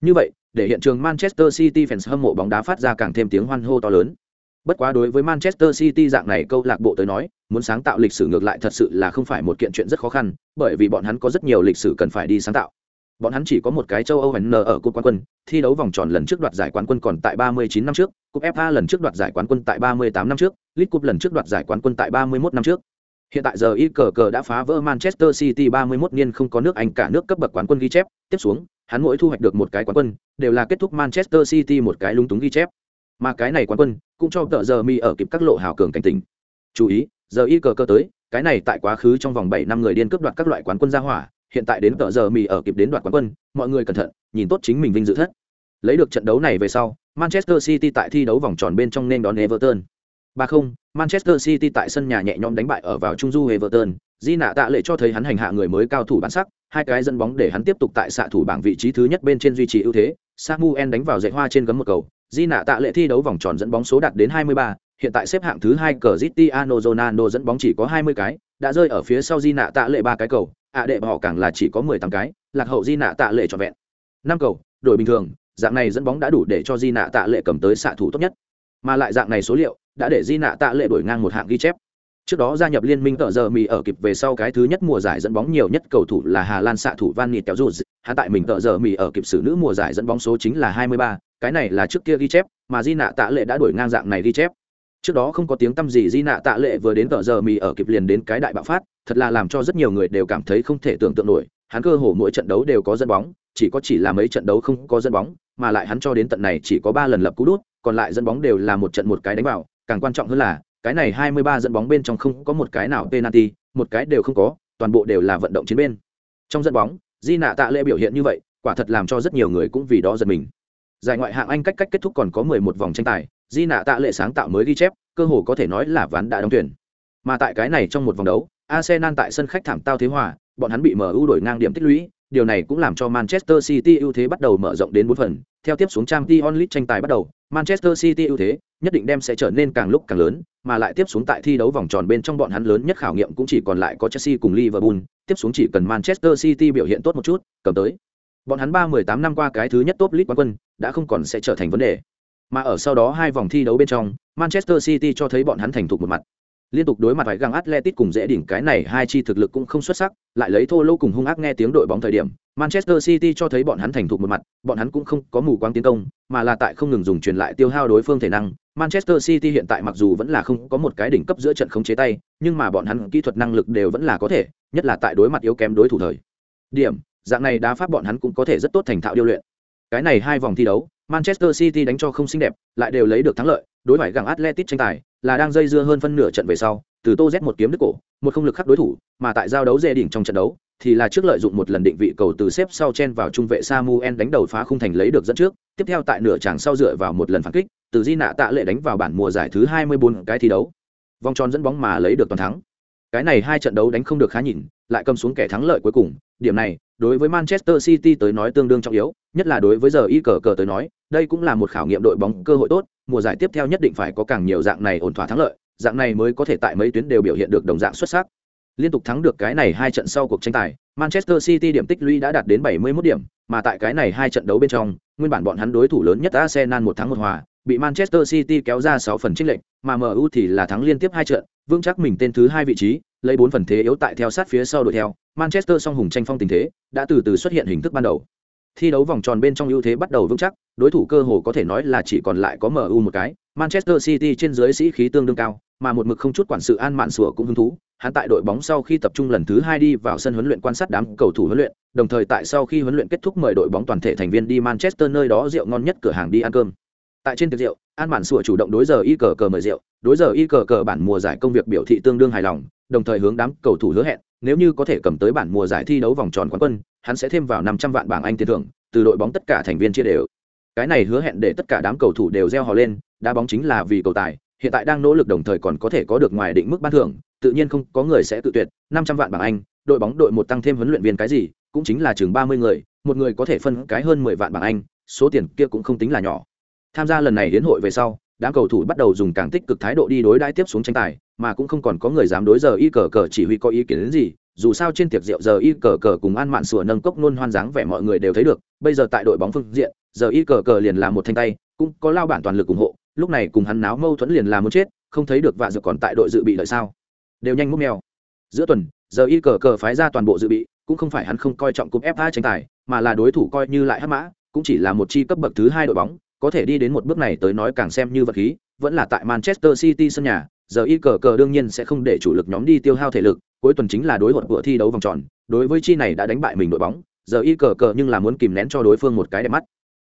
Như vậy, để hiện trường Manchester City fans hâm mộ bóng đá phát ra càng thêm tiếng hoan hô to lớn. Bất quá đối với Manchester City dạng này câu lạc bộ tới nói, muốn sáng tạo lịch sử ngược lại thật sự là không phải một kiện chuyện rất khó khăn, bởi vì bọn hắn có rất nhiều lịch sử cần phải đi sáng tạo. Bọn hắn chỉ có một cái châu Âu N ở cúp quán quân, thi đấu vòng tròn lần trước đoạt giải quán quân còn tại 39 năm trước, cúp FA lần trước đoạt giải quán quân tại 38 năm trước, League Cup lần trước đoạt giải quán quân tại 31 năm trước. Hiện tại giờ y cờ cờ đã phá vỡ Manchester City 31 niên không có nước Anh cả nước cấp bậc quán quân ghi chép, tiếp xuống, hắn mỗi thu hoạch được một cái quán quân, đều là kết thúc Manchester City một cái lúng túng ghi chép. Mà cái này quán quân, cũng cho tợ giờ mi ở kịp các lộ hào cường cảnh tỉnh. Chú ý, giờ y cờ cờ tới, cái này tại quá khứ trong vòng 7 năm người điên cướp đoạt các loại quán quân ra hỏa, hiện tại đến tợ giờ mi ở kịp đến đoạt quán quân, mọi người cẩn thận, nhìn tốt chính mình vinh dự thất. Lấy được trận đấu này về sau, Manchester City tại thi đấu vòng tròn bên trong nên đón Everton. 3-0, Manchester City tại sân nhà nhẹ nhõm đánh bại ở vào trung du Everton, Di nạ tạ lệ cho thấy hắn hành hạ người mới cao thủ bản sắc, hai cái dẫn bóng để hắn tiếp tục tại xạ thủ bảng vị trí thứ nhất bên trên duy trì ưu thế. Samuel đánh vào dạy hoa trên gấm một cầu, Di nạ tạ lệ thi đấu vòng tròn dẫn bóng số đạt đến 23, hiện tại xếp hạng thứ hai Cristiano Ronaldo dẫn bóng chỉ có 20 cái, đã rơi ở phía sau Di nạ tạ lệ ba cái cầu, ạ à đệ họ càng là chỉ có 18 cái, lạc hậu Di nạ tạ lệ trọn vẹn. năm cầu, đội bình thường, dạng này dẫn bóng đã đủ để cho Di nạ tạ lệ cầm tới xạ thủ tốt nhất. Mà lại dạng này số liệu, đã để Di nạ tạ lệ đổi ngang một hạng ghi chép. Trước đó gia nhập liên minh tợ giờ mì ở kịp về sau cái thứ nhất mùa giải dẫn bóng nhiều nhất cầu thủ là Hà Lan xạ thủ Van Nịt kéo dù hạ tại mình tợ giờ mì ở kịp xử nữ mùa giải dẫn bóng số chính là 23, cái này là trước kia ghi chép, mà Di nạ tạ lệ đã đổi ngang dạng này ghi chép. Trước đó không có tiếng tâm gì Di nạ tạ lệ vừa đến tợ giờ mì ở kịp liền đến cái đại bạo phát, thật là làm cho rất nhiều người đều cảm thấy không thể tưởng tượng nổi, hắn cơ hồ mỗi trận đấu đều có dẫn bóng, chỉ có chỉ là mấy trận đấu không có dẫn bóng, mà lại hắn cho đến tận này chỉ có 3 lần lập cú đút, còn lại dẫn bóng đều là một trận một cái đánh vào, càng quan trọng hơn là cái này 23 dẫn bóng bên trong không có một cái nào penalty, một cái đều không có, toàn bộ đều là vận động chiến bên. Trong dẫn bóng, Di nạ tạ lệ biểu hiện như vậy, quả thật làm cho rất nhiều người cũng vì đó giật mình. Giải ngoại hạng Anh cách cách kết thúc còn có 11 vòng tranh tài, Di nạ tạ lệ sáng tạo mới ghi chép, cơ hồ có thể nói là ván đã đóng tuyển. Mà tại cái này trong một vòng đấu, Arsenal tại sân khách thảm tao thế hòa, bọn hắn bị MU đổi ngang điểm tích lũy, điều này cũng làm cho Manchester City ưu thế bắt đầu mở rộng đến 4 phần. Theo tiếp xuống Champions League tranh tài bắt đầu, Manchester City ưu thế nhất định đem sẽ trở nên càng lúc càng lớn, mà lại tiếp xuống tại thi đấu vòng tròn bên trong bọn hắn lớn nhất khảo nghiệm cũng chỉ còn lại có Chelsea cùng Liverpool, tiếp xuống chỉ cần Manchester City biểu hiện tốt một chút, cầm tới. Bọn hắn 3-18 năm qua cái thứ nhất top league quán quân, đã không còn sẽ trở thành vấn đề. Mà ở sau đó hai vòng thi đấu bên trong, Manchester City cho thấy bọn hắn thành thục một mặt. Liên tục đối mặt với găng Atletic cùng dễ đỉnh cái này hai chi thực lực cũng không xuất sắc, lại lấy thô lô cùng hung ác nghe tiếng đội bóng thời điểm, Manchester City cho thấy bọn hắn thành thục một mặt, bọn hắn cũng không có mù quáng tiến công, mà là tại không ngừng dùng truyền lại tiêu hao đối phương thể năng. Manchester City hiện tại mặc dù vẫn là không có một cái đỉnh cấp giữa trận khống chế tay, nhưng mà bọn hắn kỹ thuật năng lực đều vẫn là có thể, nhất là tại đối mặt yếu kém đối thủ thời. Điểm, dạng này đá pháp bọn hắn cũng có thể rất tốt thành thạo điêu luyện. Cái này hai vòng thi đấu, Manchester City đánh cho không xinh đẹp, lại đều lấy được thắng lợi, đối thoại gặng atletic tranh tài, là đang dây dưa hơn phân nửa trận về sau, từ Tô Z một kiếm đứt cổ, một không lực khắc đối thủ, mà tại giao đấu dê đỉnh trong trận đấu, thì là trước lợi dụng một lần định vị cầu từ xếp sau chen vào trung vệ Samuel đánh đầu phá khung thành lấy được dẫn trước, tiếp theo tại nửa tràng sau dựa vào một lần phản kích, từ Di nạ tạ lệ đánh vào bản mùa giải thứ 24 cái thi đấu. Vòng tròn dẫn bóng mà lấy được toàn thắng. Cái này hai trận đấu đánh không được khá nhìn, lại cầm xuống kẻ thắng lợi cuối cùng, điểm này, đối với Manchester City tới nói tương đương trọng yếu, nhất là đối với giờ y cờ cờ tới nói, đây cũng là một khảo nghiệm đội bóng cơ hội tốt, mùa giải tiếp theo nhất định phải có càng nhiều dạng này ổn thỏa thắng lợi, dạng này mới có thể tại mấy tuyến đều biểu hiện được đồng dạng xuất sắc. Liên tục thắng được cái này hai trận sau cuộc tranh tài, Manchester City điểm tích lũy đã đạt đến 71 điểm, mà tại cái này hai trận đấu bên trong, nguyên bản bọn hắn đối thủ lớn nhất Arsenal một thắng một hòa, bị Manchester City kéo ra 6 phần chênh lệnh, mà MU thì là thắng liên tiếp hai trận, vững chắc mình tên thứ hai vị trí, lấy 4 phần thế yếu tại theo sát phía sau đuổi theo. Manchester song hùng tranh phong tình thế, đã từ từ xuất hiện hình thức ban đầu. Thi đấu vòng tròn bên trong ưu thế bắt đầu vững chắc, đối thủ cơ hồ có thể nói là chỉ còn lại có MU một cái. Manchester City trên dưới sĩ khí tương đương cao, mà một mực không chút quản sự an mạn sủa cũng hứng thú. Hắn tại đội bóng sau khi tập trung lần thứ hai đi vào sân huấn luyện quan sát đám cầu thủ huấn luyện, đồng thời tại sau khi huấn luyện kết thúc mời đội bóng toàn thể thành viên đi Manchester nơi đó rượu ngon nhất cửa hàng đi ăn cơm. Tại trên tiệc rượu, An Mạn Sủa chủ động đối giờ y cờ cờ mời rượu, đối giờ y cờ cờ bản mùa giải công việc biểu thị tương đương hài lòng, đồng thời hướng đám cầu thủ hứa hẹn, nếu như có thể cầm tới bản mùa giải thi đấu vòng tròn quán quân, hắn sẽ thêm vào 500 vạn bảng Anh tiền thưởng, từ đội bóng tất cả thành viên chia đều. Cái này hứa hẹn để tất cả đám cầu thủ đều reo hò lên, đá bóng chính là vì cầu tài, hiện tại đang nỗ lực đồng thời còn có thể có được ngoài định mức ban thưởng, tự nhiên không có người sẽ tự tuyệt, 500 vạn bảng Anh, đội bóng đội một tăng thêm huấn luyện viên cái gì, cũng chính là chừng 30 người, một người có thể phân cái hơn 10 vạn bảng Anh, số tiền kia cũng không tính là nhỏ. Tham gia lần này đến hội về sau, đám cầu thủ bắt đầu dùng càng tích cực thái độ đi đối đãi tiếp xuống tranh tài, mà cũng không còn có người dám đối giờ y cờ cờ chỉ huy có ý kiến đến gì. Dù sao trên tiệc rượu giờ y cờ cờ cùng An Mạn sủa nâng cốc nôn hoan dáng vẻ mọi người đều thấy được, bây giờ tại đội bóng phương diện, giờ y cờ cờ liền là một thanh tay, cũng có lao bản toàn lực ủng hộ, lúc này cùng hắn náo mâu thuẫn liền là muốn chết, không thấy được vạ dược còn tại đội dự bị đợi sao? Đều nhanh múc mèo. Giữa tuần, giờ y cờ cờ phái ra toàn bộ dự bị, cũng không phải hắn không coi trọng cúp FA tranh tài, mà là đối thủ coi như lại hắc mã, cũng chỉ là một chi cấp bậc thứ hai đội bóng, có thể đi đến một bước này tới nói càng xem như vật khí, vẫn là tại Manchester City sân nhà, giờ y cờ cờ đương nhiên sẽ không để chủ lực nhóm đi tiêu hao thể lực, cuối tuần chính là đối hột của thi đấu vòng tròn, đối với chi này đã đánh bại mình đội bóng, giờ y cờ cờ nhưng là muốn kìm nén cho đối phương một cái đẹp mắt.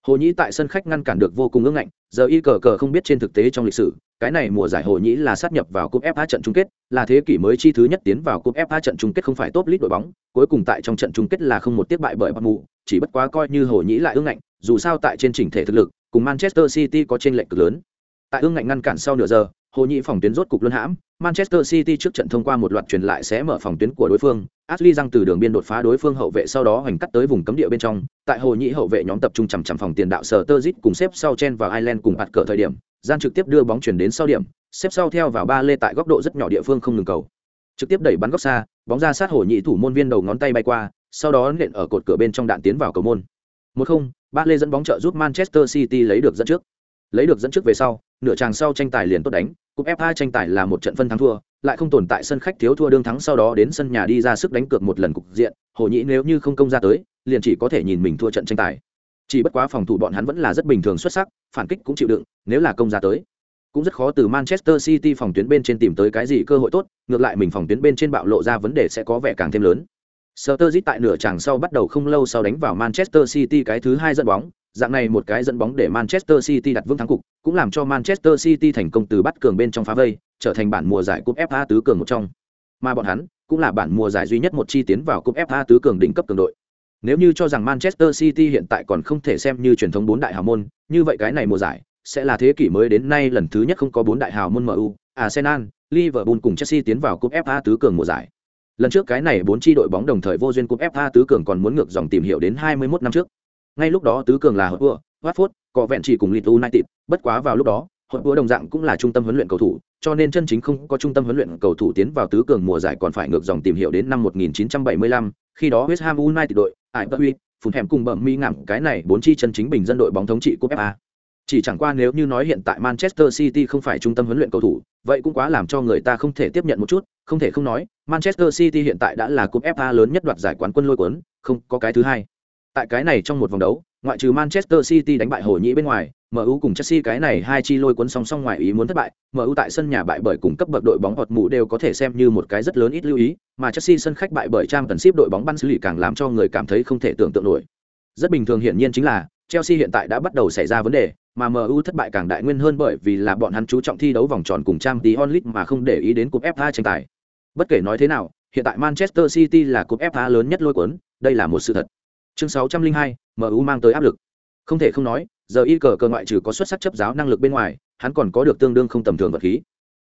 Hồ Nhĩ tại sân khách ngăn cản được vô cùng ương ngạnh, giờ y cờ cờ không biết trên thực tế trong lịch sử, cái này mùa giải Hồ Nhĩ là sát nhập vào cúp FA trận chung kết, là thế kỷ mới chi thứ nhất tiến vào cúp FA trận chung kết không phải top league đội bóng, cuối cùng tại trong trận chung kết là không một tiếp bại bởi Bamu, chỉ bất quá coi như Hồ Nhĩ lại ương ngạnh, dù sao tại trên chỉnh thể thực lực, cùng Manchester City có trên lệnh cực lớn. Tại ương ngạnh ngăn cản sau nửa giờ, Hồ Nhĩ phòng tuyến rốt cục luân hãm, Manchester City trước trận thông qua một loạt truyền lại sẽ mở phòng tuyến của đối phương, Ashley răng từ đường biên đột phá đối phương hậu vệ sau đó hoành cắt tới vùng cấm địa bên trong, tại Hồ nhị hậu vệ nhóm tập trung chằm chằm phòng tiền đạo sở Tơ cùng xếp sau chen vào Ireland cùng ạt cờ thời điểm, gian trực tiếp đưa bóng chuyển đến sau điểm, xếp sau theo vào ba lê tại góc độ rất nhỏ địa phương không ngừng cầu. Trực tiếp đẩy bắn góc xa, bóng ra sát Hồ nhị thủ môn viên đầu ngón tay bay qua, sau đó nện ở cột cửa bên trong đạn tiến vào cầu môn. Một không, ba lê dẫn bóng trợ giúp Manchester City lấy được dẫn trước. Lấy được dẫn trước về sau, nửa chàng sau tranh tài liền tốt đánh, cúp FA tranh tài là một trận phân thắng thua, lại không tồn tại sân khách thiếu thua đương thắng sau đó đến sân nhà đi ra sức đánh cược một lần cục diện, Hồ Nhĩ nếu như không công ra tới, liền chỉ có thể nhìn mình thua trận tranh tài. Chỉ bất quá phòng thủ bọn hắn vẫn là rất bình thường xuất sắc, phản kích cũng chịu đựng, nếu là công ra tới, cũng rất khó từ Manchester City phòng tuyến bên trên tìm tới cái gì cơ hội tốt, ngược lại mình phòng tuyến bên trên bạo lộ ra vấn đề sẽ có vẻ càng thêm lớn. Sturridge tại nửa chàng sau bắt đầu không lâu sau đánh vào Manchester City cái thứ hai dẫn bóng, dạng này một cái dẫn bóng để Manchester City đặt vững thắng cục, cũng làm cho Manchester City thành công từ bắt cường bên trong phá vây, trở thành bản mùa giải cúp FA tứ cường một trong. Mà bọn hắn cũng là bản mùa giải duy nhất một chi tiến vào cúp FA tứ cường đỉnh cấp cường đội. Nếu như cho rằng Manchester City hiện tại còn không thể xem như truyền thống bốn đại hào môn, như vậy cái này mùa giải sẽ là thế kỷ mới đến nay lần thứ nhất không có bốn đại hào môn MU, Arsenal, Liverpool cùng Chelsea tiến vào cúp FA tứ cường mùa giải. Lần trước cái này bốn chi đội bóng đồng thời vô duyên cúp FA tứ cường còn muốn ngược dòng tìm hiểu đến 21 năm trước. Ngay lúc đó tứ cường là Hotspur, Watford, có vẹn chỉ cùng Leeds United, bất quá vào lúc đó, Hotspur đồng dạng cũng là trung tâm huấn luyện cầu thủ, cho nên chân chính không có trung tâm huấn luyện cầu thủ tiến vào tứ cường mùa giải còn phải ngược dòng tìm hiểu đến năm 1975, khi đó West Ham United đội, Iberwick, phun hẻm cùng bẩm mi ngảm cái này bốn chi chân chính bình dân đội bóng thống trị cúp FA. Chỉ chẳng qua nếu như nói hiện tại Manchester City không phải trung tâm huấn luyện cầu thủ, vậy cũng quá làm cho người ta không thể tiếp nhận một chút, không thể không nói, Manchester City hiện tại đã là cúp FA lớn nhất đoạt giải quán quân lôi cuốn, không có cái thứ hai. Tại cái này trong một vòng đấu, ngoại trừ Manchester City đánh bại Hồ Nhĩ bên ngoài, MU cùng Chelsea cái này hai chi lôi cuốn song song ngoài ý muốn thất bại, MU tại sân nhà bại bởi cùng cấp bậc đội bóng hột mũ đều có thể xem như một cái rất lớn ít lưu ý, mà Chelsea sân khách bại bởi trang cần ship đội bóng bắn xử lý càng làm cho người cảm thấy không thể tưởng tượng nổi. Rất bình thường hiển nhiên chính là Chelsea hiện tại đã bắt đầu xảy ra vấn đề, mà MU thất bại càng đại nguyên hơn bởi vì là bọn hắn chú trọng thi đấu vòng tròn cùng Champions League mà không để ý đến cúp FA tranh tài. Bất kể nói thế nào, hiện tại Manchester City là cúp FA lớn nhất lôi cuốn, đây là một sự thật. Chương 602, MU mang tới áp lực. Không thể không nói, giờ y cờ cờ ngoại trừ có xuất sắc chấp giáo năng lực bên ngoài, hắn còn có được tương đương không tầm thường vật khí.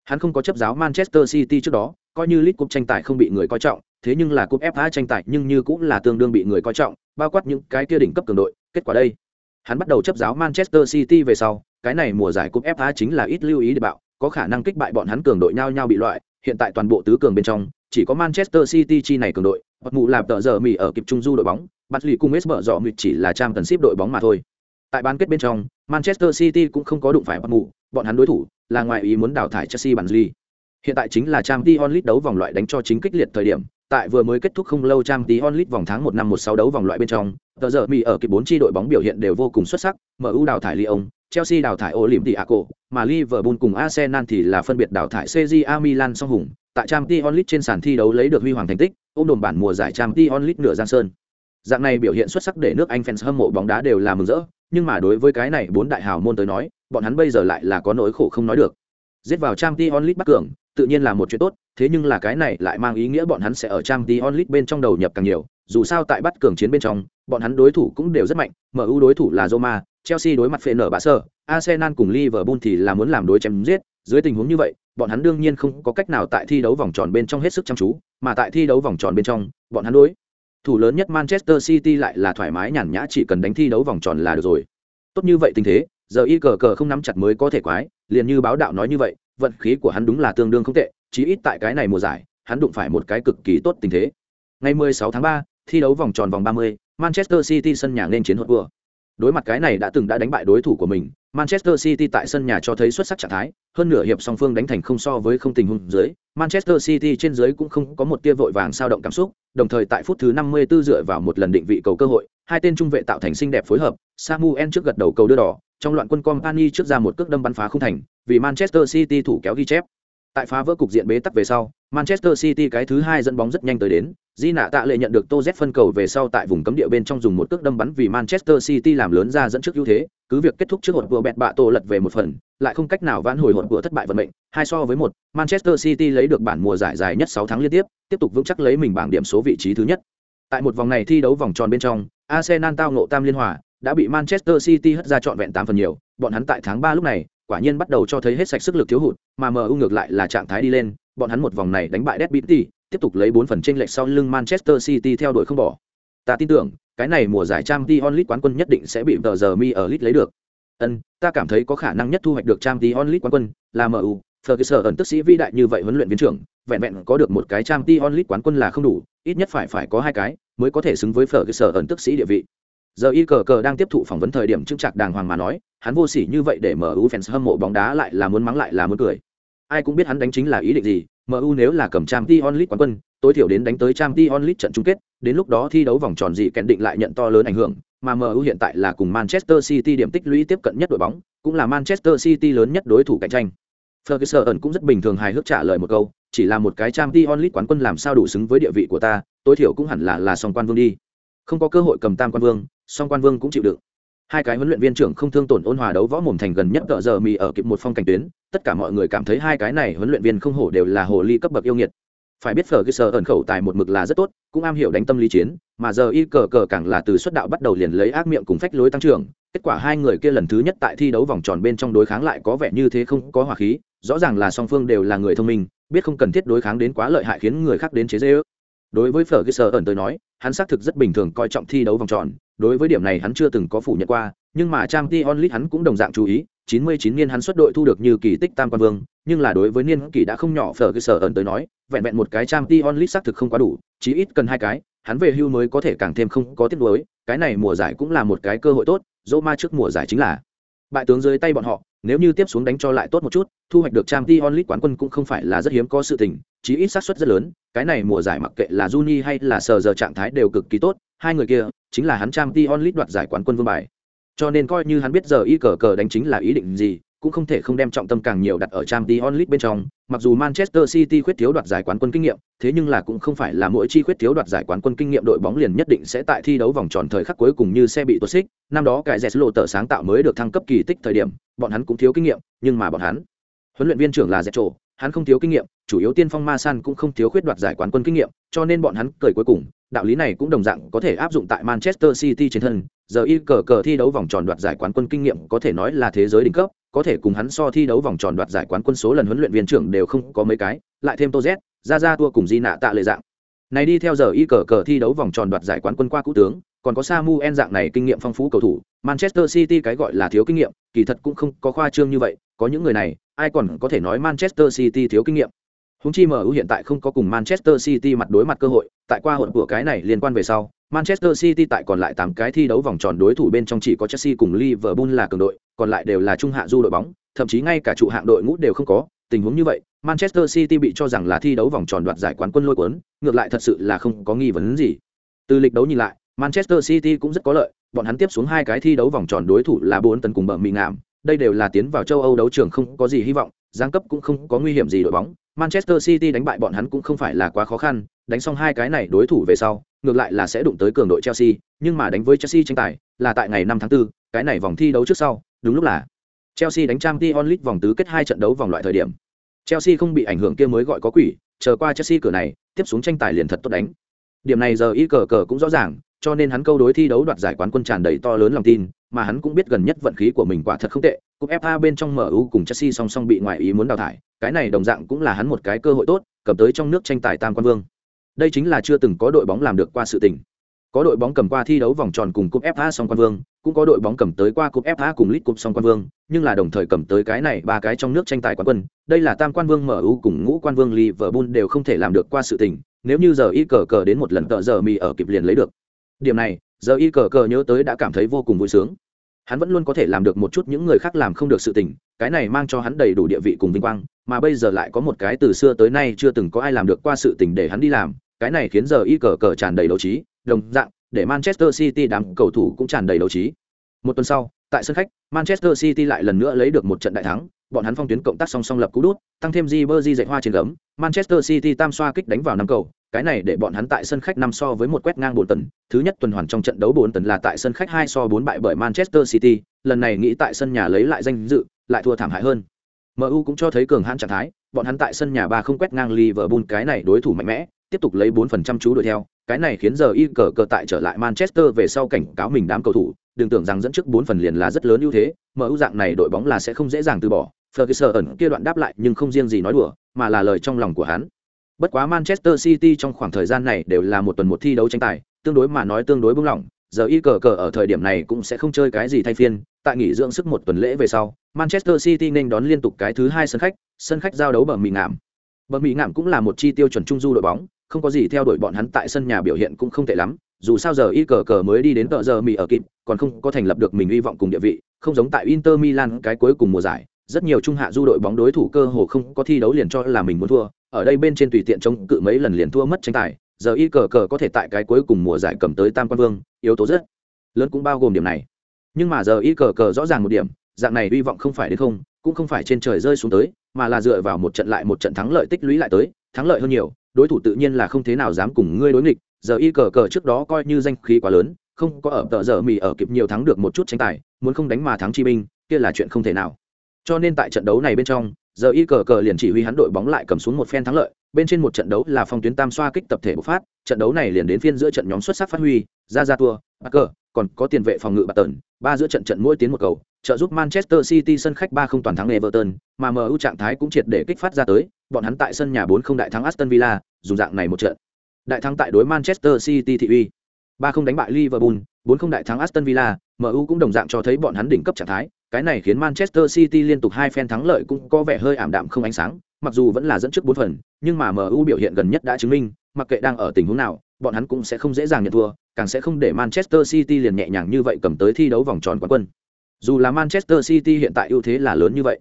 Hắn không có chấp giáo Manchester City trước đó, coi như League Cup tranh tài không bị người coi trọng, thế nhưng là cúp FA tranh tài nhưng như cũng là tương đương bị người coi trọng, bao quát những cái kia đỉnh cấp cường đội, kết quả đây, hắn bắt đầu chấp giáo Manchester City về sau, cái này mùa giải cúp FA chính là ít lưu ý để bạo, có khả năng kích bại bọn hắn cường đội nhau nhau bị loại, hiện tại toàn bộ tứ cường bên trong, chỉ có Manchester City chi này cường đội hoặc mụ làm tờ giờ mì ở kịp trung du đội bóng bắt lì cùng mở dọ mịt chỉ là trang cần ship đội bóng mà thôi. Tại bán kết bên trong, manchester city cũng không có đụng phải bắt mụ, bọn hắn đối thủ là ngoại ý muốn đào thải chelsea bản lì. hiện tại chính là trang Dion onlit đấu vòng loại đánh cho chính kích liệt thời điểm, tại vừa mới kết thúc không lâu trang Dion onlit vòng tháng một năm một sáu đấu vòng loại bên trong, tờ giờ mỹ ở kịp bốn chi đội bóng biểu hiện đều vô cùng xuất sắc mu đào thải lyon, chelsea đào thải olympiaco mà liverpool cùng arsenal thì là phân biệt đào thải cja milan song hùng. Tại trang Dion onlit trên sàn thi đấu lấy được huy hoàng thành tích, ôm đồn bản mùa giải trang Dion onlit nửa giang sơn dạng này biểu hiện xuất sắc để nước anh fans hâm mộ bóng đá đều là mừng rỡ, nhưng mà đối với cái này bốn đại hào môn tới nói, bọn hắn bây giờ lại là có nỗi khổ không nói được. Giết vào trang t onlit bắc cường, tự nhiên là một chuyện tốt, thế nhưng là cái này lại mang ý nghĩa bọn hắn sẽ ở trang t onlit bên trong đầu nhập càng nhiều, dù sao tại bắt cường chiến bên trong, bọn hắn đối thủ cũng đều rất mạnh mu đối thủ là roma, chelsea đối mặt phệ nở bạ sơ arsenal cùng liverpool thì là muốn làm đối chém giết, dưới tình huống như vậy, bọn hắn đương nhiên không có cách nào tại thi đấu vòng tròn bên trong hết sức chăm chú, mà tại thi đấu vòng tròn bên trong, bọn hắn đối thủ lớn nhất manchester city lại là thoải mái nhàn nhã chỉ cần đánh thi đấu vòng tròn là được rồi. Tốt như vậy tình thế giờ y cờ cờ không nắm chặt mới có thể quái liền như báo đạo nói như vậy vận khí của hắn đúng là tương đương không tệ chí ít tại cái này mùa giải hắn đụng phải một cái cực kỳ tốt tình thế. Ngày 16 tháng 3, thi đấu vòng tròn vòng 30, manchester city sân nhà nên chiến hốt vừa đối mặt cái này đã từng đã đánh bại đối thủ của mình, manchester city tại sân nhà cho thấy xuất sắc trạng thái, hơn nửa hiệp song phương đánh thành không so với không tình huống dưới, manchester city trên dưới cũng không có một tia vội vàng sao động cảm xúc, đồng thời tại phút thứ 54 dựa vào một lần định vị cầu cơ hội, hai tên trung vệ tạo thành xinh đẹp phối hợp, samuel trước gật đầu cầu đưa đỏ, trong loạn quân company trước ra một cước đâm bắn phá không thành, vì manchester city thủ kéo ghi chép. Tại phá vỡ cục diện bế tắc về sau manchester city cái thứ hai dẫn bóng rất nhanh tới đến. Di nạ tạ lệ nhận được tô z phân cầu về sau tại vùng cấm địa bên trong dùng một cước đâm bắn vì manchester city làm lớn ra dẫn trước ưu thế. Cứ việc kết thúc trước hột vừa bẹt bạ tổ lật về một phần lại không cách nào vãn hồi hột vừa thất bại vận mệnh. Hai so với một manchester city lấy được bản mùa giải dài nhất sáu tháng liên tiếp tiếp tục vững chắc lấy mình bảng điểm số vị trí thứ nhất. Tại một vòng này thi đấu vòng tròn bên trong arsenal tao ngộ tam liên hòa đã bị manchester city hất ra trọn vẹn tám phần nhiều. Bọn hắn tại tháng ba lúc này quả nhiên bắt đầu cho thấy hết sạch sức lực thiếu hụt, mà MU ngược lại là trạng thái đi lên, bọn hắn một vòng này đánh bại Derby, tiếp tục lấy 4 phần chênh lệch sau lưng Manchester City theo đuổi không bỏ. Ta tin tưởng, cái này mùa giải Champions League quán quân nhất định sẽ bị tờ giờ mi ở League lấy được. Ân, ta cảm thấy có khả năng nhất thu hoạch được Champions League quán quân là MU. Ferguson ẩn tức sĩ vĩ đại như vậy huấn luyện viên trưởng, vẹn vẹn có được một cái Champions League quán quân là không đủ, ít nhất phải phải có hai cái mới có thể xứng với Ferguson ẩn tức sĩ địa vị giờ y cờ cờ đang tiếp thụ phỏng vấn thời điểm trưng trạc đàng hoàng mà nói hắn vô sỉ như vậy để mu fans hâm mộ bóng đá lại là muốn mắng lại là muốn cười ai cũng biết hắn đánh chính là ý định gì mu nếu là cầm trang t onlit quán quân tối thiểu đến đánh tới trang t onlit trận chung kết đến lúc đó thi đấu vòng tròn gì kèn định lại nhận to lớn ảnh hưởng mà mu hiện tại là cùng manchester city điểm tích lũy tiếp cận nhất đội bóng cũng là manchester city lớn nhất đối thủ cạnh tranh Ferguson cũng rất bình thường hài hước trả lời một câu, chỉ là một cái trang Onlit quán quân làm sao đủ xứng với địa vị của ta, tối thiểu cũng hẳn là là song quan vương đi. Không có cơ hội cầm tam quan vương, song quan vương cũng chịu đựng hai cái huấn luyện viên trưởng không thương tổn ôn hòa đấu võ mồm thành gần nhất tợ giờ mì ở kịp một phong cảnh tuyến, tất cả mọi người cảm thấy hai cái này huấn luyện viên không hổ đều là hồ ly cấp bậc yêu nghiệt. Phải biết phở cái sở ẩn khẩu tài một mực là rất tốt, cũng am hiểu đánh tâm lý chiến, mà giờ y cờ cờ càng là từ xuất đạo bắt đầu liền lấy ác miệng cùng phách lối tăng trưởng, kết quả hai người kia lần thứ nhất tại thi đấu vòng tròn bên trong đối kháng lại có vẻ như thế không có hỏa khí, rõ ràng là song phương đều là người thông minh, biết không cần thiết đối kháng đến quá lợi hại khiến người khác đến chế dễ ước đối với phở cái sờ ẩn tới nói, hắn xác thực rất bình thường coi trọng thi đấu vòng tròn, đối với điểm này hắn chưa từng có phủ nhận qua, nhưng mà trang t onlit hắn cũng đồng dạng chú ý 99 niên hắn xuất đội thu được như kỳ tích tam quan vương, nhưng là đối với niên kỳ đã không nhỏ phở cái sở ẩn tới nói, vẹn vẹn một cái trang t onlit xác thực không quá đủ chí ít cần hai cái, hắn về hưu mới có thể càng thêm không có tiết đối cái này mùa giải cũng là một cái cơ hội tốt dỗ ma trước mùa giải chính là. Bại tướng dưới tay bọn họ nếu như tiếp xuống đánh cho lại tốt một chút, thu hoạch được trang t quán quân cũng không phải là rất hiếm có sự tình, chí ít xác suất rất lớn, cái này mùa giải mặc kệ là Juni hay là Sở giờ trạng thái đều cực kỳ tốt, hai người kia chính là hắn trang t đoạt giải quán quân vương bài. Cho nên coi như hắn biết giờ y cờ cờ đánh chính là ý định gì cũng không thể không đem trọng tâm càng nhiều đặt ở trang t bên trong mặc dù manchester city khuyết thiếu đoạt giải quán quân kinh nghiệm thế nhưng là cũng không phải là mỗi chi khuyết thiếu đoạt giải quán quân kinh nghiệm đội bóng liền nhất định sẽ tại thi đấu vòng tròn thời khắc cuối cùng như xe bị tuột xích năm đó cái dẹt lộ tờ sáng tạo mới được thăng cấp kỳ tích thời điểm bọn hắn cũng thiếu kinh nghiệm nhưng mà bọn hắn huấn luyện viên trưởng là Zetro, hắn không thiếu kinh nghiệm chủ yếu tiên phong ma san cũng không thiếu khuyết đoạt giải quán quân kinh nghiệm cho nên bọn hắn cười cuối cùng đạo lý này cũng đồng dạng có thể áp dụng tại manchester city trên thân giờ y cờ cờ thi đấu vòng tròn đoạt giải quán quân kinh nghiệm có thể nói là thế giới đỉnh cấp có thể cùng hắn so thi đấu vòng tròn đoạt giải quán quân số lần huấn luyện viên trưởng đều không có mấy cái lại thêm tô z ra ra tua cùng di nạ tạ lệ dạng này đi theo giờ y cờ cờ thi đấu vòng tròn đoạt giải quán quân qua cũ tướng còn có Samu En dạng này kinh nghiệm phong phú cầu thủ, Manchester City cái gọi là thiếu kinh nghiệm, kỳ thật cũng không có khoa trương như vậy, có những người này, ai còn có thể nói Manchester City thiếu kinh nghiệm. Húng chi MU hiện tại không có cùng Manchester City mặt đối mặt cơ hội, tại qua hội của cái này liên quan về sau, Manchester City tại còn lại 8 cái thi đấu vòng tròn đối thủ bên trong chỉ có Chelsea cùng Liverpool là cường đội, còn lại đều là trung hạ du đội bóng, thậm chí ngay cả trụ hạng đội ngũ đều không có. Tình huống như vậy, Manchester City bị cho rằng là thi đấu vòng tròn đoạt giải quán quân lôi cuốn, ngược lại thật sự là không có nghi vấn gì. Từ lịch đấu nhìn lại, Manchester City cũng rất có lợi, bọn hắn tiếp xuống hai cái thi đấu vòng tròn đối thủ là bốn tấn cùng bờ mì ngạm, đây đều là tiến vào châu Âu đấu trường không có gì hy vọng, giáng cấp cũng không có nguy hiểm gì đội bóng. Manchester City đánh bại bọn hắn cũng không phải là quá khó khăn, đánh xong hai cái này đối thủ về sau, ngược lại là sẽ đụng tới cường đội Chelsea, nhưng mà đánh với Chelsea tranh tài là tại ngày 5 tháng 4, cái này vòng thi đấu trước sau, đúng lúc là Chelsea đánh Champions League vòng tứ kết hai trận đấu vòng loại thời điểm. Chelsea không bị ảnh hưởng kia mới gọi có quỷ, chờ qua Chelsea cửa này, tiếp xuống tranh tài liền thật tốt đánh. Điểm này giờ ý cờ cờ cũng rõ ràng, cho nên hắn câu đối thi đấu đoạt giải quán quân tràn đầy to lớn lòng tin, mà hắn cũng biết gần nhất vận khí của mình quả thật không tệ, cúp FA bên trong MU cùng Chelsea song song bị ngoại ý muốn đào thải, cái này đồng dạng cũng là hắn một cái cơ hội tốt, cầm tới trong nước tranh tài tam quan vương. Đây chính là chưa từng có đội bóng làm được qua sự tình. Có đội bóng cầm qua thi đấu vòng tròn cùng cúp FA song quan vương, cũng có đội bóng cầm tới qua cúp FA cùng League Cup song quan vương, nhưng là đồng thời cầm tới cái này ba cái trong nước tranh tài quán quân, đây là tam quan vương MU cùng ngũ quan vương Liverpool đều không thể làm được qua sự tình, nếu như giờ ít cờ cờ đến một lần tợ giờ mì ở kịp liền lấy được. Điểm này, giờ y cờ cờ nhớ tới đã cảm thấy vô cùng vui sướng. Hắn vẫn luôn có thể làm được một chút những người khác làm không được sự tình, cái này mang cho hắn đầy đủ địa vị cùng vinh quang, mà bây giờ lại có một cái từ xưa tới nay chưa từng có ai làm được qua sự tình để hắn đi làm, cái này khiến giờ y cờ cờ tràn đầy đấu trí, đồng dạng, để manchester city đám cầu thủ cũng tràn đầy đấu trí. Một tuần sau, tại sân khách, manchester city lại lần nữa lấy được một trận đại thắng, bọn hắn phong tuyến cộng tác song song lập cú đút, tăng thêm di bơ di dạy hoa trên gấm, manchester city tam xoa kích đánh vào năm cầu cái này để bọn hắn tại sân khách năm so với một quét ngang bốn tấn thứ nhất tuần hoàn trong trận đấu bốn tấn là tại sân khách hai so bốn bại bởi manchester city lần này nghĩ tại sân nhà lấy lại danh dự lại thua thảm hại hơn mu cũng cho thấy cường hãn trạng thái bọn hắn tại sân nhà ba không quét ngang liverpool cái này đối thủ mạnh mẽ tiếp tục lấy bốn phần trăm chú đuổi theo cái này khiến giờ y cờ cờ tại trở lại manchester về sau cảnh cáo mình đám cầu thủ đừng tưởng rằng dẫn trước bốn phần liền là rất lớn ưu thế mu dạng này đội bóng là sẽ không dễ dàng từ bỏ Ferguson ẩn kia đoạn đáp lại nhưng không riêng gì nói đùa, mà là lời trong lòng của hắn. Bất quá Manchester City trong khoảng thời gian này đều là một tuần một thi đấu tranh tài, tương đối mà nói tương đối bướng lỏng, giờ y cờ cờ ở thời điểm này cũng sẽ không chơi cái gì thay phiên, tại nghỉ dưỡng sức một tuần lễ về sau, Manchester City nên đón liên tục cái thứ hai sân khách, sân khách giao đấu bờ mì ngạm. Bờ mì ngạm cũng là một chi tiêu chuẩn trung du đội bóng, không có gì theo đuổi bọn hắn tại sân nhà biểu hiện cũng không tệ lắm, dù sao giờ y cờ cờ mới đi đến tợ giờ mì ở kịp, còn không có thành lập được mình hy vọng cùng địa vị, không giống tại Inter Milan cái cuối cùng mùa giải, rất nhiều trung hạ du đội bóng đối thủ cơ hồ không có thi đấu liền cho là mình muốn thua. Ở đây bên trên tùy tiện chống cự mấy lần liền thua mất tranh tài. Giờ y cờ cờ có thể tại cái cuối cùng mùa giải cầm tới tam quan vương, yếu tố rất lớn cũng bao gồm điểm này. Nhưng mà giờ y cờ cờ rõ ràng một điểm, dạng này hy vọng không phải đến không, cũng không phải trên trời rơi xuống tới, mà là dựa vào một trận lại một trận thắng lợi tích lũy lại tới, thắng lợi hơn nhiều, đối thủ tự nhiên là không thế nào dám cùng ngươi đối nghịch. Giờ y cờ cờ trước đó coi như danh khí quá lớn, không có ở tờ giờ mì ở kịp nhiều thắng được một chút tranh tài, muốn không đánh mà thắng chi binh, kia là chuyện không thể nào cho nên tại trận đấu này bên trong, giờ y cờ cờ liền chỉ huy hắn đội bóng lại cầm xuống một phen thắng lợi, bên trên một trận đấu là phong tuyến tam xoa kích tập thể bộc phát, trận đấu này liền đến phiên giữa trận nhóm xuất sắc phát huy, ra ra tua, cờ, còn có tiền vệ phòng ngự bà tần, ba giữa trận trận mỗi tiến một cầu, trợ giúp Manchester City sân khách ba không toàn thắng Everton, mà MU trạng thái cũng triệt để kích phát ra tới, bọn hắn tại sân nhà bốn không đại thắng Aston Villa, dùng dạng này một trận. Đại thắng tại đối Manchester City thị uy. ba không đánh bại Liverpool, bốn không đại thắng Aston Villa, MU cũng đồng dạng cho thấy bọn hắn đỉnh cấp trạng thái, cái này khiến Manchester City liên tục hai phen thắng lợi cũng có vẻ hơi ảm đạm không ánh sáng, mặc dù vẫn là dẫn trước bốn phần, nhưng mà MU biểu hiện gần nhất đã chứng minh, mặc kệ đang ở tình huống nào, bọn hắn cũng sẽ không dễ dàng nhận thua, càng sẽ không để Manchester City liền nhẹ nhàng như vậy cầm tới thi đấu vòng tròn quán quân. Dù là Manchester City hiện tại ưu thế là lớn như vậy,